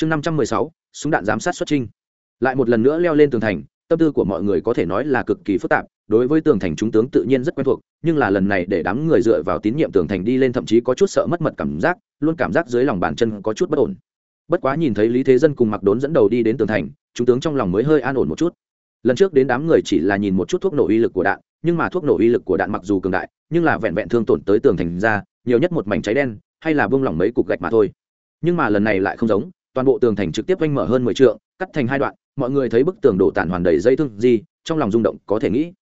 chương năm trăm mười sáu, súng đạn giám sát xuất trinh lại một lần nữa leo lên tường thành, tâm tư của mọi người có thể nói là cực kỳ phức tạp, đối với tường thành chúng tướng tự nhiên rất quen thuộc, nhưng là lần này để đám người dựa vào tín nhiệm tường thành đi lên thậm chí có chút sợ mất mật cảm giác, luôn cảm giác dưới lòng bàn chân có chút bất ổn. Bất quá nhìn thấy lý thế dân cùng mặc đốn dẫn đầu đi đến tường thành, chúng tướng trong lòng mới hơi an ổn một chút. Lần trước đến đám người chỉ là nhìn một chút thuốc nổ uy lực của đạn, nhưng mà thuốc nổ uy lực của đạn mặc dù cường đại, nhưng là vẹn vẹn thương tổn tới tường thành ra, nhiều nhất một mảnh cháy đen, hay là buông lỏng mấy cục gạch mà thôi. Nhưng mà lần này lại không giống toàn bộ tường thành trực tiếp oanh mở hơn mười trượng, cắt thành hai đoạn, mọi người thấy bức tường đổ tàn hoàn đầy dây thương gì, trong lòng rung động, có thể nghĩ.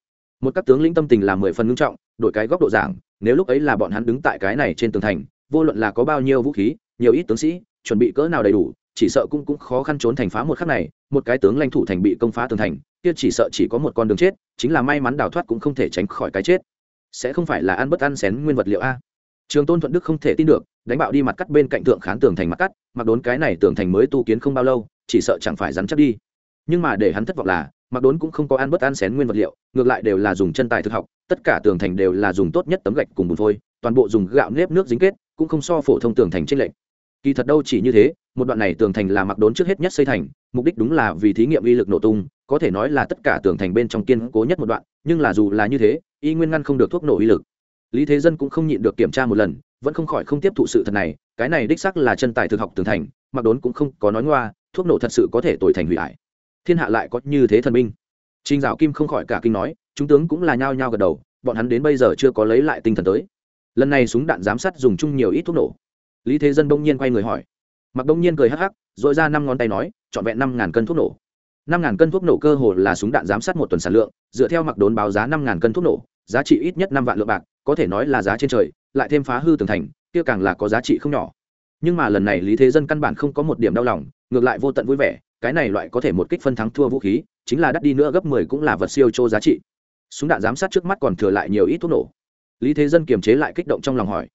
Một các tướng lĩnh tâm tình là mười phần nghiêm trọng, đổi cái góc độ giảng, nếu lúc ấy là bọn hắn đứng tại cái này trên tường thành, vô luận là có bao nhiêu vũ khí, nhiều ít tướng sĩ, chuẩn bị cỡ nào đầy đủ, chỉ sợ cũng cũng khó khăn trốn thành phá một khắc này, một cái tướng lãnh thủ thành bị công phá tường thành, kia chỉ sợ chỉ có một con đường chết, chính là may mắn đào thoát cũng không thể tránh khỏi cái chết. Sẽ không phải là ăn bất ăn xén nguyên vật liệu a. Trường tôn thuận đức không thể tin được đánh bạo đi mặt cắt bên cạnh thượng khán tường thành mặt cắt, mặc đốn cái này tường thành mới tu kiến không bao lâu, chỉ sợ chẳng phải rắn chắc đi. Nhưng mà để hắn thất vọng là, mặc đốn cũng không có ăn bất ăn xén nguyên vật liệu, ngược lại đều là dùng chân tài thực học, tất cả tường thành đều là dùng tốt nhất tấm gạch cùng bùn phôi, toàn bộ dùng gạo nếp nước dính kết, cũng không so phổ thông tường thành trên lệnh kỳ thật đâu chỉ như thế, một đoạn này tường thành là mặc đốn trước hết nhất xây thành, mục đích đúng là vì thí nghiệm uy lực nổ tung, có thể nói là tất cả tường thành bên trong kiên cố nhất một đoạn, nhưng là dù là như thế, y nguyên ngăn không được thuốc nổ uy lực. Lý thế dân cũng không nhịn được kiểm tra một lần vẫn không khỏi không tiếp thụ sự thật này cái này đích sắc là chân tài thực học tường thành mặc đốn cũng không có nói ngoa thuốc nổ thật sự có thể tồi thành hủy hại, thiên hạ lại có như thế thần binh Trình Dạo Kim không khỏi cả kinh nói, chúng tướng cũng là nhao nhao gật đầu, bọn hắn đến bây giờ chưa có lấy lại tinh thần tới. Lần này súng đạn giám sát dùng chung nhiều ít thuốc nổ. Lý Thế Dân bỗng nhiên quay người hỏi. Mặc Đông Nhiên cười hắc hắc, rồi ra năm ngón tay nói, chọn vẹn năm ngàn cân thuốc nổ. Năm ngàn cân thuốc nổ cơ hồ là súng đạn giám sát một tuần sản lượng, dựa theo mặc đốn báo giá năm ngàn cân thuốc nổ, giá trị ít nhất năm vạn lượng bạc, có thể nói là giá trên trời, lại thêm phá hư tường thành, kia càng là có giá trị không nhỏ. Nhưng mà lần này Lý Thế Dân căn bản không có một điểm đau lòng, ngược lại vô tận vui vẻ, cái này loại có thể một kích phân thắng thua vũ khí, chính là đắt đi nữa gấp mười cũng là vật siêu chô giá trị. Súng đạn giám sát trước mắt còn thừa lại nhiều ít thuốc nổ. Lý thế dân kiềm chế lại kích động trong lòng hỏi.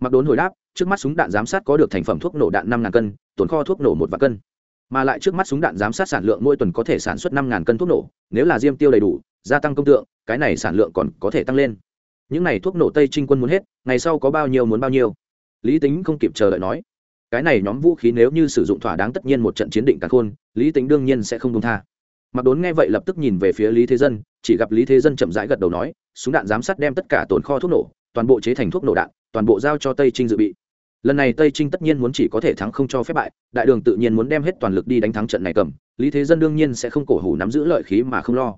Mặc đốn hồi đáp trước mắt súng đạn giám sát có được thành phẩm thuốc nổ đạn năm ngàn cân tồn kho thuốc nổ một vạn cân. Mà lại trước mắt súng đạn giám sát sản lượng mỗi tuần có thể sản xuất năm ngàn cân thuốc nổ nếu là diêm tiêu đầy đủ gia tăng công tượng cái này sản lượng còn có thể tăng lên những này thuốc nổ tây trinh quân muốn hết, ngày sau có bao nhiêu muốn bao nhiêu. Lý tính không kịp chờ đợi nói, cái này nhóm vũ khí nếu như sử dụng thỏa đáng tất nhiên một trận chiến định càn khôn, lý tính đương nhiên sẽ không công tha. Mặc đốn nghe vậy lập tức nhìn về phía lý thế dân, chỉ gặp lý thế dân chậm rãi gật đầu nói, súng đạn giám sát đem tất cả tồn kho thuốc nổ, toàn bộ chế thành thuốc nổ đạn, toàn bộ giao cho tây trinh dự bị. Lần này tây trinh tất nhiên muốn chỉ có thể thắng không cho phép bại, đại đường tự nhiên muốn đem hết toàn lực đi đánh thắng trận này cầm, lý thế dân đương nhiên sẽ không cổ hủ nắm giữ lợi khí mà không lo.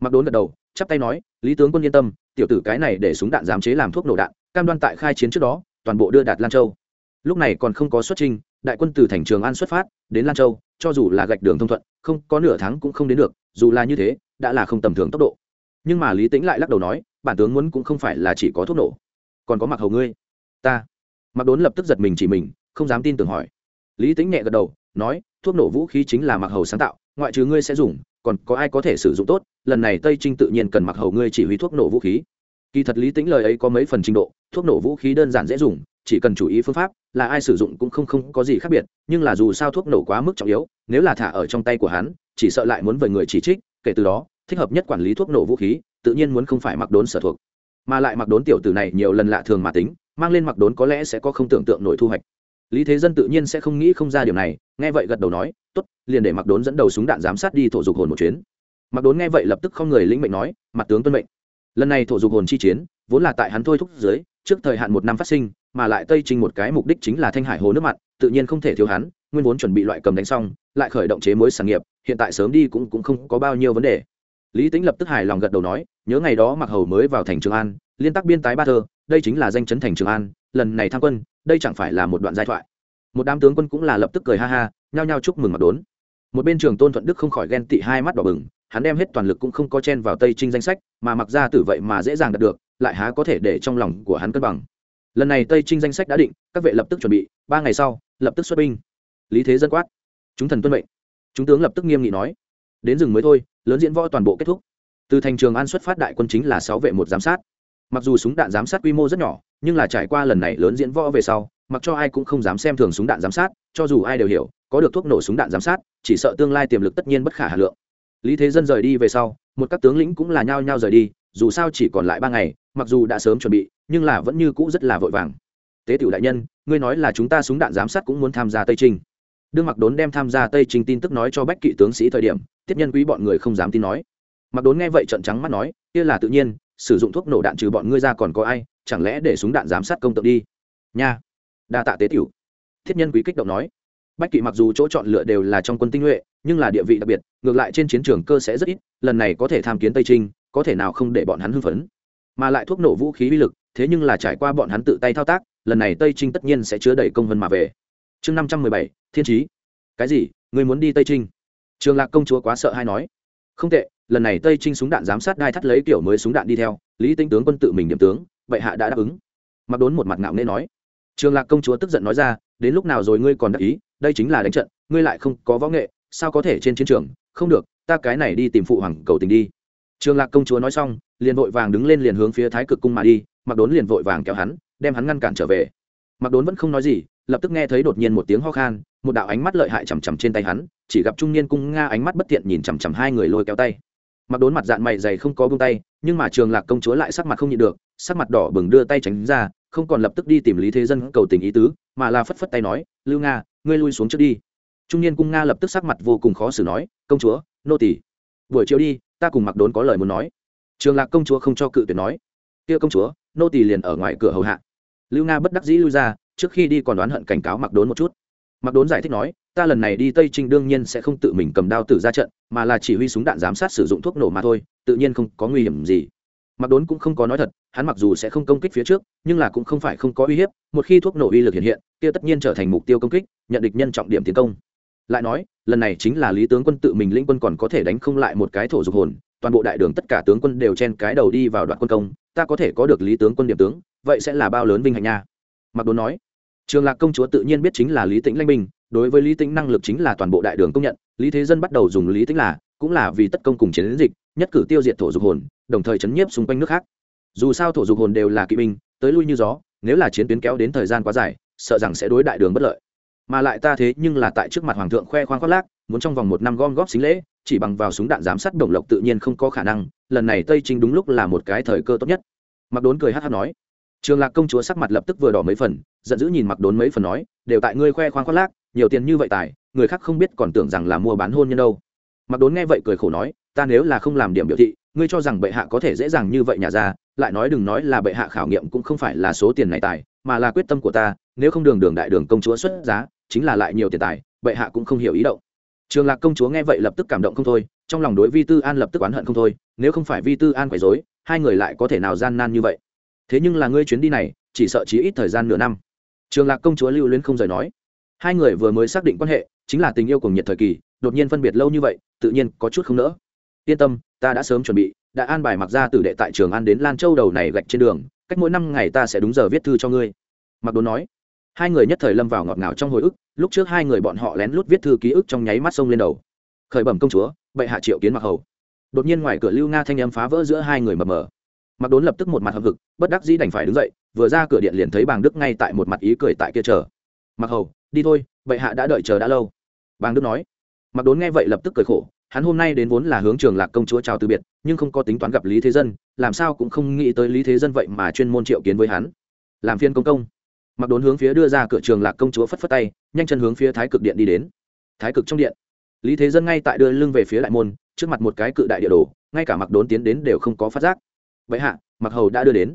Mặc đốn gật đầu chắp tay nói, lý tướng quân yên tâm, tiểu tử cái này để súng đạn giám chế làm thuốc nổ đạn, cam đoan tại khai chiến trước đó, toàn bộ đưa đạt lan châu. Lúc này còn không có xuất trình đại quân từ thành trường an xuất phát, đến lan châu, cho dù là gạch đường thông thuận, không có nửa tháng cũng không đến được, dù là như thế, đã là không tầm thường tốc độ. Nhưng mà lý Tĩnh lại lắc đầu nói, bản tướng muốn cũng không phải là chỉ có thuốc nổ, còn có mặc hầu ngươi. Ta. Mặc đốn lập tức giật mình chỉ mình, không dám tin tưởng hỏi. Lý Tĩnh nhẹ gật đầu, nói, thuốc nổ vũ khí chính là mặc hầu sáng tạo, ngoại trừ ngươi sẽ dùng còn có ai có thể sử dụng tốt, lần này tây trinh tự nhiên cần mặc hầu ngươi chỉ huy thuốc nổ vũ khí. Kỳ thật lý tính lời ấy có mấy phần trình độ, thuốc nổ vũ khí đơn giản dễ dùng, chỉ cần chú ý phương pháp, là ai sử dụng cũng không không có gì khác biệt, nhưng là dù sao thuốc nổ quá mức trọng yếu, nếu là thả ở trong tay của hắn, chỉ sợ lại muốn về người chỉ trích, kể từ đó, thích hợp nhất quản lý thuốc nổ vũ khí, tự nhiên muốn không phải mặc đốn sở thuộc. Mà lại mặc đốn tiểu tử này nhiều lần lạ thường mà tính, mang lên mặc đốn có lẽ sẽ có không tưởng tượng nổi thu hoạch. Lý thế dân tự nhiên sẽ không nghĩ không ra điều này, nghe vậy gật đầu nói tốt liền để mặc đốn dẫn đầu súng đạn giám sát đi thổ dục hồn một chuyến. Mặc đốn nghe vậy lập tức không người lĩnh mệnh nói mặt tướng tuân mệnh. Lần này thổ dục hồn chi chiến vốn là tại hắn thôi thúc dưới trước thời hạn một năm phát sinh mà lại tây trinh một cái mục đích chính là thanh hải hồ nước mặt, tự nhiên không thể thiếu hắn nguyên vốn chuẩn bị loại cầm đánh xong lại khởi động chế mối sản nghiệp hiện tại sớm đi cũng cũng không có bao nhiêu vấn đề. Lý tính lập tức hài lòng gật đầu nói nhớ ngày đó mặc hầu mới vào thành trường an liên tác biên tái ba thơ đây chính là danh chấn thành trường an lần này tham quân đây chẳng phải là một đoạn giai thoại một đám tướng quân cũng là lập tức cười ha ha, nhao nhao chúc mừng mặc đốn. Một bên trường tôn thuận đức không khỏi ghen tị hai mắt đỏ bừng, hắn đem hết toàn lực cũng không có chen vào tây trinh danh sách, mà mặc ra tử vậy mà dễ dàng đạt được, lại há có thể để trong lòng của hắn cân bằng. Lần này tây trinh danh sách đã định, các vệ lập tức chuẩn bị, ba ngày sau, lập tức xuất binh. Lý thế dân quát, chúng thần tuân mệnh. Chúng tướng lập tức nghiêm nghị nói, đến rừng mới thôi, lớn diễn võ toàn bộ kết thúc. Từ thành trường an xuất phát đại quân chính là sáu vệ một giám sát. Mặc dù súng đạn giám sát quy mô rất nhỏ, nhưng là trải qua lần này lớn diễn võ về sau mặc cho ai cũng không dám xem thường súng đạn giám sát, cho dù ai đều hiểu, có được thuốc nổ súng đạn giám sát, chỉ sợ tương lai tiềm lực tất nhiên bất khả hà lượng. Lý thế dân rời đi về sau, một các tướng lĩnh cũng là nhao nhao rời đi, dù sao chỉ còn lại ba ngày, mặc dù đã sớm chuẩn bị, nhưng là vẫn như cũ rất là vội vàng. Tế tiểu đại nhân, ngươi nói là chúng ta súng đạn giám sát cũng muốn tham gia tây trinh. Đương mặc đốn đem tham gia tây trình tin tức nói cho bách kỵ tướng sĩ thời điểm, tiếp nhân quý bọn người không dám tin nói. Mặc đốn nghe vậy trận trắng mắt nói, kia là tự nhiên, sử dụng thuốc nổ đạn trừ bọn ngươi ra còn có ai, chẳng lẽ để súng đạn giám sát công tượng đi? Nha đa tạ tế tiểu. Thiết nhân quý kích động nói. Bách kỵ mặc dù chỗ chọn lựa đều là trong quân tinh nhuệ, nhưng là địa vị đặc biệt, ngược lại trên chiến trường cơ sẽ rất ít, lần này có thể tham kiến tây trinh, có thể nào không để bọn hắn hưng phấn. Mà lại thuốc nổ vũ khí uy lực, thế nhưng là trải qua bọn hắn tự tay thao tác, lần này tây trinh tất nhiên sẽ chứa đầy công vân mà về. Chương năm trăm mười bảy, thiên trí cái gì? Người muốn đi tây trinh? Trường lạc công chúa quá sợ hay nói. Không tệ, lần này tây trinh súng đạn giám sát đai thắt lấy kiểu mới súng đạn đi theo, lý tinh tướng quân tự mình điểm tướng, vậy hạ đã đáp ứng. Mặc đốn một mặt ngạo nghễ nói trường lạc công chúa tức giận nói ra, đến lúc nào rồi ngươi còn đắc ý? Đây chính là đánh trận, ngươi lại không có võ nghệ, sao có thể trên chiến trường? Không được, ta cái này đi tìm phụ hoàng cầu tình đi. Trường lạc công chúa nói xong, liền vội vàng đứng lên liền hướng phía thái cực cung mà đi mặc đốn liền vội vàng kéo hắn, đem hắn ngăn cản trở về. Mặc đốn vẫn không nói gì, lập tức nghe thấy đột nhiên một tiếng ho khan, một đạo ánh mắt lợi hại chằm chằm trên tay hắn, chỉ gặp trung niên cung nga ánh mắt bất tiện nhìn chằm chằm hai người lôi kéo tay. Mặc đốn mặt dạng mày dày không có bông tay, nhưng mà trường lạc công chúa lại sắc mặt không nhịn được, sắc mặt đỏ bừng đưa tay tránh ra không còn lập tức đi tìm lý thế dân cầu tình ý tứ, mà là phất phất tay nói, lưu nga, ngươi lui xuống trước đi. Trung niên cung nga lập tức sắc mặt vô cùng khó xử nói, công chúa, nô tỷ buổi chiều đi, ta cùng mặc đốn có lời muốn nói. Trường lạc công chúa không cho cự tuyệt nói, kia công chúa, nô tỷ liền ở ngoài cửa hầu hạ. Lưu nga bất đắc dĩ lui ra, trước khi đi còn đoán hận cảnh cáo mặc đốn một chút. Mặc đốn giải thích nói, ta lần này đi tây trinh đương nhiên sẽ không tự mình cầm đao tử ra trận, mà là chỉ huy súng đạn giám sát sử dụng thuốc nổ mà thôi, tự nhiên không có nguy hiểm gì mặc đốn cũng không có nói thật, hắn mặc dù sẽ không công kích phía trước, nhưng là cũng không phải không có uy hiếp, một khi thuốc nổ uy lực hiện hiện, kia tất nhiên trở thành mục tiêu công kích, nhận địch nhân trọng điểm tiến công. Lại nói, lần này chính là lý tướng quân tự mình lĩnh quân còn có thể đánh không lại một cái thổ dục hồn, toàn bộ đại đường tất cả tướng quân đều chen cái đầu đi vào đoạn quân công, ta có thể có được lý tướng quân điểm tướng, vậy sẽ là bao lớn vinh hạnh nha? Mặc đốn nói. Trường lạc công chúa tự nhiên biết chính là lý tĩnh lanh binh đối với lý tĩnh năng lực chính là toàn bộ đại đường công nhận, lý thế dân bắt đầu dùng lý tĩnh là, cũng là vì tất công cùng chiến dịch nhất cử tiêu diệt thổ dục hồn, đồng thời chấn nhiếp xung quanh nước khác. Dù sao thổ dục hồn đều là kỵ binh, tới lui như gió, nếu là chiến tuyến kéo đến thời gian quá dài, sợ rằng sẽ đối đại đường bất lợi. Mà lại ta thế nhưng là tại trước mặt hoàng thượng khoe khoang khoác lác, muốn trong vòng một năm gom góp xính lễ, chỉ bằng vào súng đạn giám sát đồng lộc tự nhiên không có khả năng, lần này tây trinh đúng lúc là một cái thời cơ tốt nhất. Mặc đốn cười hát hát nói. Trường lạc công chúa sắc mặt lập tức vừa đỏ mấy phần, giận dữ nhìn mặc đốn mấy phần nói, đều tại ngươi khoe khoang khoác lác, nhiều tiền như vậy tài, người khác không biết còn tưởng rằng là mua bán hôn nhân đâu. Mặc đốn nghe vậy cười khổ nói ta nếu là không làm điểm biểu thị, ngươi cho rằng bệ hạ có thể dễ dàng như vậy nhà ra, lại nói đừng nói là bệ hạ khảo nghiệm cũng không phải là số tiền này tài, mà là quyết tâm của ta, nếu không đường đường đại đường công chúa xuất giá, chính là lại nhiều tiền tài, bệ hạ cũng không hiểu ý động. Trường lạc công chúa nghe vậy lập tức cảm động không thôi, trong lòng đối vi tư an lập tức oán hận không thôi, nếu không phải vi tư an quấy dối hai người lại có thể nào gian nan như vậy? Thế nhưng là ngươi chuyến đi này, chỉ sợ chỉ ít thời gian nửa năm. Trường lạc công chúa lưu luyến không rời nói. Hai người vừa mới xác định quan hệ, chính là tình yêu cùng nhiệt thời kỳ, đột nhiên phân biệt lâu như vậy, tự nhiên có chút không nỡ yên tâm, ta đã sớm chuẩn bị, đã an bài mặc ra tử đệ tại trường an đến lan châu đầu này gạch trên đường, cách mỗi năm ngày ta sẽ đúng giờ viết thư cho ngươi. Mặc đốn nói. Hai người nhất thời lâm vào ngọt ngào trong hồi ức, lúc trước hai người bọn họ lén lút viết thư ký ức trong nháy mắt sông lên đầu. Khởi bẩm công chúa, bệ hạ triệu kiến mặc hầu. Đột nhiên ngoài cửa lưu nga thanh âm phá vỡ giữa hai người mập mờ. Mặc đốn lập tức một mặt hậm hực, bất đắc dĩ đành phải đứng dậy, vừa ra cửa điện liền thấy bàng đức ngay tại một mặt ý cười tại kia chờ. Mặc hầu, đi thôi, bệ hạ đã đợi chờ đã lâu. Bàng đức nói. Mặc đốn nghe vậy lập tức cười khổ hắn hôm nay đến vốn là hướng trường lạc công chúa chào từ biệt, nhưng không có tính toán gặp lý thế dân, làm sao cũng không nghĩ tới lý thế dân vậy mà chuyên môn triệu kiến với hắn. Làm phiên công công. Mặc đốn hướng phía đưa ra cửa trường lạc công chúa phất phất tay, nhanh chân hướng phía thái cực điện đi đến. Thái cực trong điện. Lý thế dân ngay tại đưa lưng về phía đại môn, trước mặt một cái cự đại địa đồ, ngay cả mặc đốn tiến đến đều không có phát giác. Bệ hạ, mặc hầu đã đưa đến.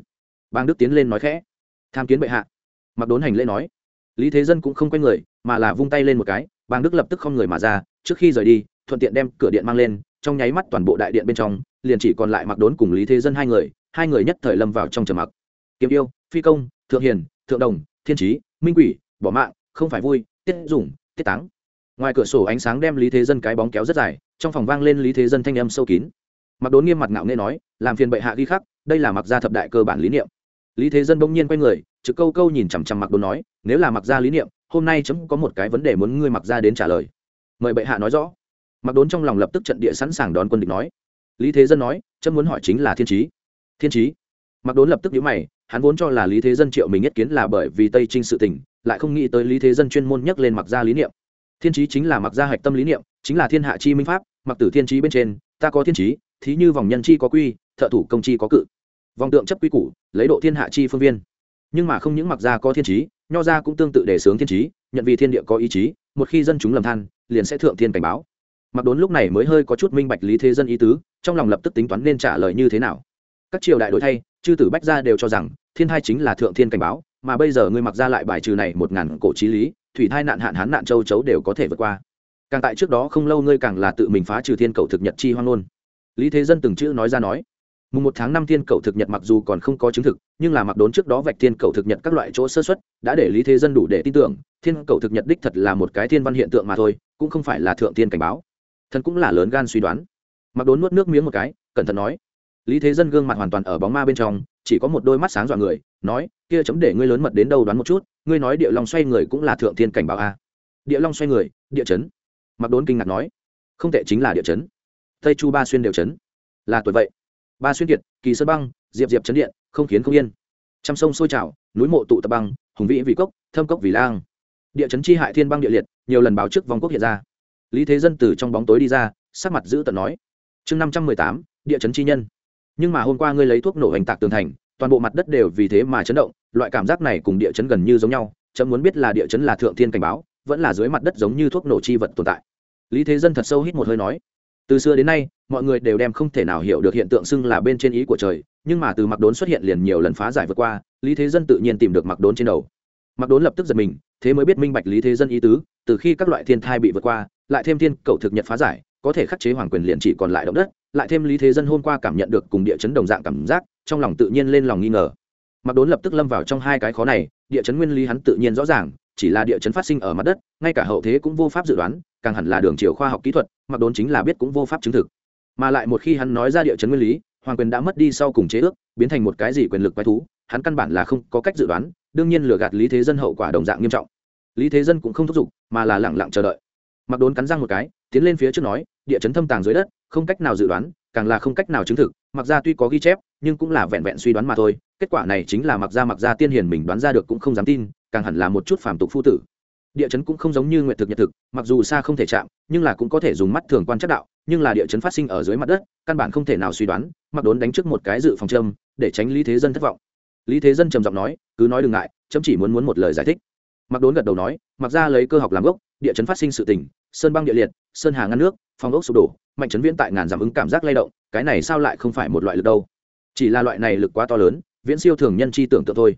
Bang đức tiến lên nói khẽ. Tham kiến bệ hạ. Mặc đốn hành lễ nói. Lý thế dân cũng không quay người, mà là vung tay lên một cái, bang đức lập tức không người mà ra, trước khi rời đi thuận tiện đem cửa điện mang lên, trong nháy mắt toàn bộ đại điện bên trong, liền chỉ còn lại mặc đốn cùng lý thế dân hai người hai người nhất thời lâm vào trong trầm mặc. Kiếm yêu, phi công, thượng hiền, thượng đồng, thiên trí minh quỷ, bỏ mạng, không phải vui, tiết dùng tiết táng. Ngoài cửa sổ ánh sáng đem lý thế dân cái bóng kéo rất dài, trong phòng vang lên lý thế dân thanh âm sâu kín. Mặc đốn nghiêm mặt ngạo nghê nói, làm phiền bệ hạ ghi khắc, đây là mặc gia thập đại cơ bản lý niệm. Lý thế dân bỗng nhiên quay người, trực câu câu nhìn chằm chằm mặc đốn nói, nếu là mặc gia lý niệm, hôm nay chấm có một cái vấn đề muốn ngươi mặc gia đến trả lời. Mời bệ hạ nói rõ mặc đốn trong lòng lập tức trận địa sẵn sàng đón quân địch nói. Lý thế dân nói, chấm muốn hỏi chính là thiên trí thiên trí mặc đốn lập tức nhíu mày, hắn vốn cho là lý thế dân triệu mình nhất kiến là bởi vì tây trinh sự tình, lại không nghĩ tới lý thế dân chuyên môn nhắc lên mặc gia lý niệm. Thiên trí chính là mặc gia hạch tâm lý niệm, chính là thiên hạ chi minh pháp mặc tử thiên trí bên trên, ta có thiên trí thí như vòng nhân chi có quy, thợ thủ công chi có cự. Vòng tượng chấp quy củ, lấy độ thiên hạ chi phương viên. Nhưng mà không những mặc gia có thiên trí nho gia cũng tương tự đề xướng thiên trí nhận vì thiên địa có ý chí, một khi dân chúng lầm than, liền sẽ thượng thiên cảnh báo mặc đốn lúc này mới hơi có chút minh bạch lý thế dân ý tứ, trong lòng lập tức tính toán nên trả lời như thế nào. Các triều đại đổi thay, chư tử bách gia đều cho rằng, thiên thai chính là thượng thiên cảnh báo, mà bây giờ ngươi mặc ra lại bài trừ này một ngàn cổ trí lý, thủy thai nạn hạn hán nạn châu chấu đều có thể vượt qua. Càng tại trước đó không lâu ngươi càng là tự mình phá trừ thiên cầu thực nhật chi hoang luôn lý thế dân từng chữ nói ra nói, mùng một tháng năm thiên cầu thực nhật mặc dù còn không có chứng thực, nhưng là mặc đốn trước đó vạch thiên cầu thực nhật các loại chỗ sơ xuất đã để lý thế dân đủ để tin tưởng, thiên cầu thực nhật đích thật là một cái thiên văn hiện tượng mà thôi, cũng không phải là thượng thiên cảnh báo thần cũng là lớn gan suy đoán. Mặc đốn nuốt nước miếng một cái, cẩn thận nói, lý thế dân gương mặt hoàn toàn ở bóng ma bên trong, chỉ có một đôi mắt sáng dọa người, nói, kia chấm để ngươi lớn mật đến đâu đoán một chút, ngươi nói địa long xoay người cũng là thượng thiên cảnh báo a. À. địa long xoay người, địa chấn. Mặc đốn kinh ngạc nói, không tệ chính là địa chấn. Tây chu ba xuyên đều chấn. Là tuổi vậy. Ba xuyên kiệt, kỳ sơn băng, diệp diệp chấn điện, không khiến không yên. Trăm sông sôi trào, núi mộ tụ tập băng, hùng vĩ vì cốc, thâm cốc vì lang. Địa chấn chi hại thiên băng địa liệt, nhiều lần báo trước vòng quốc hiện ra lý thế dân từ trong bóng tối đi ra, sắc mặt giữ tận nói, chương năm trăm mười tám, địa chấn chi nhân. Nhưng mà hôm qua ngươi lấy thuốc nổ hành tạc tường thành, toàn bộ mặt đất đều vì thế mà chấn động, loại cảm giác này cùng địa chấn gần như giống nhau, chấm muốn biết là địa chấn là thượng thiên cảnh báo, vẫn là dưới mặt đất giống như thuốc nổ chi vật tồn tại. Lý thế dân thật sâu hít một hơi nói, từ xưa đến nay, mọi người đều đem không thể nào hiểu được hiện tượng xưng là bên trên ý của trời, nhưng mà từ mặc đốn xuất hiện liền nhiều lần phá giải vượt qua, lý thế dân tự nhiên tìm được mặc đốn trên đầu. Mặc đốn lập tức giật mình, thế mới biết minh bạch lý thế dân ý tứ, từ khi các loại thiên thai bị vượt qua lại thêm thiên cầu thực nhật phá giải, có thể khắc chế hoàng quyền liền chỉ còn lại động đất, lại thêm lý thế dân hôm qua cảm nhận được cùng địa chấn đồng dạng cảm giác, trong lòng tự nhiên lên lòng nghi ngờ. Mặc đốn lập tức lâm vào trong hai cái khó này, địa chấn nguyên lý hắn tự nhiên rõ ràng, chỉ là địa chấn phát sinh ở mặt đất, ngay cả hậu thế cũng vô pháp dự đoán, càng hẳn là đường chiều khoa học kỹ thuật, mặc đốn chính là biết cũng vô pháp chứng thực. Mà lại một khi hắn nói ra địa chấn nguyên lý, hoàng quyền đã mất đi sau cùng chế ước, biến thành một cái gì quyền lực quái thú, hắn căn bản là không có cách dự đoán, đương nhiên lừa gạt lý thế dân hậu quả đồng dạng nghiêm trọng. Lý thế dân cũng không thúc giục, mà là lẳng lặng chờ đợi mặc đốn cắn răng một cái, tiến lên phía trước nói, địa chấn thâm tàng dưới đất, không cách nào dự đoán, càng là không cách nào chứng thực. Mặc ra tuy có ghi chép, nhưng cũng là vẹn vẹn suy đoán mà thôi. Kết quả này chính là mặc ra mặc ra tiên hiền mình đoán ra được cũng không dám tin, càng hẳn là một chút phàm tục phu tử. Địa chấn cũng không giống như nguyện thực nhật thực, mặc dù xa không thể chạm, nhưng là cũng có thể dùng mắt thường quan chắc đạo, nhưng là địa chấn phát sinh ở dưới mặt đất, căn bản không thể nào suy đoán, mặc đốn đánh trước một cái dự phòng châm, để tránh lý thế dân thất vọng. Lý thế dân trầm giọng nói, cứ nói đừng ngại, chấm chỉ muốn muốn một lời giải thích. Mặc đốn gật đầu nói, mặc ra lấy cơ học làm gốc địa chấn phát sinh sự tình, sơn băng địa liệt, sơn hà ngăn nước, phong ốc sụp đổ, mạnh chấn viễn tại ngàn giảm ứng cảm giác lay động, cái này sao lại không phải một loại lực đâu? Chỉ là loại này lực quá to lớn, viễn siêu thường nhân chi tưởng tượng thôi.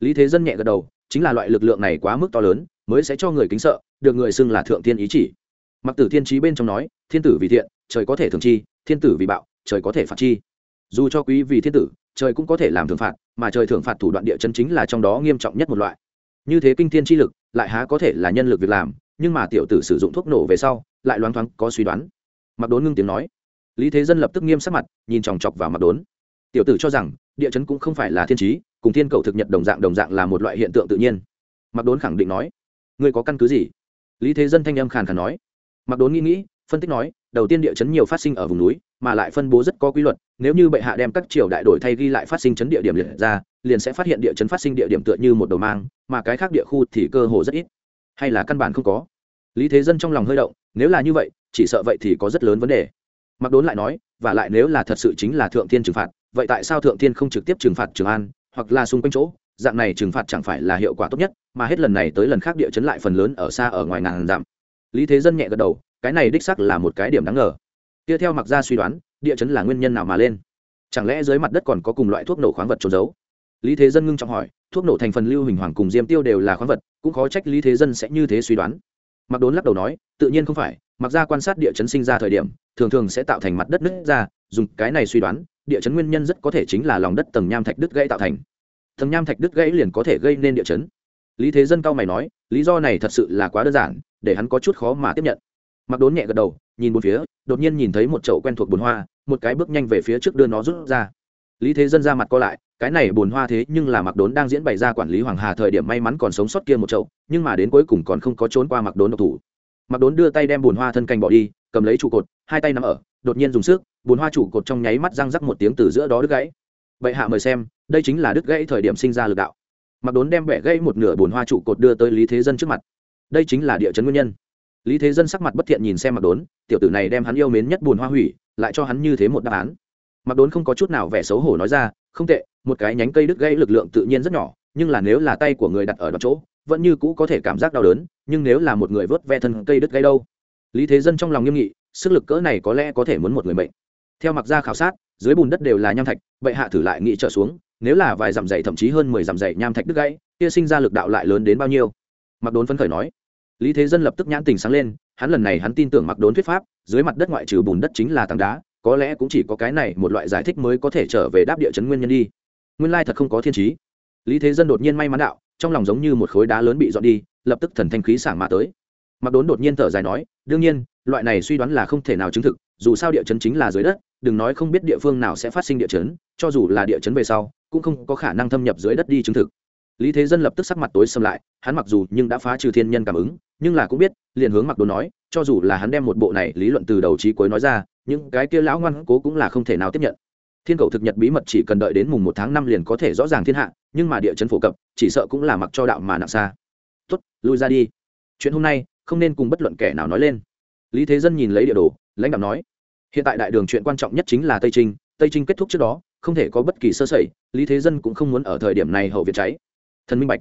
Lý thế dân nhẹ gật đầu, chính là loại lực lượng này quá mức to lớn, mới sẽ cho người kính sợ, được người xưng là thượng thiên ý chỉ. Mặc tử thiên trí bên trong nói, thiên tử vì thiện, trời có thể thường chi, thiên tử vì bạo, trời có thể phạt chi. Dù cho quý vì thiên tử, trời cũng có thể làm thường phạt, mà trời thường phạt thủ đoạn địa chân chính là trong đó nghiêm trọng nhất một loại. Như thế kinh thiên chi lực, lại há có thể là nhân lực việc làm nhưng mà tiểu tử sử dụng thuốc nổ về sau, lại loáng thoáng có suy đoán. Mặc đốn ngưng tiếng nói. Lý thế dân lập tức nghiêm sắc mặt, nhìn chòng chọc vào mặc đốn. Tiểu tử cho rằng, địa chấn cũng không phải là thiên trí, cùng thiên cầu thực nhật đồng dạng đồng dạng là một loại hiện tượng tự nhiên. Mặc đốn khẳng định nói. Ngươi có căn cứ gì? Lý thế dân thanh âm khàn khàn nói. Mặc đốn nghĩ nghĩ, phân tích nói, đầu tiên địa chấn nhiều phát sinh ở vùng núi, mà lại phân bố rất có quy luật, nếu như bệ hạ đem các triều đại đổi thay ghi lại phát sinh chấn địa điểm liệt ra, liền sẽ phát hiện địa chấn phát sinh địa điểm tựa như một đầu mang, mà cái khác địa khu thì cơ hồ rất ít hay là căn bản không có? Lý thế dân trong lòng hơi động, nếu là như vậy, chỉ sợ vậy thì có rất lớn vấn đề. Mặc đốn lại nói, và lại nếu là thật sự chính là thượng thiên trừng phạt, vậy tại sao thượng thiên không trực tiếp trừng phạt trường an, hoặc là xung quanh chỗ? Dạng này trừng phạt chẳng phải là hiệu quả tốt nhất, mà hết lần này tới lần khác địa chấn lại phần lớn ở xa ở ngoài ngàn giảm. lý thế dân nhẹ gật đầu, cái này đích sắc là một cái điểm đáng ngờ. Tiếp theo mặc ra suy đoán, địa chấn là nguyên nhân nào mà lên? Chẳng lẽ dưới mặt đất còn có cùng loại thuốc nổ khoáng vật trốn giấu? Lý thế dân ngưng trọng hỏi, thuốc nổ thành phần lưu hình hoàng cùng diêm tiêu đều là khoáng vật cũng khó trách lý thế dân sẽ như thế suy đoán. Mặc đốn lắc đầu nói, tự nhiên không phải, mặc ra quan sát địa chấn sinh ra thời điểm, thường thường sẽ tạo thành mặt đất nứt ra, dùng cái này suy đoán, địa chấn nguyên nhân rất có thể chính là lòng đất tầng nham thạch đứt gãy tạo thành. Tầng nham thạch đứt gãy liền có thể gây nên địa chấn. Lý thế dân cao mày nói, lý do này thật sự là quá đơn giản, để hắn có chút khó mà tiếp nhận. Mặc đốn nhẹ gật đầu, nhìn một phía, đột nhiên nhìn thấy một chậu quen thuộc bồn hoa, một cái bước nhanh về phía trước đưa nó rút ra. Lý thế dân ra mặt co lại cái này bồn hoa thế nhưng là mặc đốn đang diễn bày ra quản lý hoàng hà thời điểm may mắn còn sống sót kia một chậu, nhưng mà đến cuối cùng còn không có trốn qua mặc đốn độc thủ. Mặc đốn đưa tay đem bồn hoa thân canh bỏ đi, cầm lấy trụ cột, hai tay nắm ở, đột nhiên dùng sức bồn hoa trụ cột trong nháy mắt răng rắc một tiếng từ giữa đó đứt gãy. Bệ hạ mời xem, đây chính là đứt gãy thời điểm sinh ra lực đạo. Mặc đốn đem bẻ gãy một nửa bồn hoa trụ cột đưa tới lý thế dân trước mặt. Đây chính là địa chấn nguyên nhân. Lý thế dân sắc mặt bất thiện nhìn xem mặc đốn, tiểu tử này đem hắn yêu mến nhất bồn hoa hủy, lại cho hắn như thế một đáp án. Mặc đốn không có chút nào vẻ xấu hổ nói ra, không tệ một cái nhánh cây đứt gãy lực lượng tự nhiên rất nhỏ, nhưng là nếu là tay của người đặt ở đó chỗ, vẫn như cũ có thể cảm giác đau đớn, nhưng nếu là một người vớt ve thân cây đứt gãy đâu? Lý thế dân trong lòng nghiêm nghị, sức lực cỡ này có lẽ có thể muốn một người mệnh. Theo mặc ra khảo sát, dưới bùn đất đều là nham thạch, bệ hạ thử lại nghĩ trở xuống, nếu là vài dặm dày thậm chí hơn mười dặm dày nham thạch đứt gãy, kia sinh ra lực đạo lại lớn đến bao nhiêu? Mặc đốn phấn khởi nói. Lý thế dân lập tức nhãn tình sáng lên, hắn lần này hắn tin tưởng mặc đốn thuyết pháp, dưới mặt đất ngoại trừ bùn đất chính là tảng đá, có lẽ cũng chỉ có cái này một loại giải thích mới có thể trở về đáp địa chấn nguyên nhân đi nguyên lai thật không có thiên trí. Lý thế dân đột nhiên may mắn đạo, trong lòng giống như một khối đá lớn bị dọn đi, lập tức thần thanh khí sảng mạ tới. Mặc đốn đột nhiên thở dài nói, đương nhiên, loại này suy đoán là không thể nào chứng thực, dù sao địa chấn chính là dưới đất, đừng nói không biết địa phương nào sẽ phát sinh địa chấn, cho dù là địa chấn về sau, cũng không có khả năng thâm nhập dưới đất đi chứng thực. Lý thế dân lập tức sắc mặt tối xâm lại, hắn mặc dù nhưng đã phá trừ thiên nhân cảm ứng, nhưng là cũng biết, liền hướng mặc Đốn nói, cho dù là hắn đem một bộ này lý luận từ đầu trí cuối nói ra, những cái kia lão ngoan cố cũng là không thể nào tiếp nhận thiên cầu thực nhật bí mật chỉ cần đợi đến mùng một tháng năm liền có thể rõ ràng thiên hạ, nhưng mà địa chấn phổ cập, chỉ sợ cũng là mặc cho đạo mà nặng xa. Tuất lui ra đi. Chuyện hôm nay, không nên cùng bất luận kẻ nào nói lên. Lý thế dân nhìn lấy địa đồ, lãnh đạo nói. Hiện tại đại đường chuyện quan trọng nhất chính là tây trinh tây trinh kết thúc trước đó, không thể có bất kỳ sơ sẩy, lý thế dân cũng không muốn ở thời điểm này hậu việt cháy. Thần minh bạch.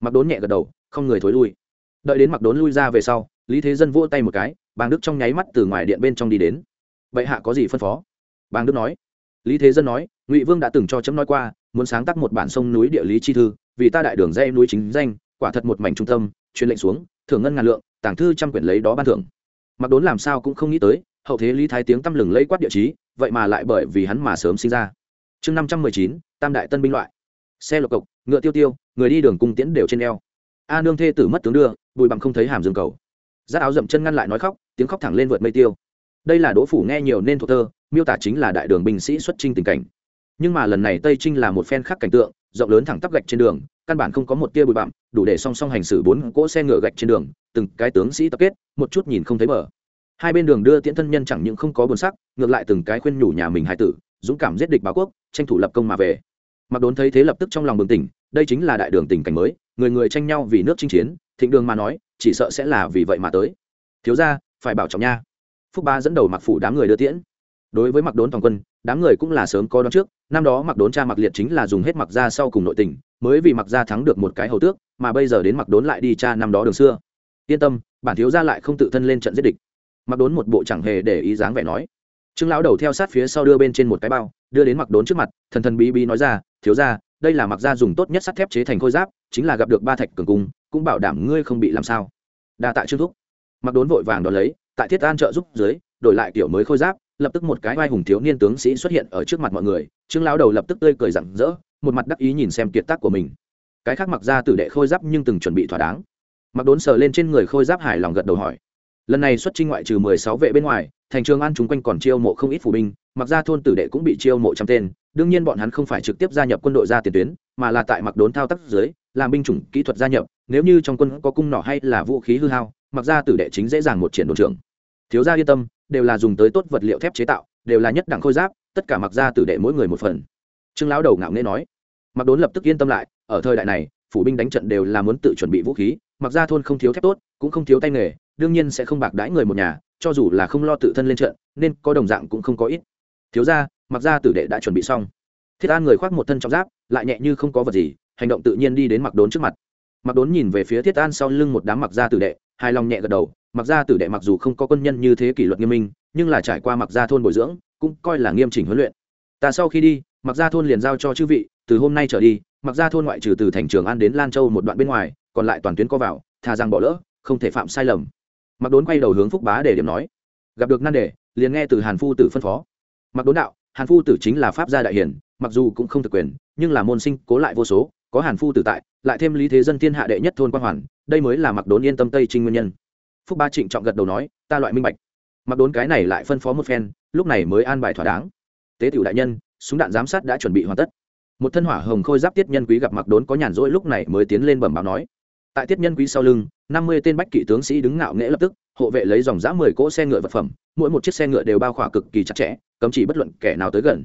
Mặc đốn nhẹ gật đầu, không người thối lui. Đợi đến mặc đốn lui ra về sau, lý thế dân vỗ tay một cái, bàng đức trong nháy mắt từ ngoài điện bên trong đi đến. Vậy hạ có gì phân phó? Bàng đức nói lý thế dân nói, ngụy vương đã từng cho chấm nói qua, muốn sáng tác một bản sông núi địa lý chi thư, vì ta đại đường dây núi chính danh, quả thật một mảnh trung tâm, truyền lệnh xuống, thưởng ngân ngàn lượng tảng thư trăm quyển lấy đó ban thưởng. Mặc đốn làm sao cũng không nghĩ tới, hậu thế lý thái tiếng tăm lừng lấy quát địa chí, vậy mà lại bởi vì hắn mà sớm sinh ra. Chương năm trăm mười chín, tam đại tân binh loại. Xe lộc cộc, ngựa tiêu tiêu, người đi đường cung tiễn đều trên eo. A nương thê tử mất tướng đưa, bùi bằng không thấy hàm dương cầu. Giác áo dậm chân ngăn lại nói khóc, tiếng khóc thẳng lên vượt mây tiêu. Đây là đỗ phủ nghe nhiều nên thuộc thơ miêu tả chính là đại đường binh sĩ xuất trinh tình cảnh. Nhưng mà lần này tây trinh là một phen khác cảnh tượng, rộng lớn thẳng tắp gạch trên đường, căn bản không có một tia bụi bặm, đủ để song song hành xử bốn cỗ xe ngựa gạch trên đường, từng cái tướng sĩ tập kết, một chút nhìn không thấy bờ. Hai bên đường đưa tiễn thân nhân chẳng những không có buồn sắc, ngược lại từng cái khuyên nhủ nhà mình hai tử, dũng cảm giết địch báo quốc, tranh thủ lập công mà về. Mặc đốn thấy thế lập tức trong lòng bừng tỉnh, đây chính là đại đường tình cảnh mới, người người tranh nhau vì nước chinh chiến, thịnh đường mà nói, chỉ sợ sẽ là vì vậy mà tới. Thiếu ra phải bảo trọng nha. Phúc ba dẫn đầu mặc phủ đám người đưa tiễn đối với mặc đốn toàn quân, đám người cũng là sớm có đón trước, năm đó mặc đốn cha mặc liệt chính là dùng hết mặc ra sau cùng nội tình, mới vì mặc ra thắng được một cái hầu tước, mà bây giờ đến mặc đốn lại đi cha năm đó đường xưa. Yên tâm, bản thiếu ra lại không tự thân lên trận giết địch. Mặc đốn một bộ chẳng hề để ý dáng vẻ nói. Trương lão đầu theo sát phía sau đưa bên trên một cái bao, đưa đến mặc đốn trước mặt, thần thần bí bí nói ra, thiếu ra đây là mặc ra dùng tốt nhất sắt thép chế thành khôi giáp, chính là gặp được ba thạch cường cung, cũng bảo đảm ngươi không bị làm sao. Đa tạ trương thúc. Mặc đốn vội vàng đón lấy, tại thiết an trợ giúp dưới, đổi lại kiểu mới khôi giáp lập tức một cái vai hùng thiếu niên tướng sĩ xuất hiện ở trước mặt mọi người, trương lão đầu lập tức tươi cười rặng rỡ, một mặt đắc ý nhìn xem kiệt tác của mình. Cái khác mặc ra tử đệ khôi giáp nhưng từng chuẩn bị thỏa đáng. Mặc đốn sờ lên trên người khôi giáp hài lòng gật đầu hỏi. Lần này xuất trinh ngoại trừ mười sáu vệ bên ngoài, thành trường an chúng quanh còn chiêu mộ không ít phụ binh, mặc ra thôn tử đệ cũng bị chiêu mộ trăm tên, đương nhiên bọn hắn không phải trực tiếp gia nhập quân đội ra tiền tuyến, mà là tại mặc đốn thao tác dưới, làm binh chủng kỹ thuật gia nhập, nếu như trong quân có cung nỏ hay là vũ khí hư hao, mặc ra tử đệ chính dễ dàng một triển đồn trưởng. Thiếu gia yên tâm đều là dùng tới tốt vật liệu thép chế tạo, đều là nhất đẳng khôi giáp, tất cả mặc ra tử đệ mỗi người một phần. Trương lão đầu ngạo nghễ nói. Mặc đốn lập tức yên tâm lại, ở thời đại này, phủ binh đánh trận đều là muốn tự chuẩn bị vũ khí, mặc ra thôn không thiếu thép tốt, cũng không thiếu tay nghề, đương nhiên sẽ không bạc đãi người một nhà, cho dù là không lo tự thân lên trận, nên có đồng dạng cũng không có ít. Thiếu ra mặc ra tử đệ đã chuẩn bị xong. Thiết an người khoác một thân trong giáp, lại nhẹ như không có vật gì, hành động tự nhiên đi đến mặc đốn trước mặt. Mặc đốn nhìn về phía thiết an sau lưng một đám mặc ra tử đệ, hài lòng nhẹ gật đầu mặc gia tử đệ mặc dù không có quân nhân như thế kỷ luật nghiêm minh, nhưng là trải qua mặc gia thôn bồi dưỡng, cũng coi là nghiêm chỉnh huấn luyện. Ta sau khi đi, mặc gia thôn liền giao cho chư vị, từ hôm nay trở đi, mặc gia thôn ngoại trừ từ thành trường an đến lan châu một đoạn bên ngoài, còn lại toàn tuyến có vào, thà rằng bỏ lỡ, không thể phạm sai lầm. Mặc đốn quay đầu hướng phúc bá để điểm nói. Gặp được nan đề, liền nghe từ hàn phu tử phân phó. Mặc đốn đạo, hàn phu tử chính là pháp gia đại hiển, mặc dù cũng không thực quyền, nhưng là môn sinh cố lại vô số, có hàn phu tử tại, lại thêm lý thế dân thiên hạ đệ nhất thôn quan hoàn, đây mới là mặc đốn yên tâm tây trinh nguyên nhân phúc ba trịnh trọng gật đầu nói, ta loại minh bạch. Mặc đốn cái này lại phân phó một phen, lúc này mới an bài thỏa đáng. Tế tiểu đại nhân, súng đạn giám sát đã chuẩn bị hoàn tất. Một thân hỏa hồng khôi giáp tiết nhân quý gặp mặc đốn có nhàn rỗi lúc này mới tiến lên bẩm báo nói, tại tiết nhân quý sau lưng, năm mươi tên bách kỵ tướng sĩ đứng ngạo nghễ lập tức, hộ vệ lấy dòng giã mười cỗ xe ngựa vật phẩm, mỗi một chiếc xe ngựa đều bao khỏa cực kỳ chặt chẽ, cấm chỉ bất luận kẻ nào tới gần.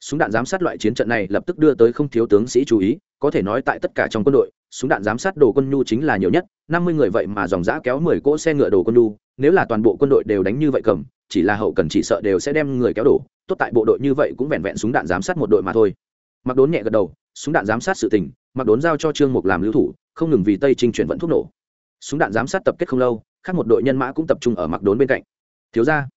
Súng đạn giám sát loại chiến trận này lập tức đưa tới không thiếu tướng sĩ chú ý, có thể nói tại tất cả trong quân đội súng đạn giám sát đồ quân nhu chính là nhiều nhất, năm mươi người vậy mà dòng giã kéo mười cỗ xe ngựa đồ quân nhu, nếu là toàn bộ quân đội đều đánh như vậy cầm, chỉ là hậu cần chỉ sợ đều sẽ đem người kéo đổ, tốt tại bộ đội như vậy cũng vẹn vẹn súng đạn giám sát một đội mà thôi. Mặc đốn nhẹ gật đầu, súng đạn giám sát sự tình, mặc đốn giao cho trương mục làm lưu thủ, không ngừng vì tây trinh chuyển vận thuốc nổ. Súng đạn giám sát tập kết không lâu, khác một đội nhân mã cũng tập trung ở mặc đốn bên cạnh. Thiếu ra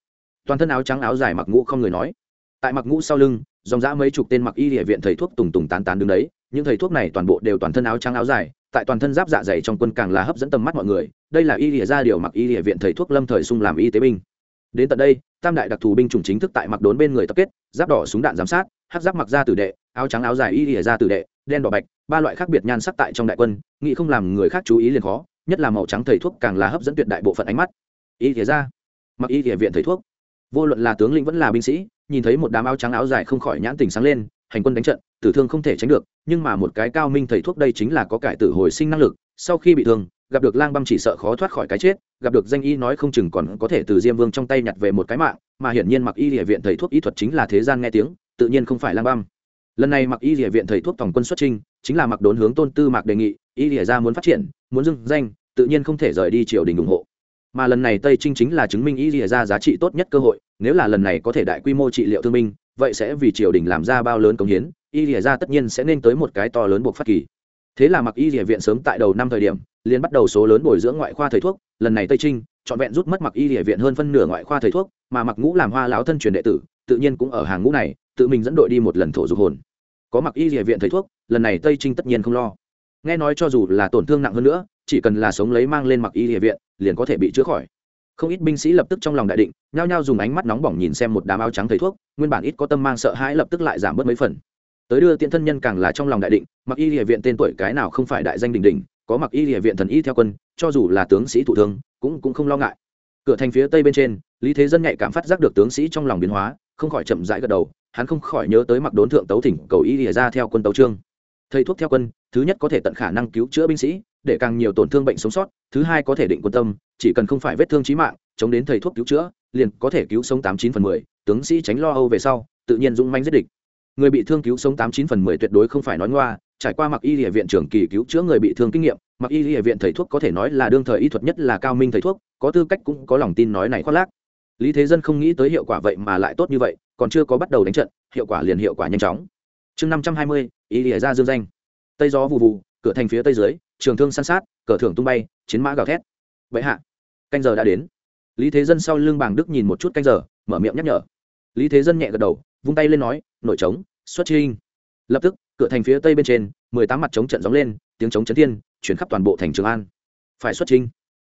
toàn thân áo trắng áo dài mặc ngũ không người nói. Tại mặc ngũ sau lưng dòng dã mấy chục tên mặc y địa viện thầy thuốc tùng tùng tán tán đứng đấy, những thầy thuốc này toàn bộ đều toàn thân áo trắng áo dài, tại toàn thân giáp dạ dày trong quân càng là hấp dẫn tầm mắt mọi người, đây là y địa ra điều mặc y địa viện thầy thuốc lâm thời sung làm y tế binh. Đến tận đây, tam đại đặc thù binh chủng chính thức tại mặc đốn bên người tập kết, giáp đỏ súng đạn giám sát, hắc giáp mặc ra tử đệ, áo trắng áo dài y địa ra tử đệ, đen đỏ bạch, ba loại khác biệt nhan sắc tại trong đại quân, nghĩ không làm người khác chú ý liền khó, nhất là màu trắng thầy thuốc càng là hấp dẫn tuyệt đại bộ phận ánh mắt. Y địa ra, mặc y địa viện thầy thuốc. Vô luận là tướng lĩnh vẫn là binh sĩ nhìn thấy một đám áo trắng áo dài không khỏi nhãn tình sáng lên, hành quân đánh trận, tử thương không thể tránh được, nhưng mà một cái cao minh thầy thuốc đây chính là có cải tử hồi sinh năng lực, sau khi bị thương, gặp được lang băm chỉ sợ khó thoát khỏi cái chết, gặp được danh y nói không chừng còn có thể từ diêm vương trong tay nhặt về một cái mạng, mà hiển nhiên mặc y địa viện thầy thuốc y thuật chính là thế gian nghe tiếng, tự nhiên không phải lang băm. Lần này mặc y địa viện thầy thuốc tổng quân xuất trinh chính là mặc đốn hướng tôn tư mạc đề nghị, y địa ra muốn phát triển, muốn dưng danh, tự nhiên không thể rời đi triều đình ủng hộ mà lần này tây trinh chính là chứng minh y rìa ra giá trị tốt nhất cơ hội, nếu là lần này có thể đại quy mô trị liệu thương minh vậy sẽ vì triều đình làm ra bao lớn công hiến, y rìa ra tất nhiên sẽ nên tới một cái to lớn buộc phát kỳ. Thế là mặc y rìa viện sớm tại đầu năm thời điểm, liền bắt đầu số lớn bồi dưỡng ngoại khoa thầy thuốc, lần này tây trinh, trọn vẹn rút mất mặc y rìa viện hơn phân nửa ngoại khoa thầy thuốc, mà mặc ngũ làm hoa lão thân truyền đệ tử, tự nhiên cũng ở hàng ngũ này, tự mình dẫn đội đi một lần thổ dục hồn. Có mặc y rìa viện thầy thuốc, lần này tây trinh tất nhiên không lo nghe nói cho dù là tổn thương nặng hơn nữa, chỉ cần là sống lấy mang lên mặc y địa viện, liền có thể bị chữa khỏi. Không ít binh sĩ lập tức trong lòng đại định, nhao nhao dùng ánh mắt nóng bỏng nhìn xem một đám áo trắng thầy thuốc, nguyên bản ít có tâm mang sợ hãi lập tức lại giảm bớt mấy phần. Tới đưa tiện thân nhân càng là trong lòng đại định, mặc y địa viện tên tuổi cái nào không phải đại danh đình đình có mặc y địa viện thần y theo quân, cho dù là tướng sĩ thụ thương, cũng cũng không lo ngại. Cửa thành phía tây bên trên, lý thế dân nhạy cảm phát giác được tướng sĩ trong lòng biến hóa, không khỏi chậm rãi gật đầu, hắn không khỏi nhớ tới mặc đốn thượng tấu thỉnh cầu y địa ra theo quân tấu trương thầy thuốc theo quân thứ nhất có thể tận khả năng cứu chữa binh sĩ, để càng nhiều tổn thương bệnh sống sót. Thứ hai có thể định quân tâm, chỉ cần không phải vết thương trí mạng, chống đến thầy thuốc cứu chữa, liền có thể cứu sống tám chín phần mười. Tướng sĩ tránh lo âu về sau, tự nhiên dũng manh giết địch. Người bị thương cứu sống tám chín phần mười tuyệt đối không phải nói ngoa. Trải qua mặc y địa viện trưởng kỳ cứu chữa người bị thương kinh nghiệm, mặc y địa viện thầy thuốc có thể nói là đương thời y thuật nhất là cao minh thầy thuốc, có tư cách cũng có lòng tin nói này khoác lác. Lý thế dân không nghĩ tới hiệu quả vậy mà lại tốt như vậy, còn chưa có bắt đầu đánh trận, hiệu quả liền hiệu quả nhanh chóng. Chương năm trăm hai mươi, y địa ra dương danh tây gió vụ vụ cửa thành phía tây dưới, trường thương san sát, cờ thưởng tung bay, chiến mã gào thét. Vậy hạ, canh giờ đã đến. Lý thế dân sau lưng bàng đức nhìn một chút canh giờ, mở miệng nhắc nhở. Lý thế dân nhẹ gật đầu, vung tay lên nói, nổi trống, xuất trinh lập tức, cửa thành phía tây bên trên, mười tám mặt trống trận gióng lên, tiếng trống chấn thiên, chuyển khắp toàn bộ thành trường an. Phải xuất trinh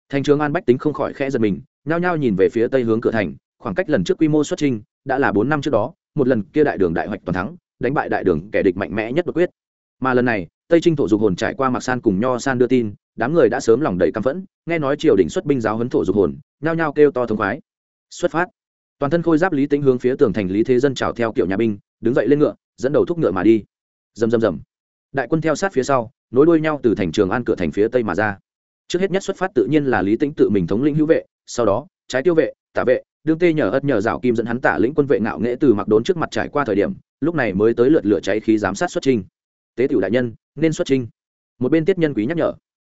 thành trường an bách tính không khỏi khẽ giật mình, nhao nhao nhìn về phía tây hướng cửa thành, khoảng cách lần trước quy mô xuất trinh đã là bốn năm trước đó, một lần kia đại đường đại hoạch toàn thắng, đánh bại đại đường kẻ địch mạnh mẽ nhất đột quyết. Mà lần này tây trinh thổ dục hồn trải qua mạc san cùng nho san đưa tin, đám người đã sớm lòng đầy căm phẫn, nghe nói triều đình xuất binh giáo huấn thổ dục hồn, nhao nhao kêu to thống khoái. Xuất phát. Toàn thân khôi giáp lý tính hướng phía tường thành lý thế dân trào theo kiểu nhà binh, đứng dậy lên ngựa, dẫn đầu thúc ngựa mà đi. Rầm rầm rầm. Đại quân theo sát phía sau, nối đuôi nhau từ thành trường an cửa thành phía tây mà ra. Trước hết nhất xuất phát tự nhiên là lý tính tự mình thống lĩnh hữu vệ, sau đó, trái tiêu vệ, tả vệ, đương tê nhờ ất nhờ rào kim dẫn hắn tả lĩnh quân vệ ngạo nghễ từ mặc đốn trước mặt trải qua thời điểm, lúc này mới tới lượt lửa cháy khí giám sát xuất trình tế tiểu đại nhân, nên xuất trinh một bên tiết nhân quý nhắc nhở.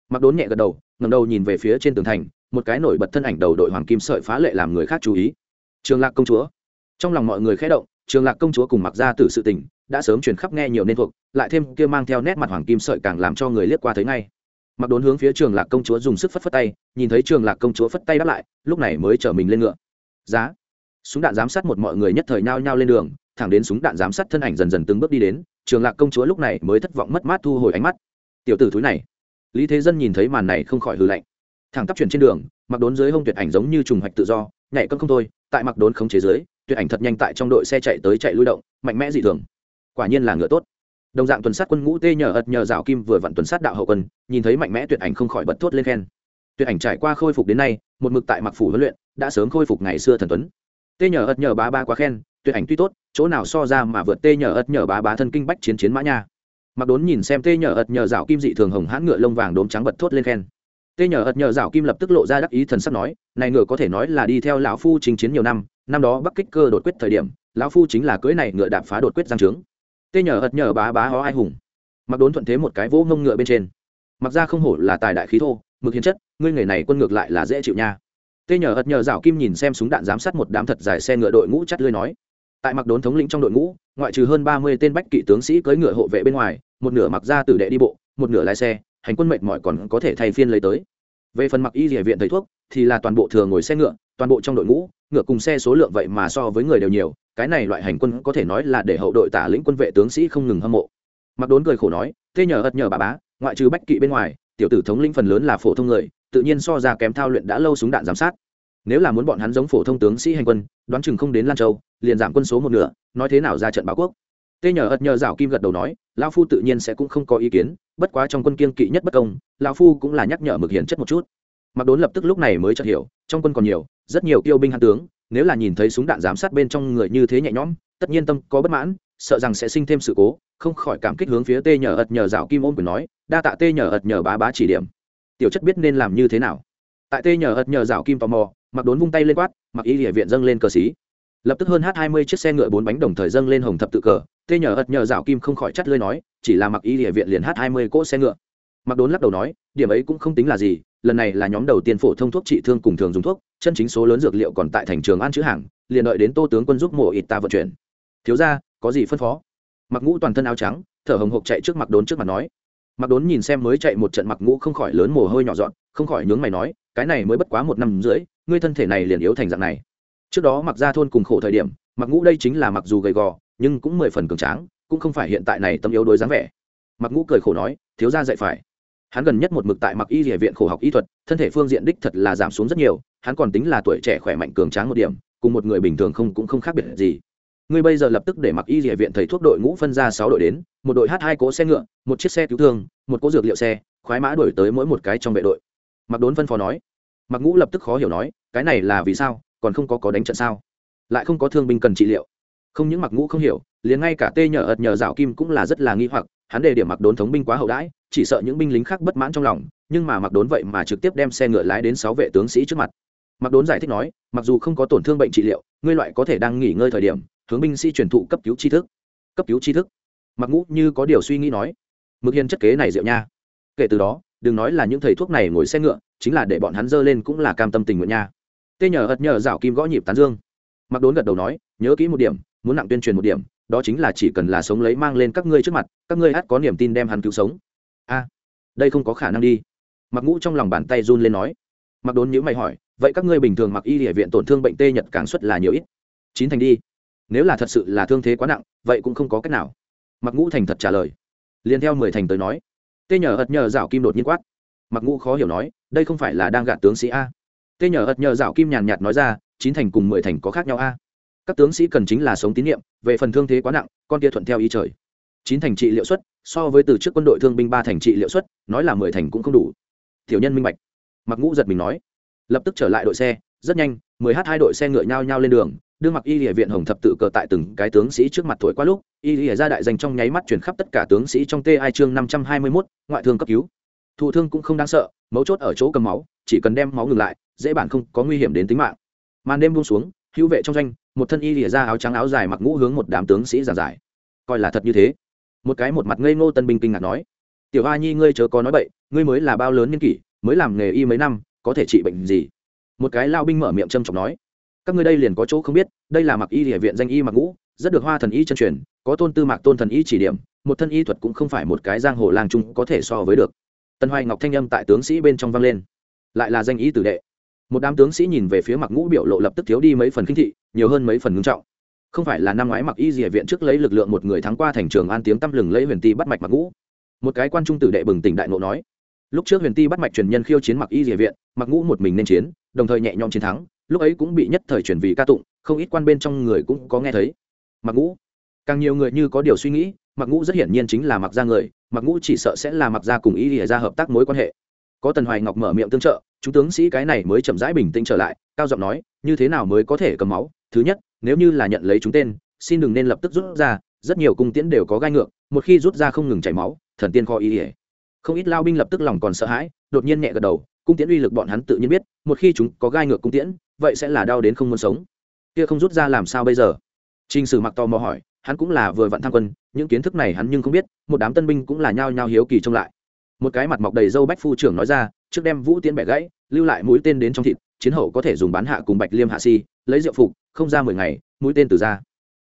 Mặc đốn nhẹ gật đầu ngầm đầu nhìn về phía trên tường thành, một cái nổi bật thân ảnh đầu đội hoàng kim sợi phá lệ làm người khác chú ý. Trường lạc công chúa. Trong lòng mọi người khẽ động, trường lạc công chúa cùng mặc ra từ sự tình đã sớm truyền khắp nghe nhiều nên thuộc, lại thêm kia mang theo nét mặt hoàng kim sợi càng làm cho người liếc qua thấy ngay. Mặc đốn hướng phía trường lạc công chúa dùng sức phất phất tay, nhìn thấy trường lạc công chúa phất tay đáp lại, lúc này mới chở mình lên ngựa. Giá. Súng đạn giám sát một mọi người nhất thời nhao nhao lên đường, thẳng đến súng đạn giám sát thân ảnh dần dần từng bước đi đến trường lạc công chúa lúc này mới thất vọng mất mát thu hồi ánh mắt. Tiểu tử thúi này. Lý thế dân nhìn thấy màn này không khỏi hư lạnh. Thẳng tắp chuyển trên đường, mặc đốn dưới hông tuyệt ảnh giống như trùng hoạch tự do, nhảy cân không thôi, tại mặc đốn không chế giới tuyệt ảnh thật nhanh tại trong đội xe chạy tới chạy lui động, mạnh mẽ dị thường. Quả nhiên là ngựa tốt. Đồng dạng tuần sát quân ngũ tê nhờ ật nhờ rào kim vừa vặn tuần sát đạo hậu quân, nhìn thấy mạnh mẽ tuyệt ảnh không khỏi bật thốt lên khen. Tuyệt ảnh trải qua khôi phục đến nay, một mực tại mặc phủ huấn luyện, đã sớm khôi phục ngày xưa thần tuấn. Tê nhờ ật nhờ bá ba quá khen tuyệt ảnh tuy tốt, chỗ nào so ra mà vượt tê nhờ ất nhờ bá bá thân kinh bách chiến chiến mã nha. Mặc đốn nhìn xem tê nhờ ật nhờ rào kim dị thường hồng hãn ngựa lông vàng đốm trắng bật thốt lên khen. Tê nhờ ật nhờ rào kim lập tức lộ ra đắc ý thần sắc nói, này ngựa có thể nói là đi theo lão phu chính chiến nhiều năm năm đó bắc kích cơ đột quyết thời điểm, lão phu chính là cưới này ngựa đạp phá đột quyết giang trướng. Tê nhờ ật nhờ bá bá hó ai hùng. Mặc đốn thuận thế một cái vỗ ngông ngựa bên trên. Mặc ra không hổ là tài đại khí thô, mực hiến chất, ngươi nghề này quân ngược lại là dễ chịu nha. Tê nhờ ật nhờ rào kim nhìn xem súng đạn giám sát một đám thật dài xe ngựa đội ngũ chắt lưới nói tại mặc đốn thống lĩnh trong đội ngũ, ngoại trừ hơn ba mươi tên bách kỵ tướng sĩ cưỡi ngựa hộ vệ bên ngoài, một nửa mặc ra tử đệ đi bộ, một nửa lái xe, hành quân mệt mỏi còn có thể thay phiên lấy tới. Về phần mặc y địa viện thầy thuốc, thì là toàn bộ thừa ngồi xe ngựa, toàn bộ trong đội ngũ, ngựa cùng xe số lượng vậy mà so với người đều nhiều, cái này loại hành quân có thể nói là để hậu đội tả lĩnh quân vệ tướng sĩ không ngừng hâm mộ. Mặc đốn cười khổ nói, thế nhờ ật nhờ bà bá, ngoại trừ bách kỵ bên ngoài, tiểu tử thống lĩnh phần lớn là phổ thông người, tự nhiên so ra kém thao luyện đã lâu súng đạn giám sát nếu là muốn bọn hắn giống phổ thông tướng sĩ hành quân, đoán chừng không đến lan châu, liền giảm quân số một nửa, nói thế nào ra trận báo quốc. Tê nhờ ật nhờ Rảo kim gật đầu nói lao phu tự nhiên sẽ cũng không có ý kiến, bất quá trong quân kiên kỵ nhất bất công lao phu cũng là nhắc nhở mực hiển chất một chút. Mặc đốn lập tức lúc này mới chợt hiểu, trong quân còn nhiều, rất nhiều kiêu binh hạ tướng, nếu là nhìn thấy súng đạn giám sát bên trong người như thế nhẹ nhõm, tất nhiên tâm có bất mãn, sợ rằng sẽ sinh thêm sự cố, không khỏi cảm kích hướng phía tê nhờ ật nhờ Rảo kim ôm quyền nói, đa tạ tê nhờ ật nhờ bá bá chỉ điểm. Tiểu chất biết nên làm như thế nào. Tại tê nhờ ật nhờ Rảo kim tò mò mặc đốn vung tay lên quát, mặc y địa viện dâng lên cờ xí. Lập tức hơn h hai mươi chiếc xe ngựa bốn bánh đồng thời dâng lên hồng thập tự cờ, tê nhờ ật nhờ rào kim không khỏi chắt lơi nói, chỉ là mặc y địa viện liền h hai mươi cỗ xe ngựa. Mặc đốn lắc đầu nói, điểm ấy cũng không tính là gì, lần này là nhóm đầu tiên phổ thông thuốc trị thương cùng thường dùng thuốc, chân chính số lớn dược liệu còn tại thành trường an chữ hàng, liền đợi đến tô tướng quân giúp mổ ít ta vận chuyển. Thiếu ra có gì phân phó? Mặc ngũ toàn thân áo trắng, thở hồng hộc chạy trước mặc đốn trước mặt nói. Mặc đốn nhìn xem mới chạy một trận mặc ngũ không khỏi lớn mồ hôi nhỏ dọn, không khỏi nhướng mày nói, cái này mới bất quá một năm rưỡi ngươi thân thể này liền yếu thành dạng này. Trước đó mặc ra thôn cùng khổ thời điểm, mặc ngũ đây chính là mặc dù gầy gò, nhưng cũng mười phần cường tráng, cũng không phải hiện tại này tâm yếu đối dáng vẻ. Mặc ngũ cười khổ nói, thiếu ra dạy phải. Hắn gần nhất một mực tại mặc y địa viện khổ học y thuật, thân thể phương diện đích thật là giảm xuống rất nhiều, hắn còn tính là tuổi trẻ khỏe mạnh cường tráng một điểm, cùng một người bình thường không cũng không khác biệt gì. Ngươi bây giờ lập tức để mặc y địa viện thầy thuốc đội ngũ phân ra sáu đội đến, một đội h hai cỗ xe ngựa, một chiếc xe cứu thương, một cỗ dược liệu xe, khoái mã đổi tới mỗi một cái trong vệ đội. Mặc đốn phân phó nói. Mặc ngũ lập tức khó hiểu nói cái này là vì sao? Còn không có có đánh trận sao? Lại không có thương binh cần trị liệu. Không những mặc ngũ không hiểu, liền ngay cả tê nhờ ợt nhờ rào kim cũng là rất là nghi hoặc. Hắn đề điểm mặc đốn thống binh quá hậu đãi, chỉ sợ những binh lính khác bất mãn trong lòng, nhưng mà mặc đốn vậy mà trực tiếp đem xe ngựa lái đến sáu vệ tướng sĩ trước mặt. Mặc đốn giải thích nói, mặc dù không có tổn thương bệnh trị liệu, ngươi loại có thể đang nghỉ ngơi thời điểm, hướng binh sĩ truyền thụ cấp cứu tri thức. Cấp cứu tri thức? Mặc ngũ như có điều suy nghĩ nói. Mực hiền chất kế này rượu nha. Kể từ đó, đừng nói là những thầy thuốc này ngồi xe ngựa, chính là để bọn hắn dơ lên cũng là cam tâm tình nguyện nha tê nhờ ật nhờ rảo kim gõ nhịp tán dương. Mặc đốn gật đầu nói, nhớ kỹ một điểm, muốn nặng tuyên truyền một điểm, đó chính là chỉ cần là sống lấy mang lên các ngươi trước mặt, các ngươi hát có niềm tin đem hắn cứu sống. A, đây không có khả năng đi. Mặc ngũ trong lòng bàn tay run lên nói. Mặc đốn nhữ mày hỏi, vậy các ngươi bình thường mặc y địa viện tổn thương bệnh tê nhật càng suất là nhiều ít? Chín thành đi. Nếu là thật sự là thương thế quá nặng, vậy cũng không có cách nào. Mặc ngũ thành thật trả lời. Liền theo mười thành tới nói, tê nhờ ật nhờ rảo kim đột nhiên quát. Mặc ngũ khó hiểu nói, đây không phải là đang gạt tướng sĩ a? Tê nhờ ật nhờ dạo kim nhàn nhạt nói ra, chín thành cùng mười thành có khác nhau a. Các tướng sĩ cần chính là sống tín nhiệm, về phần thương thế quá nặng, con kia thuận theo ý trời. Chín thành trị liệu suất, so với từ trước quân đội thương binh ba thành trị liệu suất, nói là mười thành cũng không đủ. Thiểu nhân minh bạch. Mặc ngũ giật mình nói. Lập tức trở lại đội xe, rất nhanh, mười h hai đội xe ngựa nhau nhau lên đường, đưa mặc y địa viện hồng thập tự cờ tại từng cái tướng sĩ trước mặt thổi qua lúc, y địa ra đại danh trong nháy mắt chuyển khắp tất cả tướng sĩ trong t hai chương năm trăm hai mươi mốt, ngoại thương cấp cứu. Thụ thương cũng không đáng sợ, mấu chốt ở chỗ cầm máu, chỉ cần đem máu ngừng lại dễ bản không có nguy hiểm đến tính mạng. Màn đêm buông xuống, hữu vệ trong doanh, một thân y lìa ra áo trắng áo dài mặc ngũ hướng một đám tướng sĩ giàn giải. Coi là thật như thế. Một cái một mặt ngây ngô tân binh kinh ngạc nói, tiểu hoa nhi, ngươi chớ có nói bậy, ngươi mới là bao lớn niên kỷ, mới làm nghề y mấy năm, có thể trị bệnh gì? Một cái lao binh mở miệng trầm trọng nói, các ngươi đây liền có chỗ không biết, đây là mặc y địa viện danh y mặc ngũ, rất được hoa thần y chân truyền, có tôn tư mạc tôn thần y chỉ điểm, một thân y thuật cũng không phải một cái giang hồ lang trung có thể so với được. Tân hoài ngọc thanh âm tại tướng sĩ bên trong vang lên. Lại là danh y tử đệ một đám tướng sĩ nhìn về phía mặc ngũ biểu lộ lập tức thiếu đi mấy phần kinh thị, nhiều hơn mấy phần ngưng trọng. Không phải là năm ngoái mặc y địa viện trước lấy lực lượng một người thắng qua thành trường an tiếng tăm lừng lấy huyền ti bắt mạch mặc ngũ. Một cái quan trung tử đệ bừng tỉnh đại nộ nói, lúc trước huyền ti bắt mạch truyền nhân khiêu chiến mặc y địa viện, mặc ngũ một mình nên chiến, đồng thời nhẹ nhõm chiến thắng, lúc ấy cũng bị nhất thời chuyển vì ca tụng, không ít quan bên trong người cũng có nghe thấy. Mặc ngũ, càng nhiều người như có điều suy nghĩ, mặc ngũ rất hiển nhiên chính là mặc ra người, mặc ngũ chỉ sợ sẽ là mặc ra cùng y địa ra hợp tác mối quan hệ. Có tần hoài ngọc mở miệng tương trợ chúng tướng sĩ cái này mới chậm rãi bình tĩnh trở lại cao giọng nói như thế nào mới có thể cầm máu? Thứ nhất nếu như là nhận lấy chúng tên xin đừng nên lập tức rút ra rất nhiều cung tiễn đều có gai ngược một khi rút ra không ngừng chảy máu thần tiên kho ý ỉa không ít lao binh lập tức lòng còn sợ hãi đột nhiên nhẹ gật đầu cung tiễn uy lực bọn hắn tự nhiên biết một khi chúng có gai ngược cung tiễn vậy sẽ là đau đến không muốn sống. Kia không rút ra làm sao bây giờ? Trình Sử Mặc to mò hỏi, hắn cũng là vừa vặn tham quân, những kiến thức này hắn nhưng không biết, một đám tân binh cũng là nhao nhao hiếu kỳ trông lại. Một cái mặt mọc đầy râu bách phu trưởng nói ra, trước đem vũ tiễn bẻ gãy, lưu lại mũi tên đến trong thịt, chiến hậu có thể dùng bán hạ cùng Bạch Liêm hạ si, lấy rượu phục, không ra mười ngày, mũi tên từ ra.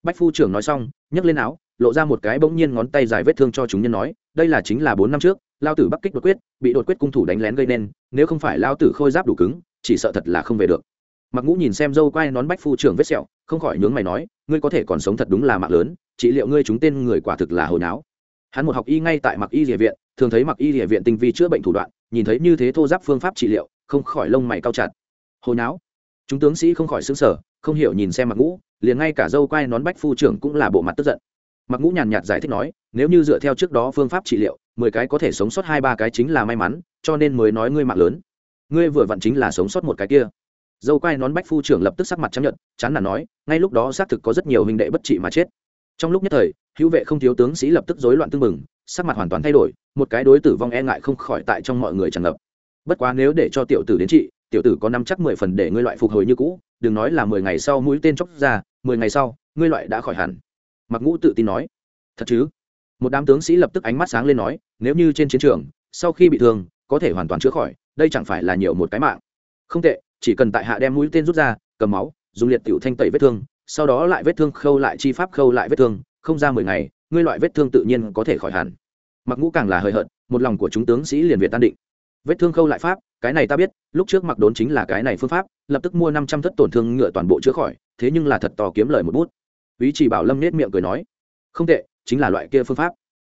Bách phu trưởng nói xong, nhấc lên áo, lộ ra một cái bỗng nhiên ngón tay dài vết thương cho chúng nhân nói đây là chính là bốn năm trước lao tử bắc kích đột quyết bị đột quyết cung thủ đánh lén gây nên nếu không phải lao tử khôi giáp đủ cứng chỉ sợ thật là không về được mặc ngũ nhìn xem dâu quai nón bách phu trưởng vết sẹo không khỏi nhướng mày nói ngươi có thể còn sống thật đúng là mạng lớn chỉ liệu ngươi chúng tên người quả thực là hồi não hắn một học y ngay tại mặc y địa viện thường thấy mặc y địa viện tinh vi chữa bệnh thủ đoạn nhìn thấy như thế thô giáp phương pháp trị liệu không khỏi lông mày cao chặt. Hồi não, chúng tướng sĩ không khỏi xứng sở không hiểu nhìn xem mặc ngũ liền ngay cả dâu quai nón bách phu trưởng cũng là bộ mặt tức giận. Mặc ngũ nhàn nhạt giải thích nói nếu như dựa theo trước đó phương pháp trị liệu mười cái có thể sống sót hai ba cái chính là may mắn cho nên mới nói ngươi mạng lớn. Ngươi vừa vặn chính là sống sót một cái kia. Dâu quai nón bách phu trưởng lập tức sắc mặt chấp nhận chán là nói ngay lúc đó xác thực có rất nhiều huynh đệ bất trị mà chết. Trong lúc nhất thời hữu vệ không thiếu tướng sĩ lập tức rối loạn tưng mừng sắc mặt hoàn toàn thay đổi một cái đối tử vong e ngại không khỏi tại trong mọi người tràn ngập bất quá nếu để cho tiểu tử đến trị, tiểu tử có năm chắc mười phần để ngươi loại phục hồi như cũ, đừng nói là mười ngày sau mũi tên chóc ra, mười ngày sau, ngươi loại đã khỏi hẳn. Mặc ngũ tự tin nói. Thật chứ? Một đám tướng sĩ lập tức ánh mắt sáng lên nói, nếu như trên chiến trường, sau khi bị thương, có thể hoàn toàn chữa khỏi, đây chẳng phải là nhiều một cái mạng. Không tệ, chỉ cần tại hạ đem mũi tên rút ra, cầm máu, dùng liệt tiểu thanh tẩy vết thương, sau đó lại vết thương khâu lại chi pháp khâu lại vết thương, không ra mười ngày, ngươi loại vết thương tự nhiên có thể khỏi hẳn. Mặc ngũ càng là hời hợt, một lòng của chúng tướng sĩ liền việt tan định vết thương khâu lại pháp, cái này ta biết, lúc trước mặc đốn chính là cái này phương pháp, lập tức mua năm trăm thất tổn thương ngựa toàn bộ chữa khỏi, thế nhưng là thật to kiếm lời một bút. Ý chỉ bảo lâm nết miệng cười nói, không tệ, chính là loại kia phương pháp.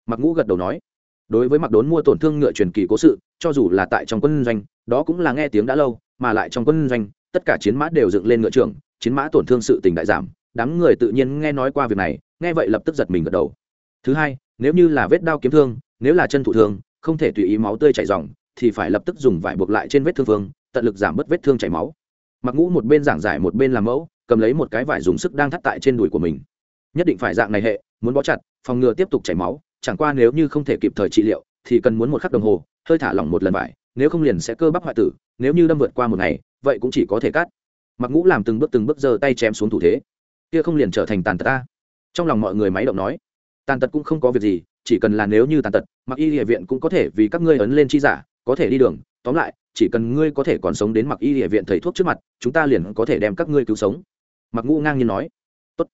Mặc ngũ gật đầu nói, đối với mặc đốn mua tổn thương ngựa truyền kỳ cố sự, cho dù là tại trong quân doanh, đó cũng là nghe tiếng đã lâu, mà lại trong quân doanh, tất cả chiến mã đều dựng lên ngựa trưởng, chiến mã tổn thương sự tình đại giảm, đám người tự nhiên nghe nói qua việc này, nghe vậy lập tức giật mình gật đầu. Thứ hai, nếu như là vết đao kiếm thương, nếu là chân thụ thương, không thể tùy ý máu tươi chảy dòng thì phải lập tức dùng vải buộc lại trên vết thương phương, tận lực giảm bớt vết thương chảy máu. Mặc ngũ một bên giảng giải một bên làm mẫu, cầm lấy một cái vải dùng sức đang thắt tại trên đùi của mình. Nhất định phải dạng này hệ, muốn bó chặt, phòng ngừa tiếp tục chảy máu, chẳng qua nếu như không thể kịp thời trị liệu, thì cần muốn một khắc đồng hồ, hơi thả lỏng một lần vải, nếu không liền sẽ cơ bắp hoại tử, nếu như đâm vượt qua một ngày, vậy cũng chỉ có thể cắt. Mặc ngũ làm từng bước từng bước giơ tay chém xuống thủ thế. Kia không liền trở thành tàn tật ta? Trong lòng mọi người máy động nói. Tàn tật cũng không có việc gì, chỉ cần là nếu như tàn tật, mặc y địa viện cũng có thể vì các ngươi ấn lên chi giả có thể đi đường, tóm lại, chỉ cần ngươi có thể còn sống đến mặc y địa viện thầy thuốc trước mặt, chúng ta liền có thể đem các ngươi cứu sống. Mặc ngũ ngang nhiên nói. Tốt.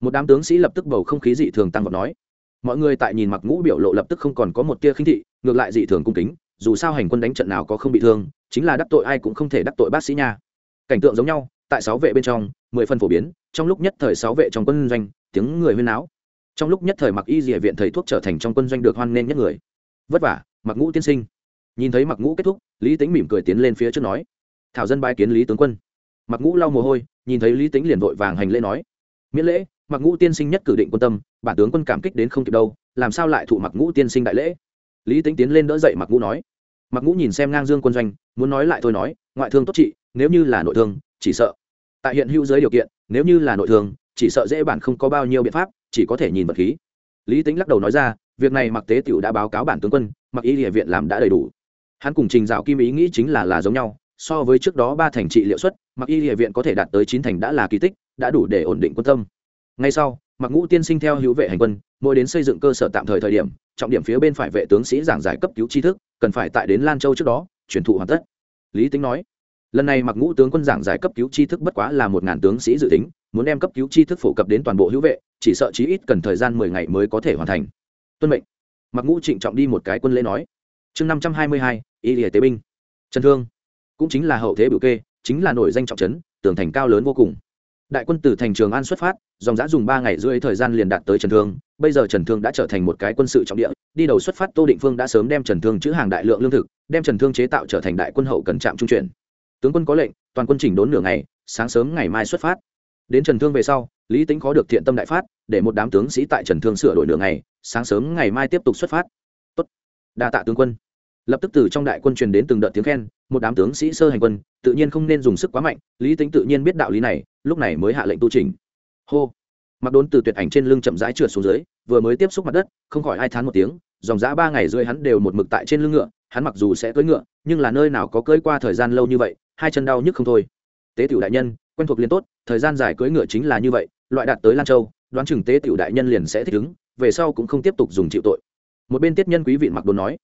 một đám tướng sĩ lập tức bầu không khí dị thường tăng vọt nói. Mọi người tại nhìn mặc ngũ biểu lộ lập tức không còn có một tia khinh thị, ngược lại dị thường cung kính, dù sao hành quân đánh trận nào có không bị thương, chính là đắc tội ai cũng không thể đắc tội bác sĩ nha. Cảnh tượng giống nhau, tại sáu vệ bên trong, mười phân phổ biến, trong lúc nhất thời sáu vệ trong quân doanh, tiếng người huyên náo. Trong lúc nhất thời mặc y dỉa viện thầy thuốc trở thành trong quân doanh được hoan nghênh nhất người. Vất vả, mặc ngũ tiên sinh nhìn thấy mặc ngũ kết thúc, lý tính mỉm cười tiến lên phía trước nói, thảo dân bái kiến lý tướng quân. Mặc ngũ lau mồ hôi, nhìn thấy lý tính liền vội vàng hành lễ nói, miễn lễ, mặc ngũ tiên sinh nhất cử định quân tâm, bản tướng quân cảm kích đến không kịp đâu, làm sao lại thụ mặc ngũ tiên sinh đại lễ? Lý tính tiến lên đỡ dậy mặc ngũ nói, mặc ngũ nhìn xem ngang dương quân doanh, muốn nói lại thôi nói, ngoại thương tốt trị, nếu như là nội thương, chỉ sợ. Tại hiện hữu giới điều kiện, nếu như là nội thương, chỉ sợ dễ bản không có bao nhiêu biện pháp, chỉ có thể nhìn vật khí. Lý tính lắc đầu nói ra, việc này mặc tế tiểu đã báo cáo bản tướng quân, mặc y địa viện làm đã đầy đủ hắn cùng trình dạo kim ý nghĩ chính là là giống nhau, so với trước đó ba thành trị liệu suất mặc y địa viện có thể đạt tới chín thành đã là kỳ tích, đã đủ để ổn định quân tâm. Ngay sau mặc ngũ tiên sinh theo hữu vệ hành quân, mỗi đến xây dựng cơ sở tạm thời thời điểm, trọng điểm phía bên phải vệ tướng sĩ giảng giải cấp cứu tri thức, cần phải tại đến lan châu trước đó, truyền thụ hoàn tất. Lý tính nói, lần này mặc ngũ tướng quân giảng giải cấp cứu tri thức bất quá là một ngàn tướng sĩ dự tính, muốn đem cấp cứu tri thức phổ cập đến toàn bộ hữu vệ, chỉ sợ chí ít cần thời gian mười ngày mới có thể hoàn thành. Tuân mệnh. Mặc ngũ trịnh trọng đi một cái quân lễ nói chương năm trăm hai mươi hai, y lìa tế binh. Trần thương. Cũng chính là hậu thế biểu kê, chính là nổi danh trọng trấn, tường thành cao lớn vô cùng. Đại quân từ thành trường an xuất phát, dòng giã dùng ba ngày rưỡi thời gian liền đạt tới trần thương. Bây giờ trần thương đã trở thành một cái quân sự trọng địa, đi đầu xuất phát tô định phương đã sớm đem trần thương chữ hàng đại lượng lương thực, đem trần thương chế tạo trở thành đại quân hậu cần trạm trung chuyển. Tướng quân có lệnh, toàn quân chỉnh đốn nửa ngày, sáng sớm ngày mai xuất phát. Đến trần thương về sau, lý tính khó được thiện tâm đại phát, để một đám tướng sĩ tại trần thương sửa đổi nửa ngày, sáng sớm ngày mai tiếp tục xuất phát. Tốt. đa tạ tướng quân lập tức từ trong đại quân truyền đến từng đợt tiếng khen, một đám tướng sĩ sơ hành quân, tự nhiên không nên dùng sức quá mạnh, lý tính tự nhiên biết đạo lý này, lúc này mới hạ lệnh tu trình hô! Mặc đốn từ tuyệt ảnh trên lưng chậm rãi trượt xuống dưới, vừa mới tiếp xúc mặt đất, không khỏi ai thán một tiếng, dòng giã ba ngày rưỡi hắn đều một mực tại trên lưng ngựa, hắn mặc dù sẽ cưỡi ngựa, nhưng là nơi nào có cưỡi qua thời gian lâu như vậy, hai chân đau nhức không thôi. Tế tiểu đại nhân, quen thuộc liền tốt, thời gian dài cưỡi ngựa chính là như vậy, loại đạt tới lan châu, đoán chừng tế tiểu đại nhân liền sẽ thích ứng, về sau cũng không tiếp tục dùng chịu tội. Một bên tiết nhân quý vị mặc đốn nói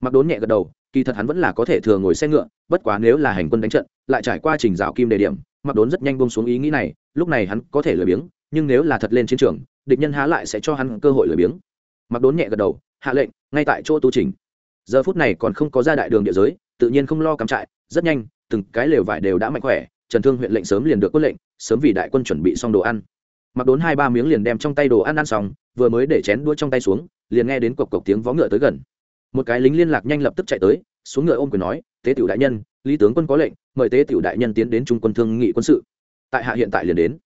mặc đốn nhẹ gật đầu, kỳ thật hắn vẫn là có thể thừa ngồi xe ngựa, bất quá nếu là hành quân đánh trận, lại trải qua trình rào kim đề điểm, mặc đốn rất nhanh bông xuống ý nghĩ này, lúc này hắn có thể lười biếng, nhưng nếu là thật lên chiến trường, địch nhân há lại sẽ cho hắn cơ hội lười biếng. Mặc đốn nhẹ gật đầu, hạ lệnh, ngay tại chỗ tu trình giờ phút này còn không có ra đại đường địa giới, tự nhiên không lo cắm trại, rất nhanh, từng cái lều vải đều đã mạnh khỏe, trần thương huyện lệnh sớm liền được quân lệnh, sớm vì đại quân chuẩn bị xong đồ ăn. Mặc đốn hai ba miếng liền đem trong tay đồ ăn ăn xong, vừa mới để chén đuôi trong tay xuống, liền nghe đến cộc cộc tiếng vó ngựa tới gần một cái lính liên lạc nhanh lập tức chạy tới, xuống ngựa ôm quyền nói, tế tiểu đại nhân, lý tướng quân có lệnh, mời tế tiểu đại nhân tiến đến trung quân thương nghị quân sự. Tại hạ hiện tại liền đến.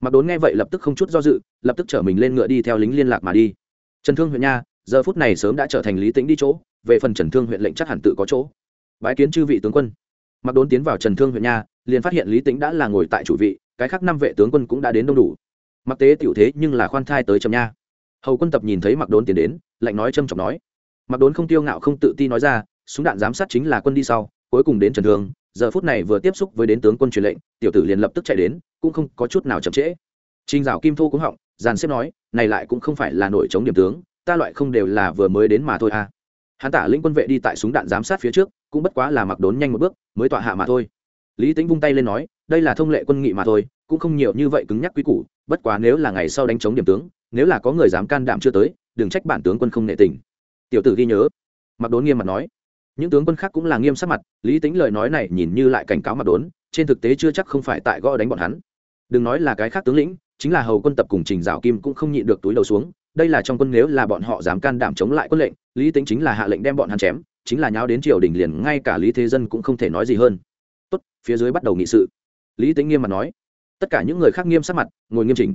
Mặc đốn nghe vậy lập tức không chút do dự, lập tức chở mình lên ngựa đi theo lính liên lạc mà đi. Trần thương huyện nha, giờ phút này sớm đã trở thành lý tĩnh đi chỗ, về phần trần thương huyện lệnh chắc hẳn tự có chỗ. Bái kiến chư vị tướng quân. Mặc đốn tiến vào trần thương huyện nha, liền phát hiện lý tĩnh đã là ngồi tại chủ vị, cái khác năm vệ tướng quân cũng đã đến đông đủ. Mặc tế tiểu thế nhưng là khoan thai tới trầm nha. Hầu quân tập nhìn thấy mặc đốn tiến đến, lạnh nói trâm trọng nói mặc đốn không tiêu ngạo không tự ti nói ra, súng đạn giám sát chính là quân đi sau, cuối cùng đến trần thương giờ phút này vừa tiếp xúc với đến tướng quân truyền lệnh, tiểu tử liền lập tức chạy đến, cũng không có chút nào chậm trễ. Trình dạo kim thô cũng họng, dàn xếp nói, này lại cũng không phải là nội chống điểm tướng, ta loại không đều là vừa mới đến mà thôi à. Hắn tả lĩnh quân vệ đi tại súng đạn giám sát phía trước, cũng bất quá là mặc đốn nhanh một bước, mới tọa hạ mà thôi. Lý tính vung tay lên nói, đây là thông lệ quân nghị mà thôi, cũng không nhiều như vậy cứng nhắc quý củ, bất quá nếu là ngày sau đánh chống điểm tướng, nếu là có người dám can đảm chưa tới, đừng trách bản tướng quân không nệ tình tiểu tử ghi nhớ. Mặc đốn nghiêm mặt nói. Những tướng quân khác cũng là nghiêm sắc mặt, lý tính lời nói này nhìn như lại cảnh cáo mặc đốn, trên thực tế chưa chắc không phải tại gõ đánh bọn hắn. Đừng nói là cái khác tướng lĩnh, chính là hầu quân tập cùng trình dạo kim cũng không nhịn được túi đầu xuống, đây là trong quân nếu là bọn họ dám can đảm chống lại quân lệnh, lý tính chính là hạ lệnh đem bọn hắn chém, chính là nháo đến triều đình liền ngay cả lý thế dân cũng không thể nói gì hơn. Tốt, phía dưới bắt đầu nghị sự. Lý tính nghiêm mặt nói. Tất cả những người khác nghiêm sắc mặt, ngồi nghiêm chỉnh.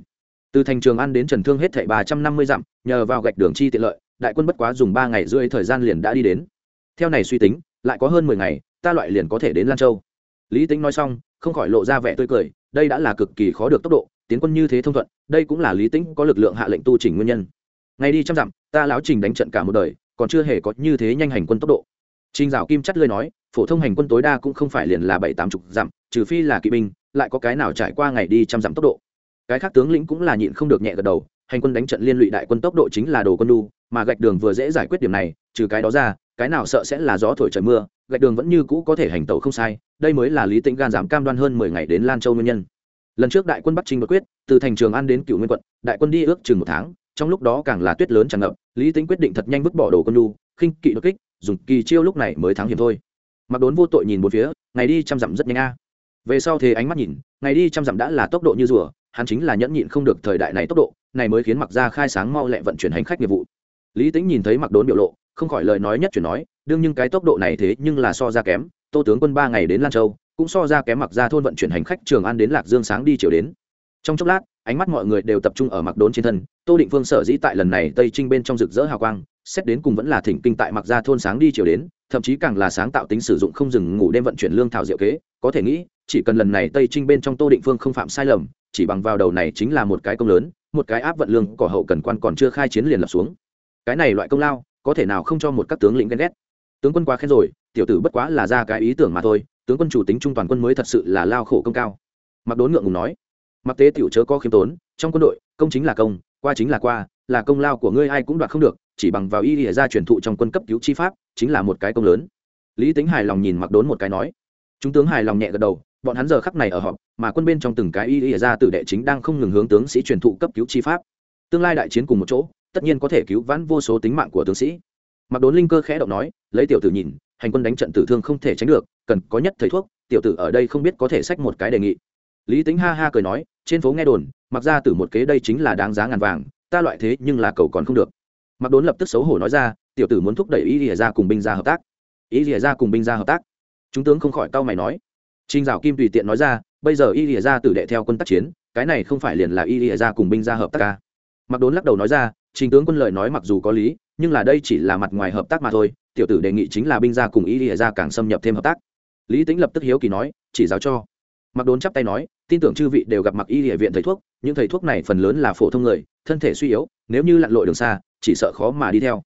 Từ thành trường ăn đến trần thương hết thảy ba trăm năm mươi dặm, nhờ vào gạch đường chi tiện lợi đại quân bất quá dùng ba ngày rưỡi thời gian liền đã đi đến. Theo này suy tính lại có hơn mười ngày ta loại liền có thể đến lan châu. Lý tính nói xong không khỏi lộ ra vẻ tươi cười đây đã là cực kỳ khó được tốc độ tiến quân như thế thông thuận đây cũng là lý tính có lực lượng hạ lệnh tu chỉnh nguyên nhân. Ngày đi trăm dặm ta láo trình đánh trận cả một đời còn chưa hề có như thế nhanh hành quân tốc độ. Trình Dạo Kim chắt lưỡi nói, phổ thông hành quân tối đa cũng không phải liền là bảy tám chục dặm, trừ phi là kỵ binh, lại có cái nào trải qua ngày đi trăm dặm tốc độ. Cái khác tướng lĩnh cũng là nhịn không được nhẹ gật đầu, hành quân đánh trận liên lụy đại quân tốc độ chính là đồ quân đu, mà gạch đường vừa dễ giải quyết điểm này, trừ cái đó ra, cái nào sợ sẽ là gió thổi trời mưa, gạch đường vẫn như cũ có thể hành tẩu không sai, đây mới là Lý Tĩnh gan dám cam đoan hơn mười ngày đến Lan Châu nguyên nhân. Lần trước đại quân Bắc Trinh bất quyết, từ thành Trường An đến Cửu Nguyên quận, đại quân đi ước chừng một tháng, trong lúc đó càng là tuyết lớn tràn ngập, Lý Tĩnh quyết định thật nhanh vứt bỏ đồ quân đu, khinh kỵ đột kích, dùng kỳ chiêu lúc này mới thắng hiểm thôi. Mặc đốn vô tội nhìn một phía ngày đi trăm dặm rất nhanh a. Về sau thế ánh mắt nhìn ngày đi trăm dặm đã là tốc độ như rùa hắn chính là nhẫn nhịn không được thời đại này tốc độ này mới khiến mặc ra khai sáng mau lẹ vận chuyển hành khách nghiệp vụ lý tính nhìn thấy mặc đốn biểu lộ, không khỏi lời nói nhất chuyển nói, đương nhưng cái tốc độ này thế nhưng là so ra kém, tô tướng quân ba ngày đến lan châu, cũng so ra kém mặc ra thôn vận chuyển hành khách trường an đến lạc dương sáng đi chiều đến. Trong chốc lát, ánh mắt mọi người đều tập trung ở mặc đốn trên thân, tô định phương sở dĩ tại lần này tây trinh bên trong rực rỡ hào quang, xét đến cùng vẫn là thỉnh kinh tại mặc ra thôn sáng đi chiều đến, thậm chí càng là sáng tạo tính sử dụng không dừng ngủ đêm vận chuyển lương thảo diệu kế, có thể nghĩ, chỉ cần lần này tây trinh bên trong tô định phương không phạm sai lầm, chỉ bằng vào đầu này chính là một cái công lớn, một cái áp vận lương cỏ hậu cần quan còn chưa khai chiến liền lập xuống cái này loại công lao, có thể nào không cho một các tướng lĩnh ghen ghét? Tướng quân quá khen rồi, tiểu tử bất quá là ra cái ý tưởng mà thôi, tướng quân chủ tính trung toàn quân mới thật sự là lao khổ công cao. Mặc đốn ngượng ngùng nói, mặc tế tiểu chớ có khiêm tốn, trong quân đội, công chính là công, qua chính là qua, là công lao của ngươi ai cũng đoạt không được, chỉ bằng vào y lìa ra truyền thụ trong quân cấp cứu chi pháp, chính là một cái công lớn. Lý tính hài lòng nhìn mặc đốn một cái nói. Chúng tướng hài lòng nhẹ gật đầu, bọn hắn giờ khắc này ở họp, mà quân bên trong từng cái y lìa ra tử đệ chính đang không ngừng hướng tướng sĩ truyền thụ cấp cứu chi pháp. Tương lai đại chiến cùng một chỗ tất nhiên có thể cứu vãn vô số tính mạng của tướng sĩ. Mặc đốn linh cơ khẽ động nói, lấy tiểu tử nhìn, hành quân đánh trận tử thương không thể tránh được, cần có nhất thầy thuốc, tiểu tử ở đây không biết có thể sách một cái đề nghị. Lý tính ha ha cười nói, trên phố nghe đồn, mặc ra từ một kế đây chính là đáng giá ngàn vàng, ta loại thế nhưng là cầu còn không được. Mặc đốn lập tức xấu hổ nói ra, tiểu tử muốn thúc đẩy ý lìa ra cùng binh ra hợp tác. Ý lìa ra cùng binh ra hợp tác. Chúng tướng không khỏi cau mày nói. Trinh dạo kim tùy tiện nói ra, bây giờ y lìa ra tử đệ theo quân tác chiến, cái này không phải liền là y lìa ra cùng binh ra hợp tác à? ca mặc đốn lắc đầu nói ra trình tướng quân lời nói mặc dù có lý nhưng là đây chỉ là mặt ngoài hợp tác mà thôi tiểu tử đề nghị chính là binh gia cùng y lìa ra càng xâm nhập thêm hợp tác. Lý tính lập tức hiếu kỳ nói chỉ giáo cho. Mặc đốn chắp tay nói tin tưởng chư vị đều gặp mặc y địa viện thầy thuốc những thầy thuốc này phần lớn là phổ thông người thân thể suy yếu nếu như lặn lội đường xa chỉ sợ khó mà đi theo.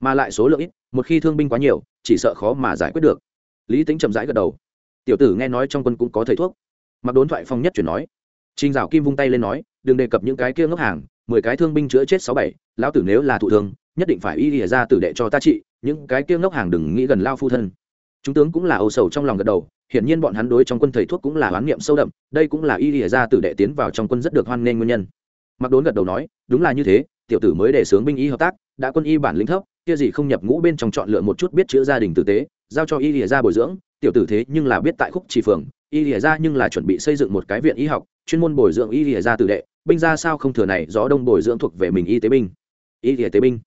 Mà lại số lượng ít một khi thương binh quá nhiều chỉ sợ khó mà giải quyết được. Lý tính chậm rãi gật đầu. Tiểu tử nghe nói trong quân cũng có thầy thuốc. Mặc đốn thoại phong nhất chuyển nói. Trình Dạo Kim vung tay lên nói, đừng đề cập những cái kia ngốc hàng, mười cái thương binh chữa chết sáu bảy, lão tử nếu là thụ thương, nhất định phải y lìa ra tử đệ cho ta trị, những cái kia ngốc hàng đừng nghĩ gần lao phu thân. Chúng tướng cũng là âu sầu trong lòng gật đầu, hiển nhiên bọn hắn đối trong quân thầy thuốc cũng là oán niệm sâu đậm, đây cũng là y lìa ra tử đệ tiến vào trong quân rất được hoan nghênh nguyên nhân. mặc đốn gật đầu nói đúng là như thế tiểu tử mới để sướng binh y hợp tác đã quân y bản lĩnh thấp kia gì không nhập ngũ bên trong chọn lựa một chút biết chữa gia đình tử tế giao cho y lìa ra bồi dưỡng tiểu tử thế nhưng là biết tại khúc trì phường y lìa ra nhưng là chuẩn bị xây dựng một cái viện y học chuyên môn bồi dưỡng y lìa ra tử đệ binh ra sao không thừa này gió đông bồi dưỡng thuộc về mình y tế binh y lìa tế binh.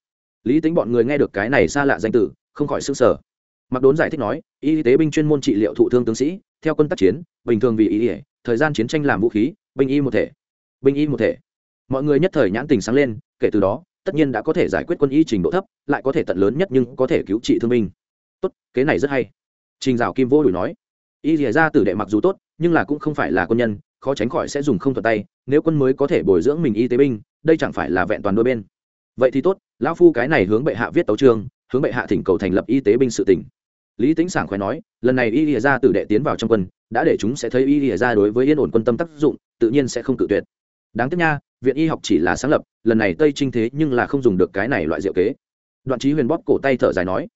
Lý tính bọn người nghe được cái này xa lạ danh tử không khỏi sức sở mặc đốn giải thích nói y tế binh chuyên môn trị liệu thụ thương tướng sĩ, theo quân tác chiến, bình thường vì y ỉa thời gian chiến tranh làm vũ khí, binh y một thể. Binh y một thể. Mọi người nhất thời nhãn tình sáng lên, kể từ đó, tất nhiên đã có thể giải quyết quân y trình độ thấp, lại có thể tận lớn nhất nhưng có thể cứu trị thương binh. Tốt, kế này rất hay. Trình dạo kim vô đùi nói y rìa ra tử đệ mặc dù tốt, nhưng là cũng không phải là quân nhân, khó tránh khỏi sẽ dùng không thuật tay, nếu quân mới có thể bồi dưỡng mình y tế binh, đây chẳng phải là vẹn toàn đôi bên vậy thì tốt, lão phu cái này hướng bệ hạ viết tấu trương hướng bệ hạ thỉnh cầu thành lập y tế binh sự tỉnh. Lý tính sảng khoái nói, lần này y lìa ra tử đệ tiến vào trong quân, đã để chúng sẽ thấy y lìa ra đối với yên ổn quân tâm tác dụng, tự nhiên sẽ không cự tuyệt. Đáng tiếc nha, viện y học chỉ là sáng lập, lần này tây trinh thế nhưng là không dùng được cái này loại diệu kế. Đoạn trí huyền bóp cổ tay thở dài nói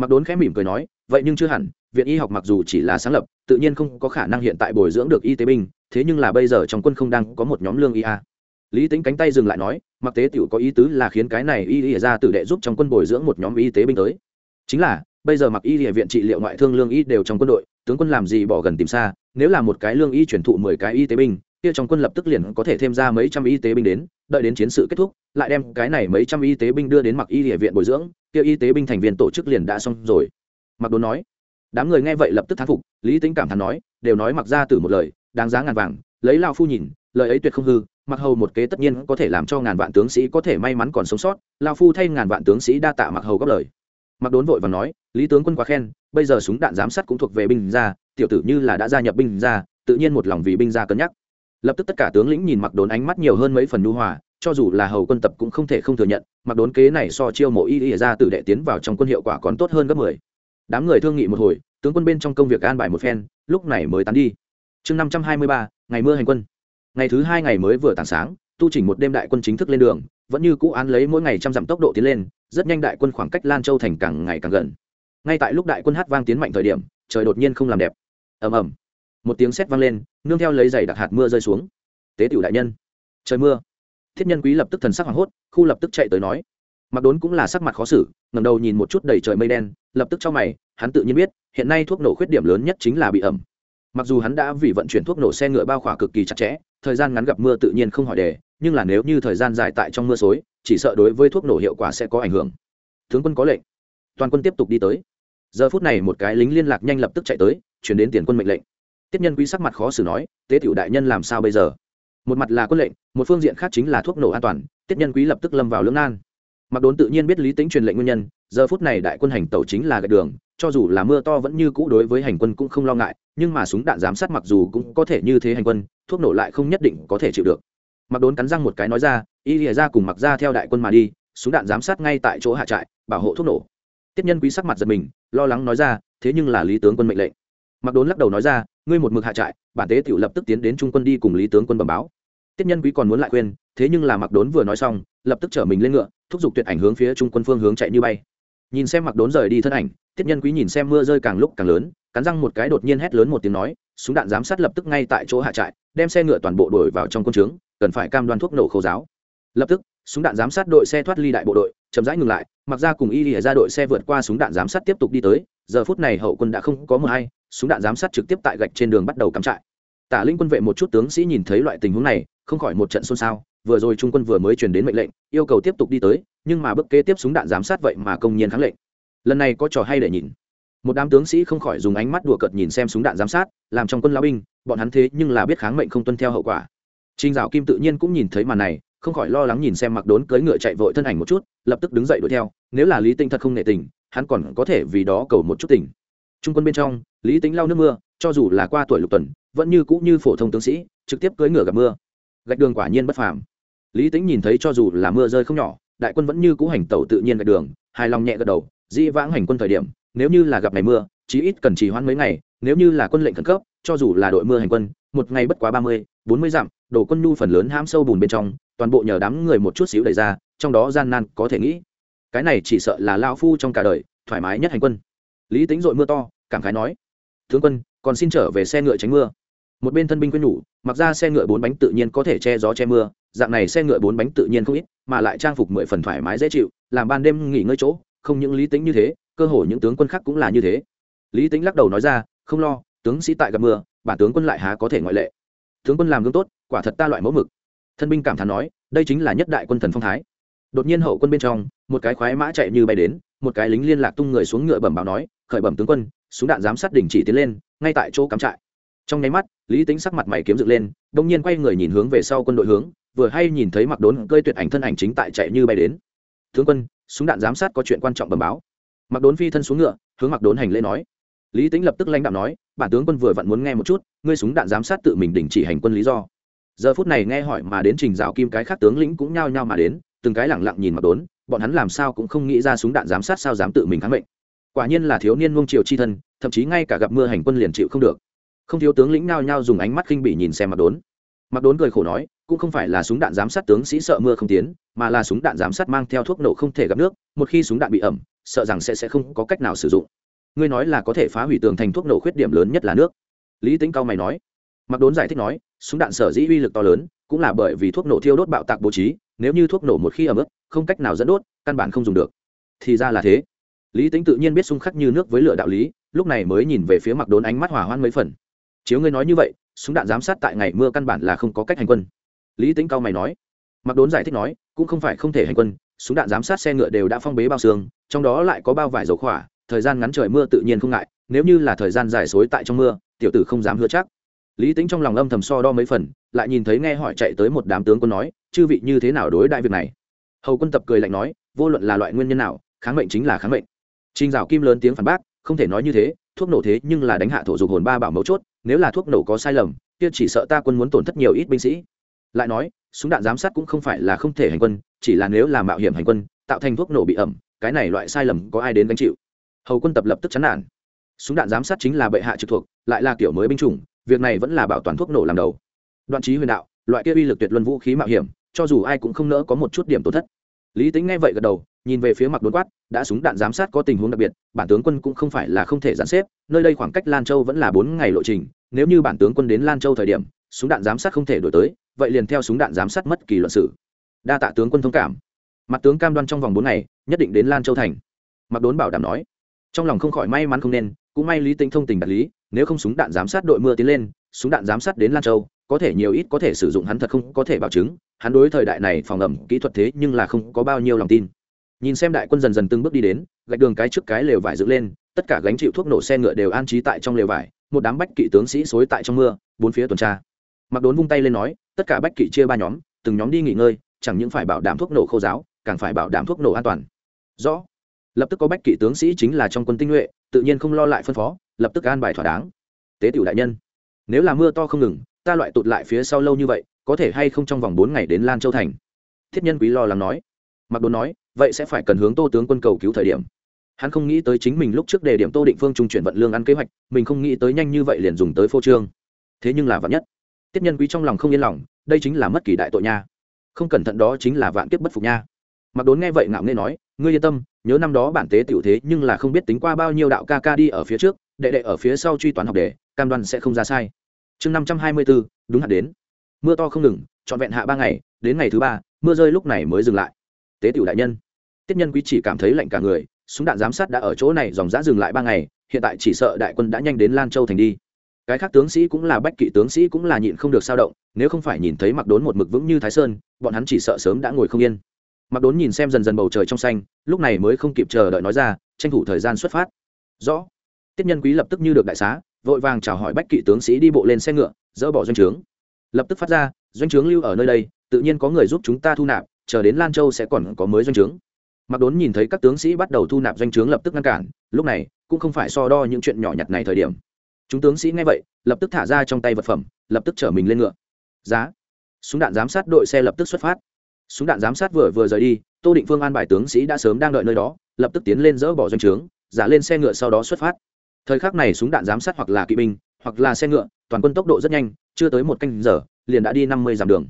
mặc đốn khẽ mỉm cười nói, vậy nhưng chưa hẳn, viện y học mặc dù chỉ là sáng lập, tự nhiên không có khả năng hiện tại bồi dưỡng được y tế binh, thế nhưng là bây giờ trong quân không đang có một nhóm lương y a lý tính cánh tay dừng lại nói, mặc tế tiểu có ý tứ là khiến cái này y y ra tử đệ giúp trong quân bồi dưỡng một nhóm y tế binh tới. Chính là, bây giờ mặc y địa viện trị liệu ngoại thương lương y đều trong quân đội, tướng quân làm gì bỏ gần tìm xa, nếu là một cái lương y chuyển thụ mười cái y tế binh, kia trong quân lập tức liền có thể thêm ra mấy trăm y tế binh đến, đợi đến chiến sự kết thúc, lại đem cái này mấy trăm y tế binh đưa đến mặc y địa viện bồi dưỡng, kia y tế binh thành viên tổ chức liền đã xong rồi. Mặc đốn nói. Đám người nghe vậy lập tức thán phục, lý tính cảm thán nói, đều nói mặc ra từ một lời, đáng giá ngàn vàng, lấy lao phu nhìn lời ấy tuyệt không hư, mặc hầu một kế tất nhiên có thể làm cho ngàn vạn tướng sĩ có thể may mắn còn sống sót lao phu thay ngàn vạn tướng sĩ đa tạ mặc hầu góp lời. Mặc đốn vội và nói, lý tướng quân quá khen, bây giờ súng đạn giám sát cũng thuộc về binh gia, tiểu tử như là đã gia nhập binh gia, tự nhiên một lòng vì binh gia cân nhắc. Lập tức tất cả tướng lĩnh nhìn mặc đốn ánh mắt nhiều hơn mấy phần nu hòa, cho dù là hầu quân tập cũng không thể không thừa nhận, mặc đốn kế này so chiêu mộ y y ra từ đệ tiến vào trong quân hiệu quả còn tốt hơn gấp mười. Đám người thương nghị một hồi, tướng quân bên trong công việc an bài một phen, lúc này mới tán đi. Chương năm trăm hai mươi ba, ngày mưa hành quân ngày thứ hai ngày mới vừa tảng sáng, tu chỉnh một đêm đại quân chính thức lên đường, vẫn như cũ án lấy mỗi ngày trăm dặm tốc độ tiến lên, rất nhanh đại quân khoảng cách lan châu thành càng ngày càng gần. Ngay tại lúc đại quân hát vang tiến mạnh thời điểm, trời đột nhiên không làm đẹp. Ầm ầm. Một tiếng sét vang lên, nương theo lấy giày đặc hạt mưa rơi xuống. Tế tiểu đại nhân. Trời mưa. Thiết nhân quý lập tức thần sắc hoảng hốt, khu lập tức chạy tới nói. Mặc đốn cũng là sắc mặt khó xử ngầm đầu nhìn một chút đầy trời mây đen, lập tức cho mày, hắn tự nhiên biết, hiện nay thuốc nổ khuyết điểm lớn nhất chính là bị ẩm mặc dù hắn đã vì vận chuyển thuốc nổ xe ngựa bao khỏa cực kỳ chặt chẽ, thời gian ngắn gặp mưa tự nhiên không hỏi đề, nhưng là nếu như thời gian dài tại trong mưa xối, chỉ sợ đối với thuốc nổ hiệu quả sẽ có ảnh hưởng. Tướng quân có lệnh. Toàn quân tiếp tục đi tới. Giờ phút này một cái lính liên lạc nhanh lập tức chạy tới, chuyển đến tiền quân mệnh lệnh. Tiết nhân quý sắc mặt khó xử nói, tế tiểu đại nhân làm sao bây giờ? Một mặt là quân lệnh, một phương diện khác chính là thuốc nổ an toàn, tiết nhân quý lập tức lâm vào lưỡng nan mặc đốn tự nhiên biết lý tính truyền lệnh nguyên nhân, giờ phút này đại quân hành tàu chính là gạch đường, cho dù là mưa to vẫn như cũ đối với hành quân cũng không lo ngại, nhưng mà súng đạn giám sát mặc dù cũng có thể như thế hành quân, thuốc nổ lại không nhất định có thể chịu được. Mặc đốn cắn răng một cái nói ra, y lìa ra cùng mặc ra theo đại quân mà đi, súng đạn giám sát ngay tại chỗ hạ trại, bảo hộ thuốc nổ. Tiết nhân quý sắc mặt giật mình, lo lắng nói ra, thế nhưng là lý tướng quân mệnh lệnh. Mặc đốn lắc đầu nói ra, ngươi một mực hạ trại, bản tế tiểu lập tức tiến đến trung quân đi cùng lý tướng quân bẩm báo. Tiết nhân quý còn muốn lại khuyên, thế nhưng là mặc đốn vừa nói xong, lập tức chở mình lên ngựa thúc giục tuyệt ảnh hướng phía trung quân phương hướng chạy như bay. Nhìn xem mặc đốn rời đi thân ảnh, tiết nhân quý nhìn xem mưa rơi càng lúc càng lớn, cắn răng một cái đột nhiên hét lớn một tiếng nói, súng đạn giám sát lập tức ngay tại chỗ hạ trại, đem xe ngựa toàn bộ đổi vào trong quân trướng, cần phải cam đoan thuốc nổ khâu giáo. Lập tức, súng đạn giám sát đội xe thoát ly đại bộ đội, chậm rãi ngừng lại, mặc ra cùng y lìa ra đội xe vượt qua súng đạn giám sát tiếp tục đi tới, giờ phút này hậu quân đã không có mờ hay, súng đạn giám sát trực tiếp tại gạch trên đường bắt đầu cắm trại. Tả linh quân vệ một chút tướng sĩ nhìn thấy loại tình huống này, không khỏi một trận xôn xao vừa rồi trung quân vừa mới truyền đến mệnh lệnh yêu cầu tiếp tục đi tới nhưng mà bước kế tiếp súng đạn giám sát vậy mà công nhiên kháng lệnh lần này có trò hay để nhìn một đám tướng sĩ không khỏi dùng ánh mắt đùa cợt nhìn xem súng đạn giám sát làm trong quân lao binh bọn hắn thế nhưng là biết kháng mệnh không tuân theo hậu quả trinh Dạo Kim tự nhiên cũng nhìn thấy màn này, không khỏi lo lắng nhìn xem Mặc Đốn cưỡi ngựa chạy vội thân ảnh một chút, lập tức đứng dậy đuổi theo, nếu là Lý Tinh thật không nể tình, hắn còn có thể vì đó cầu một chút tình. Trung quân bên trong, Lý Tính lau nước mưa, cho dù là qua tuổi lục tuần, vẫn như cũ như phổ thông tướng sĩ, trực tiếp cưỡi ngựa gặp mưa. Gạch đường quả nhiên bất phàm. Lý Tính nhìn thấy cho dù là mưa rơi không nhỏ, đại quân vẫn như cũ hành tẩu tự nhiên gạch đường, hài lòng nhẹ gật đầu, dĩ vãng hành quân thời điểm, nếu như là gặp ngày mưa, chí ít cần trì hoãn mấy ngày, nếu như là quân lệnh khẩn cấp, cho dù là đội mưa hành quân, một ngày bất quá ba mươi, bốn mươi dặm, đổ quân nhu phần lớn hãm sâu bùn bên trong toàn bộ nhờ đám người một chút xíu đẩy ra trong đó gian nan có thể nghĩ. Cái này chỉ sợ là lao phu trong cả đời thoải mái nhất hành quân. Lý tính dội mưa to cảm khái nói tướng quân còn xin trở về xe ngựa tránh mưa. Một bên thân binh quyên nhủ mặc ra xe ngựa bốn bánh tự nhiên có thể che gió che mưa dạng này xe ngựa bốn bánh tự nhiên không ít, mà lại trang phục mười phần thoải mái dễ chịu, làm ban đêm nghỉ ngơi chỗ, không những lý tính như thế, cơ hồ những tướng quân khác cũng là như thế. Lý tính lắc đầu nói ra, không lo, tướng sĩ tại gặp mưa, bản tướng quân lại há có thể ngoại lệ. Tướng quân làm gương tốt, quả thật ta loại mẫu mực. Thân binh cảm thán nói, đây chính là nhất đại quân thần phong thái. Đột nhiên hậu quân bên trong, một cái khoái mã chạy như bay đến, một cái lính liên lạc tung người xuống ngựa bẩm báo nói, khởi bẩm tướng quân, súng đạn giám sát đình chỉ tiến lên, ngay tại chỗ cắm trại. Trong nháy mắt, lý tính sắc mặt mày kiếm dựng lên, đông nhiên quay người nhìn hướng về sau quân đội hướng vừa hay nhìn thấy mặc đốn cơi tuyệt ảnh thân ảnh chính tại chạy như bay đến. Tướng quân, súng đạn giám sát có chuyện quan trọng bẩm báo. Mặc đốn phi thân xuống ngựa, hướng mặc đốn hành lễ nói. Lý tính lập tức lãnh đạo nói, bản tướng quân vừa vặn muốn nghe một chút, ngươi súng đạn giám sát tự mình đình chỉ hành quân lý do. Giờ phút này nghe hỏi mà đến trình rào kim cái khác tướng lĩnh cũng nhao nhao mà đến, từng cái lẳng lặng nhìn mặc đốn, bọn hắn làm sao cũng không nghĩ ra súng đạn giám sát sao dám tự mình kháng mệnh. Quả nhiên là thiếu niên ngông triều chi thân, thậm chí ngay cả gặp mưa hành quân liền chịu không được. Không thiếu tướng lĩnh nhao nhao dùng ánh mắt khinh bỉ nhìn xem mặc đốn mặc đốn cười khổ nói, cũng không phải là súng đạn giám sát tướng sĩ sợ mưa không tiến, mà là súng đạn giám sát mang theo thuốc nổ không thể gặp nước, một khi súng đạn bị ẩm, sợ rằng sẽ sẽ không có cách nào sử dụng. Ngươi nói là có thể phá hủy tường thành thuốc nổ khuyết điểm lớn nhất là nước. Lý tính cao mày nói. Mặc đốn giải thích nói, súng đạn sở dĩ uy lực to lớn, cũng là bởi vì thuốc nổ thiêu đốt bạo tạc bố trí, nếu như thuốc nổ một khi ẩm ướt, không cách nào dẫn đốt, căn bản không dùng được. Thì ra là thế. Lý tính tự nhiên biết xung khắc như nước với lửa đạo lý, lúc này mới nhìn về phía mặc đốn ánh mắt hỏa hoan mấy phần. Chiếu ngươi nói như vậy súng đạn giám sát tại ngày mưa căn bản là không có cách hành quân. Lý tính cao mày nói, mặc đốn giải thích nói, cũng không phải không thể hành quân, súng đạn giám sát xe ngựa đều đã phong bế bao xương, trong đó lại có bao vải dầu khỏa, thời gian ngắn trời mưa tự nhiên không ngại, nếu như là thời gian dài xối tại trong mưa, tiểu tử không dám hứa chắc. Lý tính trong lòng âm thầm so đo mấy phần, lại nhìn thấy nghe hỏi chạy tới một đám tướng quân nói, chư vị như thế nào đối đại việc này? Hầu quân tập cười lạnh nói, vô luận là loại nguyên nhân nào, kháng mệnh chính là kháng mệnh. Trình dạo kim lớn tiếng phản bác, không thể nói như thế, thuốc nổ thế nhưng là đánh hạ thổ dục hồn ba bảo mấu chốt nếu là thuốc nổ có sai lầm, kia chỉ sợ ta quân muốn tổn thất nhiều ít binh sĩ. Lại nói, súng đạn giám sát cũng không phải là không thể hành quân, chỉ là nếu là mạo hiểm hành quân, tạo thành thuốc nổ bị ẩm, cái này loại sai lầm có ai đến gánh chịu? Hầu quân tập lập tức chán nản. Súng đạn giám sát chính là bệ hạ trực thuộc, lại là kiểu mới binh chủng, việc này vẫn là bảo toàn thuốc nổ làm đầu. Đoạn trí huyền đạo, loại kia uy lực tuyệt luân vũ khí mạo hiểm, cho dù ai cũng không nỡ có một chút điểm tổn thất. Lý tính nghe vậy gật đầu nhìn về phía mặt đốn quát, đã súng đạn giám sát có tình huống đặc biệt, bản tướng quân cũng không phải là không thể gián xếp, nơi đây khoảng cách lan châu vẫn là bốn ngày lộ trình, nếu như bản tướng quân đến lan châu thời điểm, súng đạn giám sát không thể đổi tới, vậy liền theo súng đạn giám sát mất kỳ luận sự. Đa tạ tướng quân thông cảm. Mặt tướng cam đoan trong vòng bốn ngày, nhất định đến lan châu thành. Mặc đốn bảo đảm nói. Trong lòng không khỏi may mắn không nên, cũng may lý tính thông tình đạt lý, nếu không súng đạn giám sát đội mưa tiến lên, súng đạn giám sát đến lan châu, có thể nhiều ít có thể sử dụng hắn thật không có thể bảo chứng, hắn đối thời đại này phòng ẩm kỹ thuật thế nhưng là không có bao nhiêu lòng tin nhìn xem đại quân dần dần từng bước đi đến, gạch đường cái trước cái lều vải dựng lên, tất cả gánh chịu thuốc nổ xe ngựa đều an trí tại trong lều vải, một đám bách kỵ tướng sĩ xối tại trong mưa, bốn phía tuần tra. Mặc đốn vung tay lên nói, tất cả bách kỵ chia ba nhóm, từng nhóm đi nghỉ ngơi, chẳng những phải bảo đảm thuốc nổ khô giáo, càng phải bảo đảm thuốc nổ an toàn. Rõ. Lập tức có bách kỵ tướng sĩ chính là trong quân tinh nhuệ, tự nhiên không lo lại phân phó, lập tức an bài thỏa đáng. Tế tiểu đại nhân, nếu là mưa to không ngừng, ta loại tụt lại phía sau lâu như vậy, có thể hay không trong vòng bốn ngày đến lan châu thành? Thiết nhân quý lo lắng nói. Mặc đốn nói vậy sẽ phải cần hướng tô tướng quân cầu cứu thời điểm. Hắn không nghĩ tới chính mình lúc trước đề điểm tô định phương trung chuyển vận lương ăn kế hoạch, mình không nghĩ tới nhanh như vậy liền dùng tới phô trương. Thế nhưng là vạn nhất. Tiết nhân quý trong lòng không yên lòng, đây chính là mất kỳ đại tội nha. Không cẩn thận đó chính là vạn kiếp bất phục nha. Mặc đốn nghe vậy ngạo nghe nói, ngươi yên tâm, nhớ năm đó bản tế tiểu thế nhưng là không biết tính qua bao nhiêu đạo ca ca đi ở phía trước, đệ đệ ở phía sau truy toán học đề, cam đoan sẽ không ra sai. Chương năm trăm hai mươi bốn đúng hạn đến. Mưa to không ngừng, trọn vẹn hạ ba ngày, đến ngày thứ ba, mưa rơi lúc này mới dừng lại tế tiểu đại nhân. Tiết nhân quý chỉ cảm thấy lạnh cả người, súng đạn giám sát đã ở chỗ này, dòng giã dừng lại ba ngày, hiện tại chỉ sợ đại quân đã nhanh đến lan châu thành đi. Cái khác tướng sĩ cũng là bách kỵ tướng sĩ cũng là nhịn không được sao động, nếu không phải nhìn thấy mặc đốn một mực vững như thái sơn, bọn hắn chỉ sợ sớm đã ngồi không yên. Mặc đốn nhìn xem dần dần bầu trời trong xanh, lúc này mới không kịp chờ đợi nói ra, tranh thủ thời gian xuất phát. Rõ. Tiết nhân quý lập tức như được đại xá, vội vàng chào hỏi bách kỵ tướng sĩ đi bộ lên xe ngựa, dỡ bỏ doanh trướng. Lập tức phát ra, doanh trướng lưu ở nơi đây, tự nhiên có người giúp chúng ta thu nạp chờ đến lan châu sẽ còn có mới doanh trướng. Mặc đốn nhìn thấy các tướng sĩ bắt đầu thu nạp doanh trướng lập tức ngăn cản, lúc này, cũng không phải so đo những chuyện nhỏ nhặt này thời điểm. Chúng tướng sĩ nghe vậy, lập tức thả ra trong tay vật phẩm, lập tức chở mình lên ngựa. Giá. Súng đạn giám sát đội xe lập tức xuất phát. Súng đạn giám sát vừa vừa rời đi, tô định phương an bài tướng sĩ đã sớm đang đợi nơi đó, lập tức tiến lên dỡ bỏ doanh trướng, giả lên xe ngựa sau đó xuất phát. Thời khắc này súng đạn giám sát hoặc là kỵ binh, hoặc là xe ngựa, toàn quân tốc độ rất nhanh, chưa tới một canh giờ, liền đã đi năm mươi dặm đường.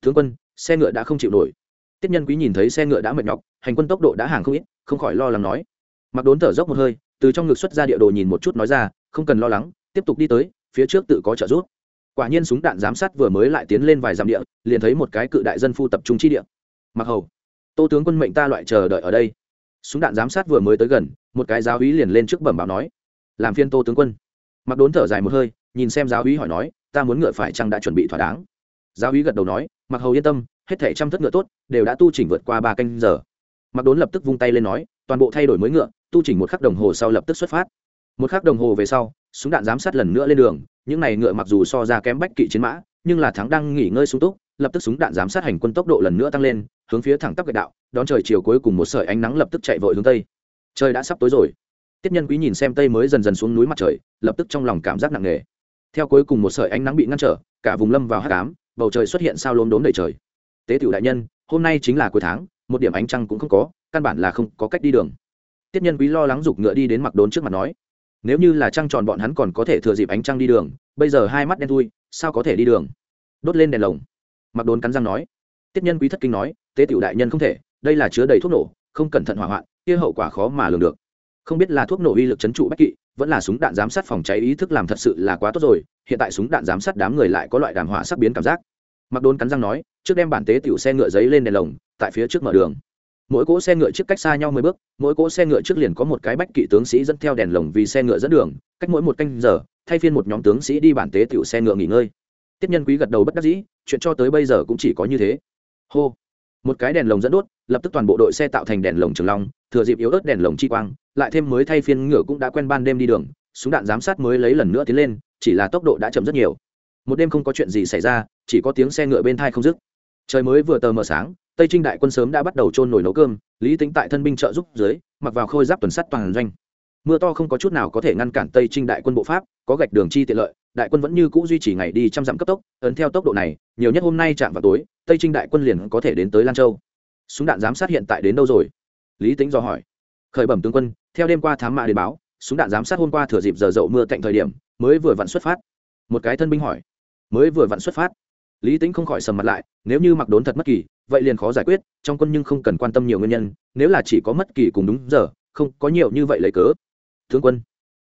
Tướng quân, xe ngựa đã không chịu nổi tiết nhân quý nhìn thấy xe ngựa đã mệt nhọc, hành quân tốc độ đã hàng không ít, không khỏi lo lắng nói. Mặc đốn thở dốc một hơi, từ trong ngực xuất ra địa đồ nhìn một chút nói ra, không cần lo lắng, tiếp tục đi tới, phía trước tự có trợ giúp. Quả nhiên súng đạn giám sát vừa mới lại tiến lên vài dặm địa, liền thấy một cái cự đại dân phu tập trung chi địa. Mặc hầu, tô tướng quân mệnh ta loại chờ đợi ở đây. Súng đạn giám sát vừa mới tới gần, một cái giáo úy liền lên trước bẩm báo nói. Làm phiên tô tướng quân. Mặc đốn thở dài một hơi, nhìn xem giáo úy hỏi nói, ta muốn ngựa phải chăng đã chuẩn bị thỏa đáng? Giáo úy gật đầu nói, mặc hầu yên tâm hết thể trăm thất ngựa tốt, đều đã tu chỉnh vượt qua ba canh giờ. Mặc đốn lập tức vung tay lên nói, toàn bộ thay đổi mới ngựa, tu chỉnh một khắc đồng hồ sau lập tức xuất phát. Một khắc đồng hồ về sau, súng đạn giám sát lần nữa lên đường, những này ngựa mặc dù so ra kém bách kỵ chiến mã, nhưng là thắng đang nghỉ ngơi sung túc, lập tức súng đạn giám sát hành quân tốc độ lần nữa tăng lên, hướng phía thẳng tắp gạch đạo, đón trời chiều cuối cùng một sợi ánh nắng lập tức chạy vội hướng tây. Trời đã sắp tối rồi. Tiếp nhân quý nhìn xem tây mới dần dần xuống núi mặt trời, lập tức trong lòng cảm giác nặng nề. Theo cuối cùng một sợi ánh nắng bị ngăn trở, cả vùng lâm vào hát cám bầu trời xuất hiện sao lốm đốm đầy trời tế tiểu đại nhân, hôm nay chính là cuối tháng, một điểm ánh trăng cũng không có, căn bản là không có cách đi đường. Tiết nhân quý lo lắng giục ngựa đi đến mặc đốn trước mặt nói, nếu như là trăng tròn bọn hắn còn có thể thừa dịp ánh trăng đi đường, bây giờ hai mắt đen thui, sao có thể đi đường? Đốt lên đèn lồng. Mặc đốn cắn răng nói. Tiết nhân quý thất kinh nói, tế tiểu đại nhân không thể, đây là chứa đầy thuốc nổ, không cẩn thận hỏa hoạn, kia hậu quả khó mà lường được. Không biết là thuốc nổ uy lực chấn trụ bách kỵ, vẫn là súng đạn giám sát phòng cháy ý thức làm thật sự là quá tốt rồi, hiện tại súng đạn giám sát đám người lại có loại đàm hỏa sắc biến cảm giác mặc đốn cắn răng nói, trước đem bản tế tiểu xe ngựa giấy lên đèn lồng, tại phía trước mở đường. Mỗi cỗ xe ngựa trước cách xa nhau mười bước, mỗi cỗ xe ngựa trước liền có một cái bách kỵ tướng sĩ dẫn theo đèn lồng vì xe ngựa dẫn đường, cách mỗi một canh giờ, thay phiên một nhóm tướng sĩ đi bản tế tiểu xe ngựa nghỉ ngơi. Tiếp nhân quý gật đầu bất đắc dĩ, chuyện cho tới bây giờ cũng chỉ có như thế. Hô. Một cái đèn lồng dẫn đốt, lập tức toàn bộ đội xe tạo thành đèn lồng trường long, thừa dịp yếu ớt đèn lồng chi quang, lại thêm mới thay phiên ngựa cũng đã quen ban đêm đi đường, súng đạn giám sát mới lấy lần nữa tiến lên, chỉ là tốc độ đã chậm rất nhiều một đêm không có chuyện gì xảy ra, chỉ có tiếng xe ngựa bên thai không dứt. Trời mới vừa tờ mờ sáng, tây trinh đại quân sớm đã bắt đầu trôn nổi nấu cơm, lý tính tại thân binh trợ giúp dưới, mặc vào khôi giáp tuần sắt toàn doanh. Mưa to không có chút nào có thể ngăn cản tây trinh đại quân bộ pháp, có gạch đường chi tiện lợi, đại quân vẫn như cũ duy trì ngày đi trăm dặm cấp tốc, ấn theo tốc độ này, nhiều nhất hôm nay chạm vào tối, tây trinh đại quân liền có thể đến tới lan châu. Súng đạn giám sát hiện tại đến đâu rồi? Lý tính do hỏi. Khởi bẩm tướng quân, theo đêm qua thám mạ đến báo, súng đạn giám sát hôm qua thừa dịp giờ dậu mưa cạnh thời điểm, mới vừa vặn xuất phát. Một cái thân binh hỏi mới vừa vặn xuất phát. Lý tính không khỏi sầm mặt lại, nếu như mặc đốn thật mất kỳ, vậy liền khó giải quyết, trong quân nhưng không cần quan tâm nhiều nguyên nhân, nếu là chỉ có mất kỳ cùng đúng giờ, không có nhiều như vậy lấy cớ. Thương quân,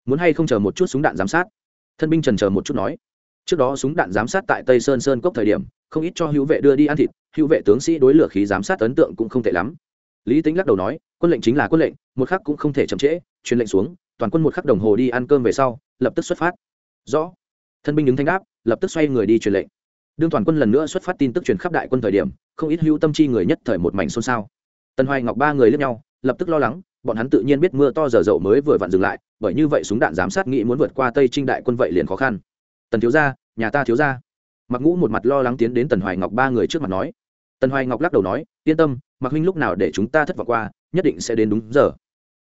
muốn hay không chờ một chút súng đạn giám sát? Thân binh trần chờ một chút nói. Trước đó súng đạn giám sát tại tây sơn sơn cốc thời điểm, không ít cho hữu vệ đưa đi ăn thịt, hữu vệ tướng sĩ đối lửa khí giám sát ấn tượng cũng không tệ lắm. Lý tính lắc đầu nói, quân lệnh chính là quân lệnh, một khắc cũng không thể chậm trễ, truyền lệnh xuống, toàn quân một khắc đồng hồ đi ăn cơm về sau, lập tức xuất phát. Rõ thân binh đứng thanh đáp, lập tức xoay người đi truyền lệnh. Đương toàn quân lần nữa xuất phát tin tức truyền khắp đại quân thời điểm, không ít hữu tâm chi người nhất thời một mảnh xôn xao. Tần hoài ngọc ba người lướt nhau, lập tức lo lắng, bọn hắn tự nhiên biết mưa to giờ dậu mới vừa vặn dừng lại, bởi như vậy súng đạn giám sát nghĩ muốn vượt qua tây trinh đại quân vậy liền khó khăn. Tần thiếu gia, nhà ta thiếu gia. Mặc ngũ một mặt lo lắng tiến đến tần hoài ngọc ba người trước mặt nói. Tần hoài ngọc lắc đầu nói, yên tâm mặc huynh lúc nào để chúng ta thất vọng qua, nhất định sẽ đến đúng giờ.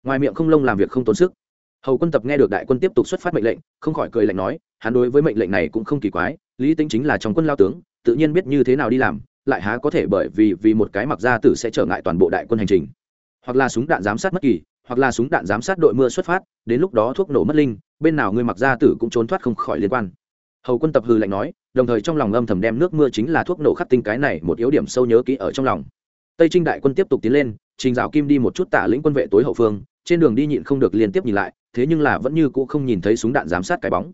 Ngoài miệng không lông làm việc không tốn sức hầu quân tập nghe được đại quân tiếp tục xuất phát mệnh lệnh, không khỏi cười lạnh nói, hắn đối với mệnh lệnh này cũng không kỳ quái, lý tính chính là trong quân lao tướng, tự nhiên biết như thế nào đi làm, lại há có thể bởi vì vì một cái mặc gia tử sẽ trở ngại toàn bộ đại quân hành trình. Hoặc là súng đạn giám sát mất kỳ, hoặc là súng đạn giám sát đội mưa xuất phát, đến lúc đó thuốc nổ mất linh, bên nào người mặc gia tử cũng trốn thoát không khỏi liên quan. Hầu quân tập hư lạnh nói, đồng thời trong lòng âm thầm đem nước mưa chính là thuốc nổ khắc tinh cái này một yếu điểm sâu nhớ kỹ ở trong lòng. Tây trinh đại quân tiếp tục tiến lên, trình dạo kim đi một chút tả lĩnh quân vệ tối hậu phương trên đường đi nhịn không được liên tiếp nhìn lại, thế nhưng là vẫn như cũ không nhìn thấy súng đạn giám sát cái bóng.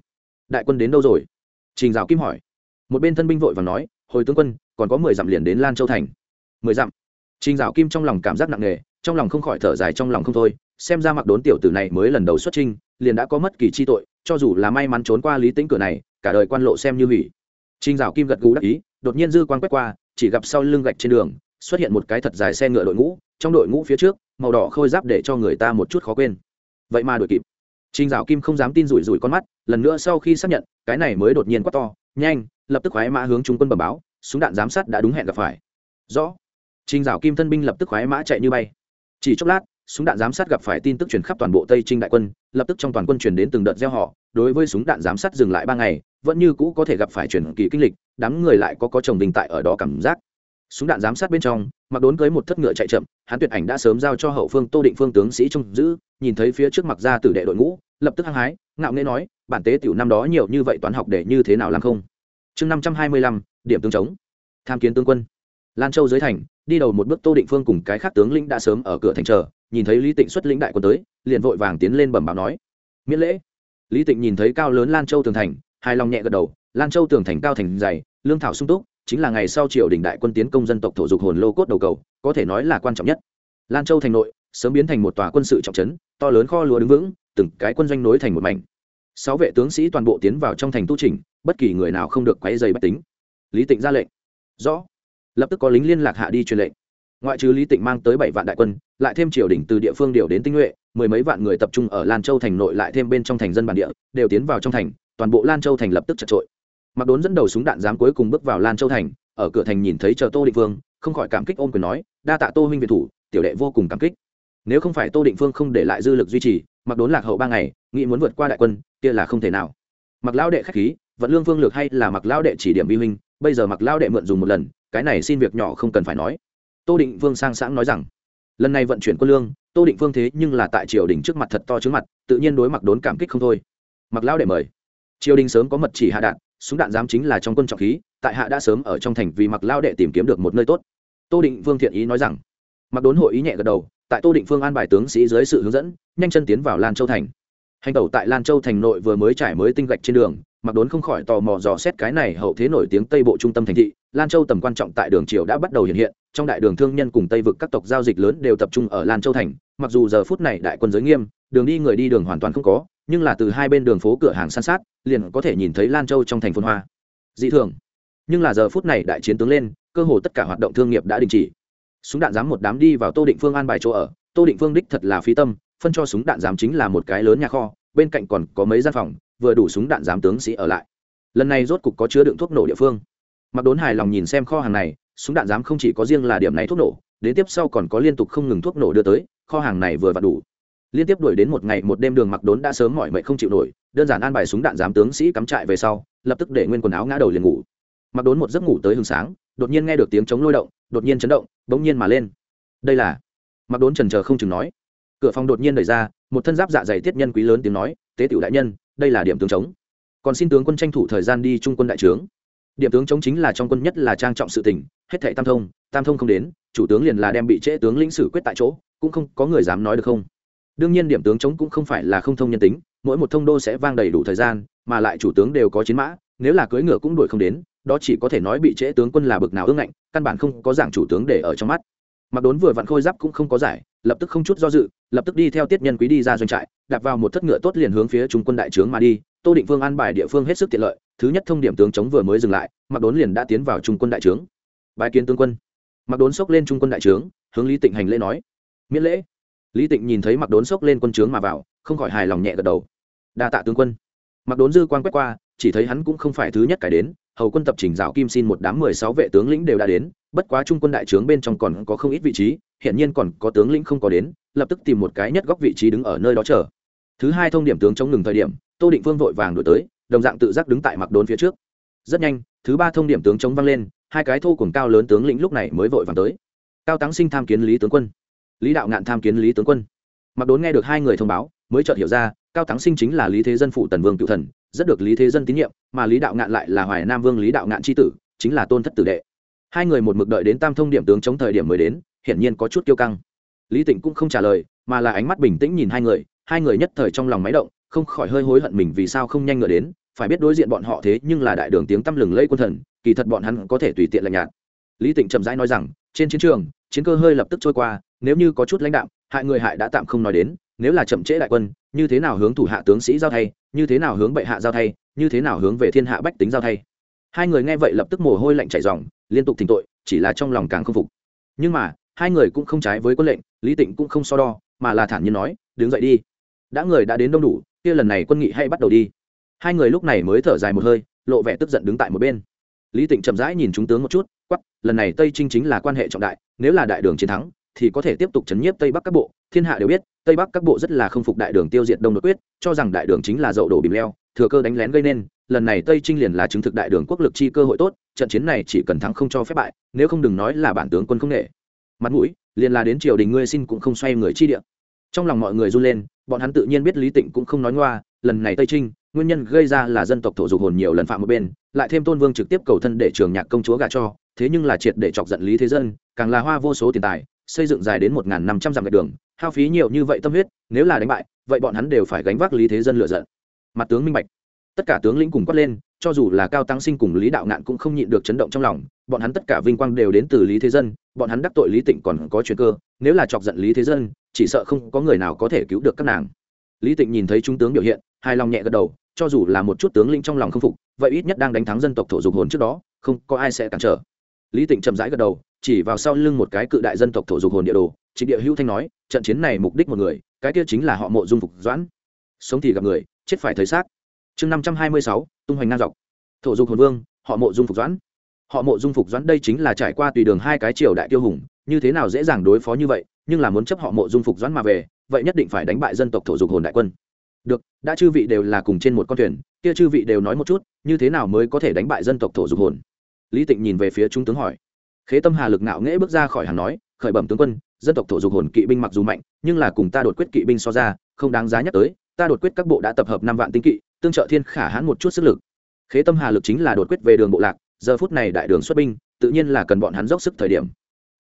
Đại quân đến đâu rồi? Trình dạo kim hỏi. Một bên thân binh vội và nói, hồi tướng quân, còn có mười dặm liền đến lan châu thành. Mười dặm? Trình dạo kim trong lòng cảm giác nặng nề, trong lòng không khỏi thở dài trong lòng không thôi, xem ra mặc đốn tiểu tử này mới lần đầu xuất trinh liền đã có mất kỳ chi tội, cho dù là may mắn trốn qua lý tính cửa này, cả đời quan lộ xem như hủy. Trình dạo kim gật gù đắc ý, đột nhiên dư quan quét qua, chỉ gặp sau lưng gạch trên đường, xuất hiện một cái thật dài xe ngựa đội ngũ, trong đội ngũ phía trước màu đỏ khôi giáp để cho người ta một chút khó quên vậy mà đuổi kịp Trình Dạo Kim không dám tin rủi rủi con mắt, lần nữa sau khi xác nhận, cái này mới đột nhiên quát to, "Nhanh, lập tức khoái mã hướng trung quân bẩm báo, súng đạn giám sát đã đúng hẹn gặp phải." Rõ. Trình Dạo Kim thân binh lập tức khoái mã chạy như bay. Chỉ chốc lát, súng đạn giám sát gặp phải tin tức truyền khắp toàn bộ Tây Trinh đại quân, lập tức trong toàn quân truyền đến từng đợt gieo họ, đối với súng đạn giám sát dừng lại ba ngày, vẫn như cũ có thể gặp phải truyền kỳ kinh lịch, đám người lại có có chồng đình tại ở đó cảm giác súng đạn giám sát bên trong mặc đốn cưới một thất ngựa chạy chậm, hắn tuyệt ảnh đã sớm giao cho hậu phương tô định phương tướng sĩ trông giữ, nhìn thấy phía trước mặc ra tử đệ đội ngũ, lập tức hăng hái, ngạo nghễ nói, bản tế tiểu năm đó nhiều như vậy toán học để như thế nào làm không? Chương năm trăm hai mươi lăm, điểm tương chống. Tham kiến tướng quân. Lan châu dưới thành, đi đầu một bước tô định phương cùng cái khác tướng lĩnh đã sớm ở cửa thành chờ, nhìn thấy lý tịnh xuất lĩnh đại quân tới, liền vội vàng tiến lên bẩm báo nói, miễn lễ. Lý tịnh nhìn thấy cao lớn lan châu tường thành hai lòng nhẹ gật đầu, lan châu tường thành cao thành dày, lương thảo sung túc chính là ngày sau triều đình đại quân tiến công dân tộc thổ dục hồn lô cốt đầu cầu, có thể nói là quan trọng nhất. Lan châu thành nội, sớm biến thành một tòa quân sự trọng trấn, to lớn kho lúa đứng vững, từng cái quân doanh nối thành một mảnh. Sáu vệ tướng sĩ toàn bộ tiến vào trong thành tu trình bất kỳ người nào không được quấy dày bách tính. Lý tịnh ra lệnh. Rõ. Lập tức có lính liên lạc hạ đi truyền lệnh. Ngoại trừ lý tịnh mang tới bảy vạn đại quân, lại thêm triều đình từ địa phương điều đến tinh nhuệ, mười mấy vạn người tập trung ở lan châu thành nội lại thêm bên trong thành dân bản địa, đều tiến vào trong thành, toàn bộ lan châu thành lập tức chật trội mặc đốn dẫn đầu súng đạn giám cuối cùng bước vào lan châu thành, ở cửa thành nhìn thấy chờ tô định vương không khỏi cảm kích ôm quyền nói, đa tạ tô huynh việt thủ, tiểu đệ vô cùng cảm kích. Nếu không phải tô định phương không để lại dư lực duy trì, mặc đốn lạc hậu ba ngày, nghĩ muốn vượt qua đại quân, kia là không thể nào. Mặc lão đệ khách khí, vận lương vương lược hay là mặc lão đệ chỉ điểm vi huynh, bây giờ mặc lão đệ mượn dùng một lần, cái này xin việc nhỏ không cần phải nói. Tô định vương sang sáng nói rằng, lần này vận chuyển quân lương, tô định vương thế nhưng là tại triều đình trước mặt thật to trước mặt, tự nhiên đối mặc đốn cảm kích không thôi. Mặc lão đệ mời. Triều đình sớm có mật chỉ hạ đạn súng đạn giám chính là trong quân trọng khí, tại hạ đã sớm ở trong thành vì mặc lao đệ tìm kiếm được một nơi tốt. Tô định vương thiện ý nói rằng mặc đốn hội ý nhẹ gật đầu, tại tô định phương an bài tướng sĩ dưới sự hướng dẫn, nhanh chân tiến vào lan châu thành. Hành tẩu tại lan châu thành nội vừa mới trải mới tinh gạch trên đường mặc đốn không khỏi tò mò dò xét cái này hậu thế nổi tiếng tây bộ trung tâm thành thị, lan châu tầm quan trọng tại đường triều đã bắt đầu hiện hiện, trong đại đường thương nhân cùng tây vực các tộc giao dịch lớn đều tập trung ở lan châu thành, mặc dù giờ phút này đại quân giới nghiêm, đường đi người đi đường hoàn toàn không có nhưng là từ hai bên đường phố cửa hàng san sát, liền có thể nhìn thấy lan châu trong thành phôn hoa. Dị thường. Nhưng là giờ phút này đại chiến tướng lên, cơ hồ tất cả hoạt động thương nghiệp đã đình chỉ. Súng đạn dám một đám đi vào tô định phương an bài chỗ ở. Tô định phương đích thật là phí tâm, phân cho súng đạn dám chính là một cái lớn nhà kho, bên cạnh còn có mấy gian phòng, vừa đủ súng đạn dám tướng sĩ ở lại. Lần này rốt cục có chứa đựng thuốc nổ địa phương. Mặc đốn hài lòng nhìn xem kho hàng này, súng đạn dám không chỉ có riêng là điểm này thuốc nổ, đến tiếp sau còn có liên tục không ngừng thuốc nổ đưa tới, kho hàng này vừa vặn đủ liên tiếp đuổi đến một ngày một đêm đường mặc đốn đã sớm mỏi mệt không chịu nổi, đơn giản an bài súng đạn giám tướng sĩ cắm trại về sau, lập tức để nguyên quần áo ngã đầu liền ngủ. Mặc đốn một giấc ngủ tới hừng sáng, đột nhiên nghe được tiếng chống lôi động, đột nhiên chấn động, bỗng nhiên mà lên. Đây là? Mặc đốn trần chờ không chừng nói. Cửa phòng đột nhiên đẩy ra, một thân giáp dạ dày tiết nhân quý lớn tiếng nói, tế tiểu đại nhân, đây là điểm tướng chống còn xin tướng quân tranh thủ thời gian đi trung quân đại trướng. Điểm tướng chống chính là trong quân nhất là trang trọng sự tình, hết thệ tam thông tam thông không đến, chủ tướng liền là đem bị trễ tướng lĩnh xử quyết tại chỗ, cũng không có người dám nói được không đương nhiên điểm tướng chống cũng không phải là không thông nhân tính, mỗi một thông đô sẽ vang đầy đủ thời gian, mà lại chủ tướng đều có chiến mã, nếu là cưỡi ngựa cũng đuổi không đến, đó chỉ có thể nói bị trễ tướng quân là bực nào ương ngạnh, căn bản không có giảng chủ tướng để ở trong mắt. Mặc đốn vừa vặn khôi giáp cũng không có giải, lập tức không chút do dự, lập tức đi theo tiết nhân quý đi ra doanh trại, đạp vào một thất ngựa tốt liền hướng phía trung quân đại trướng mà đi. Tô định phương an bài địa phương hết sức tiện lợi, thứ nhất thông điểm tướng chống vừa mới dừng lại, mặc đốn liền đã tiến vào trung quân đại trướng. Bài kiến tướng quân. Mặc đốn xốc lên trung quân đại trướng, hướng lý tịnh hành lễ nói miễn lễ lý tịnh nhìn thấy mặc đốn xốc lên quân trướng mà vào, không khỏi hài lòng nhẹ gật đầu. Đa tạ tướng quân. Mặc đốn dư quan quét qua, chỉ thấy hắn cũng không phải thứ nhất cải đến, hầu quân tập chỉnh dạo kim xin một đám mười sáu vệ tướng lĩnh đều đã đến, bất quá trung quân đại trướng bên trong còn có không ít vị trí hiện nhiên còn có tướng lĩnh không có đến, lập tức tìm một cái nhất góc vị trí đứng ở nơi đó chờ. Thứ hai thông điểm tướng chống ngừng thời điểm, tô định phương vội vàng đổi tới, đồng dạng tự giác đứng tại mặc đốn phía trước. Rất nhanh, thứ ba thông điểm tướng chống vang lên, hai cái thô cùng cao lớn tướng lĩnh lúc này mới vội vàng tới. Cao táng sinh tham kiến lý tướng quân lý đạo ngạn tham kiến lý tướng quân. Mặc đốn nghe được hai người thông báo, mới chợt hiểu ra, cao Thắng sinh chính là lý thế dân phụ tần vương cựu thần, rất được lý thế dân tín nhiệm, mà lý đạo ngạn lại là hoài nam vương lý đạo ngạn tri tử, chính là tôn thất tử đệ. Hai người một mực đợi đến tam thông điểm tướng chống thời điểm mới đến, hiển nhiên có chút kiêu căng. Lý tịnh cũng không trả lời, mà là ánh mắt bình tĩnh nhìn hai người hai người nhất thời trong lòng máy động, không khỏi hơi hối hận mình vì sao không nhanh ngờ đến, phải biết đối diện bọn họ thế nhưng là đại đường tiếng tăm lừng lẫy quân thần, kỳ thật bọn hắn có thể tùy tiện lạnh nhạt. Lý tịnh chậm rãi nói rằng, trên chiến trường chiến cơ hơi lập tức trôi qua, nếu như có chút lãnh đạo hại người hại đã tạm không nói đến, nếu là chậm trễ đại quân, như thế nào hướng thủ hạ tướng sĩ giao thay, như thế nào hướng bệ hạ giao thay, như thế nào hướng về thiên hạ bách tính giao thay. Hai người nghe vậy lập tức mồ hôi lạnh chảy ròng, liên tục thỉnh tội, chỉ là trong lòng càng không phục. Nhưng mà, hai người cũng không trái với quân lệnh, lý tịnh cũng không so đo, mà là thản nhiên nói, đứng dậy đi. Đã người đã đến đông đủ, kia lần này quân nghị hay bắt đầu đi. Hai người lúc này mới thở dài một hơi, lộ vẻ tức giận đứng tại một bên. Lý tịnh chậm rãi nhìn chúng tướng một chút quắp lần này tây trinh chính là quan hệ trọng đại nếu là đại đường chiến thắng, thì có thể tiếp tục chấn nhiếp tây bắc các bộ. Thiên hạ đều biết, tây bắc các bộ rất là không phục đại đường tiêu diệt đông đột quyết, cho rằng đại đường chính là dậu đổ bìm leo, thừa cơ đánh lén gây nên. Lần này tây trinh liền là chứng thực đại đường quốc lực chi cơ hội tốt, trận chiến này chỉ cần thắng không cho phép bại, nếu không đừng nói là bản tướng quân không nghệ mặt mũi, liền là đến triều đình ngươi xin cũng không xoay người chi địa. Trong lòng mọi người run lên, bọn hắn tự nhiên biết lý tịnh cũng không nói ngoa, lần này tây trinh, nguyên nhân gây ra là dân tộc thổ dục hồn nhiều lần phạm một bên, lại thêm tôn vương trực tiếp cầu thân để trường nhạc công chúa gà cho thế nhưng là triệt để chọc giận lý thế dân, càng là hoa vô số tiền tài, xây dựng dài đến một năm trăm dặm gạch đường, hao phí nhiều như vậy tâm huyết, nếu là đánh bại, vậy bọn hắn đều phải gánh vác lý thế dân lựa giận. Mặt tướng minh bạch. Tất cả tướng lĩnh cùng quát lên, cho dù là cao tăng sinh cùng lý đạo ngạn cũng không nhịn được chấn động trong lòng, bọn hắn tất cả vinh quang đều đến từ lý thế dân, bọn hắn đắc tội lý tịnh còn có chuyện cơ, nếu là chọc giận lý thế dân, chỉ sợ không có người nào có thể cứu được các nàng. Lý tịnh nhìn thấy trung tướng biểu hiện, hài lòng nhẹ gật đầu, cho dù là một chút tướng lĩnh trong lòng không phục, vậy ít nhất đang đánh thắng dân tộc thổ dục hồn trước đó, không có ai sẽ cản trở lý tịnh chậm rãi gật đầu, chỉ vào sau lưng một cái cự đại dân tộc thổ dục hồn địa đồ trịnh địa hữu thanh nói, trận chiến này mục đích một người, cái kia chính là họ mộ dung phục doãn. Sống thì gặp người, chết phải thấy xác. Chương năm trăm hai mươi sáu, tung hoành ngang dọc. Thổ dục hồn vương, họ mộ dung phục doãn. Họ mộ dung phục doãn đây chính là trải qua tùy đường hai cái triều đại tiêu hùng, như thế nào dễ dàng đối phó như vậy, nhưng là muốn chấp họ mộ dung phục doãn mà về, vậy nhất định phải đánh bại dân tộc thổ dục hồn đại quân. Được, đã chư vị đều là cùng trên một con thuyền, kia chư vị đều nói một chút, như thế nào mới có thể đánh bại dân tộc thổ dục hồn? Lý tịnh nhìn về phía trung tướng hỏi. Khế tâm hà lực ngạo nghễ bước ra khỏi hàng nói khởi bẩm tướng quân dân tộc thổ dục hồn kỵ binh mặc dù mạnh nhưng là cùng ta đột quyết kỵ binh so ra không đáng giá nhắc tới ta đột quyết các bộ đã tập hợp năm vạn tinh kỵ tương trợ thiên khả hãn một chút sức lực. Khế tâm hà lực chính là đột quyết về đường bộ lạc giờ phút này đại đường xuất binh tự nhiên là cần bọn hắn dốc sức thời điểm.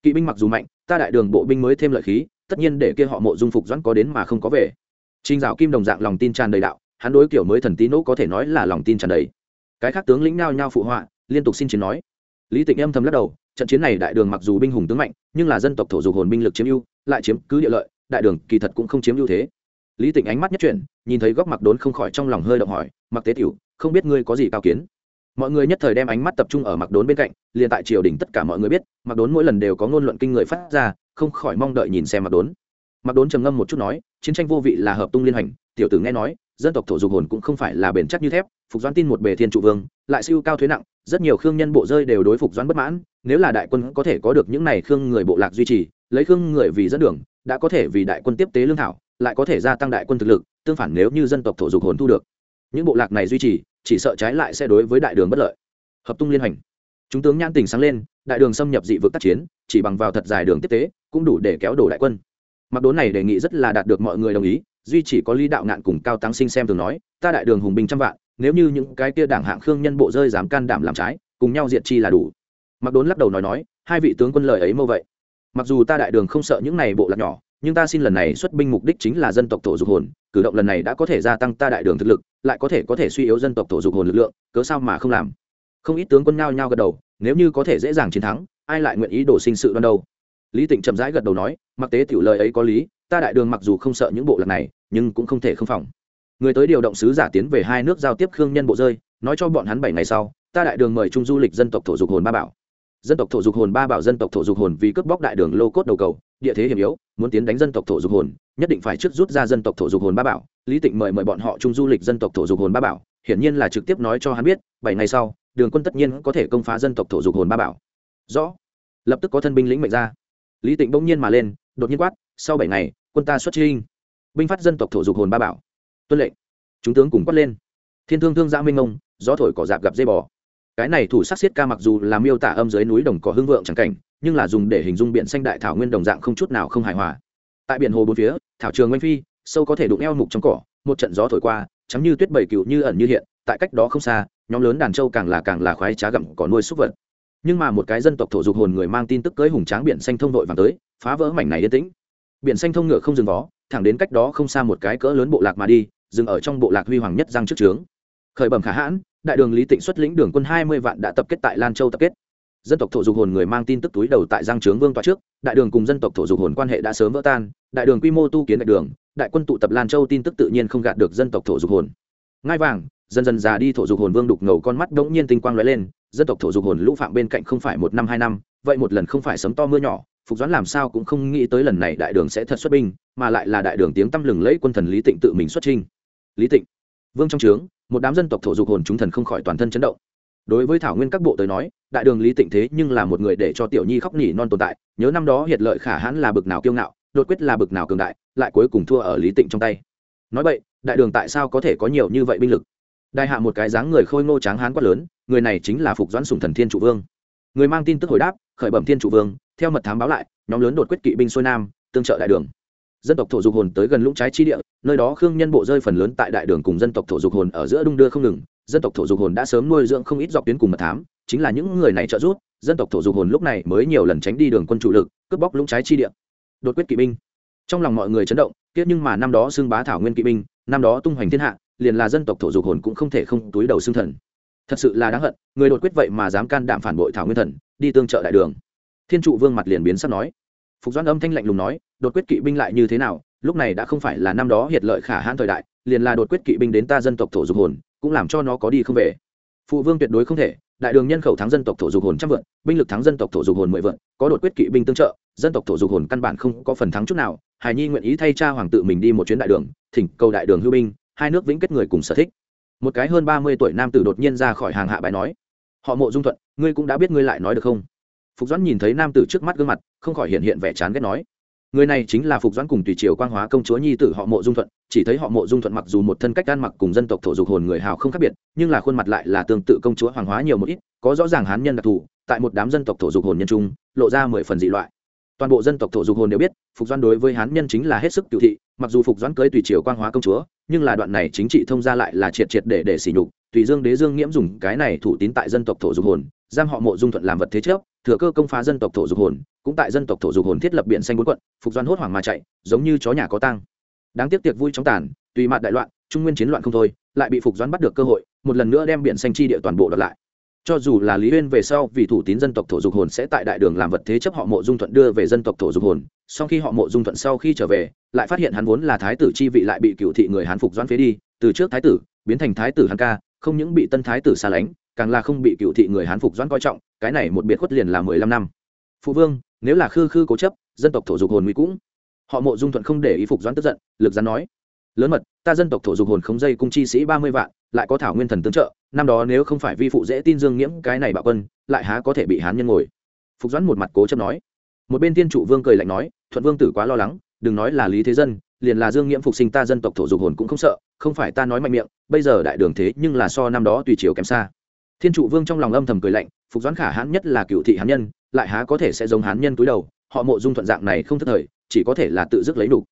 Kỵ binh mặc dù mạnh ta đại đường bộ binh mới thêm lợi khí tất nhiên để kia họ mộ dung phục doãn có đến mà không có về. Trình Dạo Kim đồng dạng lòng tin tràn đầy đạo, hắn đối kiểu mới thần tí nỗ có thể nói là lòng tin tràn đầy. Cái khác tướng lĩnh nhao nhao phụ họa, liên tục xin chiến nói. Lý Tịnh âm thầm lắc đầu, trận chiến này đại đường mặc dù binh hùng tướng mạnh, nhưng là dân tộc thổ dục hồn binh lực chiếm ưu, lại chiếm cứ địa lợi, đại đường kỳ thật cũng không chiếm ưu thế. Lý Tịnh ánh mắt nhất chuyển, nhìn thấy góc mặc đốn không khỏi trong lòng hơi động hỏi, "Mặc Tế tiểu, không biết ngươi có gì cao kiến?" Mọi người nhất thời đem ánh mắt tập trung ở mặc đốn bên cạnh, liền tại triều đình tất cả mọi người biết, mặc đốn mỗi lần đều có ngôn luận kinh người phát ra, không khỏi mong đợi nhìn xem mặc đốn mặc đốn trầm ngâm một chút nói chiến tranh vô vị là hợp tung liên hành tiểu tử nghe nói dân tộc thổ dục hồn cũng không phải là bền chắc như thép, phục doãn tin một bề thiên trụ vương, lại siêu cao thuế nặng, rất nhiều khương nhân bộ rơi đều đối phục doãn bất mãn, nếu là đại quân có thể có được những này khương người bộ lạc duy trì, lấy khương người vì dẫn đường, đã có thể vì đại quân tiếp tế lương thảo, lại có thể gia tăng đại quân thực lực, tương phản nếu như dân tộc thổ dục hồn thu được. Những bộ lạc này duy trì, chỉ sợ trái lại sẽ đối với đại đường bất lợi. Hợp tung liên hành chúng tướng nhan tình sáng lên, đại đường xâm nhập dị vực tác chiến, chỉ bằng vào thật dài đường tiếp tế, cũng đủ để kéo đổ đại quân. Mặc đốn này đề nghị rất là đạt được mọi người đồng ý duy chỉ có lý đạo ngạn cùng cao tăng sinh xem thường nói, ta đại đường hùng binh trăm vạn, nếu như những cái kia đảng hạng khương nhân bộ rơi dám can đảm làm trái, cùng nhau diện chi là đủ. Mặc đốn lắc đầu nói nói, hai vị tướng quân lời ấy mâu vậy. Mặc dù ta đại đường không sợ những này bộ lạc nhỏ, nhưng ta xin lần này xuất binh mục đích chính là dân tộc thổ dục hồn, cử động lần này đã có thể gia tăng ta đại đường thực lực, lại có thể có thể suy yếu dân tộc thổ dục hồn lực lượng, cớ sao mà không làm? Không ít tướng quân nhao nhao gật đầu, nếu như có thể dễ dàng chiến thắng, ai lại nguyện ý đổ sinh sự đoan đâu? Lý tịnh chậm rãi gật đầu nói, mặc tế tiểu lời ấy có lý ta đại đường mặc dù không sợ những bộ lạc này, nhưng cũng không thể không phòng. Người tới điều động sứ giả tiến về hai nước giao tiếp khương nhân bộ rơi, nói cho bọn hắn bảy ngày sau, ta đại đường mời trung du lịch dân tộc thổ dục hồn ba bảo. Dân tộc thổ dục hồn ba bảo dân tộc thổ dục hồn vì cướp bóc đại đường lô cốt đầu cầu, địa thế hiểm yếu, muốn tiến đánh dân tộc thổ dục hồn, nhất định phải trước rút ra dân tộc thổ dục hồn ba bảo. Lý tịnh mời mời bọn họ trung du lịch dân tộc thổ dục hồn ba bảo, hiển nhiên là trực tiếp nói cho hắn biết, bảy ngày sau, đường quân tất nhiên có thể công phá dân tộc thổ dục hồn ba bảo. Rõ. Lập tức có thân binh lĩnh mệnh ra. Lý tịnh bỗng nhiên mà lên, đột nhiên quát sau bảy ngày, quân ta xuất trinh binh phát dân tộc thổ dục hồn ba bảo. Tuân lệnh. Chúng tướng cùng quát lên. Thiên thương thương giã minh ông, gió thổi cỏ dạp gặp dây bò. Cái này thủ sắc xiết ca mặc dù là miêu tả âm dưới núi đồng cỏ hương vượng chẳng cảnh, nhưng là dùng để hình dung biển xanh đại thảo nguyên đồng dạng không chút nào không hài hòa. Tại biển hồ bốn phía, thảo trường oanh phi, sâu có thể đụng eo mục trong cỏ, một trận gió thổi qua chấm như tuyết bầy cựu như ẩn như hiện, tại cách đó không xa, nhóm lớn đàn trâu càng là càng là khoái trá gặm cỏ nuôi súc vật. Nhưng mà một cái dân tộc thổ dục hồn người mang tin tức cưới hùng tráng biển xanh thông đội vàng tới, phá vỡ mảnh này yên tĩnh biển xanh thông ngựa không dừng vó, thẳng đến cách đó không xa một cái cỡ lớn bộ lạc mà đi, dừng ở trong bộ lạc huy hoàng nhất giang trước trướng. Khởi bẩm khả hãn, đại đường lý tịnh xuất lĩnh đường quân hai mươi vạn đã tập kết tại lan châu tập kết. Dân tộc thổ dục hồn người mang tin tức túi đầu tại giang trướng vương tòa trước, đại đường cùng dân tộc thổ dục hồn quan hệ đã sớm vỡ tan, đại đường quy mô tu kiến đại đường, đại quân tụ tập lan châu tin tức tự nhiên không gạt được dân tộc thổ dục hồn. Ngai vàng, dần dần già đi thổ dục hồn vương đục ngầu con mắt đ ỗ n g nhiên tinh quang lóe lên, dân tộc thổ dục hồn lũ phạm bên cạnh không phải một năm hai năm, vậy một lần không phải sấm to mưa nhỏ phục doãn làm sao cũng không nghĩ tới lần này đại đường sẽ thật xuất binh, mà lại là đại đường tiếng tăm lừng lẫy quân thần lý tịnh tự mình xuất trinh lý tịnh, vương trong trướng, một đám dân tộc thổ dục hồn chúng thần không khỏi toàn thân chấn động. Đối với thảo nguyên các bộ tới nói, đại đường lý tịnh thế nhưng là một người để cho tiểu nhi khóc nỉ non tồn tại, nhớ năm đó hiệt lợi khả hãn là bực nào kiêu ngạo, đột quyết là bực nào cường đại, lại cuối cùng thua ở lý tịnh trong tay. Nói vậy, đại đường tại sao có thể có nhiều như vậy binh lực? Đại hạ một cái dáng người khôi ngô tráng hán quát lớn, người này chính là phục doãn sùng thần thiên trụ vương người mang tin tức hồi đáp, khởi bẩm thiên chủ vương, theo mật thám báo lại, nhóm lớn đột quyết kỵ binh xuôi nam, tương trợ đại đường. Dân tộc thổ dục hồn tới gần lũng trái chi địa, nơi đó khương nhân bộ rơi phần lớn tại đại đường cùng dân tộc thổ dục hồn ở giữa đung đưa không ngừng. Dân tộc thổ dục hồn đã sớm nuôi dưỡng không ít dọc tuyến cùng mật thám, chính là những người này trợ giúp, dân tộc thổ dục hồn lúc này mới nhiều lần tránh đi đường quân chủ lực, cướp bóc lũng trái chi địa. Đột quyết kỵ binh. Trong lòng mọi người chấn động, tiếc nhưng mà năm đó xưng bá thảo nguyên kỵ binh, năm đó tung hoành thiên hạ, liền là dân tộc thổ dục hồn cũng không thể không túi đầu xưng thần thật sự là đáng hận, người đột quyết vậy mà dám can đảm phản bội thảo nguyên thần, đi tương trợ đại đường. Thiên trụ vương mặt liền biến sắp nói. Phục doãn âm thanh lạnh lùng nói, đột quyết kỵ binh lại như thế nào, lúc này đã không phải là năm đó hiệt lợi khả hãn thời đại, liền là đột quyết kỵ binh đến ta dân tộc thổ dục hồn, cũng làm cho nó có đi không về. Phụ vương tuyệt đối không thể, đại đường nhân khẩu thắng dân tộc thổ dục hồn trăm vượn, binh lực thắng dân tộc thổ dục hồn mười vượn, có đột quyết kỵ binh tương trợ, dân tộc thổ dục hồn căn bản không có phần thắng chút nào, Hải nhi nguyện ý thay cha hoàng tự mình đi một chuyến đại đường, thỉnh cầu đại đường hưu binh, hai nước vĩnh kết người cùng sở thích một cái hơn ba mươi tuổi nam tử đột nhiên ra khỏi hàng hạ bài nói, họ mộ dung thuận, ngươi cũng đã biết ngươi lại nói được không? Phục doãn nhìn thấy nam tử trước mắt gương mặt, không khỏi hiện hiện vẻ chán ghét nói, người này chính là phục doãn cùng tùy triều quang hóa công chúa nhi tử họ mộ dung thuận, chỉ thấy họ mộ dung thuận mặc dù một thân cách ăn mặc cùng dân tộc thổ dục hồn người hào không khác biệt, nhưng là khuôn mặt lại là tương tự công chúa hoàng hóa nhiều một ít, có rõ ràng hán nhân đặc thù, tại một đám dân tộc thổ dục hồn nhân trung, lộ ra mười phần dị loại toàn bộ dân tộc thổ dục hồn đều biết, phục doãn đối với hán nhân chính là hết sức cựu thị, mặc dù phục doãn cưới tùy triều quang hóa công chúa, nhưng là đoạn này chính trị thông ra lại là triệt triệt để để sỉ nhục, tùy dương đế dương nghiễm dùng cái này thủ tín tại dân tộc thổ dục hồn, giam họ mộ dung thuận làm vật thế trước, thừa cơ công phá dân tộc thổ dục hồn, cũng tại dân tộc thổ dục hồn thiết lập biển xanh bốn quận, phục doan hốt hoảng mà chạy, giống như chó nhà có tăng đáng tiếc tiệc vui trong tàn, tùy mặt đại loạn, trung nguyên chiến loạn không thôi, lại bị phục doãn bắt được cơ hội, một lần nữa đem biển xanh chi địa toàn bộ đợt lại cho dù là lý uyên về sau vì thủ tín dân tộc thổ dục hồn sẽ tại đại đường làm vật thế chấp họ mộ dung thuận đưa về dân tộc thổ dục hồn, sau khi họ mộ dung thuận sau khi trở về, lại phát hiện hắn vốn là thái tử chi vị lại bị cựu thị người hán phục doãn phế đi, từ trước thái tử biến thành thái tử hắn ca, không những bị tân thái tử xa lánh, càng là không bị cựu thị người hán phục doãn coi trọng, cái này một biệt khuất liền là mười lăm năm. Phụ vương, nếu là khư khư cố chấp, dân tộc thổ dục hồn nguy cũng. Họ mộ dung thuận không để ý phục doãn tức giận, lực gián nói, lớn mật, ta dân tộc thổ dục hồn không dây cung chi sĩ ba mươi vạn lại có thảo nguyên thần tương trợ, năm đó nếu không phải vi phụ dễ tin dương nghiễm cái này bạo quân, lại há có thể bị hán nhân ngồi. Phục doãn một mặt cố chấp nói. Một bên tiên trụ vương cười lạnh nói, thuận vương tử quá lo lắng, đừng nói là lý thế dân, liền là dương nghiễm phục sinh ta dân tộc thổ dục hồn cũng không sợ, không phải ta nói mạnh miệng, bây giờ đại đường thế nhưng là so năm đó tùy chiều kém xa. Thiên trụ vương trong lòng âm thầm cười lạnh, phục doãn khả hãn nhất là cựu thị hán nhân, lại há có thể sẽ giống hán nhân túi đầu, họ mộ dung thuận dạng này không thất thời, chỉ có thể là tự dứt lấy đủ.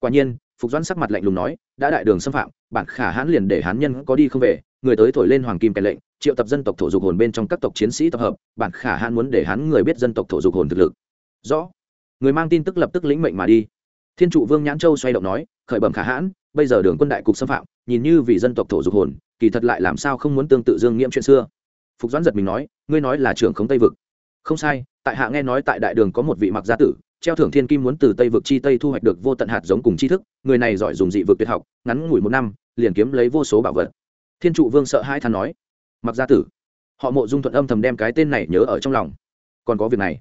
Quả nhiên phục doãn sắc mặt lạnh lùng nói, đã đại đường xâm phạm, bản khả hãn liền để hán nhân có đi không về, người tới thổi lên hoàng kim kèn lệnh, triệu tập dân tộc thổ dục hồn bên trong các tộc chiến sĩ tập hợp, bản khả hãn muốn để hán người biết dân tộc thổ dục hồn thực lực. Rõ. Người mang tin tức lập tức lĩnh mệnh mà đi. Thiên trụ vương nhãn châu xoay động nói, khởi bẩm khả hãn, bây giờ đường quân đại cục xâm phạm, nhìn như vì dân tộc thổ dục hồn, kỳ thật lại làm sao không muốn tương tự dương nghiễm chuyện xưa. Phục doãn giật mình nói, ngươi nói là trưởng không tây vực. Không sai, tại hạ nghe nói tại đại đường có một vị mặc gia tử treo thưởng thiên kim muốn từ tây vực chi tây thu hoạch được vô tận hạt giống cùng tri thức, người này giỏi dùng dị vực tuyệt học, ngắn ngủi một năm, liền kiếm lấy vô số bảo vật. Thiên trụ vương sợ hai than nói, mặc gia tử. Họ mộ dung thuận âm thầm đem cái tên này nhớ ở trong lòng. Còn có việc này?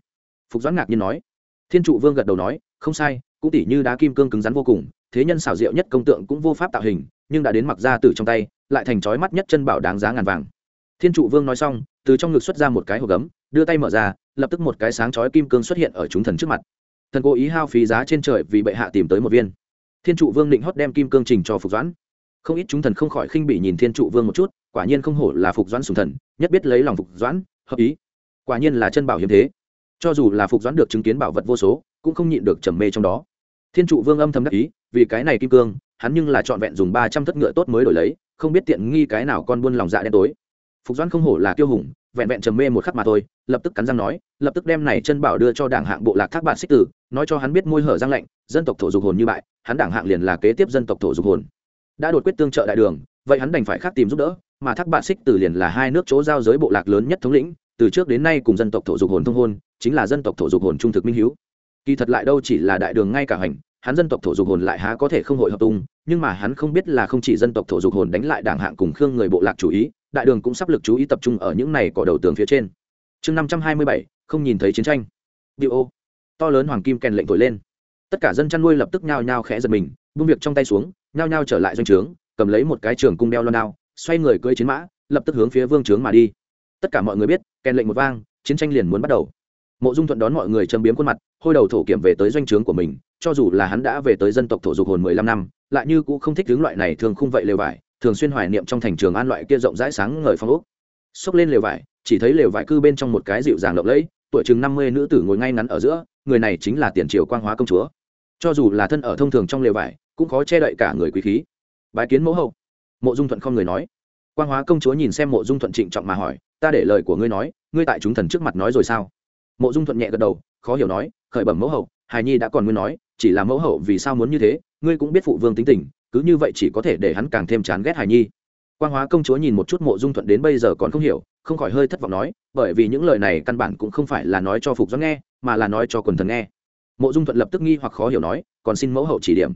Phục doãn ngạc nhiên nói. Thiên trụ vương gật đầu nói, không sai, cũng tỷ như đá kim cương cứng rắn vô cùng, thế nhân xảo diệu nhất công tượng cũng vô pháp tạo hình, nhưng đã đến mặc gia tử trong tay, lại thành trói mắt nhất chân bảo đáng giá ngàn vàng. Thiên trụ vương nói xong, từ trong ngực xuất ra một cái hộp gấm, đưa tay mở ra, lập tức một cái sáng chói kim cương xuất hiện ở chúng thần trước mặt thần cố ý hao phí giá trên trời vì bệ hạ tìm tới một viên. Thiên trụ vương định hót đem kim cương trình cho phục doãn. Không ít chúng thần không khỏi khinh bị nhìn thiên trụ vương một chút, quả nhiên không hổ là phục doãn sùng thần, nhất biết lấy lòng phục doãn, hợp ý. Quả nhiên là chân bảo hiếm thế. Cho dù là phục doãn được chứng kiến bảo vật vô số, cũng không nhịn được trầm mê trong đó. Thiên trụ vương âm thầm đắc ý, vì cái này kim cương, hắn nhưng là trọn vẹn dùng ba trăm thất ngựa tốt mới đổi lấy, không biết tiện nghi cái nào con buôn lòng dạ đen tối. Phục doãn không hổ là kiêu hùng vẹn vẹn trầm mê một khắc mà thôi, lập tức cắn răng nói, lập tức đem này chân bảo đưa cho đảng hạng bộ lạc thác bạn xích tử, nói cho hắn biết môi hở răng lạnh, dân tộc thổ dục hồn như bại, hắn đảng hạng liền là kế tiếp dân tộc thổ dục hồn. Đã đột quyết tương trợ đại đường, vậy hắn đành phải khác tìm giúp đỡ, mà thác bạn xích tử liền là hai nước chỗ giao giới bộ lạc lớn nhất thống lĩnh, từ trước đến nay cùng dân tộc thổ dục hồn thông hôn, chính là dân tộc thổ dục hồn trung thực minh hiếu. Kỳ thật lại đâu chỉ là đại đường ngay cả hành, hắn dân tộc thổ dục hồn lại há có thể không hội hợp tung, nhưng mà hắn không biết là không chỉ dân tộc thổ dục hồn đánh lại đảng hạng cùng khương người bộ lạc chủ ý đại đường cũng sắp lực chú ý tập trung ở những này cỏ đầu tường phía trên. Chương năm trăm hai mươi bảy, không nhìn thấy chiến tranh. Bị ô. To lớn hoàng kim kèn lệnh thổi lên. Tất cả dân chăn nuôi lập tức nhao nhao khẽ giật mình bưng việc trong tay xuống, nhao nhao trở lại doanh trướng, cầm lấy một cái trường cung đeo loan đao, xoay người cưỡi chiến mã, lập tức hướng phía vương trướng mà đi. Tất cả mọi người biết, kèn lệnh một vang, chiến tranh liền muốn bắt đầu. Mộ dung thuận đón mọi người châm biếm khuôn mặt, hôi đầu thổ kiểm về tới doanh trướng của mình, cho dù là hắn đã về tới dân tộc thổ dục hồn mười lăm năm, lại như cũng không thích hướng loại này thường không vậy lều vải thường xuyên hoài niệm trong thành trường an loại kia rộng rãi sáng ngời phong ốc. Xốc lên lều vải, chỉ thấy lều vải cư bên trong một cái dịu dàng lộng lẫy, tuổi chừng năm mươi nữ tử ngồi ngay ngắn ở giữa, người này chính là tiền triều quang hóa công chúa. Cho dù là thân ở thông thường trong lều vải, cũng khó che đậy cả người quý khí. Bái kiến mẫu hậu. Mộ dung thuận không người nói. Quang hóa công chúa nhìn xem mộ dung thuận trịnh trọng mà hỏi, ta để lời của ngươi nói, ngươi tại chúng thần trước mặt nói rồi sao? Mộ dung thuận nhẹ gật đầu, khó hiểu nói, khởi bẩm mẫu hậu, hài nhi đã còn nguyên nói, chỉ là mẫu hậu vì sao muốn như thế, ngươi cũng biết phụ vương tính tình cứ như vậy chỉ có thể để hắn càng thêm chán ghét hài nhi. Quang hóa công chúa nhìn một chút mộ dung thuận đến bây giờ còn không hiểu, không khỏi hơi thất vọng nói, bởi vì những lời này căn bản cũng không phải là nói cho phục doãn nghe, mà là nói cho quần thần nghe. Mộ dung thuận lập tức nghi hoặc khó hiểu nói, còn xin mẫu hậu chỉ điểm.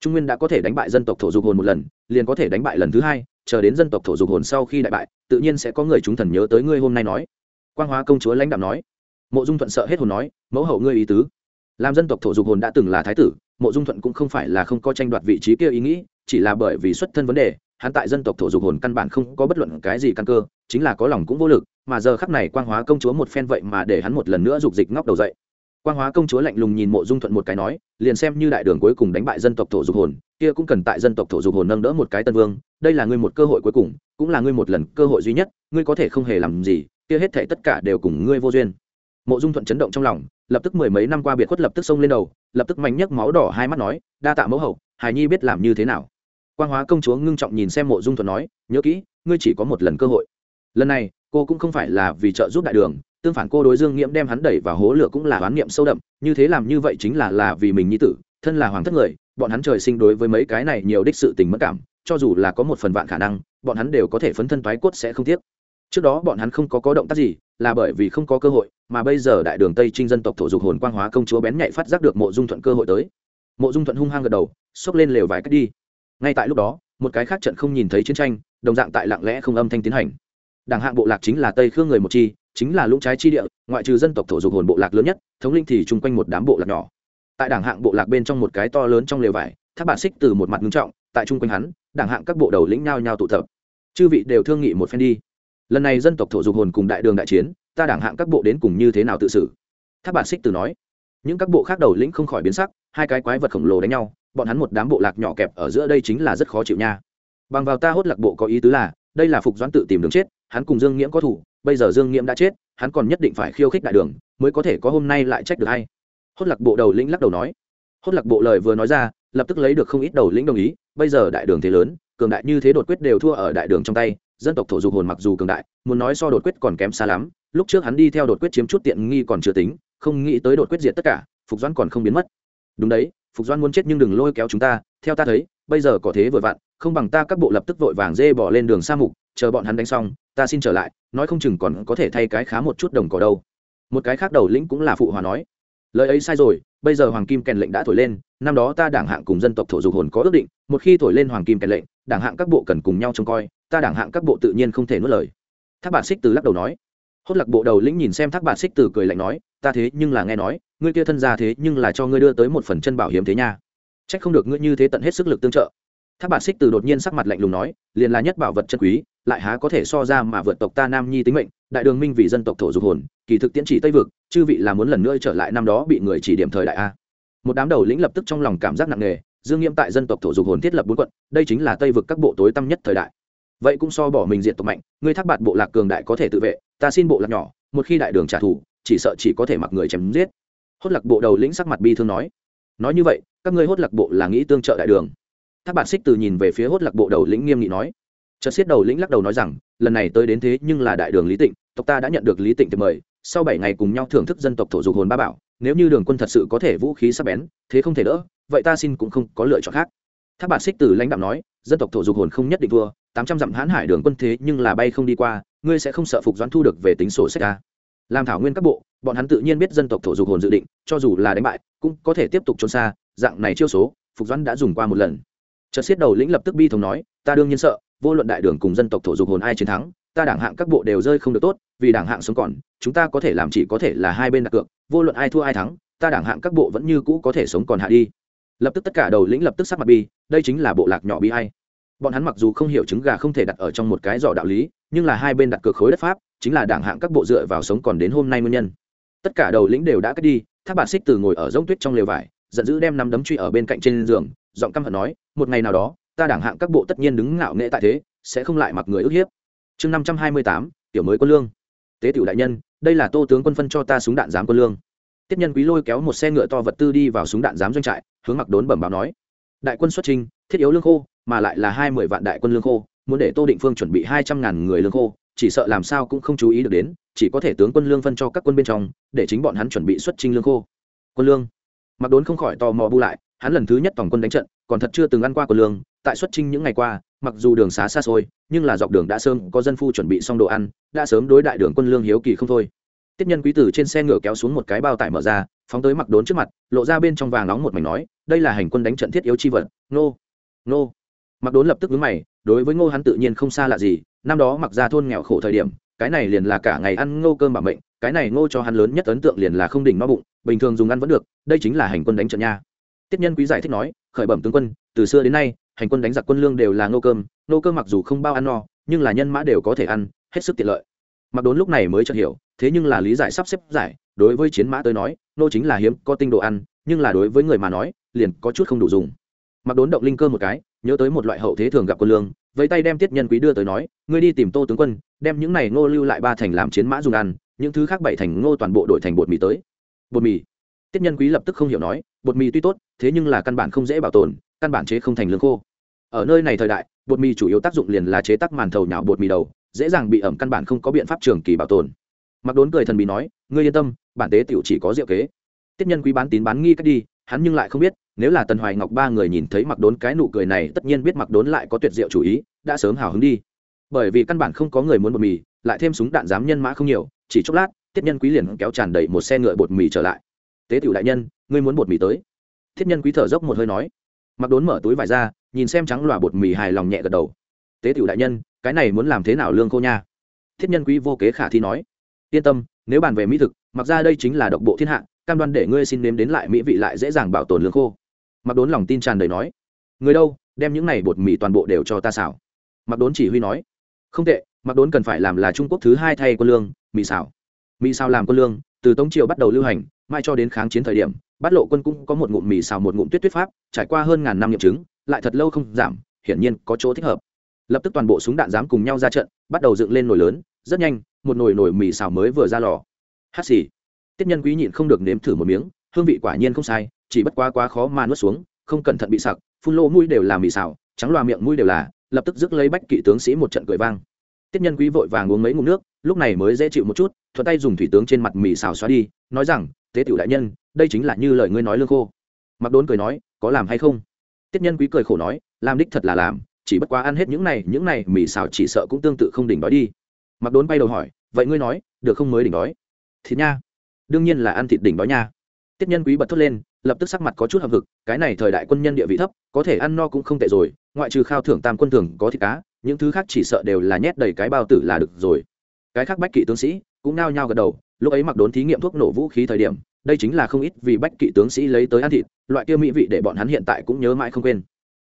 Trung nguyên đã có thể đánh bại dân tộc thổ dục hồn một lần, liền có thể đánh bại lần thứ hai, chờ đến dân tộc thổ dục hồn sau khi đại bại, tự nhiên sẽ có người chúng thần nhớ tới ngươi hôm nay nói. Quang hóa công chúa lãnh đạo nói. Mộ dung thuận sợ hết hồn nói, mẫu hậu ngươi ý tứ. Làm dân tộc thổ dục hồn đã từng là thái tử mộ dung thuận cũng không phải là không có tranh đoạt vị trí kia ý nghĩ, chỉ là bởi vì xuất thân vấn đề, hắn tại dân tộc thổ dục hồn căn bản không có bất luận cái gì căn cơ, chính là có lòng cũng vô lực, mà giờ khắc này quang hóa công chúa một phen vậy mà để hắn một lần nữa dục dịch ngóc đầu dậy. Quang hóa công chúa lạnh lùng nhìn mộ dung thuận một cái nói, liền xem như đại đường cuối cùng đánh bại dân tộc thổ dục hồn, kia cũng cần tại dân tộc thổ dục hồn nâng đỡ một cái tân vương, đây là ngươi một cơ hội cuối cùng, cũng là ngươi một lần cơ hội duy nhất, ngươi có thể không hề làm gì, kia hết thể tất cả đều cùng ngươi vô duyên mộ dung thuận chấn động trong lòng, lập tức mười mấy năm qua biệt khuất lập tức xông lên đầu, lập tức mạnh nhấc máu đỏ hai mắt nói, đa tạ mẫu hậu, hài nhi biết làm như thế nào? Quang hóa công chúa ngưng trọng nhìn xem mộ dung thuận nói, nhớ kỹ, ngươi chỉ có một lần cơ hội. Lần này, cô cũng không phải là vì trợ giúp đại đường, tương phản cô đối dương nghiễm đem hắn đẩy vào hố lửa cũng là oán niệm sâu đậm, như thế làm như vậy chính là là vì mình nhi tử, thân là hoàng thất người, bọn hắn trời sinh đối với mấy cái này nhiều đích sự tình mất cảm, cho dù là có một phần vạn khả năng, bọn hắn đều có thể phấn thân toái cốt sẽ không tiếc. Trước đó bọn hắn không có có động tác gì là bởi vì không có cơ hội, mà bây giờ đại đường tây trinh dân tộc thổ dục hồn quang hóa công chúa bén nhạy phát giác được mộ dung thuận cơ hội tới. Mộ dung thuận hung hăng gật đầu, xốc lên lều vài cách đi. Ngay tại lúc đó, một cái khác trận không nhìn thấy chiến tranh, đồng dạng tại lặng lẽ không âm thanh tiến hành. Đảng hạng bộ lạc chính là tây khương người một chi, chính là lũng trái chi địa, ngoại trừ dân tộc thổ dục hồn bộ lạc lớn nhất, thống linh thì chung quanh một đám bộ lạc nhỏ. Tại đảng hạng bộ lạc bên trong một cái to lớn trong lều vải, tháp bản xích từ một mặt ngưng trọng, tại chung quanh hắn, đảng hạng các bộ đầu lĩnh nhau nhau tụ tập. Chư vị đều thương nghị một phen đi lần này dân tộc thổ dục hồn cùng đại đường đại chiến, ta đảng hạng các bộ đến cùng như thế nào tự xử? Tháp bản xích từ nói. Những các bộ khác đầu lĩnh không khỏi biến sắc, hai cái quái vật khổng lồ đánh nhau, bọn hắn một đám bộ lạc nhỏ kẹp ở giữa đây chính là rất khó chịu nha. Bằng vào ta hốt lạc bộ có ý tứ là, đây là phục doãn tự tìm đường chết, hắn cùng dương nghiễm có thủ, bây giờ dương nghiễm đã chết, hắn còn nhất định phải khiêu khích đại đường, mới có thể có hôm nay lại trách được hay. Hốt lạc bộ đầu lĩnh lắc đầu nói. Hốt lạc bộ lời vừa nói ra, lập tức lấy được không ít đầu lĩnh đồng ý, bây giờ đại đường thế lớn, cường đại như thế đột quyết đều thua ở đại đường trong tay dân tộc thổ dục hồn mặc dù cường đại, muốn nói so đột quyết còn kém xa lắm. Lúc trước hắn đi theo đột quyết chiếm chút tiện nghi còn chưa tính, không nghĩ tới đột quyết diệt tất cả, phục doãn còn không biến mất. Đúng đấy, phục doãn muốn chết nhưng đừng lôi kéo chúng ta, theo ta thấy, bây giờ có thế vừa vặn, không bằng ta các bộ lập tức vội vàng dê bỏ lên đường sa mục, chờ bọn hắn đánh xong, ta xin trở lại, nói không chừng còn có thể thay cái khá một chút đồng cỏ đâu. Một cái khác đầu lĩnh cũng là phụ hòa nói. Lời ấy sai rồi, bây giờ hoàng kim kèn lệnh đã thổi lên năm đó ta đảng hạng cùng dân tộc thổ dục hồn có ước định, một khi thổi lên hoàng kim kèn lệnh, đảng hạng các bộ cần cùng nhau trông coi, ta đảng hạng các bộ tự nhiên không thể nuốt lời. Thác bản xích từ lắc đầu nói. Hốt lạc bộ đầu lĩnh nhìn xem thác bản xích từ cười lạnh nói, ta thế nhưng là nghe nói, ngươi kia thân ra thế nhưng là cho ngươi đưa tới một phần chân bảo hiếm thế nha. Trách không được ngươi như thế tận hết sức lực tương trợ. Thác bản xích từ đột nhiên sắc mặt lạnh lùng nói, liền là nhất bảo vật chân quý, lại há có thể so ra mà vượt tộc ta nam nhi tính mệnh, đại đường minh vì dân tộc thổ dục hồn, kỳ thực tiễn chỉ tây vực, chư vị là muốn lần nữa trở lại năm đó bị người chỉ điểm thời đại a một đám đầu lĩnh lập tức trong lòng cảm giác nặng nề, dương nghiêm tại dân tộc thổ dục hồn thiết lập bốn quận, đây chính là tây vực các bộ tối tăm nhất thời đại. Vậy cũng so bỏ mình diện tộc mạnh, ngươi thác bạt bộ lạc cường đại có thể tự vệ, ta xin bộ lạc nhỏ, một khi đại đường trả thù, chỉ sợ chỉ có thể mặc người chém giết. Hốt lạc bộ đầu lĩnh sắc mặt bi thương nói nói như vậy, các ngươi hốt lạc bộ là nghĩ tương trợ đại đường? Thác bạt xích từ nhìn về phía hốt lạc bộ đầu lĩnh nghiêm nghị nói, chợt xiết đầu lĩnh lắc đầu nói rằng, lần này tới đến thế nhưng là đại đường lý tịnh, tộc ta đã nhận được lý tịnh thì mời, sau bảy ngày cùng nhau thưởng thức dân tộc thổ dục hồn ba bảo nếu như đường quân thật sự có thể vũ khí sắp bén, thế không thể đỡ, vậy ta xin cũng không có lựa chọn khác. Tháp bạc xích từ lãnh đạo nói, dân tộc thổ dục hồn không nhất định thua, tám trăm dặm hãn hải đường quân thế nhưng là bay không đi qua, ngươi sẽ không sợ phục doãn thu được về tính sổ sách ta. Làm thảo nguyên các bộ, bọn hắn tự nhiên biết dân tộc thổ dục hồn dự định, cho dù là đánh bại, cũng có thể tiếp tục trốn xa, dạng này chiêu số, phục doãn đã dùng qua một lần. Chợt xiết đầu lĩnh lập tức bi thống nói, ta đương nhiên sợ vô luận đại đường cùng dân tộc thổ dục hồn ai chiến thắng, ta đảng hạng các bộ đều rơi không được tốt, vì đảng hạng sống còn, chúng ta có thể làm chỉ có thể là hai bên đặt cược, vô luận ai thua ai thắng, ta đảng hạng các bộ vẫn như cũ có thể sống còn hạ đi. Lập tức tất cả đầu lĩnh lập tức sắc mặt bi, đây chính là bộ lạc nhỏ bi hay bọn hắn mặc dù không hiểu trứng gà không thể đặt ở trong một cái giỏ đạo lý, nhưng là hai bên đặt cược khối đất pháp, chính là đảng hạng các bộ dựa vào sống còn đến hôm nay nguyên nhân. Tất cả đầu lĩnh đều đã cất đi, tháp bà xích từ ngồi ở giống tuyết trong lều vải, giận dữ đem nắm đấm truy ở bên cạnh trên giường, giọng căm hận nói, một ngày nào đó ta đảng hạng các bộ tất nhiên đứng ngạo nghệ tại thế, sẽ không lại mặc người ức hiếp. Chương năm trăm hai mươi tám, tiểu mới quân lương. Tế tiểu đại nhân, đây là tô tướng quân phân cho ta súng đạn giám quân lương. Tiếp nhân quý lôi kéo một xe ngựa to vật tư đi vào súng đạn giám doanh trại, hướng mặc đốn bẩm báo nói. Đại quân xuất trình, thiết yếu lương khô, mà lại là hai mươi vạn đại quân lương khô, muốn để tô định phương chuẩn bị hai trăm ngàn người lương khô, chỉ sợ làm sao cũng không chú ý được đến, chỉ có thể tướng quân lương phân cho các quân bên trong, để chính bọn hắn chuẩn bị xuất trình lương khô. Quân lương. Mặc đốn không khỏi tò mò bu lại, hắn lần thứ nhất tổng quân đánh trận, còn thật chưa từng ăn qua quân lương tại xuất trinh những ngày qua, mặc dù đường xá xa xôi, nhưng là dọc đường đã sớm có dân phu chuẩn bị xong đồ ăn, đã sớm đối đại đường quân lương hiếu kỳ không thôi. Tiếp nhân quý tử trên xe ngựa kéo xuống một cái bao tải mở ra, phóng tới mặc đốn trước mặt, lộ ra bên trong vàng nóng một mảnh nói, đây là hành quân đánh trận thiết yếu chi vật, nô nô. Mặc đốn lập tức vướng mày, đối với ngô hắn tự nhiên không xa lạ gì, năm đó mặc ra thôn nghèo khổ thời điểm, cái này liền là cả ngày ăn ngô cơm bảo mệnh, cái này ngô cho hắn lớn nhất ấn tượng liền là không đỉnh no bụng, bình thường dùng ăn vẫn được, đây chính là hành quân đánh trận nha. Tiết nhân quý giải thích nói, khởi bẩm tướng quân, từ xưa đến nay hành quân đánh giặc quân lương đều là nô cơm nô cơm mặc dù không bao ăn no, nhưng là nhân mã đều có thể ăn, hết sức tiện lợi. Mặc đốn lúc này mới chợt hiểu, thế nhưng là lý giải sắp xếp giải, đối với chiến mã tới nói nô chính là hiếm có tinh độ ăn, nhưng là đối với người mà nói, liền có chút không đủ dùng. Mặc đốn động linh cơ một cái, nhớ tới một loại hậu thế thường gặp quân lương với tay đem tiết nhân quý đưa tới nói, ngươi đi tìm tô tướng quân, đem những này ngô lưu lại ba thành làm chiến mã dùng ăn, những thứ khác bảy thành ngô toàn bộ đổi thành bột mì tới. Bột mì? Tiết nhân quý lập tức không hiểu nói, bột mì tuy tốt, thế nhưng là căn bản không dễ bảo tồn căn bản chế không thành lương khô. Ở nơi này thời đại, bột mì chủ yếu tác dụng liền là chế tác màn thầu nhào bột mì đầu, dễ dàng bị ẩm căn bản không có biện pháp trường kỳ bảo tồn. Mặc đốn cười thần bí nói, ngươi yên tâm, bản tế tiểu chỉ có diệu kế. Tiết nhân quý bán tín bán nghi cách đi, hắn nhưng lại không biết, nếu là tần hoài ngọc ba người nhìn thấy mặc đốn cái nụ cười này, tất nhiên biết mặc đốn lại có tuyệt diệu chủ ý, đã sớm hào hứng đi. Bởi vì căn bản không có người muốn bột mì, lại thêm súng đạn dám nhân mã không nhiều, chỉ chốc lát, tiết nhân quý liền kéo tràn đầy một xe ngựa bột mì trở lại. Tế tiểu đại nhân, ngươi muốn bột mì tới? Thiết nhân quý thở dốc một hơi nói mặc đốn mở túi vải ra, nhìn xem trắng loà bột mì hài lòng nhẹ gật đầu. Tế tiểu đại nhân, cái này muốn làm thế nào lương khô nha? Thiết nhân quý vô kế khả thi nói. Yên tâm, nếu bàn về mỹ thực, mặc ra đây chính là độc bộ thiên hạ, cam đoan để ngươi xin nếm đến lại mỹ vị lại dễ dàng bảo tồn lương khô. Mặc đốn lòng tin tràn đầy nói. Người đâu, đem những này bột mì toàn bộ đều cho ta xảo mặc đốn chỉ huy nói. Không tệ, mặc đốn cần phải làm là trung quốc thứ hai thay quân lương, mì xảo mì xào làm quân lương, từ tống triều bắt đầu lưu hành, mai cho đến kháng chiến thời điểm bát lộ quân cũng có một ngụm mì xào, một ngụm tuyết tuyết pháp, trải qua hơn ngàn năm nghiệm chứng, lại thật lâu không giảm, hiển nhiên có chỗ thích hợp. Lập tức toàn bộ súng đạn dám cùng nhau ra trận, bắt đầu dựng lên nồi lớn, rất nhanh, một nồi nồi mì xào mới vừa ra lò. Hát xì. Tiết nhân quý nhịn không được nếm thử một miếng, hương vị quả nhiên không sai, chỉ bất quá quá khó mà nuốt xuống, không cẩn thận bị sặc, phun lô mũi đều là mì xào, trắng loa miệng mũi đều là, lập tức rước lấy bách kỵ tướng sĩ một trận cười vang. Tiết nhân quý vội vàng uống mấy ngụm nước, lúc này mới dễ chịu một chút, thuận tay dùng thủy tướng trên mặt mì xào xóa đi, nói rằng, tế tiểu đại nhân đây chính là như lời ngươi nói lương khô. Mặc đốn cười nói, có làm hay không? Tiết nhân quý cười khổ nói, làm đích thật là làm, chỉ bất quá ăn hết những này những này, mì xào chỉ sợ cũng tương tự không đỉnh đói đi. Mặc đốn bay đầu hỏi, vậy ngươi nói, được không mới đỉnh đói? Thịt nha. Đương nhiên là ăn thịt đỉnh đói nha. Tiết nhân quý bật thốt lên, lập tức sắc mặt có chút hợp hực, cái này thời đại quân nhân địa vị thấp, có thể ăn no cũng không tệ rồi, ngoại trừ khao thưởng tam quân thường có thịt cá, những thứ khác chỉ sợ đều là nhét đầy cái bao tử là được rồi. Cái khác bách kỵ tướng sĩ cũng nao nhao gật đầu, lúc ấy mặc đốn thí nghiệm thuốc nổ vũ khí thời điểm đây chính là không ít vì bách kỵ tướng sĩ lấy tới ăn thịt, loại kia mỹ vị để bọn hắn hiện tại cũng nhớ mãi không quên.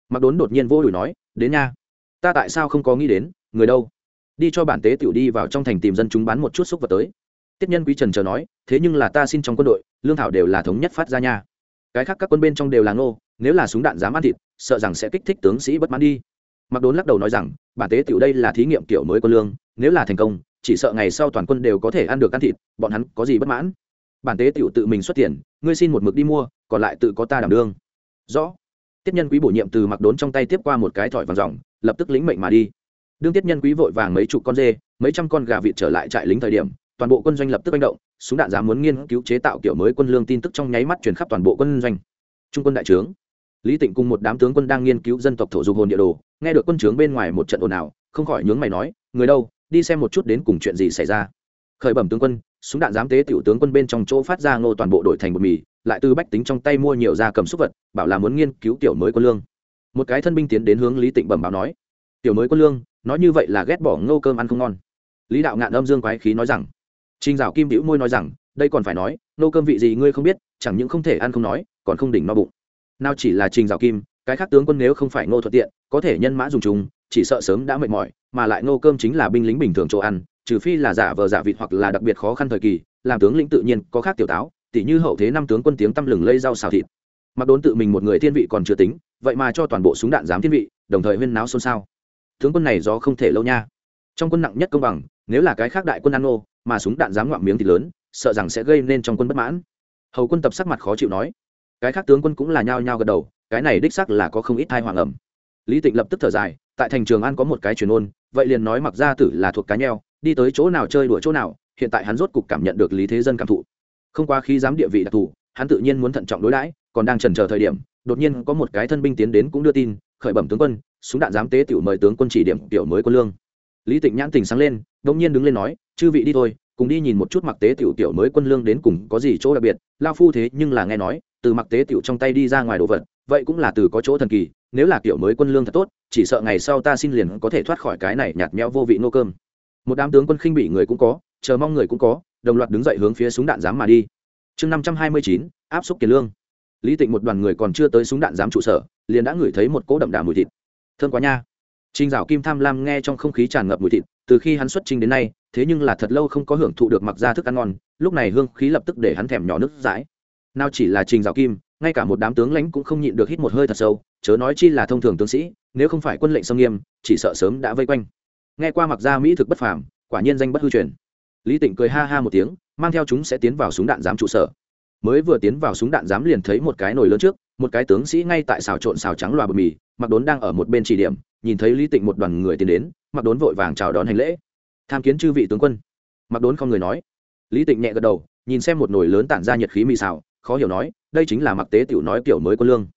Mặc đốn đột nhiên vô đùi nói, đến nha. Ta tại sao không có nghĩ đến, người đâu? Đi cho bản tế tiểu đi vào trong thành tìm dân chúng bán một chút xúc vật tới. Tiết nhân quý trần chờ nói, thế nhưng là ta xin trong quân đội, lương thảo đều là thống nhất phát ra nha. Cái khác các quân bên trong đều là ngô, nếu là súng đạn dám ăn thịt, sợ rằng sẽ kích thích tướng sĩ bất mãn đi. Mặc đốn lắc đầu nói rằng, bản tế tiểu đây là thí nghiệm kiểu mới quân lương, nếu là thành công, chỉ sợ ngày sau toàn quân đều có thể ăn được ăn thịt, bọn hắn có gì bất mãn? Bản tế tiểu tự mình xuất tiền, ngươi xin một mực đi mua, còn lại tự có ta đảm đương. Rõ. Tiết nhân quý bổ nhiệm từ mặc đốn trong tay tiếp qua một cái thỏi vàng dòng lập tức lĩnh mệnh mà đi. Đương tiết nhân quý vội vàng mấy chục con dê, mấy trăm con gà vịt trở lại trại lính thời điểm, toàn bộ quân doanh lập tức manh động, súng đạn dám muốn nghiên cứu chế tạo kiểu mới quân lương tin tức trong nháy mắt truyền khắp toàn bộ quân doanh. Trung quân đại trướng. Lý tịnh cùng một đám tướng quân đang nghiên cứu dân tộc thổ dục hồn địa đồ, nghe được quân trướng bên ngoài một trận ồn ào, không khỏi nhướng mày nói, người đâu, đi xem một chút đến cùng chuyện gì xảy ra khởi bẩm tướng quân súng đạn giám tế tiểu tướng quân bên trong chỗ phát ra ngô toàn bộ đổi thành một mì lại từ bách tính trong tay mua nhiều da cầm súc vật bảo là muốn nghiên cứu tiểu mới quân lương một cái thân binh tiến đến hướng lý tịnh bẩm báo nói tiểu mới quân lương nói như vậy là ghét bỏ ngô cơm ăn không ngon lý đạo ngạn âm dương quái khí nói rằng Trình Dạo Kim bĩu môi nói rằng, đây còn phải nói, nô cơm vị gì ngươi không biết, chẳng những không thể ăn không nói, còn không đỉnh no bụng. Nào chỉ là Trình Dạo Kim, cái khác tướng quân nếu không phải Ngô thuận tiện, có thể nhân mã dùng chúng, chỉ sợ sớm đã mệt mỏi, mà lại nô cơm chính là binh lính bình thường chỗ ăn, trừ phi là giả vờ giả vịt hoặc là đặc biệt khó khăn thời kỳ, làm tướng lĩnh tự nhiên có khác tiểu táo, tỉ như hậu thế năm tướng quân tiếng tăm lừng lây rau xào thịt. Mặc đốn tự mình một người thiên vị còn chưa tính, vậy mà cho toàn bộ súng đạn dám thiên vị, đồng thời huyên náo xôn xao. Tướng quân này do không thể lâu nha. Trong quân nặng nhất công bằng, nếu là cái khác đại quân ăn nô, mà súng đạn giám ngoạm miếng thì lớn sợ rằng sẽ gây nên trong quân bất mãn hầu quân tập sắc mặt khó chịu nói cái khác tướng quân cũng là nhao nhao gật đầu cái này đích sắc là có không ít thai hoàng ẩm lý tịnh lập tức thở dài tại thành trường an có một cái truyền ôn vậy liền nói mặc gia tử là thuộc cá nheo đi tới chỗ nào chơi đùa chỗ nào, hiện tại hắn rốt cục cảm nhận được lý thế dân cảm thụ. Không qua khi dám địa vị đặc thù, hắn tự nhiên muốn thận trọng đối đãi, còn đang trần chờ thời điểm, đột nhiên có một cái thân binh tiến đến cũng đưa tin, khởi bẩm tướng quân, súng đạn giám tế tiểu mời tướng quân chỉ điểm tiểu mới quân lương. Lý tịnh nhãn tình sáng lên đông nhiên đứng lên nói, chư vị đi thôi, cùng đi nhìn một chút mặc tế tiểu tiểu mới quân lương đến cùng có gì chỗ đặc biệt. Lao phu thế nhưng là nghe nói, từ mặc tế tiểu trong tay đi ra ngoài đồ vật, vậy cũng là từ có chỗ thần kỳ, nếu là kiểu mới quân lương thật tốt, chỉ sợ ngày sau ta xin liền có thể thoát khỏi cái này nhạt nhẽo vô vị nô cơm một đám tướng quân khinh bị người cũng có chờ mong người cũng có đồng loạt đứng dậy hướng phía súng đạn giám mà đi chương năm trăm hai mươi chín áp xúc tiền lương lý tịnh một đoàn người còn chưa tới súng đạn giám trụ sở liền đã ngửi thấy một cỗ đậm đà mùi thịt thương quá nha Trình Dạo Kim tham lam nghe trong không khí tràn ngập mùi thịt, từ khi hắn xuất trình đến nay, thế nhưng là thật lâu không có hưởng thụ được mặc ra thức ăn ngon, lúc này hương khí lập tức để hắn thèm nhỏ nước dãi. Nào chỉ là Trình Dạo Kim, ngay cả một đám tướng lãnh cũng không nhịn được hít một hơi thật sâu, chớ nói chi là thông thường tướng sĩ, nếu không phải quân lệnh sông nghiêm, chỉ sợ sớm đã vây quanh. Nghe qua mặc ra mỹ thực bất phàm, quả nhiên danh bất hư truyền. Lý Tịnh cười ha ha một tiếng, mang theo chúng sẽ tiến vào súng đạn giám trụ sở. Mới vừa tiến vào súng đạn giám liền thấy một cái nồi lớn trước, một cái tướng sĩ ngay tại xào trộn xào trắng loà bờ mì, mặc đốn đang ở một bên chỉ điểm, nhìn thấy lý tịnh một đoàn người tiến đến mặc đốn vội vàng chào đón hành lễ tham kiến chư vị tướng quân mặc đốn không người nói lý tịnh nhẹ gật đầu nhìn xem một nồi lớn tản ra nhiệt khí mì xào khó hiểu nói đây chính là mặc tế tiểu nói kiểu mới quân lương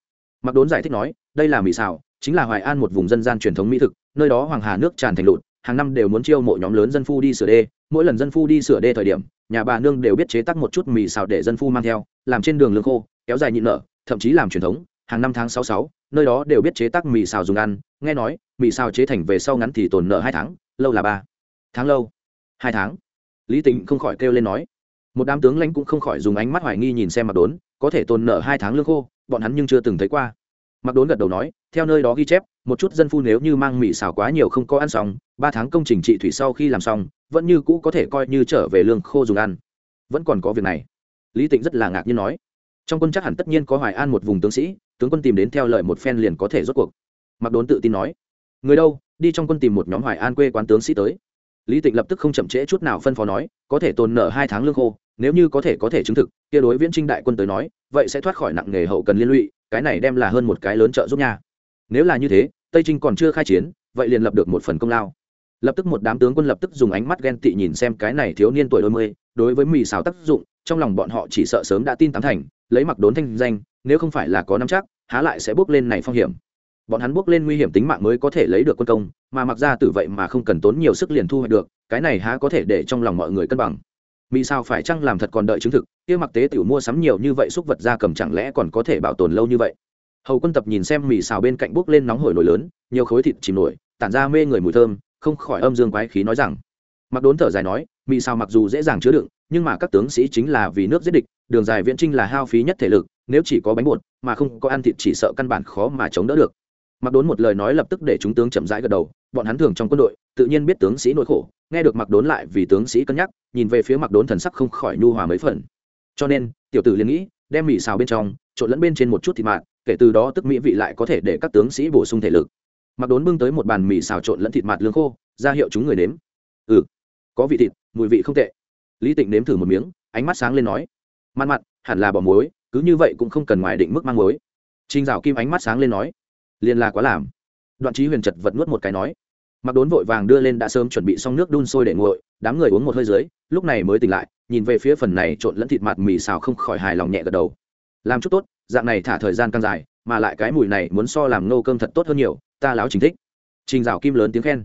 mặc đốn giải thích nói đây là mì xào chính là hoài an một vùng dân gian truyền thống mỹ thực nơi đó hoàng hà nước tràn thành lụt hàng năm đều muốn chiêu mộ nhóm lớn dân phu đi sửa đê. Mỗi lần dân phu đi sửa đê thời điểm, nhà bà nương đều biết chế tắc một chút mì xào để dân phu mang theo, làm trên đường lương khô, kéo dài nhịn nợ, thậm chí làm truyền thống. Hàng năm tháng sáu sáu, nơi đó đều biết chế tác mì xào dùng ăn. Nghe nói, mì xào chế thành về sau ngắn thì tồn nợ hai tháng, lâu là ba tháng lâu. Hai tháng. Lý tính không khỏi kêu lên nói. Một đám tướng lãnh cũng không khỏi dùng ánh mắt hoài nghi nhìn xem mặc đốn, có thể tồn nợ hai tháng lương khô, bọn hắn nhưng chưa từng thấy qua. Mặc đốn gật đầu nói, theo nơi đó ghi chép một chút dân phu nếu như mang mì xào quá nhiều không có ăn xong, ba tháng công trình trị thủy sau khi làm xong, vẫn như cũ có thể coi như trở về lương khô dùng ăn. Vẫn còn có việc này. Lý tịnh rất là ngạc nhiên nói. Trong quân chắc hẳn tất nhiên có hoài an một vùng tướng sĩ, tướng quân tìm đến theo lời một phen liền có thể rốt cuộc. Mặc đốn tự tin nói. Người đâu, đi trong quân tìm một nhóm hoài an quê quán tướng sĩ tới. Lý tịnh lập tức không chậm trễ chút nào phân phó nói, có thể tồn nợ hai tháng lương khô, nếu như có thể có thể chứng thực, kia đối viễn trinh đại quân tới nói, vậy sẽ thoát khỏi nặng nghề hậu cần liên lụy, cái này đem là hơn một cái lớn trợ giúp nha nếu là như thế, tây trinh còn chưa khai chiến, vậy liền lập được một phần công lao. Lập tức một đám tướng quân lập tức dùng ánh mắt ghen tị nhìn xem cái này thiếu niên tuổi đôi mươi, đối với mì xào tác dụng, trong lòng bọn họ chỉ sợ sớm đã tin tám thành, lấy mặc đốn thanh danh, nếu không phải là có năm chắc, há lại sẽ bước lên này phong hiểm. Bọn hắn bước lên nguy hiểm tính mạng mới có thể lấy được quân công, mà mặc ra từ vậy mà không cần tốn nhiều sức liền thu hoạch được, cái này há có thể để trong lòng mọi người cân bằng. Mì sao phải chăng làm thật còn đợi chứng thực, kia mặc tế tiểu mua sắm nhiều như vậy xúc vật ra cầm chẳng lẽ còn có thể bảo tồn lâu như vậy? Hầu quân tập nhìn xem mì xào bên cạnh bốc lên nóng hổi nổi lớn, nhiều khối thịt chìm nổi, tản ra mê người mùi thơm, không khỏi âm dương quái khí nói rằng, mặc đốn thở dài nói, mì xào mặc dù dễ dàng chứa đựng, nhưng mà các tướng sĩ chính là vì nước giết địch, đường dài viễn trinh là hao phí nhất thể lực, nếu chỉ có bánh bột, mà không có ăn thịt chỉ sợ căn bản khó mà chống đỡ được. Mặc đốn một lời nói lập tức để chúng tướng chậm rãi gật đầu, bọn hắn thường trong quân đội, tự nhiên biết tướng sĩ nỗi khổ, nghe được mặc đốn lại vì tướng sĩ cân nhắc, nhìn về phía mặc đốn thần sắc không khỏi nhu hòa mấy phần. Cho nên, tiểu tử liền nghĩ, đem mì xào bên trong, trộn lẫn bên trên một chút thịt mạng kể từ đó tức mỹ vị lại có thể để các tướng sĩ bổ sung thể lực. Mặc đốn bưng tới một bàn mì xào trộn lẫn thịt mặt lương khô, ra hiệu chúng người nếm. Ừ có vị thịt, mùi vị không tệ. Lý tịnh nếm thử một miếng, ánh mắt sáng lên nói, mặn mặn, hẳn là bỏ muối, cứ như vậy cũng không cần ngoài định mức mang muối. Trinh dạo kim ánh mắt sáng lên nói liền là quá làm. Đoạn trí huyền chật vật nuốt một cái nói, mặc đốn vội vàng đưa lên đã sớm chuẩn bị xong nước đun sôi để nguội, đám người uống một hơi dưới, lúc này mới tỉnh lại, nhìn về phía phần này trộn lẫn thịt mặt mì xào không khỏi hài lòng nhẹ gật đầu. Làm chút tốt dạng này thả thời gian càng dài, mà lại cái mùi này muốn so làm nô cơm thật tốt hơn nhiều, ta láo chính thích. Trình dạo kim lớn tiếng khen.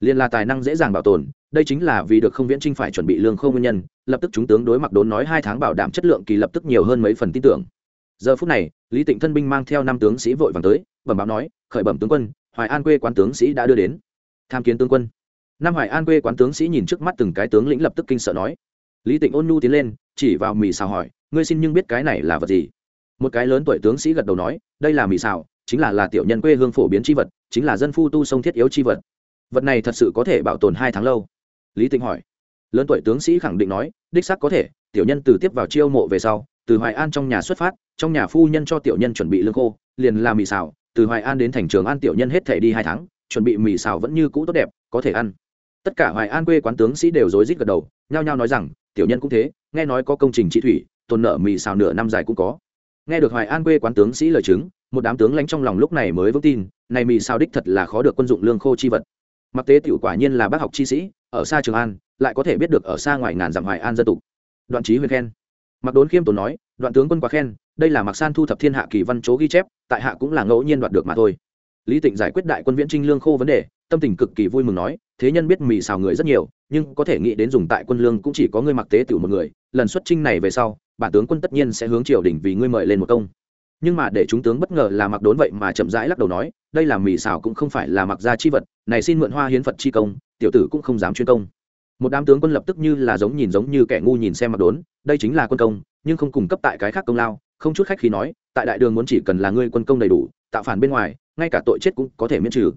Liên là tài năng dễ dàng bảo tồn, đây chính là vì được không viễn trinh phải chuẩn bị lương không nguyên nhân, lập tức chúng tướng đối mặt đốn nói hai tháng bảo đảm chất lượng kỳ lập tức nhiều hơn mấy phần tin tưởng. Giờ phút này, lý tịnh thân binh mang theo năm tướng sĩ vội vàng tới, bẩm báo nói, khởi bẩm tướng quân, hoài an quê quán tướng sĩ đã đưa đến. Tham kiến tướng quân. Năm hoài an quê quán tướng sĩ nhìn trước mắt từng cái tướng lĩnh lập tức kinh sợ nói. Lý tịnh ôn nhu tiến lên, chỉ vào mì xào hỏi, ngươi xin nhưng biết cái này là vật gì? Một cái lớn tuổi tướng sĩ gật đầu nói, đây là mì xào, chính là là tiểu nhân quê hương phổ biến c h i vật, chính là dân phu tu sông thiết yếu c h i vật. Vật này thật sự có thể bảo tồn hai tháng lâu. Lý tịnh hỏi. Lớn tuổi tướng sĩ khẳng định nói, đích xác có thể, tiểu nhân từ tiếp vào chiêu mộ về sau, từ hoài an trong nhà xuất phát, trong nhà phu nhân cho tiểu nhân chuẩn bị lương khô, liền làm mì xào, từ hoài an đến thành trường an tiểu nhân hết thể đi hai tháng, chuẩn bị mì xào vẫn như cũ tốt đẹp, có thể ăn. Tất cả hoài an quê quán tướng sĩ đều rối rít gật đầu, nhao nhao nói rằng, tiểu nhân cũng thế, nghe nói có công trình trị thủy, tồn nợ mì xào nửa năm dài cũng có nghe được hoài an quê quán tướng sĩ lời chứng, một đám tướng lãnh trong lòng lúc này mới vững tin, này mì xào đích thật là khó được quân dụng lương khô chi vật. Mặc tế tiểu quả nhiên là bác học chi sĩ, ở xa trường an, lại có thể biết được ở xa ngoài ngàn dặm hoài an dân tục. Đoạn trí huyền khen. Mặc đốn khiêm tốn nói, đoạn tướng quân quá khen, đây là mặc san thu thập thiên hạ kỳ văn chố ghi chép, tại hạ cũng là ngẫu nhiên đoạt được mà thôi. Lý tịnh giải quyết đại quân viễn trinh lương khô vấn đề, tâm tình cực kỳ vui mừng nói, thế nhân biết mì xào người rất nhiều nhưng có thể nghĩ đến dùng tại quân lương cũng chỉ có ngươi mặc tế tiểu một người, lần xuất trinh này về sau, bản tướng quân tất nhiên sẽ hướng triều đình vì ngươi mời lên một công. Nhưng mà để chúng tướng bất ngờ là mặc đốn vậy mà chậm rãi lắc đầu nói, đây là mì xào cũng không phải là mặc gia chi vật, này xin mượn hoa hiến phật chi công, tiểu tử cũng không dám chuyên công. Một đám tướng quân lập tức như là giống nhìn giống như kẻ ngu nhìn xem mặc đốn, đây chính là quân công, nhưng không cung cấp tại cái khác công lao, không chút khách khi nói, tại đại đường muốn chỉ cần là ngươi quân công đầy đủ, tạo phản bên ngoài, ngay cả tội chết cũng có thể miễn trừ.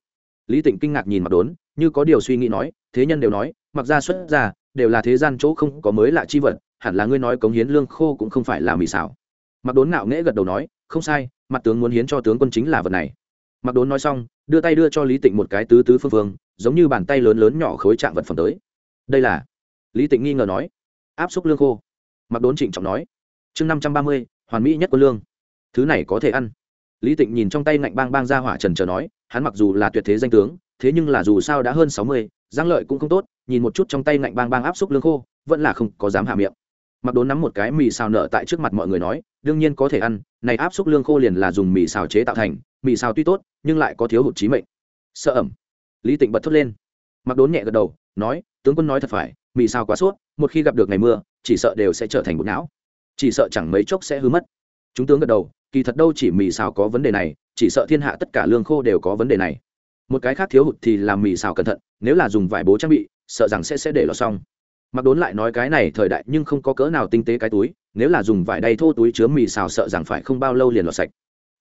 Lý tịnh kinh ngạc nhìn mặc đốn như có điều suy nghĩ nói, thế nhân đều nói, mặc ra xuất ra, đều là thế gian chỗ không có mới lạ chi vật, hẳn là ngươi nói cống hiến lương khô cũng không phải là mì xảo mặc đốn ngạo nghễ gật đầu nói, không sai, mặt tướng muốn hiến cho tướng quân chính là vật này. Mặc đốn nói xong, đưa tay đưa cho lý tịnh một cái tứ tứ phương phương, giống như bàn tay lớn lớn nhỏ khối trạng vật phẩm tới. Đây là? Lý tịnh nghi ngờ nói. Áp xúc lương khô. Mặc đốn trịnh trọng nói. Chương năm trăm ba mươi, hoàn mỹ nhất quân lương. Thứ này có thể ăn. Lý tịnh nhìn trong tay ngạnh bang bang ra hỏa trần trờ nói, hắn mặc dù là tuyệt thế danh tướng thế nhưng là dù sao đã hơn sáu mươi, giang lợi cũng không tốt, nhìn một chút trong tay ngạnh bang bang áp xúc lương khô, vẫn là không có dám hạ miệng. Mặc đốn nắm một cái mì xào nở tại trước mặt mọi người nói, đương nhiên có thể ăn, này áp xúc lương khô liền là dùng mì xào chế tạo thành, mì xào tuy tốt, nhưng lại có thiếu hụt trí mệnh. Sợ ẩm. Lý tịnh bật thốt lên. Mặc đốn nhẹ gật đầu, nói, tướng quân nói thật phải, mì xào quá suốt một khi gặp được ngày mưa, chỉ sợ đều sẽ trở thành bột não. Chỉ sợ chẳng mấy chốc sẽ hư mất. Chúng tướng gật đầu, kỳ thật đâu chỉ mì xào có vấn đề này, chỉ sợ thiên hạ tất cả lương khô đều có vấn đề này một cái khác thiếu hụt thì làm mì xào cẩn thận, nếu là dùng vải bố trang bị, sợ rằng sẽ sẽ để lọt xong. Mặc đốn lại nói cái này thời đại nhưng không có cỡ nào tinh tế cái túi, nếu là dùng vải đầy thô túi chứa mì xào sợ rằng phải không bao lâu liền lọt sạch.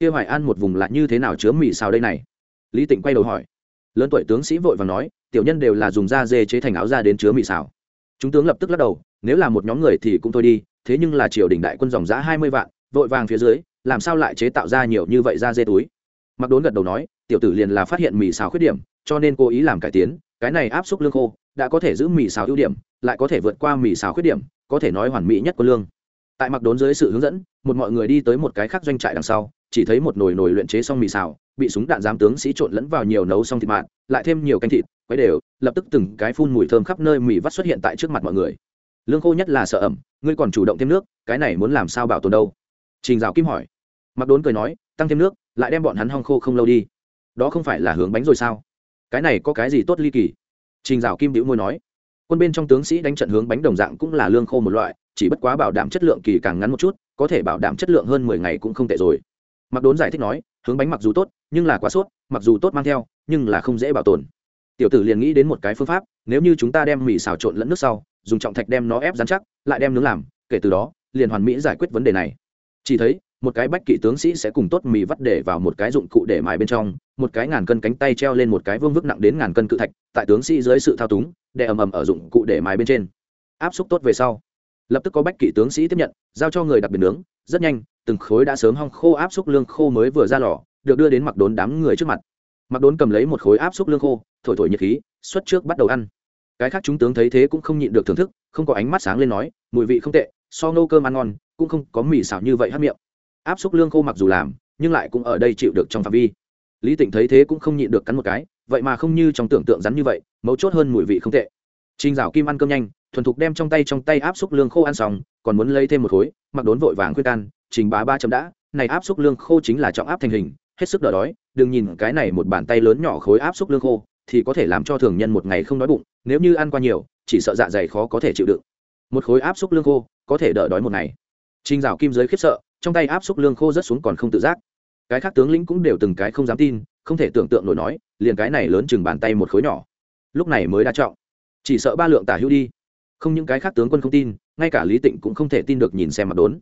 Kia hoài an một vùng lại như thế nào chứa mì xào đây này? Lý tịnh quay đầu hỏi. Lớn tuổi tướng sĩ vội và nói, tiểu nhân đều là dùng da dê chế thành áo da đến chứa mì xào. Chúng tướng lập tức lắc đầu, nếu là một nhóm người thì cũng thôi đi, thế nhưng là triều đình đại quân dòng giã hai mươi vạn, vội vàng phía dưới, làm sao lại chế tạo ra nhiều như vậy da dê túi? Mặc đốn gật đầu nói, tiểu tử liền là phát hiện mì xào khuyết điểm, cho nên cố ý làm cải tiến, cái này áp suất lương khô, đã có thể giữ mì xào ưu điểm, lại có thể vượt qua mì xào khuyết điểm, có thể nói hoàn mỹ nhất của lương. Tại mặc đốn dưới sự hướng dẫn, một mọi người đi tới một cái khác doanh trại đằng sau, chỉ thấy một nồi nồi luyện chế xong mì xào, bị súng đạn giám tướng sĩ trộn lẫn vào nhiều nấu xong thịt mặn lại thêm nhiều canh thịt, quấy đều, lập tức từng cái phun mùi thơm khắp nơi mì vắt xuất hiện tại trước mặt mọi người. Lương khô nhất là sợ ẩm, ngươi còn chủ động thêm nước, cái này muốn làm sao bảo tồn đâu? Trình rào kim hỏi. Mặc đốn cười nói, tăng thêm nước lại đem bọn hắn hong khô không lâu đi. Đó không phải là hướng bánh rồi sao? Cái này có cái gì tốt ly kỳ? Trình dạo kim đĩu môi nói. Quân bên trong tướng sĩ đánh trận hướng bánh đồng dạng cũng là lương khô một loại, chỉ bất quá bảo đảm chất lượng kỳ càng ngắn một chút, có thể bảo đảm chất lượng hơn mười ngày cũng không tệ rồi. Mặc đốn giải thích nói, hướng bánh mặc dù tốt, nhưng là quá sốt, mặc dù tốt mang theo, nhưng là không dễ bảo tồn. Tiểu tử liền nghĩ đến một cái phương pháp, nếu như chúng ta đem mì xào trộn lẫn nước sau, dùng trọng thạch đem nó ép dán chắc, lại đem nướng làm, kể từ đó, liền hoàn mỹ giải quyết vấn đề này. Chỉ thấy một cái bách kỵ tướng sĩ sẽ cùng tốt mì vắt để vào một cái dụng cụ để mài bên trong, một cái ngàn cân cánh tay treo lên một cái vương vức nặng đến ngàn cân cự thạch, tại tướng sĩ dưới sự thao túng, để ầm ầm ở dụng cụ để mài bên trên. Áp xúc tốt về sau, lập tức có bách kỵ tướng sĩ tiếp nhận, giao cho người đặc biệt nướng, rất nhanh, từng khối đã sớm hong khô áp xúc lương khô mới vừa ra lò, được đưa đến mặc đốn đám người trước mặt. Mặc đốn cầm lấy một khối áp xúc lương khô, thổi thổi nhiệt khí, xuất trước bắt đầu ăn. Cái khác chúng tướng thấy thế cũng không nhịn được thưởng thức, không có ánh mắt sáng lên nói, mùi vị không tệ, so nô cơm ăn ngon, cũng không có mì xào như vậy hát miệng áp xúc lương khô mặc dù làm nhưng lại cũng ở đây chịu được trong phạm vi lý tịnh thấy thế cũng không nhịn được cắn một cái vậy mà không như trong tưởng tượng rắn như vậy mấu chốt hơn mùi vị không tệ Trình Dạo Kim ăn cơm nhanh, thuần thục đem trong tay trong tay áp xúc lương khô ăn xong, còn muốn lấy thêm một khối, mặc đốn vội vàng khuyên can, Trình bá ba chấm đã, này áp xúc lương khô chính là trọng áp thành hình, hết sức đỡ đói, đừng nhìn cái này một bàn tay lớn nhỏ khối áp xúc lương khô, thì có thể làm cho thường nhân một ngày không đói bụng, nếu như ăn qua nhiều, chỉ sợ dạ dày khó có thể chịu đựng. Một khối áp xúc lương khô, có thể đỡ đói một ngày. Trình Dạo Kim giới khiếp sợ, trong tay áp xúc lương khô rất xuống còn không tự giác. Cái khác tướng lĩnh cũng đều từng cái không dám tin, không thể tưởng tượng nổi nói, liền cái này lớn chừng bàn tay một khối nhỏ. Lúc này mới đa trọng chỉ sợ ba lượng tả hữu đi không những cái khác tướng quân không tin ngay cả lý tịnh cũng không thể tin được nhìn xem mặc đốn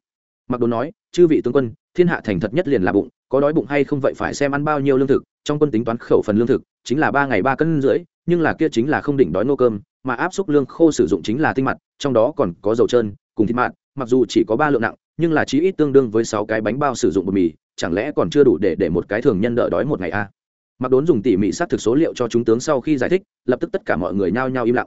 mặc đốn nói chư vị tướng quân thiên hạ thành thật nhất liền là bụng có đói bụng hay không vậy phải xem ăn bao nhiêu lương thực trong quân tính toán khẩu phần lương thực chính là ba ngày ba cân rưỡi nhưng là kia chính là không đỉnh đói nô cơm mà áp xúc lương khô sử dụng chính là tinh mặt trong đó còn có dầu trơn cùng thịt mặn mặc dù chỉ có ba lượng nặng nhưng là chí ít tương đương với sáu cái bánh bao sử dụng bột mì, chẳng lẽ còn chưa đủ để để một cái thường nhân đỡ đói một ngày à? mặc đốn dùng tỉ mỉ xác thực số liệu cho chúng tướng sau khi giải thích, lập tức tất cả mọi người nhao nhao im lặng.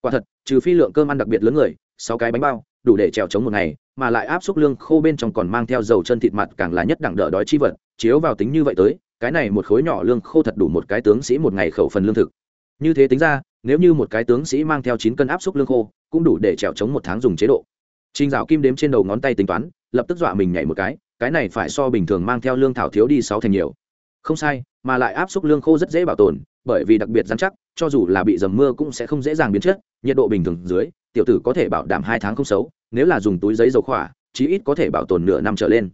Quả thật, trừ phi lượng cơm ăn đặc biệt lớn người, sáu cái bánh bao, đủ để trèo chống một ngày, mà lại áp xúc lương khô bên trong còn mang theo dầu chân thịt mặt càng là nhất đẳng đỡ đói chi vật, chiếu vào tính như vậy tới, cái này một khối nhỏ lương khô thật đủ một cái tướng sĩ một ngày khẩu phần lương thực. Như thế tính ra, nếu như một cái tướng sĩ mang theo chín cân áp xúc lương khô, cũng đủ để trèo chống một tháng dùng chế độ. Trình Dạo Kim đếm trên đầu ngón tay tính toán, lập tức dọa mình nhảy một cái, cái này phải so bình thường mang theo lương thảo thiếu đi sáu thành nhiều. Không sai, mà lại áp xúc lương khô rất dễ bảo tồn bởi vì đặc biệt dán chắc cho dù là bị dầm mưa cũng sẽ không dễ dàng biến chất nhiệt độ bình thường dưới tiểu tử có thể bảo đảm hai tháng không xấu nếu là dùng túi giấy dầu khỏa chí ít có thể bảo tồn nửa năm trở lên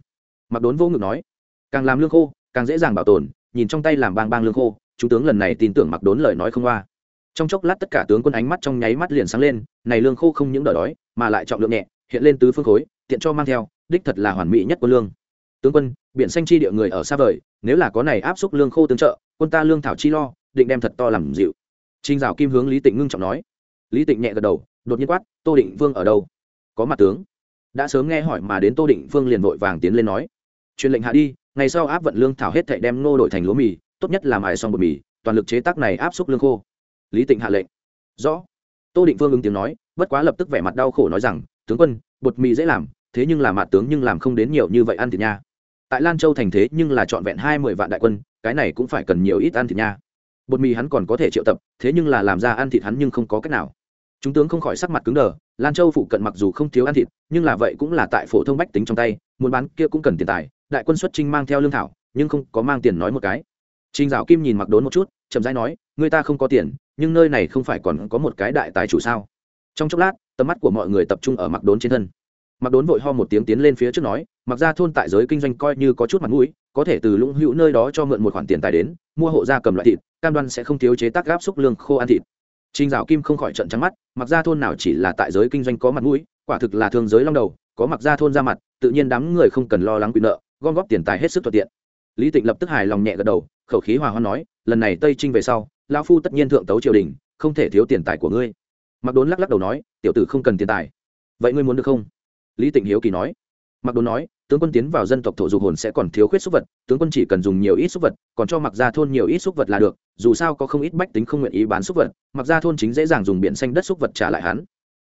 mặc đốn vô ngực nói càng làm lương khô càng dễ dàng bảo tồn nhìn trong tay làm bang bang lương khô chúng tướng lần này tin tưởng mặc đốn lời nói không qua trong chốc lát tất cả tướng quân ánh mắt trong nháy mắt liền sáng lên này lương khô không những đỡ đói mà lại trọng lượng nhẹ hiện lên tứ phương khối, tiện cho mang theo, đích thật là hoàn mỹ nhất quân lương. Tướng quân, biển xanh chi địa người ở xa vời, nếu là có này áp xúc lương khô tương trợ, quân ta lương thảo chi lo, định đem thật to làm dịu. Trinh dạo kim hướng lý tịnh ngưng trọng nói. Lý tịnh nhẹ gật đầu, đột nhiên quát, tô định vương ở đâu? Có mặt tướng. Đã sớm nghe hỏi mà đến tô định vương liền vội vàng tiến lên nói. Truyền lệnh hạ đi, ngày sau áp vận lương thảo hết thảy đem nô đổi thành lúa mì, tốt nhất là mài xong bột mì, toàn lực chế tác này áp xúc lương khô. Lý tịnh hạ lệnh. Rõ. Tô định vương ứng tiếng nói, bất quá lập tức vẻ mặt đau khổ nói rằng tướng quân bột mì dễ làm thế nhưng là mạt tướng nhưng làm không đến nhiều như vậy ăn thịt nha. Tại lan châu thành thế nhưng là trọn vẹn hai mươi vạn đại quân cái này cũng phải cần nhiều ít ăn thịt nha. Bột mì hắn còn có thể triệu tập thế nhưng là làm ra ăn thịt hắn nhưng không có cách nào. Chúng tướng không khỏi sắc mặt cứng đờ lan châu phụ cận mặc dù không thiếu ăn thịt nhưng là vậy cũng là tại phổ thông bách tính trong tay muốn bán kia cũng cần tiền tài đại quân xuất trinh mang theo lương thảo nhưng không có mang tiền nói một cái. Trình Dạo Kim nhìn Mặc Đốn một chút, chậm rãi nói, người ta không có tiền, nhưng nơi này không phải còn có một cái đại tài chủ sao? Trong chốc lát, tầm mắt của mọi người tập trung ở Mặc Đốn trên thân. Mặc Đốn vội ho một tiếng tiến lên phía trước nói, mặc ra thôn tại giới kinh doanh coi như có chút mặt mũi, có thể từ Lũng Hữu nơi đó cho mượn một khoản tiền tài đến, mua hộ gia cầm loại thịt, cam đoan sẽ không thiếu chế tác gáp xúc lương khô ăn thịt. Trình Dạo Kim không khỏi trợn trắng mắt, mặc ra thôn nào chỉ là tại giới kinh doanh có mặt mũi, quả thực là thương giới long đầu, có mặc ra thôn ra mặt, tự nhiên đám người không cần lo lắng quyền nợ, gom góp tiền tài hết sức thuận tiện lý tịnh lập tức hài lòng nhẹ gật đầu khẩu khí hòa hoan nói lần này tây trinh về sau lao phu tất nhiên thượng tấu triều đình không thể thiếu tiền tài của ngươi mặc đốn lắc lắc đầu nói, tiểu tử không cần tiền tài. Vậy ngươi muốn được không? Lý tịnh hiếu kỳ nói. Mặc đốn nói, tướng quân tiến vào dân tộc thổ dục hồn sẽ còn thiếu khuyết súc vật, tướng quân chỉ cần dùng nhiều ít súc vật, còn cho mặc ra thôn nhiều ít súc vật là được, dù sao có không ít bách tính không nguyện ý bán súc vật mặc ra thôn chính dễ dàng dùng biển xanh đất súc vật trả lại hắn.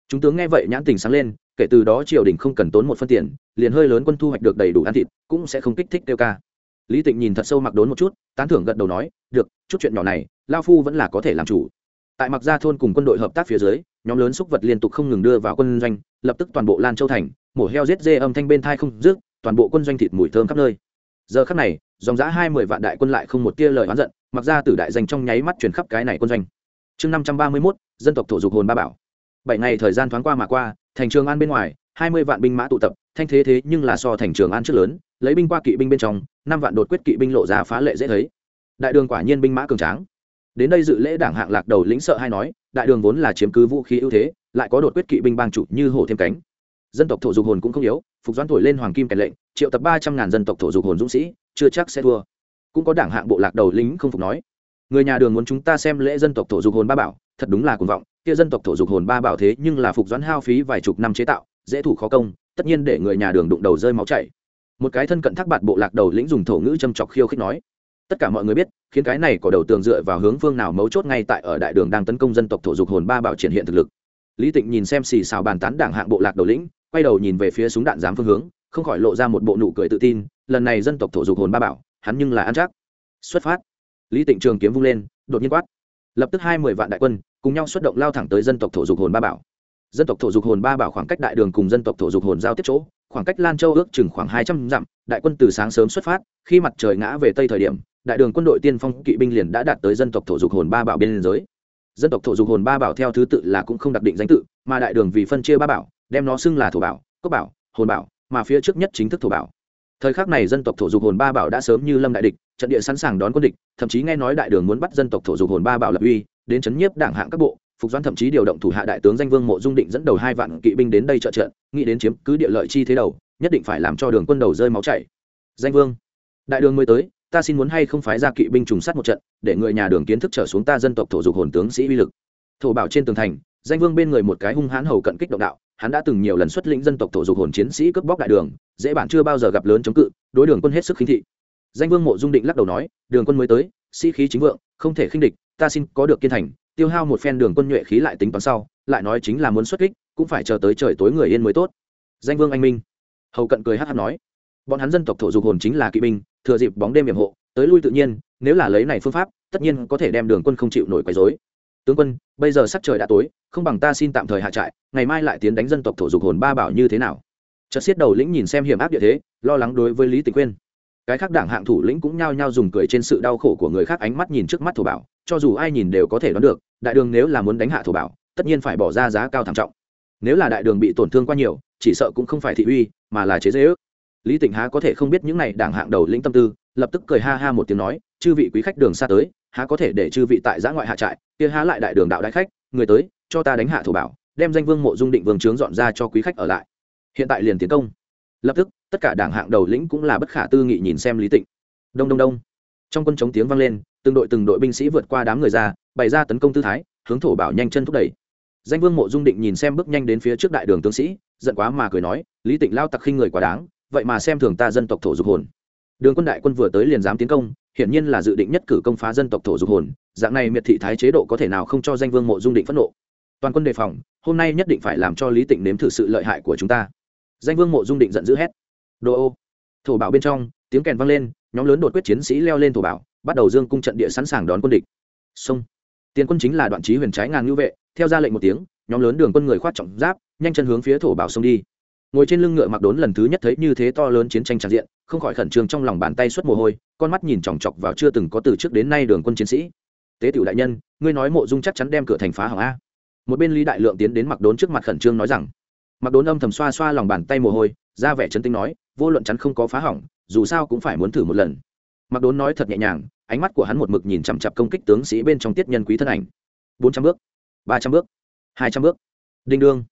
Chúng tướng nghe vậy nhãn tình sáng lên, kể từ đó triều đình không cần tốn một phân tiền, liền hơi lớn quân thu hoạch được đầy đủ ăn thịt, cũng sẽ không kích thích tiêu ca. Lý tịnh nhìn thật sâu mặc đốn một chút, tán thưởng gật đầu nói, được, chút chuyện nhỏ này, lao phu vẫn là có thể làm chủ tại mặc gia thôn cùng quân đội hợp tác phía dưới, nhóm lớn xúc vật liên tục không ngừng đưa vào quân doanh, lập tức toàn bộ lan châu thành, mổ heo giết dê âm thanh bên thai không rước toàn bộ quân doanh thịt mùi thơm khắp nơi. Giờ khắc này, dòng giã hai mươi vạn đại quân lại không một tia lời oán giận, mặc ra tử đại danh trong nháy mắt chuyển khắp cái này quân doanh. Chương năm trăm ba mươi mốt, dân tộc thổ dục hồn ba bảo. Bảy ngày thời gian thoáng qua mà qua, thành trường an bên ngoài, hai mươi vạn binh mã tụ tập, thanh thế thế nhưng là so thành trường an trước lớn, lấy binh qua kỵ binh bên trong, năm vạn đột quyết kỵ binh lộ ra phá lệ dễ thấy. Đại đường quả nhiên binh mã cường tráng đến đây dự lễ đảng hạng lạc đầu lĩnh sợ hay nói, đại đường vốn là chiếm cứ vũ khí ưu thế, lại có đột quyết kỵ binh bang chủ như hổ thêm cánh. Dân tộc thổ dục hồn cũng không yếu, phục doãn thổi lên hoàng kim kèn lệnh, triệu tập ba trăm ngàn dân tộc thổ dục hồn dũng sĩ, chưa chắc sẽ thua. Cũng có đảng hạng bộ lạc đầu lính không phục nói, người nhà đường muốn chúng ta xem lễ dân tộc thổ dục hồn ba bảo, thật đúng là cuồng vọng, kia dân tộc thổ dục hồn ba bảo thế nhưng là phục doãn hao phí vài chục năm chế tạo, dễ thủ khó công, tất nhiên để người nhà đường đụng đầu rơi máu chảy. Một cái thân cận thác bạt bộ lạc đầu lĩnh dùng thổ ngữ châm chọc khiêu khích nói, tất cả mọi người biết khiến cái này có đầu tường dựa vào hướng phương nào mấu chốt ngay tại ở đại đường đang tấn công dân tộc thổ dục hồn ba bảo triển hiện thực lực. Lý tịnh nhìn xem xì xào bàn tán đảng hạng bộ lạc đầu lĩnh, quay đầu nhìn về phía súng đạn giám phương hướng, không khỏi lộ ra một bộ nụ cười tự tin, lần này dân tộc thổ dục hồn ba bảo, hắn nhưng là ăn chắc. Xuất phát. Lý tịnh trường kiếm vung lên, đột nhiên quát. Lập tức hai mươi vạn đại quân, cùng nhau xuất động lao thẳng tới dân tộc thổ dục hồn ba bảo. Dân tộc thổ dục hồn ba bảo khoảng cách đại đường cùng dân tộc thổ dục hồn giao tiếp chỗ, khoảng cách lan châu ước chừng khoảng hai trăm dặm, đại quân từ sáng sớm xuất phát, khi mặt trời ngã về tây thời điểm đại đường quân đội tiên phong kỵ binh liền đã đạt tới dân tộc thổ dục hồn ba bảo bên giới. Dân tộc thổ dục hồn ba bảo theo thứ tự là cũng không đặc định danh tự, mà đại đường vì phân chia ba bảo, đem nó xưng là thổ bảo, cốc bảo, hồn bảo, mà phía trước nhất chính thức thổ bảo. Thời khắc này dân tộc thổ dục hồn ba bảo đã sớm như lâm đại địch, trận địa sẵn sàng đón quân địch, thậm chí nghe nói đại đường muốn bắt dân tộc thổ dục hồn ba bảo lập uy, đến chấn nhiếp đảng hạng các bộ, phục doãn thậm chí điều động thủ hạ đại tướng danh vương mộ dung định dẫn đầu hai vạn kỵ binh đến đây trợ trận, nghĩ đến chiếm cứ địa lợi chi thế đầu, nhất định phải làm cho đường quân đầu rơi máu chảy. Danh vương, đại đường mới tới ta xin muốn hay không phái ra kỵ binh trùng sát một trận, để người nhà đường kiến thức trở xuống ta dân tộc thổ dục hồn tướng sĩ uy lực. Thổ bảo trên tường thành, danh vương bên người một cái hung hãn hầu cận kích động đạo, hắn đã từng nhiều lần xuất lĩnh dân tộc thổ dục hồn chiến sĩ cướp bóc đại đường, dễ bản chưa bao giờ gặp lớn chống cự, đối đường quân hết sức khinh thị. Danh vương mộ dung định lắc đầu nói, đường quân mới tới, sĩ khí chính vượng, không thể khinh địch, ta xin có được kiên thành, tiêu hao một phen đường quân nhuệ khí lại tính toán sau, lại nói chính là muốn xuất kích, cũng phải chờ tới trời tối người yên mới tốt. Danh vương anh minh, hầu cận cười hát hát nói, bọn hắn dân tộc thổ dục hồn chính là kỵ binh thừa dịp bóng đêm hiểm hộ, tới lui tự nhiên, nếu là lấy này phương pháp, tất nhiên có thể đem đường quân không chịu nổi quấy dối tướng quân, bây giờ sắc trời đã tối, không bằng ta xin tạm thời hạ trại, ngày mai lại tiến đánh dân tộc thổ dục hồn ba bảo như thế nào? Chợt xiết đầu lĩnh nhìn xem hiểm áp địa thế, lo lắng đối với lý tịnh quyên cái khác đảng hạng thủ lĩnh cũng nhao nhao dùng cười trên sự đau khổ của người khác ánh mắt nhìn trước mắt thổ bảo, cho dù ai nhìn đều có thể đoán được, đại đường nếu là muốn đánh hạ thổ bảo, tất nhiên phải bỏ ra giá cao thảm trọng. Nếu là đại đường bị tổn thương quá nhiều, chỉ sợ cũng không phải thị uy, mà là chế dễ ước lý tịnh há có thể không biết những này đảng hạng đầu lĩnh tâm tư, lập tức cười ha ha một tiếng nói, chư vị quý khách đường xa tới, há có thể để chư vị tại giã ngoại hạ trại, kia há lại đại đường đạo đại khách, người tới, cho ta đánh hạ thổ bảo, đem danh vương mộ dung định vương trướng dọn ra cho quý khách ở lại. Hiện tại liền tiến công. Lập tức, tất cả đảng hạng đầu lĩnh cũng là bất khả tư nghị nhìn xem lý tịnh. Đông đông đông. Trong quân chống tiếng vang lên, từng đội từng đội binh sĩ vượt qua đám người ra, bày ra tấn công tư thái, hướng thổ bảo nhanh chân thúc đẩy. Danh vương mộ dung định nhìn xem bước nhanh đến phía trước đại đường tướng sĩ, giận quá mà cười nói, lý tịnh lao tặc khinh người quá đáng vậy mà xem thường ta dân tộc thổ dục hồn. Đường quân đại quân vừa tới liền dám tiến công, hiển nhiên là dự định nhất cử công phá dân tộc thổ dục hồn, dạng này miệt thị thái chế độ có thể nào không cho danh vương mộ dung định phẫn nộ. Toàn quân đề phòng, hôm nay nhất định phải làm cho lý tịnh nếm thử sự lợi hại của chúng ta. Danh vương mộ dung định giận dữ hét. Đồ ô. Thổ bảo bên trong, tiếng kèn vang lên, nhóm lớn đột quyết chiến sĩ leo lên thổ bảo, bắt đầu dương cung trận địa sẵn sàng đón quân địch. Sông tiên quân chính là đoạn trí huyền trái ngàn ngữ vệ, theo ra lệnh một tiếng, nhóm lớn đường quân người khoát trọng giáp, nhanh chân hướng phía thổ bảo sông đi ngồi trên lưng ngựa mặc đốn lần thứ nhất thấy như thế to lớn chiến tranh tràn diện, không khỏi khẩn trương trong lòng bàn tay xuất mồ hôi, con mắt nhìn chòng chọc vào chưa từng có từ trước đến nay đường quân chiến sĩ. Tế tiểu đại nhân, ngươi nói mộ dung chắc chắn đem cửa thành phá hỏng a? Một bên lý đại lượng tiến đến mặc đốn trước mặt khẩn trương nói rằng. Mặc đốn âm thầm xoa xoa lòng bàn tay mồ hôi, ra vẻ chân tinh nói, vô luận chắn không có phá hỏng, dù sao cũng phải muốn thử một lần. Mặc đốn nói thật nhẹ nhàng, ánh mắt của hắn một mực nhìn chằm chặp công kích tướng sĩ bên trong tiết nhân quý thân ảnh. Bốn trăm bước, ba trăm bước, hai trăm bước. Đinh đương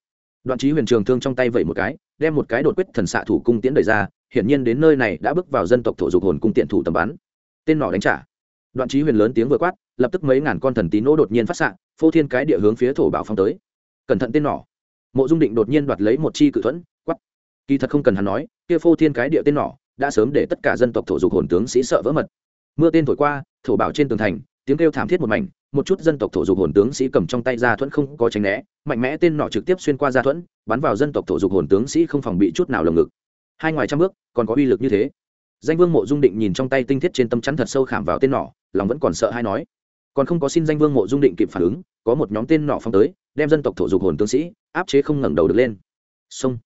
đoạn trí huyền trường thương trong tay vẩy một cái, đem một cái đột quyết thần xạ thủ cung tiễn đẩy ra, hiển nhiên đến nơi này đã bước vào dân tộc thổ dục hồn cung tiện thủ tầm bắn. Tên nỏ đánh trả. Đoạn trí huyền lớn tiếng vừa quát, lập tức mấy ngàn con thần tín nỗ đột nhiên phát xạ, phô thiên cái địa hướng phía thổ bảo phong tới. Cẩn thận tên nỏ mộ dung định đột nhiên đoạt lấy một chi cự thuẫn quắp kỳ thật không cần hắn nói, kia phô thiên cái địa tên nỏ đã sớm để tất cả dân tộc thổ dục hồn tướng sĩ sợ vỡ mật. Mưa tên thổi qua, thổ bảo trên tường thành, tiếng kêu thảm thiết một mảnh một chút dân tộc thổ dục hồn tướng sĩ cầm trong tay ra thuẫn không có tránh né, mạnh mẽ tên nọ trực tiếp xuyên qua ra thuẫn, bắn vào dân tộc thổ dục hồn tướng sĩ không phòng bị chút nào lồng ngực. Hai ngoài trăm bước, còn có uy lực như thế. Danh vương mộ dung định nhìn trong tay tinh thiết trên tâm chắn thật sâu khảm vào tên nọ, lòng vẫn còn sợ hay nói, còn không có xin danh vương mộ dung định kịp phản ứng, có một nhóm tên nọ phong tới, đem dân tộc thổ dục hồn tướng sĩ áp chế không ngẩng đầu được lên. Sông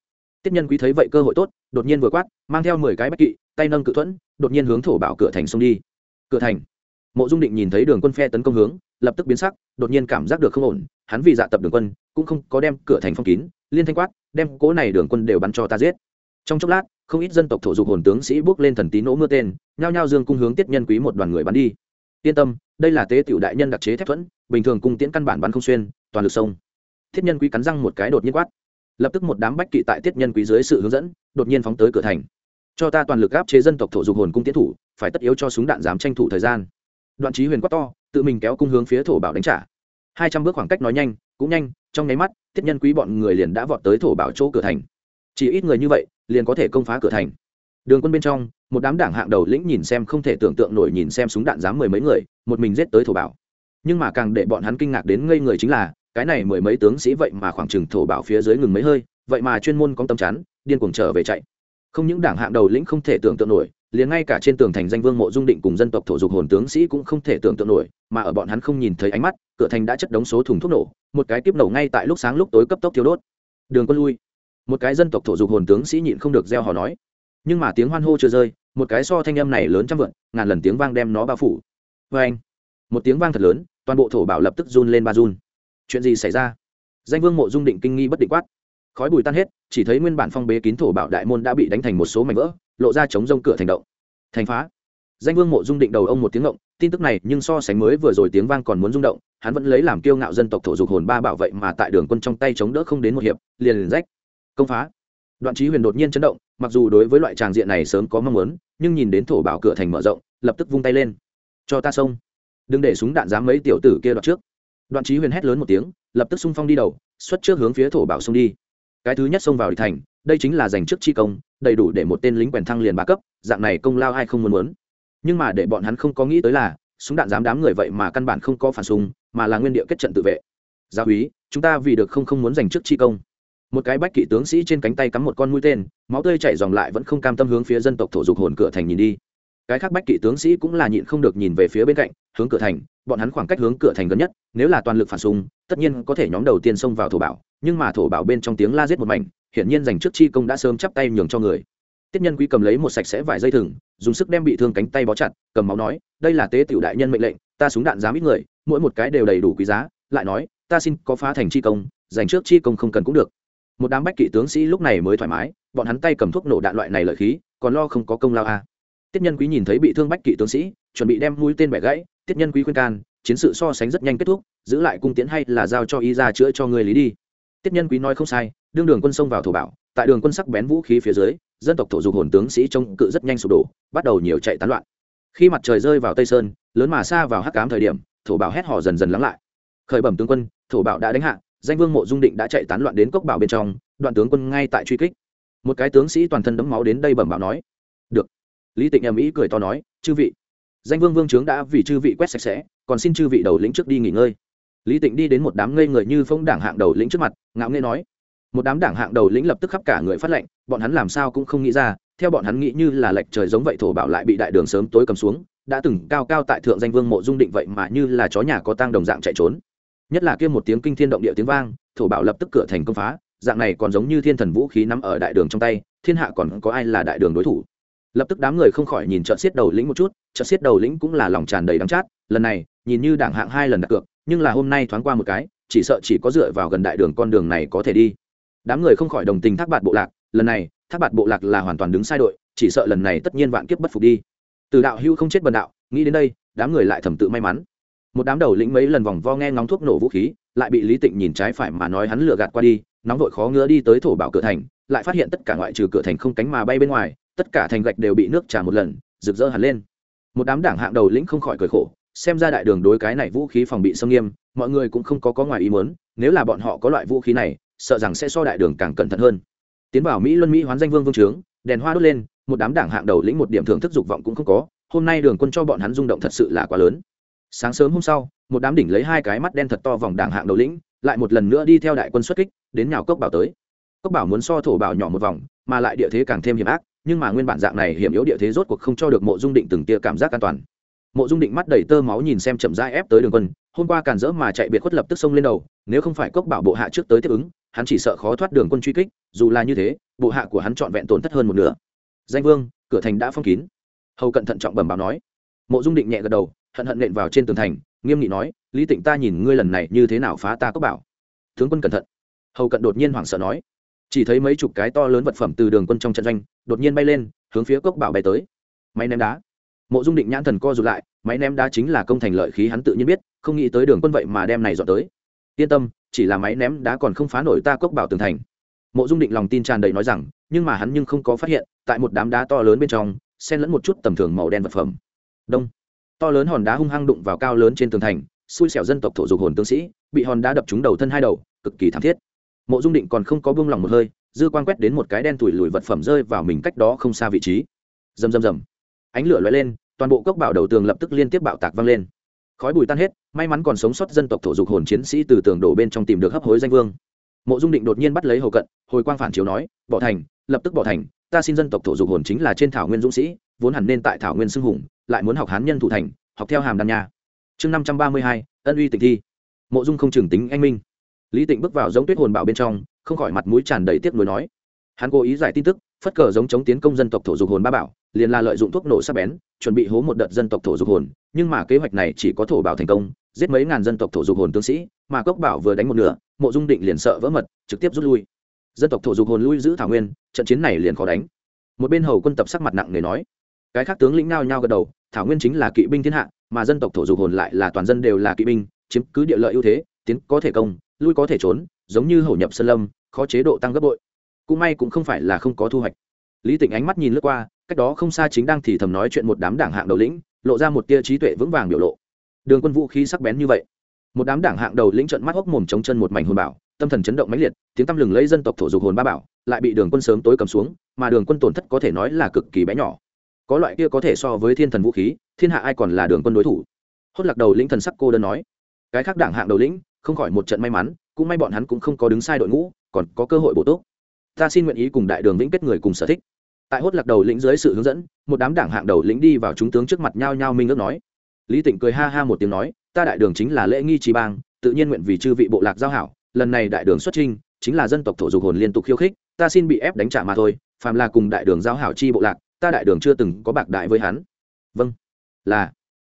tiết nhân quý thấy vậy cơ hội tốt, đột nhiên vừa quát, mang theo mười cái bách kỵ, tay nâng cự thuẫn, đột nhiên hướng thổ bảo cửa thành sông đi. Cửa thành. Mộ dung định nhìn thấy đường quân phe tấn công hướng lập tức biến sắc, đột nhiên cảm giác được không ổn, hắn vì dạ tập đường quân, cũng không có đem cửa thành phong kín, liên thanh quát, đem cố này đường quân đều bắn cho ta giết. Trong chốc lát, không ít dân tộc thổ dục hồn tướng sĩ bước lên thần tín nỗ mưa tên, nhao nhao dương cung hướng tiết nhân quý một đoàn người bắn đi. Yên tâm, đây là tế tiểu đại nhân đặc chế thép thuẫn, bình thường cung tiễn căn bản bắn không xuyên, toàn lực sông thiết nhân quý cắn răng một cái đột nhiên quát. Lập tức một đám bách kỵ tại tiết nhân quý dưới sự hướng dẫn, đột nhiên phóng tới cửa thành. Cho ta toàn lực áp chế dân tộc thổ dục hồn cung tiến thủ, phải tất yếu cho súng đạn dám tranh thủ thời gian. Đoạn trí huyền quát to tự mình kéo cung hướng phía thổ bảo đánh trả. Hai trăm bước khoảng cách nói nhanh, cũng nhanh, trong nháy mắt tiết nhân quý bọn người liền đã vọt tới thổ bảo chỗ cửa thành. Chỉ ít người như vậy, liền có thể công phá cửa thành. Đường quân bên trong, một đám đảng hạng đầu lĩnh nhìn xem không thể tưởng tượng nổi nhìn xem súng đạn dám mười mấy người, một mình giết tới thổ bảo. Nhưng mà càng để bọn hắn kinh ngạc đến ngây người chính là, cái này mười mấy tướng sĩ vậy mà khoảng chừng thổ bảo phía dưới ngừng mấy hơi, vậy mà chuyên môn có tâm chắn, điên cuồng trở về chạy. Không những đảng hạng đầu lĩnh không thể tưởng tượng nổi liền ngay cả trên tường thành danh vương mộ dung định cùng dân tộc thổ dục hồn tướng sĩ cũng không thể tưởng tượng nổi, mà ở bọn hắn không nhìn thấy ánh mắt, cửa thành đã chất đống số thùng thuốc nổ, một cái kiếp nổ ngay tại lúc sáng lúc tối cấp tốc thiếu đốt. Đường quân lui. Một cái dân tộc thổ dục hồn tướng sĩ nhịn không được gieo hò nói. Nhưng mà tiếng hoan hô chưa rơi, một cái so thanh âm này lớn trăm vượn, ngàn lần tiếng vang đem nó bao phủ. Vê anh một tiếng vang thật lớn, toàn bộ thổ bảo lập tức run lên ba run. Chuyện gì xảy ra? Danh vương mộ dung định kinh nghi bất định quát. Khói bùi tan hết, chỉ thấy nguyên bản phong bế kín thổ bảo đại môn đã bị đánh thành một số mảnh vỡ lộ ra chống rông cửa thành động. Thành phá. Danh vương mộ dung định đầu ông một tiếng ngộng, tin tức này nhưng so sánh mới vừa rồi tiếng vang còn muốn rung động, hắn vẫn lấy làm kiêu ngạo dân tộc thổ dục hồn ba bảo vệ mà tại đường quân trong tay chống đỡ không đến một hiệp, liền liền rách. Công phá. Đoạn trí huyền đột nhiên chấn động, mặc dù đối với loại tràng diện này sớm có mong muốn, nhưng nhìn đến thổ bảo cửa thành mở rộng, lập tức vung tay lên. Cho ta xông đừng để súng đạn dám mấy tiểu tử kia đoạt trước. Đoạn trí huyền hét lớn một tiếng, lập tức xung phong đi đầu, xuất trước hướng phía thổ bảo xông đi. Cái thứ nhất xông vào địch thành đây chính là giành chức chi công, đầy đủ để một tên lính quèn thăng liền ba cấp, dạng này công lao ai không muốn muốn. Nhưng mà để bọn hắn không có nghĩ tới là, súng đạn dám đám người vậy mà căn bản không có phản súng mà là nguyên địa kết trận tự vệ. Gia úy, chúng ta vì được không không muốn giành chức chi công. Một cái bách kỵ tướng sĩ trên cánh tay cắm một con mũi tên, máu tươi chảy dòng lại vẫn không cam tâm hướng phía dân tộc thổ dục hồn cửa thành nhìn đi. Cái khác bách kỵ tướng sĩ cũng là nhịn không được nhìn về phía bên cạnh, hướng cửa thành, bọn hắn khoảng cách hướng cửa thành gần nhất, nếu là toàn lực phản xung, tất nhiên có thể nhóm đầu tiên xông vào thổ bảo, nhưng mà thổ bảo bên trong tiếng la giết một mảnh hiển nhiên dành trước chi công đã sớm chắp tay nhường cho người. Tiết nhân quý cầm lấy một sạch sẽ vài dây thừng, dùng sức đem bị thương cánh tay bó chặt, cầm máu nói, đây là tế tiểu đại nhân mệnh lệnh, ta súng đạn dám ít người, mỗi một cái đều đầy đủ quý giá. Lại nói, ta xin có phá thành chi công, dành trước chi công không cần cũng được. Một đám bách kỵ tướng sĩ lúc này mới thoải mái, bọn hắn tay cầm thuốc nổ đạn loại này lợi khí, còn lo không có công lao à. tiết nhân quý nhìn thấy bị thương bách kỵ tướng sĩ, chuẩn bị đem mũi tên bẻ gãy, tiết nhân quý khuyên can, chiến sự so sánh rất nhanh kết thúc, giữ lại cung tiến hay là giao cho y ra chữa cho người lý đi. Tiết nhân quý nói không sai đương đường quân xông vào thổ bảo, tại đường quân sắc bén vũ khí phía dưới, dân tộc thổ dục hồn tướng sĩ trông cự rất nhanh sụp đổ, bắt đầu nhiều chạy tán loạn. Khi mặt trời rơi vào tây sơn, lớn mà xa vào hắc cám thời điểm, thổ bảo hét hò dần dần lắng lại. Khởi bẩm tướng quân, thổ bảo đã đánh hạ, danh vương mộ dung định đã chạy tán loạn đến cốc bảo bên trong, đoạn tướng quân ngay tại truy kích. Một cái tướng sĩ toàn thân đấm máu đến đây bẩm bảo nói, được. Lý tịnh ầm ĩ cười to nói, chư vị. Danh vương vương trướng đã vì chư vị quét sạch sẽ, còn xin chư vị đầu lĩnh trước đi nghỉ ngơi. Lý tịnh đi đến một đám ngây người như phong đảng hạng đầu lĩnh trước mặt, ngạo nghê nói một đám đảng hạng đầu lĩnh lập tức khắp cả người phát lệnh, bọn hắn làm sao cũng không nghĩ ra, theo bọn hắn nghĩ như là lệch trời giống vậy thổ bảo lại bị đại đường sớm tối cầm xuống, đã từng cao cao tại thượng danh vương mộ dung định vậy mà như là chó nhà có tang đồng dạng chạy trốn. Nhất là kia một tiếng kinh thiên động địa tiếng vang, thổ bảo lập tức cửa thành công phá, dạng này còn giống như thiên thần vũ khí nắm ở đại đường trong tay, thiên hạ còn có ai là đại đường đối thủ. Lập tức đám người không khỏi nhìn trợn xiết đầu lĩnh một chút trợn xiết đầu lĩnh cũng là lòng tràn đầy đắng chát, lần này, nhìn như đảng hạng hai lần đặt cược, nhưng là hôm nay thoáng qua một cái, chỉ sợ chỉ có dựa vào gần đại đường con đường này có thể đi đám người không khỏi đồng tình thác bạt bộ lạc, lần này, thác bạt bộ lạc là hoàn toàn đứng sai đội, chỉ sợ lần này tất nhiên vạn kiếp bất phục đi. Từ đạo hưu không chết bần đạo, nghĩ đến đây, đám người lại thầm tự may mắn. Một đám đầu lĩnh mấy lần vòng vo nghe ngóng thuốc nổ vũ khí, lại bị lý tịnh nhìn trái phải mà nói hắn lừa gạt qua đi, nóng vội khó ngứa đi tới thổ bảo cửa thành, lại phát hiện tất cả ngoại trừ cửa thành không cánh mà bay bên ngoài, tất cả thành gạch đều bị nước trả một lần, rực rỡ hẳn lên. Một đám đảng hạng đầu lĩnh không khỏi cười khổ, xem ra đại đường đối cái này vũ khí phòng bị xâm nghiêm, mọi người cũng không có có ngoài ý muốn, nếu là bọn họ có loại vũ khí này sợ rằng sẽ so đại đường càng cẩn thận hơn. Tiến vào mỹ luân mỹ hoán danh vương vương trướng, đèn hoa đốt lên, một đám đảng hạng đầu lĩnh một điểm thưởng thức dục vọng cũng không có, hôm nay đường quân cho bọn hắn rung động thật sự là quá lớn. Sáng sớm hôm sau, một đám đỉnh lấy hai cái mắt đen thật to vòng đảng hạng đầu lĩnh, lại một lần nữa đi theo đại quân xuất kích, đến nhào cốc bảo tới. Cốc bảo muốn so thổ bảo nhỏ một vòng, mà lại địa thế càng thêm hiểm ác, nhưng mà nguyên bản dạng này hiểm yếu địa thế rốt cuộc không cho được mộ dung định từng tia cảm giác an toàn. Mộ dung định mắt đầy tơ máu nhìn xem chậm rãi ép tới đường quân, hôm qua càn rỡ mà chạy biệt khuất lập tức xông lên đầu, nếu không phải cốc bảo bộ hạ trước tới tiếp ứng hắn chỉ sợ khó thoát đường quân truy kích, dù là như thế, bộ hạ của hắn trọn vẹn tổn thất hơn một nửa. Danh vương, cửa thành đã phong kín. Hầu cận thận trọng bẩm báo nói. Mộ dung định nhẹ gật đầu, hận hận nện vào trên tường thành, nghiêm nghị nói, lý tịnh ta nhìn ngươi lần này như thế nào phá ta cốc bảo? Tướng quân cẩn thận. Hầu cận đột nhiên hoảng sợ nói. Chỉ thấy mấy chục cái to lớn vật phẩm từ đường quân trong trận doanh, đột nhiên bay lên, hướng phía cốc bảo bay tới. Máy ném đá. Mộ dung định nhãn thần co rụt lại, máy ném đá chính là công thành lợi khí hắn tự nhiên biết, không nghĩ tới đường quân vậy mà đem này dọn tới. Yên tâm chỉ là máy ném đá còn không phá nổi ta cốc bảo tường thành. Mộ dung định lòng tin tràn đầy nói rằng, nhưng mà hắn nhưng không có phát hiện, tại một đám đá to lớn bên trong, xen lẫn một chút tầm thường màu đen vật phẩm. Đông. To lớn hòn đá hung hăng đụng vào cao lớn trên tường thành, xui xẻo dân tộc thổ dục hồn tướng sĩ, bị hòn đá đập trúng đầu thân hai đầu, cực kỳ thảm thiết. Mộ dung định còn không có buông lỏng một hơi, dư quan quét đến một cái đen tủi lùi vật phẩm rơi vào mình cách đó không xa vị trí. Rầm rầm rầm. Ánh lửa lóe lên, toàn bộ cốc bảo đầu tường lập tức liên tiếp bạo tạc văng lên khói bụi tan hết, may mắn còn sống sót dân tộc thổ dục hồn chiến sĩ từ tường đổ bên trong tìm được hấp hối danh vương. Mộ dung định đột nhiên bắt lấy hầu cận, hồi quang phản chiếu nói, bỏ thành, lập tức bỏ thành, ta xin dân tộc thổ dục hồn chính là trên thảo nguyên dũng sĩ, vốn hẳn nên tại thảo nguyên xưng hùng, lại muốn học hán nhân thủ thành, học theo hàm đàn nhà chương năm trăm ba mươi hai, ân uy tịnh thi. Mộ dung không trừng tính anh minh. Lý tịnh bước vào giống tuyết hồn bảo bên trong, không khỏi mặt mũi tràn đầy tiếc nuối nói, hắn cố ý giải tin tức, phất cờ giống chống tiến công dân tộc thổ dục hồn ba bảo, liền là lợi dụng thuốc nổ sắc bén, chuẩn bị hố một đợt dân tộc thổ dục hồn nhưng mà kế hoạch này chỉ có thổ bảo thành công, giết mấy ngàn dân tộc thổ dục hồn tướng sĩ, mà cốc bảo vừa đánh một nửa, mộ dung định liền sợ vỡ mật, trực tiếp rút lui. Dân tộc thổ dục hồn lui giữ thảo nguyên, trận chiến này liền khó đánh. Một bên hầu quân tập sắc mặt nặng nề nói, cái khác tướng lĩnh nao nhao gật đầu, thảo nguyên chính là kỵ binh thiên hạ, mà dân tộc thổ dục hồn lại là toàn dân đều là kỵ binh, chiếm cứ địa lợi ưu thế, tiến có thể công, lui có thể trốn, giống như hổ nhập sơn lâm, khó chế độ tăng gấp bội. Cũng may cũng không phải là không có thu hoạch. Lý tịnh ánh mắt nhìn lướt qua, cách đó không xa chính đang thì thầm nói chuyện một đám đảng hạng đầu lĩnh lộ ra một tia trí tuệ vững vàng biểu lộ. Đường quân vũ khí sắc bén như vậy. Một đám đảng hạng đầu lĩnh trận mắt hốc mồm chống chân một mảnh hồn bảo, tâm thần chấn động mãnh liệt, tiếng tăm lừng lấy dân tộc thổ dục hồn ba bảo, lại bị đường quân sớm tối cầm xuống, mà đường quân tổn thất có thể nói là cực kỳ bé nhỏ. Có loại kia có thể so với thiên thần vũ khí, thiên hạ ai còn là đường quân đối thủ? Hốt lạc đầu lĩnh thần sắc cô đơn nói. Cái khác đảng hạng đầu lĩnh, không khỏi một trận may mắn, cũng may bọn hắn cũng không có đứng sai đội ngũ, còn có cơ hội bổ túc. Ta xin nguyện ý cùng đại đường vĩnh kết người cùng sở thích tại hốt lạc đầu lĩnh dưới sự hướng dẫn, một đám đảng hạng đầu lĩnh đi vào chúng tướng trước mặt nhau nhau minh ước nói. Lý tịnh cười ha ha một tiếng nói, ta đại đường chính là lễ nghi trì bang, tự nhiên nguyện vì chư vị bộ lạc giao hảo, lần này đại đường xuất trinh chính là dân tộc thổ dục hồn liên tục khiêu khích, ta xin bị ép đánh trả mà thôi, phàm là cùng đại đường giao hảo chi bộ lạc, ta đại đường chưa từng có bạc đại với hắn. Vâng. Là,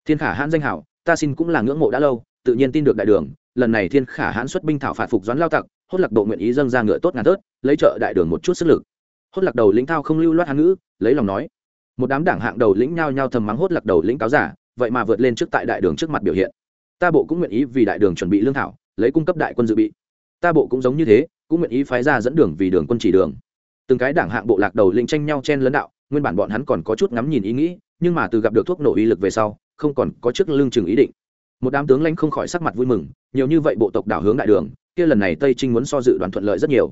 thiên khả hãn danh hảo, ta xin cũng là ngưỡng mộ đã lâu, tự nhiên tin được đại đường, lần này thiên khả hãn xuất binh thảo phạt phục doãn lao tặc, hốt lạc độ nguyện ý dâng ra ngựa tốt ngàn tớt, lấy trợ đại đường một chút sức lực hốt lạc đầu lĩnh thao không lưu loát hán ngữ, lấy lòng nói. Một đám đảng hạng đầu lĩnh nhao nhao thầm mắng hốt lạc đầu lĩnh cáo giả, vậy mà vượt lên trước tại đại đường trước mặt biểu hiện. Ta bộ cũng nguyện ý vì đại đường chuẩn bị lương thảo, lấy cung cấp đại quân dự bị. Ta bộ cũng giống như thế, cũng nguyện ý phái ra dẫn đường vì đường quân chỉ đường. Từng cái đảng hạng bộ lạc đầu lĩnh tranh nhau chen lấn đạo, nguyên bản bọn hắn còn có chút ngắm nhìn ý nghĩ, nhưng mà từ gặp được thuốc nổ uy lực về sau, không còn có trước lương chừng ý định. Một đám tướng lãnh không khỏi sắc mặt vui mừng, nhiều như vậy bộ tộc đảo hướng đại đường, kia lần này tây trinh muốn so dự đoán thuận lợi rất nhiều.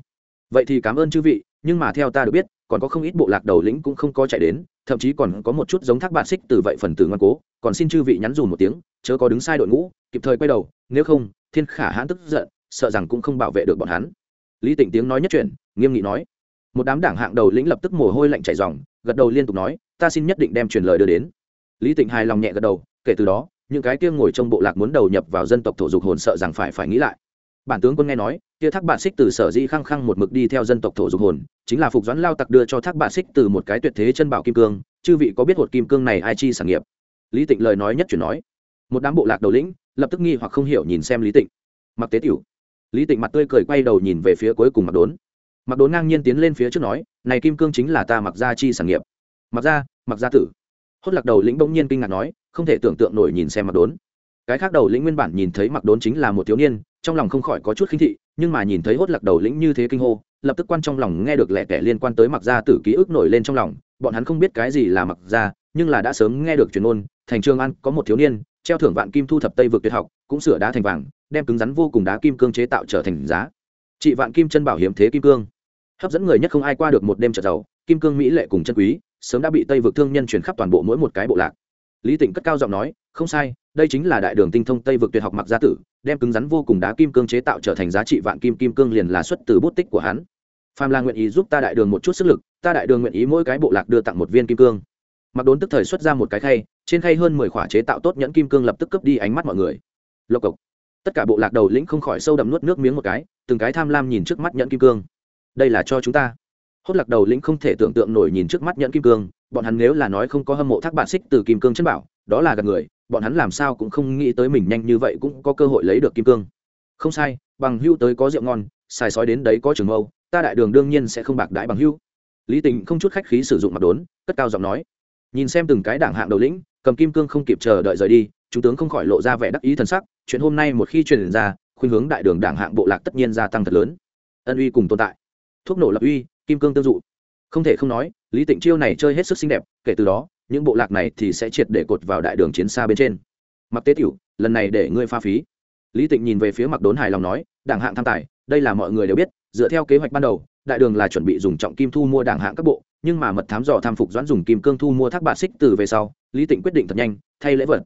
Vậy thì cảm ơn chư vị nhưng mà theo ta được biết, còn có không ít bộ lạc đầu lĩnh cũng không có chạy đến, thậm chí còn có một chút giống thác bạn xích từ vậy phần tử ngoan cố, còn xin chư vị nhắn dùm một tiếng, chớ có đứng sai đội ngũ, kịp thời quay đầu, nếu không, thiên khả hãn tức giận, sợ rằng cũng không bảo vệ được bọn hắn. Lý tịnh tiếng nói nhất chuyện nghiêm nghị nói. Một đám đảng hạng đầu lĩnh lập tức mồ hôi lạnh chảy dòng gật đầu liên tục nói, ta xin nhất định đem truyền lời đưa đến. Lý tịnh hài lòng nhẹ gật đầu, kể từ đó, những cái kia ngồi trong bộ lạc muốn đầu nhập vào dân tộc thổ dục hồn sợ rằng phải phải nghĩ lại bản tướng quân nghe nói, kia thác bạn xích từ sở dĩ khăng khăng một mực đi theo dân tộc thổ dục hồn, chính là phục doãn lao tặc đưa cho thác bạn xích từ một cái tuyệt thế chân bảo kim cương, chư vị có biết hột kim cương này ai chi sản nghiệp? Lý tịnh lời nói nhất chuyển nói. Một đám bộ lạc đầu lĩnh, lập tức nghi hoặc không hiểu nhìn xem lý tịnh. Mặc tế tiểu. Lý tịnh mặt tươi cười quay đầu nhìn về phía cuối cùng mặc đốn. Mặc đốn ngang nhiên tiến lên phía trước nói, này kim cương chính là ta mặc gia chi sản nghiệp. Mặc gia mặc gia tử. Hốt lạc đầu lĩnh bỗng nhiên kinh ngạc nói, không thể tưởng tượng nổi nhìn xem mặc đốn. Cái khác đầu lĩnh nguyên bản nhìn thấy mặc đốn chính là một thiếu niên trong lòng không khỏi có chút khinh thị, nhưng mà nhìn thấy hốt lạc đầu lĩnh như thế kinh hô, lập tức quan trong lòng nghe được lẻ tẻ liên quan tới mặc gia tử ký ức nổi lên trong lòng, bọn hắn không biết cái gì là mặc gia, nhưng là đã sớm nghe được truyền ôn thành trường an có một thiếu niên, treo thưởng vạn kim thu thập tây vực tuyệt học, cũng sửa đá thành vàng, đem cứng rắn vô cùng đá kim cương chế tạo trở thành giá. Trị vạn kim chân bảo hiếm thế kim cương. Hấp dẫn người nhất không ai qua được một đêm trợ giàu, kim cương mỹ lệ cùng chân quý, sớm đã bị tây vực thương nhân chuyển khắp toàn bộ mỗi một cái bộ lạc. Lý tịnh cất cao giọng nói, không sai đây chính là đại đường tinh thông tây vực tuyệt học mặc gia tử, đem cứng rắn vô cùng đá kim cương chế tạo trở thành giá trị vạn kim kim cương liền là xuất từ bút tích của hắn. Phàm là nguyện ý giúp ta đại đường một chút sức lực, ta đại đường nguyện ý mỗi cái bộ lạc đưa tặng một viên kim cương. Mặc đốn tức thời xuất ra một cái khay, trên khay hơn mười khỏa chế tạo tốt nhẫn kim cương lập tức cướp đi ánh mắt mọi người. Lộc cộc. Tất cả bộ lạc đầu lĩnh không khỏi sâu đậm nuốt nước miếng một cái, từng cái tham lam nhìn trước mắt nhẫn kim cương. Đây là cho chúng ta. Hốt lạc đầu lĩnh không thể tưởng tượng nổi nhìn trước mắt nhẫn kim cương, bọn hắn nếu là nói không có hâm mộ thác bản xích từ kim cương chân bảo, đó là gặp người bọn hắn làm sao cũng không nghĩ tới mình nhanh như vậy cũng có cơ hội lấy được kim cương. Không sai, bằng hưu tới có rượu ngon, xài sói đến đấy có trường mâu, ta đại đường đương nhiên sẽ không bạc đãi bằng hưu lý tình không chút khách khí sử dụng mặt đốn, cất cao giọng nói. Nhìn xem từng cái đảng hạng đầu lĩnh, cầm kim cương không kịp chờ đợi rời đi, chúng tướng không khỏi lộ ra vẻ đắc ý thần sắc, chuyện hôm nay một khi truyền ra, khuynh hướng đại đường đảng hạng bộ lạc tất nhiên gia tăng thật lớn. Ân uy cùng tồn tại. Thuốc nổ lập uy, kim cương tương dụ. Không thể không nói, lý tịnh chiêu này chơi hết sức xinh đẹp, kể từ đó những bộ lạc này thì sẽ triệt để cột vào đại đường chiến xa bên trên. Mặc tế tiểu, lần này để ngươi pha phí. Lý tịnh nhìn về phía mặc đốn hài lòng nói, đảng hạng tham tài, đây là mọi người đều biết, dựa theo kế hoạch ban đầu, đại đường là chuẩn bị dùng trọng kim thu mua đảng hạng các bộ, nhưng mà mật thám dò tham phục doãn dùng kim cương thu mua thác bạc xích từ về sau, lý tịnh quyết định thật nhanh, thay lễ vật.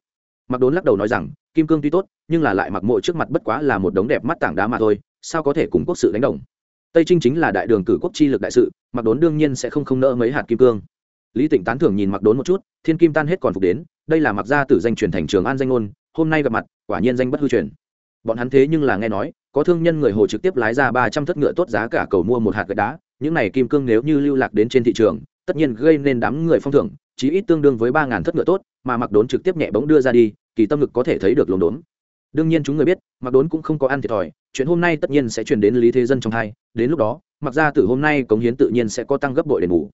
Mặc đốn lắc đầu nói rằng, kim cương tuy tốt, nhưng là lại mặc mộ trước mặt bất quá là một đống đẹp mắt tảng đá mà thôi, sao có thể cùng quốc sự đánh đồng? Tây trinh chính là đại đường cử quốc chi lực đại sự, mặc đốn đương nhiên sẽ không không nỡ mấy hạt kim cương lý tịnh tán thưởng nhìn mặc đốn một chút, thiên kim tan hết còn phục đến, đây là mặc gia tử danh truyền thành trường an danh ngôn, hôm nay gặp mặt, quả nhiên danh bất hư truyền. Bọn hắn thế nhưng là nghe nói, có thương nhân người hồ trực tiếp lái ra ba trăm thất ngựa tốt giá cả cầu mua một hạt gạch đá, những này kim cương nếu như lưu lạc đến trên thị trường, tất nhiên gây nên đám người phong thưởng, chí ít tương đương với ba ngàn thất ngựa tốt, mà mặc đốn trực tiếp nhẹ bóng đưa ra đi, kỳ tâm lực có thể thấy được lồn đốn. Đương nhiên chúng người biết mặc đốn cũng không có ăn thiệt thòi, chuyện hôm nay tất nhiên sẽ truyền đến lý thế dân trong hai, đến lúc đó mặc ra từ hôm nay cống hiến tự nhiên sẽ có tăng gấp bội đền bù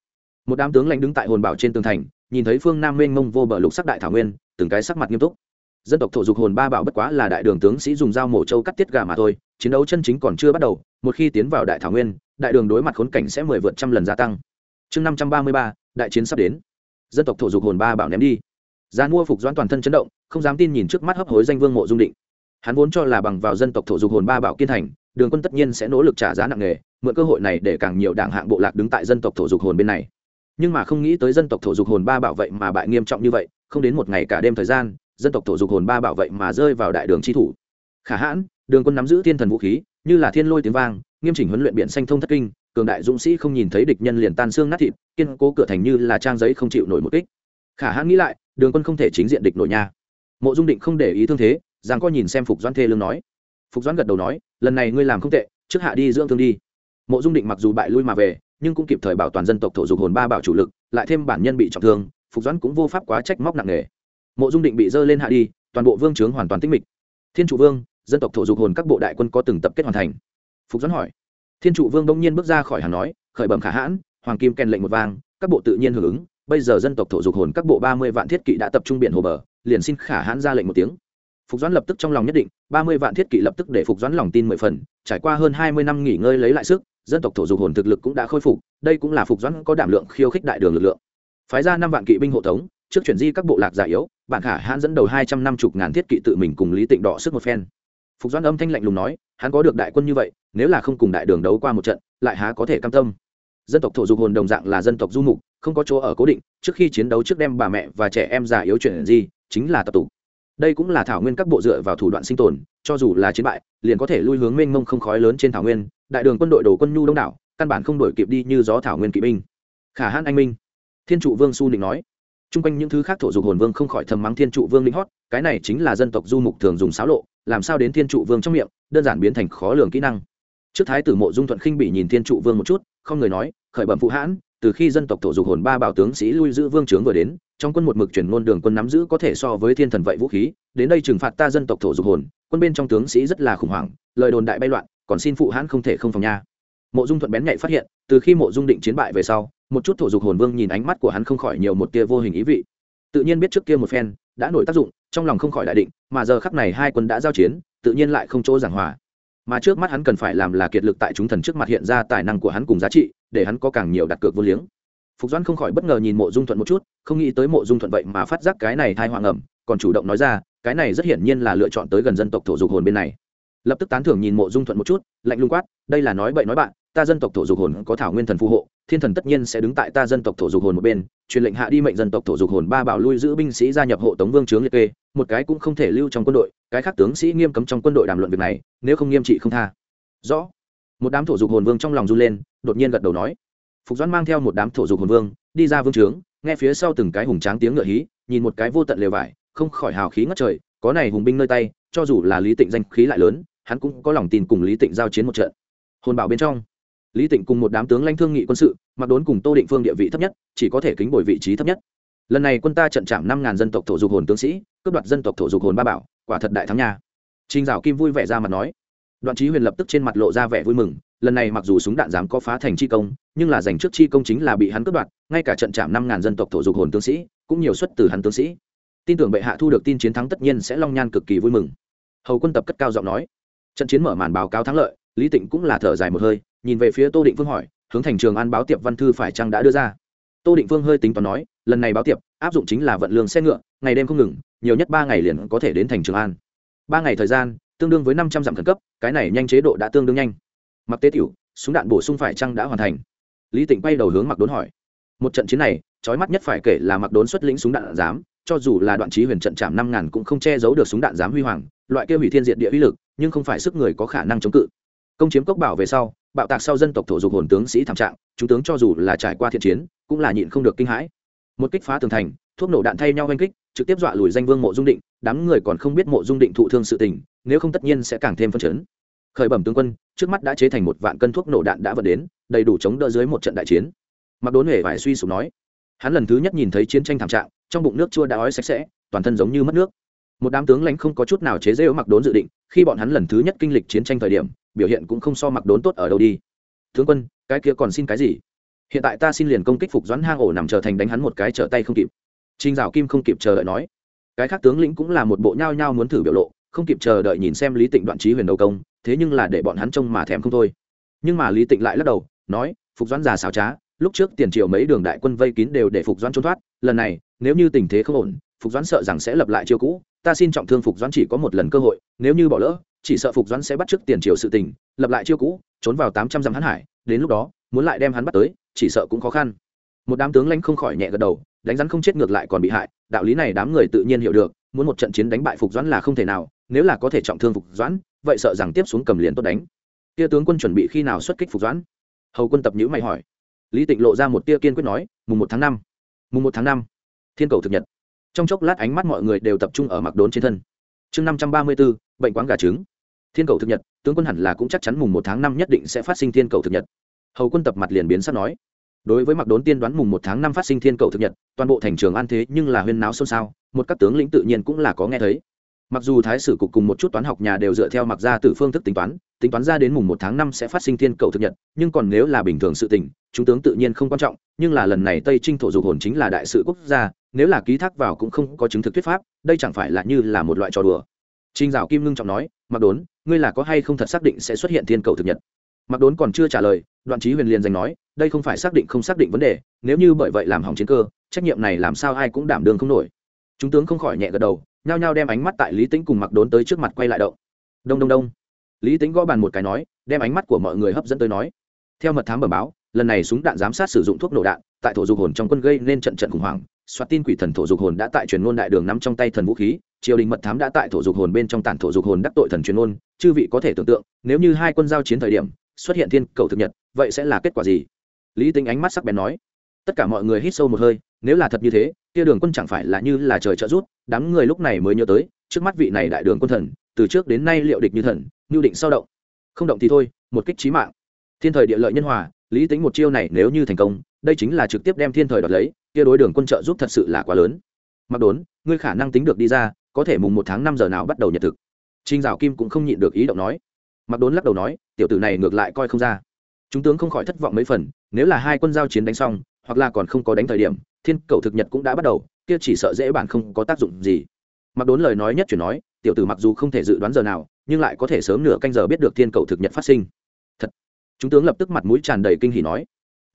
một đám tướng lãnh đứng tại hồn bảo trên tường thành, nhìn thấy phương nam mênh mông vô bờ lục sắc đại thảo nguyên, từng cái sắc mặt nghiêm túc. Dân tộc thổ dục hồn ba bảo bất quá là đại đường tướng sĩ dùng dao mổ trâu cắt tiết gà mà thôi, chiến đấu chân chính còn chưa bắt đầu, một khi tiến vào đại thảo nguyên, đại đường đối mặt khốn cảnh sẽ mười vượt trăm lần gia tăng. Chương năm trăm ba mươi ba, đại chiến sắp đến. Dân tộc thổ dục hồn ba bảo ném đi. Gian mua phục doãn toàn thân chấn động, không dám tin nhìn trước mắt hấp hối danh vương mộ dung định. Hắn vốn cho là bằng vào dân tộc thổ dục hồn ba bảo kiên thành, đường quân tất nhiên sẽ nỗ lực trả giá nặng nề, mượn cơ hội này để càng nhiều đảng hạng bộ lạc đứng tại dân tộc thổ dục hồn bên này nhưng mà không nghĩ tới dân tộc thổ dục hồn ba bảo vệ mà bại nghiêm trọng như vậy, không đến một ngày cả đêm thời gian, dân tộc thổ dục hồn ba bảo vệ mà rơi vào đại đường chi thủ. Khả hãn, đường quân nắm giữ thiên thần vũ khí, như là thiên lôi tiếng vang, nghiêm chỉnh huấn luyện biển xanh thông thất kinh, cường đại dũng sĩ không nhìn thấy địch nhân liền tan xương nát thịt, kiên cố cửa thành như là trang giấy không chịu nổi một kích. Khả hãn nghĩ lại, đường quân không thể chính diện địch nội nha. Mộ dung định không để ý thương thế, giang co nhìn xem phục doãn thê lương nói. Phục doãn gật đầu nói, lần này ngươi làm không tệ, trước hạ đi dưỡng thương đi. Mộ dung định mặc dù bại lui mà về nhưng cũng kịp thời bảo toàn dân tộc thổ dục hồn ba bảo chủ lực, lại thêm bản nhân bị trọng thương, phục doãn cũng vô pháp quá trách móc nặng nề. Mộ dung định bị dơ lên hạ đi, toàn bộ vương trướng hoàn toàn tích mịch. Thiên trụ vương, dân tộc thổ dục hồn các bộ đại quân có từng tập kết hoàn thành. Phục doãn hỏi. Thiên trụ vương đông nhiên bước ra khỏi hàng nói, khởi bẩm khả hãn, hoàng kim kèn lệnh một vang, các bộ tự nhiên hưởng ứng, bây giờ dân tộc thổ dục hồn các bộ ba mươi vạn thiết kỵ đã tập trung biển hồ bờ, liền xin khả hãn ra lệnh một tiếng phục doãn lập tức trong lòng nhất định ba mươi vạn thiết kỵ lập tức để phục doãn lòng tin mười phần trải qua hơn hai mươi năm nghỉ ngơi lấy lại sức dân tộc thổ dục hồn thực lực cũng đã khôi phục đây cũng là phục doãn có đảm lượng khiêu khích đại đường lực lượng. Phái ra năm vạn kỵ binh hộ tống trước chuyển di các bộ lạc giả yếu bạn khả hãn dẫn đầu hai trăm năm chục ngàn thiết kỵ tự mình cùng lý tịnh đỏ sức một phen. Phục doãn âm thanh lạnh lùng nói hắn có được đại quân như vậy nếu là không cùng đại đường đấu qua một trận lại há có thể cam tâm. Dân tộc thổ dục hồn đồng dạng là dân tộc du mục không có chỗ ở cố định trước khi chiến đấu trước đem bà mẹ và trẻ em già yếu chuyển di, chính là tập tụ đây cũng là thảo nguyên các bộ dựa vào thủ đoạn sinh tồn, cho dù là chiến bại, liền có thể lui hướng mênh mông không khói lớn trên thảo nguyên, đại đường quân đội đồ quân nhu đông đảo, căn bản không đổi kịp đi như gió thảo nguyên kỵ binh. Khả hãn anh minh. Thiên trụ vương su định nói. Chung quanh những thứ khác thổ dục hồn vương không khỏi thầm mắng thiên trụ vương linh hót, cái này chính là dân tộc du mục thường dùng xáo lộ, làm sao đến thiên trụ vương trong miệng, đơn giản biến thành khó lường kỹ năng. Trước thái tử mộ dung thuận khinh bị nhìn thiên trụ vương một chút, không người nói, khởi bẩm phụ hãn từ khi dân tộc thổ dục hồn ba bảo tướng sĩ lui giữ vương trướng vừa đến, trong quân một mực chuyển ngôn đường quân nắm giữ có thể so với thiên thần vậy vũ khí, đến đây trừng phạt ta dân tộc thổ dục hồn, quân bên trong tướng sĩ rất là khủng hoảng, lời đồn đại bay loạn, còn xin phụ hãn không thể không phòng nha. Mộ dung thuận bén nhạy phát hiện, từ khi mộ dung định chiến bại về sau, một chút thổ dục hồn vương nhìn ánh mắt của hắn không khỏi nhiều một tia vô hình ý vị. Tự nhiên biết trước kia một phen, đã nổi tác dụng, trong lòng không khỏi đại định, mà giờ khắc này hai quân đã giao chiến, tự nhiên lại không chỗ giảng hòa mà trước mắt hắn cần phải làm là kiệt lực tại chúng thần trước mặt hiện ra tài năng của hắn cùng giá trị, để hắn có càng nhiều đặt cược vô liếng. Phục doãn không khỏi bất ngờ nhìn mộ dung thuận một chút, không nghĩ tới mộ dung thuận vậy mà phát giác cái này thai hoàng ẩm còn chủ động nói ra, cái này rất hiển nhiên là lựa chọn tới gần dân tộc thổ dục hồn bên này. Lập tức tán thưởng nhìn mộ dung thuận một chút, lạnh lung quát, đây là nói bậy nói bạn ta dân tộc thổ dục hồn có thảo nguyên thần phù hộ, thiên thần tất nhiên sẽ đứng tại ta dân tộc thổ dục hồn một bên, truyền lệnh hạ đi mệnh dân tộc thổ dục hồn ba bảo lui giữ binh sĩ gia nhập hộ tống vương trướng liệt kê, một cái cũng không thể lưu trong quân đội, cái khác tướng sĩ nghiêm cấm trong quân đội đàm luận việc này, nếu không nghiêm trị không tha. Rõ. Một đám thổ dục hồn vương trong lòng run lên, đột nhiên gật đầu nói. Phục doãn mang theo một đám thổ dục hồn vương, đi ra vương trướng nghe phía sau từng cái hùng tráng tiếng ngựa hí, nhìn một cái vô tận lều vải, không khỏi hào khí ngất trời, có này hùng binh nơi tay, cho dù là lý tịnh danh khí lại lớn, hắn cũng có lòng tin cùng lý tịnh giao chiến một trận. Hồn bảo bên trong lý tịnh cùng một đám tướng lãnh thương nghị quân sự, mặc đốn cùng tô định phương địa vị thấp nhất, chỉ có thể kính bồi vị trí thấp nhất. Lần này quân ta trận chạm năm ngàn dân tộc thổ dục hồn tướng sĩ, cướp đoạt dân tộc thổ dục hồn ba bảo, quả thật đại thắng nha. Trinh dạo kim vui vẻ ra mặt nói. Đoạn trí huyền lập tức trên mặt lộ ra vẻ vui mừng, lần này mặc dù súng đạn dám có phá thành chi công, nhưng là giành trước chi công chính là bị hắn cướp đoạt, ngay cả trận chạm năm ngàn dân tộc thổ dục hồn tướng sĩ, cũng nhiều xuất từ hắn tướng sĩ. Tin tưởng bệ hạ thu được tin chiến thắng tất nhiên sẽ long nhan cực kỳ vui mừng. Hầu quân tập cất cao giọng nói. Trận chiến mở màn báo cáo thắng lợi lý tịnh cũng là thở dài một hơi, nhìn về phía tô định phương hỏi, hướng thành trường an báo tiệp văn thư phải chăng đã đưa ra? Tô định phương hơi tính toán nói, lần này báo tiệp, áp dụng chính là vận lương xe ngựa, ngày đêm không ngừng, nhiều nhất ba ngày liền có thể đến thành trường an. Ba ngày thời gian, tương đương với năm trăm dặm khẩn cấp, cái này nhanh chế độ đã tương đương nhanh. Mặc tế tiểu, súng đạn bổ sung phải chăng đã hoàn thành? Lý tịnh bay đầu hướng mặc đốn hỏi. Một trận chiến này trói mắt nhất phải kể là mặc đốn xuất lĩnh súng đạn giám, cho dù là đoạn trí huyền trận chạm năm ngàn cũng không che giấu được súng đạn giám huy hoàng, loại kia hủy thiên diệt địa uy lực, nhưng không phải sức người có khả năng chống cự công chiếm cốc bảo về sau, bạo tạc sau dân tộc thổ dục hồn tướng sĩ thảm trạng, chúng tướng cho dù là trải qua thiện chiến, cũng là nhịn không được kinh hãi. Một kích phá tường thành, thuốc nổ đạn thay nhau oanh kích, trực tiếp dọa lùi danh vương mộ dung định, đám người còn không biết mộ dung định thụ thương sự tình, nếu không tất nhiên sẽ càng thêm phân chấn. Khởi bẩm tướng quân, trước mắt đã chế thành một vạn cân thuốc nổ đạn đã vận đến, đầy đủ chống đỡ dưới một trận đại chiến. Mặc đốn hề vải suy sụp nói, hắn lần thứ nhất nhìn thấy chiến tranh thảm trạng, trong bụng nước chua đã ói sạch sẽ, toàn thân giống như mất nước một đám tướng lãnh không có chút nào chế rêu mặc đốn dự định, khi bọn hắn lần thứ nhất kinh lịch chiến tranh thời điểm, biểu hiện cũng không so mặc đốn tốt ở đâu đi. Tướng quân, cái kia còn xin cái gì? Hiện tại ta xin liền công kích phục doãn hang ổ nằm trở thành đánh hắn một cái trở tay không kịp. Trinh dạo kim không kịp chờ đợi nói. Cái khác tướng lĩnh cũng là một bộ nhao nhao muốn thử biểu lộ, không kịp chờ đợi nhìn xem lý tịnh đoạn trí huyền đầu công, thế nhưng là để bọn hắn trông mà thèm không thôi. Nhưng mà lý tịnh lại lắc đầu, nói, phục doãn già xào trá, lúc trước tiền triều mấy đường đại quân vây kín đều để phục doãn trốn thoát, lần này, nếu như tình thế không ổn, phục doãn sợ rằng sẽ lập lại chiêu cũ ta xin trọng thương phục doãn chỉ có một lần cơ hội, nếu như bỏ lỡ, chỉ sợ phục doãn sẽ bắt trước tiền triều sự tình, lập lại chiêu cũ, trốn vào tám trăm dặm hắn hải, đến lúc đó, muốn lại đem hắn bắt tới, chỉ sợ cũng khó khăn. Một đám tướng lãnh không khỏi nhẹ gật đầu, đánh rắn không chết ngược lại còn bị hại, đạo lý này đám người tự nhiên hiểu được, muốn một trận chiến đánh bại phục doãn là không thể nào, nếu là có thể trọng thương phục doãn, vậy sợ rằng tiếp xuống cầm liền tốt đánh. Tia tướng quân chuẩn bị khi nào xuất kích phục doãn? Hầu quân tập nhữ mày hỏi. Lý tịnh lộ ra một tia kiên quyết nói, mùng một tháng năm, mùng một tháng năm, thiên cầu thực nhật trong chốc lát ánh mắt mọi người đều tập trung ở mặc đốn trên thân. Chương năm trăm ba mươi b ố bệnh quán gà trứng. Thiên cầu thực nhật, tướng quân hẳn là cũng chắc chắn mùng một tháng năm nhất định sẽ phát sinh thiên cầu thực nhật. Hầu quân tập mặt liền biến sắp nói. Đối với mặc đốn tiên đoán mùng một tháng năm phát sinh thiên cầu thực nhật, toàn bộ thành trường an thế nhưng là huyên náo xôn xao, một các tướng lĩnh tự nhiên cũng là có nghe thấy. Mặc dù thái sử cục cùng một chút toán học nhà đều dựa theo mặc ra từ phương thức tính toán tính toán ra đến mùng một tháng năm sẽ phát sinh thiên cầu thực nhật, nhưng còn nếu là bình thường sự tình, chúng tướng tự nhiên không quan trọng, nhưng là lần này tây trinh thổ dục hồn chính là đại sự quốc gia nếu là ký thác vào cũng không có chứng thực thuyết pháp, đây chẳng phải là như là một loại trò đùa. Trinh dạo kim ngưng trọng nói mặc đốn, ngươi là có hay không thật xác định sẽ xuất hiện thiên cầu thực nhật? Mặc đốn còn chưa trả lời, đoạn trí huyền liền giành nói, đây không phải xác định không xác định vấn đề, nếu như bởi vậy làm hỏng chiến cơ, trách nhiệm này làm sao ai cũng đảm đương không nổi. Chúng tướng không khỏi nhẹ gật đầu, nhao nhao đem ánh mắt tại lý tĩnh cùng mặc đốn tới trước mặt quay lại động. Đông đông đông. Lý tĩnh gõ bàn một cái nói, đem ánh mắt của mọi người hấp dẫn tới nói, theo mật thám bẩm báo, lần này súng đạn giám sát sử dụng thuốc nổ đạn, tại thổ dục hồn trong quân gây nên trận trận khủng hoảng soạt tin quỷ thần thổ dục hồn đã tại truyền ngôn đại đường nắm trong tay thần vũ khí, triều đình mật thám đã tại thổ dục hồn bên trong tản thổ dục hồn đắc tội thần truyền ngôn, chư vị có thể tưởng tượng, nếu như hai quân giao chiến thời điểm, xuất hiện thiên cầu thực nhật, vậy sẽ là kết quả gì? Lý tính ánh mắt sắc bén nói. Tất cả mọi người hít sâu một hơi, nếu là thật như thế, kia đường quân chẳng phải là như là trời trợ rút, đám người lúc này mới nhớ tới, trước mắt vị này đại đường quân thần, từ trước đến nay liệu địch như thần, như định sao động. Không động thì thôi, một kích trí mạng. Thiên thời địa lợi nhân hòa, lý tính một chiêu này nếu như thành công, đây chính là trực tiếp đem thiên thời đoạt lấy kia đối đường quân trợ giúp thật sự là quá lớn. Mặc đốn, ngươi khả năng tính được đi ra, có thể mùng một tháng năm giờ nào bắt đầu nhật thực. Trinh dạo kim cũng không nhịn được ý động nói. Mặc đốn lắc đầu nói, tiểu tử này ngược lại coi không ra. Chúng tướng không khỏi thất vọng mấy phần, nếu là hai quân giao chiến đánh xong, hoặc là còn không có đánh thời điểm, thiên cầu thực nhật cũng đã bắt đầu, kia chỉ sợ dễ bản không có tác dụng gì. Mặc đốn lời nói nhất chuyển nói, tiểu tử mặc dù không thể dự đoán giờ nào, nhưng lại có thể sớm nửa canh giờ biết được thiên cầu thực nhật phát sinh. Thật. Chúng tướng lập tức mặt mũi tràn đầy kinh hỉ nói.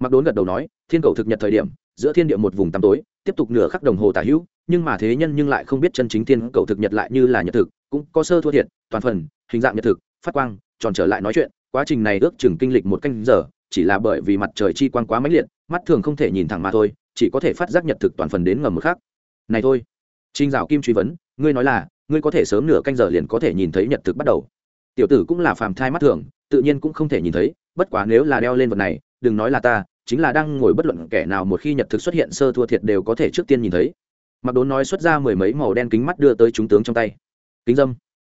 Mặc đốn gật đầu nói, thiên cầu thực nhật thời điểm giữa thiên địa một vùng tăm tối, tiếp tục nửa khắc đồng hồ tả hữu, nhưng mà thế nhân nhưng lại không biết chân chính thiên cầu thực nhật lại như là nhật thực, cũng có sơ thua thiệt, toàn phần, hình dạng nhật thực, phát quang, tròn trở lại nói chuyện, quá trình này ước chừng kinh lịch một canh giờ, chỉ là bởi vì mặt trời chi quang quá mãnh liệt, mắt thường không thể nhìn thẳng mà thôi, chỉ có thể phát giác nhật thực toàn phần đến ngầm một khác này thôi. Trinh dạo kim truy vấn, ngươi nói là, ngươi có thể sớm nửa canh giờ liền có thể nhìn thấy nhật thực bắt đầu. Tiểu tử cũng là phàm thai mắt thường, tự nhiên cũng không thể nhìn thấy, bất quá nếu là đeo lên vật này, đừng nói là ta chính là đang ngồi bất luận kẻ nào một khi nhật thực xuất hiện, sơ thua thiệt đều có thể trước tiên nhìn thấy. Mặc đốn nói xuất ra mười mấy màu đen kính mắt đưa tới chúng tướng trong tay. Kính dâm.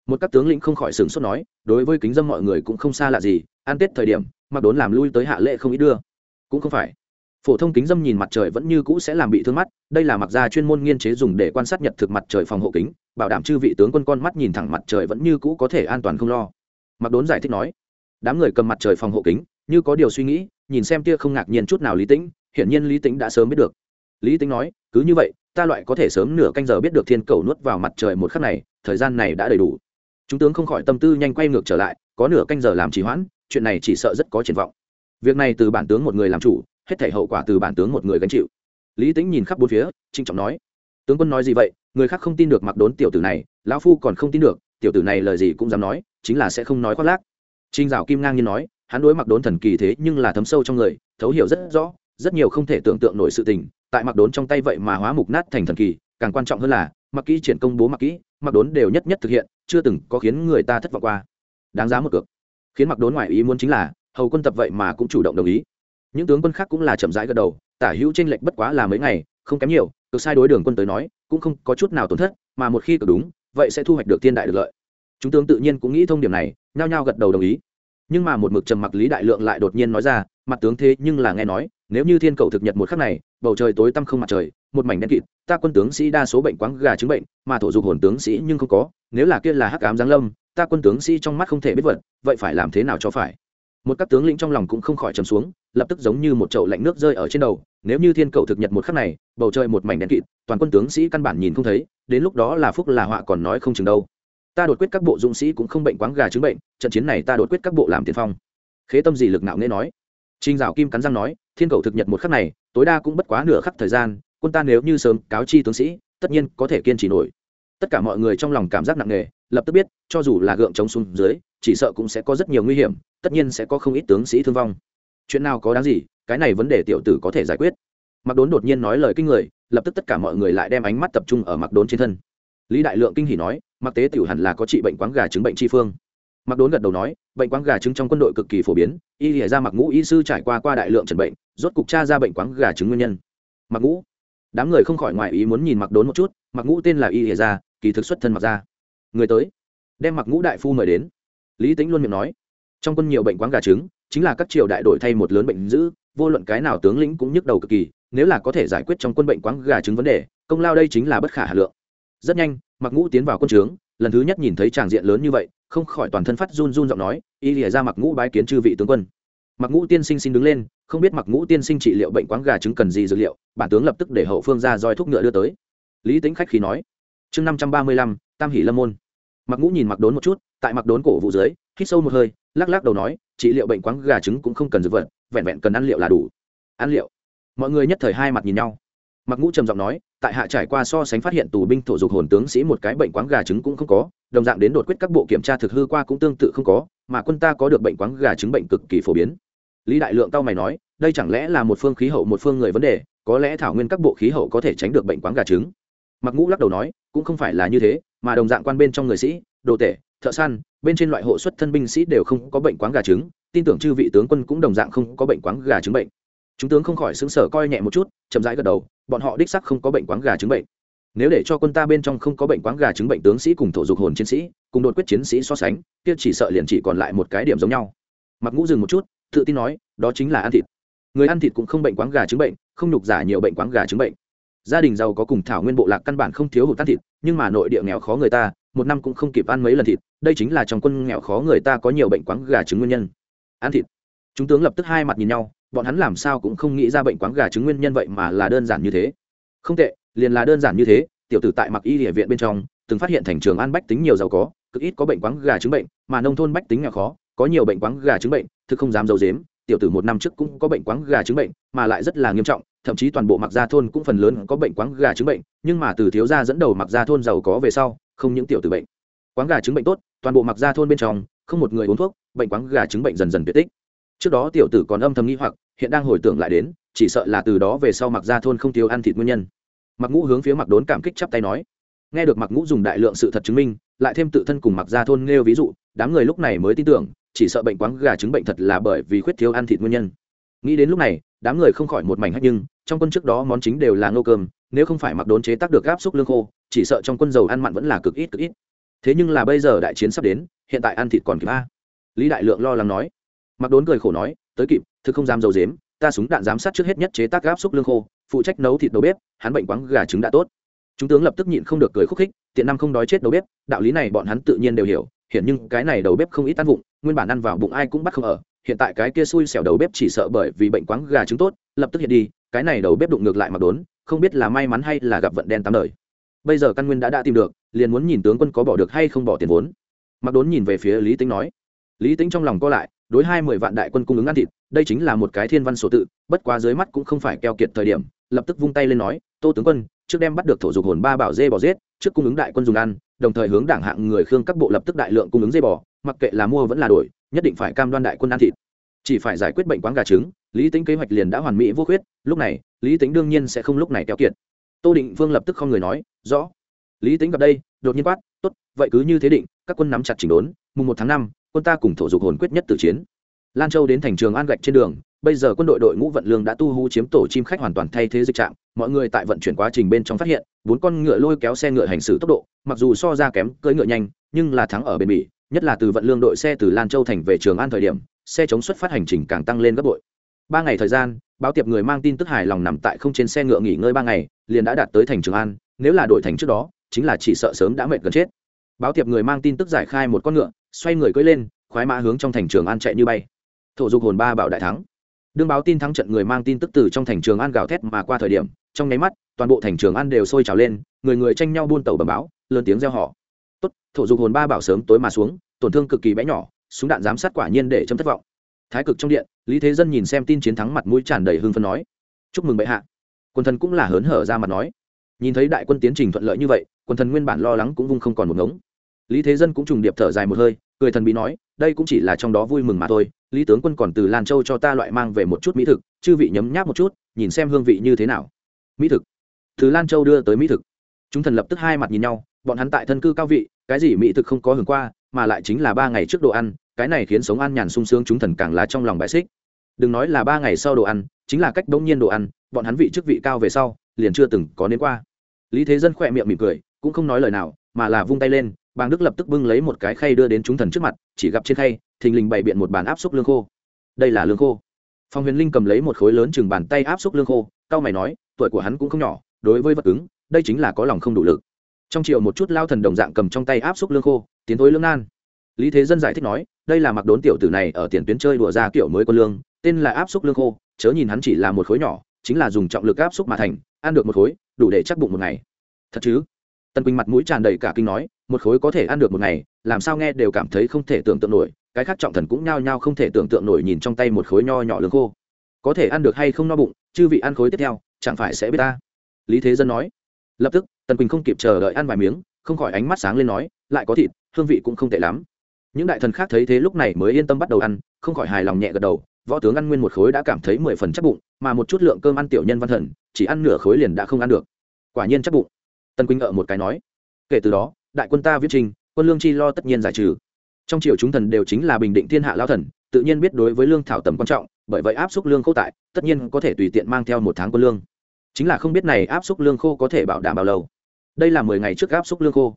Một các tướng lĩnh không khỏi sửng sốt nói, đối với kính dâm mọi người cũng không xa lạ gì, ăn tết thời điểm, mặc đốn làm lui tới hạ lệ không ít đưa. Cũng không phải. Phổ thông kính dâm nhìn mặt trời vẫn như cũ sẽ làm bị thương mắt, đây là mặc gia chuyên môn nghiên chế dùng để quan sát nhật thực mặt trời phòng hộ kính, bảo đảm chư vị tướng quân con mắt nhìn thẳng mặt trời vẫn như cũ có thể an toàn không lo. Mặc đốn giải thích nói, đám người cầm mặt trời phòng hộ kính, như có điều suy nghĩ nhìn xem tia không ngạc nhiên chút nào lý tĩnh, hiển nhiên lý tĩnh đã sớm biết được. Lý tĩnh nói, cứ như vậy, ta loại có thể sớm nửa canh giờ biết được thiên cầu nuốt vào mặt trời một khắc này, thời gian này đã đầy đủ. Chúng tướng không khỏi tâm tư nhanh quay ngược trở lại, có nửa canh giờ làm trì hoãn, chuyện này chỉ sợ rất có triển vọng. Việc này từ bản tướng một người làm chủ, hết thể hậu quả từ bản tướng một người gánh chịu. Lý tĩnh nhìn khắp bốn phía trinh trọng nói, tướng quân nói gì vậy, người khác không tin được mặc đốn tiểu tử này, lão phu còn không tin được, tiểu tử này lời gì cũng dám nói, chính là sẽ không nói khoác lác. Trinh dạo kim ngang nhiên nói hắn đối mặc đốn thần kỳ thế nhưng là thấm sâu trong người, thấu hiểu rất rõ, rất nhiều không thể tưởng tượng nổi sự tình, tại mặc đốn trong tay vậy mà hóa mục nát thành thần kỳ, càng quan trọng hơn là, mặc kỹ triển công bố mặc kỹ, mặc đốn đều nhất nhất thực hiện, chưa từng có khiến người ta thất vọng qua. Đáng giá một cược. Khiến mặc đốn ngoài ý muốn chính là, hầu quân tập vậy mà cũng chủ động đồng ý. Những tướng quân khác cũng là chậm rãi gật đầu, tả hữu tranh lệch bất quá là mấy ngày, không kém nhiều, cực sai đối đường quân tới nói, cũng không có chút nào tổn thất, mà một khi cực đúng, vậy sẽ thu hoạch được thiên đại được lợi. Chúng tướng tự nhiên cũng nghĩ thông điểm này, nhao nhao gật đầu đồng ý nhưng mà một mực trầm mặc lý đại lượng lại đột nhiên nói ra, mặt tướng thế nhưng là nghe nói, nếu như thiên cầu thực nhật một khắc này, bầu trời tối tăm không mặt trời, một mảnh đen kịt, ta quân tướng sĩ đa số bệnh quáng gà chứng bệnh, mà thổ dục hồn tướng sĩ nhưng không có, nếu là kia là hắc ám giáng lâm, ta quân tướng sĩ trong mắt không thể biết vật, vậy phải làm thế nào cho phải? Một các tướng lĩnh trong lòng cũng không khỏi trầm xuống, lập tức giống như một chậu lạnh nước rơi ở trên đầu, nếu như thiên cầu thực nhật một khắc này, bầu trời một mảnh đen kịt, toàn quân tướng sĩ căn bản nhìn không thấy, đến lúc đó là phúc là họa còn nói không chừng đâu ta đột quyết các bộ dũng sĩ cũng không bệnh quáng gà chứng bệnh, trận chiến này ta đột quyết các bộ làm tiền phong. Khế tâm gì lực nạo nghe nói. Trinh dạo kim cắn răng nói, thiên cầu thực nhật một khắc này, tối đa cũng bất quá nửa khắc thời gian, quân ta nếu như sớm cáo chi tướng sĩ, tất nhiên có thể kiên trì nổi. Tất cả mọi người trong lòng cảm giác nặng nề, lập tức biết, cho dù là gượng chống xuống dưới, chỉ sợ cũng sẽ có rất nhiều nguy hiểm, tất nhiên sẽ có không ít tướng sĩ thương vong. Chuyện nào có đáng gì, cái này vấn đề tiểu tử có thể giải quyết. Mặc đốn đột nhiên nói lời kinh người, lập tức tất cả mọi người lại đem ánh mắt tập trung ở mặc đốn trên thân. Lý đại lượng kinh hỉ nói mặc tế tiểu hẳn là có trị bệnh quáng gà chứng bệnh chi phương. Mặc đốn gật đầu nói, bệnh quáng gà trứng trong quân đội cực kỳ phổ biến, y lìa ra mặc ngũ y sư trải qua qua đại lượng trần bệnh, rốt cục cha ra bệnh quáng gà trứng nguyên nhân. Mặc ngũ, đám người không khỏi ngoại ý muốn nhìn mặc đốn một chút, mặc ngũ tên là y lìa ra, kỳ thực xuất thân mặc ra người tới, đem mặc ngũ đại phu mời đến. Lý tính luôn miệng nói, trong quân nhiều bệnh quáng gà trứng, chính là các triều đại đội thay một lớn bệnh dữ, vô luận cái nào tướng lĩnh cũng nhức đầu cực kỳ, nếu là có thể giải quyết trong quân bệnh quáng gà trứng vấn đề, công lao đây chính là bất khả hà lượng. Rất nhanh mặc ngũ tiến vào quân trướng, lần thứ nhất nhìn thấy tràng diện lớn như vậy, không khỏi toàn thân phát run run giọng nói, y lìa ra mặc ngũ bái kiến chư vị tướng quân. Mặc ngũ tiên sinh xin đứng lên, không biết mặc ngũ tiên sinh trị liệu bệnh quáng gà trứng cần gì dược liệu, bản tướng lập tức để hậu phương ra roi thuốc ngựa đưa tới. Lý tính khách khí nói, chương năm trăm ba mươi lăm, tam hỷ lâm môn. Mặc ngũ nhìn mặc đốn một chút, tại mặc đốn cổ vũ dưới, hít sâu một hơi, lắc lắc đầu nói, trị liệu bệnh quáng gà trứng cũng không cần dược vật, vẹn vẹn cần ăn liệu là đủ. Ăn liệu? Mọi người nhất thời hai mặt nhìn nhau mặc ngũ trầm giọng nói, tại hạ trải qua so sánh phát hiện tù binh thổ dục hồn tướng sĩ một cái bệnh quáng gà trứng cũng không có, đồng dạng đến đột quyết các bộ kiểm tra thực hư qua cũng tương tự không có, mà quân ta có được bệnh quáng gà trứng bệnh cực kỳ phổ biến. Lý đại lượng tao mày nói, đây chẳng lẽ là một phương khí hậu, một phương người vấn đề, có lẽ thảo nguyên các bộ khí hậu có thể tránh được bệnh quáng gà trứng. Mặc ngũ lắc đầu nói, cũng không phải là như thế, mà đồng dạng quan bên trong người sĩ, đồ tể, thợ săn, bên trên loại hộ xuất thân binh sĩ đều không có bệnh quáng gà trứng, tin tưởng chư vị tướng quân cũng đồng dạng không có bệnh quáng gà trứng bệnh chúng tướng không khỏi xứng sở coi nhẹ một chút, chậm rãi gật đầu, bọn họ đích sắc không có bệnh quáng gà trứng bệnh. Nếu để cho quân ta bên trong không có bệnh quáng gà trứng bệnh tướng sĩ cùng thổ dục hồn chiến sĩ, cùng đột quyết chiến sĩ so sánh, kia chỉ sợ liền chỉ còn lại một cái điểm giống nhau. Mặc ngũ dừng một chút, tự tin nói, đó chính là ăn thịt. Người ăn thịt cũng không bệnh quáng gà trứng bệnh, không nhục giả nhiều bệnh quáng gà trứng bệnh. Gia đình giàu có cùng thảo nguyên bộ lạc căn bản không thiếu hụt ăn thịt, nhưng mà nội địa nghèo khó người ta, một năm cũng không kịp ăn mấy lần thịt, đây chính là trong quân nghèo khó người ta có nhiều bệnh quáng gà trứng nguyên nhân. Ăn thịt. Chúng tướng lập tức hai mặt nhìn nhau bọn hắn làm sao cũng không nghĩ ra bệnh quáng gà trứng nguyên nhân vậy mà là đơn giản như thế. Không tệ, liền là đơn giản như thế, tiểu tử tại mặc y địa viện bên trong, từng phát hiện thành trường an bách tính nhiều giàu có, cực ít có bệnh quáng gà trứng bệnh, mà nông thôn bách tính nghèo khó, có nhiều bệnh quáng gà trứng bệnh, thực không dám giấu dếm tiểu tử một năm trước cũng có bệnh quáng gà trứng bệnh, mà lại rất là nghiêm trọng, thậm chí toàn bộ mặc gia thôn cũng phần lớn có bệnh quáng gà trứng bệnh, nhưng mà từ thiếu gia dẫn đầu mặc gia thôn giàu có về sau, không những tiểu tử bệnh. Quáng gà trứng bệnh tốt, toàn bộ mặc gia thôn bên trong, không một người uống thuốc, bệnh quáng gà trứng bệnh dần dần tuyệt tích trước đó tiểu tử còn âm thầm nghi hoặc, hiện đang hồi tưởng lại đến, chỉ sợ là từ đó về sau mặc gia thôn không thiếu ăn thịt nguyên nhân. Mặc ngũ hướng phía mặc đốn cảm kích chắp tay nói, nghe được mặc ngũ dùng đại lượng sự thật chứng minh, lại thêm tự thân cùng mặc gia thôn nêu ví dụ, đám người lúc này mới tin tưởng, chỉ sợ bệnh quáng gà chứng bệnh thật là bởi vì khuyết thiếu ăn thịt nguyên nhân. Nghĩ đến lúc này, đám người không khỏi một mảnh hách nhưng, trong quân trước đó món chính đều là ngô cơm, nếu không phải mặc đốn chế tác được gáp xúc lương khô, chỉ sợ trong quân dầu ăn mặn vẫn là cực ít cực ít. Thế nhưng là bây giờ đại chiến sắp đến, hiện tại ăn thịt còn kịp a. Lý đại lượng lo lắng nói mặc đốn cười khổ nói, tới kịp, thực không dám dầu dếm, ta súng đạn giám sát trước hết nhất chế tác gáp xúc lương khô, phụ trách nấu thịt đầu bếp, hắn bệnh quáng gà trứng đã tốt. Chúng tướng lập tức nhịn không được cười khúc khích, tiện năm không đói chết đầu bếp, đạo lý này bọn hắn tự nhiên đều hiểu hiện nhưng cái này đầu bếp không ít tan vụng, nguyên bản ăn vào bụng ai cũng bắt không ở, hiện tại cái kia xui xẻo đầu bếp chỉ sợ bởi vì bệnh quáng gà trứng tốt, lập tức hiện đi, cái này đầu bếp đụng ngược lại mặc đốn, không biết là may mắn hay là gặp vận đen tám đời. Bây giờ căn nguyên đã đã tìm được, liền muốn nhìn tướng quân có bỏ được hay không bỏ tiền vốn. Mặc đốn nhìn về phía lý tính nói. Lý tính trong lòng co lại đối hai mười vạn đại quân cung ứng ăn thịt, đây chính là một cái thiên văn sổ tự, bất quá dưới mắt cũng không phải keo kiệt thời điểm, lập tức vung tay lên nói, tô tướng quân, trước đem bắt được thổ dục hồn ba bảo dê bỏ giết, trước cung ứng đại quân dùng ăn, đồng thời hướng đảng hạng người khương các bộ lập tức đại lượng cung ứng dê bò, mặc kệ là mua vẫn là đổi, nhất định phải cam đoan đại quân ăn thịt. Chỉ phải giải quyết bệnh quáng gà trứng, lý tính kế hoạch liền đã hoàn mỹ vô khuyết, lúc này, lý tính đương nhiên sẽ không lúc này keo kiệt. Tô định vương lập tức không người nói, rõ. Lý tính gặp đây, đột nhiên quát, tốt, vậy cứ như thế định, các quân nắm chặt chỉnh đốn, mùng một tháng năm quân ta cùng thổ dục hồn quyết nhất tử chiến. Lan châu đến thành trường an gạch trên đường, bây giờ quân đội đội ngũ vận lương đã tu hú chiếm tổ chim khách hoàn toàn thay thế dịch trạm mọi người tại vận chuyển quá trình bên trong phát hiện, bốn con ngựa lôi kéo xe ngựa hành xử tốc độ, mặc dù so ra kém cưỡi ngựa nhanh, nhưng là thắng ở bền bỉ, nhất là từ vận lương đội xe từ lan châu thành về trường an thời điểm, xe chống xuất phát hành trình càng tăng lên gấp bội. Ba ngày thời gian, báo tiệp người mang tin tức hài lòng nằm tại không trên xe ngựa nghỉ ngơi ba ngày, liền đã đạt tới thành trường an, nếu là đội thành trước đó, chính là chỉ sợ sớm đã mệt gần chết. Báo tiệp người mang tin tức giải khai một con ngựa xoay người cưỡi lên, khoái mã hướng trong thành trường an chạy như bay. Thổ dục hồn ba bảo đại thắng. Đương báo tin thắng trận người mang tin tức từ trong thành trường an gào thét mà qua thời điểm, trong nháy mắt, toàn bộ thành trường an đều sôi trào lên, người người tranh nhau buôn tàu bầm báo, lớn tiếng reo họ tốt, thổ dục hồn ba bảo sớm tối mà xuống, tổn thương cực kỳ bé nhỏ, súng đạn giám sát quả nhiên để chấm thất vọng. Thái cực trong điện, lý thế dân nhìn xem tin chiến thắng mặt mũi tràn đầy hưng phân nói, chúc mừng bệ hạ. Quân thần cũng là hớn hở ra mặt nói. Nhìn thấy đại quân tiến trình thuận lợi như vậy, quân thần nguyên bản lo lắng cũng vung không còn một ngống lý thế dân cũng trùng điệp thở dài một hơi, cười thần bí nói, đây cũng chỉ là trong đó vui mừng mà thôi, lý tướng quân còn từ lan châu cho ta loại mang về một chút mỹ thực, chư vị nhấm nháp một chút, nhìn xem hương vị như thế nào. Mỹ thực? Từ lan châu đưa tới mỹ thực. Chúng thần lập tức hai mặt nhìn nhau, bọn hắn tại thân cư cao vị, cái gì mỹ thực không có hưởng qua, mà lại chính là ba ngày trước đồ ăn, cái này khiến sống an nhàn sung sướng chúng thần càng là trong lòng bãi xích. Đừng nói là ba ngày sau đồ ăn, chính là cách đống nhiên đồ ăn, bọn hắn vị chức vị cao về sau, liền chưa từng có đến qua. Lý thế dân khỏe miệng mỉm cười, cũng không nói lời nào, mà là vung tay lên bàng đức lập tức bưng lấy một cái khay đưa đến chúng thần trước mặt, chỉ gặp trên khay, thình lình bày biện một bàn áp xúc lương khô. Đây là lương khô. Phong huyền linh cầm lấy một khối lớn chừng bàn tay áp xúc lương khô, cao mày nói, tuổi của hắn cũng không nhỏ, đối với vật cứng, đây chính là có lòng không đủ lực. Trong triệu một chút lao thần đồng dạng cầm trong tay áp xúc lương khô, tiến thối lương nan. Lý thế dân giải thích nói, đây là mặc đốn tiểu tử này ở tiền tuyến chơi đùa ra kiểu mới quân lương, tên là áp xúc lương khô, chớ nhìn hắn chỉ là một khối nhỏ, chính là dùng trọng lực áp xúc mà thành, ăn được một khối, đủ để chắc bụng một ngày. Thật chứ? Tân quỳnh mặt mũi tràn đầy cả kinh nói một khối có thể ăn được một ngày, làm sao nghe đều cảm thấy không thể tưởng tượng nổi, cái khác trọng thần cũng nhao nhao không thể tưởng tượng nổi nhìn trong tay một khối nho nhỏ lương khô. Có thể ăn được hay không no bụng, chư vị ăn khối tiếp theo, chẳng phải sẽ biết ta. Lý thế dân nói. Lập tức, tần quỳnh không kịp chờ đợi ăn vài miếng, không khỏi ánh mắt sáng lên nói, lại có thịt, hương vị cũng không tệ lắm. Những đại thần khác thấy thế lúc này mới yên tâm bắt đầu ăn, không khỏi hài lòng nhẹ gật đầu, võ tướng ăn nguyên một khối đã cảm thấy mười phần chắc bụng, mà một chút lượng cơm ăn tiểu nhân văn thần, chỉ ăn nửa khối liền đã không ăn được. Quả nhiên chắc bụng. Tân quỳnh ở một cái nói. Kể từ đó đại quân ta viết trình, quân lương chi lo tất nhiên giải trừ. Trong triều chúng thần đều chính là bình định thiên hạ lao thần, tự nhiên biết đối với lương thảo tầm quan trọng, bởi vậy áp suất lương khô tại, tất nhiên có thể tùy tiện mang theo một tháng quân lương. Chính là không biết này áp suất lương khô có thể bảo đảm bao lâu. Đây là mười ngày trước áp suất lương khô.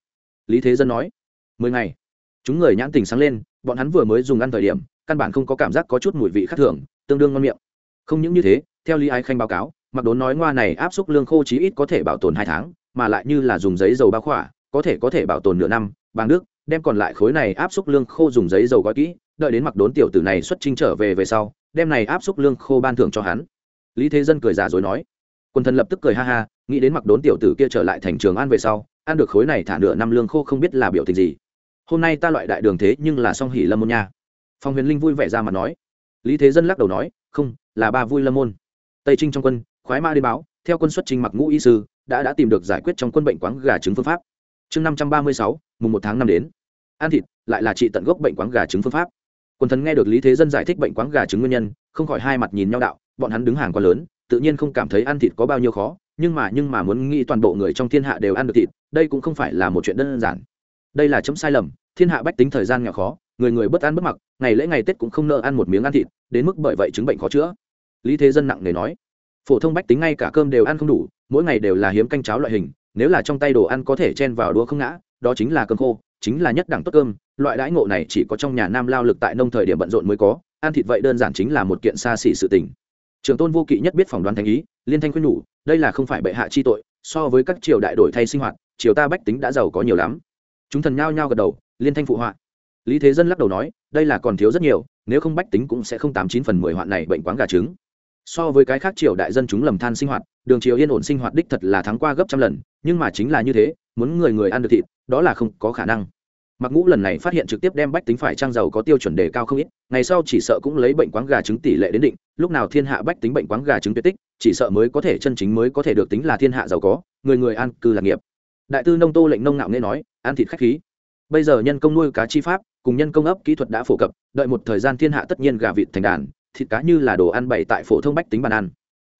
Lý thế dân nói, mười ngày. Chúng người nhãn tình sáng lên, bọn hắn vừa mới dùng ăn thời điểm, căn bản không có cảm giác có chút mùi vị khác thường, tương đương ngon miệng. Không những như thế, theo lý ái khanh báo cáo, mặc đốn nói ngoa này áp suất lương khô chí ít có thể bảo tồn hai tháng, mà lại như là dùng giấy dầu bao khỏa có thể có thể bảo tồn nửa năm bằng nước, đem còn lại khối này áp suất lương khô dùng giấy dầu gói kỹ, đợi đến mặc đốn tiểu tử này xuất trinh trở về về sau, đem này áp suất lương khô ban thưởng cho hắn. Lý thế dân cười giả dối nói. Quân thần lập tức cười ha ha, nghĩ đến mặc đốn tiểu tử kia trở lại thành trường an về sau, ăn được khối này thả nửa năm lương khô không biết là biểu tình gì. Hôm nay ta loại đại đường thế nhưng là song hỉ lâm môn nha. Phong huyền linh vui vẻ ra mà nói. Lý thế dân lắc đầu nói, không, là ba vui lâm môn. Tây trinh trong quân, khoái ma đi báo, theo quân xuất trình mặc ngũ y sư, đã đã tìm được giải quyết trong quân bệnh quáng gà trứng phương pháp chương năm trăm ba mươi sáu, mùng một tháng năm đến. Ăn thịt, lại là trị tận gốc bệnh quáng gà trứng phương pháp. Quần thần nghe được lý thế dân giải thích bệnh quáng gà trứng nguyên nhân, không khỏi hai mặt nhìn nhau đạo, bọn hắn đứng hàng quá lớn, tự nhiên không cảm thấy ăn thịt có bao nhiêu khó, nhưng mà nhưng mà muốn nghĩ toàn bộ người trong thiên hạ đều ăn được thịt, đây cũng không phải là một chuyện đơn giản. Đây là chấm sai lầm, thiên hạ bách tính thời gian nghèo khó, người người bất ăn bất mặc, ngày lễ ngày tết cũng không nợ ăn một miếng ăn thịt, đến mức bởi vậy chứng bệnh khó chữa. Lý thế dân nặng nề nói, phổ thông bách tính ngay cả cơm đều ăn không đủ, mỗi ngày đều là hiếm canh cháo loại hình nếu là trong tay đồ ăn có thể chen vào đũa không ngã, đó chính là cơm khô, chính là nhất đẳng tốt cơm. Loại đãi ngộ này chỉ có trong nhà nam lao lực tại nông thời điểm bận rộn mới có, ăn thịt vậy đơn giản chính là một kiện xa xỉ sự tình. Trường tôn vô kỵ nhất biết phỏng đoán thành ý, liên thanh khuyên nhủ, đây là không phải bệ hạ chi tội, so với các triều đại đổi thay sinh hoạt, triều ta bách tính đã giàu có nhiều lắm. Chúng thần nhao nhao gật đầu, liên thanh phụ họa. Lý thế dân lắc đầu nói, đây là còn thiếu rất nhiều, nếu không bách tính cũng sẽ không tám chín phần mười hoạn này bệnh quáng gà trứng so với cái khác triều đại dân chúng lầm than sinh hoạt, đường triều yên ổn sinh hoạt đích thật là thắng qua gấp trăm lần, nhưng mà chính là như thế, muốn người người ăn được thịt, đó là không có khả năng. Mặc ngũ lần này phát hiện trực tiếp đem bách tính phải trang giàu có tiêu chuẩn đề cao không ít, ngày sau chỉ sợ cũng lấy bệnh quáng gà trứng tỷ lệ đến định, lúc nào thiên hạ bách tính bệnh quáng gà trứng tuyệt tích, chỉ sợ mới có thể chân chính mới có thể được tính là thiên hạ giàu có, người người ăn cư lạc nghiệp. Đại tư nông tô lệnh nông ngạo nghe nói, ăn thịt khách khí. Bây giờ nhân công nuôi cá chi pháp, cùng nhân công ấp kỹ thuật đã phổ cập, đợi một thời gian thiên hạ tất nhiên gà vịt thành đàn thịt cá như là đồ ăn bày tại phổ thông bách tính bàn ăn.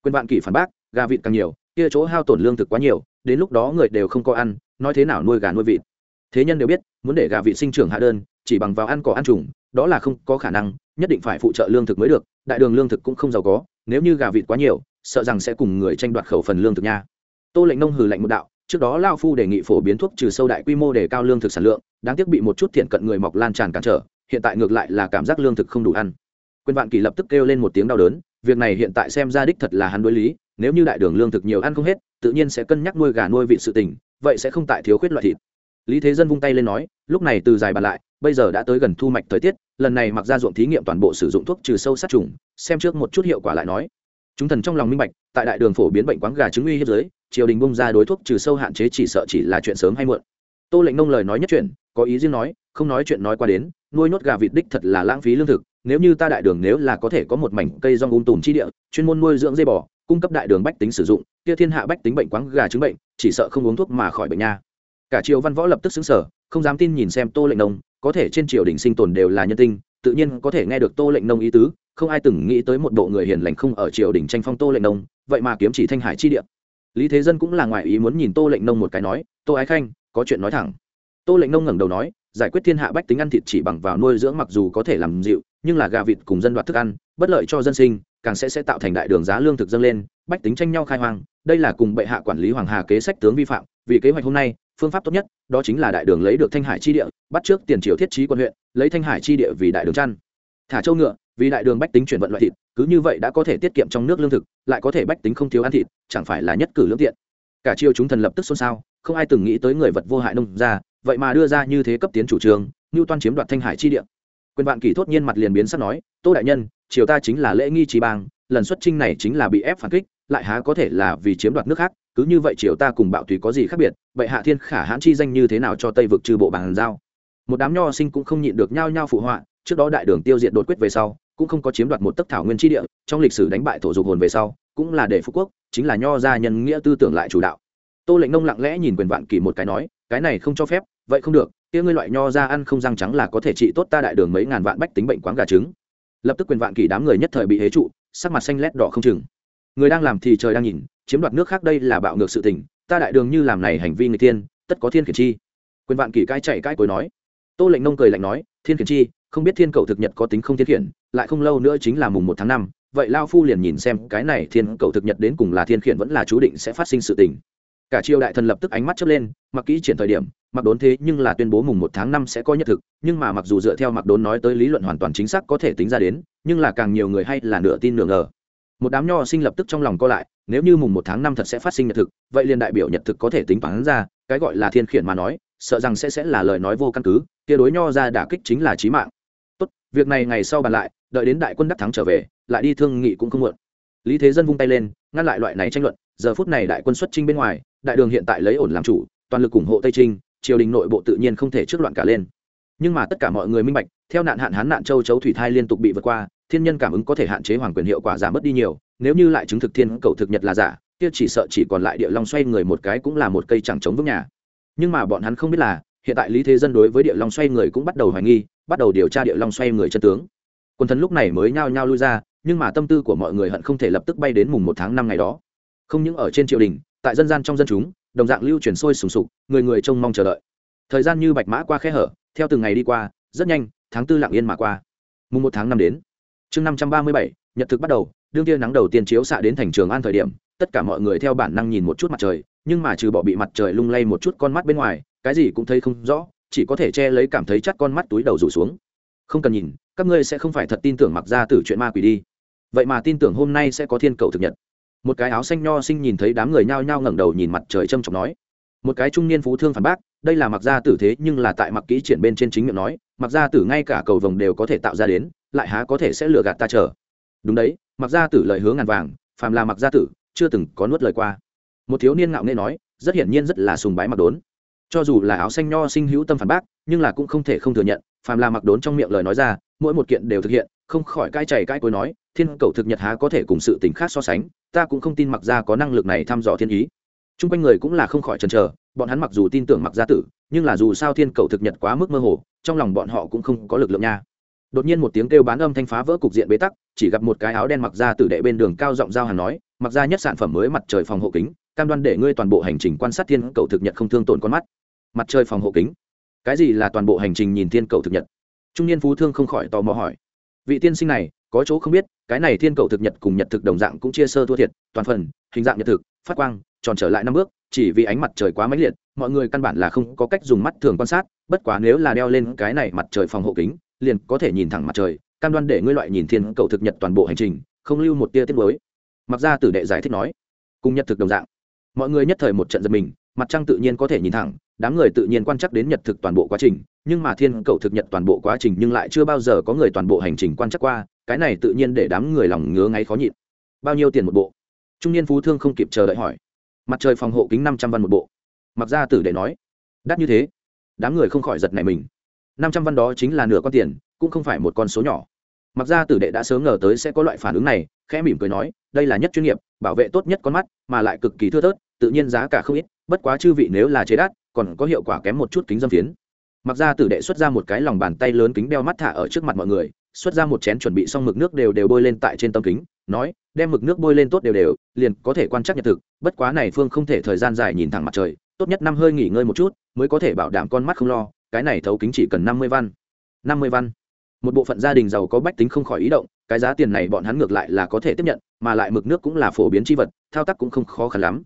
Quyền vạn kỷ phản bác, gà vịt càng nhiều, kia chỗ hao tổn lương thực quá nhiều, đến lúc đó người đều không có ăn, nói thế nào nuôi gà nuôi vịt. Thế nhân đều biết, muốn để gà vịt sinh trưởng hạ đơn, chỉ bằng vào ăn cỏ ăn trùng, đó là không có khả năng, nhất định phải phụ trợ lương thực mới được, đại đường lương thực cũng không giàu có, nếu như gà vịt quá nhiều, sợ rằng sẽ cùng người tranh đoạt khẩu phần lương thực nha. Tô lệnh nông hừ lạnh một đạo, trước đó lao phu đề nghị phổ biến thuốc trừ sâu đại quy mô để cao lương thực sản lượng, đáng tiếc bị một chút thiện cận người mọc lan tràn cản trở, hiện tại ngược lại là cảm giác lương thực không đủ ăn quyền vạn kỳ lập tức kêu lên một tiếng đau đớn, việc này hiện tại xem ra đích thật là hắn đối lý, nếu như đại đường lương thực nhiều ăn không hết, tự nhiên sẽ cân nhắc nuôi gà nuôi vị sự tình, vậy sẽ không tại thiếu khuyết loại thịt. Lý thế dân vung tay lên nói, lúc này từ dài bàn lại, bây giờ đã tới gần thu mạch thời tiết, lần này mặc ra ruộng thí nghiệm toàn bộ sử dụng thuốc trừ sâu sát trùng, xem trước một chút hiệu quả lại nói. Chúng thần trong lòng minh bạch, tại đại đường phổ biến bệnh quáng gà trứng uy hiếp giới, triều đình bung ra đối thuốc trừ sâu hạn chế chỉ sợ chỉ là chuyện sớm hay muộn. Tô lệnh nông lời nói nhất chuyện có ý riêng nói, không nói chuyện nói qua đến, nuôi nhốt gà vịt đích thật là lãng phí lương thực nếu như ta đại đường nếu là có thể có một mảnh cây rong um tùm chi địa, chuyên môn nuôi dưỡng dây bò, cung cấp đại đường bách tính sử dụng, kia thiên hạ bách tính bệnh quáng gà trứng bệnh, chỉ sợ không uống thuốc mà khỏi bệnh nha. Cả triều văn võ lập tức xứng sở không dám tin nhìn xem tô lệnh nông, có thể trên triều đình sinh tồn đều là nhân tinh, tự nhiên có thể nghe được tô lệnh nông ý tứ, không ai từng nghĩ tới một bộ người hiền lành không ở triều đình tranh phong tô lệnh nông, vậy mà kiếm chỉ thanh hải chi địa. Lý thế dân cũng là ngoài ý muốn nhìn tô lệnh nông một cái nói, tô ái khanh, có chuyện nói thẳng. Tô lệnh nông ngẩng đầu nói, giải quyết thiên hạ bách tính ăn thịt chỉ bằng vào nuôi dưỡng mặc dù có thể làm dịu nhưng là gà vịt cùng dân đoạt thức ăn, bất lợi cho dân sinh, càng sẽ sẽ tạo thành đại đường giá lương thực dâng lên, bách tính tranh nhau khai hoang. Đây là cùng bệ hạ quản lý hoàng hà kế sách tướng vi phạm, vì kế hoạch hôm nay, phương pháp tốt nhất, đó chính là đại đường lấy được thanh hải chi địa, bắt trước tiền triều thiết trí quân huyện, lấy thanh hải chi địa vì đại đường chăn. Thả châu ngựa, vì đại đường bách tính chuyển vận loại thịt, cứ như vậy đã có thể tiết kiệm trong nước lương thực, lại có thể bách tính không thiếu ăn thịt, chẳng phải là nhất cử lương tiện. Cả triều chúng thần lập tức xôn xao, không ai từng nghĩ tới người vật vô hại nông ra vậy mà đưa ra như thế cấp tiến chủ trương như toan chiếm đoạt thanh hải chi địa quyền vạn kỳ thốt nhiên mặt liền biến sắc nói, tô đại nhân, triều ta chính là lễ nghi trí bang, lần xuất trinh này chính là bị ép phản kích, lại há có thể là vì chiếm đoạt nước khác, cứ như vậy triều ta cùng bạo tùy có gì khác biệt, vậy hạ thiên khả hãn chi danh như thế nào cho tây vực trừ bộ bàn giao? Một đám nho sinh cũng không nhịn được nhao nhao phụ họa, trước đó đại đường tiêu diệt đột quyết về sau, cũng không có chiếm đoạt một tấc thảo nguyên tri địa, trong lịch sử đánh bại thổ dục hồn về sau, cũng là để phú quốc, chính là nho gia nhân nghĩa tư tưởng lại chủ đạo. Tô lệnh nông lặng lẽ nhìn quyền vạn kỳ một cái nói, cái này không cho phép, vậy không được kia ngươi loại nho ra ăn không răng trắng là có thể trị tốt ta đại đường mấy ngàn vạn bách tính bệnh quáng gà trứng. Lập tức quyền vạn kỷ đám người nhất thời bị hế trụ, sắc mặt xanh lét đỏ không chừng. Người đang làm thì trời đang nhìn, chiếm đoạt nước khác đây là bạo ngược sự tình, ta đại đường như làm này hành vi người tiên, tất có thiên khiển chi. Quyền vạn kỷ cai chạy cai cối nói. Tô lệnh nông cười lạnh nói, thiên khiển chi, không biết thiên cầu thực nhật có tính không thiên khiển, lại không lâu nữa chính là mùng một tháng năm, vậy lao phu liền nhìn xem cái này thiên cầu thực nhật đến cùng là thiên khiển vẫn là chú định sẽ phát sinh sự tình. Cả triều đại thần lập tức ánh mắt chớp lên, mặc kỹ triển thời điểm mặc đốn thế nhưng là tuyên bố mùng một tháng năm sẽ có nhật thực, nhưng mà mặc dù dựa theo mặc đốn nói tới lý luận hoàn toàn chính xác có thể tính ra đến, nhưng là càng nhiều người hay là nửa tin nửa ngờ. Một đám nho sinh lập tức trong lòng co lại, nếu như mùng một tháng năm thật sẽ phát sinh nhật thực, vậy liền đại biểu nhật thực có thể tính toán ra, cái gọi là thiên khiển mà nói, sợ rằng sẽ sẽ là lời nói vô căn cứ, kia đối nho ra đả kích chính là chí mạng. Tốt, việc này ngày sau bàn lại, đợi đến đại quân đắc thắng trở về, lại đi thương nghị cũng không muộn. Lý thế dân vung tay lên, ngăn lại loại này tranh luận, giờ phút này đại quân xuất trinh bên ngoài, đại đường hiện tại lấy ổn làm chủ, toàn lực ủng hộ tây trinh triều đình nội bộ tự nhiên không thể trước loạn cả lên. Nhưng mà tất cả mọi người minh bạch, theo nạn hạn hán nạn châu chấu thủy thai liên tục bị vượt qua, thiên nhân cảm ứng có thể hạn chế hoàng quyền hiệu quả giảm mất đi nhiều, nếu như lại chứng thực thiên cầu thực nhật là giả, kia chỉ sợ chỉ còn lại địa long xoay người một cái cũng là một cây chẳng chống vững nhà. Nhưng mà bọn hắn không biết là, hiện tại lý thế dân đối với địa long xoay người cũng bắt đầu hoài nghi, bắt đầu điều tra địa long xoay người chân tướng. Quân thần lúc này mới nhao nhao lui ra, nhưng mà tâm tư của mọi người hận không thể lập tức bay đến mùng một tháng năm ngày đó. Không những ở trên triều đình, tại dân gian trong dân chúng đồng dạng lưu truyền sôi sùng sục, người người trông mong chờ đợi. Thời gian như bạch mã qua khe hở, theo từng ngày đi qua, rất nhanh, tháng tư lặng yên mà qua. Mùng một tháng năm đến. Chương năm trăm ba mươi bảy, nhật thực bắt đầu, đương tia nắng đầu tiên chiếu xạ đến thành trường an thời điểm, tất cả mọi người theo bản năng nhìn một chút mặt trời, nhưng mà trừ bỏ bị mặt trời lung lay một chút con mắt bên ngoài, cái gì cũng thấy không rõ, chỉ có thể che lấy cảm thấy chắc con mắt túi đầu rủ xuống. Không cần nhìn, các ngươi sẽ không phải thật tin tưởng mặc ra từ chuyện ma quỷ đi. Vậy mà tin tưởng hôm nay sẽ có thiên cầu thực nhật một cái áo xanh nho sinh nhìn thấy đám người nhao nhao ngẩng đầu nhìn mặt trời trâm trọng nói. Một cái trung niên phú thương phản bác, đây là mặc gia tử thế nhưng là tại mặc kỹ triển bên trên chính miệng nói, mặc gia tử ngay cả cầu vồng đều có thể tạo ra đến, lại há có thể sẽ lừa gạt ta chờ. Đúng đấy, mặc gia tử lời hứa ngàn vàng, phàm là mặc gia tử, chưa từng có nuốt lời qua. Một thiếu niên ngạo nghễ nói, rất hiển nhiên rất là sùng bái mặc đốn. Cho dù là áo xanh nho sinh hữu tâm phản bác, nhưng là cũng không thể không thừa nhận, phàm là mặc đốn trong miệng lời nói ra, mỗi một kiện đều thực hiện không khỏi cai chảy cai cối nói, thiên cầu thực nhật há có thể cùng sự tình khác so sánh, ta cũng không tin mặc gia có năng lực này thăm dò thiên ý. Chung quanh người cũng là không khỏi chần chờ, bọn hắn mặc dù tin tưởng mặc gia tử, nhưng là dù sao thiên cầu thực nhật quá mức mơ hồ, trong lòng bọn họ cũng không có lực lượng nha. Đột nhiên một tiếng kêu bán âm thanh phá vỡ cục diện bế tắc, chỉ gặp một cái áo đen mặc gia tử đệ bên đường cao giọng giao hàng nói, mặc gia nhất sản phẩm mới mặt trời phòng hộ kính, cam đoan để ngươi toàn bộ hành trình quan sát thiên cầu thực nhật không thương tổn con mắt. Mặt trời phòng hộ kính? Cái gì là toàn bộ hành trình nhìn thiên cầu thực nhật? Trung niên phú thương không khỏi tò mò hỏi vị tiên sinh này, có chỗ không biết, cái này thiên cầu thực nhật cùng nhật thực đồng dạng cũng chia sơ thua thiệt, toàn phần, hình dạng nhật thực, phát quang, tròn trở lại năm bước, chỉ vì ánh mặt trời quá mãnh liệt, mọi người căn bản là không có cách dùng mắt thường quan sát, bất quá nếu là đeo lên cái này mặt trời phòng hộ kính, liền có thể nhìn thẳng mặt trời, cam đoan để ngươi loại nhìn thiên cầu thực nhật toàn bộ hành trình, không lưu một tia tiết mới mặc ra tử đệ giải thích nói, cùng nhật thực đồng dạng, mọi người nhất thời một trận giật mình, mặt trăng tự nhiên có thể nhìn thẳng, đám người tự nhiên quan chắc đến nhật thực toàn bộ quá trình nhưng mà thiên cầu thực nhật toàn bộ quá trình nhưng lại chưa bao giờ có người toàn bộ hành trình quan chắc qua, cái này tự nhiên để đám người lòng ngứa ngáy khó nhịn. Bao nhiêu tiền một bộ? Trung niên phú thương không kịp chờ đợi hỏi. Mặt trời phòng hộ kính năm trăm văn một bộ. Mặc ra tử để nói. Đắt như thế, đám người không khỏi giật này mình. năm trăm văn đó chính là nửa con tiền, cũng không phải một con số nhỏ. Mặc ra tử đệ đã sớm ngờ tới sẽ có loại phản ứng này, khẽ mỉm cười nói, đây là nhất chuyên nghiệp, bảo vệ tốt nhất con mắt, mà lại cực kỳ thưa thớt, tự nhiên giá cả không ít, bất quá chư vị nếu là chế đắt, còn có hiệu quả kém một chút kính dâm phiến mặc ra tử đệ xuất ra một cái lòng bàn tay lớn kính đeo mắt thả ở trước mặt mọi người, xuất ra một chén chuẩn bị xong mực nước đều đều bôi lên tại trên tâm kính, nói, đem mực nước bôi lên tốt đều đều, liền có thể quan trắc nhật thực, bất quá này phương không thể thời gian dài nhìn thẳng mặt trời, tốt nhất năm hơi nghỉ ngơi một chút, mới có thể bảo đảm con mắt không lo, cái này thấu kính chỉ cần năm mươi văn năm mươi văn một bộ phận gia đình giàu có bách tính không khỏi ý động, cái giá tiền này bọn hắn ngược lại là có thể tiếp nhận, mà lại mực nước cũng là phổ biến c h i vật, thao tác cũng không khó khăn lắm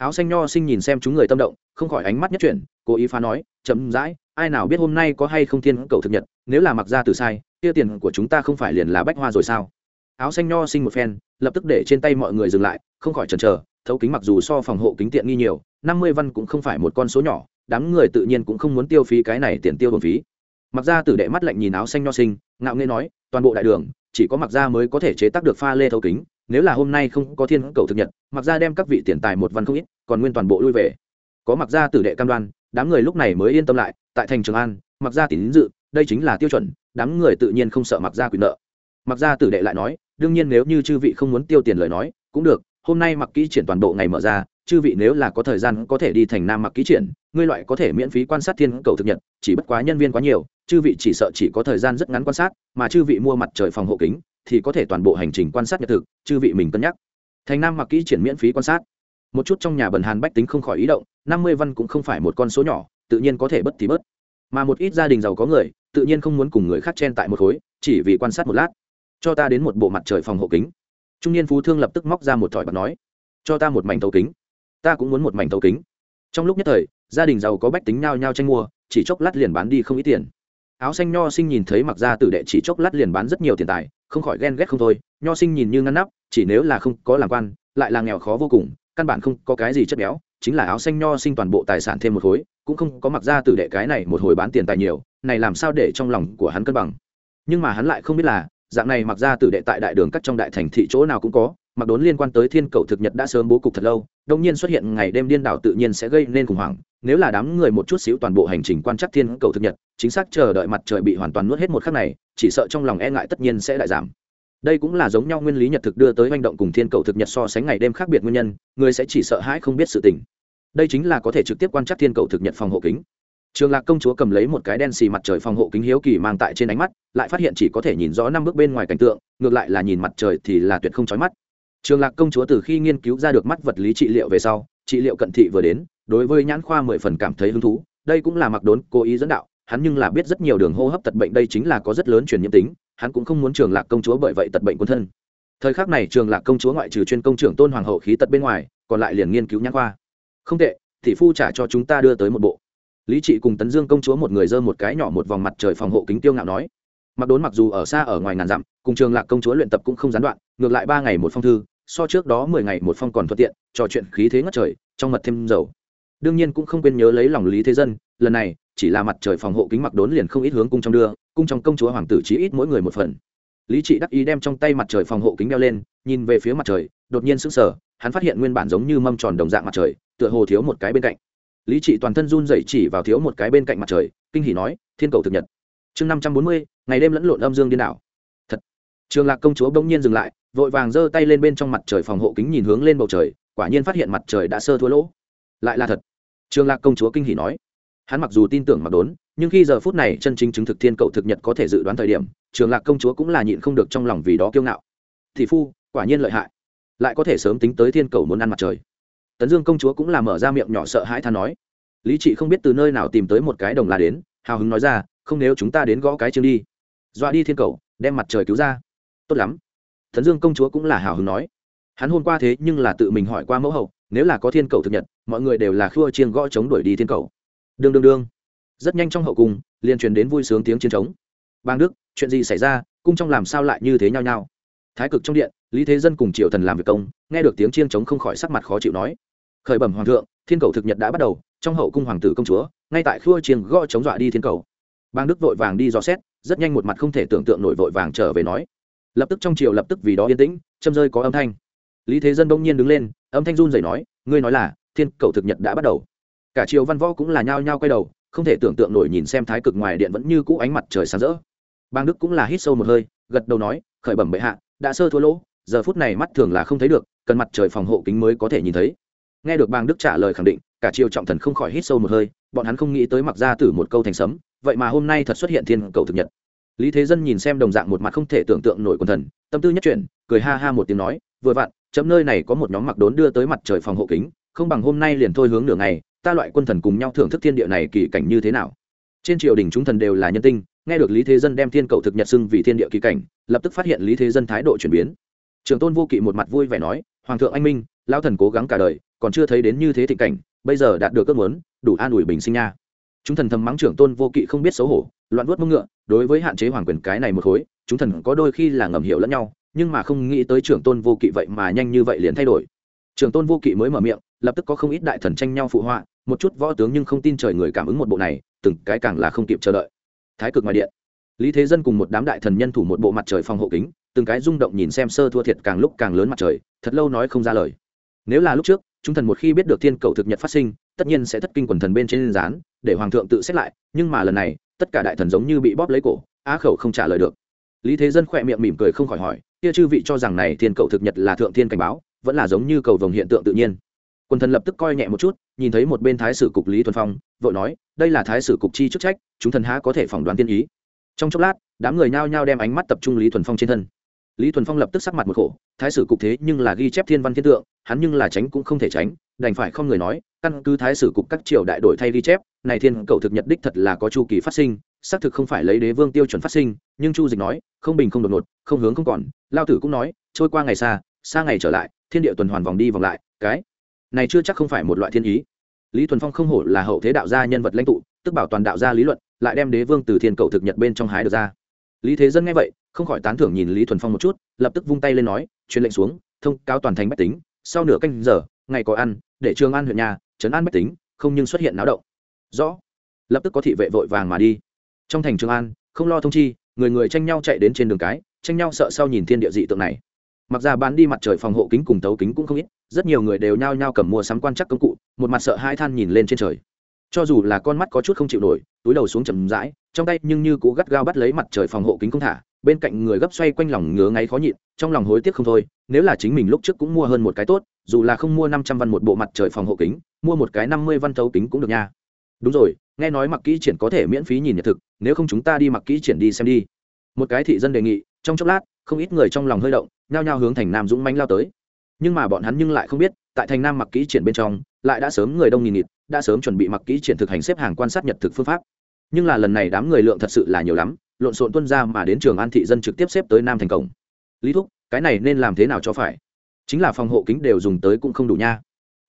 áo xanh nho sinh nhìn xem chúng người tâm động, không khỏi ánh mắt nhất chuyển, cố ý phá nói chấm dãi ai nào biết hôm nay có hay không thiên cầu thực nhật, nếu là mặc ra từ sai, kia tiền của chúng ta không phải liền là bách hoa rồi sao? Áo xanh nho sinh một phen, lập tức để trên tay mọi người dừng lại, không khỏi chần chờ, thấu kính mặc dù so phòng hộ kính tiện nghi nhiều, năm mươi văn cũng không phải một con số nhỏ, đám người tự nhiên cũng không muốn tiêu phí cái này tiền tiêu bổng phí. Mặc ra tử đệ mắt lạnh nhìn áo xanh nho sinh ngạo nghê nói, toàn bộ đại đường, chỉ có mặc ra mới có thể chế tác được pha lê thấu kính, nếu là hôm nay không có thiên cầu thực nhật, mặc ra đem các vị tiền tài một văn không ít, còn nguyên toàn bộ lui về. Có mặc ra tử đệ cam đoan đám người lúc này mới yên tâm lại, tại thành trường an, mặc ra tín dự, đây chính là tiêu chuẩn, đám người tự nhiên không sợ mặc ra quyền nợ. Mặc ra tử đệ lại nói, đương nhiên nếu như chư vị không muốn tiêu tiền lời nói, cũng được, hôm nay mặc kỹ triển toàn bộ ngày mở ra, chư vị nếu là có thời gian có thể đi thành nam mặc kỹ triển, ngươi loại có thể miễn phí quan sát thiên cầu thực nhật, chỉ bất quá nhân viên quá nhiều, chư vị chỉ sợ chỉ có thời gian rất ngắn quan sát, mà chư vị mua mặt trời phòng hộ kính, thì có thể toàn bộ hành trình quan sát nhật thực, chư vị mình cân nhắc. Thành nam mặc kỹ triển miễn phí quan sát một chút trong nhà bần hàn bách tính không khỏi ý động, năm mươi văn cũng không phải một con số nhỏ, tự nhiên có thể bất thì bớt. Mà một ít gia đình giàu có người, tự nhiên không muốn cùng người khác chen tại một khối, chỉ vì quan sát một lát. Cho ta đến một bộ mặt trời phòng hộ kính. Trung niên phú thương lập tức móc ra một thỏi bạc nói, cho ta một mảnh thấu kính. Ta cũng muốn một mảnh thấu kính. Trong lúc nhất thời, gia đình giàu có bách tính nhao nhao tranh mua, chỉ chốc lát liền bán đi không ít tiền. Áo xanh nho sinh nhìn thấy mặc ra tử đệ chỉ chốc lát liền bán rất nhiều tiền tài, không khỏi ghen ghét không thôi. Nho sinh nhìn như ngăn nắp, chỉ nếu là không có làm quan, lại là nghèo khó vô cùng căn bản không có cái gì chất béo, chính là áo xanh nho sinh toàn bộ tài sản thêm một khối, cũng không có mặc ra tử đệ cái này một hồi bán tiền tài nhiều, này làm sao để trong lòng của hắn cân bằng. Nhưng mà hắn lại không biết là, dạng này mặc ra tử đệ tại đại đường cắt trong đại thành thị chỗ nào cũng có, mặc đốn liên quan tới thiên cầu thực nhật đã sớm bố cục thật lâu, đông nhiên xuất hiện ngày đêm điên đảo tự nhiên sẽ gây nên khủng hoảng, nếu là đám người một chút xíu toàn bộ hành trình quan trắc thiên cầu thực nhật, chính xác chờ đợi mặt trời bị hoàn toàn nuốt hết một khắc này, chỉ sợ trong lòng e ngại tất nhiên sẽ đại giảm đây cũng là giống nhau nguyên lý nhật thực đưa tới manh động cùng thiên cầu thực nhật so sánh ngày đêm khác biệt nguyên nhân, người sẽ chỉ sợ hãi không biết sự tình. Đây chính là có thể trực tiếp quan trắc thiên cầu thực nhật phòng hộ kính. Trường lạc công chúa cầm lấy một cái đen xì mặt trời phòng hộ kính hiếu kỳ mang tại trên ánh mắt, lại phát hiện chỉ có thể nhìn rõ năm bước bên ngoài cảnh tượng, ngược lại là nhìn mặt trời thì là tuyệt không trói mắt. Trường lạc công chúa từ khi nghiên cứu ra được mắt vật lý trị liệu về sau, trị liệu cận thị vừa đến, đối với nhãn khoa mười phần cảm thấy hứng thú, đây cũng là mặc đốn cố ý dẫn đạo hắn nhưng là biết rất nhiều đường hô hấp tật bệnh đây chính là có rất lớn truyền nhiễm tính, hắn cũng không muốn trường lạc công chúa bởi vậy tật bệnh quân thân. Thời khắc này trường lạc công chúa ngoại trừ chuyên công trưởng tôn hoàng hậu khí tật bên ngoài, còn lại liền nghiên cứu nhãn khoa. Không tệ thị phu trả cho chúng ta đưa tới một bộ. Lý trị cùng tấn dương công chúa một người dơ một cái nhỏ một vòng mặt trời phòng hộ kính tiêu ngạo nói. Mặc đốn mặc dù ở xa ở ngoài ngàn dặm, cùng trường lạc công chúa luyện tập cũng không gián đoạn, ngược lại ba ngày một phong thư, so trước đó mười ngày một phong còn thuận tiện, trò chuyện khí thế ngất trời, trong mật thêm dầu. Đương nhiên cũng không quên nhớ lấy lòng lý thế dân, lần này chỉ là mặt trời phòng hộ kính mặc đốn liền không ít hướng cung trong đưa, cung trong công chúa hoàng tử chí ít mỗi người một phần. Lý trị đắc ý đem trong tay mặt trời phòng hộ kính đeo lên, nhìn về phía mặt trời, đột nhiên sững sờ, hắn phát hiện nguyên bản giống như mâm tròn đồng dạng mặt trời, tựa hồ thiếu một cái bên cạnh. Lý trị toàn thân run dậy chỉ vào thiếu một cái bên cạnh mặt trời, kinh hỉ nói, thiên cầu thực nhật. Chương năm trăm bốn mươi, ngày đêm lẫn lộn âm dương điên đảo. Thật. Trường lạc công chúa bỗng nhiên dừng lại, vội vàng giơ tay lên bên trong mặt trời phòng hộ kính nhìn hướng lên bầu trời, quả nhiên phát hiện mặt trời đã sơ thua lỗ. Lại là thật. Trường lạc công chúa kinh hỉ nói hắn mặc dù tin tưởng mặc đốn, nhưng khi giờ phút này chân chính chứng thực thiên cậu thực nhật có thể dự đoán thời điểm, trường lạc công chúa cũng là nhịn không được trong lòng vì đó kiêu ngạo. Thị phu, quả nhiên lợi hại. Lại có thể sớm tính tới thiên cầu muốn ăn mặt trời. Tấn dương công chúa cũng là mở ra miệng nhỏ sợ hãi than nói. Lý trị không biết từ nơi nào tìm tới một cái đồng là đến, hào hứng nói ra, không nếu chúng ta đến gõ cái chương đi. Dọa đi thiên cầu đem mặt trời cứu ra. Tốt lắm. Tấn dương công chúa cũng là hào hứng nói. Hắn hôm qua thế nhưng là tự mình hỏi qua mẫu hậu, nếu là có thiên cầu thực nhật, mọi người đều là khua chiên gõ chống đuổi đi thiên cầu đương đương đương. Rất nhanh trong hậu cung, liền truyền đến vui sướng tiếng chiến trống. Bang đức, chuyện gì xảy ra, cung trong làm sao lại như thế nhau nhau thái cực trong điện, lý thế dân cùng triệu thần làm việc công, nghe được tiếng chiên trống không khỏi sắc mặt khó chịu nói. Khởi bẩm hoàng thượng, thiên cầu thực nhật đã bắt đầu, trong hậu cung hoàng tử công chúa, ngay tại khua chiên gõ chống dọa đi thiên cầu. Bang đức vội vàng đi dò xét, rất nhanh một mặt không thể tưởng tượng nổi vội vàng trở về nói. Lập tức trong triều lập tức vì đó yên tĩnh, châm rơi có âm thanh. Lý thế dân đông nhiên đứng lên, âm thanh run rẩy nói, ngươi nói là, thiên cầu thực nhật đã bắt đầu cả triều văn võ cũng là nhao nhao quay đầu, không thể tưởng tượng nổi nhìn xem thái cực ngoài điện vẫn như cũ ánh mặt trời sáng rỡ. Bang đức cũng là hít sâu một hơi, gật đầu nói, khởi bẩm bệ hạ, đã sơ thua lỗ, giờ phút này mắt thường là không thấy được, cần mặt trời phòng hộ kính mới có thể nhìn thấy. Nghe được bang đức trả lời khẳng định, cả triều trọng thần không khỏi hít sâu một hơi, bọn hắn không nghĩ tới mặc ra tử một câu thành sấm, vậy mà hôm nay thật xuất hiện thiên cầu thực nhật. Lý thế dân nhìn xem đồng dạng một mặt không thể tưởng tượng nổi quần thần, tâm tư nhất chuyển, cười ha ha một tiếng nói, vừa vặn, chấm nơi này có một nhóm mặc đốn đưa tới mặt trời phòng hộ kính, không bằng hôm nay liền thôi hướng nửa ngày ta loại quân thần cùng nhau thưởng thức thiên địa này kỳ cảnh như thế nào? Trên triều đình chúng thần đều là nhân tinh, nghe được lý thế dân đem thiên cầu thực nhật xưng vì thiên địa kỳ cảnh, lập tức phát hiện lý thế dân thái độ chuyển biến. Trường tôn vô kỵ một mặt vui vẻ nói, hoàng thượng anh minh lao thần cố gắng cả đời, còn chưa thấy đến như thế thị cảnh, bây giờ đạt được ước muốn, đủ an ủi bình sinh nha. Chúng thần thầm mắng trưởng tôn vô kỵ không biết xấu hổ, loạn vuốt mông ngựa, đối với hạn chế hoàng quyền cái này một khối, chúng thần có đôi khi là ngầm hiểu lẫn nhau, nhưng mà không nghĩ tới trưởng tôn vô kỵ vậy mà nhanh như vậy liền thay đổi. Trưởng tôn vô kỵ mới mở miệng lập tức có không ít đại thần tranh nhau phụ họa, một chút võ tướng nhưng không tin trời người cảm ứng một bộ này, từng cái càng là không kịp chờ đợi. Thái cực ngoài điện, lý thế dân cùng một đám đại thần nhân thủ một bộ mặt trời phòng hộ kính, từng cái rung động nhìn xem sơ thua thiệt càng lúc càng lớn mặt trời, thật lâu nói không ra lời. Nếu là lúc trước, chúng thần một khi biết được thiên cầu thực nhật phát sinh, tất nhiên sẽ thất kinh quần thần bên trên gián, để hoàng thượng tự xét lại, nhưng mà lần này, tất cả đại thần giống như bị bóp lấy cổ, á khẩu không trả lời được. Lý thế dân khỏe miệng mỉm cười không khỏi hỏi, kia chư vị cho rằng này thiên cầu thực nhật là thượng thiên cảnh báo, vẫn là giống như cầu vồng hiện tượng tự nhiên? Quần thần lập tức coi nhẹ một chút, nhìn thấy một bên thái sử cục lý thuần phong, vội nói, đây là thái sử cục chi chức trách, chúng thần há có thể phỏng đoán tiên ý? Trong chốc lát, đám người nhao nhao đem ánh mắt tập trung lý thuần phong trên thân. Lý thuần phong lập tức sắc mặt một khổ, thái sử cục thế nhưng là ghi chép thiên văn thiên tượng, hắn nhưng là tránh cũng không thể tránh, đành phải không người nói, căn cứ thái sử cục các triều đại đổi thay ghi chép, này thiên cầu thực nhật đích thật là có chu kỳ phát sinh, xác thực không phải lấy đế vương tiêu chuẩn phát sinh, nhưng chu dịch nói, không bình không đột ngột, không hướng không còn. Lao tử cũng nói, trôi qua ngày xa xa ngày trở lại, thiên địa tuần hoàn vòng đi vòng lại, cái này chưa chắc không phải một loại thiên ý. Lý thuần phong không hổ là hậu thế đạo gia nhân vật lãnh tụ, tức bảo toàn đạo gia lý luận, lại đem đế vương từ thiên cầu thực nhật bên trong hái được ra. Lý thế dân nghe vậy, không khỏi tán thưởng nhìn lý thuần phong một chút, lập tức vung tay lên nói, truyền lệnh xuống, thông cáo toàn thành bách tính, sau nửa canh giờ, ngày có ăn, để trường an huyện nhà, trấn an bách tính, không nhưng xuất hiện náo động. Rõ. Lập tức có thị vệ vội vàng mà đi. Trong thành trường an, không lo thông chi, người người tranh nhau chạy đến trên đường cái, tranh nhau sợ sau nhìn thiên địa dị tượng này mặc ra bán đi mặt trời phòng hộ kính cùng tấu kính cũng không ít, rất nhiều người đều nhao nhao cầm mua sắm quan chắc công cụ, một mặt sợ hai than nhìn lên trên trời. Cho dù là con mắt có chút không chịu nổi, túi đầu xuống chầm rãi, trong tay nhưng như cố gắt gao bắt lấy mặt trời phòng hộ kính không thả, bên cạnh người gấp xoay quanh lòng ngứa ngáy khó nhịn, trong lòng hối tiếc không thôi, nếu là chính mình lúc trước cũng mua hơn một cái tốt, dù là không mua năm trăm văn một bộ mặt trời phòng hộ kính, mua một cái năm mươi văn thấu kính cũng được nha. Đúng rồi, nghe nói mặc kỹ triển có thể miễn phí nhìn nhật thực, nếu không chúng ta đi mặc kỹ triển đi xem đi. Một cái thị dân đề nghị, trong chốc lát không ít người trong lòng hơi động, nhao nhao hướng thành nam dũng manh lao tới. Nhưng mà bọn hắn nhưng lại không biết, tại thành nam mặc kỹ triển bên trong, lại đã sớm người đông nghìn nghịt, đã sớm chuẩn bị mặc kỹ triển thực hành xếp hàng quan sát nhật thực phương pháp. Nhưng là lần này đám người lượng thật sự là nhiều lắm, lộn xộn tuân ra mà đến trường an thị dân trực tiếp xếp tới nam thành cổng. Lý thúc, cái này nên làm thế nào cho phải? Chính là phòng hộ kính đều dùng tới cũng không đủ nha.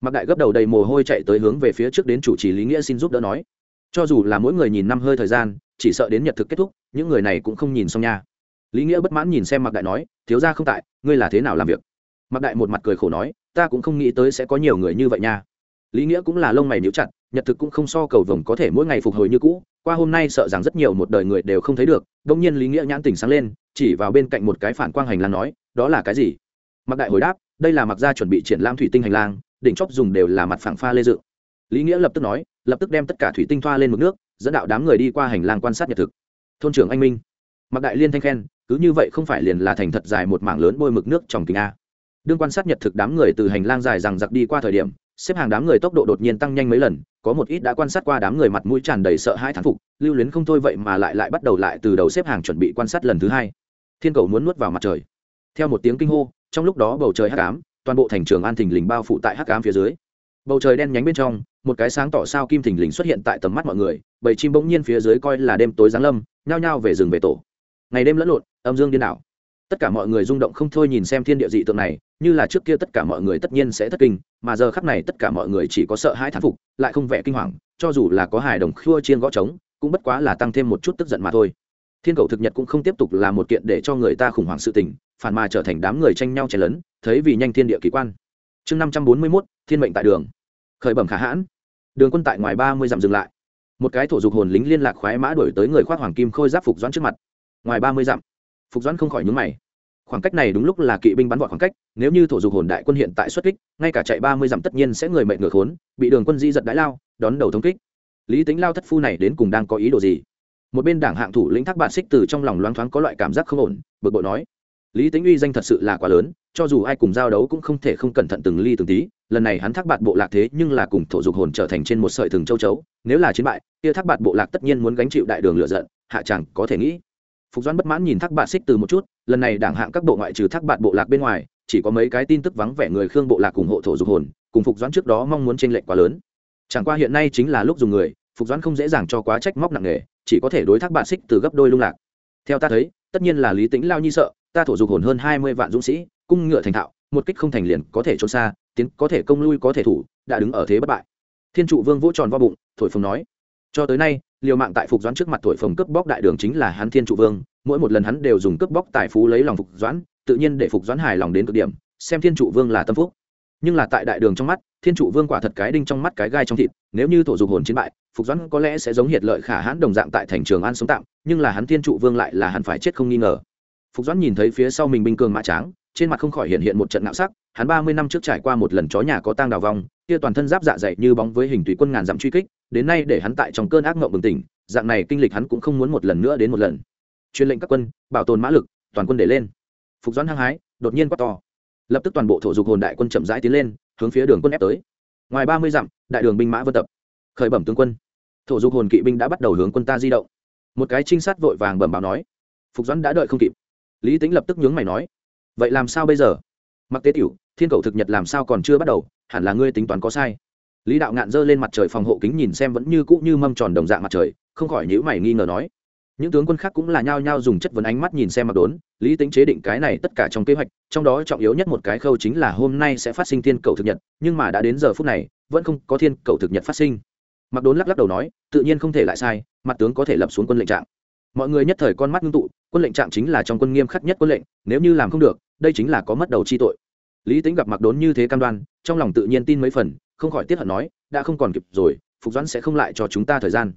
Mặc đại gấp đầu đầy mồ hôi chạy tới hướng về phía trước đến chủ trì lý nghĩa xin giúp đỡ nói. Cho dù là mỗi người nhìn năm hơi thời gian, chỉ sợ đến nhật thực kết thúc, những người này cũng không nhìn xong nha lý nghĩa bất mãn nhìn xem mặc đại nói, thiếu ra không tại, ngươi là thế nào làm việc? Mặc đại một mặt cười khổ nói, ta cũng không nghĩ tới sẽ có nhiều người như vậy nha. Lý nghĩa cũng là lông mày níu chặt, nhật thực cũng không so cầu vồng có thể mỗi ngày phục hồi như cũ, qua hôm nay sợ rằng rất nhiều một đời người đều không thấy được đông nhiên lý nghĩa nhãn tỉnh sáng lên, chỉ vào bên cạnh một cái phản quang hành lang nói, đó là cái gì? Mặc đại hồi đáp, đây là mặc gia chuẩn bị triển lãm thủy tinh hành lang, đỉnh chóp dùng đều là mặt phẳng pha lê dự. Lý nghĩa lập tức nói, lập tức đem tất cả thủy tinh thoa lên mực nước, dẫn đạo đám người đi qua hành lang quan sát nhật thực. Thôn trưởng anh minh mặc đại liên thanh khen, cứ như vậy không phải liền là thành thật dài một mảng lớn bôi mực nước trong kính a. Đương quan sát nhật thực đám người từ hành lang dài rằng giặc đi qua thời điểm, xếp hàng đám người tốc độ đột nhiên tăng nhanh mấy lần, có một ít đã quan sát qua đám người mặt mũi tràn đầy sợ hãi thán phục, lưu luyến không thôi vậy mà lại lại bắt đầu lại từ đầu xếp hàng chuẩn bị quan sát lần thứ hai. Thiên cầu muốn nuốt vào mặt trời. Theo một tiếng kinh hô, trong lúc đó bầu trời hắc ám, toàn bộ thành trường an thình lình bao phủ tại hắc ám phía dưới. Bầu trời đen nhánh bên trong, một cái sáng tỏ sao kim thình lình xuất hiện tại tầm mắt mọi người, bầy chim bỗng nhiên phía dưới coi là đêm tối giáng lâm, nhao nhao về rừng về tổ ngày đêm lẫn lộn, âm dương điên đảo. Tất cả mọi người rung động không thôi nhìn xem thiên địa dị tượng này, như là trước kia tất cả mọi người tất nhiên sẽ thất kinh, mà giờ khắp này tất cả mọi người chỉ có sợ hãi thán phục, lại không vẻ kinh hoàng, cho dù là có hài đồng khua chiên gõ trống, cũng bất quá là tăng thêm một chút tức giận mà thôi. Thiên cầu thực nhật cũng không tiếp tục là một kiện để cho người ta khủng hoảng sự tình, phản mà trở thành đám người tranh nhau chen lấn, thấy vì nhanh thiên địa kỳ quan. Chương năm trăm bốn mươi mốt, thiên mệnh tại đường. Khởi bẩm khả hãn. Đường quân tại ngoài ba mươi dặm dừng lại. Một cái thổ dục hồn lính liên lạc khoái mã đổi tới người khoác hoàng kim khôi giáp phục doãn trước mặt ngoài ba mươi dặm. Phục doãn không khỏi nhúng mày. Khoảng cách này đúng lúc là kỵ binh bắn vọt khoảng cách, nếu như thổ dục hồn đại quân hiện tại xuất kích, ngay cả chạy ba mươi dặm tất nhiên sẽ người mệt ngựa khốn, bị đường quân di giật đái lao, đón đầu thống kích. Lý tính lao thất phu này đến cùng đang có ý đồ gì? Một bên đảng hạng thủ lĩnh thác bạn xích từ trong lòng loáng thoáng có loại cảm giác không ổn, bực bội nói, lý tính uy danh thật sự là quá lớn, cho dù ai cùng giao đấu cũng không thể không cẩn thận từng ly từng tí, lần này hắn thác bạt bộ lạc thế nhưng là cùng thổ dục hồn trở thành trên một sợi thừng châu chấu, nếu là chiến bại, kia thác bạt bộ lạc tất nhiên muốn gánh chịu đại đường lựa giận, hạ chẳng có thể nghĩ phục doãn bất mãn nhìn thác bạt xích từ một chút, lần này đảng hạng các bộ ngoại trừ thác bạt bộ lạc bên ngoài, chỉ có mấy cái tin tức vắng vẻ người khương bộ lạc ủng hộ thổ dục hồn, cùng phục doãn trước đó mong muốn tranh lệch quá lớn. Chẳng qua hiện nay chính là lúc dùng người, phục doãn không dễ dàng cho quá trách móc nặng nề, chỉ có thể đối thác bạt xích từ gấp đôi lung lạc. Theo ta thấy, tất nhiên là lý tĩnh lao nhi sợ, ta thổ dục hồn hơn hai mươi vạn dũng sĩ, cung ngựa thành thạo, một kích không thành liền có thể trốn xa, tiến có thể công lui có thể thủ, đã đứng ở thế bất bại. Thiên trụ vương vỗ tròn vo bụng, thổi phồng nói. Cho tới nay liều mạng tại phục doãn trước mặt thổi phồng cướp bóc đại đường chính là hắn thiên trụ vương, mỗi một lần hắn đều dùng cướp bóc tài phú lấy lòng phục doãn, tự nhiên để phục doãn hài lòng đến cực điểm, xem thiên trụ vương là tâm phúc. Nhưng là tại đại đường trong mắt, thiên trụ vương quả thật cái đinh trong mắt cái gai trong thịt, nếu như thổ dục hồn chiến bại, phục doãn có lẽ sẽ giống hiệt lợi khả hãn đồng dạng tại thành trường an sống tạm, nhưng là hắn thiên trụ vương lại là hắn phải chết không nghi ngờ. Phục doãn nhìn thấy phía sau mình binh cường mã tráng trên mặt không khỏi hiện hiện một trận nạo sắc, hắn ba mươi năm trước trải qua một lần chó nhà có tang đào vong, kia toàn thân giáp dạ dày như bóng với hình tùy quân ngàn dặm truy kích, đến nay để hắn tại trong cơn ác mộng bừng tỉnh, dạng này kinh lịch hắn cũng không muốn một lần nữa đến một lần. Truyền lệnh các quân, bảo tồn mã lực, toàn quân để lên. Phục doãn hăng hái, đột nhiên quát to. Lập tức toàn bộ thổ dục hồn đại quân chậm rãi tiến lên, hướng phía đường quân ép tới. Ngoài ba mươi dặm, đại đường binh mã vân tập. Khởi bẩm tướng quân. Thổ dục hồn kỵ binh đã bắt đầu hướng quân ta di động. Một cái trinh sát vội vàng bẩm báo nói. Phục doãn đã đợi không kịp. Lý tính lập tức nhướng mày nói vậy làm sao bây giờ? Mặc tế tiểu, thiên cầu thực nhật làm sao còn chưa bắt đầu? Hẳn là ngươi tính toán có sai. Lý đạo ngạn giơ lên mặt trời phòng hộ kính nhìn xem vẫn như cũ như mâm tròn đồng dạng mặt trời, không khỏi nhữ mày nghi ngờ nói. Những tướng quân khác cũng là nhao nhao dùng chất vấn ánh mắt nhìn xem mặc đốn, lý tính chế định cái này tất cả trong kế hoạch, trong đó trọng yếu nhất một cái khâu chính là hôm nay sẽ phát sinh thiên cầu thực nhật, nhưng mà đã đến giờ phút này, vẫn không có thiên cầu thực nhật phát sinh. Mặc đốn lắc lắc đầu nói, tự nhiên không thể lại sai, mặt tướng có thể lập xuống quân lệnh trạng. Mọi người nhất thời con mắt ngưng tụ, quân lệnh trạng chính là trong quân nghiêm khắc nhất quân lệnh, nếu như làm không được đây chính là có mất đầu chi tội. Lý tính gặp mặc đốn như thế cam đoan, trong lòng tự nhiên tin mấy phần, không khỏi tiết hận nói, đã không còn kịp rồi, phục doãn sẽ không lại cho chúng ta thời gian.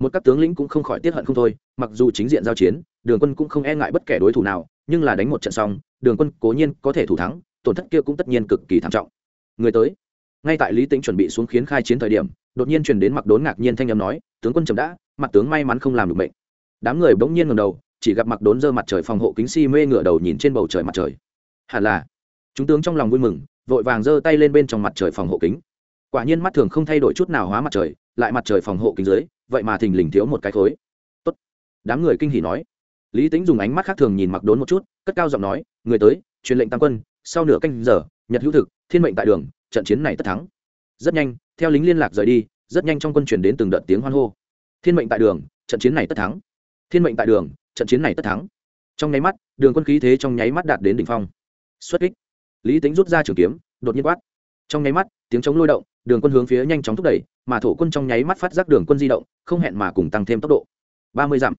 Một các tướng lĩnh cũng không khỏi tiết hận không thôi, mặc dù chính diện giao chiến, đường quân cũng không e ngại bất kể đối thủ nào, nhưng là đánh một trận xong, đường quân cố nhiên có thể thủ thắng, tổn thất kia cũng tất nhiên cực kỳ thảm trọng. Người tới. Ngay tại lý tính chuẩn bị xuống khiến khai chiến thời điểm, đột nhiên truyền đến mặc đốn ngạc nhiên thanh âm nói, tướng quân chậm đã mặt tướng may mắn không làm được mệnh. Đám người bỗng nhiên ngầm đầu, chỉ gặp mặc đốn dơ mặt trời phòng hộ kính si mê ngửa đầu nhìn trên bầu trời mặt trời hẳn là. Chúng tướng trong lòng vui mừng, vội vàng giơ tay lên bên trong mặt trời phòng hộ kính. Quả nhiên mắt thường không thay đổi chút nào hóa mặt trời, lại mặt trời phòng hộ kính dưới, vậy mà thình lình thiếu một cái khối. Tốt. đám người kinh hỉ nói. Lý tính dùng ánh mắt khác thường nhìn mặc đốn một chút, cất cao giọng nói, người tới, truyền lệnh tam quân, sau nửa canh giờ, nhật hữu thực, thiên mệnh tại đường, trận chiến này tất thắng. Rất nhanh, theo lính liên lạc rời đi, rất nhanh trong quân chuyển đến từng đợt tiếng hoan hô. Thiên mệnh tại đường, trận chiến này tất thắng. Thiên mệnh tại đường, trận chiến này tất thắng. Trong nháy mắt, đường quân khí thế trong nháy mắt đạt đến đỉnh phong xuất kích. Lý tính rút ra trường kiếm, đột nhiên quát. Trong nháy mắt, tiếng chống lôi động, đường quân hướng phía nhanh chóng thúc đẩy, mà thổ quân trong nháy mắt phát giác đường quân di động, không hẹn mà cùng tăng thêm tốc độ. Ba mươi dặm,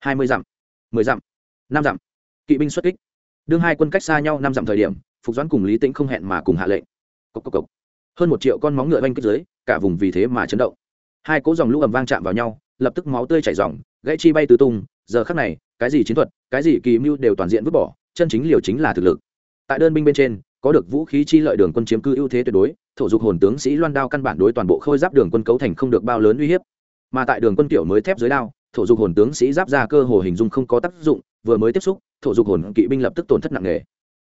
hai mươi dặm, mười dặm, năm dặm. Kỵ binh xuất kích. Đương hai quân cách xa nhau năm dặm thời điểm, phục doãn cùng lý tĩnh không hẹn mà cùng hạ lệnh. Cốc cốc cốc. hơn một triệu con móng ngựa banh kích dưới, cả vùng vì thế mà chấn động. Hai cỗ dòng lũ ầm vang chạm vào nhau, lập tức máu tươi chảy dòng gãy chi bay tứ tung. Giờ khắc này, cái gì chiến thuật, cái gì kỳ mưu đều toàn diện vứt bỏ, chân chính liều chính là thực lực tại đơn binh bên trên, có được vũ khí chi lợi đường quân chiếm cư ưu thế tuyệt đối, thổ dục hồn tướng sĩ loan đao căn bản đối toàn bộ khôi giáp đường quân cấu thành không được bao lớn uy hiếp. Mà tại đường quân kiểu mới thép dưới đao, thổ dục hồn tướng sĩ giáp ra cơ hồ hình dung không có tác dụng, vừa mới tiếp xúc, thổ dục hồn kỵ binh lập tức tổn thất nặng nề.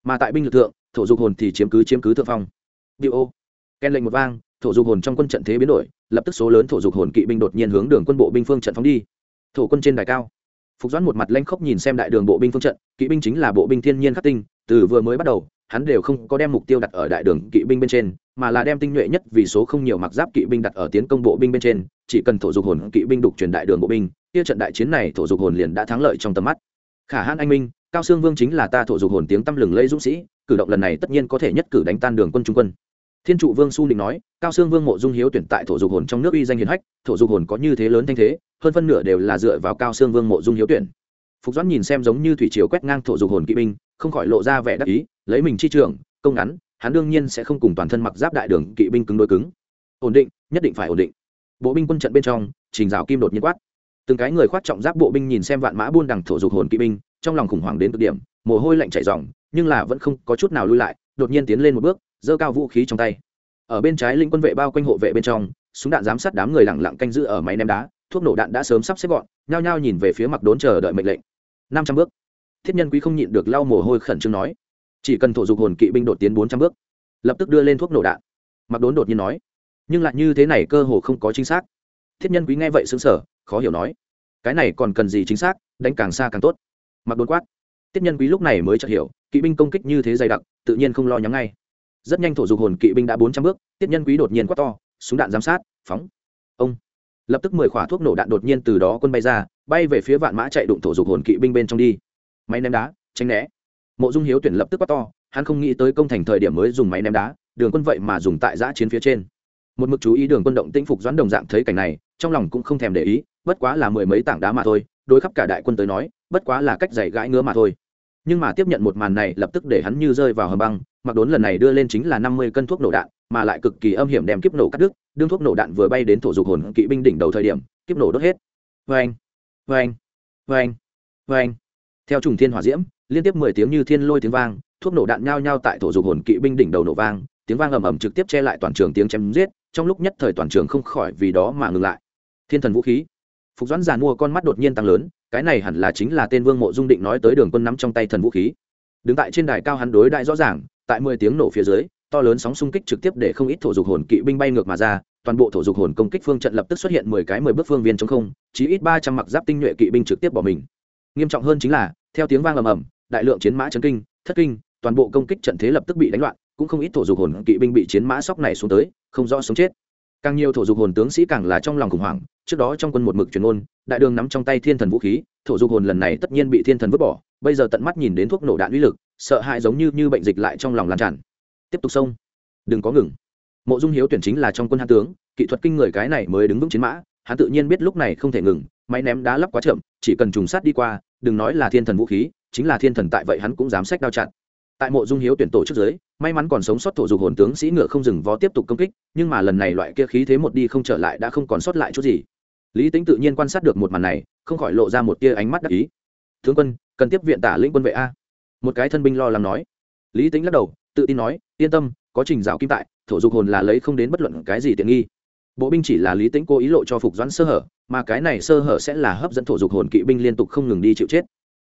Mà tại binh lực thượng, thổ dục hồn thì chiếm cứ chiếm cứ thượng phong. Điệu ô. Ken lệnh một vang, thổ dục hồn trong quân trận thế biến đổi, lập tức số lớn thổ dục hồn kỵ binh đột nhiên hướng đường quân bộ binh phương trận phóng đi. Thổ quân trên đài cao. Phục doãn một mặt lanh khốc nhìn xem đại đường bộ binh phương trận, kỵ binh chính là bộ binh thiên nhiên khắc tinh từ vừa mới bắt đầu, hắn đều không có đem mục tiêu đặt ở đại đường kỵ binh bên trên, mà là đem tinh nhuệ nhất vì số không nhiều mặc giáp kỵ binh đặt ở tiến công bộ binh bên trên, chỉ cần thổ dục hồn kỵ binh đục truyền đại đường bộ binh, kia trận đại chiến này thổ dục hồn liền đã thắng lợi trong tầm mắt. Khả hãn anh minh, cao sương vương chính là ta thổ dục hồn tiếng tăm lừng lây dũng sĩ, cử động lần này tất nhiên có thể nhất cử đánh tan đường quân trung quân. Thiên trụ vương su định nói, cao sương vương mộ dung hiếu tuyển tại thổ dục hồn trong nước uy danh hiền hách, thổ dục hồn có như thế lớn thanh thế, hơn phân nửa đều là dựa vào cao sương vương mộ dung hiếu tuyển phục doãn nhìn xem giống như thủy triều quét ngang thổ dục hồn kỵ binh, không khỏi lộ ra vẻ đắc ý, lấy mình chi trường công ngắn, hắn đương nhiên sẽ không cùng toàn thân mặc giáp đại đường kỵ binh cứng đối cứng. Ổn định, nhất định phải ổn định. Bộ binh quân trận bên trong, trình rào kim đột nhiên quát. Từng cái người khoát trọng giáp bộ binh nhìn xem vạn mã buôn đằng thổ dục hồn kỵ binh, trong lòng khủng hoảng đến cực điểm, mồ hôi lạnh chảy ròng, nhưng là vẫn không có chút nào lui lại, đột nhiên tiến lên một bước, giơ cao vũ khí trong tay. Ở bên trái linh quân vệ bao quanh hộ vệ bên trong, súng đạn giám sát đám người lặng lặng canh giữ ở máy ném đá, thuốc nổ đạn đã sớm sắp xếp gọn, nhao nhao nhìn về phía mặc đốn chờ đợi mệnh lệnh năm trăm bước. Thiết nhân quý không nhịn được lau mồ hôi khẩn trương nói. Chỉ cần thổ dục hồn kỵ binh đột tiến bốn trăm bước, lập tức đưa lên thuốc nổ đạn. Mặc đốn đột nhiên nói. Nhưng lại như thế này cơ hồ không có chính xác. Thiết nhân quý nghe vậy xứng sở khó hiểu nói. Cái này còn cần gì chính xác, đánh càng xa càng tốt. Mặc đốn quát. Thiết nhân quý lúc này mới chợt hiểu, kỵ binh công kích như thế dày đặc, tự nhiên không lo nhắm ngay. Rất nhanh thổ dục hồn kỵ binh đã bốn trăm bước, thiết nhân quý đột nhiên quát to, súng đạn giám sát, phóng. Ông lập tức mười khỏa thuốc nổ đạn đột nhiên từ đó quân bay ra, bay về phía vạn mã chạy đụng thổ dục hồn kỵ binh bên trong đi. Máy ném đá, tránh né. Mộ dung hiếu tuyển lập tức quát to, hắn không nghĩ tới công thành thời điểm mới dùng máy ném đá, đường quân vậy mà dùng tại giã chiến phía trên. Một mực chú ý đường quân động tĩnh phục doãn đồng dạng thấy cảnh này, trong lòng cũng không thèm để ý, bất quá là mười mấy tảng đá mà thôi, đối khắp cả đại quân tới nói, bất quá là cách giày gãi ngứa mà thôi. Nhưng mà tiếp nhận một màn này lập tức để hắn như rơi vào hầm băng mặc đốn lần này đưa lên chính là năm mươi cân thuốc nổ đạn, mà lại cực kỳ âm hiểm đem kiếp nổ cắt đứt, đương thuốc nổ đạn vừa bay đến thổ dục hồn kỵ binh đỉnh đầu thời điểm, kiếp nổ đốt hết. Vê anh vê anh vê anh vê anh theo trùng thiên hỏa diễm, liên tiếp mười tiếng như thiên lôi tiếng vang, thuốc nổ đạn nhao nhao tại thổ dục hồn kỵ binh đỉnh đầu nổ vang, tiếng vang ầm ầm trực tiếp che lại toàn trường tiếng chém giết, trong lúc nhất thời toàn trường không khỏi vì đó mà ngừng lại. Thiên thần vũ khí. Phục doãn giàn mua con mắt đột nhiên tăng lớn, cái này hẳn là chính là tên vương mộ dung định nói tới đường quân nắm trong tay thần vũ khí. Đứng tại trên đài cao hắn đối đại rõ ràng tại mười tiếng nổ phía dưới to lớn sóng xung kích trực tiếp để không ít thổ dục hồn kỵ binh bay ngược mà ra toàn bộ thổ dục hồn công kích phương trận lập tức xuất hiện mười cái mười bước phương viên trong không chí ít ba trăm mặc giáp tinh nhuệ kỵ binh trực tiếp bỏ mình. Nghiêm trọng hơn chính là theo tiếng vang ầm ầm đại lượng chiến mã chấn kinh thất kinh toàn bộ công kích trận thế lập tức bị đánh loạn cũng không ít thổ dục hồn kỵ binh bị chiến mã sóc này xuống tới không rõ sống chết. Càng nhiều thổ dục hồn tướng sĩ càng là trong lòng khủng hoảng trước đó trong quân một mực truyền ngôn, đại đường nắm trong tay thiên thần vũ khí thổ dục hồn lần này tất nhiên bị thiên thần vứt bỏ bây giờ tận mắt nhìn đến thuốc nổ đạn uy lực sợ hãi giống như như bệnh dịch lại trong lòng lan tràn. Tiếp tục xông đừng có ngừng. Mộ dung hiếu tuyển chính là trong quân hạ tướng, kỹ thuật kinh người cái này mới đứng vững chiến mã, hắn tự nhiên biết lúc này không thể ngừng, máy ném đá lắp quá chậm, chỉ cần trùng sát đi qua, đừng nói là thiên thần vũ khí, chính là thiên thần tại vậy hắn cũng dám sách đao chặn. Tại mộ dung hiếu tuyển tổ trước giới may mắn còn sống sót thổ dục hồn tướng sĩ ngựa không dừng vó tiếp tục công kích, nhưng mà lần này loại kia khí thế một đi không trở lại đã không còn sót lại chút gì. Lý tính tự nhiên quan sát được một màn này, không khỏi lộ ra một tia ánh mắt đắc ý. Tướng quân, cần tiếp viện tả lĩnh quân vệ a? Một cái thân binh lo lắng nói. Lý tính lắc đầu tự tin nói yên tâm có trình rào kim tại thổ dục hồn là lấy không đến bất luận cái gì tiện nghi. Bộ binh chỉ là lý tính cố ý lộ cho phục doãn sơ hở mà cái này sơ hở sẽ là hấp dẫn thổ dục hồn kỵ binh liên tục không ngừng đi chịu chết.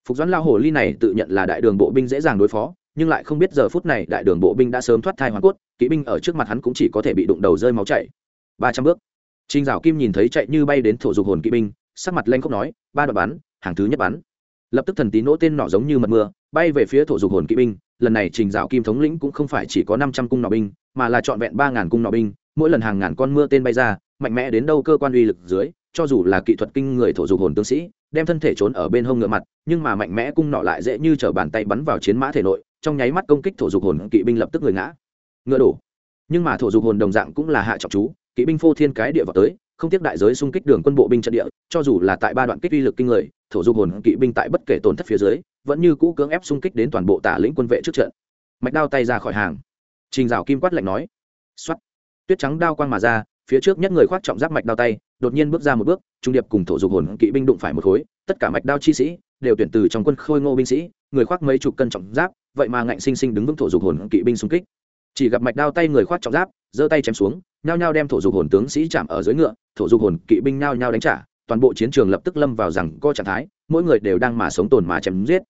Phục doãn lao hồ ly này tự nhận là đại đường bộ binh dễ dàng đối phó nhưng lại không biết giờ phút này đại đường bộ binh đã sớm thoát thai hoàn cốt kỵ binh ở trước mặt hắn cũng chỉ có thể bị đụng đầu rơi máu chảy. Ba trăm bước. Trình Dạo Kim nhìn thấy chạy như bay đến thổ dục hồn kỵ binh, sắc mặt lanh khốc nói, ba đoạn bắn, hàng thứ nhất bắn. Lập tức thần tí nỗ tên nỏ giống như mật mưa, bay về phía thổ dục hồn kỵ binh, lần này Trình Dạo Kim thống lĩnh cũng không phải chỉ có năm trăm cung nỏ binh, mà là trọn vẹn ba ngàn cung nỏ binh, mỗi lần hàng ngàn con mưa tên bay ra, mạnh mẽ đến đâu cơ quan uy lực dưới, cho dù là kỹ thuật kinh người thổ dục hồn tướng sĩ, đem thân thể trốn ở bên hông ngựa mặt, nhưng mà mạnh mẽ cung nỏ lại dễ như trở bàn tay bắn vào chiến mã thể nội, trong nháy mắt công kích thổ dục hồn kỵ binh lập tức người ngã. Ngựa đổ. Nhưng mà thổ dục hồn đồng dạng cũng là hạ trọng chú, kỵ binh phô thiên cái địa vào tới, không tiếc đại giới xung kích đường quân bộ binh trận địa, cho dù là tại ba đoạn kích uy lực kinh người, thổ dục hồn kỵ binh tại bất kể tổn thất phía dưới, vẫn như cũ cưỡng ép xung kích đến toàn bộ tả lĩnh quân vệ trước trận. Mạch đao tay ra khỏi hàng. Trình rào kim quát lạnh nói. X tuyết trắng đao quang mà ra, phía trước nhất người khoác trọng giáp mạch đao tay, đột nhiên bước ra một bước, trung điệp cùng thổ dục hồn kỵ binh đụng phải một khối, tất cả mạch đao chi sĩ đều tuyển từ trong quân khôi ngô binh sĩ, người khoác mấy chục cân trọng giáp, vậy mà ngạnh sinh sinh đứng vững thổ dục hồn kỵ binh xung kích. Chỉ gặp mạch đao tay người khoác trọng giáp giơ tay chém xuống, nhao nhao đem thổ dục hồn tướng sĩ chạm ở dưới ngựa, thổ dục hồn kỵ binh nhao nhao đánh trả, toàn bộ chiến trường lập tức lâm vào rằng co trạng thái, mỗi người đều đang mà sống tồn mà chém giết.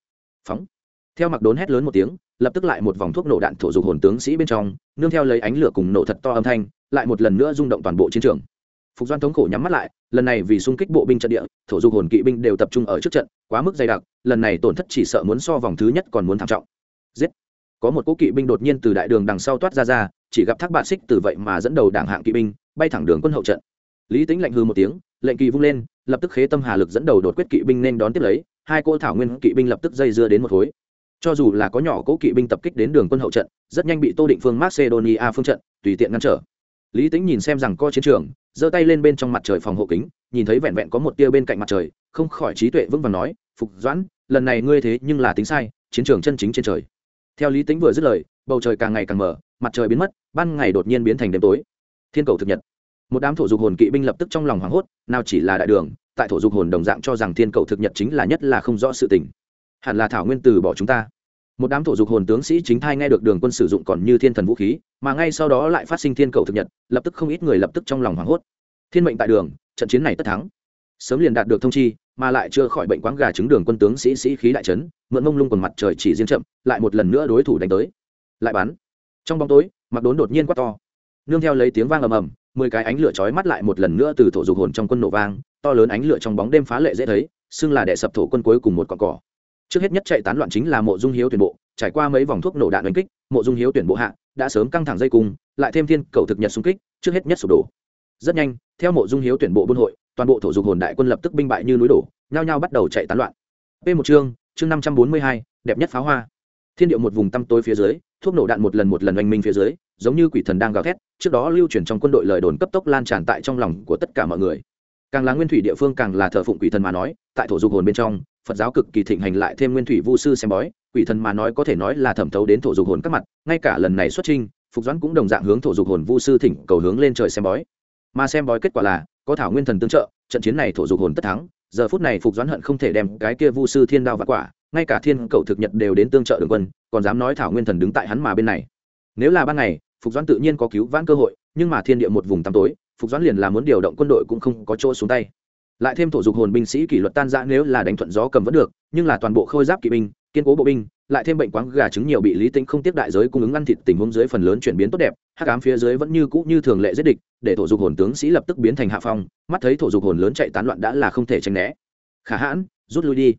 Phóng. Theo mặc đốn hét lớn một tiếng, lập tức lại một vòng thuốc nổ đạn thổ dục hồn tướng sĩ bên trong, nương theo lấy ánh lửa cùng nổ thật to âm thanh, lại một lần nữa rung động toàn bộ chiến trường. Phục doan thống khổ nhắm mắt lại, lần này vì xung kích bộ binh trận địa, thổ dục hồn kỵ binh đều tập trung ở trước trận, quá mức dày đặc, lần này tổn thất chỉ sợ muốn so vòng thứ nhất còn muốn thảm trọng. Giết có một cỗ kỵ binh đột nhiên từ đại đường đằng sau toát ra ra, chỉ gặp thác bạt xích từ vậy mà dẫn đầu đảng hạng kỵ binh, bay thẳng đường quân hậu trận. Lý tính lệnh hư một tiếng, lệnh kỳ vung lên, lập tức khế tâm hà lực dẫn đầu đột quyết kỵ binh nên đón tiếp lấy, hai cỗ thảo nguyên kỵ binh lập tức dây dưa đến một khối. Cho dù là có nhỏ cỗ kỵ binh tập kích đến đường quân hậu trận, rất nhanh bị tô định phương macedonia phương trận, tùy tiện ngăn trở. Lý tính nhìn xem rằng co chiến trường, giơ tay lên bên trong mặt trời phòng hộ kính, nhìn thấy vẹn vẹn có một tia bên cạnh mặt trời, không khỏi trí tuệ vững vàng nói, phục doãn, lần này ngươi thế nhưng là tính sai, chiến trường chân chính trên trời theo lý tính vừa dứt lời, bầu trời càng ngày càng mở, mặt trời biến mất, ban ngày đột nhiên biến thành đêm tối. Thiên cầu thực nhật. Một đám thổ dục hồn kỵ binh lập tức trong lòng hoảng hốt, nào chỉ là đại đường, tại thổ dục hồn đồng dạng cho rằng thiên cầu thực nhật chính là nhất là không rõ sự tình. Hẳn là thảo nguyên từ bỏ chúng ta. Một đám thổ dục hồn tướng sĩ chính thai nghe được đường quân sử dụng còn như thiên thần vũ khí, mà ngay sau đó lại phát sinh thiên cầu thực nhật, lập tức không ít người lập tức trong lòng hoảng hốt. Thiên mệnh tại đường, trận chiến này tất thắng. Sớm liền đạt được thông chi mà lại chưa khỏi bệnh quáng gà trứng đường quân tướng sĩ sĩ khí đại trấn, mượn mông lung quần mặt trời chỉ riêng chậm, lại một lần nữa đối thủ đánh tới. Lại bắn. Trong bóng tối, mặc đốn đột nhiên quát to. Nương theo lấy tiếng vang ầm ầm, mười cái ánh lửa chói mắt lại một lần nữa từ thổ dục hồn trong quân nổ vang, to lớn ánh lửa trong bóng đêm phá lệ dễ thấy, xưng là đệ sập thổ quân cuối cùng một con cỏ. Trước hết nhất chạy tán loạn chính là mộ dung hiếu tuyển bộ, trải qua mấy vòng thuốc nổ đạn đánh kích, mộ dung hiếu tuyển bộ hạ, đã sớm căng thẳng dây cung, lại thêm thiên cầu thực nhật xung kích, trước hết nhất sụp đổ. Rất nhanh, theo mộ dung hiếu tuyển bộ buôn hội toàn bộ thổ dục hồn đại quân lập tức binh bại như núi đổ, nhao nhao bắt đầu chạy tán loạn. P một chương chương năm trăm bốn mươi hai, đẹp nhất pháo hoa. Thiên điệu một vùng tăm tối phía dưới, thuốc nổ đạn một lần một lần oanh minh phía dưới, giống như quỷ thần đang gào thét, trước đó lưu truyền trong quân đội lời đồn cấp tốc lan tràn tại trong lòng của tất cả mọi người. Càng là nguyên thủy địa phương càng là thờ phụng quỷ thần mà nói, tại thổ dục hồn bên trong, phật giáo cực kỳ thịnh hành lại thêm nguyên thủy vu sư xem bói, quỷ thần mà nói có thể nói là thẩm thấu đến thổ dục hồn các mặt, ngay cả lần này xuất trinh phục doãn cũng đồng dạng hướng thổ dục hồn vu sư thỉnh cầu hướng lên trời xem bói. Mà xem bói kết quả là có thảo nguyên thần tương trợ, trận chiến này thổ dục hồn tất thắng, giờ phút này phục doãn hận không thể đem cái kia vu sư thiên đao và quả, ngay cả thiên cầu thực nhật đều đến tương trợ đường quân, còn dám nói thảo nguyên thần đứng tại hắn mà bên này. Nếu là ban ngày, phục doãn tự nhiên có cứu vãn cơ hội, nhưng mà thiên địa một vùng tăm tối, phục doãn liền là muốn điều động quân đội cũng không có chỗ xuống tay lại thêm thổ dục hồn binh sĩ kỷ luật tan giã nếu là đánh thuận gió cầm vẫn được, nhưng là toàn bộ khôi giáp kỵ binh, kiên cố bộ binh, lại thêm bệnh quáng gà trứng nhiều bị lý tính không tiếp đại giới cung ứng ăn thịt tình huống dưới phần lớn chuyển biến tốt đẹp hát cám phía dưới vẫn như cũ như thường lệ giết địch, để thổ dục hồn tướng sĩ lập tức biến thành hạ phong, mắt thấy thổ dục hồn lớn chạy tán loạn đã là không thể tranh né. Khả hãn, rút lui đi.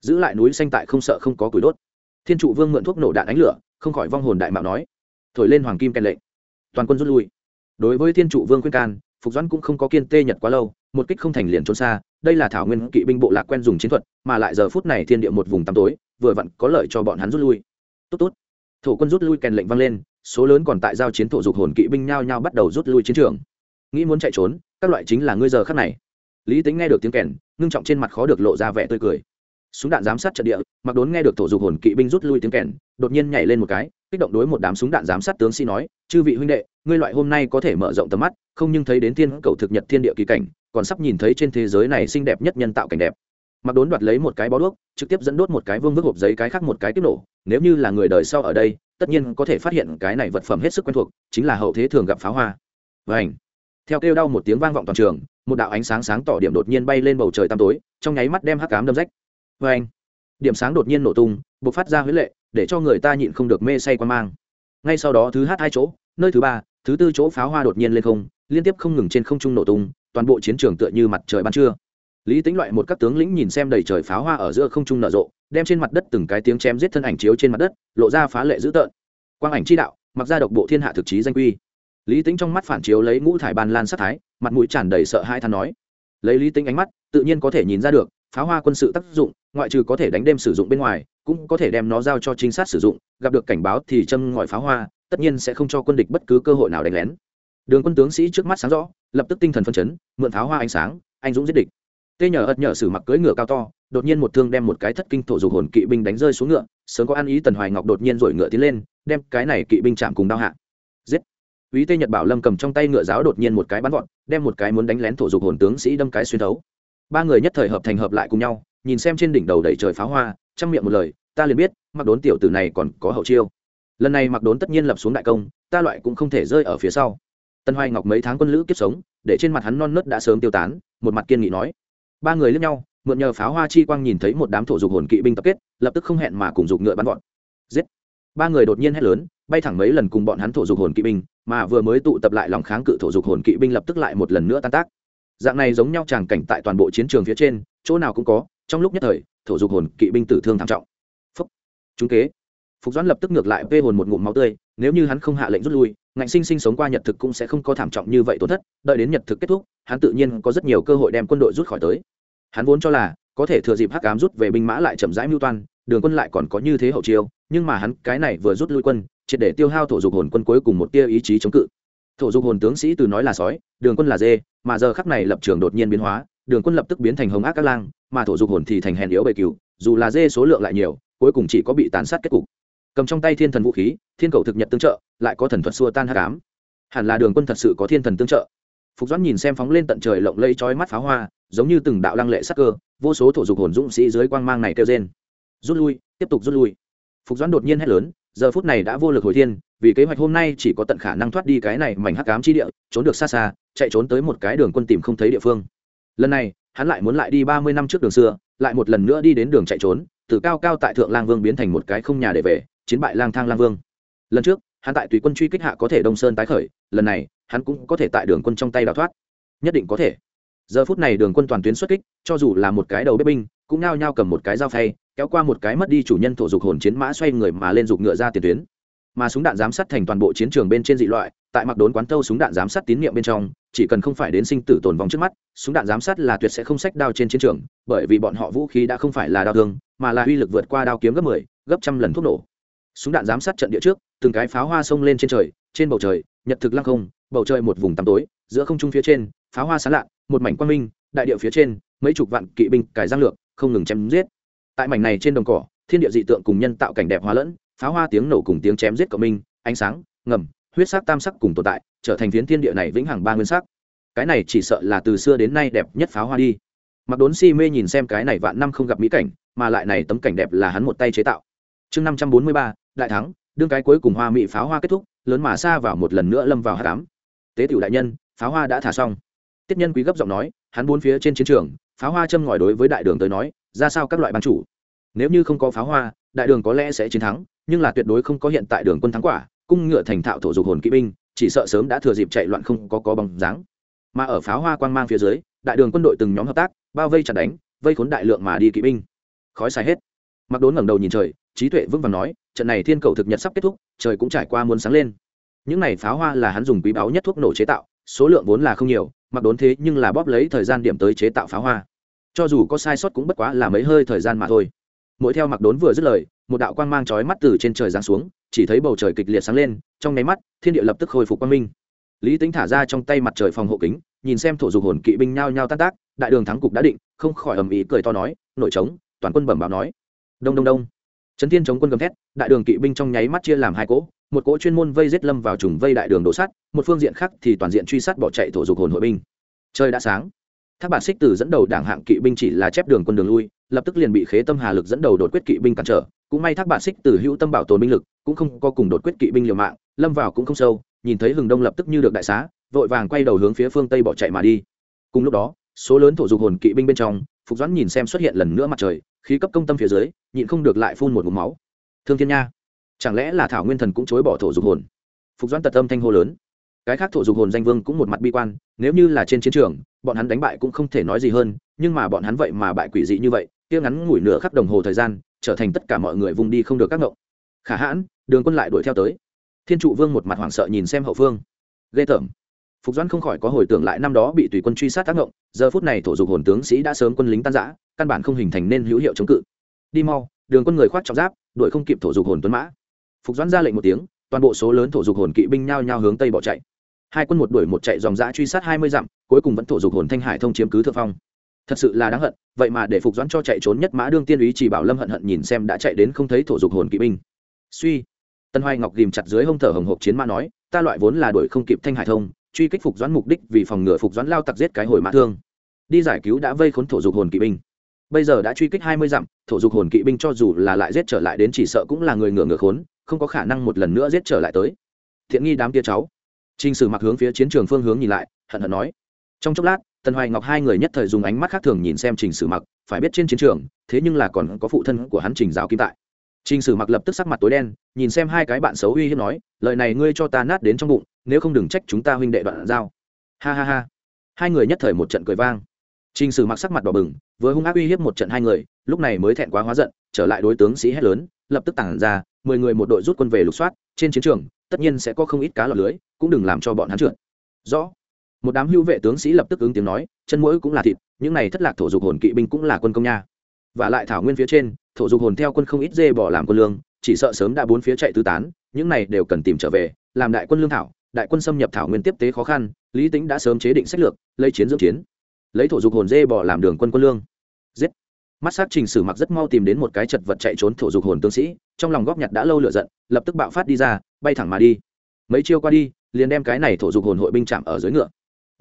Giữ lại núi xanh tại không sợ không có củi đốt. Thiên trụ vương mượn thuốc nổ đạn ánh lửa, không khỏi vong hồn đại mạo nói. Thổi lên hoàng kim kèn lệnh. Toàn quân rút lui. Đối với thiên trụ vương khuyên can phục doãn cũng không có kiên tê nhật quá lâu, một kích không thành liền trốn xa, đây là thảo nguyên kỵ binh bộ lạc quen dùng chiến thuật, mà lại giờ phút này thiên địa một vùng tăm tối, vừa vặn có lợi cho bọn hắn rút lui. Tốt tốt. Thổ quân rút lui kèn lệnh vang lên, số lớn còn tại giao chiến thổ dục hồn kỵ binh nhao nhao bắt đầu rút lui chiến trường. Nghĩ muốn chạy trốn, các loại chính là ngươi giờ khắc này. Lý tính nghe được tiếng kèn, ngưng trọng trên mặt khó được lộ ra vẻ tươi cười. Súng đạn giám sát trận địa, mặc đốn nghe được thổ dục hồn kỵ binh rút lui tiếng kèn, đột nhiên nhảy lên một cái kích động đối một đám súng đạn giám sát tướng sĩ nói, chư vị huynh đệ, ngươi loại hôm nay có thể mở rộng tầm mắt, không nhưng thấy đến thiên cầu thực nhật thiên địa kỳ cảnh, còn sắp nhìn thấy trên thế giới này xinh đẹp nhất nhân tạo cảnh đẹp. Mặc đốn đoạt lấy một cái bó đuốc, trực tiếp dẫn đốt một cái vương vức hộp giấy cái khác một cái tiếp nổ, nếu như là người đời sau ở đây, tất nhiên có thể phát hiện cái này vật phẩm hết sức quen thuộc, chính là hậu thế thường gặp pháo hoa. Vảnh theo kêu đau một tiếng vang vọng toàn trường, một đạo ánh sáng sáng tỏ điểm đột nhiên bay lên bầu trời tăm tối, trong nháy mắt đem hắc cám đâm rách. Vảnh điểm sáng đột nhiên nổ tung b ộ c phát ra huế lệ để cho người ta nhịn không được mê say quan mang. Ngay sau đó thứ hát hai chỗ, nơi thứ ba, thứ tư chỗ pháo hoa đột nhiên lên không, liên tiếp không ngừng trên không trung nổ tung, toàn bộ chiến trường tựa như mặt trời ban trưa. Lý tính loại một các tướng lĩnh nhìn xem đầy trời pháo hoa ở giữa không trung nở rộ, đem trên mặt đất từng cái tiếng chém giết thân ảnh chiếu trên mặt đất, lộ ra phá lệ dữ tợn. Quang ảnh chi đạo, mặc ra độc bộ thiên hạ thực chí danh quy. Lý tính trong mắt phản chiếu lấy ngũ thải ban lan sát thái, mặt mũi tràn đầy sợ hai than nói. Lấy lý tính ánh mắt, tự nhiên có thể nhìn ra được, pháo hoa quân sự tác dụng, ngoại trừ có thể đánh đêm sử dụng bên ngoài cũng có thể đem nó giao cho trinh sát sử dụng gặp được cảnh báo thì châm ngòi pháo hoa tất nhiên sẽ không cho quân địch bất cứ cơ hội nào đánh lén. Đường quân tướng sĩ trước mắt sáng rõ lập tức tinh thần phân chấn mượn pháo hoa ánh sáng anh dũng giết địch. Tê nhờ ật nhờ sử mặc cưỡi ngựa cao to đột nhiên một thương đem một cái thất kinh thổ dục hồn kỵ binh đánh rơi xuống ngựa sớm có ăn ý tần hoài ngọc đột nhiên rồi ngựa tiến lên đem cái này kỵ binh chạm cùng đao hạ. Giết! Úy Tê Nhật Bảo Lâm cầm trong tay ngựa giáo đột nhiên một cái bắn vọt, đem một cái muốn đánh lén thổ dục hồn tướng sĩ đâm cái xuyên thấu. Ba người nhất thời hợp thành hợp lại cùng nhau, nhìn xem trên đỉnh đầu đầy trời pháo hoa, trong miệng một lời, ta liền biết, Mặc Đốn tiểu tử này còn có hậu chiêu. Lần này Mặc Đốn tất nhiên lập xuống đại công, ta loại cũng không thể rơi ở phía sau. Tân hoài ngọc mấy tháng quân lữ kiếp sống để trên mặt hắn non nớt đã sớm tiêu tán một mặt kiên nghị nói. Ba người lướt nhau mượn nhờ pháo hoa chi quang nhìn thấy một đám thổ dục hồn kỵ binh tập kết lập tức không hẹn mà cùng dục ngựa bắn bọn giết! Ba người đột nhiên hét lớn bay thẳng mấy lần cùng bọn hắn thổ dục hồn kỵ binh mà vừa mới tụ tập lại lòng kháng cự thổ dục hồn kỵ binh lập tức lại một lần nữa tan tác. Dạng này giống nhau tràng cảnh tại toàn bộ chiến trường phía trên chỗ nào cũng có trong lúc nhất thời, thổ dục hồn kỵ binh tử thương thảm trọng. Phúc. Chúng kế. Phục doãn lập tức ngược lại vê hồn một ngụm máu tươi, nếu như hắn không hạ lệnh rút lui, ngạnh sinh sinh sống qua nhật thực cũng sẽ không có thảm trọng như vậy tổn thất, đợi đến nhật thực kết thúc, hắn tự nhiên có rất nhiều cơ hội đem quân đội rút khỏi tới. Hắn vốn cho là, có thể thừa dịp hắc ám rút về binh mã lại chậm rãi mưu toan, đường quân lại còn có như thế hậu chiêu, nhưng mà hắn cái này vừa rút lui quân, triệt để tiêu hao thổ dục hồn quân cuối cùng một tia ý chí chống cự. Thổ dục hồn tướng sĩ từ nói là sói, đường quân là dê, mà giờ khắc này lập trường đột nhiên biến hóa, đường quân lập tức biến thành hồng ác các lang mà thổ dục hồn thì thành hèn yếu bề cừu, dù là dê số lượng lại nhiều, cuối cùng chỉ có bị tàn sát kết cục. Cầm trong tay thiên thần vũ khí, thiên cầu thực nhật tương trợ, lại có thần thuật xua tan hát cám hẳn là đường quân thật sự có thiên thần tương trợ. Phục doãn nhìn xem phóng lên tận trời lộng lây trói mắt pháo hoa, giống như từng đạo lăng lệ sắc cơ, vô số thổ dục hồn dũng sĩ dưới quang mang này kêu trên rút lui, tiếp tục rút lui. Phục doãn đột nhiên hét lớn, giờ phút này đã vô lực hồi thiên, vì kế hoạch hôm nay chỉ có tận khả năng thoát đi cái này mảnh hắc cám chi địa, trốn được xa xa, chạy trốn tới một cái đường quân tìm không thấy địa phương. Lần này hắn lại muốn lại đi ba mươi năm trước đường xưa, lại một lần nữa đi đến đường chạy trốn, từ cao cao tại thượng lang vương biến thành một cái không nhà để về, chiến bại lang thang lang vương. Lần trước, hắn tại tùy quân truy kích hạ có thể đông sơn tái khởi, lần này, hắn cũng có thể tại đường quân trong tay đào thoát. Nhất định có thể. Giờ phút này đường quân toàn tuyến xuất kích, cho dù là một cái đầu bếp binh, cũng nao nhao cầm một cái dao phay, kéo qua một cái mất đi chủ nhân thổ dục hồn chiến mã xoay người mà lên dục ngựa ra tiền tuyến. Mà súng đạn giám sát thành toàn bộ chiến trường bên trên dị loại, tại mặc đốn quán thâu súng đạn giám sát tín nhiệm bên trong chỉ cần không phải đến sinh tử tồn vong trước mắt súng đạn giám sát là tuyệt sẽ không sách đao trên chiến trường bởi vì bọn họ vũ khí đã không phải là đao thương mà là uy lực vượt qua đao kiếm gấp mười 10, gấp trăm lần thuốc nổ. Súng đạn giám sát trận địa trước từng cái pháo hoa xông lên trên trời trên bầu trời nhật thực lăng không bầu trời một vùng tăm tối giữa không trung phía trên pháo hoa sáng lạ một mảnh quang minh đại địa phía trên mấy chục vạn kỵ binh cải giang lược không ngừng chém giết. Tại mảnh này trên đồng cỏ thiên địa dị tượng cùng nhân tạo cảnh đẹp hóa lẫn pháo hoa tiếng nổ cùng tiếng chém giết cộng minh ánh sáng ngầm huyết sắc tam sắc cùng tồn tại, trở thành phiến thiên địa này vĩnh hằng ba nguyên sắc. Cái này chỉ sợ là từ xưa đến nay đẹp nhất pháo hoa đi. Mặc đốn si mê nhìn xem cái này vạn năm không gặp mỹ cảnh, mà lại này tấm cảnh đẹp là hắn một tay chế tạo. Chương năm trăm bốn mươi ba, đại thắng, đương cái cuối cùng hoa mỹ pháo hoa kết thúc, lớn mà xa vào một lần nữa lâm vào hạ cám tế tiểu đại nhân, pháo hoa đã thả xong. Tiết nhân quý gấp giọng nói, hắn bốn phía trên chiến trường, pháo hoa châm ngòi đối với đại đường tới nói, ra sao các loại ban chủ. Nếu như không có pháo hoa, đại đường có lẽ sẽ chiến thắng, nhưng là tuyệt đối không có hiện tại đường quân thắng quả cung ngựa thành thạo thổ dục hồn kỵ binh, chỉ sợ sớm đã thừa dịp chạy loạn không có có bóng dáng. Mà ở pháo hoa quang mang phía dưới, đại đường quân đội từng nhóm hợp tác, bao vây chặt đánh, vây khốn đại lượng mà đi kỵ binh. Khói xài hết. Mặc đốn ngẩng đầu nhìn trời, trí tuệ vững vàng nói, trận này thiên cầu thực nhật sắp kết thúc, trời cũng trải qua muốn sáng lên. Những này pháo hoa là hắn dùng quý báu nhất thuốc nổ chế tạo, số lượng vốn là không nhiều, mặc đốn thế nhưng là bóp lấy thời gian điểm tới chế tạo pháo hoa. Cho dù có sai sót cũng bất quá là mấy hơi thời gian mà thôi. Mỗi theo mặc đốn vừa dứt lời một đạo quang mang chói mắt từ trên trời giáng xuống, chỉ thấy bầu trời kịch liệt sáng lên, trong nháy mắt, thiên địa lập tức khôi phục quang minh. Lý tính thả ra trong tay mặt trời phòng hộ kính, nhìn xem thổ dục hồn kỵ binh nhao nhao tan tác, đại đường thắng cục đã định, không khỏi ầm ĩ cười to nói, nội trống, toàn quân bẩm báo nói. Đông đông đông. Trấn thiên chống quân gầm thét, đại đường kỵ binh trong nháy mắt chia làm hai cỗ, một cỗ chuyên môn vây giết lâm vào trùng vây đại đường đổ sắt, một phương diện khác thì toàn diện truy sát bỏ chạy thổ dục hồn hội binh. Trời đã sáng. Thác bản xích Tử dẫn đầu đảng hạng kỵ binh chỉ là chép đường quân đường lui, lập tức liền bị khế tâm hà lực dẫn đầu đột quyết kỵ binh cản trở cũng may thác bản xích từ hữu tâm bảo tồn binh lực, cũng không có cùng đột quyết kỵ binh liều mạng, lâm vào cũng không sâu, nhìn thấy hừng đông lập tức như được đại xá, vội vàng quay đầu hướng phía phương tây bỏ chạy mà đi. Cùng lúc đó, số lớn thổ dục hồn kỵ binh bên trong, phục doãn nhìn xem xuất hiện lần nữa mặt trời, khí cấp công tâm phía dưới, nhịn không được lại phun một ngụm máu. Thương thiên nha, chẳng lẽ là thảo nguyên thần cũng chối bỏ thổ dục hồn? Phục doãn tật âm thanh hô lớn. Cái khác thổ dục hồn danh vương cũng một mặt bi quan, nếu như là trên chiến trường, bọn hắn đánh bại cũng không thể nói gì hơn, nhưng mà bọn hắn vậy mà bại quỷ dị như vậy, kia ngắn ngủi nửa khắc đồng hồ thời gian trở thành tất cả mọi người vùng đi không được các ngộng. Khả hãn, đường quân lại đuổi theo tới. Thiên trụ vương một mặt hoảng sợ nhìn xem hậu phương. Ghê tởm. Phục doãn không khỏi có hồi tưởng lại năm đó bị tùy quân truy sát tác ngộng, giờ phút này thổ dục hồn tướng sĩ đã sớm quân lính tan giã căn bản không hình thành nên hữu hiệu chống cự. Đi mau, đường quân người khoác trọng giáp đội không kịp thổ dục hồn tuấn mã. Phục doãn ra lệnh một tiếng, toàn bộ số lớn thổ dục hồn kỵ binh nhao nhao hướng tây bỏ chạy. Hai quân một đuổi một chạy dòng dã truy sát hai mươi dặm, cuối cùng vẫn thổ dục hồn thanh hải thông chiếm cứ thượng phong thật sự là đáng hận vậy mà để phục doãn cho chạy trốn nhất mã đương tiên ý chỉ bảo lâm hận hận nhìn xem đã chạy đến không thấy thổ dục hồn kỵ binh. Suy. Tân hoài ngọc ghìm chặt dưới hông thở hồng hộc chiến mã nói ta loại vốn là đuổi không kịp thanh hải thông truy kích phục doãn mục đích vì phòng ngừa phục doãn lao tặc giết cái hồi mã thương. Đi giải cứu đã vây khốn thổ dục hồn kỵ binh. Bây giờ đã truy kích hai mươi dặm thổ dục hồn kỵ binh cho dù là lại giết trở lại đến chỉ sợ cũng là người ngựa ngựa khốn không có khả năng một lần nữa giết trở lại tới. Thiện nghi đám tia cháu. Trình Sử mặc hướng phía chiến trường phương hướng nhìn lại, hận hận nói. Trong chốc lát, Tần Hoài Ngọc hai người nhất thời dùng ánh mắt khác thường nhìn xem Trình Sử mặc, phải biết trên chiến trường, thế nhưng là còn có phụ thân của hắn Trình Giáo Kim tại. Trình Sử mặc lập tức sắc mặt tối đen, nhìn xem hai cái bạn xấu uy hiếp nói, lời này ngươi cho ta nát đến trong bụng, nếu không đừng trách chúng ta huynh đệ đoạn giao. Ha ha ha. Hai người nhất thời một trận cười vang. Trình Sử mặc sắc mặt đỏ bừng, vừa hung ác uy hiếp một trận hai người, lúc này mới thẹn quá hóa giận, trở lại đối tướng sĩ hét lớn, lập tức tản ra, mười người một đội rút quân về lục soát, trên chiến trường, tất nhiên sẽ có không ít cá lọt lưới cũng đừng làm cho bọn hắn trượt rõ một đám hưu vệ tướng sĩ lập tức ứng tiếng nói, chân mũi cũng là thịt, những này thất lạc thổ dục hồn kỵ binh cũng là quân công nha. Và lại thảo nguyên phía trên, thổ dục hồn theo quân không ít dê bỏ làm quân lương, chỉ sợ sớm đã bốn phía chạy tứ tán, những này đều cần tìm trở về, làm đại quân lương thảo, đại quân xâm nhập thảo nguyên tiếp tế khó khăn, lý tính đã sớm chế định sách lược, lấy chiến dưỡng chiến, lấy thổ dục hồn dê bỏ làm đường quân quân lương. Giết. Mắt sát trình sử mặc rất mau tìm đến một cái chật vật chạy trốn thổ dục hồn tướng sĩ, trong lòng góp nhặt đã lâu lựa giận, lập tức bạo phát đi ra, bay thẳng mà đi. Mấy chiêu qua đi, liền đem cái này thổ dục hồn hội binh chạm ở dưới ngựa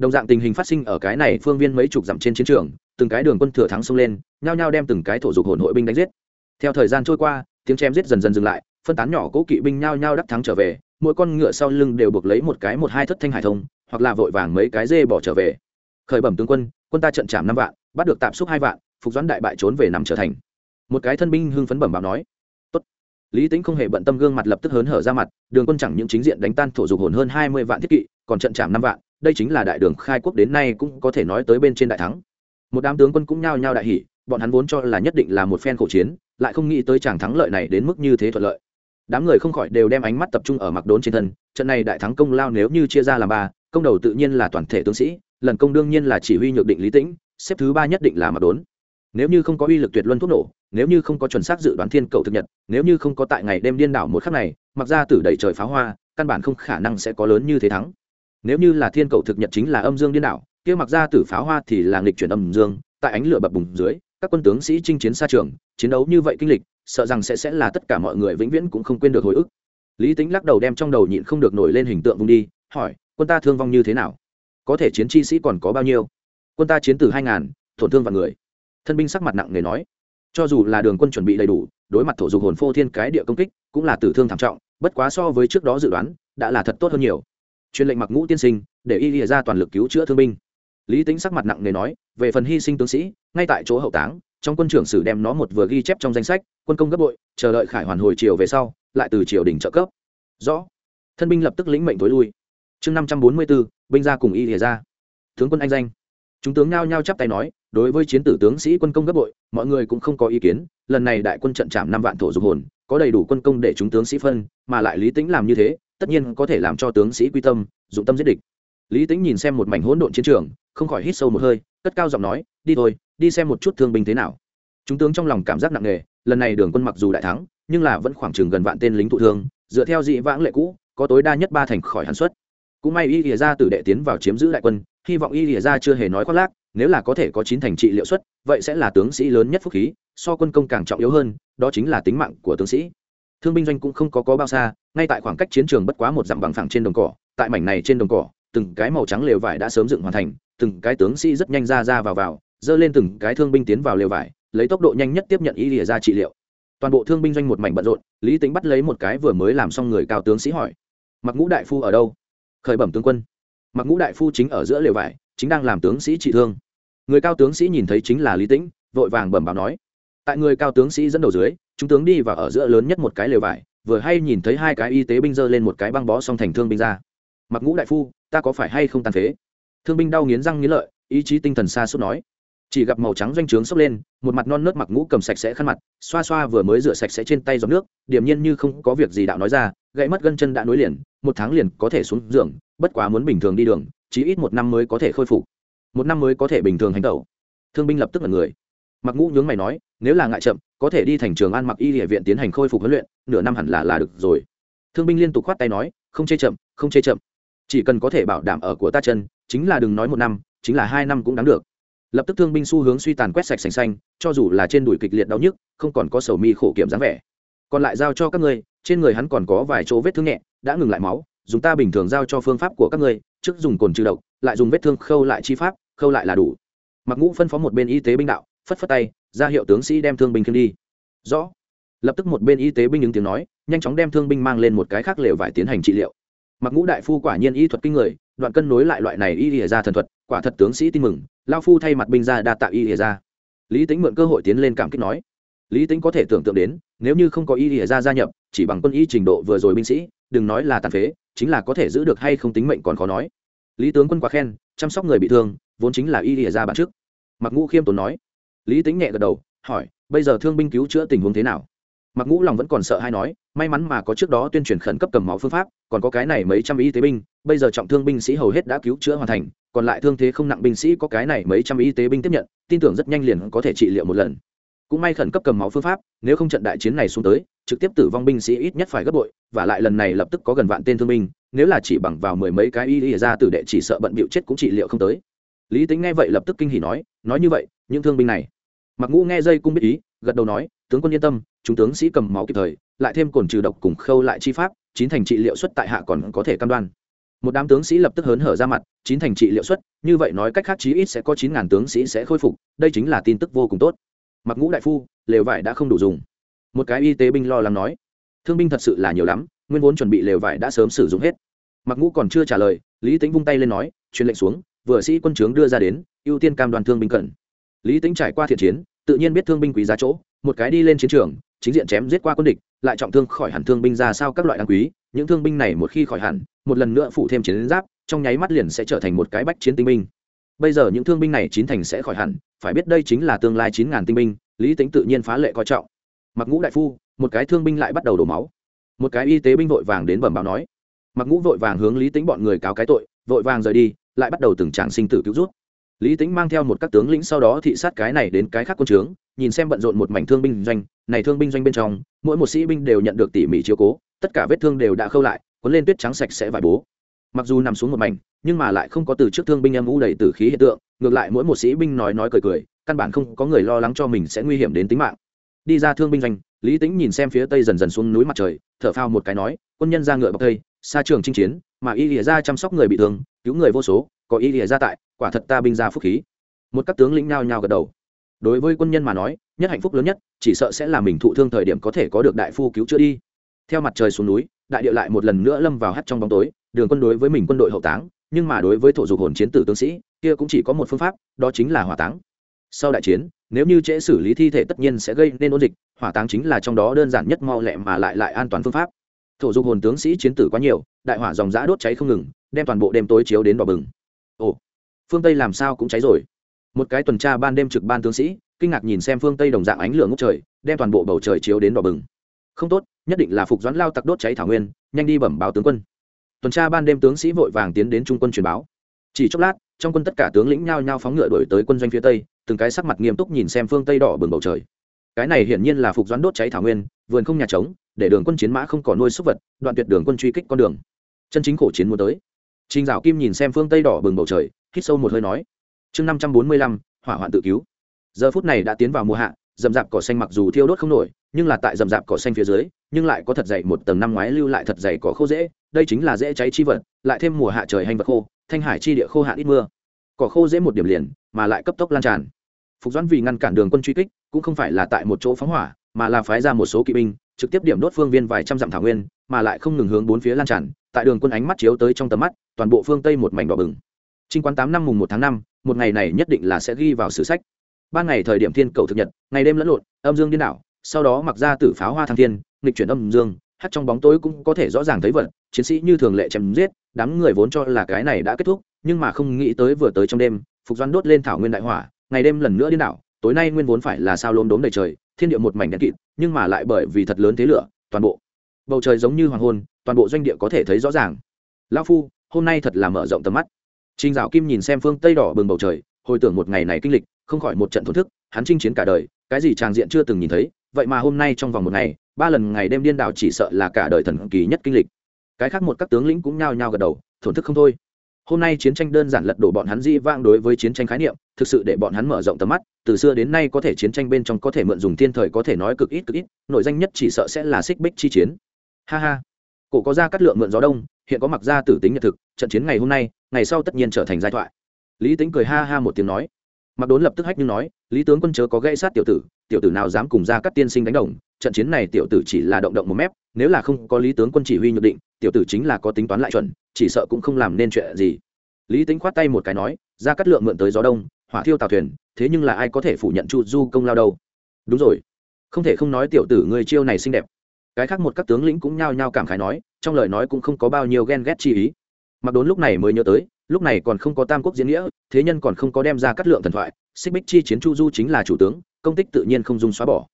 đồng dạng tình hình phát sinh ở cái này phương viên mấy chục dặm trên chiến trường, từng cái đường quân thừa thắng xông lên, nhao nhao đem từng cái thổ dục hồn hội binh đánh giết. Theo thời gian trôi qua, tiếng chém giết dần dần dừng lại, phân tán nhỏ cố kỵ binh nhao nhao đắc thắng trở về, mỗi con ngựa sau lưng đều buộc lấy một cái một hai thất thanh hải thông, hoặc là vội vàng mấy cái dê bỏ trở về. Khởi bẩm tướng quân quân ta trận chạm năm vạn, bắt được tạm xúc hai vạn, phục doãn đại bại trốn về nằm trở thành. Một cái thân binh hưng phấn bẩm báo nói. Tốt. lý tính không hề bận tâm gương mặt lập tức hớn hở ra mặt, đường quân chẳng những chính diện đánh tan thổ dục hồn hơn hai mươi vạn thiết kỵ, còn trận chạm năm vạn đây chính là đại đường khai quốc đến nay cũng có thể nói tới bên trên đại thắng. Một đám tướng quân cũng nhao nhao đại hỷ bọn hắn vốn cho là nhất định là một phen khổ chiến, lại không nghĩ tới chàng thắng lợi này đến mức như thế thuận lợi. Đám người không khỏi đều đem ánh mắt tập trung ở mặc đốn trên thân, trận này đại thắng công lao nếu như chia ra làm ba, công đầu tự nhiên là toàn thể tướng sĩ, lần công đương nhiên là chỉ huy nhược định lý tĩnh, xếp thứ ba nhất định là mặc đốn. Nếu như không có uy lực tuyệt luân thuốc nổ, nếu như không có chuẩn xác dự đoán thiên cầu thực nhật, nếu như không có tại ngày đêm điên đảo một khắc này, mặc ra tử đầy trời pháo hoa, căn bản không khả năng sẽ có lớn như thế thắng nếu như là thiên cầu thực nhật chính là âm dương điên đảo, kia mặc ra tử pháo hoa thì là nghịch chuyển âm dương, tại ánh lửa bập bùng dưới, các quân tướng sĩ chinh chiến xa trường, chiến đấu như vậy kinh lịch, sợ rằng sẽ sẽ là tất cả mọi người vĩnh viễn cũng không quên được hồi ức. Lý tính lắc đầu đem trong đầu nhịn không được nổi lên hình tượng vùng đi, hỏi, quân ta thương vong như thế nào? Có thể chiến chi sĩ còn có bao nhiêu? Quân ta chiến từ hai ngàn, tổn thương vạn người. Thân binh sắc mặt nặng nề nói, cho dù là đường quân chuẩn bị đầy đủ, đối mặt thổ dục hồn phô thiên cái địa công kích, cũng là tử thương thảm trọng, bất quá so với trước đó dự đoán, đã là thật tốt hơn nhiều truyền lệnh mặc ngũ tiên sinh, để y lìa ra toàn lực cứu chữa thương binh. Lý tính sắc mặt nặng nề nói, về phần hy sinh tướng sĩ, ngay tại chỗ hậu táng, trong quân trưởng sử đem nó một vừa ghi chép trong danh sách, quân công gấp bội, chờ đợi khải hoàn hồi chiều về sau, lại từ triều đình trợ cấp. Rõ. Thân binh lập tức lĩnh mệnh tối lui. Chương năm trăm bốn mươi bốn binh ra cùng y lìa ra. Tướng quân anh danh. Chúng tướng nhao nhao chắp tay nói, đối với chiến tử tướng sĩ quân công gấp bội, mọi người cũng không có ý kiến, lần này đại quân trận chạm năm vạn thổ dục hồn, có đầy đủ quân công để chúng tướng sĩ phân, mà lại lý tính làm như thế tất nhiên có thể làm cho tướng sĩ quy tâm, dụng tâm giết địch. Lý tính nhìn xem một mảnh hỗn độn chiến trường, không khỏi hít sâu một hơi, cất cao giọng nói, đi thôi, đi xem một chút thương binh thế nào. Chúng tướng trong lòng cảm giác nặng nề, lần này đường quân mặc dù đại thắng, nhưng là vẫn khoảng chừng gần vạn tên lính thụ thương, dựa theo dị vãng lệ cũ, có tối đa nhất ba thành khỏi hàn xuất. Cũng may y lìa ra từ đệ tiến vào chiếm giữ đại quân, hy vọng y lìa ra chưa hề nói khoác lác, nếu là có thể có chín thành trị liệu xuất, vậy sẽ là tướng sĩ lớn nhất phúc khí, so quân công càng trọng yếu hơn, đó chính là tính mạng của tướng sĩ thương binh doanh cũng không có có bao xa, ngay tại khoảng cách chiến trường bất quá một dặm bằng phẳng trên đồng cỏ, tại mảnh này trên đồng cỏ, từng cái màu trắng lều vải đã sớm dựng hoàn thành, từng cái tướng sĩ rất nhanh ra ra vào vào dơ lên từng cái thương binh tiến vào lều vải, lấy tốc độ nhanh nhất tiếp nhận ý lìa ra trị liệu. Toàn bộ thương binh doanh một mảnh bận rộn, lý tính bắt lấy một cái vừa mới làm xong người cao tướng sĩ hỏi, mặc ngũ đại phu ở đâu? Khởi bẩm tướng quân, mặc ngũ đại phu chính ở giữa lều vải, chính đang làm tướng sĩ trị thương. Người cao tướng sĩ nhìn thấy chính là lý tĩnh, vội vàng bẩm báo nói, tại người cao tướng sĩ dẫn đầu dưới chúng tướng đi và ở giữa lớn nhất một cái lều vải, vừa hay nhìn thấy hai cái y tế binh dơ lên một cái băng bó song thành thương binh ra. Mặc ngũ đại phu, ta có phải hay không tàn phế? Thương binh đau nghiến răng nghiến lợi, ý chí tinh thần xa suốt nói. Chỉ gặp màu trắng doanh trướng sốc lên, một mặt non nớt mặc ngũ cầm sạch sẽ khăn mặt, xoa xoa vừa mới rửa sạch sẽ trên tay giọt nước điểm nhiên như không có việc gì đạo nói ra, gãy mất gân chân đã nối liền, một tháng liền có thể xuống giường, bất quá muốn bình thường đi đường chỉ ít một năm mới có thể khôi phục. Một năm mới có thể bình thường hành tẩu. Thương binh lập tức là người. Mặc ngũ nhướng mày nói nếu là ngại chậm, có thể đi thành trường an mặc y địa viện tiến hành khôi phục huấn luyện, nửa năm hẳn là là được rồi. Thương binh liên tục khoát tay nói, không chê chậm, không chê chậm. Chỉ cần có thể bảo đảm ở của ta chân, chính là đừng nói một năm, chính là hai năm cũng đáng được. Lập tức thương binh xu hướng suy tàn quét sạch sành xanh, cho dù là trên đùi kịch liệt đau nhức, không còn có sầu mi khổ kiểm dáng vẻ. Còn lại giao cho các ngươi, trên người hắn còn có vài chỗ vết thương nhẹ, đã ngừng lại máu, dùng ta bình thường giao cho phương pháp của các ngươi, trước dùng cồn trừ độc, lại dùng vết thương khâu lại chi pháp, khâu lại là đủ. Mặc ngũ phân phó một bên y tế binh đạo phất phất tay, ra hiệu tướng sĩ đem thương binh khiêng đi. Rõ. Lập tức một bên y tế binh ứng tiếng nói, nhanh chóng đem thương binh mang lên một cái khác lều vải tiến hành trị liệu. Mặc ngũ đại phu quả nhiên y thuật kinh người, đoạn cân nối lại loại này y ỉa ra thần thuật, quả thật tướng sĩ tin mừng, lao phu thay mặt binh ra đa tạ y ỉa ra. Lý tính mượn cơ hội tiến lên cảm kích nói, lý tính có thể tưởng tượng đến, nếu như không có y ỉa ra gia nhập, chỉ bằng quân y trình độ vừa rồi binh sĩ, đừng nói là tàn phế, chính là có thể giữ được hay không tính mệnh còn khó nói. Lý tướng quân quá khen, chăm sóc người bị thương, vốn chính là y ỉa ra bản trước mặc ngũ khiêm tốn nói lý tính nhẹ gật đầu, hỏi, bây giờ thương binh cứu chữa tình huống thế nào? Mặc ngũ lòng vẫn còn sợ hay nói, may mắn mà có trước đó tuyên truyền khẩn cấp cầm máu phương pháp, còn có cái này mấy trăm y tế binh, bây giờ trọng thương binh sĩ hầu hết đã cứu chữa hoàn thành, còn lại thương thế không nặng binh sĩ có cái này mấy trăm y tế binh tiếp nhận, tin tưởng rất nhanh liền có thể trị liệu một lần. Cũng may khẩn cấp cầm máu phương pháp, nếu không trận đại chiến này xuống tới, trực tiếp tử vong binh sĩ ít nhất phải gấp bội, và lại lần này lập tức có gần vạn tên thương binh, nếu là chỉ bằng vào mười mấy cái y ra tử đệ chỉ sợ bận bịu chết cũng trị liệu không tới lý tính nghe vậy lập tức kinh hỉ nói nói như vậy, những thương binh này mặc ngũ nghe dây cung biết ý, gật đầu nói, tướng quân yên tâm, chúng tướng sĩ cầm máu kịp thời, lại thêm cồn trừ độc cùng khâu lại chi pháp, chín thành trị liệu xuất tại hạ còn có thể cam đoan. Một đám tướng sĩ lập tức hớn hở ra mặt, chín thành trị liệu xuất như vậy nói cách khác chí ít sẽ có chín ngàn tướng sĩ sẽ khôi phục, đây chính là tin tức vô cùng tốt. Mặc ngũ đại phu, lều vải đã không đủ dùng. Một cái y tế binh lo lắng nói, thương binh thật sự là nhiều lắm, nguyên vốn chuẩn bị lều vải đã sớm sử dụng hết. Mặc ngũ còn chưa trả lời, lý tính vung tay lên nói, truyền lệnh xuống vừa sĩ quân trướng đưa ra đến, ưu tiên cam đoàn thương binh cận. lý tính trải qua thiện chiến, tự nhiên biết thương binh quý giá chỗ, một cái đi lên chiến trường, chính diện chém giết qua quân địch, lại trọng thương khỏi hẳn thương binh ra sao các loại đáng quý, những thương binh này một khi khỏi hẳn, một lần nữa phụ thêm chiến giáp, trong nháy mắt liền sẽ trở thành một cái bách chiến tinh binh. Bây giờ những thương binh này chín thành sẽ khỏi hẳn, phải biết đây chính là tương lai chín ngàn tinh binh, lý tính tự nhiên phá lệ coi trọng. Mặc ngũ đại phu, một cái thương binh lại bắt đầu đổ máu. Một cái y tế binh vội vàng đến bẩm báo nói. Mặc ngũ vội vàng hướng lý tính bọn người cáo cái tội, vội vàng rời đi lại bắt đầu từng tràng sinh tử cứu rút. Lý tính mang theo một các tướng lĩnh sau đó thị sát cái này đến cái khác quân trướng, nhìn xem bận rộn một mảnh thương binh doanh, này thương binh doanh bên trong, mỗi một sĩ binh đều nhận được tỉ mỉ chiếu cố, tất cả vết thương đều đã khâu lại, cuốn lên tuyết trắng sạch sẽ vải bố. Mặc dù nằm xuống một mảnh, nhưng mà lại không có từ trước thương binh âm u đầy tử khí hiện tượng, ngược lại mỗi một sĩ binh nói nói cười cười, căn bản không có người lo lắng cho mình sẽ nguy hiểm đến tính mạng. Đi ra thương binh doanh, lý tính nhìn xem phía tây dần dần xuống núi mặt trời, thở phao một cái nói, quân nhân ra ngựa bọc tây xa trường chinh chiến, mà y lìa ra chăm sóc người bị thương cứu người vô số, có ý nghĩa ra tại, quả thật ta binh ra phúc khí. Một các tướng lĩnh nhao nhao gật đầu. Đối với quân nhân mà nói, nhất hạnh phúc lớn nhất, chỉ sợ sẽ là mình thụ thương thời điểm có thể có được đại phu cứu chữa đi. Theo mặt trời xuống núi, đại địa lại một lần nữa lâm vào hắt trong bóng tối, đường quân đối với mình quân đội hậu táng, nhưng mà đối với thổ dục hồn chiến tử tướng sĩ, kia cũng chỉ có một phương pháp, đó chính là hỏa táng. Sau đại chiến, nếu như trễ xử lý thi thể tất nhiên sẽ gây nên ôn dịch, hỏa táng chính là trong đó đơn giản nhất mau lẹ mà lại lại an toàn phương pháp. Thổ dục hồn tướng sĩ chiến tử quá nhiều, đại hỏa dòng giã đốt cháy không ngừng đem toàn bộ đêm tối chiếu đến đỏ bừng. Ồ, phương tây làm sao cũng cháy rồi. Một cái tuần tra ban đêm trực ban tướng sĩ, kinh ngạc nhìn xem phương tây đồng dạng ánh lửa ngốc trời, đem toàn bộ bầu trời chiếu đến đỏ bừng. Không tốt, nhất định là phục doãn lao tặc đốt cháy thảo nguyên, nhanh đi bẩm báo tướng quân. Tuần tra ban đêm tướng sĩ vội vàng tiến đến trung quân truyền báo. Chỉ chốc lát, trong quân tất cả tướng lĩnh nhao nhao phóng ngựa đổi tới quân doanh phía tây, từng cái sắc mặt nghiêm túc nhìn xem phương tây đỏ bừng bầu trời. Cái này hiển nhiên là phục doãn đốt cháy thảo nguyên, vườn không nhà trống, để đường quân chiến mã không còn nuôi súc vật, đoạn tuyệt đường quân truy kích con đường. Chân chính khổ chiến muốn tới trình dạo kim nhìn xem phương tây đỏ bừng bầu trời, hít sâu một hơi nói, chương năm trăm bốn mươi lăm, hỏa hoạn tự cứu. Giờ phút này đã tiến vào mùa hạ, rậm rạp cỏ xanh mặc dù thiêu đốt không nổi, nhưng là tại rậm rạp cỏ xanh phía dưới, nhưng lại có thật dày một tầng năm ngoái lưu lại thật dày cỏ khô dễ, đây chính là dễ cháy chi vật, lại thêm mùa hạ trời hành vật khô, thanh hải chi địa khô hạn ít mưa. Cỏ khô dễ một điểm liền, mà lại cấp tốc lan tràn. Phục doãn vì ngăn cản đường quân truy kích, cũng không phải là tại một chỗ phóng hỏa, mà là phái ra một số kỵ binh, trực tiếp điểm đốt phương viên vài trăm dặm thảo nguyên, mà lại không ngừng hướng bốn phía lan tràn tại đường quân ánh mắt chiếu tới trong tầm mắt, toàn bộ phương tây một mảnh đỏ bừng. Trinh quán tám năm mùng một tháng năm, một ngày này nhất định là sẽ ghi vào sử sách. Ban ngày thời điểm thiên cầu thực nhật, ngày đêm lẫn lộn, âm dương điên đảo, sau đó mặc ra tử pháo hoa thăng thiên, nghịch chuyển âm dương, hát trong bóng tối cũng có thể rõ ràng thấy vật, chiến sĩ như thường lệ chém giết, đám người vốn cho là cái này đã kết thúc, nhưng mà không nghĩ tới vừa tới trong đêm, phục doan đốt lên thảo nguyên đại hỏa, ngày đêm lần nữa điên đảo, tối nay nguyên vốn phải là sao lốm đốm đầy trời, thiên địa một mảnh đen kịt, nhưng mà lại bởi vì thật lớn thế lửa, toàn bộ bầu trời giống như hoàng hôn toàn bộ doanh địa có thể thấy rõ ràng lão phu hôm nay thật là mở rộng tầm mắt Trình Dạo Kim nhìn xem phương Tây đỏ bừng bầu trời, hồi tưởng một ngày này kinh lịch, không khỏi một trận thổn thức, hắn chinh chiến cả đời, cái gì tràng diện chưa từng nhìn thấy, vậy mà hôm nay trong vòng một ngày, ba lần ngày đêm điên đảo chỉ sợ là cả đời thần kỳ nhất kinh lịch. Cái khác một các tướng lĩnh cũng nhao nhao gật đầu, thổn thức không thôi. Hôm nay chiến tranh đơn giản lật đổ bọn hắn di vang đối với chiến tranh khái niệm, thực sự để bọn hắn mở rộng tầm mắt, từ xưa đến nay có thể chiến tranh bên trong có thể mượn dùng thiên thời có thể nói cực ít cực ít, nội danh nhất chỉ sợ sẽ là xích bích chi chiến. Ha ha. Cổ có ra cắt lượng mượn gió đông, hiện có mặc ra tử tính nhật thực, trận chiến ngày hôm nay, ngày sau tất nhiên trở thành giai thoại. Lý tính cười ha ha một tiếng nói. Mặc đốn lập tức hách nhưng nói lý tướng quân chớ có gây sát tiểu tử tiểu tử nào dám cùng ra các tiên sinh đánh đồng trận chiến này tiểu tử chỉ là động động một mép nếu là không có lý tướng quân chỉ huy nhược định tiểu tử chính là có tính toán lại chuẩn chỉ sợ cũng không làm nên chuyện gì. Lý tính khoát tay một cái nói ra cắt lượng mượn tới gió đông hỏa thiêu tàu thuyền thế nhưng là ai có thể phủ nhận chu du công lao đâu? Đúng rồi. Không thể không nói tiểu tử người chiêu này xinh đẹp cái khác một các tướng lĩnh cũng nhao nhao cảm khái nói, trong lời nói cũng không có bao nhiêu ghen ghét chi ý. Mặc đốn lúc này mới nhớ tới, lúc này còn không có tam quốc diễn nghĩa, thế nhân còn không có đem ra cắt lượng thần thoại, xích bích chi chiến chu du chính là chủ tướng, công tích tự nhiên không dùng xóa bỏ.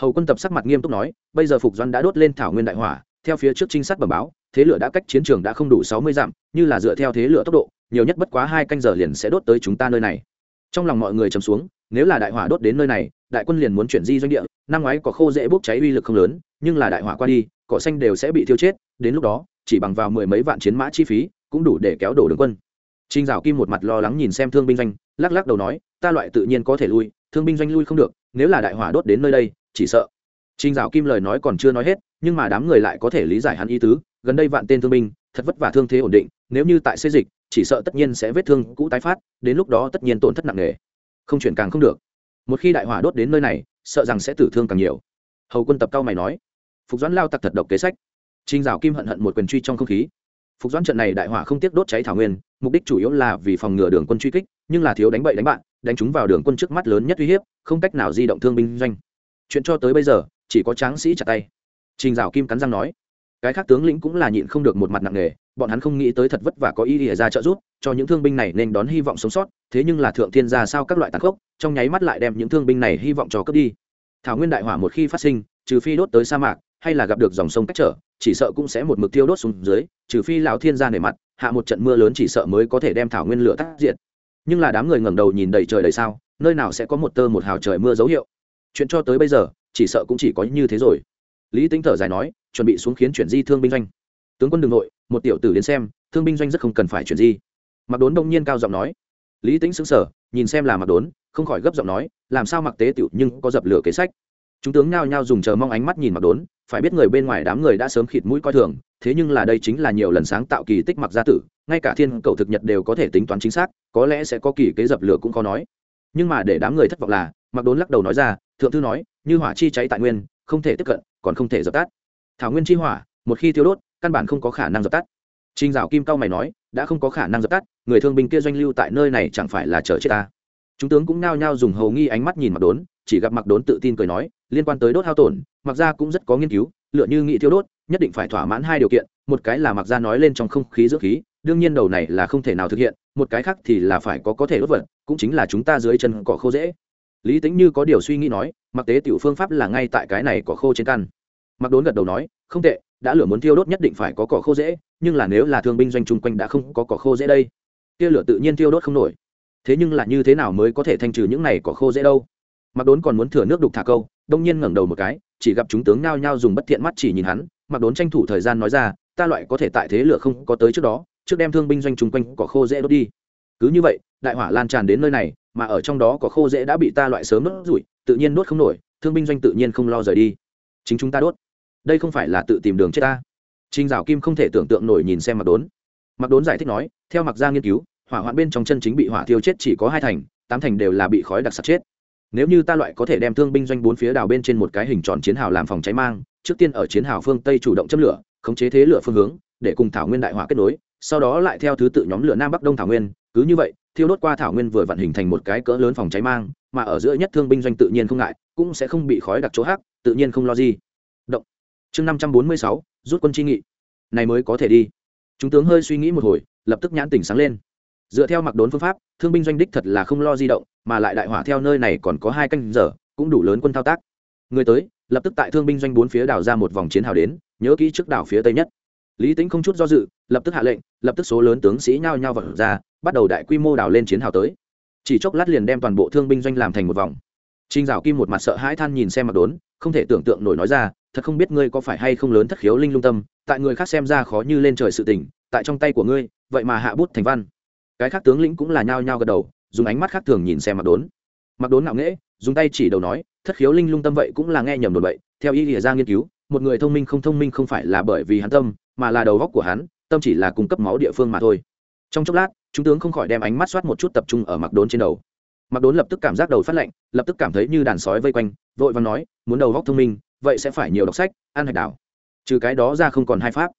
Hầu quân tập sắc mặt nghiêm túc nói, bây giờ phục doan đã đốt lên thảo nguyên đại hỏa, theo phía trước trinh sát bẩm báo, thế lửa đã cách chiến trường đã không đủ sáu mươi dặm, như là dựa theo thế lửa tốc độ, nhiều nhất bất quá hai canh giờ liền sẽ đốt tới chúng ta nơi này. Trong lòng mọi người trầm xuống nếu là đại hỏa đốt đến nơi này đại quân liền muốn chuyển di doanh địa năm ngoái có khô dễ bốc cháy uy lực không lớn nhưng là đại hỏa qua đi cỏ xanh đều sẽ bị thiêu chết đến lúc đó chỉ bằng vào mười mấy vạn chiến mã chi phí cũng đủ để kéo đổ đường quân trinh Dạo Kim một mặt lo lắng nhìn xem thương binh doanh, lắc lắc đầu nói, ta loại tự nhiên có thể lui, thương binh doanh lui không được, nếu là đại hỏa đốt đến nơi đây, chỉ sợ. trinh Dạo Kim lời nói còn chưa nói hết, nhưng mà đám người lại có thể lý giải hắn ý tứ, gần đây vạn tên thương binh, thật vất vả thương thế ổn định, nếu như tại xây dịch, chỉ sợ tất nhiên sẽ vết thương cũ tái phát, đến lúc đó tất nhiên tổn thất nặng nề. Không chuyển càng không được. Một khi đại hỏa đốt đến nơi này, sợ rằng sẽ tử thương càng nhiều. Hầu quân tập cao mày nói, Phục Doãn lao tặc thật độc kế sách. Trình Dạo Kim hận hận một quyền truy trong không khí. Phục Doãn trận này đại hỏa không tiếc đốt cháy thảo nguyên, mục đích chủ yếu là vì phòng ngừa đường quân truy kích nhưng là thiếu đánh bậy đánh bạn đánh chúng vào đường quân trước mắt lớn nhất uy hiếp không cách nào di động thương binh doanh chuyện cho tới bây giờ chỉ có tráng sĩ chặt tay trình dạo kim cắn răng nói cái khác tướng lĩnh cũng là nhịn không được một mặt nặng nề bọn hắn không nghĩ tới thật vất vả có ý ỉa ra trợ giúp, cho những thương binh này nên đón hy vọng sống sót, thế nhưng là thượng thiên ra sao các loại tàn khốc, trong nháy mắt lại đem những thương binh này hy vọng cho cướp đi. Thảo nguyên đại hỏa một khi phát sinh, trừ phi đốt tới sa mạc, hay là gặp được dòng sông cách trở, chỉ sợ cũng sẽ một mực tiêu đốt xuống dưới, trừ phi lão thiên ra nề mặt, hạ một trận mưa lớn chỉ sợ mới có thể đem thảo nguyên lửa tắt diệt. Nhưng là đám người ngẩng đầu nhìn đầy trời đầy sao, nơi nào sẽ có một tơ một hào trời mưa dấu hiệu. Chuyện cho tới bây giờ, chỉ sợ cũng chỉ có như thế rồi. Lý tính thở dài nói, chuẩn bị xuống khiến chuyển di thương binh doanh. Tướng quân đ ư n g nội một tiểu tử đến xem, thương binh doanh rất không cần phải chuyển gì. mặc đốn đông nhiên cao giọng nói. Lý tính xứng sở nhìn xem là mặc đốn, không khỏi gấp giọng nói, làm sao mặc tế tiểu nhưng có dập lửa kế sách. Chúng tướng nhao nhao dùng chờ mong ánh mắt nhìn mặc đốn, phải biết người bên ngoài đám người đã sớm khịt mũi coi thường, thế nhưng là đây chính là nhiều lần sáng tạo kỳ tích mặc gia tử, ngay cả thiên cầu thực nhật đều có thể tính toán chính xác, có lẽ sẽ có kỳ kế dập lửa cũng khó nói. Nhưng mà để đám người thất vọng là mặc đốn lắc đầu nói ra, thượng thư nói, như hỏa chi cháy tại nguyên, không thể tiếp cận, còn không thể dập tắt. Thảo nguyên chi hỏa, một khi tiêu đốt căn bản không có khả năng dập tắt. Trình Dạo Kim cao mày nói, đã không có khả năng dập tắt, người thương binh kia doanh lưu tại nơi này chẳng phải là chờ chết ta. Chúng tướng cũng nao nhao dùng hầu nghi ánh mắt nhìn Mặc Đốn, chỉ gặp Mặc Đốn tự tin cười nói, liên quan tới đốt hao tổn, Mặc gia cũng rất có nghiên cứu, lựa như nghị thiêu đốt, nhất định phải thỏa mãn hai điều kiện, một cái là Mặc gia nói lên trong không khí dưỡng khí, đương nhiên đầu này là không thể nào thực hiện, một cái khác thì là phải có có thể đốt vật, cũng chính là chúng ta dưới chân cỏ khô dễ. Lý tính như có điều suy nghĩ nói mặc tế tiểu phương pháp là ngay tại cái này cỏ khô trên căn. Mặc đốn gật đầu nói không tệ đã lửa muốn thiêu đốt nhất định phải có cỏ khô dễ, nhưng là nếu là thương binh doanh chung quanh đã không có cỏ khô dễ đây, tia lửa tự nhiên thiêu đốt không nổi. Thế nhưng là như thế nào mới có thể thanh trừ những này cỏ khô dễ đâu? Mặc đốn còn muốn thừa nước đục thả câu, đông nhiên ngẩng đầu một cái, chỉ gặp chúng tướng nhao nhao dùng bất thiện mắt chỉ nhìn hắn. Mặc đốn tranh thủ thời gian nói ra, ta loại có thể tại thế lửa không có tới trước đó, trước đem thương binh doanh chung quanh cỏ khô dễ đốt đi. Cứ như vậy, đại hỏa lan tràn đến nơi này, mà ở trong đó có khô dễ đã bị ta loại sớm đốt rủi tự nhiên đốt không nổi, thương binh doanh tự nhiên không lo rời đi. Chính chúng ta đốt đây không phải là tự tìm đường chết ta Trình Dạo Kim không thể tưởng tượng nổi nhìn xem Mặc Đốn. Mặc Đốn giải thích nói, theo Mặc gia nghiên cứu, hỏa hoạn bên trong chân chính bị hỏa thiêu chết chỉ có hai thành, tám thành đều là bị khói đặc sặc chết. Nếu như ta loại có thể đem thương binh doanh bốn phía đào bên trên một cái hình tròn chiến hào làm phòng cháy mang, trước tiên ở chiến hào phương Tây chủ động châm lửa, khống chế thế lửa phương hướng, để cùng thảo nguyên đại hỏa kết nối, sau đó lại theo thứ tự nhóm lửa Nam Bắc Đông thảo nguyên, cứ như vậy, thiêu đốt qua thảo nguyên vừa vận hình thành một cái cỡ lớn phòng cháy mang mà ở giữa nhất thương binh doanh tự nhiên không ngại cũng sẽ không bị khói đặc chỗ hắc tự nhiên không lo gì chương năm trăm bốn mươi sáu, rút quân chi nghị. Này mới có thể đi. Chúng tướng hơi suy nghĩ một hồi, lập tức nhãn tỉnh sáng lên. Dựa theo mặc đốn phương pháp, thương binh doanh đích thật là không lo di động, mà lại đại hỏa theo nơi này còn có hai canh giờ, cũng đủ lớn quân thao tác. Người tới, lập tức tại thương binh doanh bốn phía đảo ra một vòng chiến hào đến, nhớ kỹ trước đảo phía tây nhất. Lý tính không chút do dự, lập tức hạ lệnh, lập tức số lớn tướng sĩ nhao nhao vật ra, bắt đầu đại quy mô đào lên chiến hào tới. Chỉ chốc lát liền đem toàn bộ thương binh doanh làm thành một vòng. Trinh dạo kim một mặt sợ hãi than nhìn xem mặc đốn, không thể tưởng tượng nổi nói ra thật không biết ngươi có phải hay không lớn thất khiếu linh lung tâm, tại người khác xem ra khó như lên trời sự tình, tại trong tay của ngươi, vậy mà hạ bút thành văn. Cái khác tướng lĩnh cũng là nhao nhao gật đầu, dùng ánh mắt khác thường nhìn xem mặt đốn. Mặc đốn ngạo nghễ, dùng tay chỉ đầu nói, thất khiếu linh lung tâm vậy cũng là nghe nhầm đồn vậy, theo ý nghĩa ra nghiên cứu, một người thông minh không thông minh không phải là bởi vì hắn tâm, mà là đầu góc của hắn, tâm chỉ là cung cấp máu địa phương mà thôi. Trong chốc lát, chúng tướng không khỏi đem ánh mắt soát một chút tập trung ở mặc đốn trên đầu. Mặc đốn lập tức cảm giác đầu phát lạnh, lập tức cảm thấy như đàn sói vây quanh, vội và nói, muốn đầu góc thông minh vậy sẽ phải nhiều đọc sách, ăn hạch đào. Trừ cái đó ra không còn hai pháp.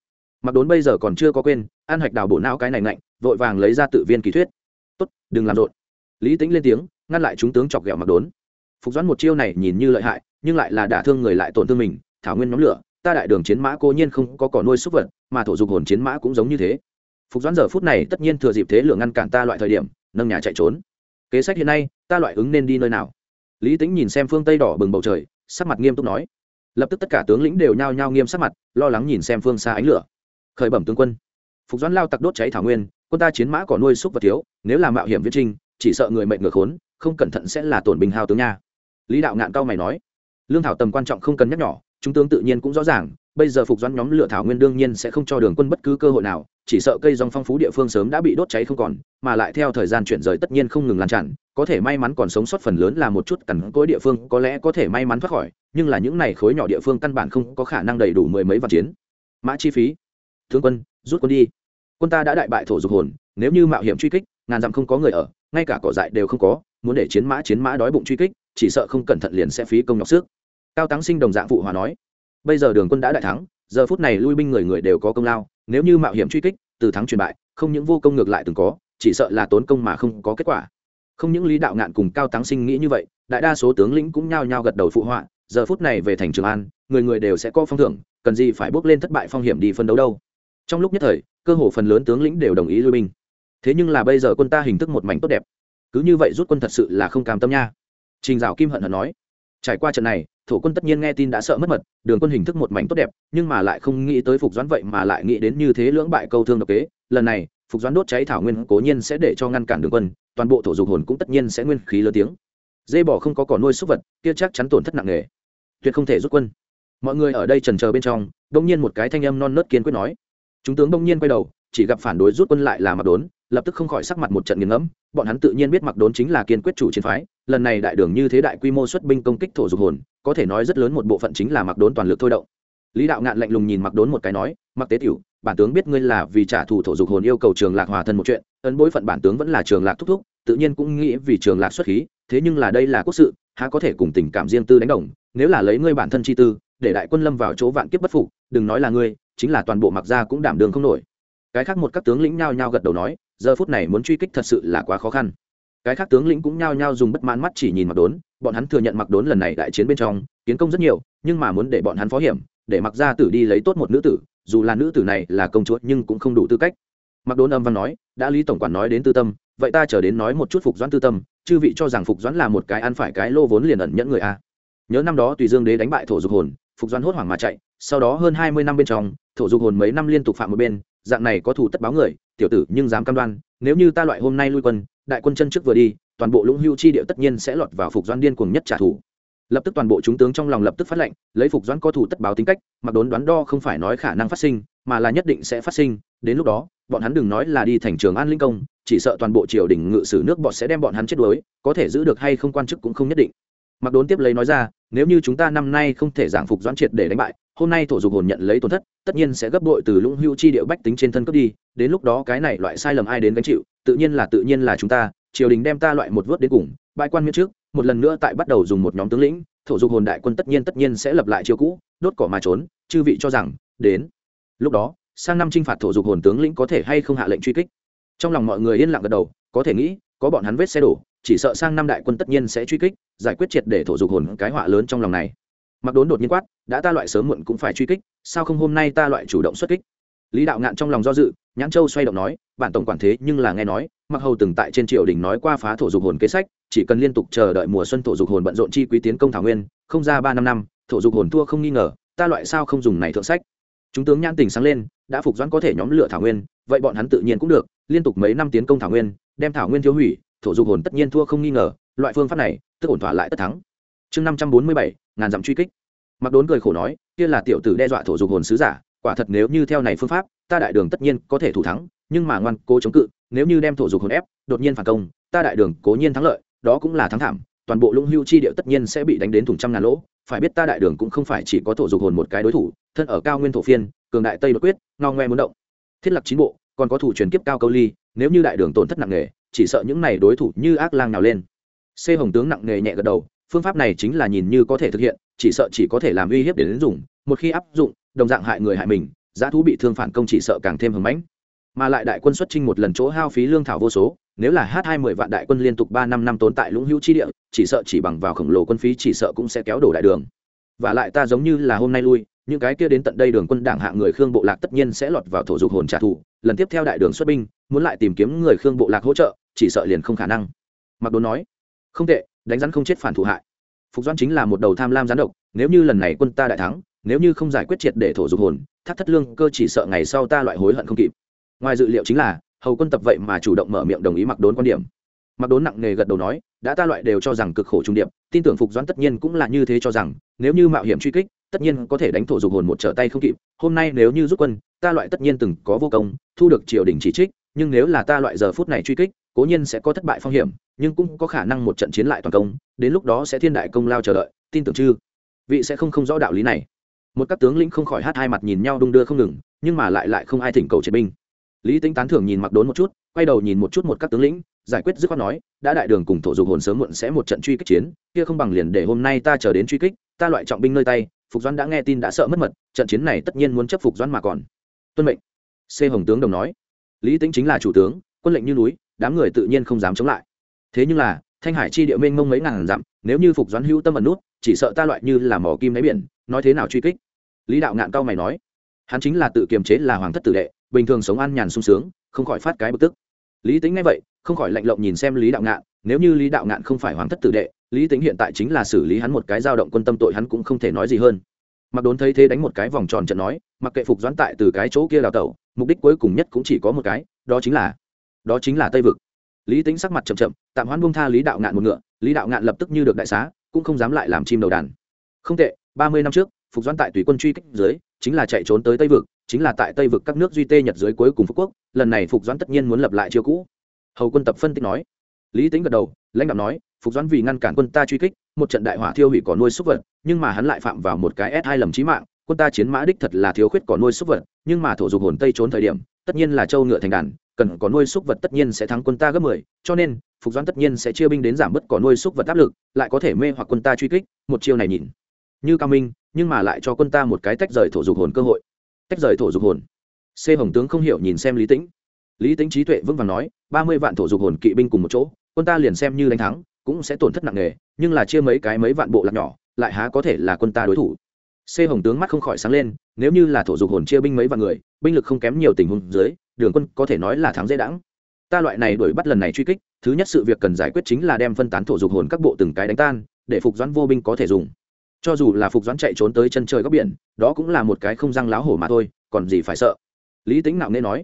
Mặc đốn bây giờ còn chưa có quên, ăn hạch đào bổ não cái này lạnh vội vàng lấy ra tự viên kỳ thuyết. Tốt, đừng làm rộn. Lý tính lên tiếng, ngăn lại chúng tướng chọc ghẹo mặc đốn. Phục doãn một chiêu này nhìn như lợi hại, nhưng lại là đả thương người lại tổn thương mình, thảo nguyên nhóm lửa, ta đại đường chiến mã cố nhiên không có cỏ nuôi súc vật, mà thổ dục hồn chiến mã cũng giống như thế. Phục doãn giờ phút này tất nhiên thừa dịp thế lửa ngăn cản ta loại thời điểm, nâng nhà chạy trốn. Kế sách hiện nay, ta loại ứng nên đi nơi nào? Lý tính nhìn xem phương tây đỏ bừng bầu trời, sắc mặt nghiêm túc nói lập tức tất cả tướng lĩnh đều nhao nhao nghiêm sắc mặt, lo lắng nhìn xem phương xa ánh lửa. Khởi bẩm tướng quân, phục doãn lao tặc đốt cháy thảo nguyên, quân ta chiến mã có nuôi súc vật thiếu, nếu là mạo hiểm viết trinh, chỉ sợ người mệnh ngược khốn, không cẩn thận sẽ là tổn bình hao tướng nha. Lý đạo ngạn cao mày nói, lương thảo tầm quan trọng không cần nhắc nhỏ, chúng tướng tự nhiên cũng rõ ràng bây giờ phục doãn nhóm lựa thảo nguyên đương nhiên sẽ không cho đường quân bất cứ cơ hội nào, chỉ sợ cây dòng phong phú địa phương sớm đã bị đốt cháy không còn, mà lại theo thời gian chuyển rời tất nhiên không ngừng lan tràn, có thể may mắn còn sống sót phần lớn là một chút cằn cỗi địa phương, có lẽ có thể may mắn thoát khỏi, nhưng là những này khối nhỏ địa phương căn bản không có khả năng đầy đủ mười mấy vạn chiến. Mã chi phí. Thương quân, rút quân đi. Quân ta đã đại bại thổ dục hồn, nếu như mạo hiểm truy kích, ngàn dặm không có người ở, ngay cả cỏ dại đều không có, muốn để chiến mã chiến mã đói bụng truy kích, chỉ sợ không cẩn thận liền sẽ phí công nhọc sức. Cao táng sinh đồng dạng phụ hòa nói bây giờ đường quân đã đại thắng, giờ phút này lui binh người người đều có công lao, nếu như mạo hiểm truy kích, từ thắng truyền bại, không những vô công ngược lại từng có, chỉ sợ là tốn công mà không có kết quả. Không những lý đạo ngạn cùng cao táng sinh nghĩ như vậy, đại đa số tướng lĩnh cũng nhao nhao gật đầu phụ họa, giờ phút này về thành trường an, người người đều sẽ có phong thưởng, cần gì phải bước lên thất bại phong hiểm đi phân đấu đâu. Trong lúc nhất thời, cơ hồ phần lớn tướng lĩnh đều đồng ý lui binh. Thế nhưng là bây giờ quân ta hình thức một mảnh tốt đẹp. Cứ như vậy rút quân thật sự là không cam tâm nha. Trình dạo kim hận hận nói. Trải qua trận này thổ quân tất nhiên nghe tin đã sợ mất mật, đường quân hình thức một mảnh tốt đẹp, nhưng mà lại không nghĩ tới phục doãn vậy mà lại nghĩ đến như thế lưỡng bại câu thương độc kế. Lần này, phục doãn đốt cháy thảo nguyên cố nhiên sẽ để cho ngăn cản đường quân, toàn bộ thổ dục hồn cũng tất nhiên sẽ nguyên khí lớn tiếng. Dê bỏ không có cỏ nuôi súc vật, kia chắc chắn tổn thất nặng nề. Tuyệt không thể rút quân. Mọi người ở đây trần chờ bên trong, đông nhiên một cái thanh âm non nớt kiên quyết nói. Chúng tướng đông nhiên quay đầu, chỉ gặp phản đối rút quân lại là mặc đốn, lập tức không khỏi sắc mặt một trận nghiền ngẫm, bọn hắn tự nhiên biết mặc đốn chính là kiên quyết chủ chiến phái lần này đại đường như thế đại quy mô xuất binh công kích thổ dục hồn, có thể nói rất lớn một bộ phận chính là mặc đốn toàn lực thôi động. Lý đạo ngạn lạnh lùng nhìn mặc đốn một cái nói, mặc tế tiểu, bản tướng biết ngươi là vì trả thù thổ dục hồn yêu cầu trường lạc hòa thân một chuyện, ấn bối phận bản tướng vẫn là trường lạc thúc thúc, tự nhiên cũng nghĩ vì trường lạc xuất khí, thế nhưng là đây là quốc sự, há có thể cùng tình cảm riêng tư đánh đồng, nếu là lấy ngươi bản thân chi tư, để đại quân lâm vào chỗ vạn kiếp bất phục, đừng nói là ngươi, chính là toàn bộ mặc gia cũng đảm đường không nổi. Cái khác một các tướng lĩnh nhao nhao gật đầu nói, giờ phút này muốn truy kích thật sự là quá khó khăn cái khác tướng lĩnh cũng nhao nhao dùng bất mãn mắt chỉ nhìn mặc đốn, bọn hắn thừa nhận mặc đốn lần này đại chiến bên trong, kiến công rất nhiều, nhưng mà muốn để bọn hắn phó hiểm, để mặc gia tử đi lấy tốt một nữ tử, dù là nữ tử này là công chúa nhưng cũng không đủ tư cách. Mặc đốn âm văn nói, đã lý tổng quản nói đến tư tâm, vậy ta trở đến nói một chút phục doãn tư tâm, chư vị cho rằng phục doãn là một cái ăn phải cái lô vốn liền ẩn nhẫn người a. Nhớ năm đó tùy dương đế đánh bại thổ dục hồn, phục doãn hốt hoảng mà chạy, sau đó hơn hai mươi năm bên trong, thổ dục hồn mấy năm liên tục phạm một bên, dạng này có thủ tất báo người, tiểu tử nhưng dám cam đoan, nếu như ta loại hôm nay lui quân đại quân chân trước vừa đi, toàn bộ lũng hưu chi địa tất nhiên sẽ lọt vào phục Doan điên cuồng nhất trả thù. Lập tức toàn bộ chúng tướng trong lòng lập tức phát lệnh, lấy phục doãn có thủ tất báo tính cách, mặc đốn đoán đo không phải nói khả năng phát sinh, mà là nhất định sẽ phát sinh, đến lúc đó, bọn hắn đừng nói là đi thành trường an linh công, chỉ sợ toàn bộ triều đình ngự sử nước bọn sẽ đem bọn hắn chết đuối, có thể giữ được hay không quan chức cũng không nhất định. Mặc đốn tiếp lấy nói ra, nếu như chúng ta năm nay không thể giảng phục doãn triệt để đánh bại, hôm nay thổ dục hồn nhận lấy tổn thất, tất nhiên sẽ gấp bội từ lũng hưu chi điệu bách tính trên thân cướp đi, đến lúc đó cái này loại sai lầm ai đến gánh chịu tự nhiên là tự nhiên là chúng ta, triều đình đem ta loại một vớt đến cùng, bãi quan miễn trước, một lần nữa tại bắt đầu dùng một nhóm tướng lĩnh, thổ dục hồn đại quân tất nhiên tất nhiên sẽ lập lại chiêu cũ, đốt cỏ mà trốn, chư vị cho rằng, đến lúc đó, sang năm t r i n h phạt thổ dục hồn tướng lĩnh có thể hay không hạ lệnh truy kích. Trong lòng mọi người yên lặng gật đầu, có thể nghĩ, có bọn hắn vết xe đổ, chỉ sợ sang năm đại quân tất nhiên sẽ truy kích, giải quyết triệt để thổ dục hồn cái họa lớn trong lòng này. Mặc đốn đột nhiên quát, đã ta loại sớm muộn cũng phải truy kích, sao không hôm nay ta loại chủ động xuất kích? Lý đạo ngạn trong lòng do dự nhãn châu xoay động nói, bản tổng quản thế nhưng là nghe nói mặc hầu từng tại trên triều đình nói qua phá thổ dục hồn kế sách, chỉ cần liên tục chờ đợi mùa xuân thổ dục hồn bận rộn chi quý tiến công thảo nguyên, không ra ba năm năm, thổ dục hồn thua không nghi ngờ, ta loại sao không dùng này thượng sách. Chúng tướng nhãn tình sáng lên, đã phục doãn có thể nhóm lửa thảo nguyên, vậy bọn hắn tự nhiên cũng được, liên tục mấy năm tiến công thảo nguyên, đem thảo nguyên tiêu hủy, thổ dục hồn tất nhiên thua không nghi ngờ, loại phương pháp này, tức ổn thỏa lại tất thắng. Chương năm trăm bốn mươi bảy, ngàn dặm truy kích. Mặc đốn cười khổ nói, kia là tiểu tử đe dọa thổ dục hồn sứ giả quả thật nếu như theo này phương pháp, ta đại đường tất nhiên có thể thủ thắng, nhưng mà ngoan cố chống cự, nếu như đem thổ dục hồn ép, đột nhiên phản công, ta đại đường cố nhiên thắng lợi, đó cũng là thắng thảm, toàn bộ lũng hưu chi địa tất nhiên sẽ bị đánh đến thùng trăm ngàn lỗ, phải biết ta đại đường cũng không phải chỉ có thổ dục hồn một cái đối thủ, thân ở cao nguyên thổ phiên, cường đại tây đột quyết, ngao ngoe muốn động. Thiết lập chín bộ, còn có thủ truyền kiếp cao câu ly, nếu như đại đường tổn thất nặng nề, chỉ sợ những này đối thủ như ác lang nào lên. C hồng tướng nặng nề nhẹ gật đầu, phương pháp này chính là nhìn như có thể thực hiện, chỉ sợ chỉ có thể làm uy hiếp để đến dùng một khi áp dụng, đồng dạng hại người hại mình, giá thú bị thương phản công chỉ sợ càng thêm hứng mãnh. Mà lại đại quân xuất trinh một lần chỗ hao phí lương thảo vô số, nếu là h hai mươi vạn đại quân liên tục ba năm năm tồn tại lũng hữu chi địa, chỉ sợ chỉ bằng vào khổng lồ quân phí chỉ sợ cũng sẽ kéo đổ đại đường. Và lại ta giống như là hôm nay lui, những cái kia đến tận đây đường quân đảng hạ người khương bộ lạc tất nhiên sẽ lọt vào thổ dục hồn trả thù, lần tiếp theo đại đường xuất binh, muốn lại tìm kiếm người khương bộ lạc hỗ trợ, chỉ sợ liền không khả năng. Mặc đốn nói, không tệ, đánh rắn không chết phản thủ hại. Phục doan chính là một đầu tham lam gián độc, nếu như lần này quân ta đại thắng nếu như không giải quyết triệt để thổ dục hồn thắt thất lương cơ chỉ sợ ngày sau ta loại hối hận không kịp. Ngoài dự liệu chính là, hầu quân tập vậy mà chủ động mở miệng đồng ý mặc đốn quan điểm. Mặc đốn nặng nề gật đầu nói, đã ta loại đều cho rằng cực khổ trung điệp, tin tưởng phục doãn tất nhiên cũng là như thế cho rằng, nếu như mạo hiểm truy kích, tất nhiên có thể đánh thổ dục hồn một trở tay không kịp, hôm nay nếu như rút quân, ta loại tất nhiên từng có vô công, thu được triều đình chỉ trích, nhưng nếu là ta loại giờ phút này truy kích, cố nhiên sẽ có thất bại phong hiểm, nhưng cũng có khả năng một trận chiến lại toàn công, đến lúc đó sẽ thiên đại công lao chờ đợi, tin tưởng chư vị sẽ không không rõ đạo lý này một các tướng lĩnh không khỏi hát hai mặt nhìn nhau đung đưa không ngừng, nhưng mà lại lại không ai thỉnh cầu chiến binh. Lý tính tán thưởng nhìn mặc đốn một chút, quay đầu nhìn một chút một các tướng lĩnh, giải quyết dứt khoát nói, đã đại đường cùng thổ dục hồn sớm muộn sẽ một trận truy kích chiến, kia không bằng liền để hôm nay ta chờ đến truy kích, ta loại trọng binh nơi tay. Phục doãn đã nghe tin đã sợ mất mật, trận chiến này tất nhiên muốn chấp phục doãn mà còn. Tuân mệnh. C. Hồng tướng đồng nói. Lý tính chính là chủ tướng, quân lệnh như núi, đám người tự nhiên không dám chống lại. Thế nhưng là, thanh hải chi địa mênh mông mấy ngàn dặm, nếu như phục doãn hữu tâm ẩn nút, chỉ sợ ta loại như là mỏ kim đáy biển, nói thế nào truy kích? Lý đạo ngạn cao mày nói, hắn chính là tự kiềm chế là hoàng thất tử đệ, bình thường sống ăn nhàn sung sướng, không khỏi phát cái bực tức. Lý tính ngay vậy, không khỏi lạnh lộng nhìn xem lý đạo ngạn, nếu như lý đạo ngạn không phải hoàng thất tử đệ, lý tính hiện tại chính là xử lý hắn một cái dao động quân tâm tội hắn cũng không thể nói gì hơn. Mặc đốn thấy thế đánh một cái vòng tròn trận nói, mặc kệ phục doãn tại từ cái chỗ kia đào tẩu, mục đích cuối cùng nhất cũng chỉ có một cái, đó chính là, đó chính là tây vực. Lý tính sắc mặt chậm chậm, tạm hoãn buông tha lý đạo ngạn một ngựa, lý đạo ngạn lập tức như được đại xá, cũng không dám lại làm chim đầu đàn. Không tệ, ba mươi năm trước phục doãn tại tùy quân truy kích dưới, chính là chạy trốn tới tây vực, chính là tại tây vực các nước duy tê nhật dưới cuối cùng phú quốc, lần này phục doãn tất nhiên muốn lập lại chiêu cũ. Hầu quân tập phân tích nói. Lý tính gật đầu, lãnh đạo nói, phục doãn vì ngăn cản quân ta truy kích, một trận đại hỏa thiêu hủy cỏ nuôi súc vật, nhưng mà hắn lại phạm vào một cái s hai lầm trí mạng, quân ta chiến mã đích thật là thiếu khuyết cỏ nuôi súc vật, nhưng mà thổ dục hồn tây trốn thời điểm, tất nhiên là châu ngựa thành đàn, cần có nuôi súc vật tất nhiên sẽ thắng quân ta gấp mười, cho nên, phục doãn tất nhiên sẽ chia binh đến giảm bớt cỏ nuôi súc vật áp lực, lại có thể mê hoặc quân ta truy kích, một chiêu này nhìn như cao minh nhưng mà lại cho quân ta một cái tách rời thổ dục hồn cơ hội. Tách rời thổ dục hồn. C hồng tướng không hiểu nhìn xem lý tĩnh. Lý tĩnh trí tuệ vững vàng nói, ba mươi vạn thổ dục hồn kỵ binh cùng một chỗ, quân ta liền xem như đánh thắng, cũng sẽ tổn thất nặng nề, nhưng là chia mấy cái mấy vạn bộ lạc nhỏ, lại há có thể là quân ta đối thủ. C hồng tướng mắt không khỏi sáng lên, nếu như là thổ dục hồn chia binh mấy vạn người, binh lực không kém nhiều tình huống dưới, đường quân có thể nói là thắng dễ đãng. Ta loại này đuổi bắt lần này truy kích, thứ nhất sự việc cần giải quyết chính là đem phân tán thổ dục hồn các bộ từng cái đánh tan, để phục doãn vô binh có thể dùng cho dù là phục doãn chạy trốn tới chân trời góc biển, đó cũng là một cái không răng láo hổ mà thôi, còn gì phải sợ. Lý tính nạo nên nói,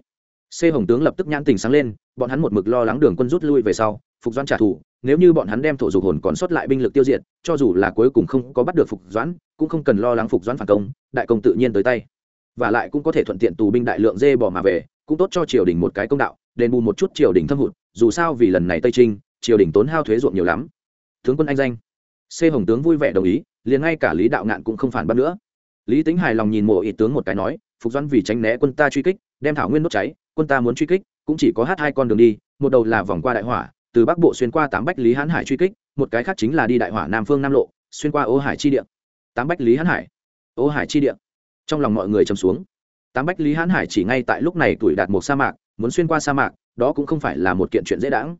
c hồng tướng lập tức nhãn tình sáng lên, bọn hắn một mực lo lắng đường quân rút lui về sau, phục doãn trả thù, nếu như bọn hắn đem thổ dục hồn còn sót lại binh lực tiêu diệt, cho dù là cuối cùng không có bắt được phục doãn, cũng không cần lo lắng phục doãn phản công, đại công tự nhiên tới tay. Và lại cũng có thể thuận tiện tù binh đại lượng dê bỏ mà về, cũng tốt cho triều đình một cái công đạo, đền bù một chút triều đình thâm hụt, dù sao vì lần này tây trinh, triều đình tốn hao thuế ruộng nhiều lắm. Tướng quân anh danh c hồng tướng vui vẻ đồng ý, liền ngay cả lý đạo ngạn cũng không phản bác nữa. Lý tính hài lòng nhìn mộ ý tướng một cái nói, phục doãn vì tránh né quân ta truy kích, đem thảo nguyên đốt cháy, quân ta muốn truy kích, cũng chỉ có hát hai con đường đi, một đầu là vòng qua đại hỏa, từ bắc bộ xuyên qua tám bách lý hãn hải truy kích, một cái khác chính là đi đại hỏa nam phương nam lộ, xuyên qua ô hải chi địa. Tám bách lý hãn hải. Ô hải chi địa. Trong lòng mọi người trầm xuống. Tám bách lý hãn hải chỉ ngay tại lúc này tuổi đạt một sa mạc, muốn xuyên qua sa mạc, đó cũng không phải là một kiện chuyện dễ đãng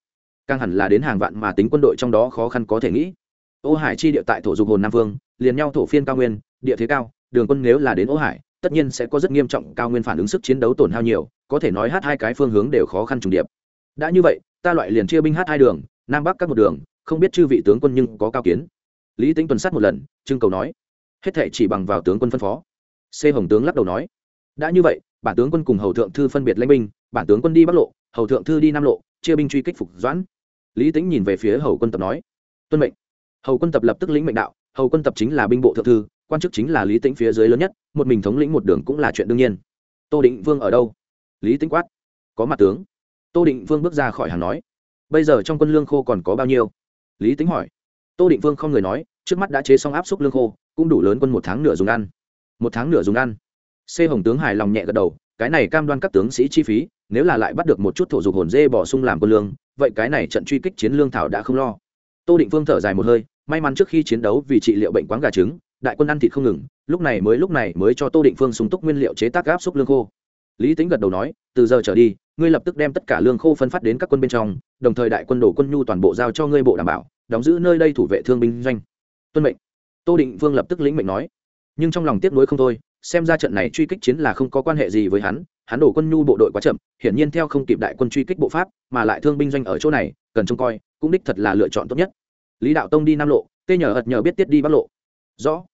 càng hẳn là đến hàng vạn mà tính quân đội trong đó khó khăn có thể nghĩ ô hải chi địa tại thổ dục hồn nam vương, liền nhau thổ phiên cao nguyên, địa thế cao, đường quân nếu là đến ô hải, tất nhiên sẽ có rất nghiêm trọng cao nguyên phản ứng sức chiến đấu tổn hao nhiều, có thể nói hát hai cái phương hướng đều khó khăn trùng điệp. Đã như vậy, ta loại liền chia binh hát hai đường, nam bắc các một đường, không biết chư vị tướng quân nhưng có cao kiến. Lý tính tuần sát một lần, trưng cầu nói. Hết thệ chỉ bằng vào tướng quân phân phó. C hồng tướng lắc đầu nói. Đã như vậy, bản tướng quân cùng hầu thượng thư phân biệt lãnh binh, bản tướng quân đi bắc lộ, hầu thượng thư đi nam lộ, chia binh truy kích phục doãn. Lý tính nhìn về phía hầu quân tập nói. Tuân mệnh hầu quân tập lập tức lĩnh mệnh đạo, hầu quân tập chính là binh bộ thượng thư, quan chức chính là lý tĩnh phía dưới lớn nhất, một mình thống lĩnh một đường cũng là chuyện đương nhiên. Tô định vương ở đâu? Lý Tĩnh quát. Có mặt tướng. Tô định vương bước ra khỏi hàng nói. Bây giờ trong quân lương khô còn có bao nhiêu? Lý Tĩnh hỏi. Tô định vương không người nói, trước mắt đã chế xong áp suất lương khô, cũng đủ lớn quân một tháng nửa dùng ăn. Một tháng nửa dùng ăn. C. Hồng tướng hài lòng nhẹ gật đầu, cái này cam đoan các tướng sĩ chi phí, nếu là lại bắt được một chút thổ dục hồn dê bỏ sung làm quân lương, vậy cái này trận truy kích chiến lương thảo đã không lo. Tô định vương thở dài một hơi may mắn trước khi chiến đấu vì trị liệu bệnh quáng gà trứng, đại quân ăn thịt không ngừng, lúc này mới lúc này mới cho tô định phương súng túc nguyên liệu chế tác áp xúc lương khô. Lý tính gật đầu nói, từ giờ trở đi, ngươi lập tức đem tất cả lương khô phân phát đến các quân bên trong, đồng thời đại quân đổ quân nhu toàn bộ giao cho ngươi bộ đảm bảo, đóng giữ nơi đây thủ vệ thương binh doanh. Tuân mệnh. Tô định phương lập tức lĩnh mệnh nói. Nhưng trong lòng tiếc nuối không thôi, xem ra trận này truy kích chiến là không có quan hệ gì với hắn hắn đổ quân nhu bộ đội quá chậm, hiển nhiên theo không kịp đại quân truy kích bộ pháp, mà lại thương binh doanh ở chỗ này, cần trông coi, cũng đích thật là lựa chọn tốt nhất lý đạo tông đi nam lộ, tê nhờ ật nhờ biết tiết đi bắc lộ. Rõ.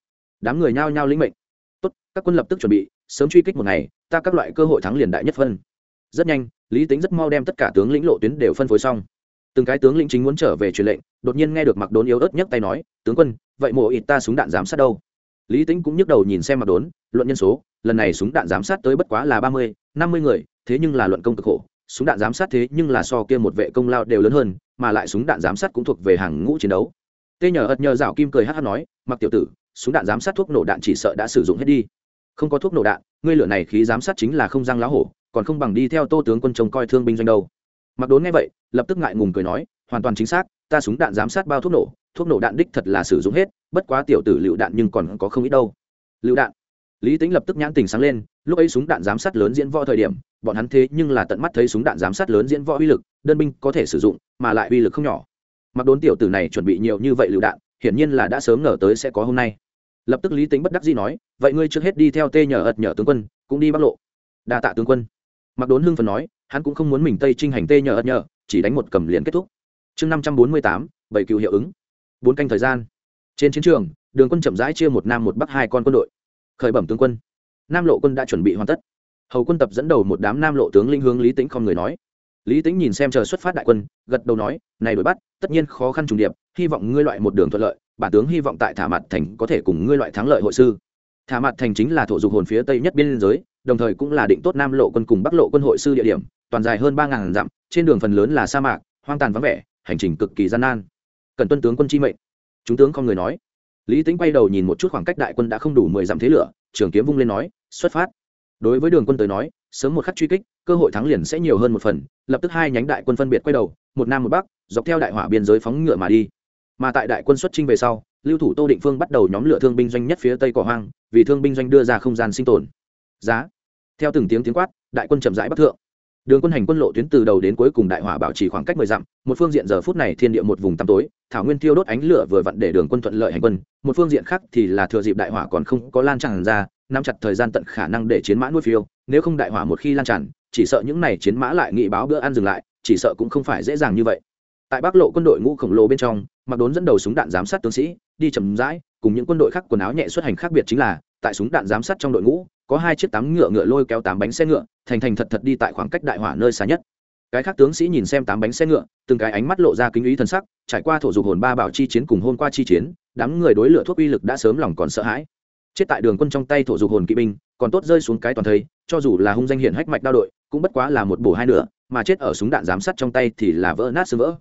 Đám người nhao nhao lĩnh mệnh. Tốt, các quân lập tức chuẩn bị, sớm truy kích một ngày, ta các loại cơ hội thắng liền đại nhất phân. Rất nhanh, lý tính rất mau đem tất cả tướng lĩnh lộ tuyến đều phân phối xong. Từng cái tướng lĩnh chính muốn trở về truyền lệnh, đột nhiên nghe được mặc đốn yếu ớt nhấc tay nói, tướng quân, vậy mộ ít ta súng đạn giám sát đâu? Lý tính cũng nhức đầu nhìn xem mặc đốn, luận nhân số, lần này súng đạn giám sát tới bất quá là ba mươi, năm mươi người, thế nhưng là luận công cực khổ súng đạn giám sát thế nhưng là so kia một vệ công lao đều lớn hơn, mà lại súng đạn giám sát cũng thuộc về hàng ngũ chiến đấu. Tê nhờ ật nhờ rào kim cười hát hát nói, mặc tiểu tử, súng đạn giám sát thuốc nổ đạn chỉ sợ đã sử dụng hết đi. Không có thuốc nổ đạn, ngươi lửa này khí giám sát chính là không răng lá hổ, còn không bằng đi theo tô tướng quân trông coi thương binh doanh đâu. Mặc đốn nghe vậy, lập tức ngại ngùng cười nói, hoàn toàn chính xác, ta súng đạn giám sát bao thuốc nổ thuốc nổ đạn đích thật là sử dụng hết, bất quá tiểu tử lựu đạn nhưng còn có không ít đâu. Lựu đạn? Lý tính lập tức nhãn tình sáng lên, lúc ấy súng đạn giám sát lớn diễn võ thời điểm, bọn hắn thế nhưng là tận mắt thấy súng đạn giám sát lớn diễn võ uy lực, đơn binh có thể sử dụng, mà lại uy lực không nhỏ. Mặc đốn tiểu tử này chuẩn bị nhiều như vậy lựu đạn, hiển nhiên là đã sớm ngờ tới sẽ có hôm nay. Lập tức lý tính bất đắc dĩ nói, vậy ngươi trước hết đi theo tê nhờ ật nhờ tướng quân, cũng đi bắc lộ. Đa tạ tướng quân. Mặc đốn hưng phần nói, hắn cũng không muốn mình tây trinh hành tê nhờ ật nhờ, chỉ đánh một cầm liền kết thúc. Chương năm trăm bốn mươi tám, bảy cựu hiệu ứng. Bốn canh thời gian. Trên chiến trường, đường quân chậm rãi chia một nam một bắc hai con quân đội khởi bẩm tướng quân. Nam lộ quân đã chuẩn bị hoàn tất. Hầu quân tập dẫn đầu một đám nam lộ tướng linh hướng lý tính không người nói. Lý tính nhìn xem chờ xuất phát đại quân, gật đầu nói, này đuổi bắt, tất nhiên khó khăn trùng điệp, hy vọng ngươi loại một đường thuận lợi, bản tướng hy vọng tại thả mặt thành có thể cùng ngươi loại thắng lợi hội sư. Thả mặt thành chính là thổ dục hồn phía tây nhất biên giới, đồng thời cũng là định tốt nam lộ quân cùng bắc lộ quân hội sư địa điểm, toàn dài hơn ba ngàn dặm, trên đường phần lớn là sa mạc, hoang tàn vắng vẻ, hành trình cực kỳ gian nan. Cần tuân tướng quân chi mệnh. Chúng tướng không người nói lý tính quay đầu nhìn một chút khoảng cách đại quân đã không đủ mười dặm thế lửa, trường kiếm vung lên nói, xuất phát. Đối với đường quân tới nói, sớm một khắc truy kích, cơ hội thắng liền sẽ nhiều hơn một phần, lập tức hai nhánh đại quân phân biệt quay đầu, một nam một bắc, dọc theo đại hỏa biên giới phóng ngựa mà đi. Mà tại đại quân xuất trinh về sau, lưu thủ tô định phương bắt đầu nhóm lửa thương binh doanh nhất phía tây cỏ hoang, vì thương binh doanh đưa ra không gian sinh tồn. Giá. Theo từng tiếng tiếng quát, đại quân chậm rãi bắc thượng đường quân hành quân lộ tuyến từ đầu đến cuối cùng đại hỏa bảo trì khoảng cách mười dặm, một phương diện giờ phút này thiên địa một vùng tăm tối, thảo nguyên tiêu đốt ánh lửa vừa vặn để đường quân thuận lợi hành quân, một phương diện khác thì là thừa dịp đại hỏa còn không có lan tràn ra, nắm chặt thời gian tận khả năng để chiến mã nuôi phiêu, nếu không đại hỏa một khi lan tràn, chỉ sợ những này chiến mã lại nghị báo bữa ăn dừng lại, chỉ sợ cũng không phải dễ dàng như vậy. Tại bắc lộ quân đội ngũ khổng lồ bên trong, mặc đốn dẫn đầu súng đạn giám sát tướng sĩ, đi chầm rãi cùng những quân đội khác quần áo nhẹ xuất hành khác biệt chính là, tại súng đạn giám sát trong đội ngũ, có hai chiếc tám ngựa ngựa lôi kéo tám bánh xe ngựa, thành thành thật thật đi tại khoảng cách đại hỏa nơi xa nhất. Cái khác tướng sĩ nhìn xem tám bánh xe ngựa, từng cái ánh mắt lộ ra kính ý thân sắc, trải qua thổ dục hồn ba bảo chi chiến cùng hôn qua chi chiến, đám người đối lửa thuốc uy lực đã sớm lòng còn sợ hãi. Chết tại đường quân trong tay thổ dục hồn kỵ binh, còn tốt rơi xuống cái toàn thây, cho dù là hung danh hiển hách mạch đao đội, cũng bất quá là một bổ hai nửa, mà chết ở súng đạn giám sát trong tay thì là vỡ nát sơ vỡ.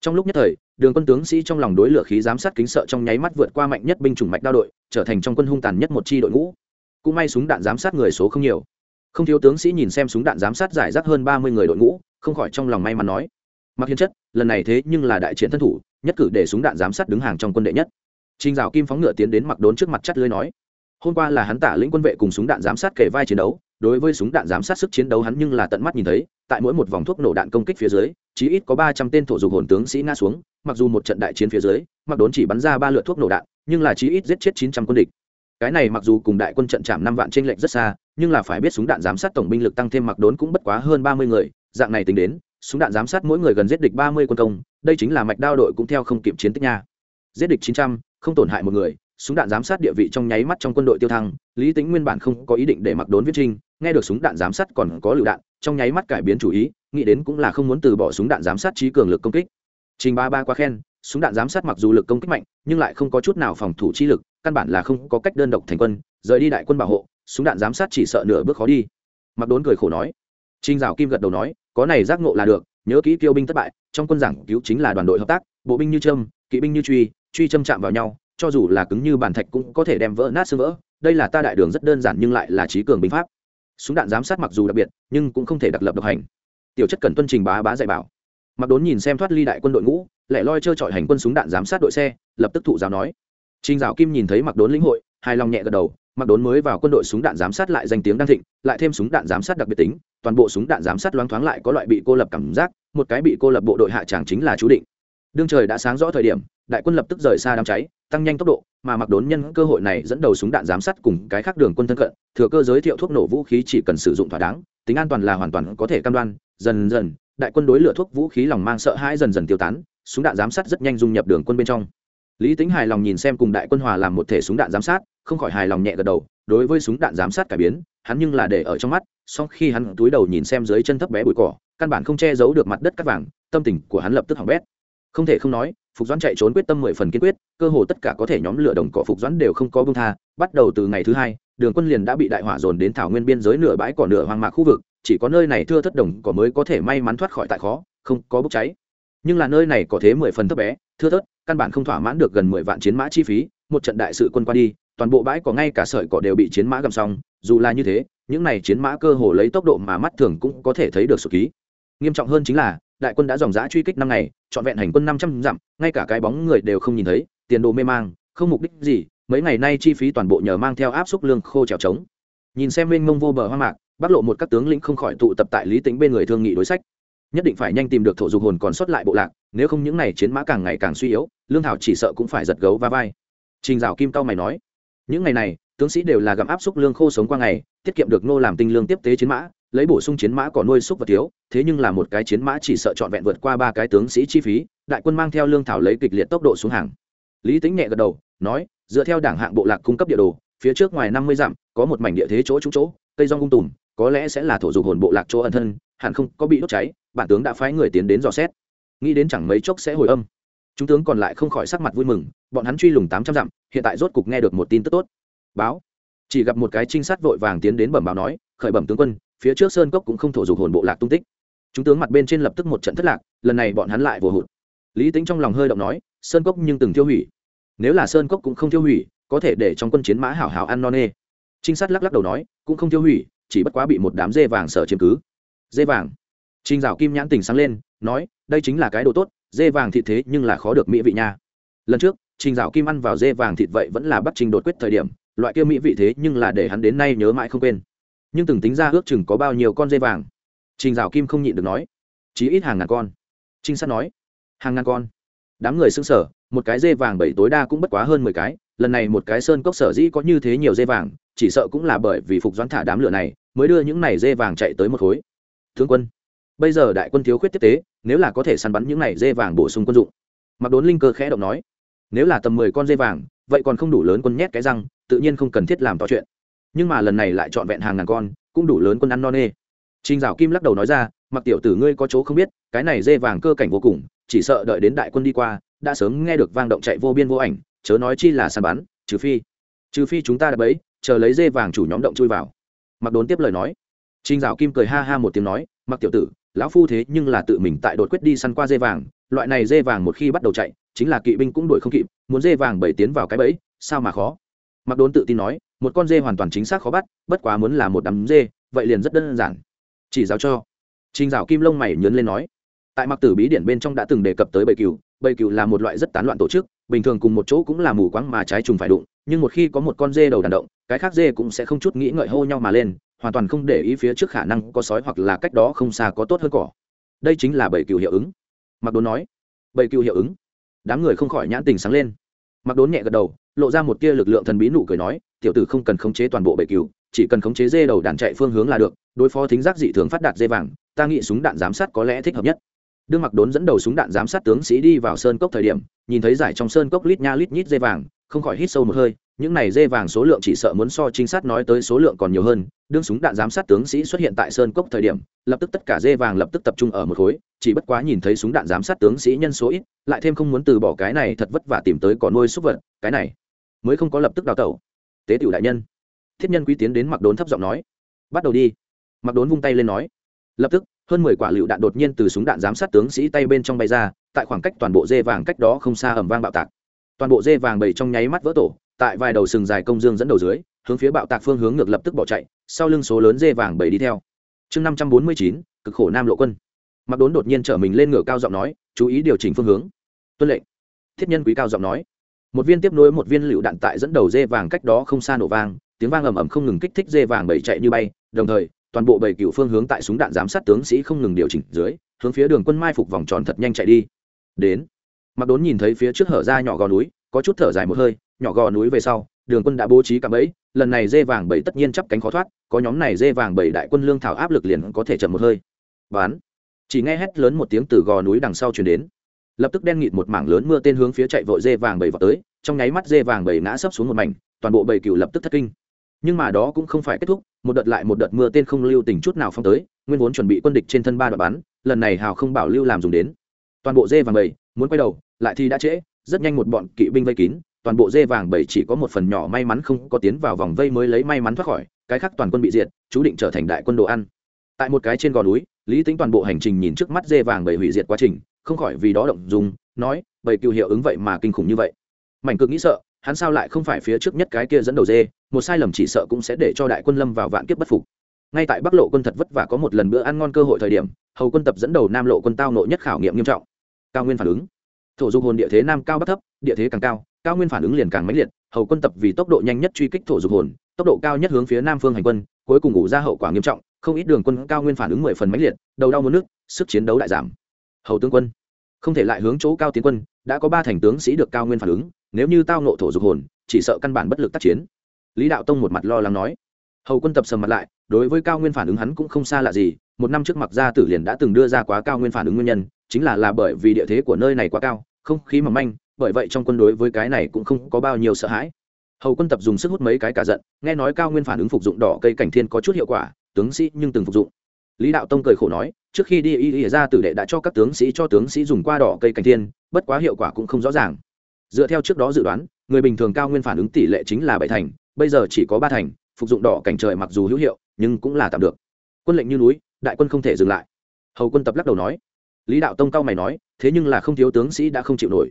Trong lúc nhất thời đường quân tướng sĩ trong lòng đối lửa khí giám sát kính sợ trong nháy mắt vượt qua mạnh nhất binh chủng mạch đao đội trở thành trong quân hung tàn nhất một chi đội ngũ. Cũng may súng đạn giám sát người số không nhiều. Không thiếu tướng sĩ nhìn xem súng đạn giám sát giải rác hơn ba mươi người đội ngũ không khỏi trong lòng may mắn nói. Mặc hiến chất lần này thế nhưng là đại chiến thân thủ nhất cử để súng đạn giám sát đứng hàng trong quân đệ nhất. Trình Dạo Kim phóng ngựa tiến đến mặc đốn trước mặt chắt lưới nói, hôm qua là hắn tả lĩnh quân vệ cùng súng đạn giám sát kể vai chiến đấu, đối với súng đạn giám sát sức chiến đấu hắn nhưng là tận mắt nhìn thấy, tại mỗi một vòng thuốc nổ đạn công kích phía dưới, chí ít có ba trăm tên thổ dục hồn tướng sĩ ngã xuống, mặc dù một trận đại chiến phía dưới, mặc đốn chỉ bắn ra ba lượt thuốc nổ đạn, nhưng là chí ít giết chết chín trăm quân địch. Cái này mặc dù cùng đại quân trận chạm năm vạn trên lệnh rất xa, nhưng là phải biết súng đạn giám sát tổng binh lực tăng thêm mặc đốn cũng bất quá hơn ba mươi người, dạng này tính đến, súng đạn giám sát mỗi người gần giết địch ba mươi quân công, đây chính là mạch đao đội cũng theo không kịp chiến tích nha. Giết địch chín trăm không tổn hại một người súng đạn giám sát địa vị trong nháy mắt trong quân đội tiêu thăng lý tính nguyên bản không có ý định để mặc đốn viết trinh nghe được súng đạn giám sát còn có lựu đạn, trong nháy mắt cải biến chủ ý, nghĩ đến cũng là không muốn từ bỏ súng đạn giám sát trí cường lực công kích. Trình ba ba quá khen, súng đạn giám sát mặc dù lực công kích mạnh, nhưng lại không có chút nào phòng thủ chi lực, căn bản là không có cách đơn độc thành quân, rời đi đại quân bảo hộ, súng đạn giám sát chỉ sợ nửa bước khó đi. Mặc đốn cười khổ nói. Trình dạo kim gật đầu nói, có này giác ngộ là được, nhớ kỹ tiêu binh thất bại, trong quân giảng cứu chính là đoàn đội hợp tác, bộ binh như trâm kỵ binh như truy truy châm chạm vào nhau, cho dù là cứng như bàn thạch cũng có thể đem vỡ nát xương vỡ, đây là ta đại đường rất đơn giản nhưng lại là trí cường binh pháp súng đạn giám sát mặc dù đặc biệt, nhưng cũng không thể đặc lập độc hành. Tiểu chất cần tuân trình bá bá dạy bảo. Mặc đốn nhìn xem thoát ly đại quân đội ngũ lại loi trơ trọi hành quân súng đạn giám sát đội xe, lập tức thụ giáo nói. Trình dạo kim nhìn thấy mặc đốn lĩnh hội, hài lòng nhẹ gật đầu, mặc đốn mới vào quân đội súng đạn giám sát lại danh tiếng đang thịnh, lại thêm súng đạn giám sát đặc biệt tính, toàn bộ súng đạn giám sát loáng thoáng lại có loại bị cô lập cảm giác, một cái bị cô lập bộ đội hạ tràng chính là chú định. Đương trời đã sáng rõ thời điểm, đại quân lập tức rời xa đám cháy, tăng nhanh tốc độ mà mặc đốn nhân cơ hội này dẫn đầu súng đạn giám sát cùng cái khác đường quân thân cận, thừa cơ giới thiệu thuốc nổ vũ khí chỉ cần sử dụng thỏa đáng, tính an toàn là hoàn toàn có thể cam đoan, dần dần, đại quân đối lửa thuốc vũ khí lòng mang sợ hãi dần dần tiêu tán, súng đạn giám sát rất nhanh dung nhập đường quân bên trong. Lý tính hài lòng nhìn xem cùng đại quân hòa làm một thể súng đạn giám sát, không khỏi hài lòng nhẹ gật đầu, đối với súng đạn giám sát cải biến, hắn nhưng là để ở trong mắt sau khi hắn túi đầu nhìn xem dưới chân thấp bé bụi cỏ, căn bản không che giấu được mặt đất cắt vàng, tâm tình của hắn lập tức hỏng bét. Không thể không nói phục doãn chạy trốn quyết tâm mười phần kiên quyết, cơ hồ tất cả có thể nhóm lửa đồng cỏ phục doãn đều không có bông tha, bắt đầu từ ngày thứ hai, đường quân liền đã bị đại hỏa dồn đến thảo nguyên biên giới nửa bãi cỏ nửa hoang mạc khu vực, chỉ có nơi này thưa thất đồng cỏ mới có thể may mắn thoát khỏi tại khó, không có bốc cháy. Nhưng là nơi này có thế mười phần thấp bé, thưa thớt căn bản không thỏa mãn được gần mười vạn chiến mã chi phí, một trận đại sự quân qua đi, toàn bộ bãi cỏ ngay cả sợi cỏ đều bị chiến mã gầm xong, dù là như thế, những này chiến mã cơ hồ lấy tốc độ mà mắt thường cũng có thể thấy được sụt ký. Nghiêm trọng hơn chính là đại quân đã dòng dã truy kích năm ngày, trọn vẹn hành quân năm trăm dặm, ngay cả cái bóng người đều không nhìn thấy, tiền đồ mê mang, không mục đích gì, mấy ngày nay chi phí toàn bộ nhờ mang theo áp suất lương khô trèo trống. Nhìn xem mênh mông vô bờ hoang mạc, bắc lộ một các tướng lĩnh không khỏi tụ tập tại lý tính bên người thương nghị đối sách. Nhất định phải nhanh tìm được thổ dục hồn còn sót lại bộ lạc, nếu không những n à y chiến mã càng ngày càng suy yếu, lương thảo chỉ sợ cũng phải giật gấu và vai. Trình dạo kim cao mày nói, những ngày này, tướng sĩ đều là gặm áp xúc lương khô sống qua ngày, tiết kiệm được nô làm tinh lương tiếp tế chiến mã lấy bổ sung chiến mã còn nuôi xúc vật thiếu, thế nhưng là một cái chiến mã chỉ sợ trọn vẹn vượt qua ba cái tướng sĩ chi phí, đại quân mang theo lương thảo lấy kịch liệt tốc độ xuống hàng. Lý tính nhẹ gật đầu, nói, dựa theo đảng hạng bộ lạc cung cấp địa đồ, phía trước ngoài năm mươi dặm, có một mảnh địa thế chỗ trúng chỗ, cây rong ung tùm, có lẽ sẽ là thổ dục hồn bộ lạc chỗ ẩn thân, hẳn không có bị đốt cháy, bản tướng đã phái người tiến đến dò xét. Nghĩ đến chẳng mấy chốc sẽ hồi âm. Chúng tướng còn lại không khỏi sắc mặt vui mừng, bọn hắn truy lùng tám trăm dặm, hiện tại rốt cục nghe được một tin tức tốt. Báo. Chỉ gặp một cái trinh sát vội vàng tiến đến bẩm báo nói, khởi bẩm tướng quân phía trước sơn cốc cũng không thổ dục hồn bộ lạc tung tích. Chúng tướng mặt bên trên lập tức một trận thất lạc, lần này bọn hắn lại vừa hụt. Lý tính trong lòng hơi động nói, sơn cốc nhưng từng tiêu hủy. Nếu là sơn cốc cũng không tiêu hủy, có thể để trong quân chiến mã hảo hảo ăn non nê. Trinh sát lắc lắc đầu nói, cũng không tiêu hủy, chỉ bất quá bị một đám dê vàng sở chiếm cứ. Dê vàng. Trinh dạo kim nhãn tình sáng lên, nói, đây chính là cái đồ tốt, dê vàng thịt thế nhưng là khó được mỹ vị nha. Lần trước, trình dạo kim ăn vào dê vàng thịt vậy vẫn là bắt trình đột quyết thời điểm, loại kia mỹ vị thế nhưng là để hắn đến nay nhớ mãi không quên nhưng từng tính ra ước chừng có bao nhiêu con dê vàng. Trình dạo kim không nhịn được nói, chí ít hàng ngàn con. Trinh sát nói, hàng ngàn con. Đám người xưng sở một cái dê vàng bảy tối đa cũng bất quá hơn mười cái, lần này một cái sơn cốc sở dĩ có như thế nhiều dê vàng, chỉ sợ cũng là bởi vì phục doãn thả đám lửa này mới đưa những này dê vàng chạy tới một khối. Thương quân, bây giờ đại quân thiếu khuyết tiếp tế, nếu là có thể săn bắn những này dê vàng bổ sung quân dụng. Mặc đốn linh cơ khẽ động nói, nếu là tầm mười con dê vàng, vậy còn không đủ lớn quân nhét cái răng, tự nhiên không cần thiết làm to chuyện nhưng mà lần này lại trọn vẹn hàng ngàn con cũng đủ lớn quân ăn no nê Trình Dạo Kim lắc đầu nói ra, mặc tiểu tử ngươi có chỗ không biết, cái này dê vàng cơ cảnh vô cùng, chỉ sợ đợi đến đại quân đi qua, đã sớm nghe được vang động chạy vô biên vô ảnh, chớ nói chi là săn bắn, trừ phi, trừ phi chúng ta đã bấy, chờ lấy dê vàng chủ nhóm động chui vào. Mặc Đốn tiếp lời nói. Trình Dạo Kim cười ha ha một tiếng nói, mặc tiểu tử, lão phu thế nhưng là tự mình tại đột quyết đi săn qua dê vàng, loại này dê vàng một khi bắt đầu chạy, chính là kỵ binh cũng đuổi không kịp, muốn dê vàng bảy tiến vào cái bẫy, sao mà khó. Mặc Đốn tự tin nói, một con dê hoàn toàn chính xác khó bắt, bất quá muốn là một đám dê, vậy liền rất đơn giản. Chỉ giáo cho. Trình dạo kim lông mày nhớn lên nói tại mặc tử bí điển bên trong đã từng đề cập tới bầy cừu bầy cừu là một loại rất tán loạn tổ chức bình thường cùng một chỗ cũng là mù quáng mà trái trùng phải đụng nhưng một khi có một con dê đầu đàn động cái khác dê cũng sẽ không chút nghĩ ngợi hô nhau mà lên hoàn toàn không để ý phía trước khả năng có sói hoặc là cách đó không xa có tốt hơn cỏ. Đây chính là bầy cừu hiệu ứng. Mặc đốn nói bầy cừu hiệu ứng. Đám người không khỏi nhãn tình sáng lên mặc đốn nhẹ gật đầu, lộ ra một tia lực lượng thần bí nụ cười nói, tiểu tử không cần khống chế toàn bộ bệ cừu, chỉ cần khống chế dê đầu đàn chạy phương hướng là được, đối phó thính giác dị thường phát đạt dê vàng, ta nghĩ súng đạn giám sát có lẽ thích hợp nhất. Đương mặc đốn dẫn đầu súng đạn giám sát tướng sĩ đi vào sơn cốc thời điểm, nhìn thấy giải trong sơn cốc lít nha lít nhít dê vàng, không khỏi hít sâu một hơi những này dê vàng số lượng chỉ sợ muốn so trinh sát nói tới số lượng còn nhiều hơn, đương súng đạn giám sát tướng sĩ xuất hiện tại sơn cốc thời điểm, lập tức tất cả dê vàng lập tức tập trung ở một khối, chỉ bất quá nhìn thấy súng đạn giám sát tướng sĩ nhân số ít, lại thêm không muốn từ bỏ cái này thật vất vả tìm tới cỏ nuôi súc vật, cái này mới không có lập tức đào tẩu. Tế tiểu đại nhân, thiết nhân quý tiến đến mặc đốn thấp giọng nói, bắt đầu đi. Mặc đốn vung tay lên nói. Lập tức, hơn mười quả lựu đạn đột nhiên từ súng đạn giám sát tướng sĩ tay bên trong bay ra, tại khoảng cách toàn bộ dê vàng cách đó không xa ẩm vang bạo tạc. Toàn bộ dê vàng bầy trong nháy mắt vỡ tổ tại vài đầu sừng dài công dương dẫn đầu dưới, hướng phía bạo tạc phương hướng ngược lập tức bỏ chạy, sau lưng số lớn dê vàng bầy đi theo. Chương năm trăm bốn mươi chín, cực khổ nam lộ quân. Mặc đốn đột nhiên trở mình lên ngựa cao giọng nói, chú ý điều chỉnh phương hướng. Tuân lệnh. Thiết nhân quý cao giọng nói. Một viên tiếp nối một viên lựu đạn tại dẫn đầu dê vàng cách đó không xa nổ vang, tiếng vang ầm ầm không ngừng kích thích dê vàng bầy chạy như bay, đồng thời, toàn bộ bầy cựu phương hướng tại súng đạn giám sát tướng sĩ không ngừng điều chỉnh dưới, hướng phía đường quân mai phục vòng tròn thật nhanh chạy đi. Đến mặc đốn nhìn thấy phía trước hở ra nhỏ gò núi, có chút thở dài một hơi nhỏ gò núi về sau, đường quân đã bố trí cả bẫy, lần này dê vàng bảy tất nhiên chắp cánh khó thoát, có nhóm này dê vàng bảy đại quân lương thảo áp lực liền có thể chậm một hơi. Bán chỉ nghe hét lớn một tiếng từ gò núi đằng sau chuyển đến. Lập tức đen nghịt một mảng lớn mưa tên hướng phía chạy vội dê vàng bảy vào tới, trong nháy mắt dê vàng bảy ngã sấp xuống một mảnh, toàn bộ bầy cựu lập tức thất kinh. Nhưng mà đó cũng không phải kết thúc, một đợt lại một đợt mưa tên không lưu tình chút nào phong tới, nguyên vốn chuẩn bị quân địch trên thân ba đoạn bắn, lần này hào không bảo lưu làm dùng đến. Toàn bộ dê vàng bảy muốn quay đầu, lại thì đã trễ, rất nhanh một bọn kỵ binh vây kín toàn bộ dê vàng bảy chỉ có một phần nhỏ may mắn không có tiến vào vòng vây mới lấy may mắn thoát khỏi, cái khác toàn quân bị diệt, chú định trở thành đại quân đồ ăn. Tại một cái trên gò núi, lý tính toàn bộ hành trình nhìn trước mắt dê vàng bảy hủy diệt quá trình, không khỏi vì đó động dùng nói, bảy cựu hiệu ứng vậy mà kinh khủng như vậy. Mảnh cực nghĩ sợ, hắn sao lại không phải phía trước nhất cái kia dẫn đầu dê, một sai lầm chỉ sợ cũng sẽ để cho đại quân lâm vào vạn kiếp bất phục. Ngay tại bắc lộ quân thật vất vả có một lần bữa ăn ngon cơ hội thời điểm, hầu quân tập dẫn đầu nam lộ quân tao nộ nhất khảo nghiệm nghiêm trọng. Cao nguyên phản ứng. Thổ dục hồn địa thế nam cao bắc thấp, địa thế càng cao cao nguyên phản ứng liền càng mãnh liệt, hầu quân tập vì tốc độ nhanh nhất truy kích thổ dục hồn, tốc độ cao nhất hướng phía nam phương hành quân, cuối cùng ủ ra hậu quả nghiêm trọng, không ít đường quân cao nguyên phản ứng mười phần mãnh liệt, đầu đau muốn nước, sức chiến đấu đại giảm. Hầu tướng quân, không thể lại hướng chỗ cao tiến quân, đã có ba thành tướng sĩ được cao nguyên phản ứng, nếu như tao nộ thổ dục hồn, chỉ sợ căn bản bất lực tác chiến. Lý đạo tông một mặt lo lắng nói. Hầu quân tập sầm mặt lại, đối với cao nguyên phản ứng hắn cũng không xa lạ gì, một năm trước mặc gia tử liền đã từng đưa ra quá cao nguyên phản ứng nguyên nhân, chính là là bởi vì địa thế của nơi này quá cao, không khí mỏng manh bởi vậy trong quân đối với cái này cũng không có bao nhiêu sợ hãi. Hầu quân tập dùng sức hút mấy cái cả giận, nghe nói cao nguyên phản ứng phục dụng đỏ cây cảnh thiên có chút hiệu quả, tướng sĩ nhưng từng phục dụng. Lý đạo tông cười khổ nói, trước khi đi y y ra tử đệ đã cho các tướng sĩ, cho tướng sĩ dùng qua đỏ cây cảnh thiên, bất quá hiệu quả cũng không rõ ràng. Dựa theo trước đó dự đoán, người bình thường cao nguyên phản ứng tỷ lệ chính là bảy thành, bây giờ chỉ có ba thành, phục dụng đỏ cảnh trời mặc dù hữu hiệu, nhưng cũng là tạm được. Quân lệnh như núi, đại quân không thể dừng lại. Hầu quân tập lắc đầu nói. Lý đạo tông cao mày nói, thế nhưng là không thiếu tướng sĩ đã không chịu nổi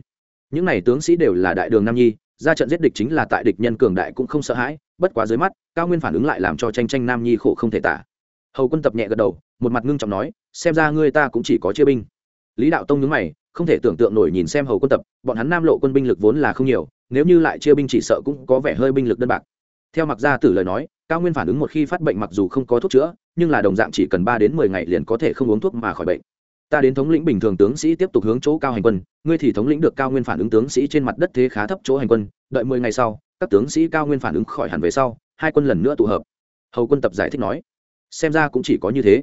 những này tướng sĩ đều là đại đường nam nhi, ra trận giết địch chính là tại địch nhân cường đại cũng không sợ hãi, bất quá dưới mắt, cao nguyên phản ứng lại làm cho tranh tranh nam nhi khổ không thể tả. Hầu quân tập nhẹ gật đầu, một mặt ngưng trọng nói, xem ra ngươi ta cũng chỉ có chia binh. Lý đạo tông nhướng mày, không thể tưởng tượng nổi nhìn xem hầu quân tập, bọn hắn nam lộ quân binh lực vốn là không nhiều, nếu như lại chia binh chỉ sợ cũng có vẻ hơi binh lực đơn bạc. Theo mặc gia tử lời nói, cao nguyên phản ứng một khi phát bệnh mặc dù không có thuốc chữa, nhưng là đồng dạng chỉ cần ba đến mười ngày liền có thể không uống thuốc mà khỏi bệnh ta đến thống lĩnh bình thường tướng sĩ tiếp tục hướng chỗ cao hành quân, ngươi thì thống lĩnh được cao nguyên phản ứng tướng sĩ trên mặt đất thế khá thấp chỗ hành quân, đợi mười ngày sau, các tướng sĩ cao nguyên phản ứng khỏi hẳn về sau, hai quân lần nữa tụ hợp. Hầu quân tập giải thích nói, xem ra cũng chỉ có như thế.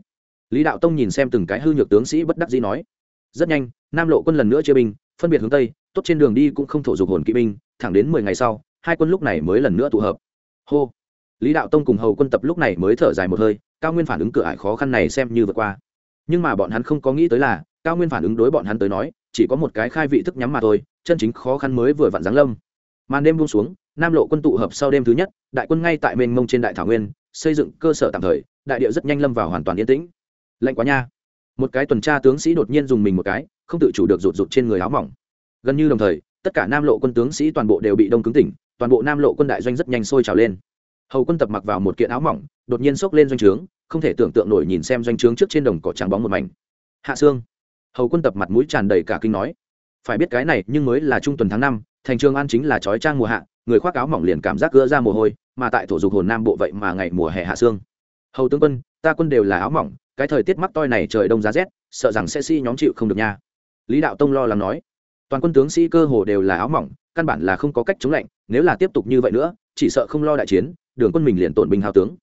Lý đạo tông nhìn xem từng cái hư nhược tướng sĩ bất đắc dĩ nói, rất nhanh, nam lộ quân lần nữa chia binh, phân biệt hướng tây, tốt trên đường đi cũng không thổ dục hồn kỵ binh, thẳng đến mười ngày sau, hai quân lúc này mới lần nữa tụ hợp. Hô. Lý đạo tông cùng hầu quân tập lúc này mới thở dài một hơi, cao nguyên phản ứng cửa ải khó khăn này xem như vượt qua nhưng mà bọn hắn không có nghĩ tới là, cao nguyên phản ứng đối bọn hắn tới nói, chỉ có một cái khai vị thức nhắm mà thôi, chân chính khó khăn mới vừa vặn giáng lâm. Màn đêm buông xuống, nam lộ quân tụ hợp sau đêm thứ nhất, đại quân ngay tại mênh mông trên đại thảo nguyên, xây dựng cơ sở tạm thời, đại điệu rất nhanh lâm vào hoàn toàn yên tĩnh. Lạnh quá nha. Một cái tuần tra tướng sĩ đột nhiên dùng mình một cái, không tự chủ được rụt rụt trên người áo mỏng. Gần như đồng thời, tất cả nam lộ quân tướng sĩ toàn bộ đều bị đông cứng tỉnh, toàn bộ nam lộ quân đại doanh rất nhanh sôi trào lên. Hầu quân tập mặc vào một kiện áo mỏng, đột nhiên xốc lên doanh trướng không thể tưởng tượng nổi nhìn xem doanh trướng trước trên đồng cỏ trắng bóng một mảnh. Hạ sương, hầu quân tập mặt mũi tràn đầy cả kinh nói, phải biết cái này nhưng mới là trung tuần tháng năm, thành trường an chính là trói trang mùa hạ, người khoác áo mỏng liền cảm giác gỡ ra mồ hôi, mà tại thổ dục hồn nam bộ vậy mà ngày mùa hè hạ sương. Hầu tướng quân, ta quân đều là áo mỏng, cái thời tiết mắc toi này trời đông giá rét, sợ rằng sẽ si nhóm chịu không được nha. Lý đạo tông lo lắng nói, toàn quân tướng sĩ cơ hồ đều là áo mỏng, căn bản là không có cách chống lạnh, nếu là tiếp tục như vậy nữa, chỉ sợ không lo đại chiến, đường quân mình liền tổn binh hao tướng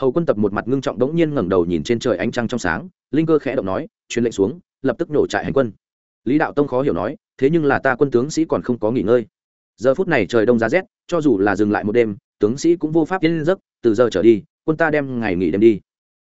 hầu quân tập một mặt ngưng trọng đống nhiên ngẩng đầu nhìn trên trời ánh trăng trong sáng, linh cơ khẽ động nói, truyền lệnh xuống, lập tức nổ trại hành quân. Lý đạo tông khó hiểu nói, thế nhưng là ta quân tướng sĩ còn không có nghỉ ngơi. Giờ phút này trời đông giá rét, cho dù là dừng lại một đêm, tướng sĩ cũng vô pháp yên giấc, từ giờ trở đi, quân ta đem ngày nghỉ đêm đi.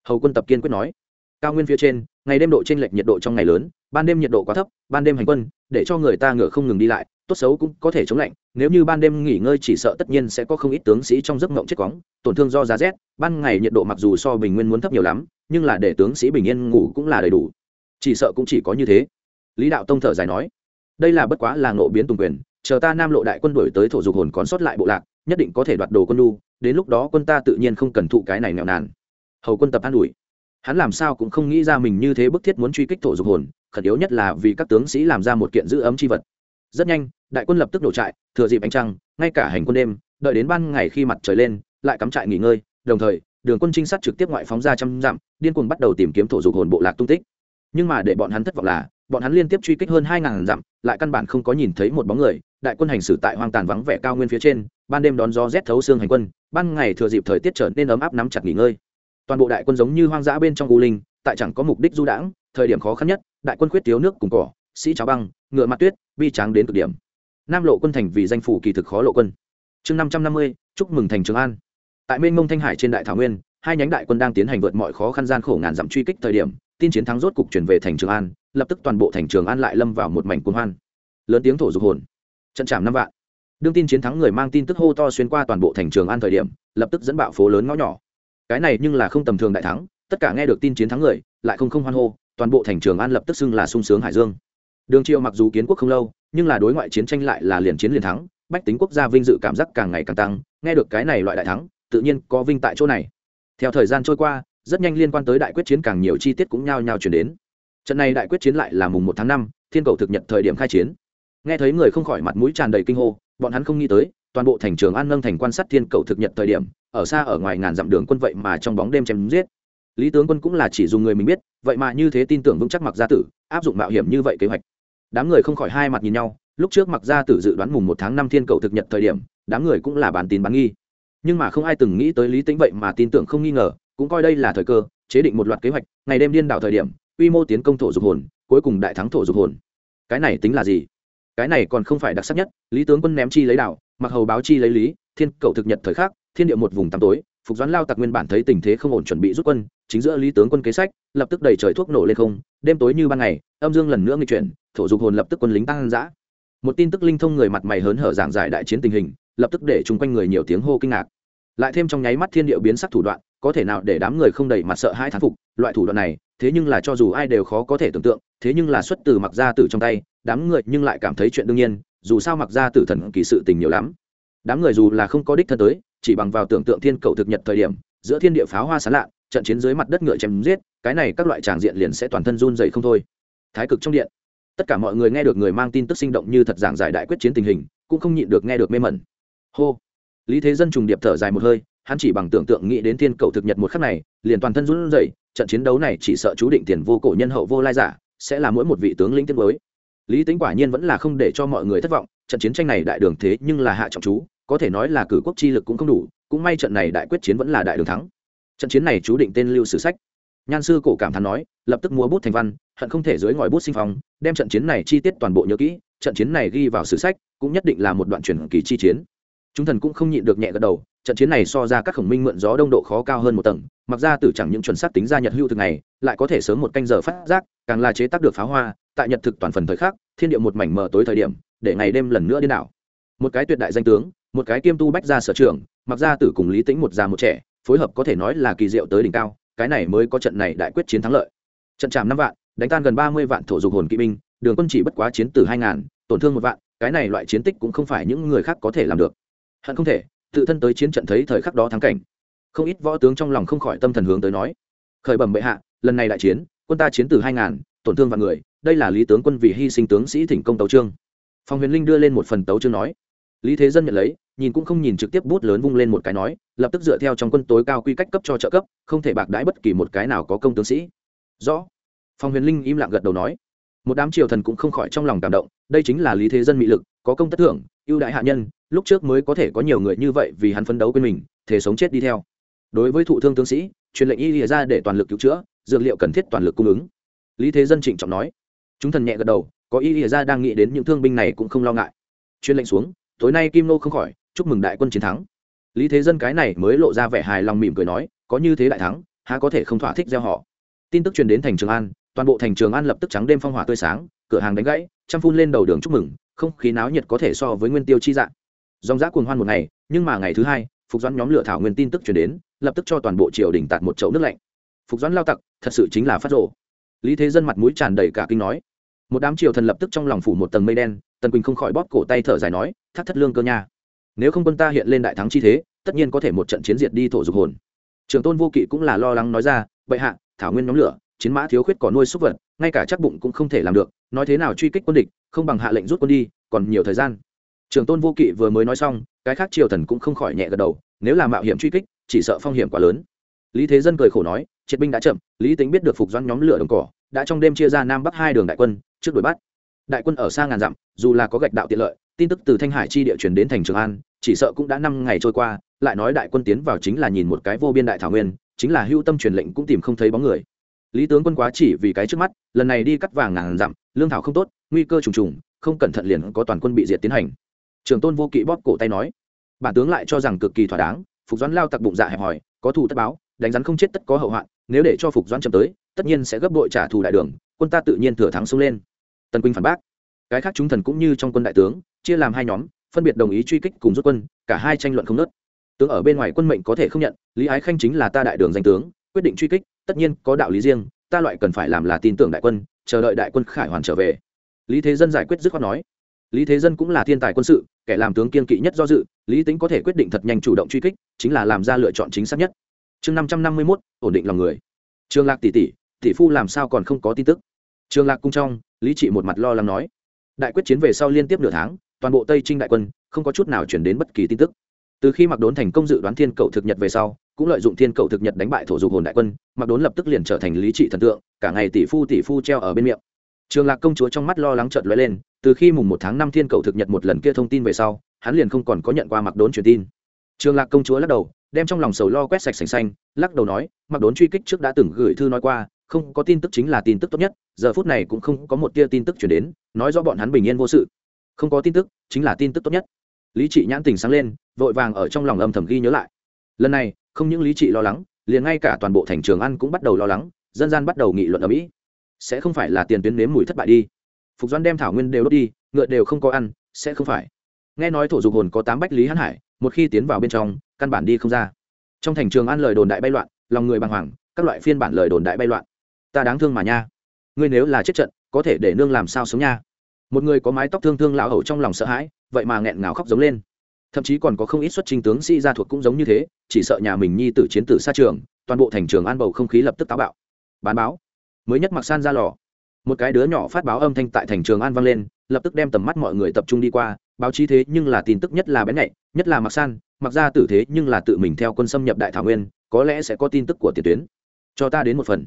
Hầu quân tập kiên quyết nói cao nguyên phía trên, ngày đêm độ t r ê n lệch nhiệt độ trong ngày lớn, ban đêm nhiệt độ quá thấp, ban đêm hành quân, để cho người ta ngựa không ngừng đi lại, tốt xấu cũng có thể chống lạnh, nếu như ban đêm nghỉ ngơi chỉ sợ tất nhiên sẽ có không ít tướng sĩ trong giấc mộng chết cóng tổn thương do giá rét, ban ngày nhiệt độ mặc dù so bình nguyên muốn thấp nhiều lắm, nhưng là để tướng sĩ bình yên ngủ cũng là đầy đủ. Chỉ sợ cũng chỉ có như thế. Lý đạo tông thở dài nói, đây là bất quá là ngộ biến tùng quyền, chờ ta nam lộ đại quân đổi tới thổ dục hồn còn sót lại bộ lạc, nhất định có thể đoạt đồ quân lu đến lúc đó quân ta tự nhiên không cần thụ cái này nghèo nàn. Hầu quân tập an ủi hắn làm sao cũng không nghĩ ra mình như thế bức thiết muốn truy kích thổ dục hồn, khẩn yếu nhất là vì các tướng sĩ làm ra một kiện giữ ấm c h i vật. Rất nhanh, đại quân lập tức đổ trại, thừa dịp ánh trăng, ngay cả hành quân đêm, đợi đến ban ngày khi mặt trời lên, lại cắm trại nghỉ ngơi, đồng thời, đường quân trinh sát trực tiếp ngoại phóng ra trăm dặm, điên cuồng bắt đầu tìm kiếm thổ dục hồn bộ lạc tung tích. Nhưng mà để bọn hắn thất vọng là, bọn hắn liên tiếp truy kích hơn hai ngàn dặm, lại căn bản không có nhìn thấy một bóng người, đại quân hành xử tại hoang tàn vắng vẻ cao nguyên phía trên, ban đêm đón gió rét thấu xương hành quân, ban ngày thừa dịp thời tiết trở nên ấm áp nắm chặt nghỉ ngơi toàn bộ đại quân giống như hoang dã bên trong u linh, tại chẳng có mục đích du đãng, thời điểm khó khăn nhất, đại quân khuyết thiếu nước cùng cỏ, sĩ cháo băng, ngựa mặt tuyết, bi tráng đến cực điểm. Nam lộ quân thành vì danh phủ kỳ thực khó lộ quân. Chương năm trăm năm mươi, chúc mừng thành trường an. Tại mênh mông thanh hải trên đại thảo nguyên, hai nhánh đại quân đang tiến hành vượt mọi khó khăn gian khổ ngàn dặm truy kích thời điểm, tin chiến thắng rốt cục chuyển về thành trường an, lập tức toàn bộ thành trường an lại lâm vào một mảnh cuồng hoan. Lớn tiếng thổ dục hồn. Trận trảm năm vạn. Đương tin chiến thắng người mang tin tức hô to xuyên qua toàn bộ thành trường an thời điểm, lập tức dẫn bạo phố lớn ngõ nhỏ cái này nhưng là không tầm thường đại thắng, tất cả nghe được tin chiến thắng người, lại không không hoan hô, toàn bộ thành trường an lập tức xưng là sung sướng hải dương. Đường triều mặc dù kiến quốc không lâu, nhưng là đối ngoại chiến tranh lại là liền chiến liền thắng, bách tính quốc gia vinh dự cảm giác càng ngày càng tăng, nghe được cái này loại đại thắng, tự nhiên có vinh tại chỗ này. Theo thời gian trôi qua, rất nhanh liên quan tới đại quyết chiến càng nhiều chi tiết cũng nhao nhao chuyển đến. Trận này đại quyết chiến lại là mùng một tháng năm, thiên cầu thực nhật thời điểm khai chiến. Nghe thấy người không khỏi mặt mũi tràn đầy kinh hô, bọn hắn không nghĩ tới, toàn bộ thành trường an nâng thành quan sát thiên cầu thực nhật thời điểm ở xa ở ngoài ngàn dặm đường quân vậy mà trong bóng đêm chém giết. Lý tướng quân cũng là chỉ dùng người mình biết, vậy mà như thế tin tưởng vững chắc mặc gia tử, áp dụng mạo hiểm như vậy kế hoạch. Đám người không khỏi hai mặt nhìn nhau, lúc trước mặc gia tử dự đoán mùng một tháng năm thiên cầu thực nhật thời điểm, đám người cũng là bán tin bán nghi. Nhưng mà không ai từng nghĩ tới lý tính vậy mà tin tưởng không nghi ngờ, cũng coi đây là thời cơ, chế định một loạt kế hoạch, ngày đêm điên đảo thời điểm, quy mô tiến công thổ dục hồn, cuối cùng đại thắng thổ dục hồn. Cái này tính là gì? Cái này còn không phải đặc sắc nhất, lý tướng quân ném chi lấy đảo mặc hầu báo chi lấy lý, thiên cầu thực nhật thời khắc thiên địa một vùng tăm tối, phục doãn lao tặc nguyên bản thấy tình thế không ổn chuẩn bị rút quân, chính giữa lý tướng quân kế sách, lập tức đẩy trời thuốc nổ lên không, đêm tối như ban ngày, âm dương lần nữa nghi chuyển, thổ dục hồn lập tức quân lính tăng dã. Một tin tức linh thông người mặt mày hớn hở giảng giải đại chiến tình hình, lập tức để chung quanh người nhiều tiếng hô kinh ngạc. Lại thêm trong nháy mắt thiên địa biến sắc thủ đoạn, có thể nào để đám người không đầy mặt sợ hai thán phục, loại thủ đoạn này, thế nhưng là cho dù ai đều khó có thể tưởng tượng, thế nhưng là xuất từ mặc gia tử trong tay, đám người nhưng lại cảm thấy chuyện đương nhiên, dù sao mặc gia tử thần kỳ sự tình nhiều lắm. Đám người dù là không có đích thân tới chỉ bằng vào tưởng tượng thiên cầu thực nhật thời điểm, giữa thiên địa pháo hoa sán lạ, trận chiến dưới mặt đất ngựa chém giết, cái này các loại tràng diện liền sẽ toàn thân run dày không thôi. Thái cực trong điện, tất cả mọi người nghe được người mang tin tức sinh động như thật giảng giải đại quyết chiến tình hình, cũng không nhịn được nghe được mê mẩn. Hô. Lý thế dân trùng điệp thở dài một hơi, hắn chỉ bằng tưởng tượng nghĩ đến thiên cầu thực nhật một khắc này, liền toàn thân run rẩy, trận chiến đấu này chỉ sợ chú định tiền vô cổ nhân hậu vô lai giả, sẽ là mỗi một vị tướng lĩnh tiết mới lý tính quả nhiên vẫn là không để cho mọi người thất vọng, trận chiến tranh này đại đường thế nhưng là hạ trọng chú có thể nói là cử quốc chi lực cũng không đủ, cũng may trận này đại quyết chiến vẫn là đại đường thắng. Trận chiến này chú định tên lưu sử sách. Nhan sư cổ cảm thán nói, lập tức mua bút thành văn, hận không thể dưới ngòi bút sinh phong, đem trận chiến này chi tiết toàn bộ nhớ kỹ, trận chiến này ghi vào sử sách, cũng nhất định là một đoạn truyền kỳ chi chiến. Chúng thần cũng không nhịn được nhẹ gật đầu, trận chiến này so ra các khổng minh mượn gió đông độ khó cao hơn một tầng, mặc ra từ chẳng những chuẩn xác tính ra nhật hưu thực này, lại có thể sớm một canh giờ phát giác, càng là chế tác được pháo hoa, tại nhật thực toàn phần thời khắc, thiên địa một mảnh mờ tối thời điểm, để ngày đêm lần nữa đi đảo. Một cái tuyệt đại danh tướng một cái kiêm tu bách gia sở trường mặc ra tử cùng lý tĩnh một già một trẻ, phối hợp có thể nói là kỳ diệu tới đỉnh cao, cái này mới có trận này đại quyết chiến thắng lợi. Trận chạm năm vạn, đánh tan gần ba mươi vạn thổ dục hồn kỵ binh, đường quân chỉ bất quá chiến từ hai ngàn, tổn thương một vạn, cái này loại chiến tích cũng không phải những người khác có thể làm được. Hận không thể, tự thân tới chiến trận thấy thời khắc đó thắng cảnh. Không ít võ tướng trong lòng không khỏi tâm thần hướng tới nói, khởi bẩm bệ hạ, lần này đại chiến, quân ta chiến từ hai ngàn, tổn thương vạn người, đây là lý tướng quân vì hy sinh tướng sĩ thỉnh công tấu trương phòng huyền linh đưa lên một phần tấu trương nói lý thế dân nhận lấy, nhìn cũng không nhìn trực tiếp bút lớn vung lên một cái nói, lập tức dựa theo trong quân tối cao quy cách cấp cho trợ cấp, không thể bạc đãi bất kỳ một cái nào có công tướng sĩ. Rõ. Phong huyền linh im lặng gật đầu nói. Một đám triều thần cũng không khỏi trong lòng cảm động, đây chính là lý thế dân mỹ lực, có công tất thưởng, ưu đại hạ nhân, lúc trước mới có thể có nhiều người như vậy vì hắn phấn đấu quên mình thể sống chết đi theo. Đối với thụ thương tướng sĩ, truyền lệnh y lìa ra để toàn lực cứu chữa, dược liệu cần thiết toàn lực cung ứng. Lý thế dân trịnh trọng nói. Chúng thần nhẹ gật đầu, có y lìa ra đang nghĩ đến những thương binh này cũng không lo ngại. Truyền lệnh xuống tối nay kim nô không khỏi, chúc mừng đại quân chiến thắng. Lý thế dân cái này mới lộ ra vẻ hài lòng mỉm cười nói, có như thế đại thắng, há có thể không thỏa thích gieo họ. Tin tức truyền đến thành trường an, toàn bộ thành trường an lập tức trắng đêm phong hỏa tươi sáng, cửa hàng đánh gãy chăm phun lên đầu đường chúc mừng, không khí náo nhiệt có thể so với nguyên tiêu chi dạng. Dòng giã cuồng hoan một ngày, nhưng mà ngày thứ hai, phục doãn nhóm lựa thảo nguyên tin tức truyền đến, lập tức cho toàn bộ triều đình tạt một chậu nước lạnh. Phục doãn lao tặc, thật sự chính là phát rộ lý thế dân mặt mũi tràn đầy cả kinh nói. Một đám triều thần lập tức trong lòng phủ một tầng mây đen tần quỳnh không khỏi bóp cổ tay thở dài nói, thác thất lương cơ nha. Nếu không quân ta hiện lên đại thắng chi thế, tất nhiên có thể một trận chiến diệt đi thổ dục hồn. Trường tôn vô kỵ cũng là lo lắng nói ra, bệ hạ, thảo nguyên nhóm lửa, chiến mã thiếu khuyết có nuôi súc vật, ngay cả chắc bụng cũng không thể làm được, nói thế nào truy kích quân địch, không bằng hạ lệnh rút quân đi, còn nhiều thời gian. Trường tôn vô kỵ vừa mới nói xong, cái khác triều thần cũng không khỏi nhẹ gật đầu, nếu là mạo hiểm truy kích, chỉ sợ phong hiểm quá lớn. Lý thế dân cười khổ nói, triệt binh đã chậm, lý tính biết được phục doanh nhóm lửa đồng cỏ, đã trong đêm chia ra nam bắc hai đường đại quân, trước đuổi bắt đại quân ở xa ngàn dặm, dù là có gạch đạo tiện lợi, tin tức từ thanh hải chi địa truyền đến thành trường an, chỉ sợ cũng đã năm ngày trôi qua, lại nói đại quân tiến vào chính là nhìn một cái vô biên đại thảo nguyên, chính là hưu tâm truyền lệnh cũng tìm không thấy bóng người. Lý tướng quân quá chỉ vì cái trước mắt, lần này đi cắt vàng ngàn dặm, lương thảo không tốt, nguy cơ trùng trùng, không cẩn thận liền có toàn quân bị diệt tiến hành. Trường tôn vô kỵ bóp cổ tay nói, bản tướng lại cho rằng cực kỳ thỏa đáng, phục doãn lao tặc bụng dạ hẹp hòi, có thù tất báo, đánh rắn không chết tất có hậu hoạn, nếu để cho phục doãn chậm tới, tất nhiên sẽ gấp đội trả thù đại đường, quân ta tự nhiên thừa thắng xông lên. Tần quỳnh phản bác. Cái khác chúng thần cũng như trong quân đại tướng, chia làm hai nhóm, phân biệt đồng ý truy kích cùng rút quân, cả hai tranh luận không nớt tướng ở bên ngoài quân mệnh có thể không nhận, lý ái khanh chính là ta đại đường danh tướng, quyết định truy kích, tất nhiên có đạo lý riêng, ta loại cần phải làm là tin tưởng đại quân, chờ đợi đại quân khải hoàn trở về. Lý thế dân giải quyết dứt khoát nói. Lý thế dân cũng là thiên tài quân sự, kẻ làm tướng kiên kỵ nhất do dự, lý tính có thể quyết định thật nhanh chủ động truy kích, chính là làm ra lựa chọn chính xác nhất. Chương năm trăm năm mươi mốt, ổn định lòng người. Trường lạc tỷ tỷ tỷ phu làm sao còn không có tin tức? Trường lạc cung trong, lý trị một mặt lo lắng nói, đại quyết chiến về sau liên tiếp nửa tháng, toàn bộ tây trinh đại quân, không có chút nào chuyển đến bất kỳ tin tức. Từ khi mặc đốn thành công dự đoán thiên cầu thực nhật về sau, cũng lợi dụng thiên cầu thực nhật đánh bại thổ dục hồn đại quân mặc đốn lập tức liền trở thành lý trị thần tượng, cả ngày tỷ phu tỷ phu treo ở bên miệng. Trường lạc công chúa trong mắt lo lắng trợt lóe lên, từ khi mùng một tháng năm thiên cầu thực nhật một lần kia thông tin về sau, hắn liền không còn có nhận qua mặc đốn truyền tin. Trường lạc công chúa lắc đầu, đem trong lòng sầu lo quét sạch sành xanh, lắc đầu nói mặc đốn truy kích trước đã từng gửi thư nói qua không có tin tức chính là tin tức tốt nhất, giờ phút này cũng không có một tia tin tức chuyển đến, nói rõ bọn hắn bình yên vô sự. Không có tin tức, chính là tin tức tốt nhất. Lý trị nhãn tình sáng lên, vội vàng ở trong lòng âm thầm ghi nhớ lại. Lần này, không những lý trị lo lắng, liền ngay cả toàn bộ thành trường ăn cũng bắt đầu lo lắng, dân gian bắt đầu nghị luận ở mỹ. Sẽ không phải là tiền tuyến nếm mùi thất bại đi. Phục doan đem thảo nguyên đều đốt đi, ngựa đều không có ăn, sẽ không phải. Nghe nói thổ dục hồn có tám bách lý hãn hải, một khi tiến vào bên trong, căn bản đi không ra. Trong thành trường ăn lời đồn đại bay loạn, lòng người bàng hoàng, các loại phiên bản lời đồn đại bay loạn ta đáng thương mà nha. Ngươi nếu là chết trận, có thể để nương làm sao sống nha. Một người có mái tóc thương thương lão hầu trong lòng sợ hãi, vậy mà nghẹn ngào khóc giống lên. Thậm chí còn có không ít xuất trình tướng sĩ gia thuộc cũng giống như thế, chỉ sợ nhà mình nhi tử chiến tử xa trường, toàn bộ thành trường an bầu không khí lập tức táo bạo. Bán báo. Mới nhất mặc san ra lò. Một cái đứa nhỏ phát báo âm thanh tại thành trường an vang lên, lập tức đem tầm mắt mọi người tập trung đi qua, báo chí thế nhưng là tin tức nhất là bén nhạy, nhất là mặc san, mặc ra tử thế nhưng là tự mình theo quân xâm nhập đại thảo nguyên, có lẽ sẽ có tin tức của tiền tuyến. Cho ta đến một phần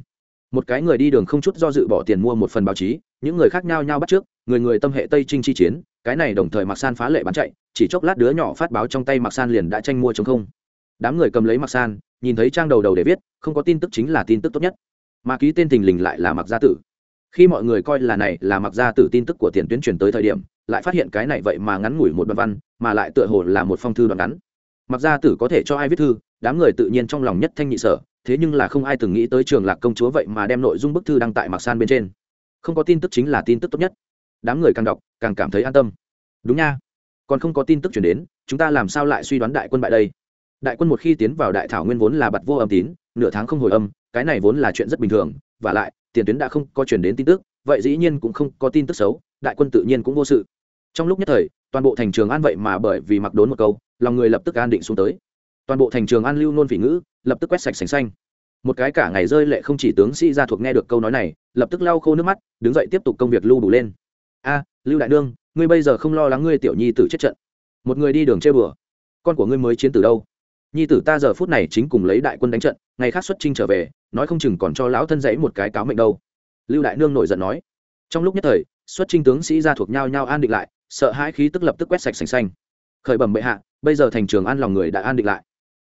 một cái người đi đường không chút do dự bỏ tiền mua một phần báo chí, những người khác nhau nhau bắt trước, người người tâm hệ tây trinh chi chiến, cái này đồng thời mặc san phá lệ bán chạy, chỉ chốc lát đứa nhỏ phát báo trong tay mặc san liền đã tranh mua chống không. Đám người cầm lấy mặc san, nhìn thấy trang đầu đầu để viết, không có tin tức chính là tin tức tốt nhất. Mà ký tên tình lình lại là mặc gia tử. Khi mọi người coi là này là mặc gia tử tin tức của tiền tuyến truyền tới thời điểm, lại phát hiện cái này vậy mà ngắn ngủi một đoạn văn, mà lại tựa hồ là một phong thư đoạn ngắn. Mặc gia tử có thể cho ai viết thư, đám người tự nhiên trong lòng nhất thanh nhị sở thế nhưng là không ai từng nghĩ tới trường lạc công chúa vậy mà đem nội dung bức thư đăng tại mặc san bên trên. Không có tin tức chính là tin tức tốt nhất. Đám người càng đọc, càng cảm thấy an tâm. Đúng nha. Còn không có tin tức chuyển đến, chúng ta làm sao lại suy đoán đại quân bại đây? Đại quân một khi tiến vào đại thảo nguyên vốn là bật vô âm tín, nửa tháng không hồi âm, cái này vốn là chuyện rất bình thường. Và lại, tiền tuyến đã không có chuyển đến tin tức, vậy dĩ nhiên cũng không có tin tức xấu, đại quân tự nhiên cũng vô sự. Trong lúc nhất thời, toàn bộ thành trường an vậy mà bởi vì mặc đốn một câu, lòng người lập tức an định xuống tới. Toàn bộ thành trường an lưu nôn phỉ ngữ lập tức quét sạch sành xanh. Một cái cả ngày rơi lệ không chỉ tướng sĩ gia thuộc nghe được câu nói này, lập tức lau khô nước mắt, đứng dậy tiếp tục công việc lưu đủ lên. A, lưu đại đương, ngươi bây giờ không lo lắng ngươi tiểu nhi tử chết trận. Một người đi đường chơi bừa. Con của ngươi mới chiến từ đâu? Nhi tử ta giờ phút này chính cùng lấy đại quân đánh trận, ngày khác xuất trinh trở về, nói không chừng còn cho lão thân dãy một cái cáo mệnh đâu. Lưu đại nương nổi giận nói. Trong lúc nhất thời, xuất trinh tướng sĩ gia thuộc nhau nhau an định lại, sợ hãi khí tức lập tức quét sạch sành xanh. Khởi bẩm bệ hạ, bây giờ thành trường an lòng người đã an định lại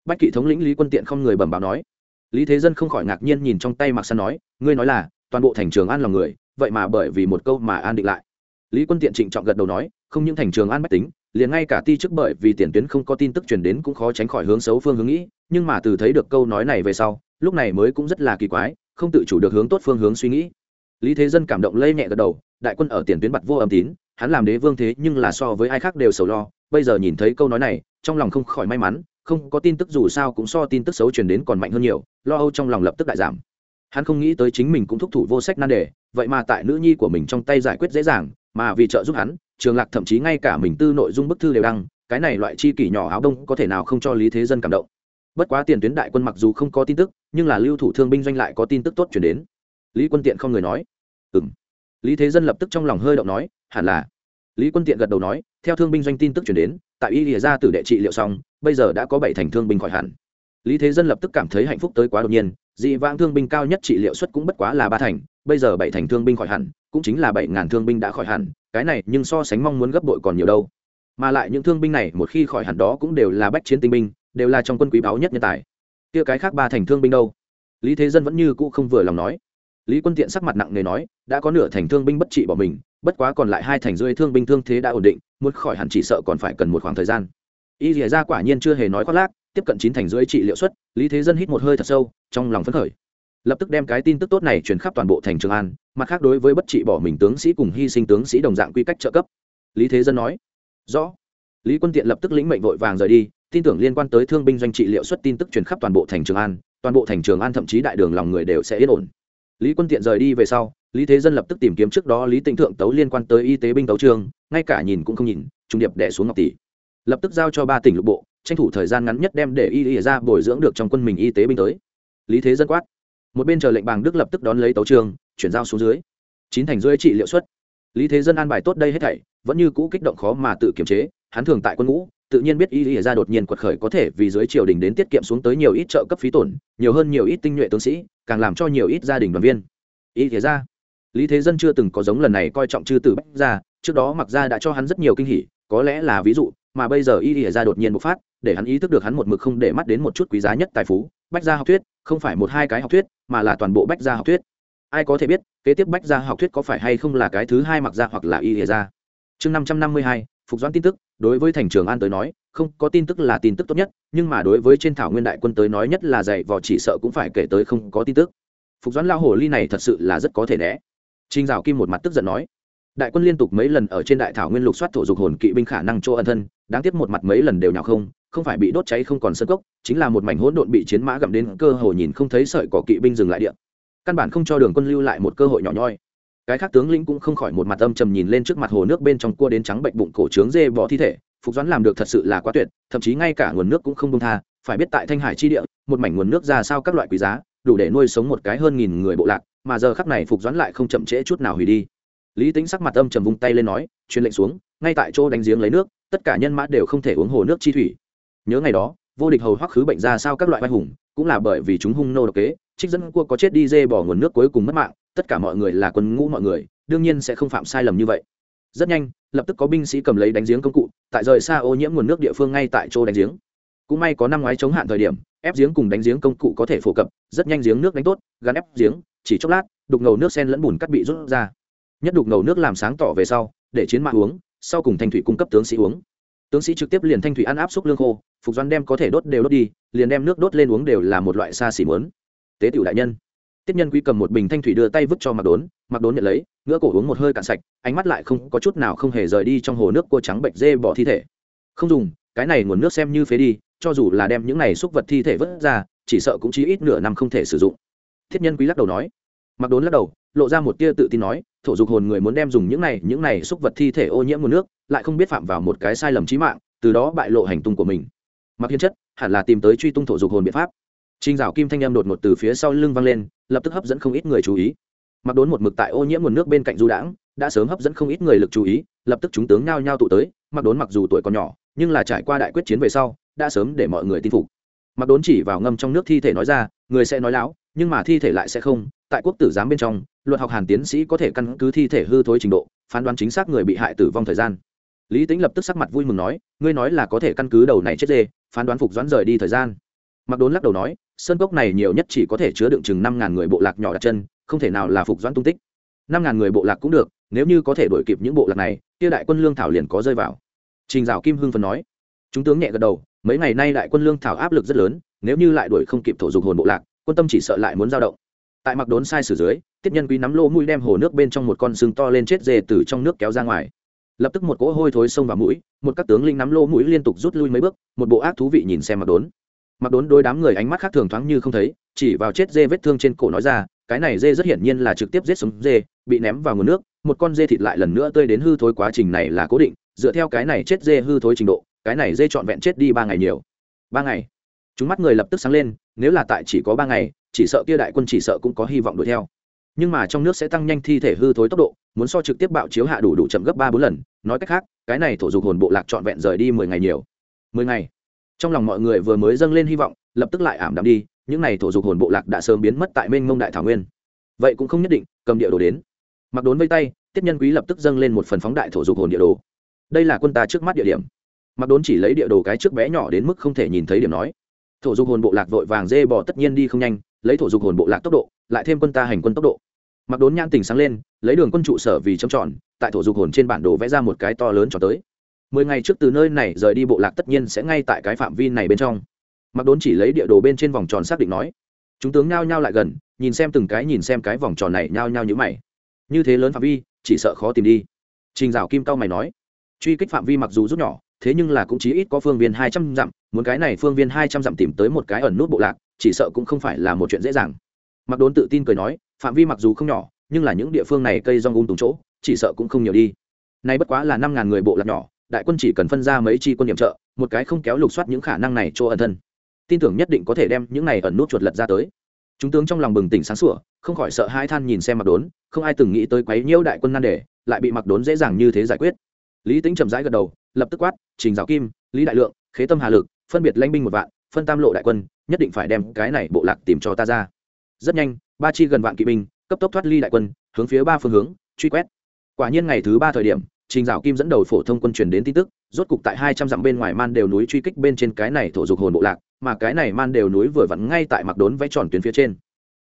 bách kỵ thống lĩnh lý quân tiện không người bẩm báo nói. Lý thế dân không khỏi ngạc nhiên nhìn trong tay mặc săn nói, ngươi nói là, toàn bộ thành trường an lòng người, vậy mà bởi vì một câu mà an định lại. Lý quân tiện trịnh trọng gật đầu nói, không những thành trường an bách tính, liền ngay cả ti chức bởi vì tiền tuyến không có tin tức truyền đến cũng khó tránh khỏi hướng xấu phương hướng nghĩ, nhưng mà từ thấy được câu nói này về sau, lúc này mới cũng rất là kỳ quái, không tự chủ được hướng tốt phương hướng suy nghĩ. Lý thế dân cảm động lây nhẹ gật đầu, đại quân ở tiền tuyến bặt vô âm tín, hắn làm đế vương thế nhưng là so với ai khác đều sầu lo, bây giờ nhìn thấy câu nói này, trong lòng không khỏi may mắn không có tin tức dù sao cũng so tin tức xấu truyền đến còn mạnh hơn nhiều, lo âu trong lòng lập tức đại giảm. Hắn không nghĩ tới chính mình cũng thúc thủ vô sách nan đề, vậy mà tại nữ nhi của mình trong tay giải quyết dễ dàng, mà vì trợ giúp hắn, trường lạc thậm chí ngay cả mình tư nội dung bức thư đều đăng, cái này loại chi kỷ nhỏ áo đông có thể nào không cho lý thế dân cảm động. Bất quá tiền tuyến đại quân mặc dù không có tin tức, nhưng là lưu thủ thương binh doanh lại có tin tức tốt chuyển đến. Lý quân tiện không người nói. Ừ m lý thế dân lập tức trong lòng hơi động nói, hẳn là. Lý quân tiện gật đầu nói, theo thương binh doanh tin tức chuyển đến tại y lìa ra từ đệ trị liệu xong, bây giờ đã có bảy thành thương binh khỏi hẳn. Lý thế dân lập tức cảm thấy hạnh phúc tới quá đột nhiên, dị vãng thương binh cao nhất trị liệu suất cũng bất quá là ba thành, bây giờ bảy thành thương binh khỏi hẳn, cũng chính là bảy ngàn thương binh đã khỏi hẳn, cái này nhưng so sánh mong muốn gấp bội còn nhiều đâu. Mà lại những thương binh này một khi khỏi hẳn đó cũng đều là bách chiến tinh binh, đều là trong quân quý báu nhất nhân tài. Kia cái khác ba thành thương binh đâu? Lý thế dân vẫn như cũ không vừa lòng nói. Lý quân tiện sắc mặt nặng nề nói, đã có nửa thành thương binh bất trị bỏ mình bất quá còn lại hai thành rưỡi thương binh thương thế đã ổn định, muốn khỏi hẳn chỉ sợ còn phải cần một khoảng thời gian. Y dìa ra quả nhiên chưa hề nói khoác lác, tiếp cận chín thành rưỡi trị liệu suất lý thế dân hít một hơi thật sâu, trong lòng phấn khởi. Lập tức đem cái tin tức tốt này truyền khắp toàn bộ thành trường an, mặt khác đối với bất trị bỏ mình tướng sĩ cùng hy sinh tướng sĩ đồng dạng quy cách trợ cấp. Lý thế dân nói, rõ. Lý quân tiện lập tức lĩnh mệnh vội vàng rời đi, tin tưởng liên quan tới thương binh doanh trị liệu suất tin tức truyền khắp toàn bộ thành trường an, toàn bộ thành trường an thậm chí đại đường lòng người đều sẽ yên ổn. Lý quân tiện rời đi về sau lý thế dân lập tức tìm kiếm trước đó lý Tịnh thượng tấu liên quan tới y tế binh tấu trường, ngay cả nhìn cũng không nhìn trung điệp đẻ xuống ngọc tỷ. Lập tức giao cho ba tỉnh lục bộ, tranh thủ thời gian ngắn nhất đem để y ỉa ra bồi dưỡng được trong quân mình y tế binh tới. Lý thế dân quát. Một bên chờ lệnh bàng đức lập tức đón lấy tấu trường, chuyển giao xuống dưới. Chín thành dưới trị liệu suất. Lý thế dân an bài tốt đây hết thảy, vẫn như cũ kích động khó mà tự kiềm chế, hắn thường tại quân ngũ, tự nhiên biết y ỉa ra đột nhiên quật khởi có thể vì dưới triều đình đến tiết kiệm xuống tới nhiều ít trợ cấp phí tổn, nhiều hơn nhiều ít tinh nhuệ tướng sĩ, càng làm cho nhiều ít gia đình đoàn viên. Y ỉa ra lý thế dân chưa từng có giống lần này coi trọng chư tử bách ra trước đó mặc ra đã cho hắn rất nhiều kinh hỉ, có lẽ là ví dụ, mà bây giờ y ỉa ra đột nhiên bộc phát, để hắn ý thức được hắn một mực không để mắt đến một chút quý giá nhất tài phú, bách gia học thuyết, không phải một hai cái học thuyết, mà là toàn bộ bách gia học thuyết. Ai có thể biết, kế tiếp bách gia học thuyết có phải hay không là cái thứ hai mặc ra hoặc là y ỉa ra? Chương năm trăm năm mươi hai, phục doãn tin tức, đối với thành trường an tới nói, không có tin tức là tin tức tốt nhất, nhưng mà đối với trên thảo nguyên đại quân tới nói nhất là dạy vò chỉ sợ cũng phải kể tới không có tin tức. Phục doãn lao hồ ly này thật sự là rất có thể né trinh Giảo kim một mặt tức giận nói, đại quân liên tục mấy lần ở trên đại thảo nguyên lục soát thổ dục hồn kỵ binh khả năng chỗ ân thân, đáng tiếc một mặt mấy lần đều nhào không không phải bị đốt cháy không còn sân cốc, chính là một mảnh hỗn độn bị chiến mã gặm đến cơ hồ nhìn không thấy sợi cỏ kỵ binh dừng lại điện căn bản không cho đường quân lưu lại một cơ hội nhỏ nhoi. Cái khác tướng lĩnh cũng không khỏi một mặt âm trầm nhìn lên trước mặt hồ nước bên trong cua đến trắng bệnh bụng cổ trướng dê bỏ thi thể, phục doãn làm được thật sự là quá tuyệt, thậm chí ngay cả nguồn nước cũng không buông tha, phải biết tại thanh hải chi địa, một mảnh nguồn nước ra sao các loại quý giá, đủ để nuôi sống một cái hơn nghìn người bộ lạc mà giờ khắc này phục doãn lại không chậm trễ chút nào hủy đi. Lý tính sắc mặt âm trầm vung tay lên nói, truyền lệnh xuống, ngay tại chỗ đánh giếng lấy nước, tất cả nhân mã đều không thể uống hồ nước chi thủy. Nhớ ngày đó, vô địch hầu hoắc khứ bệnh ra sao các loại vai hùng, cũng là bởi vì chúng hung nô độc kế, trích dẫn cua có chết đi dê bỏ nguồn nước cuối cùng mất mạng, tất cả mọi người là quân ngũ mọi người, đương nhiên sẽ không phạm sai lầm như vậy. Rất nhanh, lập tức có binh sĩ cầm lấy đánh giếng công cụ, tại rời xa ô nhiễm nguồn nước địa phương ngay tại chỗ đánh giếng. Cũng may có năm ngoái chống hạn thời điểm ép giếng cùng đánh giếng công cụ có thể phổ cập, rất nhanh giếng nước đánh tốt, gắn ép giếng, chỉ chốc lát, đục ngầu nước sen lẫn bùn cắt bị rút ra. Nhất đục ngầu nước làm sáng tỏ về sau, để chiến mã uống, sau cùng thanh thủy cung cấp tướng sĩ uống. Tướng sĩ trực tiếp liền thanh thủy ăn áp xúc lương khô, phục doan đem có thể đốt đều đốt đi, liền đem nước đốt lên uống đều là một loại xa xỉ mớn tế tiểu đại nhân. Tiết nhân quy cầm một bình thanh thủy đưa tay vứt cho mặc đốn mặc đốn nhận lấy, ngửa cổ uống một hơi cạn sạch, ánh mắt lại không có chút nào không hề rời đi trong hồ nước cua trắng bệnh dê bỏ thi thể. Không dùng, cái này nguồn nước xem như phế đi cho dù là đem những này xúc vật thi thể vứt ra chỉ sợ cũng chỉ ít nửa năm không thể sử dụng. Thiết nhân quý lắc đầu nói. Mặc đốn lắc đầu lộ ra một tia tự tin nói thổ dục hồn người muốn đem dùng những này những này xúc vật thi thể ô nhiễm nguồn nước lại không biết phạm vào một cái sai lầm trí mạng từ đó bại lộ hành tung của mình. Mặc hiến chất hẳn là tìm tới truy tung thổ dục hồn biện pháp. Trình Dạo Kim thanh âm đột ngột từ phía sau lưng vang lên, lập tức hấp dẫn không ít người chú ý. Mặc Đốn một mực tại ô nhiễm nguồn nước bên cạnh du đãng, đã sớm hấp dẫn không ít người lực chú ý, lập tức chúng tướng nhao nhao tụ tới, Mặc Đốn mặc dù tuổi còn nhỏ, nhưng là trải qua đại quyết chiến về sau, đã sớm để mọi người tin phục. Mặc Đốn chỉ vào ngâm trong nước thi thể nói ra, người sẽ nói láo, nhưng mà thi thể lại sẽ không, tại quốc tử giám bên trong, luật học Hàn tiến sĩ có thể căn cứ thi thể hư thối trình độ, phán đoán chính xác người bị hại tử vong thời gian. Lý Tĩnh lập tức sắc mặt vui mừng nói, ngươi nói là có thể căn cứ đầu này chết dê, phán đoán phục doãn rời đi thời gian. Mặc Đốn lắc đầu nói, sơn cốc này nhiều nhất chỉ có thể chứa đựng chừng năm ngàn người bộ lạc nhỏ đặt chân không thể nào là phục doãn tung tích năm ngàn người bộ lạc cũng được nếu như có thể đuổi kịp những bộ lạc này kia đại quân lương thảo liền có rơi vào trình dạo kim hưng phần nói chúng tướng nhẹ gật đầu mấy ngày nay đại quân lương thảo áp lực rất lớn, nếu như lại đuổi không kịp thổ dục hồn bộ lạc, quân tâm chỉ sợ lại muốn dao động. Tại mặc đốn sai sử dưới, tiết nhân quý nắm lô mũi đem hồ nước bên trong một con sừng to lên chết dê từ trong nước kéo ra ngoài. Lập tức một cỗ hôi thối xông vào mũi, một các tướng linh nắm lô mũi liên tục rút lui mấy bước, một bộ ác thú vị nhìn xem mặc đốn. Mặc đốn đôi đám người ánh mắt khác thường thoáng như không thấy, chỉ vào chết dê vết thương trên cổ nói ra, cái này dê rất hiển nhiên là trực tiếp giết sống dê, bị ném vào nguồn nước, một con dê thịt lại lần nữa tươi đến hư thối quá trình này là cố định, dựa theo cái này chết dê hư thối trình độ cái này dê trọn vẹn chết đi ba ngày nhiều. Ba ngày. Chúng mắt người lập tức sáng lên, nếu là tại chỉ có ba ngày, chỉ sợ kia đại quân chỉ sợ cũng có hy vọng đuổi theo. Nhưng mà trong nước sẽ tăng nhanh thi thể hư thối tốc độ, muốn so trực tiếp bạo chiếu hạ đủ đủ chậm gấp ba bốn lần, nói cách khác, cái này thổ dục hồn bộ lạc trọn vẹn rời đi mười ngày nhiều. Mười ngày. Trong lòng mọi người vừa mới dâng lên hy vọng, lập tức lại ảm đạm đi, những n à y thổ dục hồn bộ lạc đã sớm biến mất tại mênh mông đại thảo nguyên. Vậy cũng không nhất định, cầm địa đồ đến. Mặc đốn vây tay, tiết nhân quý lập tức dâng lên một phần phóng đại thổ dục hồn địa đồ. Đây là quân ta trước mắt địa điểm mặc đốn chỉ lấy địa đồ cái trước bé nhỏ đến mức không thể nhìn thấy điểm nói. Thổ dục hồn bộ lạc vội vàng dê bò tất nhiên đi không nhanh, lấy thổ dục hồn bộ lạc tốc độ, lại thêm quân ta hành quân tốc độ. Mặc đốn nhãn tình sáng lên, lấy đường quân trụ sở vì trống tròn, tại thổ dục hồn trên bản đồ vẽ ra một cái to lớn cho tới. Mười ngày trước từ nơi này rời đi bộ lạc tất nhiên sẽ ngay tại cái phạm vi này bên trong. Mặc đốn chỉ lấy địa đồ bên trên vòng tròn xác định nói. Chúng tướng nhao nhao lại gần, nhìn xem từng cái nhìn xem cái vòng tròn này nhao nhao như mày. Như thế lớn phạm vi, chỉ sợ khó tìm đi. Trình dạo kim cao mày nói. Truy kích phạm vi mặc dù rút nhỏ thế nhưng là cũng chỉ ít có phương viên hai trăm dặm, muốn cái này phương viên hai trăm dặm tìm tới một cái ẩn nút bộ lạc, chỉ sợ cũng không phải là một chuyện dễ dàng. Mặc đốn tự tin cười nói, phạm vi mặc dù không nhỏ, nhưng là những địa phương này cây rong ung tùng chỗ, chỉ sợ cũng không nhiều đi. Nay bất quá là năm ngàn người bộ lạc nhỏ, đại quân chỉ cần phân ra mấy chi quân điểm trợ, một cái không kéo lục soát những khả năng này cho ẩn thân. Tin tưởng nhất định có thể đem những này ẩn nút chuột lật ra tới. Chúng tướng trong lòng bừng tỉnh sáng sủa, không khỏi sợ hai than nhìn xem mặc đốn, không ai từng nghĩ tới quấy nhiễu đại quân nan đề, lại bị mặc đốn dễ dàng như thế giải quyết. Lý tính chậm rãi gật đầu lập tức quát, trình giáo kim, lý đại lượng, khế tâm hà lực, phân biệt lãnh binh một vạn, phân tam lộ đại quân, nhất định phải đem cái này bộ lạc tìm cho ta ra. Rất nhanh, ba chi gần vạn kỵ binh, cấp tốc thoát ly đại quân, hướng phía ba phương hướng, truy quét. Quả nhiên ngày thứ ba thời điểm, trình dạo kim dẫn đầu phổ thông quân truyền đến tin tức, rốt cục tại hai trăm dặm bên ngoài man đều núi truy kích bên trên cái này thổ dục hồn bộ lạc, mà cái này man đều núi vừa vặn ngay tại mặc đốn vẽ tròn tuyến phía trên.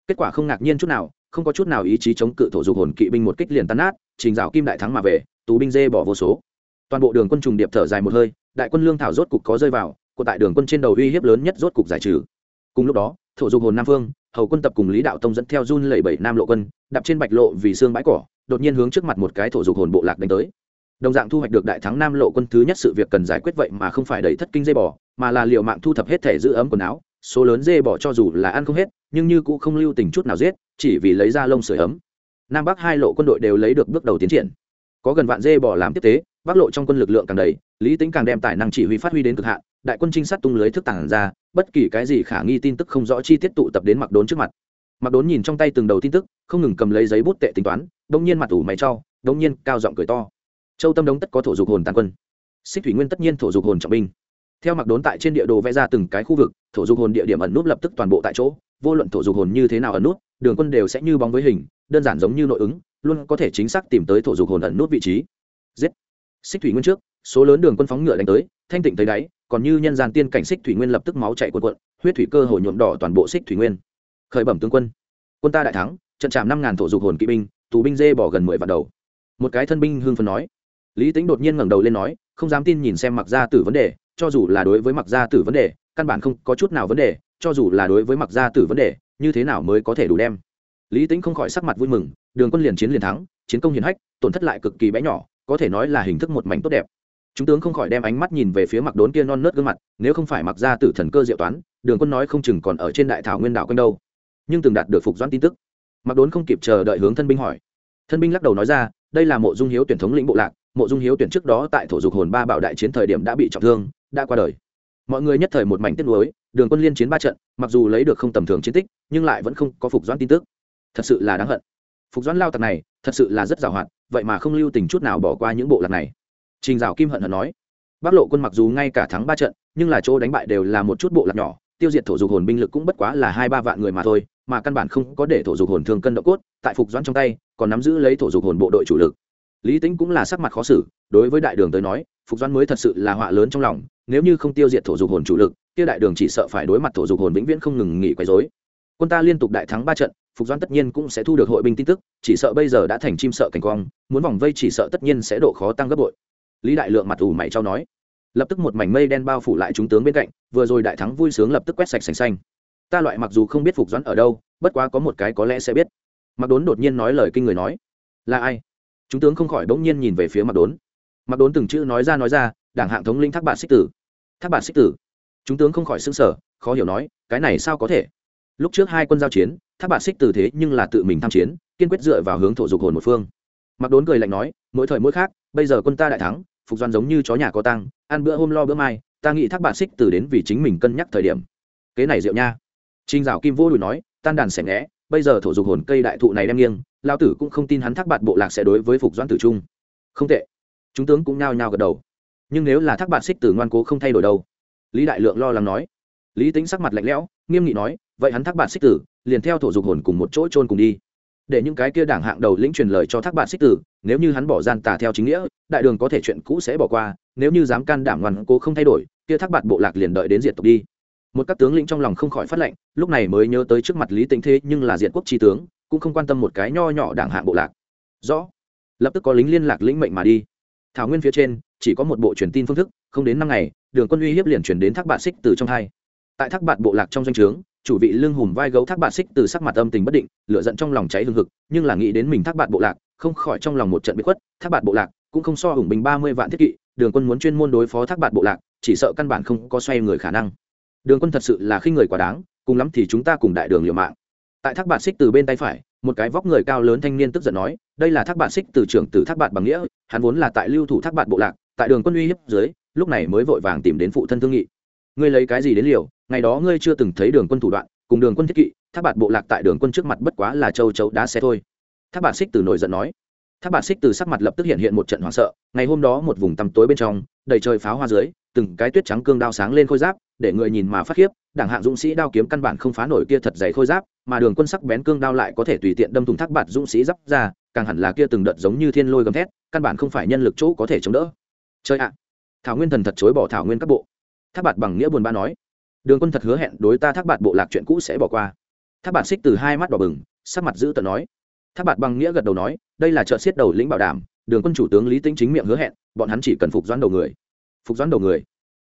Kết quả không ngạc nhiên chút nào, không có chút nào ý chí chống cự thổ dục hồn kỵ binh một kích liền tan nát, trình dạo kim đại thắng mà về, tù binh dê bỏ vô số toàn bộ đường quân trùng điệp thở dài một hơi, đại quân lương thảo rốt cục có rơi vào, của tại đường quân trên đầu uy hiếp lớn nhất rốt cục giải trừ. Cùng lúc đó, thổ dục hồn nam phương, hầu quân tập cùng lý đạo tông dẫn theo run lẩy bẩy nam lộ quân, đạp trên bạch lộ vì xương bãi cỏ, đột nhiên hướng trước mặt một cái thổ dục hồn bộ lạc đánh tới. Đồng dạng thu hoạch được đại thắng nam lộ quân thứ nhất sự việc cần giải quyết vậy mà không phải đẩy thất kinh dây bò, mà là liệu mạng thu thập hết thể giữ ấm quần áo, số lớn dê bò cho dù là ăn không hết, nhưng như cũng không lưu tình chút nào giết, chỉ vì lấy ra lông sưởi ấm. Nam bắc hai lộ quân đội đều lấy được bước đầu tiến triển. Có gần vạn dê bò làm tiếp tế bắc lộ trong quân lực lượng càng đầy, lý tính càng đem tài năng chỉ huy phát huy đến cực hạn, đại quân trinh sát tung lưới thức tảng ra, bất kỳ cái gì khả nghi tin tức không rõ chi tiết tụ tập đến mặc đốn trước mặt. Mặc đốn nhìn trong tay từng đầu tin tức, không ngừng cầm lấy giấy bút tệ tính toán, đông nhiên mặt ủ mày cho, đông nhiên cao giọng cười to. Châu tâm đống tất có thổ dục hồn tàn quân. Xích thủy nguyên tất nhiên thổ dục hồn trọng binh. Theo mặc đốn tại trên địa đồ vẽ ra từng cái khu vực, thổ dục hồn địa điểm ẩn nút lập tức toàn bộ tại chỗ, vô luận thổ dục hồn như thế nào ẩn nút, đường quân đều sẽ như bóng với hình, đơn giản giống như nội ứng, luôn có thể chính xác tìm tới thổ dục hồn ẩn nút vị trí. Giết! Xích thủy nguyên trước, số lớn đường quân phóng ngựa đánh tới, thanh tịnh tới đáy, còn như nhân gian tiên cảnh xích thủy nguyên lập tức máu chạy cuộn cuộn, huyết thủy cơ hồ nhuộm đỏ toàn bộ xích thủy nguyên. Khởi bẩm tướng quân. Quân ta đại thắng, trận chạm năm ngàn thổ dục hồn kỵ binh, tù binh dê bỏ gần mười vạn đầu. Một cái thân binh hương phân nói. Lý tính đột nhiên ngẩng đầu lên nói, không dám tin nhìn xem mặc gia tử vấn đề, cho dù là đối với mặc gia tử vấn đề, căn bản không có chút nào vấn đề, cho dù là đối với mặc gia tử vấn đề, như thế nào mới có thể đủ đem. Lý tính không khỏi sắc mặt vui mừng, đường quân liền chiến liền thắng, chiến công hiển hách, tổn thất lại cực kỳ bé nhỏ có thể nói là hình thức một mảnh tốt đẹp. Chúng tướng không khỏi đem ánh mắt nhìn về phía mặc đốn kia non nớt gương mặt, nếu không phải mặc ra tử thần cơ diệu toán, đường quân nói không chừng còn ở trên đại thảo nguyên Đạo quanh đâu. Nhưng từng đạt được phục doãn tin tức. Mặc đốn không kịp chờ đợi hướng thân binh hỏi. Thân binh lắc đầu nói ra, đây là mộ dung hiếu tuyển thống lĩnh bộ lạc, mộ dung hiếu tuyển trước đó tại thổ dục hồn ba bảo đại chiến thời điểm đã bị trọng thương, đã qua đời. Mọi người nhất thời một mảnh tiếc nuối, đường quân liên chiến ba trận, mặc dù lấy được không tầm thường chiến tích, nhưng lại vẫn không có phục doãn tin tức. Thật sự là đáng hận. Phục doãn lao tặc này, thật sự là rất giàu hoạt vậy mà không lưu tình chút nào bỏ qua những bộ lạc này. Trình dạo kim hận hận nói, bắc lộ quân mặc dù ngay cả thắng ba trận, nhưng là chỗ đánh bại đều là một chút bộ lạc nhỏ, tiêu diệt thổ dục hồn binh lực cũng bất quá là hai ba vạn người mà thôi, mà căn bản không có để thổ dục hồn thương cân độ cốt, tại phục doãn trong tay, còn nắm giữ lấy thổ dục hồn bộ đội chủ lực. Lý tính cũng là sắc mặt khó xử, đối với đại đường tới nói, phục doãn mới thật sự là họa lớn trong lòng, nếu như không tiêu diệt thổ dục hồn chủ lực, kia đại đường chỉ sợ phải đối mặt thổ dục hồn vĩnh viễn không ngừng nghỉ quấy dối quân ta liên tục đại thắng ba trận, phục doãn tất nhiên cũng sẽ thu được hội binh tin tức, chỉ sợ bây giờ đã thành chim sợ cảnh quang, muốn vòng vây chỉ sợ tất nhiên sẽ độ khó tăng gấp bội. Lý đại lượng mặt ủ mày trao nói. Lập tức một mảnh mây đen bao phủ lại chúng tướng bên cạnh, vừa rồi đại thắng vui sướng lập tức quét sạch sành xanh. Ta loại mặc dù không biết phục doãn ở đâu, bất quá có một cái có lẽ sẽ biết. Mặc đốn đột nhiên nói lời kinh người nói. Là ai? Chúng tướng không khỏi bỗng nhiên nhìn về phía mặc đốn. Mặc đốn từng chữ nói ra nói ra, đảng hạng thống linh thác bản xích tử. Thác bản xích tử. Chúng tướng không khỏi xứng sở khó hiểu nói, cái này sao có thể? Lúc trước hai quân giao chiến tháp bạn xích tử thế nhưng là tự mình tham chiến, kiên quyết dựa vào hướng thổ dục hồn một phương. Mặc đốn cười lạnh nói, mỗi thời mỗi khác, bây giờ quân ta đại thắng, phục doan giống như chó nhà có tăng ăn bữa hôm lo bữa mai, ta nghĩ thác bạn xích tử đến vì chính mình cân nhắc thời điểm. Kế này rượu nha. Trinh dạo kim vô đùi nói, tan đàn xẻ ngẽ bây giờ thổ dục hồn cây đại thụ này đem nghiêng lao tử cũng không tin hắn thác bạt bộ lạc sẽ đối với phục doan tử trung. Không tệ. Chúng tướng cũng nhao nhao gật đầu. Nhưng nếu là thác bạt xích tử ngoan cố không thay đổi đâu? Lý đại lượng lo lắng nói lý tính sắc mặt lạnh lẽo, nghiêm nghị nói, vậy hắn thác bạt xích tử, liền theo thổ dục hồn cùng một chỗ trôn cùng đi. Để những cái kia đảng hạng đầu lĩnh truyền lời cho thác bạt xích tử, nếu như hắn bỏ gian tà theo chính nghĩa, đại đường có thể chuyện cũ sẽ bỏ qua, nếu như dám can đảm ngoan cố không thay đổi, kia thác bạt bộ lạc liền đợi đến diệt tộc đi. Một các tướng lĩnh trong lòng không khỏi phát lệnh, lúc này mới nhớ tới trước mặt lý tĩnh thế nhưng là diện quốc tri tướng, cũng không quan tâm một cái nho nhỏ đảng hạng bộ lạc. Rõ. Lập tức có lính liên lạc lĩnh mệnh mà đi. Thảo nguyên phía trên, chỉ có một bộ truyền tin phương thức, không đến năm ngày, đường quân uy hiếp liền chuyển đến thác bạn xích từ trong hai tại thác bạn bộ lạc trong doanh trướng, chủ vị lưng hùm vai gấu thác bạn xích từ sắc mặt âm tình bất định, lửa giận trong lòng cháy hương hực, nhưng là nghĩ đến mình thác bạn bộ lạc, không khỏi trong lòng một trận bị khuất. Thác bạn bộ lạc cũng không so hùng bình ba mươi vạn thiết kỵ, đường quân muốn chuyên môn đối phó thác bạn bộ lạc, chỉ sợ căn bản không có xoay người khả năng. Đường quân thật sự là khi người quá đáng, cùng lắm thì chúng ta cùng đại đường liều mạng. Tại thác bạn xích từ bên tay phải, một cái vóc người cao lớn thanh niên tức giận nói, đây là thác bạn xích từ trưởng từ thác bạn bằng nghĩa, hắn vốn là tại lưu thủ thác bạn bộ lạc, tại đường quân uy hiếp dưới, lúc này mới vội vàng tìm đến phụ thân thương nghị. Ngươi lấy cái gì đến liều? Ngày đó ngươi chưa từng thấy đường quân thủ đoạn, cùng đường quân thiết kỵ tháp bạt bộ lạc tại đường quân trước mặt bất quá là châu chấu đá xe thôi. Tháp bạt xích từ nổi giận nói. Tháp bạt xích từ sắc mặt lập tức hiện hiện một trận hoảng sợ, ngày hôm đó một vùng tăm tối bên trong, đầy trời pháo hoa dưới, từng cái tuyết trắng cương đao sáng lên khôi giáp, để người nhìn mà phát khiếp, đảng hạng dũng sĩ đao kiếm căn bản không phá nổi kia thật dày khôi giáp, mà đường quân sắc bén cương đao lại có thể tùy tiện đâm thùng thác bạt dũng sĩ giáp ra, càng hẳn là kia từng đợt giống như thiên lôi gầm thét, căn bản không phải nhân lực chỗ có thể chống đỡ. Chơi ạ. Thảo nguyên thần thật chối bỏ thảo nguyên các bộ. Thác bạt bằng nghĩa buồn bã nói đường quân thật hứa hẹn đối ta thác bạt bộ lạc chuyện cũ sẽ bỏ qua. Thác bạt xích từ hai mắt đỏ bừng, sắc mặt giữ tận nói. Thác bạt bằng nghĩa gật đầu nói, đây là trợ xiết đầu lĩnh bảo đảm, đường quân chủ tướng lý tính chính miệng hứa hẹn, bọn hắn chỉ cần phục doãn đầu người. Phục doãn đầu người.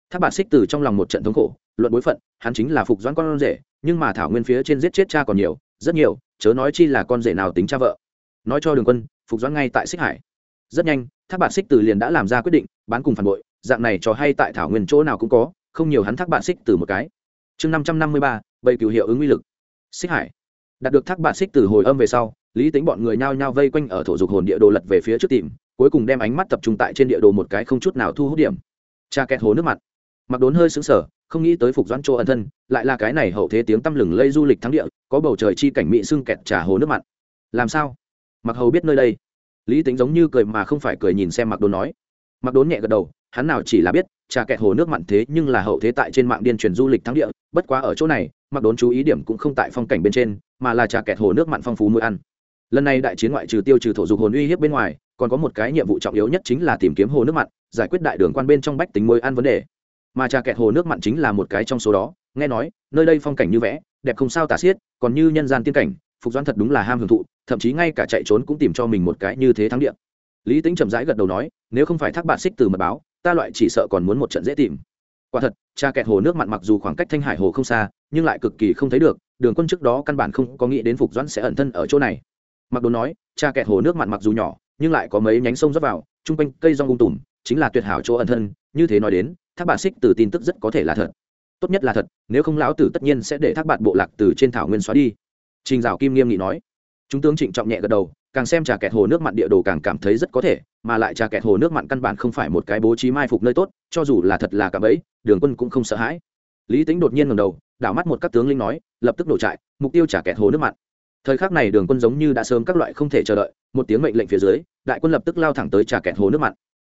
Thác bạt xích từ trong lòng một trận thống khổ, luận bối phận, hắn chính là phục doãn con rể, nhưng mà thảo nguyên phía trên giết chết cha còn nhiều, rất nhiều, chớ nói chi là con rể nào tính cha vợ. Nói cho đường quân, phục doãn ngay tại xích hải. Rất nhanh, thác bạt xích từ liền đã làm ra quyết định, bán cùng phản bội, dạng này cho hay tại thảo nguyên chỗ nào cũng có không nhiều hắn thác bạn xích từ một cái. Chương năm trăm năm mươi ba, bầy cửu hiệu ứng uy lực. Xích hải. Đạt được thác bạn xích từ hồi âm về sau, lý tính bọn người nhao nhao vây quanh ở thổ dục hồn địa đồ lật về phía trước tìm, cuối cùng đem ánh mắt tập trung tại trên địa đồ một cái không chút nào thu hút điểm. Cha kẹt hồ nước mặt. Mặc đốn hơi xứng sở không nghĩ tới phục doãn chỗ ẩn thân, lại là cái này hậu thế tiếng tăm lừng lây du lịch thắng địa, có bầu trời chi cảnh mỹ xưng kẹt trà hồ nước mặn làm sao? Mặc hầu biết nơi đây. Lý tính giống như cười mà không phải cười nhìn xem mặc đốn nói mặc đốn nhẹ gật đầu, hắn nào chỉ là biết, trà kẹt hồ nước mặn thế nhưng là hậu thế tại trên mạng điên truyền du lịch thắng địa, bất quá ở chỗ này, mặc đốn chú ý điểm cũng không tại phong cảnh bên trên, mà là trà kẹt hồ nước mặn phong phú mũi ăn. Lần này đại chiến ngoại trừ tiêu trừ thổ dục hồn uy hiếp bên ngoài, còn có một cái nhiệm vụ trọng yếu nhất chính là tìm kiếm hồ nước mặn, giải quyết đại đường quan bên trong bách tính mối ăn vấn đề. Mà trà kẹt hồ nước mặn chính là một cái trong số đó, nghe nói, nơi đây phong cảnh như vẽ, đẹp không sao tả xiết, còn như nhân gian tiên cảnh, phục doãn thật đúng là ham hưởng thụ, thậm chí ngay cả chạy trốn cũng tìm cho mình một cái như thế thắng địa lý tính chậm rãi gật đầu nói, nếu không phải thác bạn xích từ mật báo, ta loại chỉ sợ còn muốn một trận dễ tìm. Quả thật, Cha kẹt hồ nước mặn mặc dù khoảng cách thanh hải hồ không xa, nhưng lại cực kỳ không thấy được, đường quân trước đó căn bản không có nghĩ đến phục doãn sẽ ẩn thân ở chỗ này. Mặc đồ nói, Cha kẹt hồ nước mặn mặc dù nhỏ, nhưng lại có mấy nhánh sông rót vào, chung quanh cây rong ung tùm, chính là tuyệt hảo chỗ ẩn thân, như thế nói đến, thác bạn xích từ tin tức rất có thể là thật. Tốt nhất là thật, nếu không lão tử tất nhiên sẽ để thác bạn bộ lạc từ trên thảo nguyên xóa đi. Trình dạo kim nghiêm nghị nói chúng tướng trịnh trọng nhẹ gật đầu, càng xem trà kẹt hồ nước mặn địa đồ càng cảm thấy rất có thể, mà lại trà kẹt hồ nước mặn căn bản không phải một cái bố trí mai phục nơi tốt, cho dù là thật là cả bẫy, đường quân cũng không sợ hãi. Lý tính đột nhiên ngầm đầu, đảo mắt một các tướng linh nói, lập tức nổ trại, mục tiêu trà kẹt hồ nước mặn. Thời khắc này đường quân giống như đã sớm các loại không thể chờ đợi, một tiếng mệnh lệnh phía dưới, đại quân lập tức lao thẳng tới trà kẹt hồ nước mặn.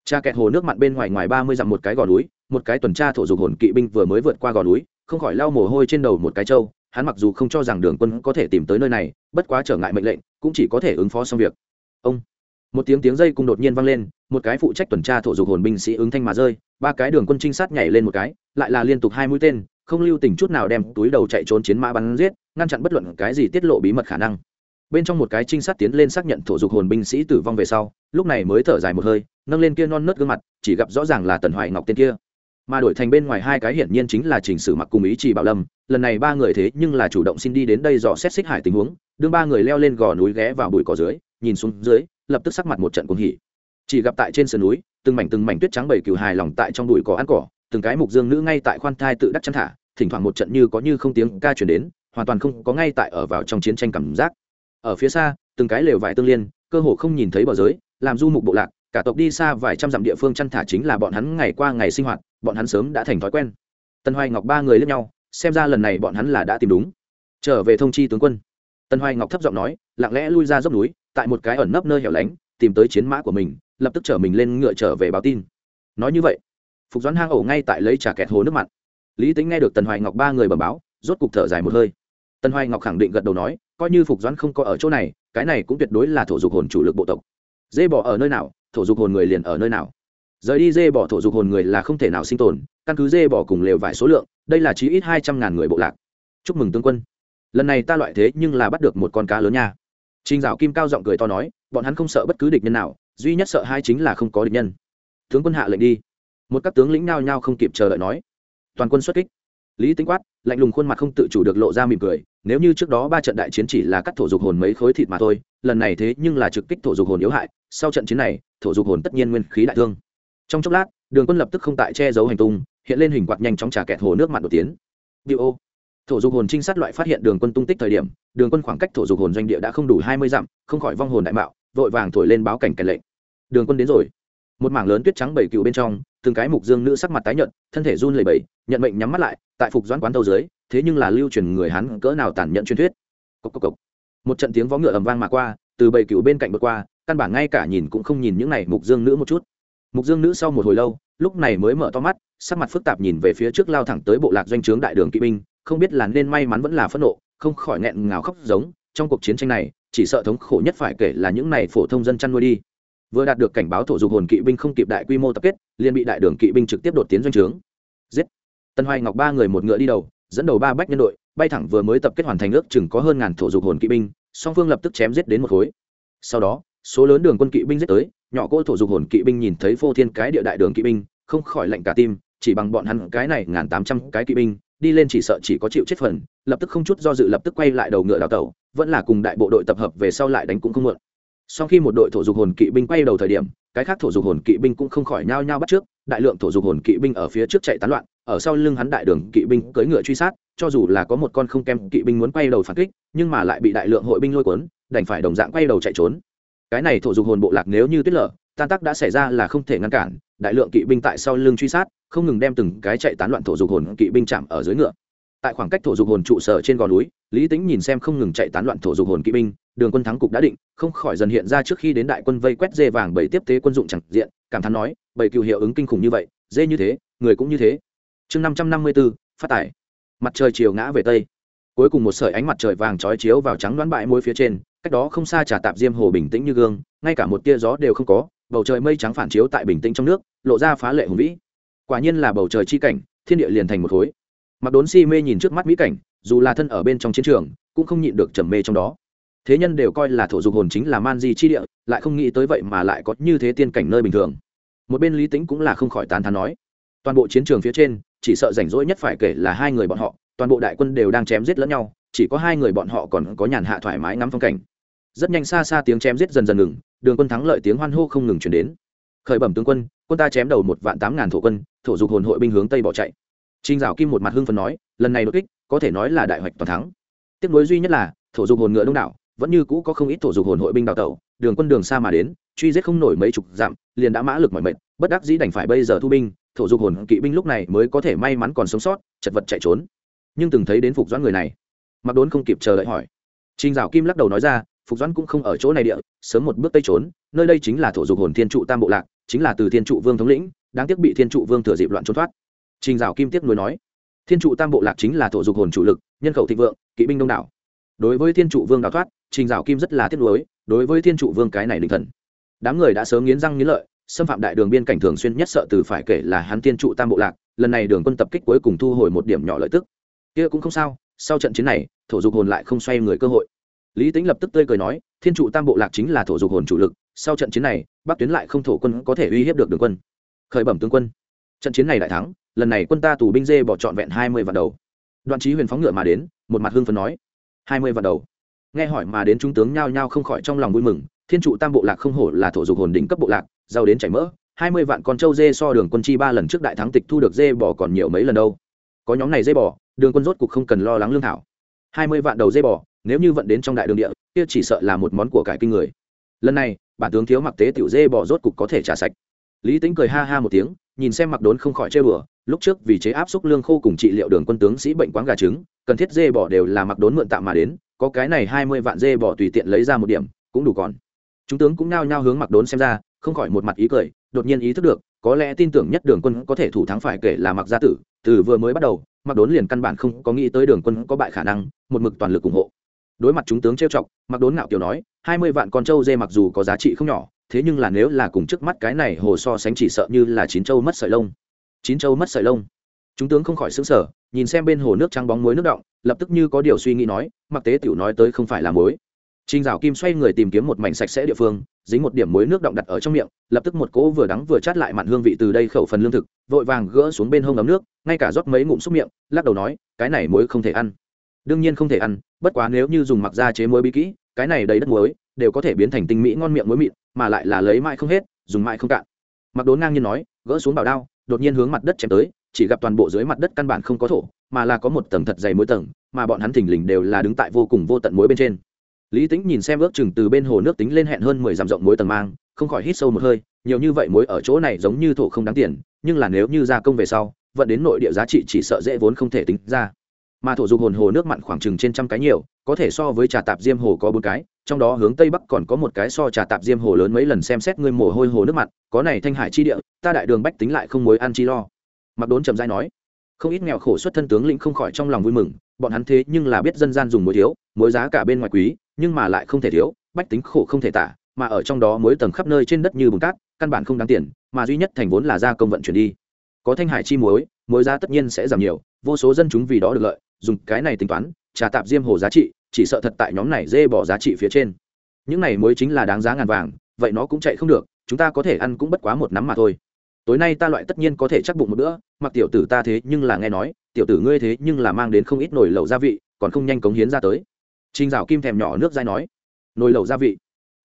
Trà kẹt hồ nước mặn bên ngoài ngoài ba mươi dặm một cái gò núi, một cái tuần tra thổ dục hồn kỵ binh vừa mới vượt qua gò núi, không khỏi lau mồ hôi trên đầu một cái trâu hắn mặc dù không cho rằng đường quân có thể tìm tới nơi này, bất quá trở ngại mệnh lệnh, cũng chỉ có thể ứng phó xong việc. Ông! Một tiếng tiếng dây cung đột nhiên vang lên, một cái phụ trách tuần tra thổ dục hồn binh sĩ ứng thanh mà rơi, ba cái đường quân trinh sát nhảy lên một cái, lại là liên tục hai mũi tên, không lưu tình chút nào đem túi đầu chạy trốn chiến mã bắn giết, ngăn chặn bất luận cái gì tiết lộ bí mật khả năng. Bên trong một cái trinh sát tiến lên xác nhận thổ dục hồn binh sĩ tử vong về sau, lúc này mới thở dài một hơi, nâng lên kia non nớt gương mặt, chỉ gặp rõ ràng là tần hoài ngọc tên kia mà đổi thành bên ngoài hai cái hiển nhiên chính là chỉnh sử mặc cùng ý chỉ bảo lâm, lần này ba người thế nhưng là chủ động xin đi đến đây dò xét xích hải tình huống, đương ba người leo lên gò núi ghé vào bụi cỏ dưới, nhìn xuống dưới, lập tức sắc mặt một trận cuồng hỉ. Chỉ gặp tại trên sườn núi, từng mảnh từng mảnh tuyết trắng bảy cừu hài lòng tại trong bụi cỏ ăn cỏ, từng cái mục dương nữ ngay tại khoan thai tự đắc chăn thả, thỉnh thoảng một trận như có như không tiếng ca chuyển đến, hoàn toàn không có ngay tại ở vào trong chiến tranh cảm giác. Ở phía xa, từng cái lều vải tương liên, cơ hồ không nhìn thấy bờ giới, làm du mục bộ lạc cả tộc đi xa vài trăm dặm địa phương chăn thả chính là bọn hắn ngày qua ngày sinh hoạt, bọn hắn sớm đã thành thói quen. Tân hoài ngọc ba người lẫn nhau, xem ra lần này bọn hắn là đã tìm đúng. Trở về thông chi tướng quân. Tân hoài ngọc thấp giọng nói, lặng lẽ lui ra dốc núi, tại một cái ẩn nấp nơi hẻo lánh, tìm tới chiến mã của mình, lập tức chở mình lên ngựa trở về báo tin. Nói như vậy, phục doãn hang ổ ngay tại lấy trà kẹt hồ nước mặn. Lý tính nghe được tần hoài ngọc ba người bẩm báo, rốt cục thở dài một hơi. Tần hoài ngọc khẳng định gật đầu nói, coi như phục doãn không có ở chỗ này, cái này cũng tuyệt đối là thổ dục hồn chủ lực bộ tộc. Dê bỏ ở nơi nào thổ dục hồn người liền ở nơi nào rời đi dê bỏ thổ dục hồn người là không thể nào sinh tồn căn cứ dê bỏ cùng lều vài số lượng đây là chí ít hai trăm ngàn người bộ lạc chúc mừng tướng quân lần này ta loại thế nhưng là bắt được một con cá lớn nha Trình Dạo Kim cao giọng cười to nói, bọn hắn không sợ bất cứ địch nhân nào, duy nhất sợ hai chính là không có địch nhân. Tướng quân hạ lệnh đi. Một các tướng lĩnh nhao nhao không kịp chờ đợi nói, toàn quân xuất kích. Lý Tính quát, lạnh lùng khuôn mặt không tự chủ được lộ ra mỉm cười, nếu như trước đó ba trận đại chiến chỉ là cắt thổ dục hồn mấy khối thịt mà thôi, lần này thế nhưng là trực kích thổ dục hồn yếu hại, sau trận chiến này, thổ dục hồn tất nhiên nguyên khí đại thương. Trong chốc lát, Đường Quân lập tức không tại che giấu hành tung, hiện lên hình quạt nhanh chóng trả kẹt hồ nước mặn đột tiến. Điều ô thổ dục hồn trinh sát loại phát hiện đường quân tung tích thời điểm đường quân khoảng cách thổ dục hồn doanh địa đã không đủ hai mươi dặm không khỏi vong hồn đại mạo vội vàng thổi lên báo cảnh cảnh lệnh đường quân đến rồi một mảng lớn tuyết trắng bảy cựu bên trong từng cái mục dương nữ sắc mặt tái nhợt, thân thể run lẩy bẩy, nhận mệnh nhắm mắt lại, tại phục doãn quán tàu dưới, thế nhưng là lưu truyền người hắn cỡ nào tàn nhẫn truyền thuyết. Cốc cốc cốc. một trận tiếng vó ngựa ầm vang mà qua, từ bầy cựu bên cạnh vượt qua, căn bản ngay cả nhìn cũng không nhìn những này mục dương nữ một chút. Mục dương nữ sau một hồi lâu, lúc này mới mở to mắt, sắc mặt phức tạp nhìn về phía trước lao thẳng tới bộ lạc doanh trướng đại đường kỵ binh, không biết là nên may mắn vẫn là phẫn nộ, không khỏi nghẹn ngào khóc giống, trong cuộc chiến tranh này, chỉ sợ thống khổ nhất phải kể là những này phổ thông dân chăn nuôi đi vừa đạt được cảnh báo thổ dục hồn kỵ binh không kịp đại quy mô tập kết, liền bị đại đường kỵ binh trực tiếp đột tiến doanh trướng. Giết. Tân hoài ngọc ba người một ngựa đi đầu, dẫn đầu ba bách nhân đội, bay thẳng vừa mới tập kết hoàn thành ước chừng có hơn ngàn thổ dục hồn kỵ binh, song phương lập tức chém giết đến một khối. Sau đó, số lớn đường quân kỵ binh giết tới, nhỏ cô thổ dục hồn kỵ binh nhìn thấy phô thiên cái địa đại đường kỵ binh, không khỏi lạnh cả tim, chỉ bằng bọn hắn cái này ngàn tám trăm cái kỵ binh, đi lên chỉ sợ chỉ có chịu chết phần, lập tức không chút do dự lập tức quay lại đầu ngựa đào tẩu, vẫn là cùng đại bộ đội tập hợp về sau lại đánh cũng không muộn sau khi một đội thổ dục hồn kỵ binh quay đầu thời điểm, cái khác thổ dục hồn kỵ binh cũng không khỏi nhao nhao bắt trước, đại lượng thổ dục hồn kỵ binh ở phía trước chạy tán loạn, ở sau lưng hắn đại đường kỵ binh cưỡi ngựa truy sát, cho dù là có một con không kem kỵ binh muốn quay đầu phản kích, nhưng mà lại bị đại lượng hội binh lôi cuốn, đành phải đồng dạng quay đầu chạy trốn. Cái này thổ dục hồn bộ lạc nếu như tuyết lở, tan tác đã xảy ra là không thể ngăn cản, đại lượng kỵ binh tại sau lưng truy sát, không ngừng đem từng cái chạy tán loạn thổ dục hồn kỵ binh chạm ở dưới ngựa tại khoảng cách thổ dục hồn trụ sở trên gò núi, lý tính nhìn xem không ngừng chạy tán loạn thổ dục hồn kỵ binh, đường quân thắng cục đã định, không khỏi dần hiện ra trước khi đến đại quân vây quét dê vàng bảy tiếp tế quân dụng chẳng diện, cảm thán nói, bảy cựu hiệu ứng kinh khủng như vậy, dê như thế, người cũng như thế. Chương năm trăm năm mươi bốn phát tải. Mặt trời chiều ngã về tây. Cuối cùng một sợi ánh mặt trời vàng trói chiếu vào trắng đoán bãi môi phía trên, cách đó không xa trà tạp diêm hồ bình tĩnh như gương, ngay cả một tia gió đều không có, bầu trời mây trắng phản chiếu tại bình tĩnh trong nước, lộ ra phá lệ hùng vĩ. Quả nhiên là bầu trời chi cảnh, thiên địa liền thành một khối mặc đốn si mê nhìn trước mắt mỹ cảnh, dù là thân ở bên trong chiến trường, cũng không nhịn được trầm mê trong đó. Thế nhân đều coi là thổ dục hồn chính là man di chi địa, lại không nghĩ tới vậy mà lại có như thế tiên cảnh nơi bình thường. Một bên lý tính cũng là không khỏi tán thán nói, toàn bộ chiến trường phía trên, chỉ sợ rảnh rỗi nhất phải kể là hai người bọn họ, toàn bộ đại quân đều đang chém giết lẫn nhau, chỉ có hai người bọn họ còn có nhàn hạ thoải mái ngắm phong cảnh. Rất nhanh xa xa tiếng chém giết dần dần ngừng, đường quân thắng lợi tiếng hoan hô không ngừng chuyển đến. Khởi bẩm tướng quân quân ta chém đầu một vạn tám ngàn thổ quân, thổ dục hồn hội binh hướng tây bỏ chạy. Trình dạo kim một mặt hưng phấn nói lần này đột kích có thể nói là đại hoạch toàn thắng. Tiếc nối duy nhất là thổ dục hồn ngựa đông đảo vẫn như cũ có không ít thổ dục hồn hội binh đào tẩu đường quân đường xa mà đến truy giết không nổi mấy chục dặm liền đã mã lực mỏi mệt, bất đắc dĩ đành phải bây giờ thu binh thổ dục hồn kỵ binh lúc này mới có thể may mắn còn sống sót chật vật chạy trốn. Nhưng từng thấy đến phục doãn người này. Mặc đốn không kịp chờ đợi hỏi. Trình Dạo Kim lắc đầu nói ra, Phục Doãn cũng không ở chỗ này địa, sớm một bước tây trốn, nơi đây chính là thổ dục hồn thiên trụ tam bộ lạc, chính là từ thiên trụ vương thống lĩnh, đáng tiếc bị thiên trụ vương thừa dịp loạn trốn thoát. Trình Dạo Kim tiếp nối nói, thiên trụ tam bộ lạc chính là thổ dục hồn chủ lực, nhân khẩu thịnh vượng, kỵ binh đông đảo. Đối với thiên trụ vương đào thoát, Trình Dạo Kim rất là tiếc nuối, đối với thiên trụ vương cái này định thần. Đám người đã sớm nghiến răng nghiến lợi, xâm phạm đại đường biên cảnh thường xuyên nhất sợ từ phải kể là hắn thiên trụ tam bộ lạc, lần này đường quân tập kích cuối cùng thu hồi một điểm nhỏ lợi tức. Kia cũng không sao, sau trận chiến này thổ dục hồn lại không xoay người cơ hội lý tính lập tức tươi cười nói thiên trụ tam bộ lạc chính là thổ dục hồn chủ lực sau trận chiến này bắc tuyến lại không thổ quân có thể uy hiếp được đường quân khởi bẩm tướng quân trận chiến này đại thắng lần này quân ta tù binh dê bỏ trọn vẹn hai mươi vạn đầu. Đoạn trí huyền phóng ngựa mà đến, một mặt hương phấn nói, hai mươi vạn đầu. Nghe hỏi mà đến trung tướng nhao nhao không khỏi trong lòng vui mừng, thiên trụ tam bộ lạc không hổ là thổ dục hồn đỉnh cấp bộ lạc, giàu đến chảy mỡ, hai mươi vạn con trâu dê so đường quân chi ba lần trước đại thắng tịch thu được dê bỏ còn nhiều mấy lần đâu. Có nhóm này dê bỏ, đường quân rốt cục không cần lo lắng lương thảo. Hai mươi vạn đầu dê bò nếu như vận đến trong đại đường địa, kia chỉ sợ là một món của cải kinh người. Lần này, bản tướng thiếu mặc tế tiểu dê bò rốt cục có thể trả sạch. Lý tính cười ha ha một tiếng nhìn xem mặc đốn không khỏi chơi bừa lúc trước vì chế áp xúc lương khô cùng trị liệu đường quân tướng sĩ bệnh quán gà trứng, cần thiết dê bò đều là mặc đốn mượn tạm mà đến, có cái này hai mươi vạn dê bò tùy tiện lấy ra một điểm, cũng đủ còn. Chúng tướng cũng nao nhao hướng mặc đốn xem ra, không khỏi một mặt ý cười, đột nhiên ý thức được, có lẽ tin tưởng nhất đường quân có thể thủ thắng phải kể là mặc gia tử, từ vừa mới bắt đầu, mặc đốn liền căn bản không có nghĩ tới đường quân có bại khả năng, một mực toàn lực ủng hộ đối mặt chúng tướng trêu chọc mặc đốn ngạo kiều nói hai mươi vạn con trâu dê mặc dù có giá trị không nhỏ thế nhưng là nếu là cùng trước mắt cái này hồ so sánh chỉ sợ như là chín trâu mất sợi lông. Chín trâu mất sợi lông? Chúng tướng không khỏi xứng sở nhìn xem bên hồ nước trắng bóng muối nước động lập tức như có điều suy nghĩ nói mặc tế tiểu nói tới không phải là muối. Trình Dạo Kim xoay người tìm kiếm một mảnh sạch sẽ địa phương, dính một điểm muối nước động đặt ở trong miệng, lập tức một cỗ vừa đắng vừa chát lại mặn hương vị từ đây khẩu phần lương thực, vội vàng gỡ xuống bên hông ấm nước, ngay cả rót mấy ngụm xúc miệng, lắc đầu nói, cái này muối không thể ăn. Đương nhiên không thể ăn, bất quá nếu như dùng mặc ra chế muối bí kỹ, cái này đầy đất muối đều có thể biến thành tinh mỹ ngon miệng muối mịn, mà lại là lấy mãi không hết, dùng mãi không cạn. Mặc Đốn ngang nhiên nói, gỡ xuống bảo đao, đột nhiên hướng mặt đất chém tới, chỉ gặp toàn bộ dưới mặt đất căn bản không có thổ, mà là có một tầng thật dày muối tầng, mà bọn hắn thình lình đều là đứng tại vô cùng vô tận muối bên trên lý tính nhìn xem ước chừng từ bên hồ nước tính lên hẹn hơn mười dặm rộng mối tầng mang không khỏi hít sâu một hơi nhiều như vậy mối ở chỗ này giống như thổ không đáng tiền nhưng là nếu như gia công về sau vận đến nội địa giá trị chỉ sợ dễ vốn không thể tính ra mà thổ dục hồn hồ nước mặn khoảng chừng trên trăm cái nhiều, có thể so với trà tạp diêm hồ có bốn cái, trong đó hướng tây bắc còn có một cái so trà tạp diêm hồ lớn mấy lần xem xét ngươi mồ hôi hồ nước mặn, có này thanh hải chi địa, ta đại đường bách tính lại không mối ăn chi lo. Mặc đốn trầm dai nói, không ít nghèo khổ xuất thân tướng lĩnh không khỏi trong lòng vui mừng, bọn hắn thế nhưng là biết dân gian dùng muối thiếu, muối giá cả bên ngoài quý, nhưng mà lại không thể thiếu, bách tính khổ không thể tả, mà ở trong đó muối tầng khắp nơi trên đất như bùn cát, căn bản không đáng tiền, mà duy nhất thành vốn là gia công vận chuyển đi có thanh hải chi muối muối giá tất nhiên sẽ giảm nhiều vô số dân chúng vì đó được lợi dùng cái này tính toán trà tạp diêm hồ giá trị chỉ sợ thật tại nhóm này dê bỏ giá trị phía trên. Những này muối chính là đáng giá ngàn vàng vậy nó cũng chạy không được chúng ta có thể ăn cũng bất quá một nắm mà thôi. Tối nay ta loại tất nhiên có thể chắc bụng một bữa mặc tiểu tử ta thế nhưng là nghe nói tiểu tử ngươi thế nhưng là mang đến không ít nồi lẩu gia vị còn không nhanh cống hiến ra tới. Trình Dạo Kim thèm nhỏ nước dai nói, nồi lẩu gia vị.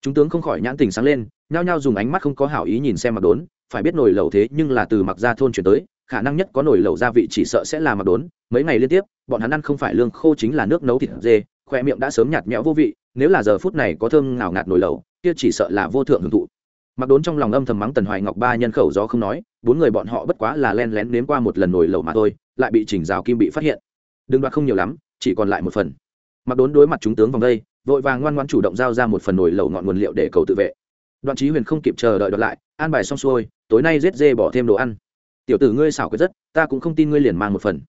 Chúng tướng không khỏi nhãn tình sáng lên, nhao nhao dùng ánh mắt không có hảo ý nhìn xem Mặc Đốn, phải biết nồi lẩu thế nhưng là từ Mặc gia thôn chuyển tới, khả năng nhất có nồi lẩu gia vị chỉ sợ sẽ là Mặc Đốn, mấy ngày liên tiếp, bọn hắn ăn không phải lương khô chính là nước nấu thịt dê, khoe miệng đã sớm nhạt nhẽo vô vị, nếu là giờ phút này có thơm ngào ngạt nồi lẩu, kia chỉ sợ là vô thượng hưởng thụ. Mặc Đốn trong lòng âm thầm mắng Tần Hoài Ngọc ba nhân khẩu do không nói, bốn người bọn họ bất quá là len lén nếm qua một lần nồi lẩu mà thôi, lại bị chỉnh rào Kim bị phát hiện. Đừng đoạt không nhiều lắm, chỉ còn lại một phần mặc đốn đối mặt chúng tướng vòng đây vội vàng ngoan ngoan chủ động giao ra một phần nồi lẩu ngọn nguồn liệu để cầu tự vệ đoạn trí huyền không kịp chờ đợi đợt lại, an bài xong xuôi, tối nay giết dê bỏ thêm đồ ăn. Tiểu tử ngươi xảo quyệt rất, ta cũng không tin ngươi liền mang một phần.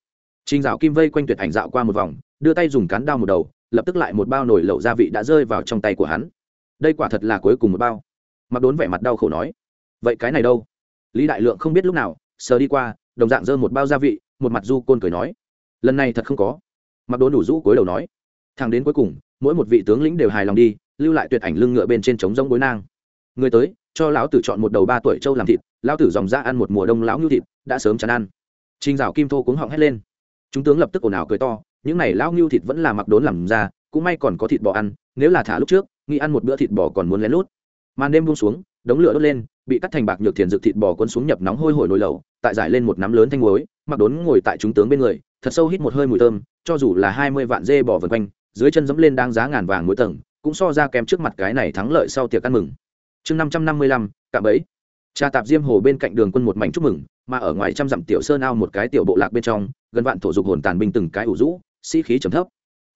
Trình dạo kim vây quanh tuyệt ảnh dạo qua một vòng, đưa tay dùng cán đao một đầu, lập tức lại một bao nồi lẩu gia vị đã rơi vào trong tay của hắn. Đây quả thật là cuối cùng một bao. Mặc đốn vẻ mặt đau khổ nói, vậy cái này đâu? Lý đại lượng không biết lúc nào, sờ đi qua, đồng dạng dơ một bao gia vị, một mặt du côn cười nói, lần này thật không có. Mặc đốn đủ rũ cối đầu nói thang đến cuối cùng, mỗi một vị tướng lĩnh đều hài lòng đi, lưu lại tuyệt ảnh lưng ngựa bên trên trống rông bối nang người tới, cho lão tử chọn một đầu ba tuổi trâu làm thịt, lão tử dòng ra ăn một mùa đông lão ngưu thịt, đã sớm chán ăn. Trinh dạo kim thô cuống họng hét lên. Chúng tướng lập tức ồn ào cười to, những này lão ngưu thịt vẫn là mặc đốn làm ra, cũng may còn có thịt bò ăn, nếu là thả lúc trước nghĩ ăn một bữa thịt bò còn muốn lén lút. Màn đêm buông xuống, đống lửa đốt lên, bị cắt thành bạc nhược thiền dược thịt bò cuốn xuống nhập nóng hôi hổi nồi lẩu, tại giải lên một nắm lớn thanh muối, mặc đốn ngồi tại chúng tướng bên người, thật sâu hít một hơi mùi thơm, cho dù là hai mươi vạn dê bò vần quanh, dưới chân dẫm lên đang giá ngàn vàng mỗi tầng, cũng so ra kém trước mặt cái này thắng lợi sau tiệc ăn mừng chương năm trăm năm mươi lăm, cạm ấy trà tạp diêm hồ bên cạnh đường quân một mảnh chúc mừng, mà ở ngoài trăm dặm tiểu sơn ao một cái tiểu bộ lạc bên trong, gần vạn thổ dục hồn tàn binh từng cái ủ rũ, sĩ、si、khí trầm thấp.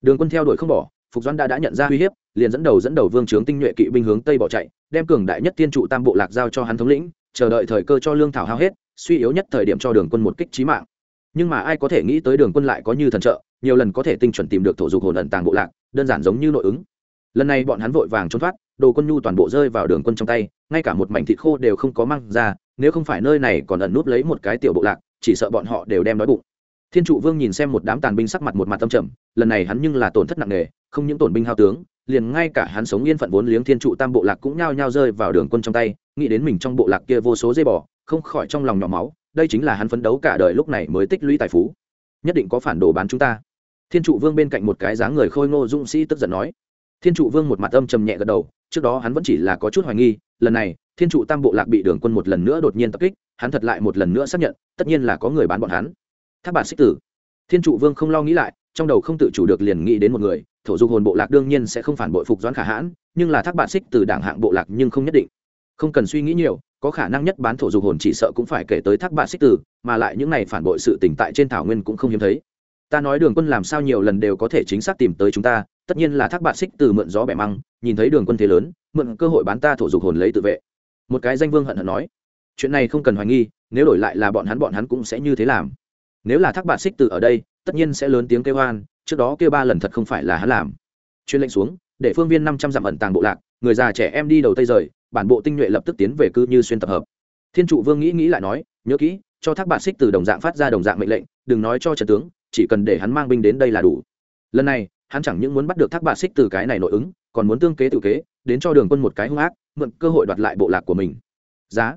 Đường quân theo đuổi không bỏ, phục doãn đã đã nhận ra uy hiếp, liền dẫn đầu dẫn đầu vương trướng tinh nhuệ kỵ binh hướng tây bỏ chạy, đem cường đại nhất tiên trụ tam bộ lạc giao cho hắn thống lĩnh, chờ đợi thời cơ cho lương thảo hao hết, suy yếu nhất thời điểm cho đường quân một kích trí mạng. Nhưng mà ai có thể nghĩ tới đường quân lại có như thần trợ, nhiều lần có thể tinh chuẩn tìm được thổ dục hồn ẩn tàng bộ lạc, đơn giản giống như nội ứng. Lần này bọn hắn vội vàng trốn thoát đồ quân nhu toàn bộ rơi vào đường quân trong tay ngay cả một mảnh thịt khô đều không có mang ra nếu không phải nơi này còn ẩn núp lấy một cái tiểu bộ lạc chỉ sợ bọn họ đều đem đói bụng. Thiên trụ vương nhìn xem một đám tàn binh sắc mặt một mặt tâm trầm lần này hắn nhưng là tổn thất nặng nề không những tổn binh hao tướng liền ngay cả hắn sống yên phận vốn liếng thiên trụ tam bộ lạc cũng nhao nhao rơi vào đường quân trong tay nghĩ đến mình trong bộ lạc kia vô số dây bỏ, không khỏi trong lòng nhỏ máu đây chính là hắn phấn đấu cả đời lúc này mới tích lũy tài phú. Nhất định có phản đồ bán chúng ta. Thiên trụ vương bên cạnh một cái dáng người khôi ngô dũng sĩ tức giận nói. Thiên trụ vương một mặt âm trầm nhẹ gật đầu trước đó hắn vẫn chỉ là có chút hoài nghi, lần này, thiên trụ tam bộ lạc bị đường quân một lần nữa đột nhiên tập kích, hắn thật lại một lần nữa xác nhận, tất nhiên là có người bán bọn hắn. Thác bản xích tử. Thiên trụ vương không lo nghĩ lại, trong đầu không tự chủ được liền nghĩ đến một người, thổ dục hồn bộ lạc đương nhiên sẽ không phản bội phục doãn khả hãn, nhưng là thác bản xích từ đảng hạng bộ lạc nhưng không nhất định. Không cần suy nghĩ nhiều, có khả năng nhất bán thổ dục hồn chỉ sợ cũng phải kể tới thác bản xích tử, mà lại những này phản bội sự tỉnh tại trên thảo nguyên cũng không hiếm thấy. Ta nói đường quân làm sao nhiều lần đều có thể chính xác tìm tới chúng ta tất nhiên là thác bạn xích từ mượn gió bẻ măng, nhìn thấy đường quân thế lớn, mượn cơ hội bán ta thổ dục hồn lấy tự vệ. Một cái danh vương hận hận nói, chuyện này không cần hoài nghi, nếu đổi lại là bọn hắn bọn hắn cũng sẽ như thế làm. Nếu là thác bạn xích từ ở đây, tất nhiên sẽ lớn tiếng kêu hoan trước đó kêu ba lần thật không phải là hắn làm. Chuyên lệnh xuống, để phương viên năm trăm dặm ẩn tàng bộ lạc, người già trẻ em đi đầu tây rời, bản bộ tinh nhuệ lập tức tiến về cư như xuyên tập hợp. Thiên trụ vương nghĩ nghĩ lại nói, nhớ kỹ, cho thác bạn xích từ đồng dạng phát ra đồng dạng mệnh lệnh, đừng nói cho trần tướng, chỉ cần để hắn mang binh đến đây là đủ. Lần này hắn chẳng những muốn bắt được thác bạ xích từ cái này nội ứng, còn muốn tương kế tự kế, đến cho đường quân một cái hung ác, mượn cơ hội đoạt lại bộ lạc của mình. Giá.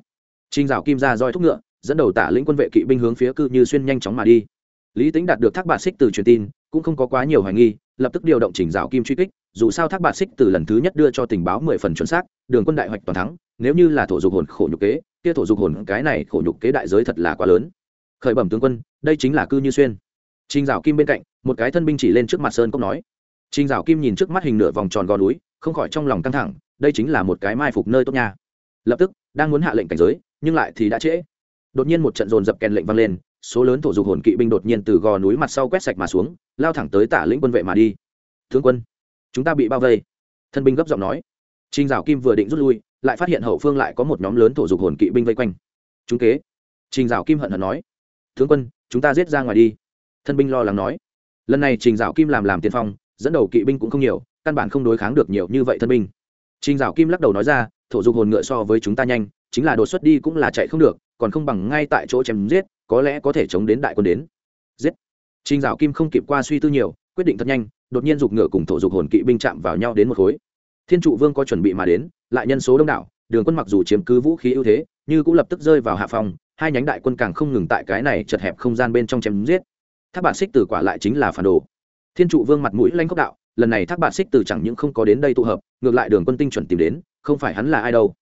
Trinh rào kim ra roi thúc ngựa, dẫn đầu tả lĩnh quân vệ kỵ binh hướng phía cư như xuyên nhanh chóng mà đi. Lý tính đạt được thác bạ xích từ truyền tin, cũng không có quá nhiều hoài nghi, lập tức điều động chỉnh rào kim truy kích, dù sao thác bạ xích từ lần thứ nhất đưa cho tình báo mười phần chuẩn xác, đường quân đại hoạch toàn thắng, nếu như là thổ dục hồn khổ nhục kế, kia thổ dục hồn cái này khổ nhục kế đại giới thật là quá lớn. Khởi bẩm tướng quân, đây chính là cư như xuyên. Trình Giảo Kim bên cạnh, một cái thân binh chỉ lên trước mặt Sơn Cốc nói. Trình Giảo Kim nhìn trước mắt hình nửa vòng tròn gò núi, không khỏi trong lòng căng thẳng, đây chính là một cái mai phục nơi tốt nha. Lập tức, đang muốn hạ lệnh cảnh giới, nhưng lại thì đã trễ. Đột nhiên một trận dồn dập kèn lệnh vang lên, số lớn thổ dục hồn kỵ binh đột nhiên từ gò núi mặt sau quét sạch mà xuống, lao thẳng tới Tả lĩnh quân vệ mà đi. Thượng quân, chúng ta bị bao vây." Thân binh gấp giọng nói. Trình Giảo Kim vừa định rút lui, lại phát hiện hậu phương lại có một nhóm lớn thổ dục hồn kỵ binh vây quanh. "Chúng kế." Trình Giảo Kim hận hận nói. Thượng quân, chúng ta giết ra ngoài đi." Thân binh lo lắng nói. Lần này trình dạo kim làm làm tiên phong, dẫn đầu kỵ binh cũng không nhiều, căn bản không đối kháng được nhiều như vậy thân binh. Trình dạo kim lắc đầu nói ra, thổ dục hồn ngựa so với chúng ta nhanh, chính là đột xuất đi cũng là chạy không được, còn không bằng ngay tại chỗ chém giết, có lẽ có thể chống đến đại quân đến. Giết. Trình dạo kim không kịp qua suy tư nhiều, quyết định thật nhanh, đột nhiên dục ngựa cùng thổ dục hồn kỵ binh chạm vào nhau đến một khối. Thiên trụ vương có chuẩn bị mà đến, lại nhân số đông đảo, đường quân mặc dù chiếm cứ vũ khí ưu thế nhưng cũng lập tức rơi vào hạ phòng, hai nhánh đại quân càng không ngừng tại cái này chật hẹp không gian bên trong chém giết thác bản xích tử quả lại chính là phản đồ. Thiên trụ vương mặt mũi lanh cốc đạo, lần này thác bản xích tử chẳng những không có đến đây tụ hợp, ngược lại đường quân tinh chuẩn tìm đến, không phải hắn là ai đâu.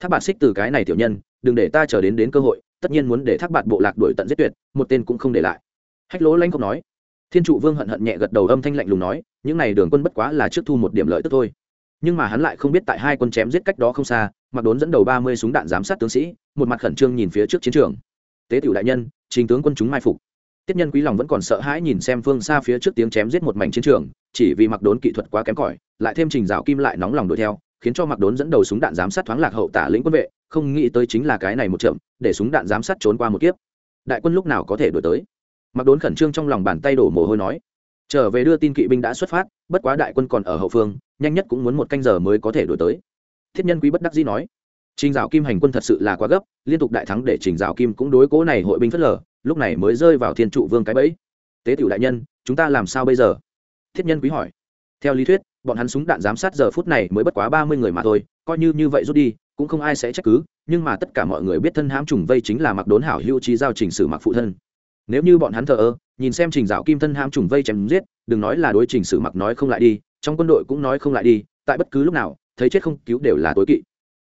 Thác bản xích tử cái này tiểu nhân, đừng để ta chờ đến đến cơ hội, tất nhiên muốn để thác Bạt bộ lạc đuổi tận giết tuyệt, một tên cũng không để lại. Hách lỗ lanh khốc nói. Thiên trụ vương hận hận nhẹ gật đầu âm thanh lạnh lùng nói, những n à y đường quân bất quá là trước thu một điểm lợi tức thôi. Nhưng mà hắn lại không biết tại hai quân chém giết cách đó không xa, mặc đốn dẫn đầu ba mươi súng đạn giám sát tướng sĩ, một mặt khẩn trương nhìn phía trước chiến trường. Tế tiểu đại nhân, trình tướng quân chúng mai phục tiết nhân quý lòng vẫn còn sợ hãi nhìn xem phương xa phía trước tiếng chém giết một mảnh chiến trường, chỉ vì mặc đốn kỹ thuật quá kém cỏi, lại thêm trình Dạo kim lại nóng lòng đuổi theo, khiến cho mặc đốn dẫn đầu súng đạn giám sát thoáng lạc hậu tả lĩnh quân vệ, không nghĩ tới chính là cái này một chậm, để súng đạn giám sát trốn qua một kiếp. Đại quân lúc nào có thể đuổi tới? Mặc đốn khẩn trương trong lòng bàn tay đổ mồ hôi nói. Trở về đưa tin kỵ binh đã xuất phát, bất quá đại quân còn ở hậu phương, nhanh nhất cũng muốn một canh giờ mới có thể đuổi tới. Thiết nhân quý bất đắc dĩ nói. Trình dạo kim hành quân thật sự là quá gấp, liên tục đại thắng để trình dạo kim cũng đối cố này hội binh phất lờ lúc này mới rơi vào thiên trụ vương cái bẫy. Tế tiểu đại nhân, chúng ta làm sao bây giờ? Thiết nhân quý hỏi. Theo lý thuyết, bọn hắn súng đạn giám sát giờ phút này mới bất quá ba mươi người mà thôi, coi như như vậy rút đi, cũng không ai sẽ trách cứ, nhưng mà tất cả mọi người biết thân hãm trùng vây chính là mặc đốn hảo hữu trí giao trình sử mặc phụ thân. Nếu như bọn hắn thờ ơ, nhìn xem trình dạo kim thân hãm trùng vây chém giết, đừng nói là đối trình sử mặc nói không lại đi, trong quân đội cũng nói không lại đi, tại bất cứ lúc nào, thấy chết không cứu đều là tối kỵ.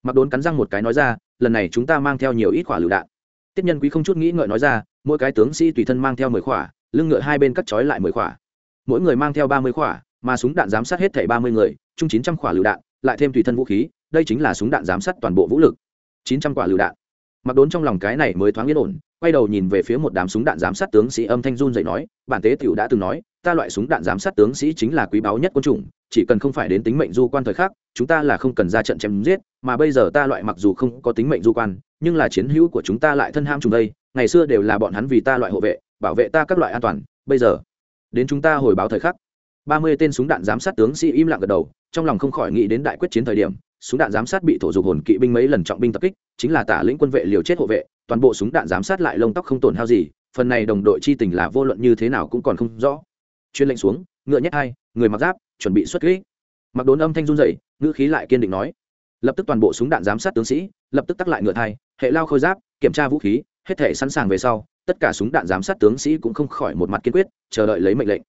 Mặc đốn cắn răng một cái nói ra, lần này chúng ta mang theo nhiều ít quả lựu đạn tiết nhân quý không chút nghĩ ngợi nói ra, mỗi cái tướng sĩ tùy thân mang theo mười khỏa, lưng ngựa hai bên cắt trói lại mười khỏa. Mỗi người mang theo ba mươi khỏa, mà súng đạn giám sát hết thảy ba mươi người, chung chín trăm khỏa lựu đạn, lại thêm tùy thân vũ khí, đây chính là súng đạn giám sát toàn bộ vũ lực. Chín trăm quả lựu đạn. Mặc đốn trong lòng cái này mới thoáng yên ổn, quay đầu nhìn về phía một đám súng đạn giám sát tướng sĩ âm thanh run dậy nói, bản tế tiểu đã từng nói, ta loại súng đạn giám sát tướng sĩ chính là quý báu nhất quân chủng, chỉ cần không phải đến tính mệnh du quan thời khắc, chúng ta là không cần ra trận chém giết, mà bây giờ ta loại mặc dù không có tính mệnh du quan nhưng là chiến hữu của chúng ta lại thân ham trùng đây, ngày xưa đều là bọn hắn vì ta loại hộ vệ, bảo vệ ta các loại an toàn, bây giờ, đến chúng ta hồi báo thời khắc. Ba mươi tên súng đạn giám sát tướng sĩ im lặng gật đầu, trong lòng không khỏi nghĩ đến đại quyết chiến thời điểm, súng đạn giám sát bị thổ dục hồn kỵ binh mấy lần trọng binh tập kích, chính là tả lĩnh quân vệ liều chết hộ vệ, toàn bộ súng đạn giám sát lại lông tóc không tổn hao gì, phần này đồng đội chi tình là vô luận như thế nào cũng còn không rõ. Chuyên lệnh xuống, ngựa nhét hai, người mặc giáp, chuẩn bị xuất kỹ mặc đốn âm thanh run dậy ngữ khí lại kiên định nói lập tức toàn bộ súng đạn giám sát tướng sĩ, lập tức tắc lại ngựa thai, hệ lao khôi giáp, kiểm tra vũ khí, hết thể sẵn sàng về sau, tất cả súng đạn giám sát tướng sĩ cũng không khỏi một mặt kiên quyết, chờ đợi lấy mệnh lệnh.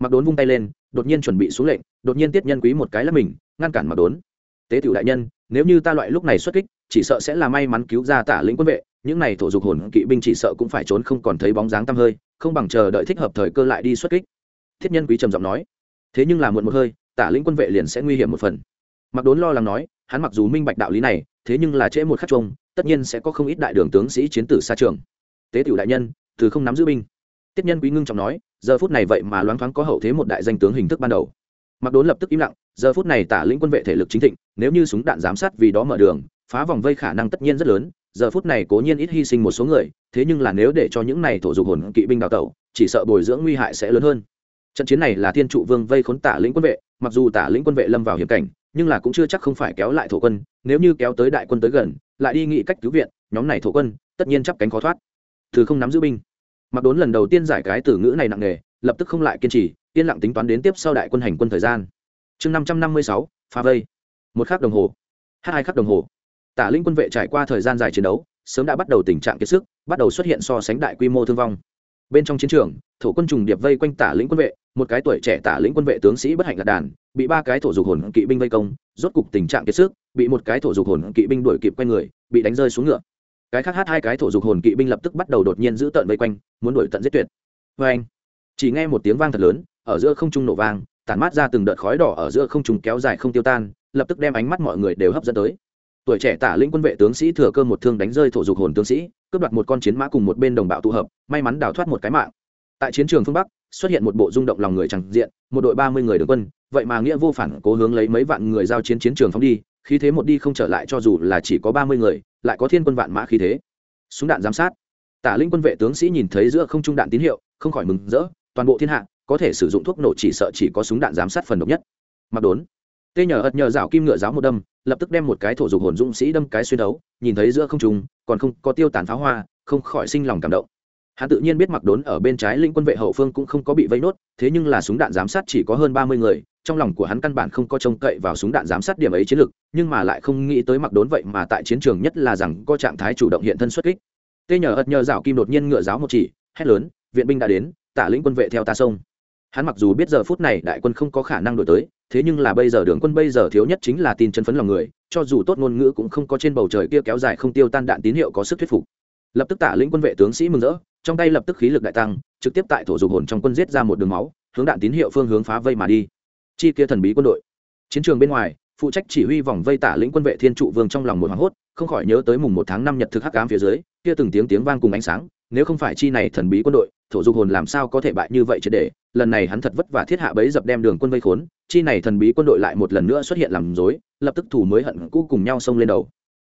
Mặc đốn vung tay lên, đột nhiên chuẩn bị xuống lệnh, đột nhiên tiết nhân quý một cái là mình, ngăn cản mặc đốn. Tế tiểu đại nhân, nếu như ta loại lúc này xuất kích, chỉ sợ sẽ là may mắn cứu ra tả lĩnh quân vệ, những này thổ dục hồn kỵ binh chỉ sợ cũng phải trốn không còn thấy bóng dáng tăm hơi, không bằng chờ đợi thích hợp thời cơ lại đi xuất kích. Thiết nhân quý trầm giọng nói. Thế nhưng là muộn một hơi, tả lĩnh quân vệ liền sẽ nguy hiểm một phần. Mặc đốn lo lắng nói hắn mặc dù minh bạch đạo lý này, thế nhưng là trễ một khắc trông, tất nhiên sẽ có không ít đại đường tướng sĩ chiến tử xa trường. Tế tiểu đại nhân, từ không nắm giữ binh. Tiết nhân quý ngưng trọng nói, giờ phút này vậy mà loáng thoáng có hậu thế một đại danh tướng hình thức ban đầu. Mặc đốn lập tức im lặng, giờ phút này tả lĩnh quân vệ thể lực chính thịnh, nếu như súng đạn giám sát vì đó mở đường, phá vòng vây khả năng tất nhiên rất lớn, giờ phút này cố nhiên ít hy sinh một số người, thế nhưng là nếu để cho những này thổ dục hồn kỵ binh đào tẩu, chỉ sợ bồi dưỡng nguy hại sẽ lớn hơn. Trận chiến này là thiên trụ vương vây khốn tả lĩnh quân vệ, mặc dù tả lĩnh quân vệ lâm vào hiểm cảnh nhưng là cũng chưa chắc không phải kéo lại thổ quân, nếu như kéo tới đại quân tới gần, lại đi nghị cách cứu viện, nhóm này thổ quân, tất nhiên chắp cánh khó thoát. Thứ không nắm giữ binh. Mặc đốn lần đầu tiên giải cái từ ngữ này nặng nề, lập tức không lại kiên trì, yên lặng tính toán đến tiếp sau đại quân hành quân thời gian. Chương năm trăm năm mươi sáu pha vây. Một khắc đồng hồ. Hai khắc đồng hồ. Tả linh quân vệ trải qua thời gian dài chiến đấu, sớm đã bắt đầu tình trạng kiệt sức, bắt đầu xuất hiện so sánh đại quy mô thương vong bên trong chiến trường, thổ quân trùng điệp vây quanh tả lĩnh quân vệ, một cái tuổi trẻ tả lĩnh quân vệ tướng sĩ bất hạnh lạc đàn, bị ba cái thổ dục hồn kỵ binh vây công, rốt cục tình trạng kiệt sức, bị một cái thổ dục hồn kỵ binh đuổi kịp quanh người, bị đánh rơi xuống ngựa. Cái khác hát hai cái thổ dục hồn kỵ binh lập tức bắt đầu đột nhiên giữ tận vây quanh, muốn đuổi tận giết tuyệt. Vê anh, chỉ nghe một tiếng vang thật lớn, ở giữa không trung nổ vang, tản mát ra từng đợt khói đỏ ở giữa không trung kéo dài không tiêu tan, lập tức đem ánh mắt mọi người đều hấp dẫn tới. Tuổi trẻ tả lĩnh quân vệ tướng sĩ thừa cơ một thương đánh rơi thổ dục hồn tướng sĩ cướp đoạt một con chiến mã cùng một bên đồng bào tụ hợp, may mắn đào thoát một cái mạng. Tại chiến trường phương bắc, xuất hiện một bộ rung động lòng người chẳng diện, một đội ba mươi người đường quân, vậy mà nghĩa vô phản cố hướng lấy mấy vạn người giao chiến chiến trường phóng đi, khí thế một đi không trở lại cho dù là chỉ có ba mươi người, lại có thiên quân vạn mã khí thế. Súng đạn giám sát. Tả linh quân vệ tướng sĩ nhìn thấy giữa không trung đạn tín hiệu, không khỏi mừng rỡ, toàn bộ thiên hạ có thể sử dụng thuốc nổ chỉ sợ chỉ có súng đạn giám sát phần độc nhất. Mặc đốn tê nhờ ật nhờ rảo kim ngựa giáo một đâm lập tức đem một cái thổ dục hồn dũng sĩ đâm cái xuyên đấu nhìn thấy giữa không trùng, còn không có tiêu tàn pháo hoa không khỏi sinh lòng cảm động. Hắn tự nhiên biết mặc đốn ở bên trái linh quân vệ hậu phương cũng không có bị vây nốt thế nhưng là súng đạn giám sát chỉ có hơn ba mươi người trong lòng của hắn căn bản không có trông cậy vào súng đạn giám sát điểm ấy chiến lược nhưng mà lại không nghĩ tới mặc đốn vậy mà tại chiến trường nhất là rằng có trạng thái chủ động hiện thân xuất kích. Tê nhờ ật nhờ rảo kim đột nhiên ngựa giáo một chỉ hét lớn viện binh đã đến tả lĩnh quân vệ theo ta sông hắn mặc dù biết giờ phút này đại quân không có khả năng đổi tới, thế nhưng là bây giờ đường quân bây giờ thiếu nhất chính là tin chân phấn lòng người, cho dù tốt ngôn ngữ cũng không có trên bầu trời kia kéo dài không tiêu tan đạn tín hiệu có sức thuyết phục. Lập tức tả lĩnh quân vệ tướng sĩ mừng rỡ, trong tay lập tức khí lực đại tăng, trực tiếp tại thổ dục hồn trong quân giết ra một đường máu, hướng đạn tín hiệu phương hướng phá vây mà đi. Chi kia thần bí quân đội. Chiến trường bên ngoài, phụ trách chỉ huy vòng vây tả lĩnh quân vệ thiên trụ vương trong lòng một hoảng hốt, không khỏi nhớ tới mùng một tháng năm nhật thực hắc ám phía dưới, kia từng tiếng tiếng vang cùng ánh sáng, nếu không phải chi này thần bí quân đội thổ dục hồn làm sao có thể bại như vậy chứ để? Lần này hắn thật vất vả thiết hạ bấy dập đem đường quân vây khốn, chi này thần bí quân đội lại một lần nữa xuất hiện làm dối lập tức thủ mới hận cũ cùng nhau xông lên đầu.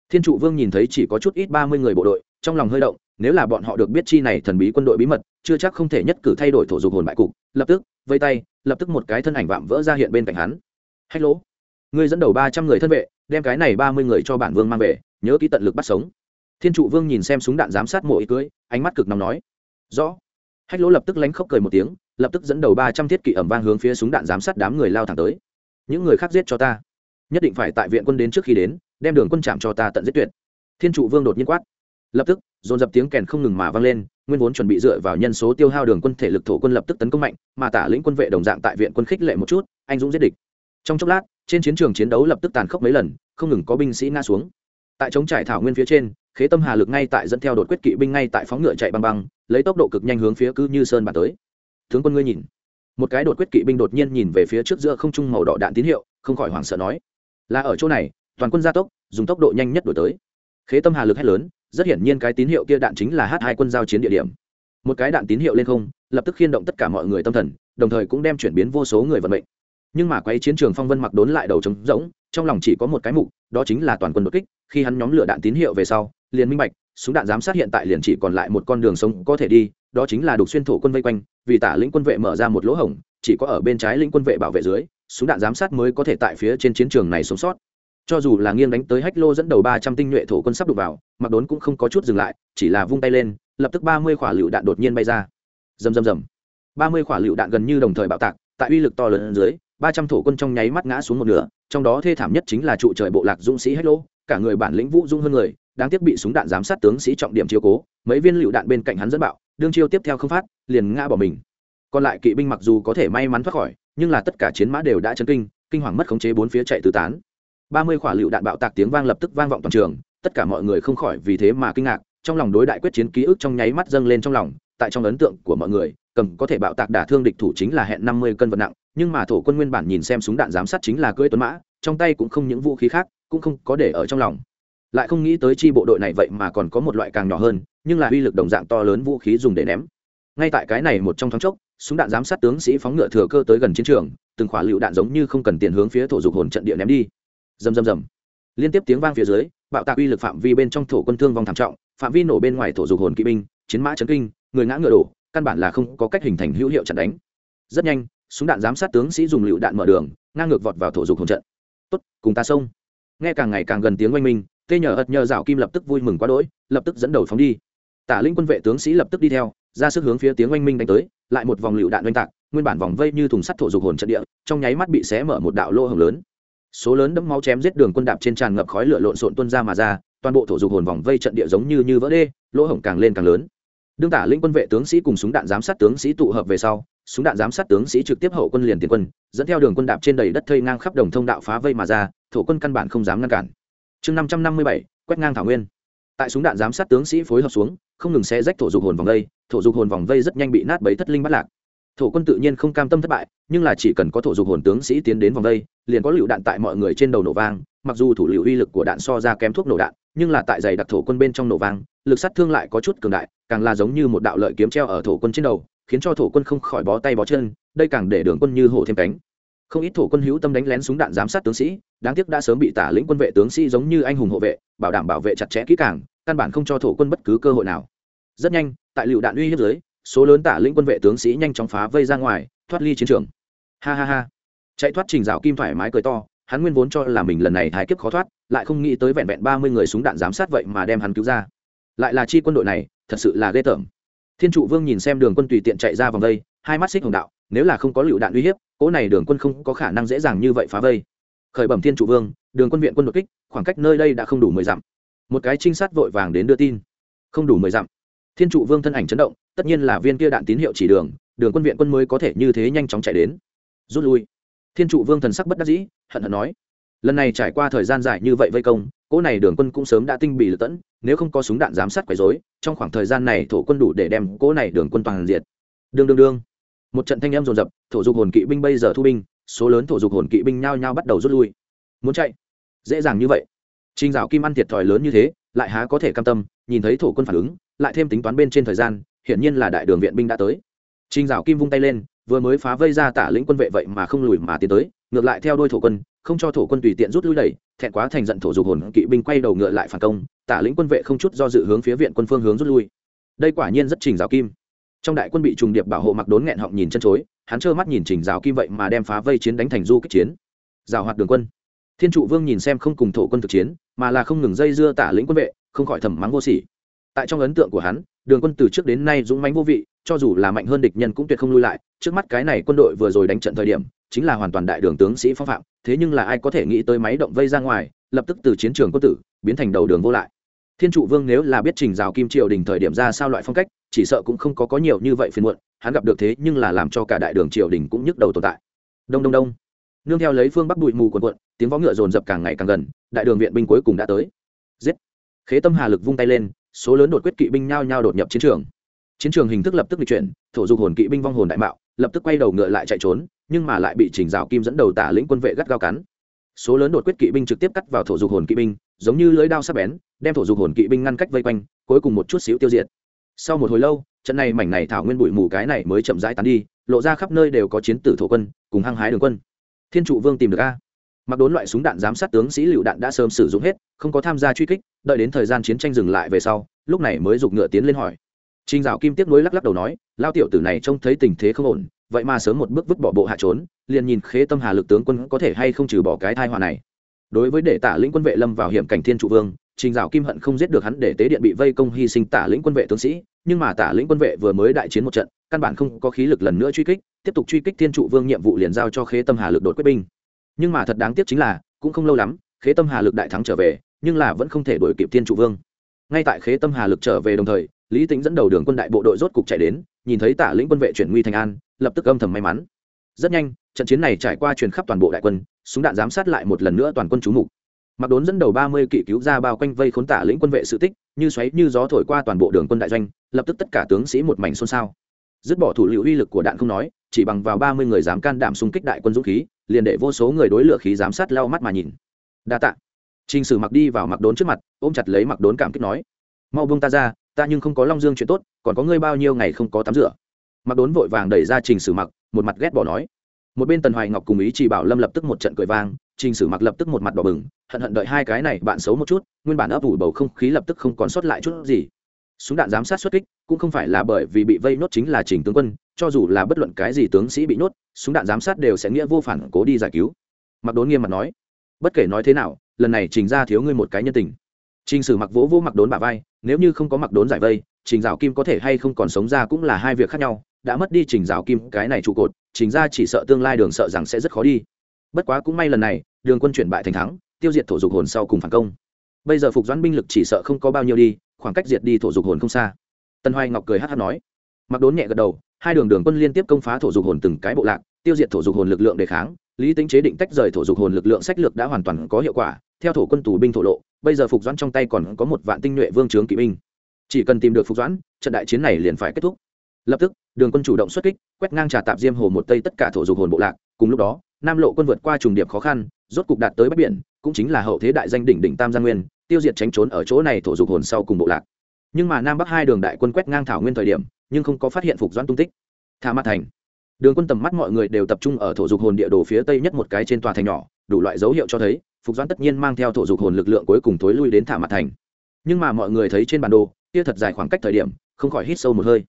Thiên trụ vương nhìn thấy chỉ có chút ít ba mươi người bộ đội, trong lòng hơi động, nếu là bọn họ được biết chi này thần bí quân đội bí mật, chưa chắc không thể nhất cử thay đổi thổ dục hồn bại cục, lập tức, vây tay, lập tức một cái thân ảnh vạm vỡ ra hiện bên cạnh hắn. Hách lỗ, ngươi dẫn đầu ba trăm người thân vệ, đem cái này ba mươi người cho bản vương mang về, nhớ ký tận lực bắt sống. Thiên trụ vương nhìn xem súng đạn giám sát mộ ý cưới, ánh mắt cực nóng nói, rõ hách lỗ lập tức lánh khóc cười một tiếng, lập tức dẫn đầu ba trăm thiết kỵ ẩm vang hướng phía súng đạn giám sát đám người lao thẳng tới. Những người khác giết cho ta. Nhất định phải tại viện quân đến trước khi đến, đem đường quân chạm cho ta tận giết tuyệt. Thiên trụ vương đột nhiên quát. Lập tức, dồn dập tiếng kèn không ngừng mà vang lên, nguyên vốn chuẩn bị dựa vào nhân số tiêu hao đường quân thể lực thổ quân lập tức tấn công mạnh, mà tả lĩnh quân vệ đồng dạng tại viện quân khích lệ một chút, anh dũng giết địch. Trong chốc lát, trên chiến trường chiến đấu lập tức tàn khốc mấy lần, không ngừng có binh sĩ ngã xuống tại chống trải thảo nguyên phía trên, khế tâm hà lực ngay tại dẫn theo đột quyết kỵ binh ngay tại phóng ngựa chạy băng băng, lấy tốc độ cực nhanh hướng phía cứ như sơn bàn tới. Tướng quân ngươi nhìn. Một cái đột quyết kỵ binh đột nhiên nhìn về phía trước giữa không trung màu đỏ đạn tín hiệu, không khỏi hoảng sợ nói. Là ở chỗ này, toàn quân gia tốc, dùng tốc độ nhanh nhất đổi tới. Khế tâm hà lực hét lớn, rất hiển nhiên cái tín hiệu kia đạn chính là h hai quân giao chiến địa điểm. Một cái đạn tín hiệu lên không, lập tức khiên động tất cả mọi người tâm thần, đồng thời cũng đem chuyển biến vô số người vận mệnh nhưng mà quay chiến trường phong vân mặc đốn lại đầu trống rỗng, trong lòng chỉ có một cái mục, đó chính là toàn quân đột kích, khi hắn nhóm lửa đạn tín hiệu về sau, liền minh bạch, súng đạn giám sát hiện tại liền chỉ còn lại một con đường sống có thể đi, đó chính là đục xuyên thổ quân vây quanh, vì tả lĩnh quân vệ mở ra một lỗ hổng, chỉ có ở bên trái lĩnh quân vệ bảo vệ dưới, súng đạn giám sát mới có thể tại phía trên chiến trường này sống sót. Cho dù là nghiêng đánh tới hách lô dẫn đầu ba trăm tinh nhuệ thổ quân sắp đục vào, mặc đốn cũng không có chút dừng lại, chỉ là vung tay lên, lập tức ba mươi quả lựu đạn đột nhiên bay ra. Rầm rầm rầm. Ba mươi quả lựu đạn gần như đồng thời bạo tạc, tại uy lực to lớn dưới ba trăm thổ quân trong nháy mắt ngã xuống một nửa, trong đó thê thảm nhất chính là trụ trời bộ lạc dũng sĩ hết lỗ cả người bản lĩnh vũ dung hơn người đang tiếp bị súng đạn giám sát tướng sĩ trọng điểm chiếu cố, mấy viên lựu đạn bên cạnh hắn dẫn bạo, đương chiêu tiếp theo không phát, liền ngã bỏ mình. Còn lại kỵ binh mặc dù có thể may mắn thoát khỏi, nhưng là tất cả chiến mã đều đã chấn kinh kinh hoàng mất khống chế bốn phía chạy tứ tán. Ba mươi quả lựu đạn bạo tạc tiếng vang lập tức vang vọng toàn trường, tất cả mọi người không khỏi vì thế mà kinh ngạc, trong lòng đối đại quyết chiến ký ức trong nháy mắt dâng lên trong lòng, tại trong ấn tượng của mọi người, cầm có thể bạo tạc đả thương địch thủ chính là hẹn năm mươi cân vật nặng nhưng mà thổ quân nguyên bản nhìn xem súng đạn giám sát chính là cưỡi tuấn mã, trong tay cũng không những vũ khí khác, cũng không có để ở trong lòng. Lại không nghĩ tới chi bộ đội này vậy mà còn có một loại càng nhỏ hơn, nhưng là uy lực đồng dạng to lớn vũ khí dùng để ném. Ngay tại cái này một trong thoáng chốc, súng đạn giám sát tướng sĩ phóng ngựa thừa cơ tới gần chiến trường, từng khỏa lựu đạn giống như không cần tiền hướng phía thổ dục hồn trận địa ném đi. Rầm rầm rầm. Liên tiếp tiếng vang phía dưới, bạo tạc uy lực phạm vi bên trong thổ quân thương vong thảm trọng, phạm vi nổ bên ngoài thổ dục hồn kỵ binh, chiến mã chấn kinh, người ngã ngựa đổ, căn bản là không có cách hình thành hữu hiệu trận đánh. Rất nhanh súng đạn giám sát tướng sĩ dùng lựu đạn mở đường, ngang ngược vọt vào thổ dục hồn trận. Tốt, cùng ta xông. Nghe càng ngày càng gần tiếng oanh minh, tê nhờ ật nhờ rào kim lập tức vui mừng quá đỗi, lập tức dẫn đầu phóng đi. Tả linh quân vệ tướng sĩ lập tức đi theo, ra sức hướng phía tiếng oanh minh đánh tới, lại một vòng lựu đạn oanh tạc, nguyên bản vòng vây như thùng sắt thổ dục hồn trận địa, trong nháy mắt bị xé mở một đạo lô hồng lớn. Số lớn đẫm máu chém giết đường quân đạp trên tràn ngập khói lửa lộn xộn tuôn ra mà ra, toàn bộ thổ dục hồn vòng vây trận địa giống như như vỡ đê, lỗ hổng càng lên càng lớn. Đương tả linh quân vệ tướng sĩ cùng súng đạn giám sát tướng sĩ tụ hợp về sau súng đạn giám sát tướng sĩ trực tiếp hậu quân liền tiền quân, dẫn theo đường quân đạp trên đầy đất thây ngang khắp đồng thông đạo phá vây mà ra, thổ quân căn bản không dám ngăn cản. Chương năm trăm năm mươi bảy, quét ngang thảo nguyên. Tại súng đạn giám sát tướng sĩ phối hợp xuống, không ngừng xé rách thổ dục hồn vòng vây, thổ dục hồn vòng vây rất nhanh bị nát bấy thất linh bắt lạc. Thổ quân tự nhiên không cam tâm thất bại, nhưng là chỉ cần có thổ dục hồn tướng sĩ tiến đến vòng vây, liền có lựu đạn tại mọi người trên đầu nổ vang, mặc dù thủ lựu uy lực của đạn so ra kém thuốc nổ đạn, nhưng là tại giày đặc thổ quân bên trong nổ vang, lực sát thương lại có chút cường đại, càng là giống như một đạo lợi kiếm treo ở thổ quân trên đầu khiến cho thổ quân không khỏi bó tay bó chân, đây càng để đường quân như hổ thêm cánh. Không ít thổ quân hữu tâm đánh lén súng đạn giám sát tướng sĩ, đáng tiếc đã sớm bị tả lĩnh quân vệ tướng sĩ giống như anh hùng hộ vệ, bảo đảm bảo vệ chặt chẽ kỹ càng, căn bản không cho thổ quân bất cứ cơ hội nào. Rất nhanh, tại lựu đạn uy hiếp dưới, số lớn tả lĩnh quân vệ tướng sĩ nhanh chóng phá vây ra ngoài, thoát ly chiến trường. Ha ha ha. Chạy thoát trình dạo kim thoải mái cười to, hắn nguyên vốn cho là mình lần này hái kiếp khó thoát, lại không nghĩ tới vẹn vẹn ba mươi người súng đạn giám sát vậy mà đem hắn cứu ra. Lại là chi quân đội này, thật sự là ghê tởm thiên trụ vương nhìn xem đường quân tùy tiện chạy ra vòng vây, hai mắt xích hồng đạo, nếu là không có lựu đạn uy hiếp, cỗ này đường quân không có khả năng dễ dàng như vậy phá vây. Khởi bẩm thiên trụ vương, đường quân viện quân đột kích, khoảng cách nơi đây đã không đủ mười dặm. Một cái trinh sát vội vàng đến đưa tin. Không đủ mười dặm. Thiên trụ vương thân ảnh chấn động, tất nhiên là viên kia đạn tín hiệu chỉ đường đường quân viện quân mới có thể như thế nhanh chóng chạy đến. Rút lui. Thiên trụ vương thần sắc bất đắc dĩ, hận hận nói, lần này trải qua thời gian dài như vậy vây công cỗ này đường quân cũng sớm đã tinh bị lật tẫn nếu không có súng đạn giám sát quấy dối trong khoảng thời gian này thổ quân đủ để đem cỗ này đường quân toàn diệt. Đương đương đương. Một trận thanh em dồn dập thổ dục hồn kỵ binh bây giờ thu binh số lớn thổ dục hồn kỵ binh nhao nhao bắt đầu rút lui. Muốn chạy? Dễ dàng như vậy. Trình Dạo Kim ăn thiệt thòi lớn như thế, lại há có thể cam tâm, nhìn thấy thổ quân phản ứng, lại thêm tính toán bên trên thời gian, hiển nhiên là đại đường viện binh đã tới. Trình Dạo Kim vung tay lên, vừa mới phá vây ra tả lĩnh quân vệ vậy mà không lùi mà tiến tới, ngược lại theo đuôi thổ quân, không cho thổ quân tùy tiện rút lui đẩy, thẹn quá thành giận thổ dục hồn kỵ binh quay đầu ngựa lại phản công, tả lĩnh quân vệ không chút do dự hướng phía viện quân phương hướng rút lui. Đây quả nhiên rất Trình giáo Kim. Trong đại quân bị trùng điệp bảo hộ mặc đốn nghẹn họng nhìn chân chối, hắn trơ mắt nhìn Trình giáo Kim vậy mà đem phá vây chiến đánh thành du kích chiến. rào hoạt đường quân thiên trụ vương nhìn xem không cùng thổ quân thực chiến mà là không ngừng dây dưa tả lĩnh quân vệ không khỏi thầm mắng vô sỉ tại trong ấn tượng của hắn đường quân từ trước đến nay dũng mãnh vô vị cho dù là mạnh hơn địch nhân cũng tuyệt không lui lại, trước mắt cái này quân đội vừa rồi đánh trận thời điểm, chính là hoàn toàn đại đường tướng sĩ phong phạm, thế nhưng là ai có thể nghĩ tới máy động vây ra ngoài, lập tức từ chiến trường quân tử, biến thành đầu đường vô lại. Thiên trụ vương nếu là biết trình rào kim triều đình thời điểm ra sao loại phong cách, chỉ sợ cũng không có có nhiều như vậy phiền muộn, hắn gặp được thế nhưng là làm cho cả đại đường triều đình cũng nhức đầu tồn tại. Đông đông đông. Nương theo lấy phương bắc bụi mù quần quận tiếng võ ngựa dồn dập càng ngày càng gần, đại đường viện binh cuối cùng đã tới. Giết. Khế tâm hà lực vung tay lên, số lớn đột quyết kỵ binh nhao nhao đột nhập chiến trường chiến trường hình thức lập tức bị chuyển, thổ dục hồn kỵ binh vong hồn đại mạo, lập tức quay đầu ngựa lại chạy trốn, nhưng mà lại bị chỉnh rào kim dẫn đầu tả lĩnh quân vệ gắt gao cắn. Số lớn đột quyết kỵ binh trực tiếp cắt vào thổ dục hồn kỵ binh, giống như lưới đao sắc bén, đem thổ dục hồn kỵ binh ngăn cách vây quanh, cuối cùng một chút xíu tiêu diệt. Sau một hồi lâu, trận này mảnh này thảo nguyên bụi mù cái này mới chậm rãi tán đi, lộ ra khắp nơi đều có chiến tử thổ quân, cùng hăng hái đường quân. Thiên trụ vương tìm được a. Mặc đốn loại súng đạn giám sát tướng sĩ lựu đạn đã sớm sử dụng hết, không có tham gia truy kích, đợi đến thời gian chiến tranh dừng lại về sau, lúc này mới giục ngựa tiến lên hỏi. Trình Dạo Kim tiếc nuối lắc lắc đầu nói, lao tiểu tử này trông thấy tình thế không ổn, vậy mà sớm một bước vứt bỏ bộ hạ trốn, liền nhìn Khế Tâm Hà lực tướng quân có thể hay không trừ bỏ cái tai họa này. Đối với để Tả lĩnh quân vệ lâm vào hiểm cảnh Thiên trụ vương, Trình Dạo Kim hận không giết được hắn để tế điện bị vây công hy sinh Tả lĩnh quân vệ tướng sĩ, nhưng mà Tả lĩnh quân vệ vừa mới đại chiến một trận, căn bản không có khí lực lần nữa truy kích, tiếp tục truy kích Thiên trụ vương nhiệm vụ liền giao cho Khế Tâm Hà lực đột quyết binh nhưng mà thật đáng tiếc chính là cũng không lâu lắm khế tâm hà lực đại thắng trở về nhưng là vẫn không thể đuổi kịp thiên trụ vương ngay tại khế tâm hà lực trở về đồng thời lý tính dẫn đầu đường quân đại bộ đội rốt cục chạy đến, nhìn thấy tả lĩnh quân vệ chuyển nguy thành an, lập tức âm thầm may mắn. Rất nhanh, trận chiến này trải qua truyền khắp toàn bộ đại quân, súng đạn giám sát lại một lần nữa toàn quân chú mục. Mặc đốn dẫn đầu ba mươi kỵ cứu ra bao quanh vây khốn tả lĩnh quân vệ sự tích, như xoáy như gió thổi qua toàn bộ đường quân đại doanh, lập tức tất cả tướng sĩ một mảnh xôn xao. Dứt bỏ thủ liệu uy lực của đạn không nói, chỉ bằng vào ba mươi người dám can đảm xung kích đại quân dũng khí, liền để vô số người đối lửa khí giám sát lau mắt mà nhìn. Đa tạ. Trình sử mặc đi vào mặc đốn trước mặt, ôm chặt lấy mặc đốn cảm kích nói, mau buông ta ra ta nhưng không có long dương chuyện tốt, còn có ngươi bao nhiêu ngày không có tắm rửa. Mặc đốn vội vàng đẩy ra trình sử mặc, một mặt ghét bỏ nói. Một bên tần hoài ngọc cùng ý chỉ bảo lâm lập tức một trận cười vang, trình sử mặc lập tức một mặt đỏ bừng, hận hận đợi hai cái này bạn xấu một chút, nguyên bản ấp ủ bầu không khí lập tức không còn sót lại chút gì. Súng đạn giám sát xuất kích, cũng không phải là bởi vì bị vây nốt chính là trình tướng quân, cho dù là bất luận cái gì tướng sĩ bị nốt, súng đạn giám sát đều sẽ nghĩa vô phản cố đi giải cứu. Mặc đốn nghiêm mặt nói. Bất kể nói thế nào, lần này trình ra thiếu ngươi một cái nhân tình. Trình sử mặc vỗ vỗ mặc đốn bả vai nếu như không có mặc đốn giải vây, trình dạo kim có thể hay không còn sống ra cũng là hai việc khác nhau, đã mất đi trình dạo kim, cái này trụ cột, trình ra chỉ sợ tương lai đường sợ rằng sẽ rất khó đi. Bất quá cũng may lần này, đường quân chuyển bại thành thắng, tiêu diệt thổ dục hồn sau cùng phản công. Bây giờ phục doãn binh lực chỉ sợ không có bao nhiêu đi, khoảng cách diệt đi thổ dục hồn không xa. Tân hoài ngọc cười hát hát nói. Mặc đốn nhẹ gật đầu, hai đường đường quân liên tiếp công phá thổ dục hồn từng cái bộ lạc, tiêu diệt thổ dục hồn lực lượng đề kháng lý tính chế định tách rời thổ dục hồn lực lượng sách lược đã hoàn toàn có hiệu quả, theo thổ quân tù binh thổ lộ, bây giờ phục doãn trong tay còn có một vạn tinh nhuệ vương trướng kỵ binh. Chỉ cần tìm được phục doãn, trận đại chiến này liền phải kết thúc. Lập tức, đường quân chủ động xuất kích, quét ngang trà tạp diêm hồ một tây tất cả thổ dục hồn bộ lạc. Cùng lúc đó, nam lộ quân vượt qua trùng điệp khó khăn, rốt cục đạt tới bắc biển, cũng chính là hậu thế đại danh đỉnh đỉnh tam gia nguyên, tiêu diệt tránh trốn ở chỗ này thổ dục hồn sau cùng bộ lạc. Nhưng mà nam bắc hai đường đại quân quét ngang thảo nguyên thời điểm, nhưng không có phát hiện phục doãn tung tích. Tha mặt thành đường quân tầm mắt mọi người đều tập trung ở thổ dục hồn địa đồ phía tây nhất một cái trên tòa thành nhỏ, đủ loại dấu hiệu cho thấy, phục doãn tất nhiên mang theo thổ dục hồn lực lượng cuối cùng thối lui đến thả mặt thành. Nhưng mà mọi người thấy trên bản đồ, kia thật dài khoảng cách thời điểm, không khỏi hít sâu một hơi.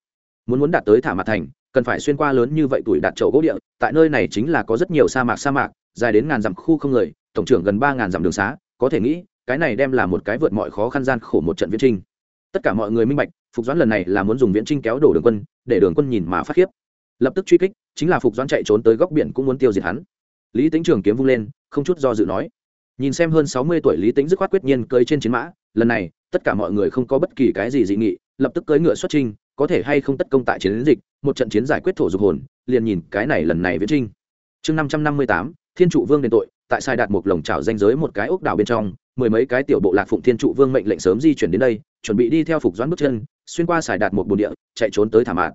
Muốn muốn đạt tới thả mặt thành, cần phải xuyên qua lớn như vậy tuổi đạt chậu gỗ địa, tại nơi này chính là có rất nhiều sa mạc sa mạc, dài đến ngàn dặm khu không người, tổng trưởng gần ba ngàn dặm đường xá, có thể nghĩ, cái này đem là một cái vượt mọi khó khăn gian khổ một trận viễn trinh tất cả mọi người minh bạch, phục doãn lần này là muốn dùng viễn trinh kéo đổ đường quân, để đường quân nhìn mà phát khiếp lập tức truy kích, chính là phục doãn chạy trốn tới góc biển cũng muốn tiêu diệt hắn. Lý tính trường kiếm vung lên, không chút do dự nói. Nhìn xem hơn sáu mươi tuổi lý tính dứt khoát quyết nhiên cưới trên chiến mã, lần này, tất cả mọi người không có bất kỳ cái gì dị nghị, lập tức cưỡi ngựa xuất trinh có thể hay không tất công tại chiến dịch, một trận chiến giải quyết thổ dục hồn, liền nhìn cái này lần này viễn trinh chương năm trăm năm mươi tám, thiên trụ vương đền tội, tại sai đạt một lồng trào danh giới một cái ốc đảo bên trong, mười mấy cái tiểu bộ lạc phụng thiên trụ vương mệnh lệnh sớm di chuyển đến đây, chuẩn bị đi theo phục doãn bước chân, xuyên qua xài đạt một bồn địa, chạy trốn tới thảm mạn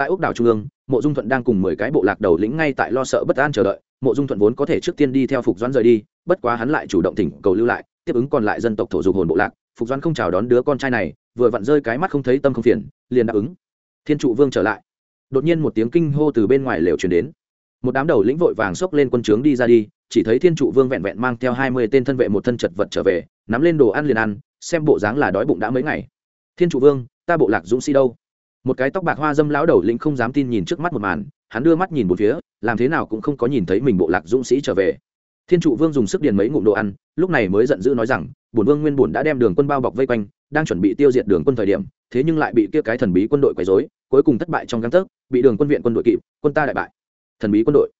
tại ốc đảo trung ương, mộ dung thuận đang cùng mười cái bộ lạc đầu lĩnh ngay tại lo sợ bất an chờ đợi. Mộ dung thuận vốn có thể trước tiên đi theo phục doãn rời đi, bất quá hắn lại chủ động thỉnh cầu lưu lại, tiếp ứng còn lại dân tộc thổ dục hồn bộ lạc. Phục doãn không chào đón đứa con trai này, vừa vặn rơi cái mắt không thấy tâm không phiền, liền đáp ứng. Thiên trụ vương trở lại. Đột nhiên một tiếng kinh hô từ bên ngoài lều truyền đến. Một đám đầu lĩnh vội vàng xốc lên quân trướng đi ra đi, chỉ thấy thiên trụ vương vẹn vẹn mang theo hai mươi tên thân vệ một thân chật vật trở về, nắm lên đồ ăn liền ăn, xem bộ dáng là đói bụng đã mấy ngày. Thiên trụ vương, ta bộ lạc dũng sĩ đâu? Một cái tóc bạc hoa dâm lão đầu lĩnh không dám tin nhìn trước mắt một màn, hắn đưa mắt nhìn một phía, làm thế nào cũng không có nhìn thấy mình bộ lạc dũng sĩ trở về. Thiên trụ vương dùng sức điền mấy ngụm đồ ăn, lúc này mới giận dữ nói rằng, bổn vương nguyên bổn đã đem đường quân bao bọc vây quanh, đang chuẩn bị tiêu diệt đường quân thời điểm, thế nhưng lại bị kia cái thần bí quân đội quấy rối, cuối cùng thất bại trong găng tấc, bị đường quân viện quân đội kịp, quân ta đại bại. Thần bí quân đội.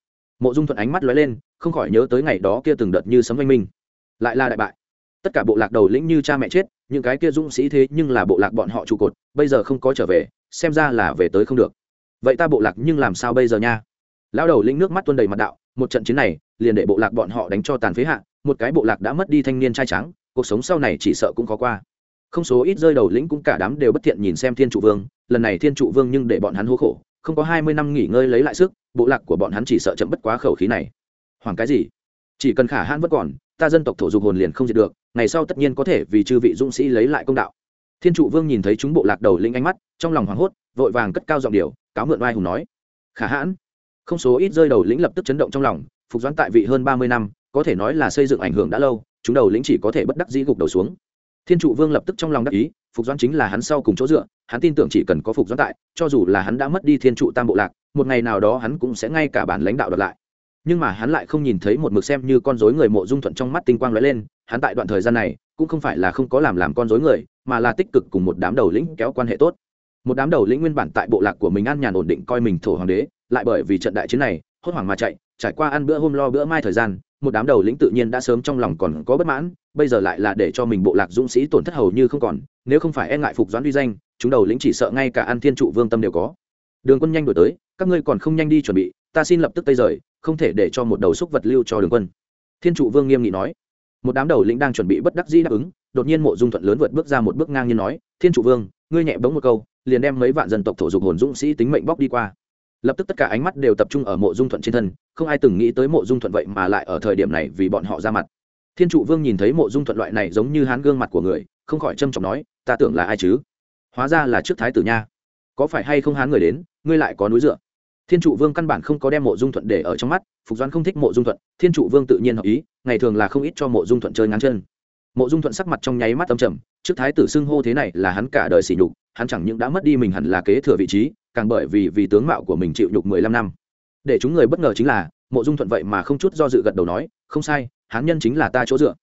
Mộ dung thuận ánh mắt lóe lên, không khỏi nhớ tới ngày đó kia từng đợt như sấm oanh minh. Lại là đại bại. Tất cả bộ lạc đầu lĩnh như cha mẹ chết, những cái kia dũng sĩ thế nhưng là bộ lạc bọn họ trụ cột, bây giờ không có trở về xem ra là về tới không được. Vậy ta bộ lạc nhưng làm sao bây giờ nha? Lão đầu lĩnh nước mắt tuôn đầy mặt đạo, một trận chiến này, liền để bộ lạc bọn họ đánh cho tàn phế hạ, một cái bộ lạc đã mất đi thanh niên trai trắng, cuộc sống sau này chỉ sợ cũng có qua. Không số ít rơi đầu lĩnh cũng cả đám đều bất thiện nhìn xem thiên trụ vương, lần này thiên trụ vương nhưng để bọn hắn hô khổ, không có hai mươi năm nghỉ ngơi lấy lại sức, bộ lạc của bọn hắn chỉ sợ chậm bất quá khẩu khí này. Hoàng cái gì? Chỉ cần khả hãn vẫn còn, ta dân tộc thổ dục hồn liền không diệt được, ngày sau tất nhiên có thể vì chư vị dũng sĩ lấy lại công đạo thiên trụ vương nhìn thấy chúng bộ lạc đầu linh ánh mắt, trong lòng hoảng hốt, vội vàng cất cao giọng điều, cáo mượn oai hùng nói. Khả hãn. Không số ít rơi đầu lĩnh lập tức chấn động trong lòng, phục doãn tại vị hơn ba mươi năm, có thể nói là xây dựng ảnh hưởng đã lâu, chúng đầu lĩnh chỉ có thể bất đắc dĩ gục đầu xuống. Thiên trụ vương lập tức trong lòng đắc ý, phục doãn chính là hắn sau cùng chỗ dựa, hắn tin tưởng chỉ cần có phục doãn tại, cho dù là hắn đã mất đi thiên trụ tam bộ lạc, một ngày nào đó hắn cũng sẽ ngay cả bản lãnh đạo đợt lại. Nhưng mà hắn lại không nhìn thấy một mực xem như con dối người mộ dung thuận trong mắt tinh quang lóe lên, hắn tại đoạn thời gian này, cũng không phải là không có làm làm con dối người mà là tích cực cùng một đám đầu lĩnh kéo quan hệ tốt. Một đám đầu lĩnh nguyên bản tại bộ lạc của mình an nhàn ổn định coi mình thổ hoàng đế, lại bởi vì trận đại chiến này, hốt hoảng mà chạy, trải qua ăn bữa hôm lo bữa mai thời gian, một đám đầu lĩnh tự nhiên đã sớm trong lòng còn có bất mãn, bây giờ lại là để cho mình bộ lạc dũng sĩ tổn thất hầu như không còn, nếu không phải e ngại phục doãn uy danh, chúng đầu lĩnh chỉ sợ ngay cả an thiên trụ vương tâm đều có. Đường quân nhanh đổi tới, các ngươi còn không nhanh đi chuẩn bị, ta xin lập tức tây rời, không thể để cho một đầu xúc vật lưu cho đường quân. Thiên trụ vương nghiêm nghị nói. Một đám đầu lĩnh đang chuẩn bị bất đắc dĩ đáp ứng đột nhiên mộ dung thuận lớn vượt bước ra một bước ngang như nói, thiên trụ vương, ngươi nhẹ bóng một câu, liền đem mấy vạn dân tộc thổ dục hồn dũng sĩ tính mệnh bóc đi qua. Lập tức tất cả ánh mắt đều tập trung ở mộ dung thuận trên thân, không ai từng nghĩ tới mộ dung thuận vậy mà lại ở thời điểm này vì bọn họ ra mặt. Thiên trụ vương nhìn thấy mộ dung thuận loại này giống như hán gương mặt của người, không khỏi trâm trọng nói, ta tưởng là ai chứ? Hóa ra là trước thái tử nha. Có phải hay không hán người đến, ngươi lại có núi dựa? Thiên trụ vương căn bản không có đem mộ dung thuận để ở trong mắt, phục doan không thích mộ dung thuận, thiên trụ vương tự nhiên hợp ý, ngày thường là không ít cho mộ dung thuận chơi ngắn chân mộ dung thuận sắc mặt trong nháy mắt tâm trầm, trước thái tử xưng hô thế này là hắn cả đời sỉ nhục, hắn chẳng những đã mất đi mình hẳn là kế thừa vị trí, càng bởi vì vì tướng mạo của mình chịu nhục mười lăm năm. Để chúng người bất ngờ chính là, mộ dung thuận vậy mà không chút do dự gật đầu nói, không sai, hán nhân chính là ta chỗ dựa.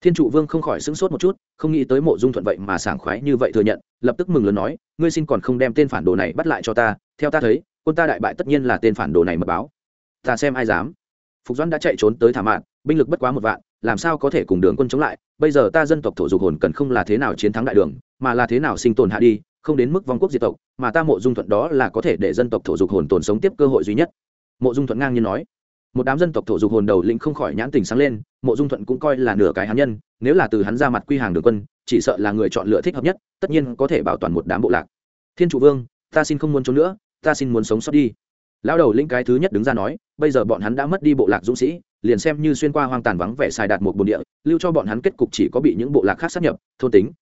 Thiên trụ vương không khỏi sững sốt một chút, không nghĩ tới mộ dung thuận vậy mà sảng khoái như vậy thừa nhận, lập tức mừng lớn nói, ngươi xin còn không đem tên phản đồ này bắt lại cho ta, theo ta thấy, quân ta đại bại tất nhiên là tên phản đồ này mật báo. Ta xem ai dám. Phục doãn đã chạy trốn tới thảm mạn, binh lực bất quá một vạn làm sao có thể cùng đường quân chống lại? Bây giờ ta dân tộc thổ dục hồn cần không là thế nào chiến thắng đại đường, mà là thế nào sinh tồn hạ đi, không đến mức vong quốc diệt tộc, mà ta mộ dung thuận đó là có thể để dân tộc thổ dục hồn tồn sống tiếp cơ hội duy nhất. Mộ dung thuận ngang nhiên nói. Một đám dân tộc thổ dục hồn đầu lĩnh không khỏi nhãn tình sáng lên, mộ dung thuận cũng coi là nửa cái hắn nhân, nếu là từ hắn ra mặt quy hàng đường quân, chỉ sợ là người chọn lựa thích hợp nhất, tất nhiên có thể bảo toàn một đám bộ lạc. Thiên trụ vương, ta xin không muốn trốn nữa, ta xin muốn sống sót đi. Lão đầu lĩnh cái thứ nhất đứng ra nói, bây giờ bọn hắn đã mất đi bộ lạc dũng sĩ liền xem như xuyên qua hoang tàn vắng vẻ xài đạt một bồn địa, lưu cho bọn hắn kết cục chỉ có bị những bộ lạc khác sát nhập, thôn tính.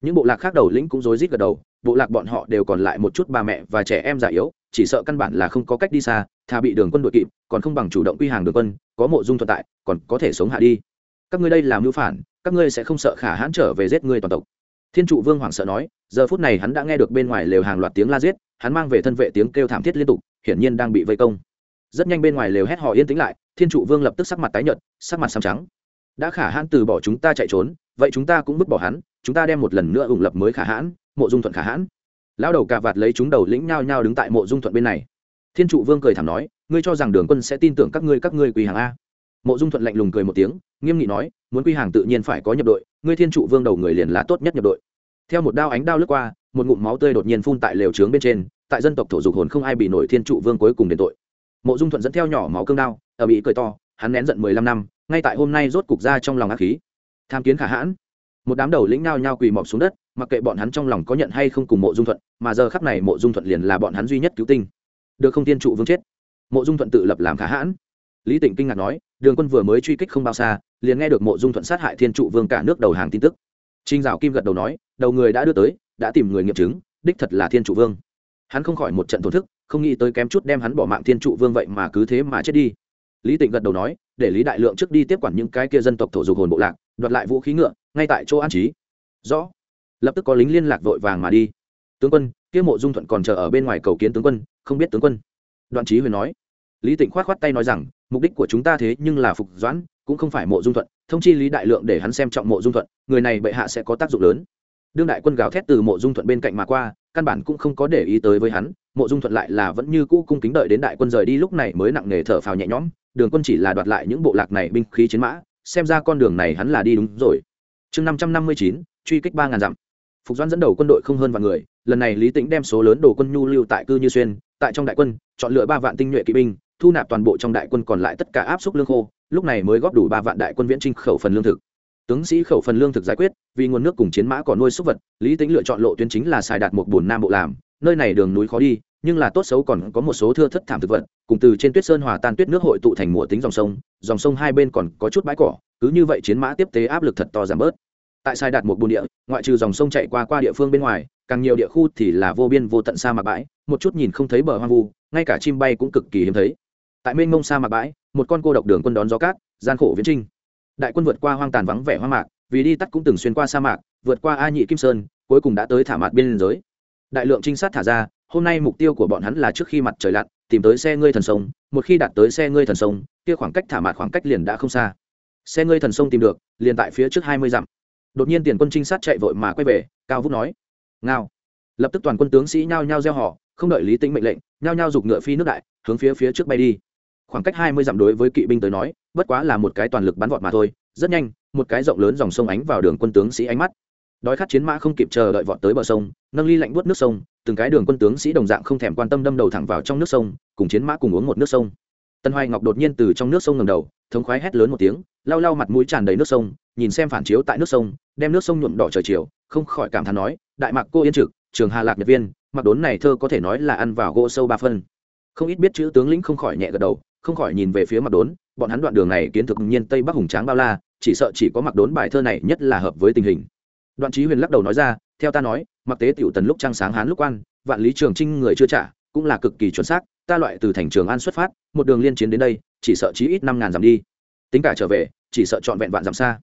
Những bộ lạc khác đầu lĩnh cũng rối rít gật đầu, bộ lạc bọn họ đều còn lại một chút bà mẹ và trẻ em già yếu, chỉ sợ căn bản là không có cách đi xa, thà bị đường quân đội kịp, còn không bằng chủ động quy hàng đường quân, có mộ dung thuận tại, còn có thể sống hạ đi. Các ngươi đây làm mưu phản, các ngươi sẽ không sợ khả hãn trở về giết ngươi toàn tộc. Thiên trụ vương hoảng sợ nói, giờ phút này hắn đã nghe được bên ngoài lều hàng loạt tiếng la giết, hắn mang về thân vệ tiếng kêu thảm thiết liên tục, hiển nhiên đang bị vây công. Rất nhanh bên ngoài lều hét họ yên tĩnh lại thiên trụ vương lập tức sắc mặt tái nhợt, sắc mặt xám trắng. Đã khả hãn từ bỏ chúng ta chạy trốn, vậy chúng ta cũng vứt bỏ hắn, chúng ta đem một lần nữa ủng lập mới khả hãn, mộ dung thuận khả hãn. Lão đầu cà vạt lấy chúng đầu lĩnh nhao nhao đứng tại mộ dung thuận bên này. Thiên trụ vương cười thảm nói, ngươi cho rằng đường quân sẽ tin tưởng các ngươi các ngươi quỳ hàng a. Mộ dung thuận lạnh lùng cười một tiếng, nghiêm nghị nói, muốn quy hàng tự nhiên phải có nhập đội, ngươi thiên trụ vương đầu người liền là tốt nhất nhập đội. Theo một đao ánh đao lướt qua, một ngụm máu tươi đột nhiên phun tại lều trướng bên trên, tại dân tộc thổ dục hồn không ai bị nổi thiên trụ vương cuối cùng đền tội mộ dung thuận dẫn theo nhỏ máu cương đao, ở mỹ cười to, hắn nén giận mười lăm năm, ngay tại hôm nay rốt cục ra trong lòng ác khí. Tham kiến khả hãn. Một đám đầu lĩnh nao nhao quỳ mọc xuống đất, mặc kệ bọn hắn trong lòng có nhận hay không cùng mộ dung thuận, mà giờ khắc này mộ dung thuận liền là bọn hắn duy nhất cứu tinh. Được không tiên trụ vương chết. Mộ dung thuận tự lập làm khả hãn. Lý tịnh kinh ngạc nói, đường quân vừa mới truy kích không bao xa, liền nghe được mộ dung thuận sát hại thiên trụ vương cả nước đầu hàng tin tức. Trinh dạo kim gật đầu nói, đầu người đã đưa tới, đã tìm người nghiệm chứng, đích thật là thiên trụ vương. Hắn không khỏi một trận thổn thức không nghĩ tới kém chút đem hắn bỏ mạng thiên trụ vương vậy mà cứ thế mà chết đi. Lý tịnh gật đầu nói, để lý đại lượng trước đi tiếp quản những cái kia dân tộc thổ dục hồn bộ lạc, đoạt lại vũ khí ngựa, ngay tại chỗ an trí. Rõ. Lập tức có lính liên lạc vội vàng mà đi. Tướng quân, kia mộ dung thuận còn chờ ở bên ngoài cầu kiến tướng quân, không biết tướng quân. Đoạn trí huyền nói. Lý tịnh khoát khoát tay nói rằng, mục đích của chúng ta thế nhưng là phục doãn, cũng không phải mộ dung thuận, thông chi lý đại lượng để hắn xem trọng mộ dung thuận, người này bệ hạ sẽ có tác dụng lớn. Đương đại quân gào thét từ mộ dung thuận bên cạnh mà qua căn bản cũng không có để ý tới với hắn, mộ dung thuận lại là vẫn như cũ cung kính đợi đến đại quân rời đi lúc này mới nặng nề thở phào nhẹ nhõm, đường quân chỉ là đoạt lại những bộ lạc này binh khí chiến mã, xem ra con đường này hắn là đi đúng rồi. Chương năm trăm năm mươi chín, truy kích ba ngàn dặm. Phục doãn dẫn đầu quân đội không hơn vạn người, lần này lý tĩnh đem số lớn đồ quân nhu lưu tại cư như xuyên, tại trong đại quân, chọn lựa ba vạn tinh nhuệ kỵ binh, thu nạp toàn bộ trong đại quân còn lại tất cả áp suất lương khô, lúc này mới góp đủ ba vạn đại quân viễn trinh khẩu phần lương thực tướng sĩ khẩu phần lương thực giải quyết, vì nguồn nước cùng chiến mã còn nuôi súc vật, lý tính lựa chọn lộ tuyến chính là xài đạt một bồn nam bộ làm, nơi này đường núi khó đi, nhưng là tốt xấu còn có một số thưa thất thảm thực vật, cùng từ trên tuyết sơn hòa tan tuyết nước hội tụ thành mùa tính dòng sông dòng sông hai bên còn có chút bãi cỏ, cứ như vậy chiến mã tiếp tế áp lực thật to giảm bớt. Tại sai đạt một bồn địa, ngoại trừ dòng sông chạy qua qua địa phương bên ngoài, càng nhiều địa khu thì là vô biên vô tận xa mạc bãi, một chút nhìn không thấy bờ hoang vu, ngay cả chim bay cũng cực kỳ hiếm thấy. Tại mênh mông sa mạc bãi, một con cô độc đường quân đón gió cát, gian khổ viễn trinh đại quân vượt qua hoang tàn vắng vẻ hoang mạc, vì đi tắt cũng từng xuyên qua sa mạc, vượt qua a nhị kim sơn, cuối cùng đã tới thả mặt biên giới. Đại lượng trinh sát thả ra, hôm nay mục tiêu của bọn hắn là trước khi mặt trời lặn, tìm tới xe ngươi thần sông, một khi đạt tới xe ngươi thần sông, kia khoảng cách thả mặt khoảng cách liền đã không xa. Xe ngươi thần sông tìm được, liền tại phía trước hai mươi dặm. Đột nhiên tiền quân trinh sát chạy vội mà quay về, cao vũ nói, ngao. Lập tức toàn quân tướng sĩ nhao nhao gieo họ, không đợi lý tĩnh mệnh lệnh, nhao nhao giục ngựa phi nước đại, hướng phía phía trước bay đi khoảng cách hai mươi dặm đối với kỵ binh tới nói, bất quá là một cái toàn lực bắn vọt mà thôi, rất nhanh, một cái rộng lớn dòng sông ánh vào đường quân tướng sĩ ánh mắt. Đói khát chiến mã không kịp chờ đợi vọt tới bờ sông, nâng ly lạnh buốt nước sông, từng cái đường quân tướng sĩ đồng dạng không thèm quan tâm đâm đầu thẳng vào trong nước sông, cùng chiến mã cùng uống một nước sông. Tân hoài ngọc đột nhiên từ trong nước sông ngầm đầu, thống khoái hét lớn một tiếng, lau lau mặt mũi tràn đầy nước sông, nhìn xem phản chiếu tại nước sông, đem nước sông nhuộm đỏ trời chiều, không khỏi cảm thán nói, đại mạc cô yên trực, trường hà lạc nhật viên, mặc đốn này thơ có thể nói là ăn vào gỗ sâu ba phân. Không ít biết chữ tướng lĩnh không khỏi nhẹ gật đầu không khỏi nhìn về phía mặc đốn, bọn hắn đoạn đường này kiến thực nhiên tây bắc hùng tráng bao la, chỉ sợ chỉ có mặc đốn bài thơ này nhất là hợp với tình hình. Đoạn trí huyền lắc đầu nói ra, theo ta nói mặc tế tiểu tần lúc trăng sáng hán lúc quan, vạn lý trường trinh người chưa trả, cũng là cực kỳ chuẩn xác, ta loại từ thành trường an xuất phát, một đường liên chiến đến đây, chỉ sợ chí ít năm ngàn dặm đi. Tính cả trở về, chỉ sợ trọn vẹn vạn dặm xa.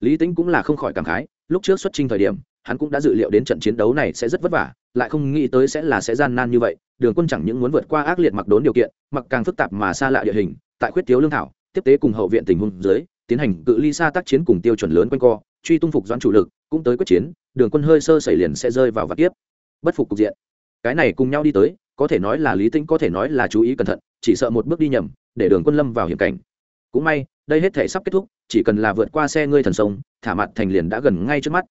Lý tính cũng là không khỏi cảm khái, lúc trước xuất trình thời điểm hắn cũng đã dự liệu đến trận chiến đấu này sẽ rất vất vả, lại không nghĩ tới sẽ là sẽ gian nan như vậy, đường quân chẳng những muốn vượt qua ác liệt mặc đốn điều kiện, mặc càng phức tạp mà xa lạ địa hình, tại khuyết thiếu lương thảo, tiếp tế cùng hậu viện tình huống dưới, tiến hành cự ly xa tác chiến cùng tiêu chuẩn lớn quanh co, truy tung phục doãn chủ lực, cũng tới quyết chiến, đường quân hơi sơ xảy liền sẽ rơi vào vạt tiếp bất phục cục diện. Cái này cùng nhau đi tới, có thể nói là lý tĩnh, có thể nói là chú ý cẩn thận, chỉ sợ một bước đi nhầm, để đường quân lâm vào hiểm cảnh. Cũng may, đây hết thể sắp kết thúc, chỉ cần là vượt qua xe ngươi thần sông, thả mặt thành liền đã gần ngay trước mắt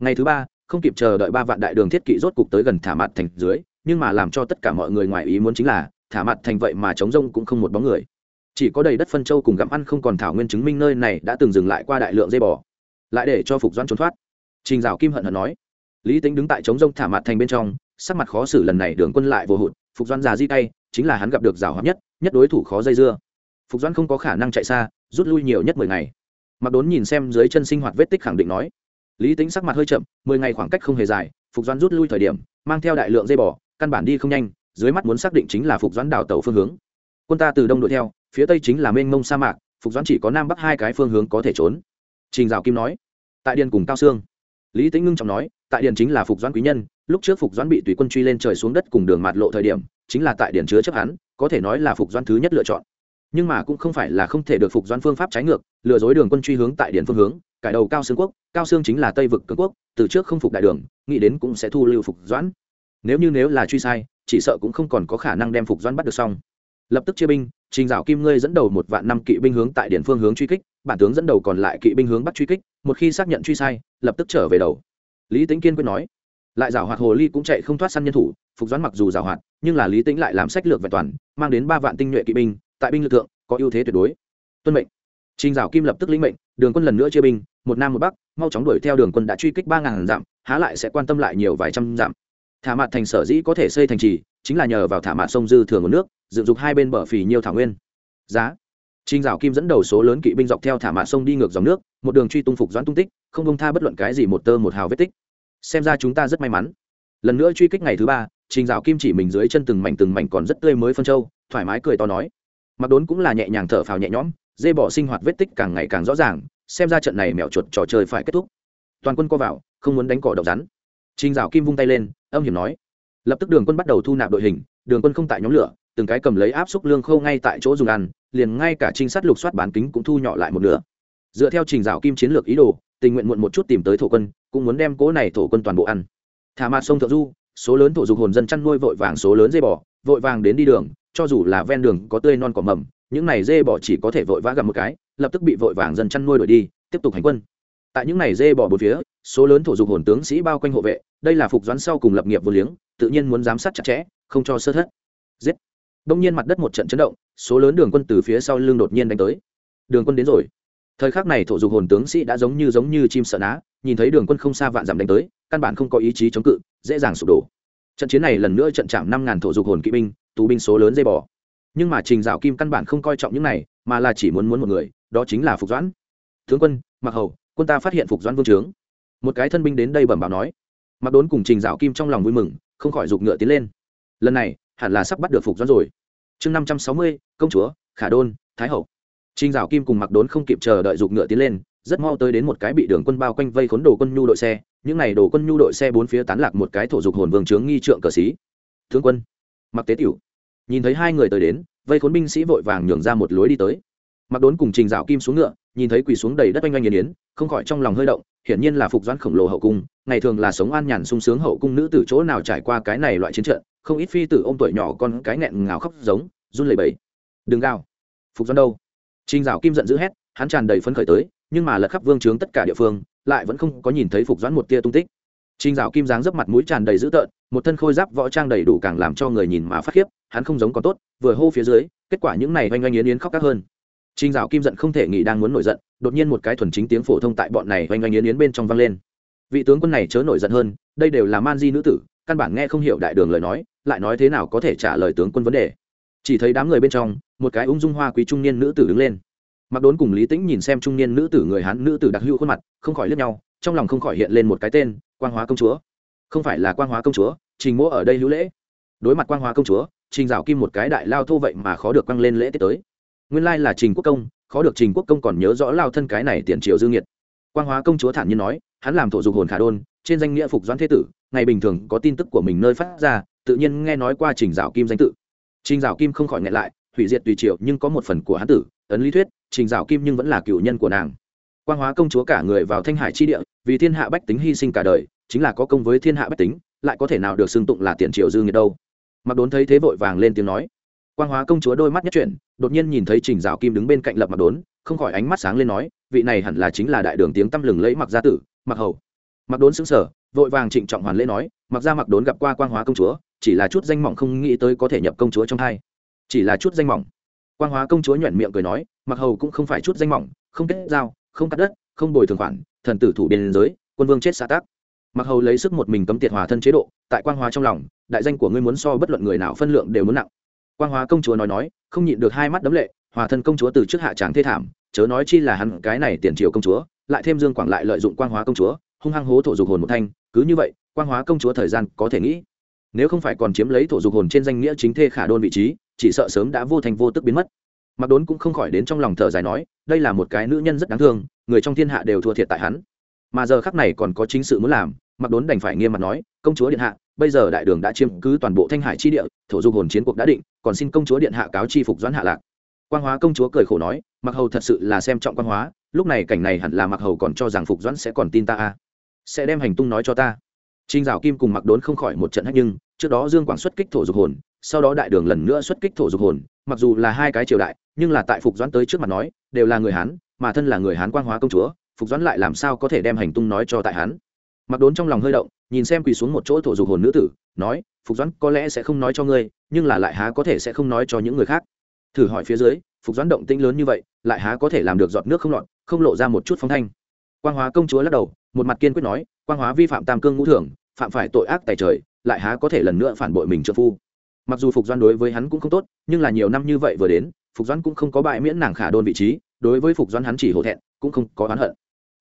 ngày thứ ba, không kịp chờ đợi ba vạn đại đường thiết kỵ rốt cục tới gần thả mặt thành dưới, nhưng mà làm cho tất cả mọi người ngoài ý muốn chính là, thả mặt thành vậy mà chống rông cũng không một bóng người. Chỉ có đầy đất phân châu cùng gặm ăn không còn thảo nguyên chứng minh nơi này đã từng dừng lại qua đại lượng dây bò. Lại để cho phục doãn trốn thoát. Trình dạo kim hận hận nói. Lý tính đứng tại chống rông thả mặt thành bên trong, sắc mặt khó xử lần này đường quân lại vô hụt, phục doãn già di tay, chính là hắn gặp được rào hấp nhất nhất đối thủ khó dây dưa. Phục doãn không có khả năng chạy xa, rút lui nhiều nhất mười ngày. Mặc đốn nhìn xem dưới chân sinh hoạt vết tích khẳng định nói lý tính sắc mặt hơi chậm, mười ngày khoảng cách không hề dài, phục doãn rút lui thời điểm, mang theo đại lượng dây bò, căn bản đi không nhanh, dưới mắt muốn xác định chính là phục doãn đào tàu phương hướng. Quân ta từ đông đuổi theo, phía tây chính là mênh mông sa mạc, phục doãn chỉ có nam bắc hai cái phương hướng có thể trốn. Trình dạo kim nói, tại điền cùng cao sương. Lý tĩnh ngưng trọng nói, tại điền chính là phục doãn quý nhân, lúc trước phục doãn bị tùy quân truy lên trời xuống đất cùng đường mạt lộ thời điểm, chính là tại điền chứa chấp hắn, có thể nói là phục doãn thứ nhất lựa chọn. Nhưng mà cũng không phải là không thể được phục doãn phương pháp trái ngược, lừa dối đường quân truy hướng tại điền phương hướng cải đầu cao xương quốc, cao xương chính là tây vực cường quốc, từ trước không phục đại đường, nghĩ đến cũng sẽ thu lưu phục doãn. Nếu như nếu là truy sai, chỉ sợ cũng không còn có khả năng đem phục doãn bắt được xong. Lập tức chia binh, trình dạo kim ngươi dẫn đầu một vạn năm kỵ binh hướng tại điển phương hướng truy kích, bản tướng dẫn đầu còn lại kỵ binh hướng bắt truy kích, một khi xác nhận truy sai, lập tức trở về đầu. Lý tính kiên quyết nói. Lại giảo hoạt hồ ly cũng chạy không thoát săn nhân thủ, phục doãn mặc dù giảo hoạt, nhưng là lý tính lại làm sách lược vẹn toàn, mang đến ba vạn tinh nhuệ kỵ binh, tại binh lực lượng có ưu thế tuyệt đối. Tuân mệnh. Trình dạo kim lập tức lĩnh mệnh, đường quân lần nữa chia binh một nam một bắc mau chóng đuổi theo đường quân đã truy kích ba ngàn dặm há lại sẽ quan tâm lại nhiều vài trăm dặm thả mặt thành sở dĩ có thể xây thành trì chính là nhờ vào thả mặt sông dư thừa nguồn nước dựng dục hai bên bờ phì nhiều thảo nguyên giá Trình Dạo Kim dẫn đầu số lớn kỵ binh dọc theo thả mạ sông đi ngược dòng nước, một đường truy tung phục doãn tung tích, không bông tha bất luận cái gì một tơ một hào vết tích. Xem ra chúng ta rất may mắn. Lần nữa truy kích ngày thứ ba, Trình Dạo Kim chỉ mình dưới chân từng mảnh từng mảnh còn rất tươi mới phân châu, thoải mái cười to nói. Mặc Đốn cũng là nhẹ nhàng thở phào nhẹ nhõm, dê bỏ sinh hoạt vết tích càng ngày càng rõ ràng, xem ra trận này mèo chuột trò chơi phải kết thúc. Toàn quân co vào, không muốn đánh cỏ độc rắn. Trình Dạo Kim vung tay lên, âm hiểm nói. Lập tức Đường Quân bắt đầu thu nạp đội hình, Đường Quân không tại nhóm lửa, từng cái cầm lấy áp xúc lương khâu ngay tại chỗ dùng ăn liền ngay cả trinh sát lục soát bán kính cũng thu nhỏ lại một nửa dựa theo trình dạo kim chiến lược ý đồ tình nguyện muộn một chút tìm tới thổ quân cũng muốn đem cỗ này thổ quân toàn bộ ăn thả mặt sông thượng du số lớn thổ dục hồn dân chăn nuôi vội vàng số lớn dây bò vội vàng đến đi đường cho dù là ven đường có tươi non cỏ mầm những này dê bò chỉ có thể vội vã gặp một cái lập tức bị vội vàng dân chăn nuôi đuổi đi, tiếp tục hành quân. Tại những này dê bỏ bốn phía, số lớn thổ dục hồn tướng sĩ bao quanh hộ vệ, đây là phục doãn sau cùng lập nghiệp vô liếng, tự nhiên muốn giám sát chặt chẽ, không cho sơ thất. Giết! Đông nhiên mặt đất một trận chấn động, số lớn đường quân từ phía sau lưng đột nhiên đánh tới. Đường quân đến rồi. Thời khắc này thổ dục hồn tướng sĩ đã giống như giống như chim sợ ná, nhìn thấy đường quân không xa vạn dặm đánh tới, căn bản không có ý chí chống cự, dễ dàng sụp đổ. Trận chiến này lần nữa trận chạm năm ngàn thổ dục hồn kỵ binh, tù binh số lớn dây bò nhưng mà trình dạo kim căn bản không coi trọng những này mà là chỉ muốn muốn một người, đó chính là phục doãn. Tướng quân mặc hầu, quân ta phát hiện phục doãn vương trướng. Một cái thân binh đến đây bẩm báo nói. Mặc đốn cùng trình dạo kim trong lòng vui mừng, không khỏi giục ngựa tiến lên. Lần này, hẳn là sắp bắt được phục doãn rồi. Chương năm trăm sáu mươi, công chúa, khả đôn, thái hậu. Trình dạo kim cùng mặc đốn không kịp chờ đợi giục ngựa tiến lên, rất mau tới đến một cái bị đường quân bao quanh vây khốn đồ quân nhu đội xe. Những n à y đồ quân nhu đội xe bốn phía tán lạc một cái thổ dục hồn vương trướng nghi trượng cờ xí. Thương quân mặc tế tiểu. Nhìn thấy hai người tới đến vây khốn binh sĩ vội vàng nhường ra một lối đi tới. Mặc đốn cùng trình dạo kim xuống ngựa, nhìn thấy quỳ xuống đầy đất oanh oanh nghiền yến không khỏi trong lòng hơi động, hiển nhiên là phục doãn khổng lồ hậu cung, ngày thường là sống an nhàn sung sướng hậu cung nữ từ chỗ nào trải qua cái này loại chiến trận, không ít phi tử ô m tuổi nhỏ con cái nghẹn ngào khóc giống, run lẩy bẩy. Đừng gào. Phục doãn đâu? Trình dạo kim giận dữ hét, hắn tràn đầy phấn khởi tới, nhưng mà lật khắp vương trướng tất cả địa phương, lại vẫn không có nhìn thấy phục doãn một tia tung tích trinh dạo kim dáng dấp mặt mũi tràn đầy dữ tợn, một thân khôi giáp võ trang đầy đủ càng làm cho người nhìn mà phát khiếp, hắn không giống còn tốt, vừa hô phía dưới, kết quả những này oanh oanh yến yến khóc các hơn. Trinh dạo kim giận không thể nghĩ đang muốn nổi giận, đột nhiên một cái thuần chính tiếng phổ thông tại bọn này oanh oanh yến yến bên trong vang lên. Vị tướng quân này chớ nổi giận hơn, đây đều là man di nữ tử, căn bản nghe không hiểu đại đường lời nói, lại nói thế nào có thể trả lời tướng quân vấn đề. Chỉ thấy đám người bên trong, một cái ung dung hoa quý trung niên nữ tử đứng lên. Mặc đốn cùng lý tĩnh nhìn xem trung niên nữ tử người hán nữ tử đặc hữu khuôn mặt, không khỏi liếc nhau, trong lòng không khỏi hiện lên một cái tên quang hóa công chúa. Không phải là quang hóa công chúa, trình mỗ ở đây hữu lễ. Đối mặt quang hóa công chúa, trình dạo kim một cái đại lao thô vậy mà khó được quăng lên lễ tiết tới. Nguyên lai là trình quốc công, khó được trình quốc công còn nhớ rõ lao thân cái này tiền triệu dương nhiệt quang hóa công chúa thản nhiên nói, hắn làm thổ dục hồn khả đôn, trên danh nghĩa phục doãn thế tử, ngày bình thường có tin tức của mình nơi phát ra, tự nhiên nghe nói qua trình dạo kim danh tự. Trình dạo kim không khỏi ngại lại, hủy diệt tùy triệu nhưng có một phần của hán tử, ấn lý thuyết, trình dạo kim nhưng vẫn là cựu nhân của nàng quan hóa công chúa cả người vào thanh hải chi địa, vì thiên hạ bách tính hy sinh cả đời, chính là có công với thiên hạ bách tính, lại có thể nào được xưng tụng là tiền triệu dư nghiệt đâu? Mặc đốn thấy thế vội vàng lên tiếng nói. Quan hóa công chúa đôi mắt nhất chuyển, đột nhiên nhìn thấy trình dạo kim đứng bên cạnh lập mặc đốn, không khỏi ánh mắt sáng lên nói, vị này hẳn là chính là đại đường tiếng tăm lừng lẫy mặc gia tử, mặc hầu. Mặc đốn xứng sở vội vàng trịnh trọng hoàn lễ nói, mặc ra mặc đốn gặp qua quan hóa công chúa, chỉ là chút danh mỏng không nghĩ tới có thể nhập công chúa trong hai. Chỉ là chút danh mỏng. Quan hóa công chúa nhuận miệng cười nói, mặc hầu cũng không phải chút danh mỏng, không kết giao không cắt đất, không bồi thường khoản, thần tử thủ biên giới, quân vương chết xã tác mặc hầu lấy sức một mình cấm tiệt hòa thân chế độ, tại quan hóa trong lòng, đại danh của ngươi muốn so bất luận người nào phân lượng đều muốn nặng. Quan hóa công chúa nói nói, không nhịn được hai mắt đấm lệ, hòa thân công chúa từ trước hạ tràng thê thảm, chớ nói chi là hắn cái này tiền triều công chúa, lại thêm dương quảng lại lợi dụng quan hóa công chúa, hung hăng hố thổ dục hồn một thanh, cứ như vậy quan hóa công chúa thời gian có thể nghĩ. Nếu không phải còn chiếm lấy thổ dục hồn trên danh nghĩa chính thê khả đôn vị trí, chỉ sợ sớm đã vô thành vô tức biến mất mặc đốn cũng không khỏi đến trong lòng thở dài nói đây là một cái nữ nhân rất đáng thương người trong thiên hạ đều thua thiệt tại hắn. Mà giờ khắc này còn có chính sự muốn làm mặc đốn đành phải nghiêm mặt nói công chúa điện hạ bây giờ đại đường đã chiếm cứ toàn bộ thanh hải chi địa thổ dục hồn chiến cuộc đã định còn xin công chúa điện hạ cáo chi phục doãn hạ lạc. Quan hóa công chúa cười khổ nói mặc hầu thật sự là xem trọng quan hóa lúc này cảnh này hẳn là mặc hầu còn cho rằng phục doãn sẽ còn tin ta à. sẽ đem hành tung nói cho ta. Trinh Dạo Kim cùng Mặc Đốn không khỏi một trận hách nhưng, trước đó Dương Quảng xuất kích thổ dục hồn, sau đó Đại Đường lần nữa xuất kích thổ dục hồn, mặc dù là hai cái triều đại, nhưng là tại Phục Doãn tới trước mặt nói, đều là người Hán, mà thân là người Hán quang hóa công chúa, Phục Doãn lại làm sao có thể đem hành tung nói cho tại Hán. mặc đốn trong lòng hơi động nhìn xem quỳ xuống một chỗ thổ dục hồn nữ tử nói phục doãn có lẽ sẽ không nói cho ngươi nhưng là lại há có thể sẽ không nói cho những người khác? Thử hỏi phía dưới phục doãn động tĩnh lớn như vậy lại há có thể làm được giọt nước không lọt không lộ ra một chút phong thanh. Quang hóa công chúa lắc đầu một mặt kiên quyết nói quang hóa vi phạm tam cương ngũ thường phạm phải tội ác tài trời lại há có thể lần nữa phản bội mình trợ phu? Mặc dù phục doan đối với hắn cũng không tốt nhưng là nhiều năm như vậy vừa đến phục Doãn cũng không có bại miễn nàng khả đôn vị trí đối với phục Doãn hắn chỉ hổ thẹn cũng không có oán hận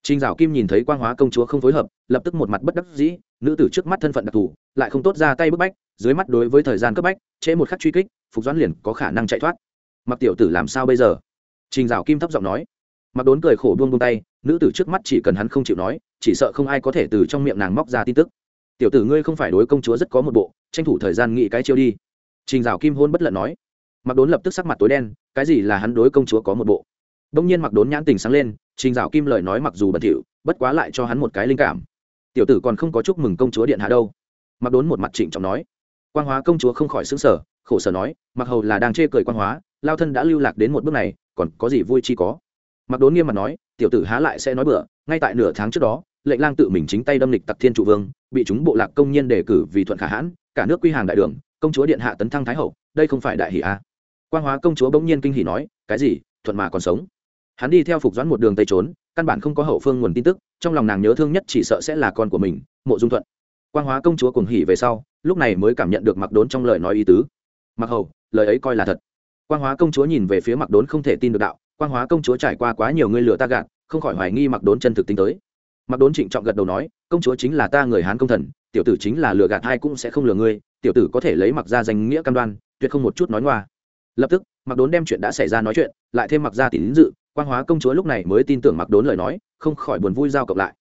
Trình Dạo Kim nhìn thấy Quang Hóa công chúa không phối hợp, lập tức một mặt bất đắc dĩ, nữ tử trước mắt thân phận đặc thù, lại không tốt ra tay bức bách, dưới mắt đối với thời gian cấp bách, trễ một khắc truy kích, Phục Doãn liền có khả năng chạy thoát. Mặc tiểu tử làm sao bây giờ? Trình Dạo Kim thấp giọng nói. Mặc Đốn cười khổ buông buông tay, nữ tử trước mắt chỉ cần hắn không chịu nói, chỉ sợ không ai có thể từ trong miệng nàng móc ra tin tức. Tiểu tử ngươi không phải đối công chúa rất có một bộ, tranh thủ thời gian nghĩ cái chiêu đi. Trình Dạo Kim hôn bất lận nói. Mặc Đốn lập tức sắc mặt tối đen, cái gì là hắn đối công chúa có một bộ? Đông nhiên Mặc Đốn nhãn tình sáng lên, Trình Dạo Kim lời nói mặc dù bẩn thỉu, bất quá lại cho hắn một cái linh cảm. Tiểu tử còn không có chúc mừng công chúa điện hạ đâu. Mặc Đốn một mặt trịnh trọng nói. Quang Hóa công chúa không khỏi sững sờ, khổ sở nói, Mặc Hầu là đang chê cười Quang Hóa, lao thân đã lưu lạc đến một bước này, còn có gì vui chi có. Mặc Đốn nghiêm mặt nói, tiểu tử há lại sẽ nói bừa, ngay tại nửa tháng trước đó, lệnh lang tự mình chính tay đâm lịch tặc thiên trụ vương, bị chúng bộ lạc công nhân đề cử vì thuận khả hãn, cả nước quy hàng đại đường, công chúa điện hạ tấn thăng thái hậu, đây không phải đại hỷ a. À. Quang Hóa công chúa bỗng nhiên kinh hỉ nói, cái gì? Thuận mà còn sống? hắn đi theo phục doãn một đường tây trốn căn bản không có hậu phương nguồn tin tức trong lòng nàng nhớ thương nhất chỉ sợ sẽ là con của mình mộ dung thuận. Quang hóa công chúa cùng hỉ về sau lúc này mới cảm nhận được mặc đốn trong lời nói ý tứ. Mặc hầu lời ấy coi là thật. Quang hóa công chúa nhìn về phía mặc đốn không thể tin được đạo quang hóa công chúa trải qua quá nhiều người lừa ta gạt không khỏi hoài nghi mặc đốn chân thực tính tới. Mặc đốn trịnh trọng gật đầu nói công chúa chính là ta người hán công thần tiểu tử chính là lừa gạt hai cũng sẽ không lừa ngươi tiểu tử có thể lấy mặc ra danh nghĩa cam đoan tuyệt không một chút nói ngoa lập tức mặc đốn đem chuyện đã xảy ra nói chuyện, lại thêm mặc ra tín dự quan hóa công chúa lúc này mới tin tưởng mặc đốn lời nói, không khỏi buồn vui giao cộng lại.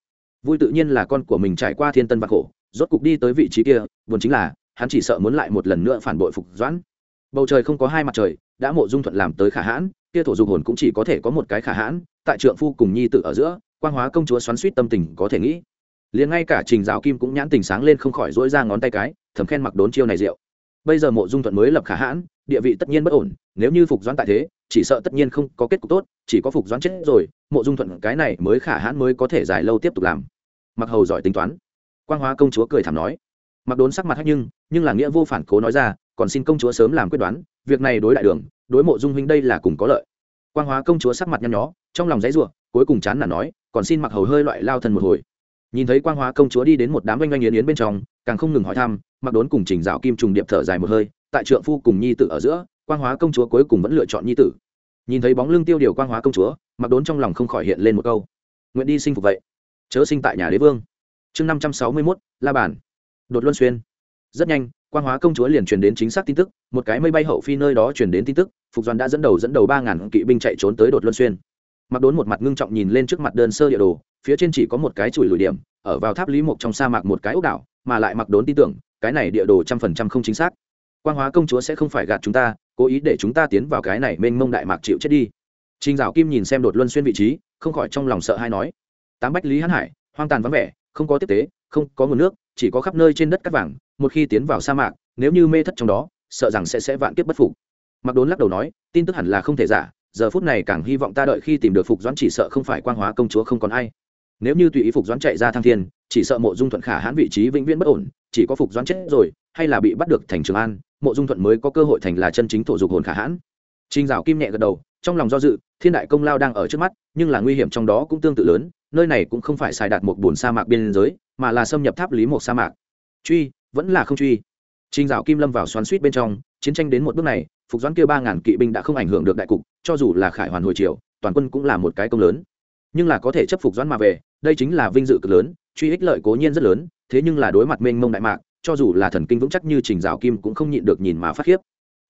Vui tự nhiên là con của mình trải qua thiên tân vạc khổ, rốt cục đi tới vị trí kia, buồn chính là, hắn chỉ sợ muốn lại một lần nữa phản bội phục doãn. Bầu trời không có hai mặt trời, đã mộ dung thuận làm tới khả hãn, kia thổ dục hồn cũng chỉ có thể có một cái khả hãn, tại trượng phu cùng nhi tự ở giữa quan hóa công chúa xoắn suýt tâm tình có thể nghĩ. Liền ngay cả trình giáo kim cũng nhãn tình sáng lên không khỏi dỗi ra ngón tay cái, thầm khen mặc đốn chiêu này rượu. Bây giờ mộ dung thuận mới lập khả hãn địa vị tất nhiên bất ổn, nếu như phục doãn tại thế, chỉ sợ tất nhiên không có kết cục tốt, chỉ có phục doãn chết rồi, mộ dung thuận cái này mới khả hãn mới có thể dài lâu tiếp tục làm. Mặc hầu giỏi tính toán. Quang hóa công chúa cười thảm nói. Mặc đốn sắc mặt hắc nhưng nhưng là nghĩa vô phản cố nói ra, còn xin công chúa sớm làm quyết đoán, việc này đối đại đường, đối mộ dung huynh đây là cùng có lợi. Quang hóa công chúa sắc mặt nhăn nhó, trong lòng dãy ruộng cuối cùng chán là nói, còn xin mặc hầu hơi loại lao thần một hồi. Nhìn thấy quang hóa công chúa đi đến một đám oanh oanh yến yến bên trong, càng không ngừng hỏi thăm mặc đốn cùng trình dạo kim trùng điệp thở dài một hơi, tại trượng phu cùng nhi tử ở giữa, quang hóa công chúa cuối cùng vẫn lựa chọn nhi tử. Nhìn thấy bóng lưng tiêu điều quang hóa công chúa, mặc đốn trong lòng không khỏi hiện lên một câu. Nguyện đi sinh phục vậy. Chớ sinh tại nhà đế vương. Chương năm trăm sáu mươi mốt, la bản đột luân xuyên. Rất nhanh, quang hóa công chúa liền truyền đến chính xác tin tức, một cái mây bay hậu phi nơi đó truyền đến tin tức, phục doan đã dẫn đầu dẫn đầu ba ngàn kỵ binh chạy trốn tới đột luân xuyên. Mặc đốn một mặt ngưng trọng nhìn lên trước mặt đơn sơ địa đồ, phía trên chỉ có một cái chùi lùi điểm, ở vào tháp lý mộc trong sa mạc một cái ốc đảo, mà lại mặc đốn tin tưởng cái này địa đồ trăm phần trăm không chính xác quan hóa công chúa sẽ không phải gạt chúng ta cố ý để chúng ta tiến vào cái này mênh mông đại mạc chịu chết đi Trình Dạo Kim nhìn xem đột luân xuyên vị trí, không khỏi trong lòng sợ hai nói: "Tám Bách Lý Hán Hải, hoang tàn vắng vẻ, không có tiếp tế, không có nguồn nước, chỉ có khắp nơi trên đất cát vàng, một khi tiến vào sa mạc, nếu như mê thất trong đó, sợ rằng sẽ sẽ vạn kiếp bất phục." Mặc Đốn lắc đầu nói: "Tin tức hẳn là không thể giả, giờ phút này càng hy vọng ta đợi khi tìm được phục doãn chỉ sợ không phải quang hóa công chúa không còn ai. Nếu như tùy ý phục doãn chạy ra thăng thiên, chỉ sợ mộ dung thuận khả hãn vị trí vĩnh viễn bất ổn, chỉ có phục doãn chết rồi, hay là bị bắt được thành Trường An, mộ dung thuận mới có cơ hội thành là chân chính thổ dục hồn khả hãn Trình Dạo Kim nhẹ gật đầu, trong lòng do dự, thiên đại công lao đang ở trước mắt, nhưng là nguy hiểm trong đó cũng tương tự lớn, nơi này cũng không phải xài đạt một buồn sa mạc biên giới, mà là xâm nhập tháp lý một sa mạc. Truy, vẫn là không truy. Trình Dạo Kim lâm vào xoắn xuýt bên trong, chiến tranh đến một bước này, phục doãn kia ba ngàn kỵ binh đã không ảnh hưởng được đại cục, cho dù là khải hoàn hồi triều, toàn quân cũng là một cái công lớn. Nhưng là có thể chấp phục doãn mà về, đây chính là vinh dự cực lớn, truy ích lợi cố nhiên rất lớn, thế nhưng là đối mặt mênh mông đại mạc, cho dù là thần kinh vững chắc như trình dạo kim cũng không nhịn được nhìn mà phát khiếp.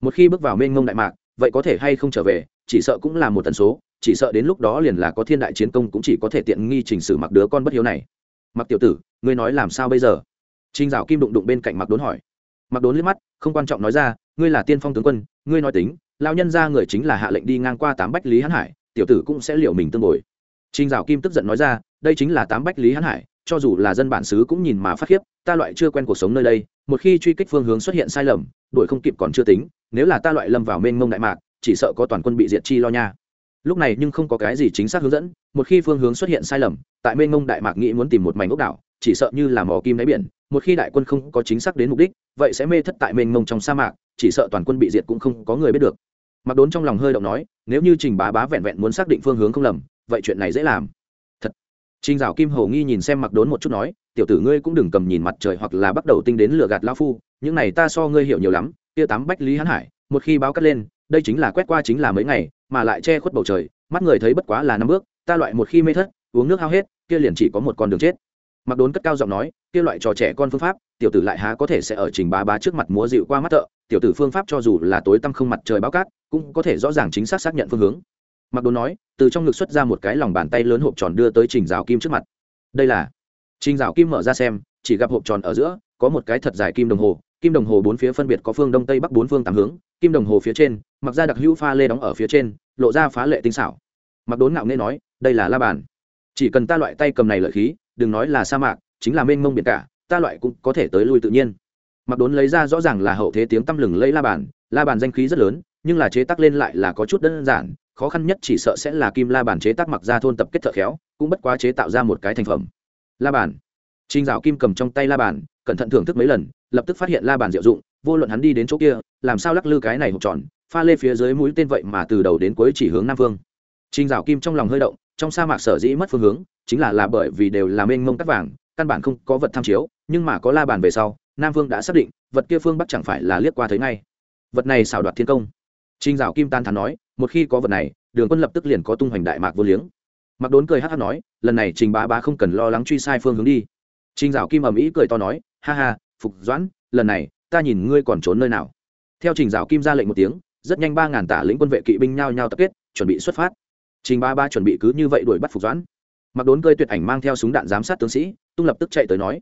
Một khi bước vào mênh mông đại mạc vậy có thể hay không trở về chỉ sợ cũng là một tần số chỉ sợ đến lúc đó liền là có thiên đại chiến công cũng chỉ có thể tiện nghi trình sử mặc đứa con bất hiếu này. Mặc tiểu tử ngươi nói làm sao bây giờ? Trình dạo kim đụng đụng bên cạnh mặc đốn hỏi. Mặc đốn liếc mắt không quan trọng nói ra ngươi là tiên phong tướng quân ngươi nói tính lao nhân ra người chính là hạ lệnh đi ngang qua tám bách lý hãn hải tiểu tử cũng sẽ liệu mình tương bồi. Trình dạo kim tức giận nói ra đây chính là tám bách lý hãn hải cho dù là dân bản xứ cũng nhìn mà phát khiếp, ta loại chưa quen cuộc sống nơi đây, một khi truy kích phương hướng xuất hiện sai lầm, đuổi không kịp còn chưa tính, nếu là ta loại lâm vào mênh mông đại mạc, chỉ sợ có toàn quân bị diệt chi lo nha. Lúc này nhưng không có cái gì chính xác hướng dẫn, một khi phương hướng xuất hiện sai lầm, tại mênh mông đại mạc nghĩ muốn tìm một mảnh ốc đảo, chỉ sợ như là mỏ kim đáy biển, một khi đại quân không có chính xác đến mục đích, vậy sẽ mê thất tại mênh mông trong sa mạc, chỉ sợ toàn quân bị diệt cũng không có người biết được. Mặc đốn trong lòng hơi động nói, nếu như trình bá bá vẹn vẹn muốn xác định phương hướng không lầm, vậy chuyện này dễ làm trình dạo kim Hồ nghi nhìn xem mặc đốn một chút nói tiểu tử ngươi cũng đừng cầm nhìn mặt trời hoặc là bắt đầu tinh đến lửa gạt lão phu những này ta so ngươi hiểu nhiều lắm kia tám bách lý hán hải một khi báo cắt lên đây chính là quét qua chính là mấy ngày mà lại che khuất bầu trời mắt người thấy bất quá là năm bước ta loại một khi mê thất uống nước hao hết kia liền chỉ có một con đường chết. Mặc đốn cất cao giọng nói kia loại trò trẻ con phương pháp tiểu tử lại há có thể sẽ ở trình bá bá trước mặt múa dịu qua mắt trợ, tiểu tử phương pháp cho dù là tối tăm không mặt trời báo cát cũng có thể rõ ràng chính xác xác nhận phương hướng mặc đốn nói, từ trong ngực xuất ra một cái lòng bàn tay lớn hộp tròn đưa tới trình rào kim trước mặt. Đây là trình rào kim mở ra xem, chỉ gặp hộp tròn ở giữa có một cái thật dài kim đồng hồ, kim đồng hồ bốn phía phân biệt có phương đông tây bắc bốn phương tám hướng, kim đồng hồ phía trên, mặc ra đặc hữu pha lê đóng ở phía trên, lộ ra phá lệ tinh xảo. Mặc đốn ngạo nghê nói, đây là la bàn. Chỉ cần ta loại tay cầm này lợi khí, đừng nói là sa mạc, chính là mênh mông biển cả, ta loại cũng có thể tới lui tự nhiên. Mặc đốn lấy ra rõ ràng là hậu thế tiếng tăm lừng lấy la bàn la bàn danh khí rất lớn nhưng là chế tác lên lại là có chút đơn giản khó khăn nhất chỉ sợ sẽ là kim la bàn chế tác mặc ra thôn tập kết thợ khéo cũng bất quá chế tạo ra một cái thành phẩm la bàn Trình Dạo Kim cầm trong tay la bàn, cẩn thận thưởng thức mấy lần, lập tức phát hiện la bàn diệu dụng, vô luận hắn đi đến chỗ kia, làm sao lắc lư cái này hộp tròn, pha lê phía dưới mũi tên vậy mà từ đầu đến cuối chỉ hướng nam phương. Trình Dạo Kim trong lòng hơi động, trong sa mạc sở dĩ mất phương hướng, chính là là bởi vì đều là mênh mông cắt vàng, căn bản không có vật tham chiếu, nhưng mà có la bàn về sau, Nam Vương đã xác định, vật kia phương bắc chẳng phải là liếc qua thấy ngay. Vật này xảo đoạt thiên công. Trình Dạo Kim tan thán nói, một khi có vật này, Đường Quân lập tức liền có tung hoành đại mạc vô liếng. Mặc Đốn cười hắc hắc nói, lần này Trình Bá Bá không cần lo lắng truy sai phương hướng đi Trình Dạo Kim ầm ĩ cười to nói, ha ha, Phục Doãn, lần này, ta nhìn ngươi còn trốn nơi nào? Theo Trình Dạo Kim ra lệnh một tiếng, rất nhanh ba ngàn tả lĩnh quân vệ kỵ binh nhao nhao tập kết, chuẩn bị xuất phát. Trình Bá Bá chuẩn bị cứ như vậy đuổi bắt Phục Doãn. Mặc Đốn cơi tuyệt ảnh mang theo súng đạn giám sát tướng sĩ, tung lập tức chạy tới nói.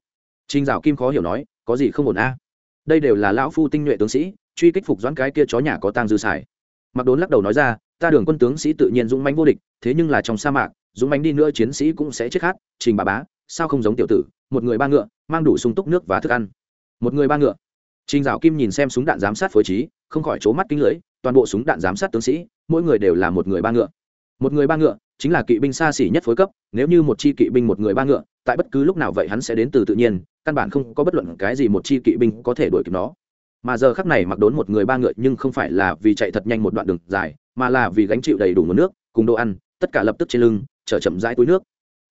Trình Dạo Kim khó hiểu nói, có gì không ổn a? Đây đều là lão phu tinh nhuệ tướng sĩ, truy kích Phục Doãn cái kia chó nhà có tang dư xài. Mặc Đốn lắc đầu nói ra, ta đường quân tướng sĩ tự nhiên dũng mãnh vô địch, thế nhưng là trong sa mạc, dũng mãnh đi nữa chiến sĩ cũng sẽ chết khát, Trình bà Bá, sao không giống tiểu tử, một người ba ngựa mang đủ sung túc nước và thức ăn. Một người ba ngựa? Trình dạo kim nhìn xem súng đạn giám sát phối trí không khỏi c mắt kinh lưỡi toàn bộ súng đạn giám sát tướng sĩ mỗi người đều là một người ba ngựa. Một người ba ngựa chính là kỵ binh xa xỉ nhất phối cấp nếu như một chi kỵ binh một người ba ngựa tại bất cứ lúc nào vậy hắn sẽ đến từ tự nhiên căn bản không có bất luận cái gì một chi kỵ binh có thể đuổi kịp nó mà giờ khắc này mặc đốn một người ba ngựa nhưng không phải là vì chạy thật nhanh một đoạn đường dài mà là vì gánh chịu đầy đủ nguồn nước cùng đồ ăn tất cả lập tức trên lưng chở chậm rãi túi nước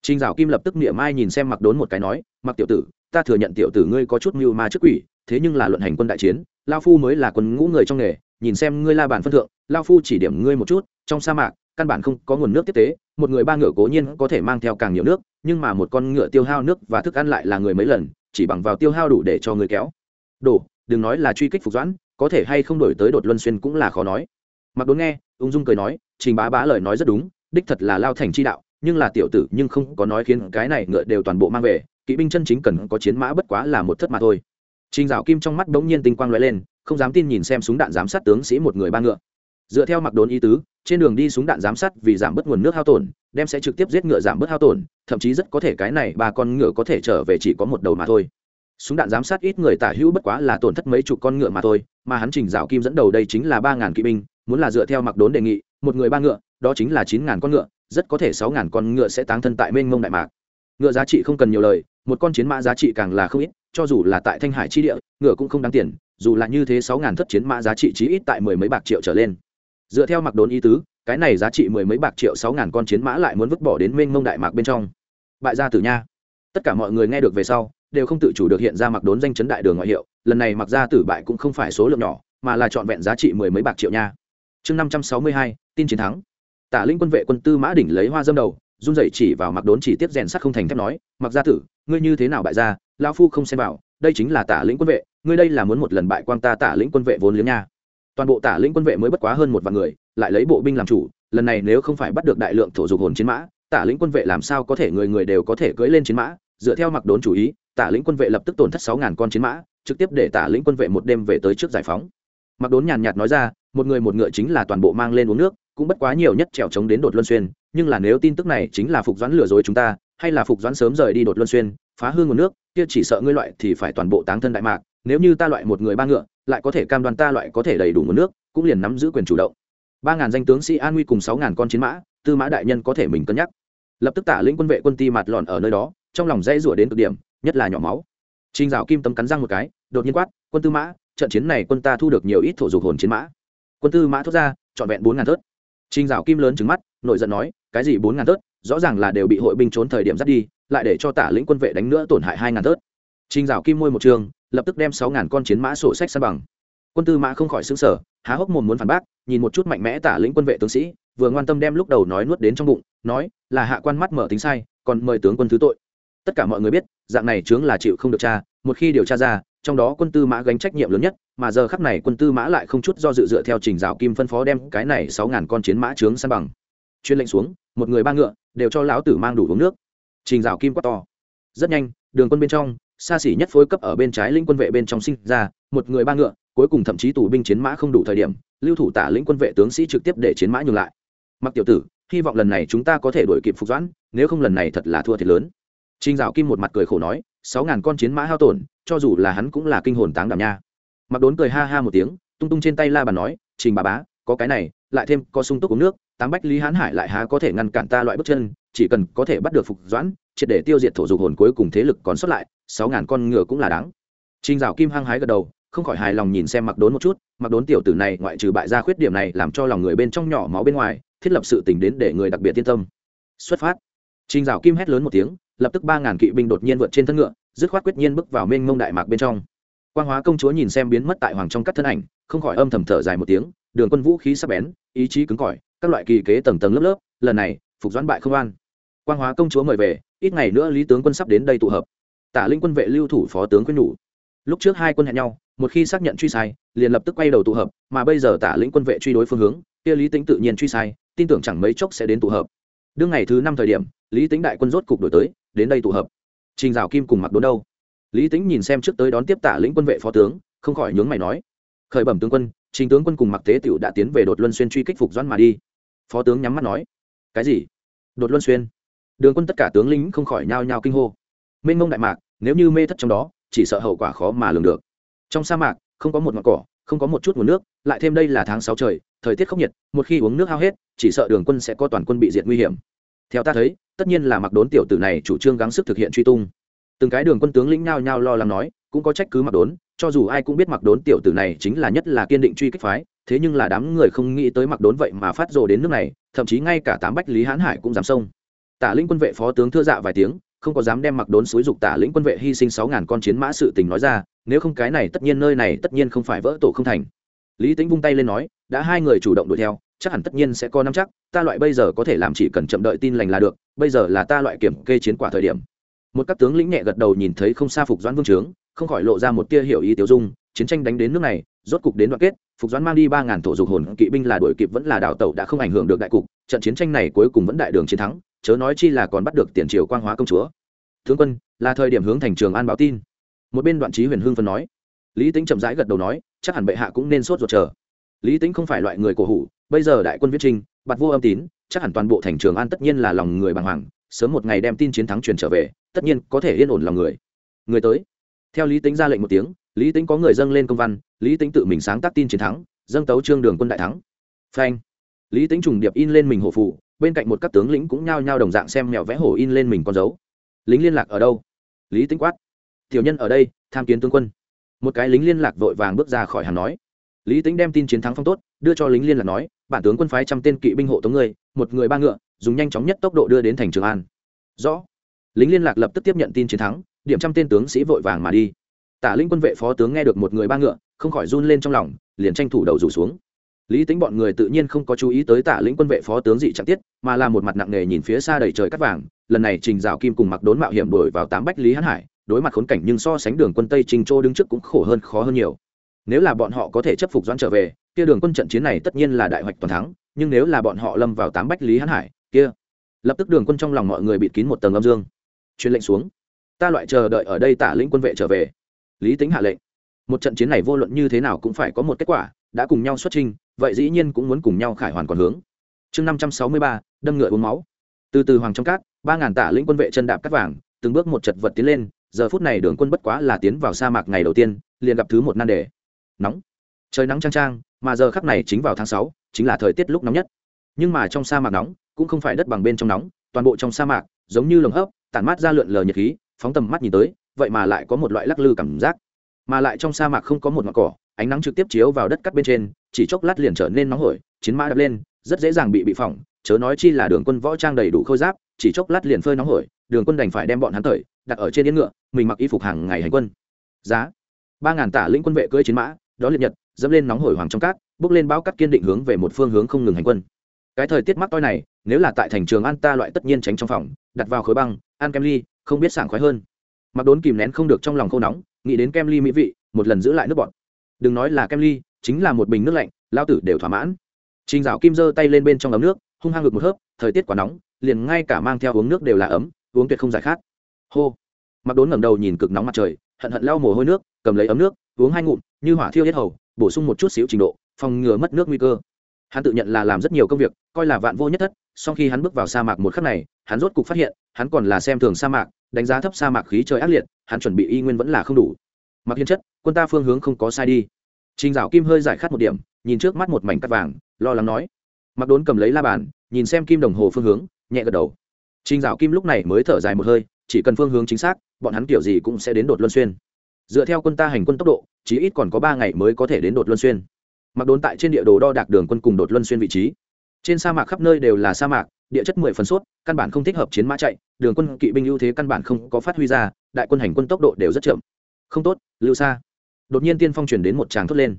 Trình Dạo Kim lập tức niệm mai nhìn xem Mặc Đốn một cái nói, "Mặc tiểu tử, ta thừa nhận tiểu tử ngươi có chút mưu ma trước quỷ, thế nhưng là luận hành quân đại chiến, lão phu mới là quân ngũ người trong nghề, nhìn xem ngươi la bàn phân thượng, lão phu chỉ điểm ngươi một chút, trong sa mạc, căn bản không có nguồn nước tiếp tế, một người ba ngựa cố nhiên có thể mang theo càng nhiều nước, nhưng mà một con ngựa tiêu hao nước và thức ăn lại là người mấy lần, chỉ bằng vào tiêu hao đủ để cho người kéo. Đổ, đừng nói là truy kích phục doãn, có thể hay không đổi tới đột luân xuyên cũng là khó nói." Mặc Đốn nghe, ung dung cười nói, Trình Bá Bá lời nói rất đúng, đích thật là lao thành chi đạo, nhưng là tiểu tử nhưng không có nói khiến cái này ngựa đều toàn bộ mang về kỵ binh chân chính cần có chiến mã bất quá là một thất mà thôi. Trình dạo kim trong mắt bỗng nhiên tinh quang lóe lên không dám tin nhìn xem súng đạn giám sát tướng sĩ một người ba ngựa. Dựa theo mặc Đốn ý tứ trên đường đi súng đạn giám sát vì giảm bớt nguồn nước hao tổn đem sẽ trực tiếp giết ngựa giảm bớt hao tổn thậm chí rất có thể cái này ba con ngựa có thể trở về chỉ có một đầu mà thôi súng đạn giám sát ít người tả hữu bất quá là tổn thất mấy chục con ngựa mà thôi, mà hắn trình dạo kim dẫn đầu đây chính là ba ngàn kỵ binh, muốn là dựa theo mặc đốn đề nghị, một người ba ngựa, đó chính là chín ngàn con ngựa, rất có thể sáu ngàn con ngựa sẽ táng thân tại mênh mông đại mạc. Ngựa giá trị không cần nhiều lời, một con chiến mã giá trị càng là không ít, cho dù là tại thanh hải chi địa, ngựa cũng không đáng tiền, dù là như thế sáu ngàn thất chiến mã giá trị chí ít tại mười mấy bạc triệu trở lên. Dựa theo mặc đốn ý tứ, cái này giá trị mười mấy bạc triệu sáu ngàn con chiến mã lại muốn vứt bỏ đến mênh mông đại mạc bên trong. Bại gia tử nha. Tất cả mọi người nghe được về sau đều không tự chủ được hiện ra mặc đốn danh chấn đại đường ngoại hiệu, lần này mặc gia tử bại cũng không phải số lượng nhỏ, mà là trọn vẹn giá trị mười mấy bạc triệu nha. Chương năm trăm sáu mươi hai, tin chiến thắng. Tả linh quân vệ quân tư mã đỉnh lấy hoa dâm đầu, run rẩy chỉ vào mặc đốn chỉ tiếp rèn sắt không thành thép nói, mặc gia tử, ngươi như thế nào bại gia lão phu không xem vào, đây chính là tả lĩnh quân vệ, ngươi đây là muốn một lần bại quang ta tả lĩnh quân vệ vốn liếng nha. Toàn bộ tả lĩnh quân vệ mới bất quá hơn một vạn người, lại lấy bộ binh làm chủ, lần này nếu không phải bắt được đại lượng thổ dục hồn chiến mã, tả lĩnh quân vệ làm sao có thể người người đều có thể cưỡi lên chiến mã, dựa theo mặc đốn chủ ý tả lĩnh quân vệ lập tức tổn thất sáu ngàn con chiến mã, trực tiếp để tả lĩnh quân vệ một đêm về tới trước giải phóng. Mặc đốn nhàn nhạt nói ra, một người một ngựa chính là toàn bộ mang lên uống nước, cũng bất quá nhiều nhất trèo trống đến đột luân xuyên, nhưng là nếu tin tức này chính là phục doãn lừa dối chúng ta, hay là phục doãn sớm rời đi đột luân xuyên, phá hương nguồn nước, kia chỉ sợ ngươi loại thì phải toàn bộ táng thân đại mạc, nếu như ta loại một người ba ngựa, lại có thể cam đoan ta loại có thể đầy đủ nguồn nước, cũng liền nắm giữ quyền chủ động. Ba ngàn danh tướng sĩ an nguy cùng sáu ngàn con chiến mã, tư mã đại nhân có thể mình cân nhắc. Lập tức tả lĩnh quân vệ quân ti mặt lòn ở nơi đó, trong lòng dây rủa đến cực điểm nhất là nhỏ máu Trình Dạo Kim tấm cắn răng một cái, đột nhiên quát, "Quân Tư Mã, trận chiến này quân ta thu được nhiều ít thổ dục hồn chiến mã." Quân Tư Mã thốt ra, trọn vẹn bốn ngàn thớt. Trình Dạo Kim lớn trừng mắt, nội giận nói, "Cái gì bốn ngàn thớt, rõ ràng là đều bị hội binh trốn thời điểm dắt đi, lại để cho Tả lĩnh quân vệ đánh nữa tổn hại hai ngàn thớt." Trình Dạo Kim môi một trường, lập tức đem sáu ngàn con chiến mã sổ sách san bằng. Quân Tư Mã không khỏi sửng sở, há hốc mồm muốn phản bác, nhìn một chút mạnh mẽ Tả lĩnh quân vệ tướng sĩ, vừa ngoan tâm đem lúc đầu nói nuốt đến trong bụng, nói, là hạ quan mắt mở tính sai, còn mời tướng quân thứ tội tất cả mọi người biết, dạng này chướng là chịu không được tra một khi điều tra ra, trong đó quân tư mã gánh trách nhiệm lớn nhất, mà giờ khắp này quân tư mã lại không chút do dự dựa theo trình giáo kim phân phó đem cái này sáu ngàn con chiến mã trướng san bằng. Chuyên lệnh xuống, một người ba ngựa, đều cho lão tử mang đủ uống nước. Trình giáo kim quá to. Rất nhanh, đường quân bên trong, xa xỉ nhất phối cấp ở bên trái linh quân vệ bên trong sinh ra, một người ba ngựa, cuối cùng thậm chí tù binh chiến mã không đủ thời điểm, lưu thủ tả lĩnh quân vệ tướng sĩ trực tiếp để chiến mã nhường lại. Mặc tiểu tử, hy vọng lần này chúng ta có thể đuổi kịp phục doãn, nếu không lần này thật là thua thiệt lớn. Trình Dạo Kim một mặt cười khổ nói, sáu ngàn con chiến mã hao tổn, cho dù là hắn cũng là kinh hồn táng đảm nha. Mặc Đốn cười ha ha một tiếng, tung tung trên tay la bàn nói, "Trình bà bá, có cái này, lại thêm có sung túc uống nước, tám bách lý hán hải lại há có thể ngăn cản ta loại bước chân, chỉ cần có thể bắt được phục doãn, triệt để tiêu diệt thổ dục hồn cuối cùng thế lực còn sót lại, sáu ngàn con ngựa cũng là đáng." Trình Dạo Kim hăng hái gật đầu, không khỏi hài lòng nhìn xem Mặc Đốn một chút, Mặc Đốn tiểu tử này ngoại trừ bại ra khuyết điểm này làm cho lòng người bên trong nhỏ máu bên ngoài, thiết lập sự tình đến để người đặc biệt yên tâm. Xuất phát. Trình Dạo Kim hét lớn một tiếng, lập tức ba ngàn kỵ binh đột nhiên vượt trên thân ngựa, dứt khoát quyết nhiên bước vào mênh mông đại mạc bên trong. Quang hóa công chúa nhìn xem biến mất tại hoàng trong các thân ảnh, không khỏi âm thầm thở dài một tiếng, đường quân vũ khí sắp bén, ý chí cứng cỏi, các loại kỳ kế tầng tầng lớp lớp, lần này, phục doãn bại không an quang hóa công chúa mời về, ít ngày nữa lý tướng quân sắp đến đây tụ hợp. Tả linh quân vệ lưu thủ phó tướng quyết nhủ. Lúc trước hai quân hẹn nhau, một khi xác nhận truy sai, liền lập tức quay đầu tụ hợp, mà bây giờ tả lĩnh quân vệ truy đối phương hướng, kia lý tính tự nhiên truy sai, tin tưởng chẳng mấy chốc sẽ đến tụ hợp. Đương ngày thứ năm thời điểm, lý tính đại quân rốt cục đổi tới đến đây tụ hợp. Trình dạo kim cùng mặc đốn đâu? Lý tính nhìn xem trước tới đón tiếp tả lĩnh quân vệ phó tướng không khỏi nhướng mày nói. Khởi bẩm tướng quân trình tướng quân cùng mặc tế tiểu đã tiến về đột luân xuyên truy kích phục doãn mà đi. Phó tướng nhắm mắt nói. Cái gì? Đột luân xuyên? Đường quân tất cả tướng lĩnh không khỏi nhao nhao kinh hô. Mênh mông đại mạc nếu như mê thất trong đó chỉ sợ hậu quả khó mà lường được. Trong sa mạc không có một ngọn cỏ không có một chút nguồn nước lại thêm đây là tháng sáu trời thời tiết khắc nghiệt, một khi uống nước hao hết chỉ sợ đường quân sẽ có toàn quân bị diệt nguy hiểm theo ta thấy, tất nhiên là mặc đốn tiểu tử này chủ trương gắng sức thực hiện truy tung. Từng cái đường quân tướng lĩnh nhao nhao lo lắng nói, cũng có trách cứ mặc đốn, cho dù ai cũng biết mặc đốn tiểu tử này chính là nhất là kiên định truy kích phái, thế nhưng là đám người không nghĩ tới mặc đốn vậy mà phát rồ đến nước này, thậm chí ngay cả tám bách lý hãn hải cũng dám xông. Tả lĩnh quân vệ phó tướng thưa dạ vài tiếng, không có dám đem mặc đốn xúi dục tả lĩnh quân vệ hy sinh sáu ngàn con chiến mã sự tình nói ra, nếu không cái này tất nhiên nơi này tất nhiên không phải vỡ tổ không thành. Lý tính vung tay lên nói, đã hai người chủ động đuổi theo chắc hẳn tất nhiên sẽ có năm chắc, ta loại bây giờ có thể làm chỉ cần chậm đợi tin lành là được, bây giờ là ta loại kiểm kê chiến quả thời điểm. Một các tướng lĩnh nhẹ gật đầu nhìn thấy không xa phục doãn vương trướng, không khỏi lộ ra một tia hiểu ý tiêu dung, chiến tranh đánh đến nước này, rốt cục đến đoạn kết, phục doãn mang đi ba ngàn thổ dục hồn kỵ binh là đuổi kịp vẫn là đảo tàu đã không ảnh hưởng được đại cục, trận chiến tranh này cuối cùng vẫn đại đường chiến thắng, chớ nói chi là còn bắt được tiền triều quang hóa công chúa. Tướng quân, là thời điểm hướng thành trường an báo tin. Một bên đoạn trí huyền hương phân nói. Lý tính chậm rãi gật đầu nói, chắc hẳn bệ hạ cũng nên sốt ruột chờ. Lý tính không phải loại người cổ hủ bây giờ đại quân viết trinh bặt vô âm tín, chắc hẳn toàn bộ thành trường an tất nhiên là lòng người bàng hoàng, sớm một ngày đem tin chiến thắng truyền trở về, tất nhiên có thể yên ổn lòng người. Người tới. Theo lý tính ra lệnh một tiếng, lý tính có người dâng lên công văn, lý tính tự mình sáng tác tin chiến thắng, dâng tấu trương đường quân đại thắng. Phanh. Lý tính trùng điệp in lên mình hổ phụ bên cạnh một các tướng lĩnh cũng nhao nhao đồng dạng xem mèo vẽ hổ in lên mình con dấu. Lính liên lạc ở đâu? Lý tính quát. Tiểu nhân ở đây, tham kiến tướng quân. Một cái lính liên lạc vội vàng bước ra khỏi hàn nói. Lý tính đem tin chiến thắng phong tốt, đưa cho lính liên lạc nói bản tướng quân phái trăm tên kỵ binh hộ tống người một người ba ngựa, dùng nhanh chóng nhất tốc độ đưa đến thành trường an. Rõ. Lính liên lạc lập tức tiếp nhận tin chiến thắng, điểm trăm tên tướng sĩ vội vàng mà đi. Tả linh quân vệ phó tướng nghe được một người ba ngựa, không khỏi run lên trong lòng, liền tranh thủ đầu rủ xuống. Lý tính bọn người tự nhiên không có chú ý tới tả lĩnh quân vệ phó tướng dị trạng tiết, mà là một mặt nặng nề nhìn phía xa đầy trời cắt vàng. Lần này trình dạo kim cùng mặc đốn mạo hiểm đổi vào tám bách lý hãn hải, đối mặt khốn cảnh nhưng so sánh đường quân tây trình châu đứng trước cũng khổ hơn khó hơn nhiều nếu là bọn họ có thể chấp phục doãn trở về, kia đường quân trận chiến này tất nhiên là đại hoạch toàn thắng, nhưng nếu là bọn họ lâm vào tám bách lý hãn hải, kia, lập tức đường quân trong lòng mọi người bịt kín một tầng âm dương. Truyền lệnh xuống. Ta loại chờ đợi ở đây tả lĩnh quân vệ trở về. Lý tính hạ lệnh. Một trận chiến này vô luận như thế nào cũng phải có một kết quả, đã cùng nhau xuất trình vậy dĩ nhiên cũng muốn cùng nhau khải hoàn còn hướng. Chương năm trăm sáu mươi ba, đâm ngựa uống máu. Từ từ hoàng trong cát, ba ngàn tả lĩnh quân vệ chân đạp cắt vàng, từng bước một chật vật tiến lên, giờ phút này đường quân bất quá là tiến vào sa mạc ngày đầu tiên, liền gặp thứ một nan đề nóng. Trời nắng trang trang mà giờ khắc này chính vào tháng sáu, chính là thời tiết lúc nóng nhất. Nhưng mà trong sa mạc nóng, cũng không phải đất bằng bên trong nóng, toàn bộ trong sa mạc, giống như lồng hấp, tản mát ra lượn lờ nhiệt khí, phóng tầm mắt nhìn tới, vậy mà lại có một loại lắc lư cảm giác. Mà lại trong sa mạc không có một ngọn cỏ, ánh nắng trực tiếp chiếu vào đất cắt bên trên, chỉ chốc lát liền trở nên nóng hổi, chiến mã đập lên, rất dễ dàng bị bị phỏng, chớ nói chi là đường quân võ trang đầy đủ khôi giáp, chỉ chốc lát liền phơi nóng hổi, đường quân đành phải đem bọn hắn tởi, đặt ở trên yên ngựa, mình mặc y phục hàng ngày hành quân. Giá ba ngàn tả lĩnh quân vệ cưỡi chiến mã đó liệt nhật, dẫm lên nóng hổi hoàng trong cát, bước lên bao cắt kiên định hướng về một phương hướng không ngừng hành quân. Cái thời tiết mắc toi này, nếu là tại thành trường an ta loại tất nhiên tránh trong phòng, đặt vào khối băng, ăn kem ly, không biết sảng khoái hơn. Mặc đốn kìm nén không được trong lòng khô nóng, nghĩ đến kem ly mỹ vị, một lần giữ lại nước bọt. Đừng nói là kem ly, chính là một bình nước lạnh, lao tử đều thỏa mãn. Trình dạo kim giơ tay lên bên trong ấm nước, hung hăng ngực một hớp, thời tiết quá nóng, liền ngay cả mang theo uống nước đều là ấm, uống tuyệt không giải khát. Hô. Mặc đốn ngẩng đầu nhìn cực nóng mặt trời, hận hận lau mồ hôi nước, cầm lấy ấm nước uống hai ngụm, như hỏa thiêu hết hầu, bổ sung một chút xíu trình độ, phòng ngừa mất nước nguy cơ. Hắn tự nhận là làm rất nhiều công việc, coi là vạn vô nhất thất sau khi hắn bước vào sa mạc một khắc này, hắn rốt cục phát hiện, hắn còn là xem thường sa mạc, đánh giá thấp sa mạc khí trời ác liệt, hắn chuẩn bị y nguyên vẫn là không đủ. Mặc hiến chất, quân ta phương hướng không có sai đi. Trình dạo kim hơi giải khát một điểm, nhìn trước mắt một mảnh cắt vàng, lo lắng nói. Mặc đốn cầm lấy la bàn, nhìn xem kim đồng hồ phương hướng, nhẹ gật đầu. Trình dạo kim lúc này mới thở dài một hơi, chỉ cần phương hướng chính xác, bọn hắn kiểu gì cũng sẽ đến đột luân xuyên dựa theo quân ta hành quân tốc độ, chí ít còn có ba ngày mới có thể đến đột luân xuyên. Mặc đốn tại trên địa đồ đo đạc đường quân cùng đột luân xuyên vị trí. Trên sa mạc khắp nơi đều là sa mạc, địa chất mười phần suốt căn bản không thích hợp chiến mã chạy, đường quân kỵ binh ưu thế căn bản không có phát huy ra, đại quân hành quân tốc độ đều rất chậm. Không tốt, lưu xa đột nhiên tiên phong chuyển đến một tràng thốt lên.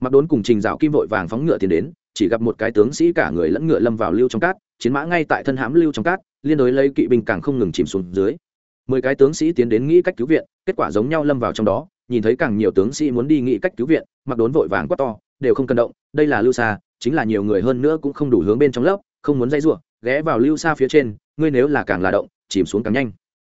Mặc đốn cùng trình dạo kim vội vàng phóng ngựa tiến đến, chỉ gặp một cái tướng sĩ cả người lẫn ngựa lâm vào lưu trong cát, chiến mã ngay tại thân hãm lưu trong cát, liên đối lấy kỵ binh càng không ngừng chìm xuống dưới mười cái tướng sĩ tiến đến nghĩ cách cứu viện, kết quả giống nhau lâm vào trong đó, nhìn thấy càng nhiều tướng sĩ muốn đi nghĩ cách cứu viện, mặc đốn vội vàng quát to, đều không cần động, đây là lưu xa chính là nhiều người hơn nữa cũng không đủ hướng bên trong lớp, không muốn dây ruộng ghé vào lưu xa phía trên, ngươi nếu là càng là động, chìm xuống càng nhanh.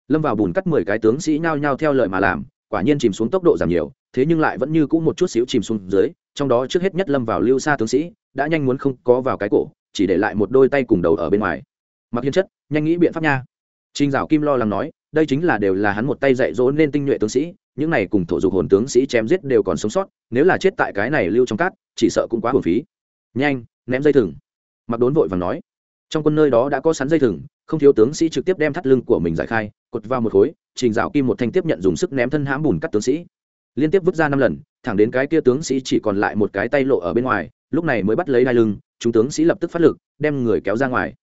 Lâm vào bùn cắt mười cái tướng sĩ nhao nhao theo lời mà làm, quả nhiên chìm xuống tốc độ giảm nhiều, thế nhưng lại vẫn như cũ một chút xíu chìm xuống dưới, trong đó trước hết nhất lâm vào lưu xa tướng sĩ, đã nhanh muốn không có vào cái cổ, chỉ để lại một đôi tay cùng đầu ở bên ngoài. Mặc hiên chất, nhanh nghĩ biện pháp nha. Trinh dạo kim lo lắng nói đây chính là đều là hắn một tay dạy dỗ nên tinh nhuệ tướng sĩ, những này cùng thổ dục hồn tướng sĩ chém giết đều còn sống sót, nếu là chết tại cái này lưu trong cát, chỉ sợ cũng quá hồn phí. Nhanh, ném dây thừng. Mặc đốn vội và nói. Trong quân nơi đó đã có sắn dây thừng, không thiếu tướng sĩ trực tiếp đem thắt lưng của mình giải khai, cột vào một khối, trình dạo kim một thanh tiếp nhận dùng sức ném thân hãm bùn cắt tướng sĩ. Liên tiếp vứt ra năm lần, thẳng đến cái kia tướng sĩ chỉ còn lại một cái tay lộ ở bên ngoài, lúc này mới bắt lấy đai lưng, chúng tướng sĩ lập tức phát lực, đem người kéo ra ngoài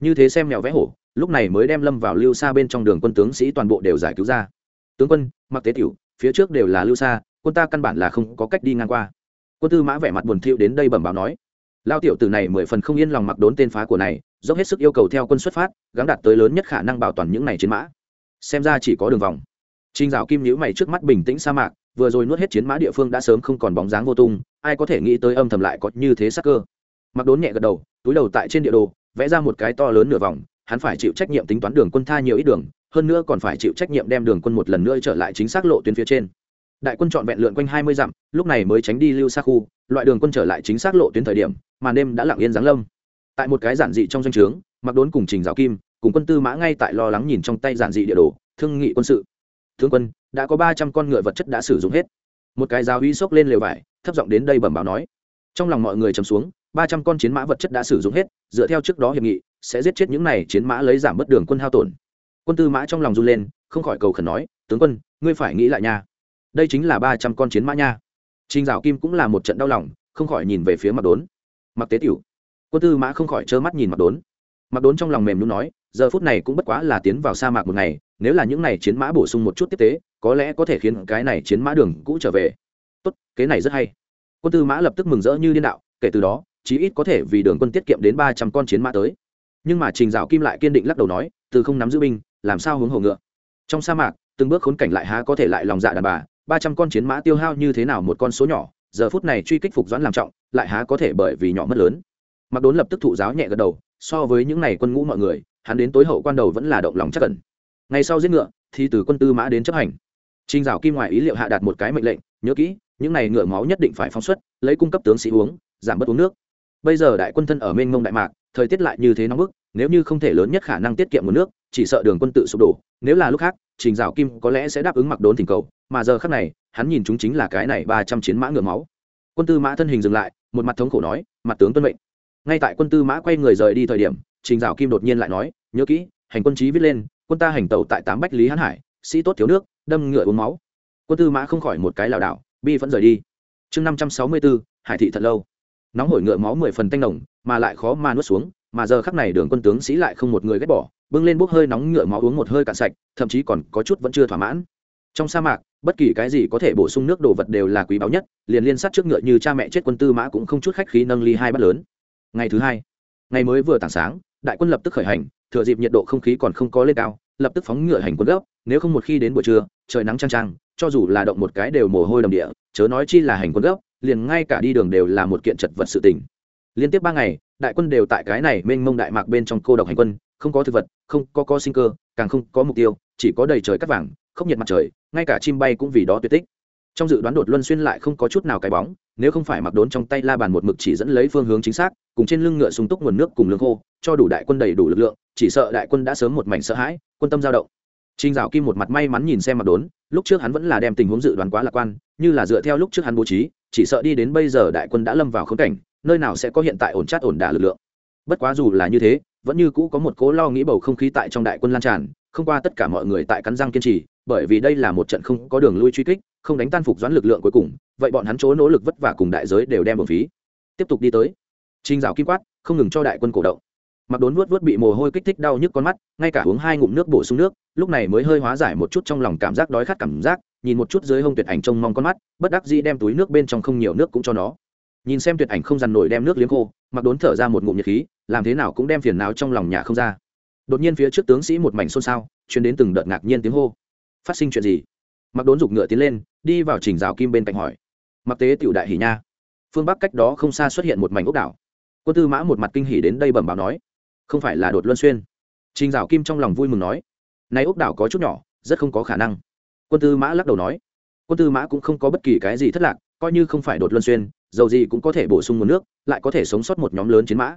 như thế xem mèo vẽ hổ, lúc này mới đem lâm vào lưu xa bên trong đường quân tướng sĩ toàn bộ đều giải cứu ra. Tướng quân, mặc tế tiểu, phía trước đều là lưu xa quân ta căn bản là không có cách đi ngang qua. Quân tư mã vẻ mặt buồn thiu đến đây bẩm báo nói. Lao tiểu tử này mười phần không yên lòng mặc đốn tên phá của này, dốc hết sức yêu cầu theo quân xuất phát gắn đạt tới lớn nhất khả năng bảo toàn những này chiến mã. Xem ra chỉ có đường vòng. Trinh dạo kim nhữ mày trước mắt bình tĩnh sa mạc, vừa rồi nuốt hết chiến mã địa phương đã sớm không còn bóng dáng vô tung, ai có thể nghĩ tới âm thầm lại có như thế sắc cơ. Mặc đốn nhẹ gật đầu, túi đầu tại trên địa đồ vẽ ra một cái to lớn nửa vòng, hắn phải chịu trách nhiệm tính toán đường quân tha nhiều ít đường, hơn nữa còn phải chịu trách nhiệm đem đường quân một lần nữa trở lại chính xác lộ tuyến phía trên. Đại quân chọn vẹn lượn quanh hai mươi dặm, lúc này mới tránh đi lưu xa khu, loại đường quân trở lại chính xác lộ tuyến thời điểm mà đêm đã lặng yên giáng lâm. Tại một cái giản dị trong doanh trướng mặc đốn cùng trình giáo kim, cùng quân tư mã ngay tại lo lắng nhìn trong tay giản dị địa đồ, thương nghị quân sự. Thương quân, đã có ba trăm con ngựa vật chất đã sử dụng hết. Một cái giáo uy sốc lên lều vải, thấp giọng đến đây bẩm báo nói. Trong lòng mọi người trầm xuống ba trăm con chiến mã vật chất đã sử dụng hết dựa theo trước đó hiệp nghị sẽ giết chết những này chiến mã lấy giảm bất đường quân hao tổn quân tư mã trong lòng run lên không khỏi cầu khẩn nói tướng quân ngươi phải nghĩ lại nha đây chính là ba trăm con chiến mã nha Trình Dạo Kim cũng là một trận đau lòng, không khỏi nhìn về phía Mặc Đốn. Mặc Tế Tiểu. Quân Tư Mã không khỏi trơ mắt nhìn Mặc Đốn. Mặc Đốn trong lòng mềm nhũn nói, giờ phút này cũng bất quá là tiến vào sa mạc một ngày, nếu là những này chiến mã bổ sung một chút tiếp tế, có lẽ có thể khiến cái này chiến mã đường cũ trở về. Tốt, kế này rất hay. Quân Tư Mã lập tức mừng rỡ như điên đạo, kể từ đó, chí ít có thể vì đường quân tiết kiệm đến ba trăm con chiến mã tới. Nhưng mà Trình Dạo Kim lại kiên định lắc đầu nói, từ không nắm giữ binh, làm sao hướng hồ ngựa. Trong sa mạc, từng bước khốn cảnh lại há có thể lại lòng dạ đàn bà, ba trăm con chiến mã tiêu hao như thế nào một con số nhỏ giờ phút này truy kích phục doãn làm trọng lại há có thể bởi vì nhỏ mất lớn mặc đốn lập tức thụ giáo nhẹ gật đầu so với những n à y quân ngũ mọi người hắn đến tối hậu quan đầu vẫn là động lòng chắc cẩn ngay sau giết ngựa thì từ quân tư mã đến chấp hành trinh dạo kim ngoại ý liệu hạ đạt một cái mệnh lệnh nhớ kỹ những n à y ngựa máu nhất định phải phóng xuất lấy cung cấp tướng sĩ uống giảm bớt uống nước bây giờ đại quân thân ở mênh mông đại mạc, thời tiết lại như thế nóng bức, nếu như không thể lớn nhất khả năng tiết kiệm nguồn nước, chỉ sợ đường quân tự sụp đổ. Nếu là lúc khác, trình dạo kim có lẽ sẽ đáp ứng mặc đốn thỉnh cầu, mà giờ khác này, hắn nhìn chúng chính là cái này ba trăm chiến mã ngựa máu. Quân tư mã thân hình dừng lại, một mặt thống khổ nói mặt tướng tuân mệnh. Ngay tại quân tư mã quay người rời đi thời điểm, trình dạo kim đột nhiên lại nói, nhớ kỹ, hành quân trí viết lên, quân ta hành tàu tại tám bách lý hãn hải, sĩ tốt thiếu nước, đâm ngựa uống máu. Quân tư mã không khỏi một cái lảo đảo, bi vẫn rời đi. Chương năm trăm sáu mươi bốn, hải thị thật lâu nóng hổi ngựa máu mười phần tanh nồng, mà lại khó mà nuốt xuống, mà giờ khắc này đường quân tướng sĩ lại không một người ghét bỏ, bưng lên bốc hơi nóng ngựa máu uống một hơi cạn sạch, thậm chí còn có chút vẫn chưa thỏa mãn. Trong sa mạc, bất kỳ cái gì có thể bổ sung nước đồ vật đều là quý báu nhất, liền liên sát trước ngựa như cha mẹ chết quân tư mã cũng không chút khách khí nâng ly hai bát lớn. Ngày thứ hai, ngày mới vừa tảng sáng, đại quân lập tức khởi hành, thừa dịp nhiệt độ không khí còn không có lên cao, lập tức phóng ngựa hành quân gấp, nếu không một khi đến buổi trưa, trời nắng trang trang cho dù là động một cái đều mồ hôi đầm địa, chớ nói chi là hành quân gấp liền ngay cả đi đường đều là một kiện chật vật sự tình. Liên tiếp ba ngày đại quân đều tại cái này mênh mông đại mạc bên trong cô độc hành quân không có thực vật không có có sinh cơ càng không có mục tiêu chỉ có đầy trời cắt vàng không nhiệt mặt trời ngay cả chim bay cũng vì đó tuyệt tích. Trong dự đoán đột luân xuyên lại không có chút nào cái bóng nếu không phải mặc đốn trong tay la bàn một mực chỉ dẫn lấy phương hướng chính xác cùng trên lưng ngựa sung túc nguồn nước cùng lương khô cho đủ đại quân đầy đủ lực lượng chỉ sợ đại quân đã sớm một mảnh sợ hãi quân tâm giao động. Trình Dạo Kim một mặt may mắn nhìn xem mặc đốn, lúc trước hắn vẫn là đem tình huống dự đoán quá lạc quan, như là dựa theo lúc trước hắn bố trí, chỉ sợ đi đến bây giờ đại quân đã lâm vào khốn cảnh, nơi nào sẽ có hiện tại ổn chát ổn đả lực lượng. Bất quá dù là như thế, vẫn như cũ có một cố lo nghĩ bầu không khí tại trong đại quân lan tràn, không qua tất cả mọi người tại cắn răng kiên trì, bởi vì đây là một trận không có đường lui truy kích, không đánh tan phục doãn lực lượng cuối cùng, vậy bọn hắn chỗ nỗ lực vất vả cùng đại giới đều đem bổng phí. Tiếp tục đi tới. trinh Dạo Kim quát, không ngừng cho đại quân cổ động mặc đốn vuốt vuốt bị mồ hôi kích thích đau nhức con mắt, ngay cả uống hai ngụm nước bổ sung nước, lúc này mới hơi hóa giải một chút trong lòng cảm giác đói khát cảm giác, nhìn một chút dưới hông tuyệt ảnh trông mong con mắt, bất đắc dĩ đem túi nước bên trong không nhiều nước cũng cho nó. Nhìn xem tuyệt ảnh không dằn nổi đem nước liếm khô, mặc đốn thở ra một ngụm nhiệt khí, làm thế nào cũng đem phiền não trong lòng nhà không ra. Đột nhiên phía trước tướng sĩ một mảnh xôn xao chuyến đến từng đợt ngạc nhiên tiếng hô. Phát sinh chuyện gì? Mặc đốn giục ngựa tiến lên, đi vào trình rào kim bên cạnh hỏi. Mặc tế tiểu đại hỉ nha. Phương bắc cách đó không xa xuất hiện một mảnh ốc đảo. Quân tư mã một mặt kinh hỉ đến đây bẩm báo nói không phải là đột luân xuyên. Trình dạo kim trong lòng vui mừng nói nay ốc đảo có chút nhỏ, rất không có khả năng. Quân tư mã lắc đầu nói, quân tư mã cũng không có bất kỳ cái gì thất lạc, coi như không phải đột luân xuyên, dầu gì cũng có thể bổ sung nguồn nước, lại có thể sống sót một nhóm lớn chiến mã.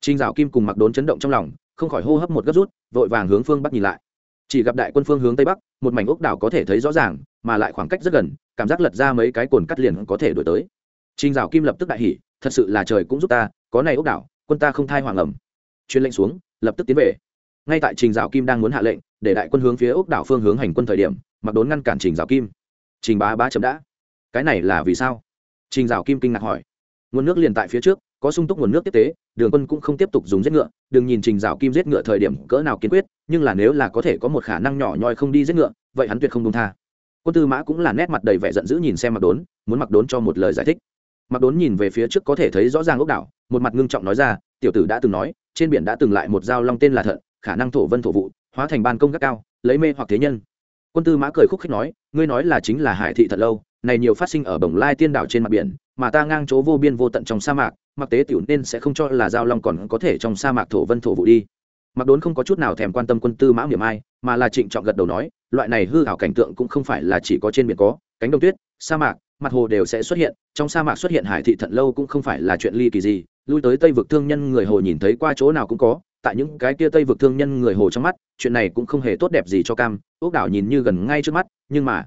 Trình dạo kim cùng mặc đốn chấn động trong lòng, không khỏi hô hấp một gấp rút, vội vàng hướng phương bắc nhìn lại. Chỉ gặp đại quân phương hướng tây bắc, một mảnh ốc đảo có thể thấy rõ ràng, mà lại khoảng cách rất gần, cảm giác lật ra mấy cái cồn cắt liền có thể đổi tới. Trình dạo kim lập tức đại hỉ, thật sự là trời cũng giúp ta, có này ốc đảo, quân ta không thai hoàng ẩm chuyên lệnh xuống, lập tức tiến về. Ngay tại trình dạo kim đang muốn hạ lệnh, để đại quân hướng phía ốc đảo phương hướng hành quân thời điểm, mặc đốn ngăn cản trình dạo kim. Trình bá bá chậm đã. Cái này là vì sao? Trình dạo kim kinh ngạc hỏi. Nguồn nước liền tại phía trước, có sung túc nguồn nước tiếp tế, đường quân cũng không tiếp tục dùng giết ngựa. Đừng nhìn trình dạo kim giết ngựa thời điểm cỡ nào kiên quyết, nhưng là nếu là có thể có một khả năng nhỏ nhoi không đi giết ngựa, vậy hắn tuyệt không đông tha. Quân tư mã cũng là nét mặt đầy vẻ giận dữ nhìn xem mặc đốn, muốn mặc đốn cho một lời giải thích. Mặc đốn nhìn về phía trước có thể thấy rõ ràng ốc đảo, một mặt ngưng trọng nói ra tiểu tử đã từng nói, trên biển đã từng lại một dao long tên là thận, khả năng thổ vân thổ vụ, hóa thành ban công gác cao, lấy mê hoặc thế nhân. Quân tư mã cười khúc khích nói, ngươi nói là chính là hải thị thật lâu, này nhiều phát sinh ở bồng lai tiên đảo trên mặt biển, mà ta ngang chỗ vô biên vô tận trong sa mạc, mặc tế tiểu nên sẽ không cho là giao long còn có thể trong sa mạc thổ vân thổ vụ đi. Mặc đốn không có chút nào thèm quan tâm quân tư mã miệng ai, mà là trịnh trọng gật đầu nói, loại này hư hảo cảnh tượng cũng không phải là chỉ có trên biển có, cánh đồng tuyết, sa mạc, mặt hồ đều sẽ xuất hiện, trong sa mạc xuất hiện hải thị thận lâu cũng không phải là chuyện ly kỳ gì lui tới tây vực thương nhân người hồ nhìn thấy qua chỗ nào cũng có, tại những cái kia tây vực thương nhân người hồ trong mắt, chuyện này cũng không hề tốt đẹp gì cho cam ốc đảo nhìn như gần ngay trước mắt, nhưng mà,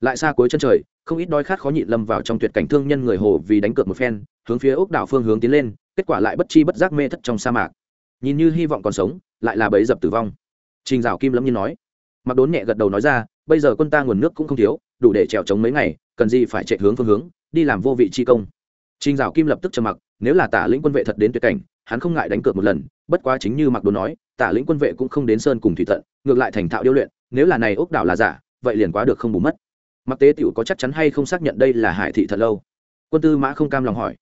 lại xa cuối chân trời, không ít đói khát khó nhịn lâm vào trong tuyệt cảnh thương nhân người hồ vì đánh cược một phen, hướng phía ốc đảo phương hướng tiến lên, kết quả lại bất chi bất giác mê thất trong sa mạc. Nhìn như hy vọng còn sống, lại là bấy dập tử vong. Trình dạo kim lâm nhiên nói. Mặc đốn nhẹ gật đầu nói ra, bây giờ quân ta nguồn nước cũng không thiếu, đủ để trèo trống mấy ngày, cần gì phải chạy hướng phương hướng, đi làm vô vị chi công. Trình dạo kim lập tức trầm mặc nếu là tả lĩnh quân vệ thật đến tuyệt cảnh, hắn không ngại đánh cược một lần, bất quá chính như mặc đồn nói, tả lĩnh quân vệ cũng không đến sơn cùng thủy tận, ngược lại thành thạo điêu luyện, nếu là này ốc đảo là giả, vậy liền quá được không bù mất. Mặc tế tiểu có chắc chắn hay không xác nhận đây là hải thị thật lâu? Quân tư mã không cam lòng hỏi.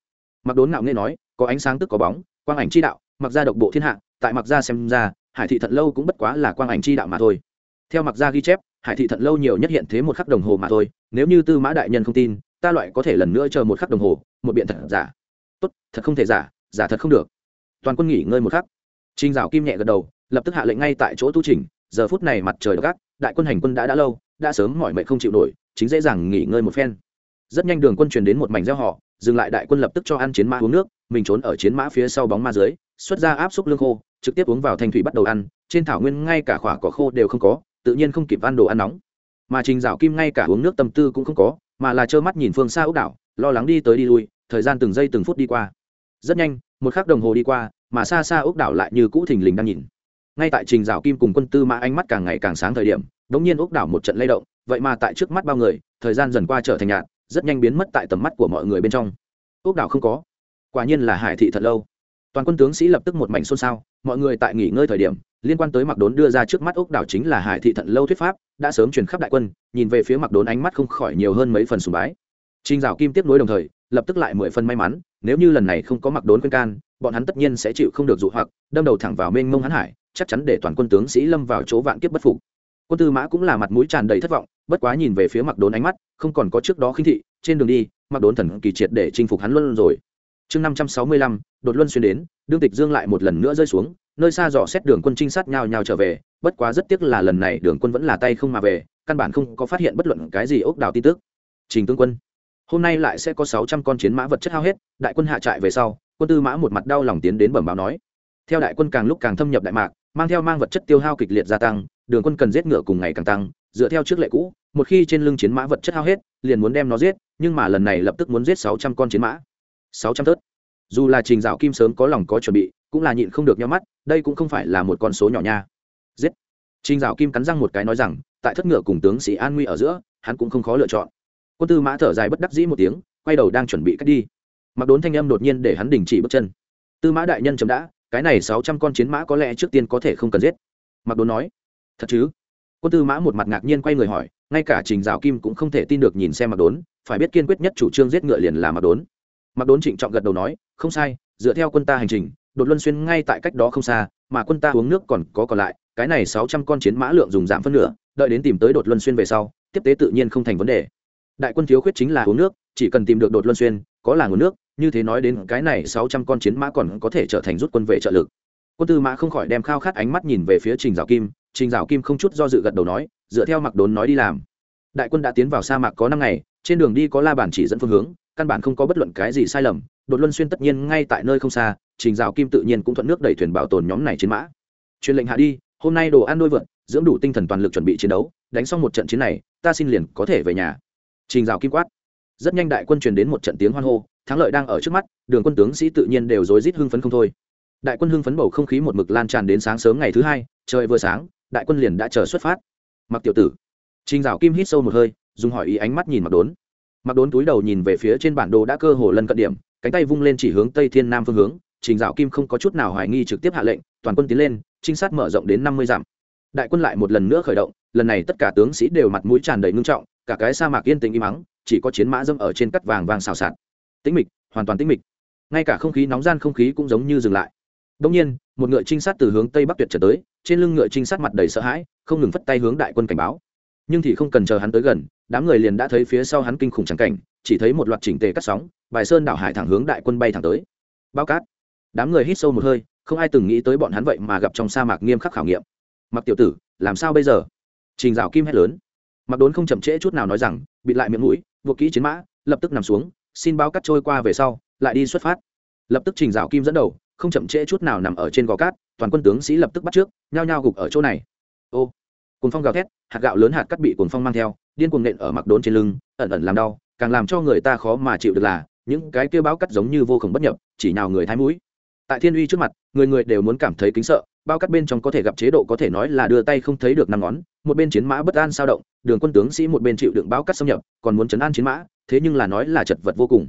Mặc đốn ngạo nghe nói, có ánh sáng tức có bóng, quang ảnh chi đạo, mặc ra độc bộ thiên hạ, tại mặc ra xem ra, hải thị Thật lâu cũng bất quá là quang ảnh chi đạo mà thôi. Theo mặc ra ghi chép, hải thị thận lâu nhiều nhất hiện thế một khắc đồng hồ mà thôi, nếu như tư mã đại nhân không tin, ta loại có thể lần nữa chờ một khắc đồng hồ, một biện thật giả tốt, thật không thể giả giả thật không được. Toàn quân nghỉ ngơi một khắc. Trinh dạo kim nhẹ gật đầu, lập tức hạ lệnh ngay tại chỗ tu trình giờ phút này mặt trời gác đại quân hành quân đã đã lâu, đã sớm mỏi mệt không chịu nổi, chính dễ dàng nghỉ ngơi một phen. Rất nhanh đường quân truyền đến một mảnh gieo họ, dừng lại đại quân lập tức cho ăn chiến mã uống nước, mình trốn ở chiến mã phía sau bóng ma dưới, xuất ra áp xúc lương khô, trực tiếp uống vào thanh thủy bắt đầu ăn, trên thảo nguyên ngay cả khỏa cỏ khô đều không có, tự nhiên không kịp ăn đồ ăn nóng. Mà trình dạo kim ngay cả uống nước tâm tư cũng không có, mà là trơ mắt nhìn phương xa ốc đảo, lo lắng đi tới đi lui thời gian từng giây từng phút đi qua. Rất nhanh, một khắc đồng hồ đi qua, mà xa xa ốc đảo lại như cũ thình lình đang nhìn. Ngay tại trình dạo kim cùng quân tư mã ánh mắt càng ngày càng sáng thời điểm đ ỗ n g nhiên ốc đảo một trận lay động, vậy mà tại trước mắt bao người, thời gian dần qua trở thành nhạt, rất nhanh biến mất tại tầm mắt của mọi người bên trong. Ốc đảo không có. Quả nhiên là hải thị thật lâu. Toàn quân tướng sĩ lập tức một mảnh xôn xao, mọi người tại nghỉ ngơi thời điểm, liên quan tới mặc đốn đưa ra trước mắt ốc đảo chính là hải thị thận lâu thuyết pháp, đã sớm truyền khắp đại quân, nhìn về phía mặc đốn ánh mắt không khỏi nhiều hơn mấy phần sùng bái. Trinh dạo kim tiếp nối đồng thời lập tức lại mười phần may mắn, nếu như lần này không có mặc đốn khuyên can, bọn hắn tất nhiên sẽ chịu không được dụ hoặc, đâm đầu thẳng vào mênh mông hắn hải, chắc chắn để toàn quân tướng sĩ lâm vào chỗ vạn kiếp bất phục. Quân tư mã cũng là mặt mũi tràn đầy thất vọng, bất quá nhìn về phía mặc đốn ánh mắt, không còn có trước đó khinh thị, trên đường đi, mặc đốn thần kỳ triệt để chinh phục hắn luôn rồi. Chương năm trăm sáu mươi lăm, đột luân xuyên đến, đương tịch dương lại một lần nữa rơi xuống, nơi xa dò xét đường quân trinh sát nhào nhào trở về, bất quá rất tiếc là lần này đường quân vẫn là tay không mà về, căn bản không có phát hiện bất luận cái gì ốc đào tin tức. Trình tướng quân hôm nay lại sẽ có sáu trăm con chiến mã vật chất hao hết, đại quân hạ trại về sau, quân tư mã một mặt đau lòng tiến đến bẩm báo nói. Theo đại quân càng lúc càng thâm nhập đại mạc, mang theo mang vật chất tiêu hao kịch liệt gia tăng, đường quân cần giết ngựa cùng ngày càng tăng, dựa theo trước lệ cũ, một khi trên lưng chiến mã vật chất hao hết, liền muốn đem nó giết, nhưng mà lần này lập tức muốn giết sáu trăm con chiến mã. Sáu trăm tớt dù là trình dạo kim sớm có lòng có chuẩn bị, cũng là nhịn không được nhau mắt, đây cũng không phải là một con số nhỏ nha. Giết. Trình dạo kim cắn răng một cái nói rằng, tại thất ngựa cùng tướng sĩ an nguy ở giữa, hắn cũng không khó lựa chọn quân tư mã thở dài bất đắc dĩ một tiếng, quay đầu đang chuẩn bị cách đi. Mặc đốn thanh âm đột nhiên để hắn đình chỉ bước chân. Tư mã đại nhân chấm đã, cái này sáu trăm con chiến mã có lẽ trước tiên có thể không cần giết. Mặc đốn nói, thật chứ? Quân tư mã một mặt ngạc nhiên quay người hỏi, ngay cả trình dạo kim cũng không thể tin được nhìn xem mặc đốn, phải biết kiên quyết nhất chủ trương giết ngựa liền là mặc đốn. Mặc đốn trịnh trọng gật đầu nói, không sai, dựa theo quân ta hành trình, đột luân xuyên ngay tại cách đó không xa, mà quân ta uống nước còn có còn lại, cái này sáu trăm con chiến mã lượng dùng giảm phân nửa, đợi đến tìm tới đột luân xuyên về sau, tiếp tế tự nhiên không thành vấn đề đại quân thiếu khuyết chính là uống nước, chỉ cần tìm được đột luân xuyên, có là nguồn nước, như thế nói đến cái này sáu trăm con chiến mã còn có thể trở thành rút quân về trợ lực. Quân tư mã không khỏi đem khao khát ánh mắt nhìn về phía trình dạo kim, trình dạo kim không chút do dự gật đầu nói, dựa theo mặc đốn nói đi làm. Đại quân đã tiến vào sa mạc có năm ngày, trên đường đi có la bản chỉ dẫn phương hướng, căn bản không có bất luận cái gì sai lầm, đột luân xuyên tất nhiên ngay tại nơi không xa, trình dạo kim tự nhiên cũng thuận nước đẩy thuyền bảo tồn nhóm này chiến mã. Truyền lệnh hạ đi, hôm nay đồ ăn đôi vượn, dưỡng đủ tinh thần toàn lực chuẩn bị chiến đấu, đánh xong một trận chiến này, ta xin liền có thể về nhà trình dạo kim quát. Rất nhanh đại quân truyền đến một trận tiếng hoan hô, thắng lợi đang ở trước mắt, đường quân tướng sĩ tự nhiên đều rối rít hưng phấn không thôi. Đại quân hưng phấn bầu không khí một mực lan tràn đến sáng sớm ngày thứ hai, trời vừa sáng, đại quân liền đã chờ xuất phát. Mặc tiểu tử. Trình dạo kim hít sâu một hơi, dùng hỏi ý ánh mắt nhìn mặc đốn. Mặc đốn túi đầu nhìn về phía trên bản đồ đã cơ hồ lân cận điểm, cánh tay vung lên chỉ hướng tây thiên nam phương hướng, trình dạo kim không có chút nào hoài nghi trực tiếp hạ lệnh, toàn quân tiến lên, trinh sát mở rộng đến năm mươi dặm. Đại quân lại một lần nữa khởi động, lần này tất cả tướng sĩ đều mặt mũi tràn đầy ngưng trọng cả cái sa mạc yên tĩnh im mắng chỉ có chiến mã dâm ở trên cắt vàng vàng xào xạc. Tĩnh mịch, hoàn toàn tĩnh mịch. Ngay cả không khí nóng gian không khí cũng giống như dừng lại. Đông nhiên, một ngựa trinh sát từ hướng tây bắc tuyệt trở tới, trên lưng ngựa trinh sát mặt đầy sợ hãi, không ngừng phất tay hướng đại quân cảnh báo. Nhưng thì không cần chờ hắn tới gần, đám người liền đã thấy phía sau hắn kinh khủng trắng cảnh, chỉ thấy một loạt chỉnh tề cắt sóng, bài sơn đảo hải thẳng hướng đại quân bay thẳng tới. Bao cát. Đám người hít sâu một hơi, không ai từng nghĩ tới bọn hắn vậy mà gặp trong sa mạc nghiêm khắc khảo nghiệm. Mặc tiểu tử, làm sao bây giờ? Trình dạo kim hét lớn mặc đốn không chậm trễ chút nào nói rằng, bịt lại miệng mũi, buộc kỹ chiến mã, lập tức nằm xuống, xin bao cắt trôi qua về sau, lại đi xuất phát. Lập tức trình dạo kim dẫn đầu, không chậm trễ chút nào nằm ở trên gò cát, toàn quân tướng sĩ lập tức bắt trước, nhao nhao gục ở chỗ này. Ô cồn phong gào thét, hạt gạo lớn hạt cắt bị cồn phong mang theo, điên cuồng nện ở mặc đốn trên lưng, ẩn ẩn làm đau, càng làm cho người ta khó mà chịu được là, những cái kêu báo cắt giống như vô khổng bất nhập, chỉ nào người thái mũi. Tại thiên uy trước mặt, người người đều muốn cảm thấy kính sợ bao cắt bên trong có thể gặp chế độ có thể nói là đưa tay không thấy được năm ngón, một bên chiến mã bất an sao động, đường quân tướng sĩ một bên chịu đựng bao cắt xâm nhập, còn muốn chấn an chiến mã, thế nhưng là nói là chật vật vô cùng.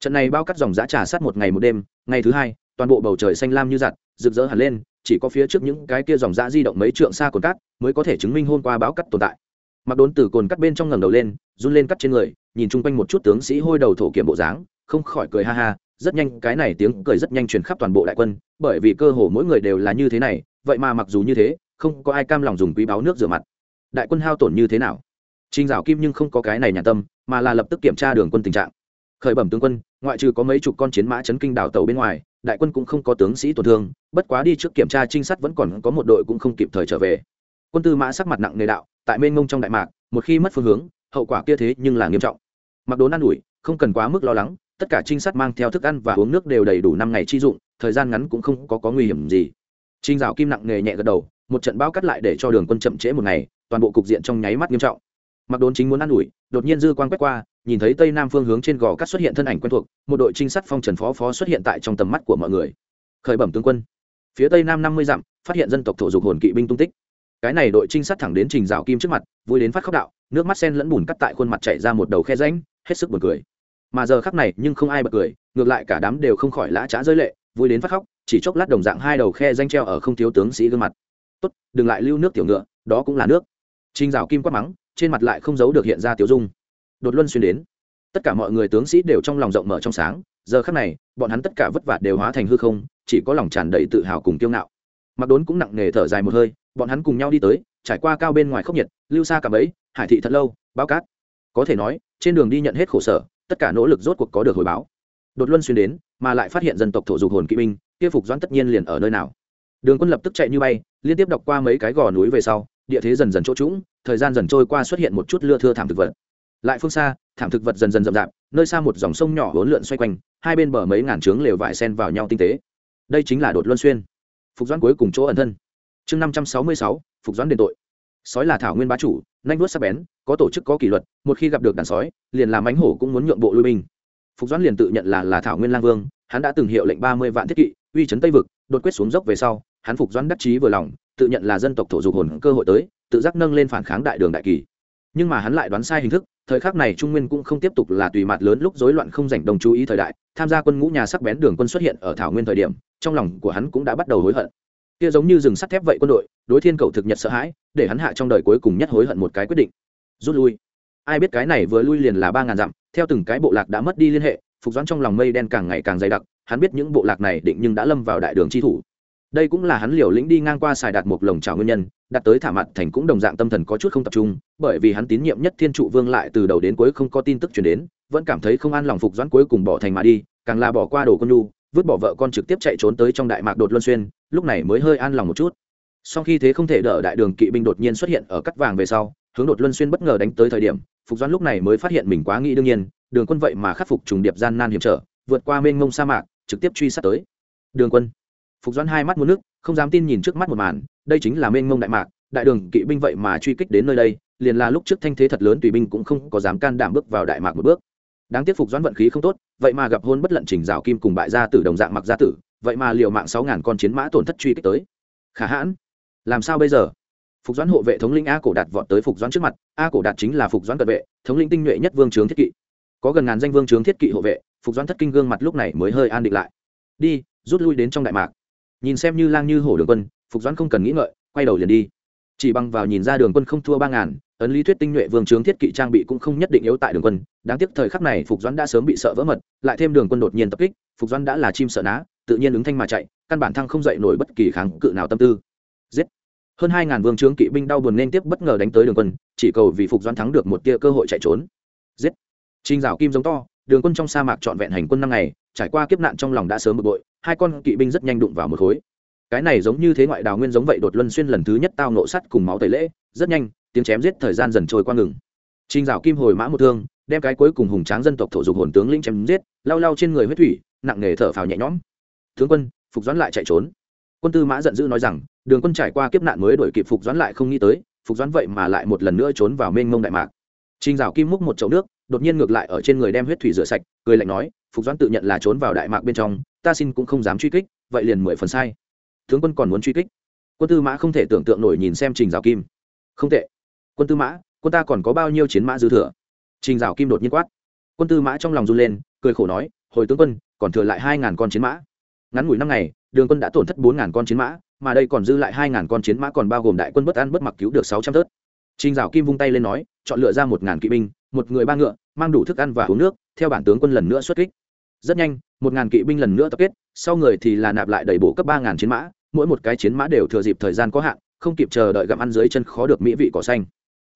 Trận này bao cắt dòng giã trà sát một ngày một đêm, ngày thứ hai, toàn bộ bầu trời xanh lam như giặt, rực rỡ hẳn lên, chỉ có phía trước những cái kia dòng giã di động mấy trượng xa cồn cắt mới có thể chứng minh hôm qua báo cắt tồn tại. Mặc đốn từ cồn cắt bên trong ngầm đầu lên, run lên cắt trên người, nhìn chung quanh một chút tướng sĩ hôi đầu thổ kiểm bộ dáng, không khỏi cười ha ha rất nhanh cái này tiếng cười rất nhanh truyền khắp toàn bộ đại quân bởi vì cơ hồ mỗi người đều là như thế này vậy mà mặc dù như thế không có ai cam lòng dùng quý báo nước rửa mặt đại quân hao tổn như thế nào Trình Giảo Kim nhưng không có cái này nhà tâm, mà là lập tức kiểm tra đường quân tình trạng. Khởi bẩm tướng quân, ngoại trừ có mấy chục con chiến mã chấn kinh đảo tàu bên ngoài, đại quân cũng không có tướng sĩ tổn thương, bất quá đi trước kiểm tra trinh sát vẫn còn có một đội cũng không kịp thời trở về. Quân tư mã sắc mặt nặng nề đạo, tại mênh mông trong đại mạc, một khi mất phương hướng, hậu quả kia thế nhưng là nghiêm trọng. Mặc đốn ăn ủi, không cần quá mức lo lắng, tất cả trinh sát mang theo thức ăn và uống nước đều đầy đủ năm ngày chi dụng, thời gian ngắn cũng không có có nguy hiểm gì. Trình Dạo Kim nặng nề nhẹ gật đầu, một trận bão cắt lại để cho đường quân chậm trễ một ngày, toàn bộ cục diện trong nháy mắt nghiêm trọng. Mặc đốn chính muốn ă n ủi đột nhiên dư quan quét qua nhìn thấy tây nam phương hướng trên gò cắt xuất hiện thân ảnh quen thuộc một đội trinh sát phong trần phó phó xuất hiện tại trong tầm mắt của mọi người. Khởi bẩm tướng quân. Phía tây nam năm mươi dặm phát hiện dân tộc thổ dục hồn kỵ binh tung tích. Cái này đội trinh sát thẳng đến trình rào kim trước mặt vui đến phát khóc đạo nước mắt sen lẫn bùn cắt tại khuôn mặt chảy ra một đầu khe ránh hết sức buồn cười mà giờ khắc này nhưng không ai bật cười, ngược lại cả đám đều không khỏi lã trá rơi lệ, vui đến phát khóc, chỉ chốc lát đồng dạng hai đầu khe danh treo ở không thiếu tướng sĩ gương mặt. Tốt, đừng lại lưu nước tiểu ngựa, đó cũng là nước. Trinh rào kim quát mắng, trên mặt lại không giấu được hiện ra tiểu dung. Đột luân xuyên đến. Tất cả mọi người tướng sĩ đều trong lòng rộng mở trong sáng, giờ khắc này, bọn hắn tất cả vất vả đều hóa thành hư không, chỉ có lòng tràn đầy tự hào cùng kiêu ngạo. Mặc đốn cũng nặng nề thở dài một hơi, bọn hắn cùng nhau đi tới, trải qua cao bên ngoài khốc nhiệt, lưu xa cả bấy hải thị thật lâu, báo cát. Có thể nói, trên đường đi nhận hết khổ sở tất cả nỗ lực rốt cuộc có được hồi báo. Đột luân xuyên đến, mà lại phát hiện dân tộc thổ dục hồn kỵ binh, kia phục doãn tất nhiên liền ở nơi nào. Đường quân lập tức chạy như bay, liên tiếp đọc qua mấy cái gò núi về sau, địa thế dần dần chỗ trũng, thời gian dần trôi qua xuất hiện một chút lưa thưa thảm thực vật. Lại phương xa, thảm thực vật dần dần rậm rạp, nơi xa một dòng sông nhỏ hỗn lượn xoay quanh, hai bên bờ mấy ngàn trướng lều vải sen vào nhau tinh tế. Đây chính là đột luân xuyên. Phục doãn cuối cùng chỗ ẩn thân. Chương năm trăm sáu mươi sáu, phục doãn đền tội. Sói là thảo nguyên bá chủ nanh vuốt sắc bén, có tổ chức, có kỷ luật, một khi gặp được đàn sói, liền làm ánh hổ cũng muốn nhượng bộ lui binh. Phục doãn liền tự nhận là là thảo nguyên lang vương, hắn đã từng hiệu lệnh ba mươi vạn thiết kỵ, uy chấn tây vực, đột quyết xuống dốc về sau, hắn phục doãn đắc chí vừa lòng, tự nhận là dân tộc thổ dục hồn cơ hội tới, tự giác nâng lên phản kháng đại đường đại kỳ. Nhưng mà hắn lại đoán sai hình thức, thời khắc này trung nguyên cũng không tiếp tục là tùy mặt lớn lúc rối loạn không dành đồng chú ý thời đại, tham gia quân ngũ nhà sắc bén đường quân xuất hiện ở thảo nguyên thời điểm, trong lòng của hắn cũng đã bắt đầu hối hận kia giống như rừng sắt thép vậy quân đội, đối thiên cầu thực nhật sợ hãi, để hắn hạ trong đời cuối cùng nhất hối hận một cái quyết định. Rút lui. Ai biết cái này vừa lui liền là ba ngàn dặm, theo từng cái bộ lạc đã mất đi liên hệ, phục doãn trong lòng mây đen càng ngày càng dày đặc, hắn biết những bộ lạc này định nhưng đã lâm vào đại đường chi thủ. Đây cũng là hắn liều lĩnh đi ngang qua xài đạt một lồng trào nguyên nhân đặt tới thả mặt thành cũng đồng dạng tâm thần có chút không tập trung, bởi vì hắn tín nhiệm nhất thiên trụ vương lại từ đầu đến cuối không có tin tức chuyển đến, vẫn cảm thấy không an lòng phục doãn cuối cùng bỏ thành mà đi, càng là bỏ qua đồ con nhu vứt bỏ vợ con trực tiếp chạy trốn tới trong đại mạc đột luân xuyên, lúc này mới hơi an lòng một chút. Sau khi thế không thể đỡ, đại đường kỵ binh đột nhiên xuất hiện ở cắt vàng về sau, hướng đột luân xuyên bất ngờ đánh tới thời điểm, phục doãn lúc này mới phát hiện mình quá nghĩ đương nhiên, đường quân vậy mà khắc phục trùng điệp gian nan hiểm trở, vượt qua mênh mông sa mạc, trực tiếp truy sát tới. Đường quân. Phục doãn hai mắt muốn nước, không dám tin nhìn trước mắt một màn, đây chính là mênh mông đại mạc, đại đường kỵ binh vậy mà truy kích đến nơi đây, liền là lúc trước thanh thế thật lớn tùy binh cũng không có dám can đảm bước vào đại mạc một bước đáng tiếc phục doãn vận khí không tốt, vậy mà gặp hôn bất lận trình rào kim cùng bại gia tử đồng dạng mặc gia tử, vậy mà liều mạng sáu ngàn con chiến mã tổn thất truy kích tới. Khả hãn. Làm sao bây giờ? Phục doãn hộ vệ thống lĩnh a cổ đạt vọt tới phục doãn trước mặt, a cổ đạt chính là phục doãn cận vệ, thống lĩnh tinh nhuệ nhất vương trướng thiết kỵ. Có gần ngàn danh vương trướng thiết kỵ hộ vệ, phục doãn thất kinh gương mặt lúc này mới hơi an định lại. Đi, rút lui đến trong đại mạc. Nhìn xem như lang như hổ đường quân, phục doãn không cần nghĩ ngợi, quay đầu liền đi. Chỉ bằng vào nhìn ra đường quân không thua ba ngàn ấn lý thuyết tinh nhuệ vương trướng thiết kỵ trang bị cũng không nhất định yếu tại đường quân. Đáng tiếc thời khắc này phục doãn đã sớm bị sợ vỡ mật, lại thêm đường quân đột nhiên tập kích, phục doãn đã là chim sợ ná, tự nhiên ứng thanh mà chạy, căn bản thăng không dậy nổi bất kỳ kháng cự nào tâm tư. Giết! Hơn hai ngàn vương trướng kỵ binh đau buồn nên tiếp bất ngờ đánh tới đường quân, chỉ cầu vì phục doãn thắng được một tia cơ hội chạy trốn. Giết! Trinh rào kim giống to, đường quân trong sa mạc trọn vẹn hành quân năm ngày, trải qua kiếp nạn trong lòng đã sớm bực bội, hai con kỵ binh rất nhanh đụng vào một khối. Cái này giống như thế ngoại đào nguyên giống vậy đột luân xuyên lần thứ nhất tao nộ sắt cùng máu tẩy lễ, rất nhanh tiếng chém giết thời gian dần trôi qua ngừng. Trinh dạo kim hồi mã một thương, đem cái cuối cùng hùng tráng dân tộc thổ dục hồn tướng linh chém giết, lau lau trên người huyết thủy, nặng nề thở phào nhẹ nhõm. Tướng quân, phục doãn lại chạy trốn. Quân tư mã giận dữ nói rằng, đường quân trải qua kiếp nạn mới đổi kịp phục doãn lại không nghĩ tới, phục doãn vậy mà lại một lần nữa trốn vào mênh mông đại mạc. Trinh dạo kim múc một chậu nước, đột nhiên ngược lại ở trên người đem huyết thủy rửa sạch, cười lạnh nói, phục doãn tự nhận là trốn vào đại mạc bên trong, ta xin cũng không dám truy kích, vậy liền mười phần sai. Tướng quân còn muốn truy kích. Quân tư mã không thể tưởng tượng nổi nhìn xem trình rào kim. Không tệ quân tư mã, quân ta còn có bao nhiêu chiến mã dư thừa? Trình rào kim đột nhiên quát. Quân tư mã trong lòng run lên, cười khổ nói, hồi tướng quân, còn thừa lại hai ngàn con chiến mã. Ngắn ngủi năm ngày, đường quân đã tổn thất bốn ngàn con chiến mã, mà đây còn dư lại hai ngàn con chiến mã còn bao gồm đại quân bất ăn bất mặc cứu được sáu trăm tớt. Trình rào kim vung tay lên nói, chọn lựa ra một ngàn kỵ binh, một người ba ngựa, mang đủ thức ăn và uống nước, theo bản tướng quân lần nữa xuất kích. Rất nhanh, một ngàn kỵ binh lần nữa tập kết, sau người thì là nạp lại đầy bổ cấp ba ngàn chiến mã, mỗi một cái chiến mã đều thừa dịp thời gian có hạn, không kịp chờ đợi gặm ăn dưới chân khó được mỹ vị cỏ xanh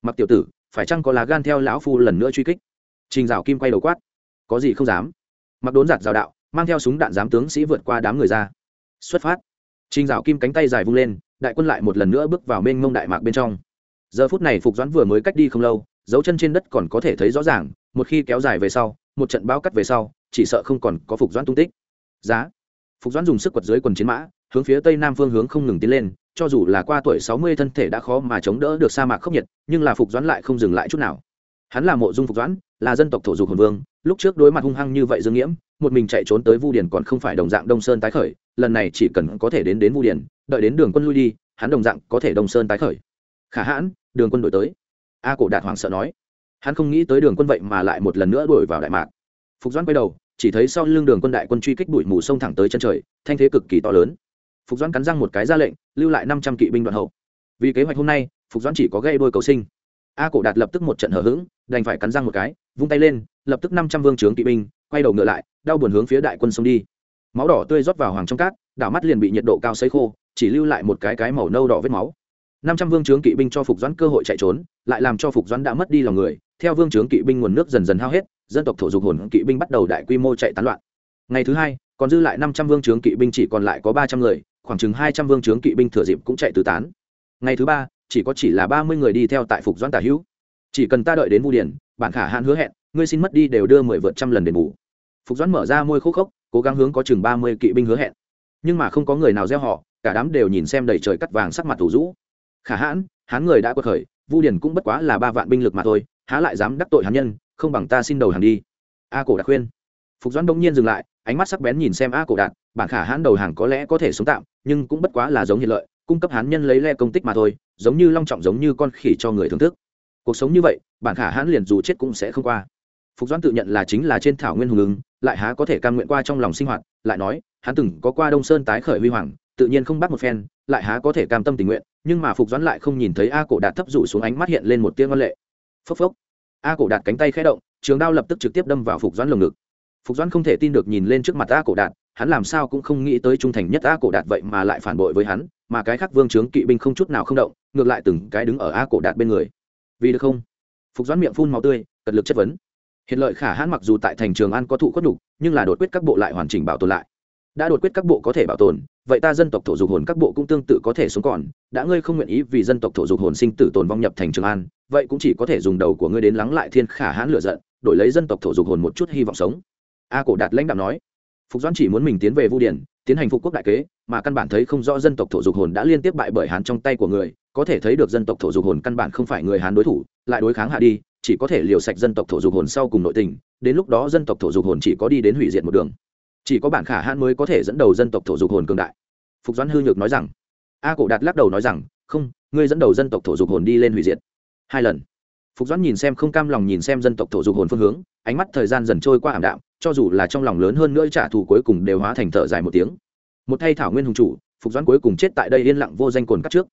mặc tiểu tử, phải chăng có lá gan theo lão phu lần nữa truy kích? Trình dạo kim quay đầu quát. Có gì không dám. Mặc đốn giặt rào đạo, mang theo súng đạn giám tướng sĩ vượt qua đám người ra. Xuất phát. Trình dạo kim cánh tay dài vung lên, đại quân lại một lần nữa bước vào mênh mông đại mạc bên trong. Giờ phút này phục doãn vừa mới cách đi không lâu, dấu chân trên đất còn có thể thấy rõ ràng, một khi kéo dài về sau, một trận bao cắt về sau, chỉ sợ không còn có phục doãn tung tích. Giá. Phục doãn dùng sức quật dưới quần chiến mã, hướng phía tây nam phương hướng không ngừng tiến lên cho dù là qua tuổi sáu mươi thân thể đã khó mà chống đỡ được sa mạc khốc nhiệt, nhưng là phục doãn lại không dừng lại chút nào. Hắn là mộ dung phục doãn, là dân tộc thổ dục hồn vương, lúc trước đối mặt hung hăng như vậy dương nghiễm, một mình chạy trốn tới vu điền còn không phải đồng dạng đông sơn tái khởi, lần này chỉ cần có thể đến đến vu điền, đợi đến đường quân lui đi, hắn đồng dạng có thể đông sơn tái khởi. Khả hãn, đường quân đổi tới. A cổ đạt hoảng sợ nói. Hắn không nghĩ tới đường quân vậy mà lại một lần nữa đuổi vào đại mạc. Phục doãn quay đầu, chỉ thấy sau lưng đường quân đại quân truy kích bụi mù sông thẳng tới chân trời, thanh thế cực kỳ to lớn phục doãn cắn răng một cái ra lệnh, lưu lại năm trăm kỵ binh đoạn hậu. Vì kế hoạch hôm nay, phục doãn chỉ có gây đôi cầu sinh. A cổ đạt lập tức một trận hở h ữ g đành phải cắn răng một cái, vung tay lên, lập tức năm trăm vương trướng kỵ binh, quay đầu ngựa lại, đau buồn hướng phía đại quân sông đi. Máu đỏ tươi rót vào hoàng trong cát, đảo mắt liền bị nhiệt độ cao sấy khô, chỉ lưu lại một cái cái màu nâu đỏ vết máu. Năm trăm vương trướng kỵ binh cho phục doãn cơ hội chạy trốn, lại làm cho phục doãn đã mất đi lòng người. Theo vương trướng kỵ binh nguồn nước dần dần hao hết, dân tộc thổ dục hồn kỵ binh bắt đầu đại quy mô chạy tán loạn. Ngày thứ hai, còn dư lại năm trăm vương trướng kỵ binh chỉ còn lại có ba trăm người khoảng chừng hai trăm vương trướng kỵ binh thừa dịp cũng chạy tứ tán. Ngày thứ ba, chỉ có chỉ là ba mươi người đi theo tại phục doãn tả hữu. Chỉ cần ta đợi đến vu điển bản khả hạn hứa hẹn, ngươi xin mất đi đều đưa mười vượt trăm lần đền bù. Phục doãn mở ra môi khô khốc, cố gắng hướng có chừng ba mươi kỵ binh hứa hẹn. Nhưng mà không có người nào gieo họ, cả đám đều nhìn xem đầy trời cắt vàng sắc mặt thủ rũ. Khả hãn, hán người đã quật khởi, vu điển cũng bất quá là ba vạn binh lực mà thôi, há lại dám đắc tội hán nhân, không bằng ta xin đầu hàng đi. A cổ đã khuyên. Phục doãn đông nhiên dừng lại ánh mắt sắc bén nhìn xem a cổ đạt, bản khả hãn đầu hàng có lẽ có thể sống tạm, nhưng cũng bất quá là giống hiện lợi, cung cấp hán nhân lấy le công tích mà thôi, giống như long trọng giống như con khỉ cho người thưởng thức. Cuộc sống như vậy, bản khả hãn liền dù chết cũng sẽ không qua. Phục doãn tự nhận là chính là trên thảo nguyên hùng ứng, lại há có thể cam nguyện qua trong lòng sinh hoạt, lại nói, hắn từng có qua đông sơn tái khởi huy hoàng, tự nhiên không bắt một phen, lại há có thể cam tâm tình nguyện, nhưng mà phục doãn lại không nhìn thấy a cổ đạt thấp rủ xuống ánh mắt hiện lên một tiếng văn lệ. Phốc phốc. A cổ đạt cánh tay khẽ động, trường đao lập tức trực tiếp đâm vào phục doãn lồng ngực phục doãn không thể tin được nhìn lên trước mặt a cổ đạt, hắn làm sao cũng không nghĩ tới trung thành nhất a cổ đạt vậy mà lại phản bội với hắn, mà cái khác vương trướng kỵ binh không chút nào không động, ngược lại từng cái đứng ở a cổ đạt bên người. Vì được không? Phục doãn miệng phun màu tươi, cật lực chất vấn. Hiện lợi khả hãn mặc dù tại thành trường an có thụ khuất nhục, nhưng là đột quyết các bộ lại hoàn chỉnh bảo tồn lại. Đã đột quyết các bộ có thể bảo tồn, vậy ta dân tộc thổ dục hồn các bộ cũng tương tự có thể sống còn, đã ngươi không nguyện ý vì dân tộc thổ dục hồn sinh tử tồn vong nhập thành trường an, vậy cũng chỉ có thể dùng đầu của ngươi đến lắng lại thiên khả hãn lựa giận, đổi lấy dân tộc thổ dục hồn một chút hy vọng sống a cổ đạt lãnh đạo nói. Phục doãn chỉ muốn mình tiến về vu điển, tiến hành phục quốc đại kế, mà căn bản thấy không rõ dân tộc thổ dục hồn đã liên tiếp bại bởi hán trong tay của người, có thể thấy được dân tộc thổ dục hồn căn bản không phải người hán đối thủ, lại đối kháng hạ đi, chỉ có thể liều sạch dân tộc thổ dục hồn sau cùng nội tình, đến lúc đó dân tộc thổ dục hồn chỉ có đi đến hủy diệt một đường. Chỉ có bản khả hãn mới có thể dẫn đầu dân tộc thổ dục hồn cường đại. Phục doãn hư nhược nói rằng. A cổ đạt lắc đầu nói rằng, không, ngươi dẫn đầu dân tộc thổ dục hồn đi lên hủy diệt. Hai lần. Phục doãn nhìn xem không cam lòng nhìn xem dân tộc thổ dục hồn phương hướng, ánh mắt thời gian dần trôi qua ảm đạm cho dù là trong lòng lớn hơn nữa trả thù cuối cùng đều hóa thành thở dài một tiếng. Một thay thảo nguyên hùng chủ, phục doãn cuối cùng chết tại đây yên lặng vô danh cồn cắt trước.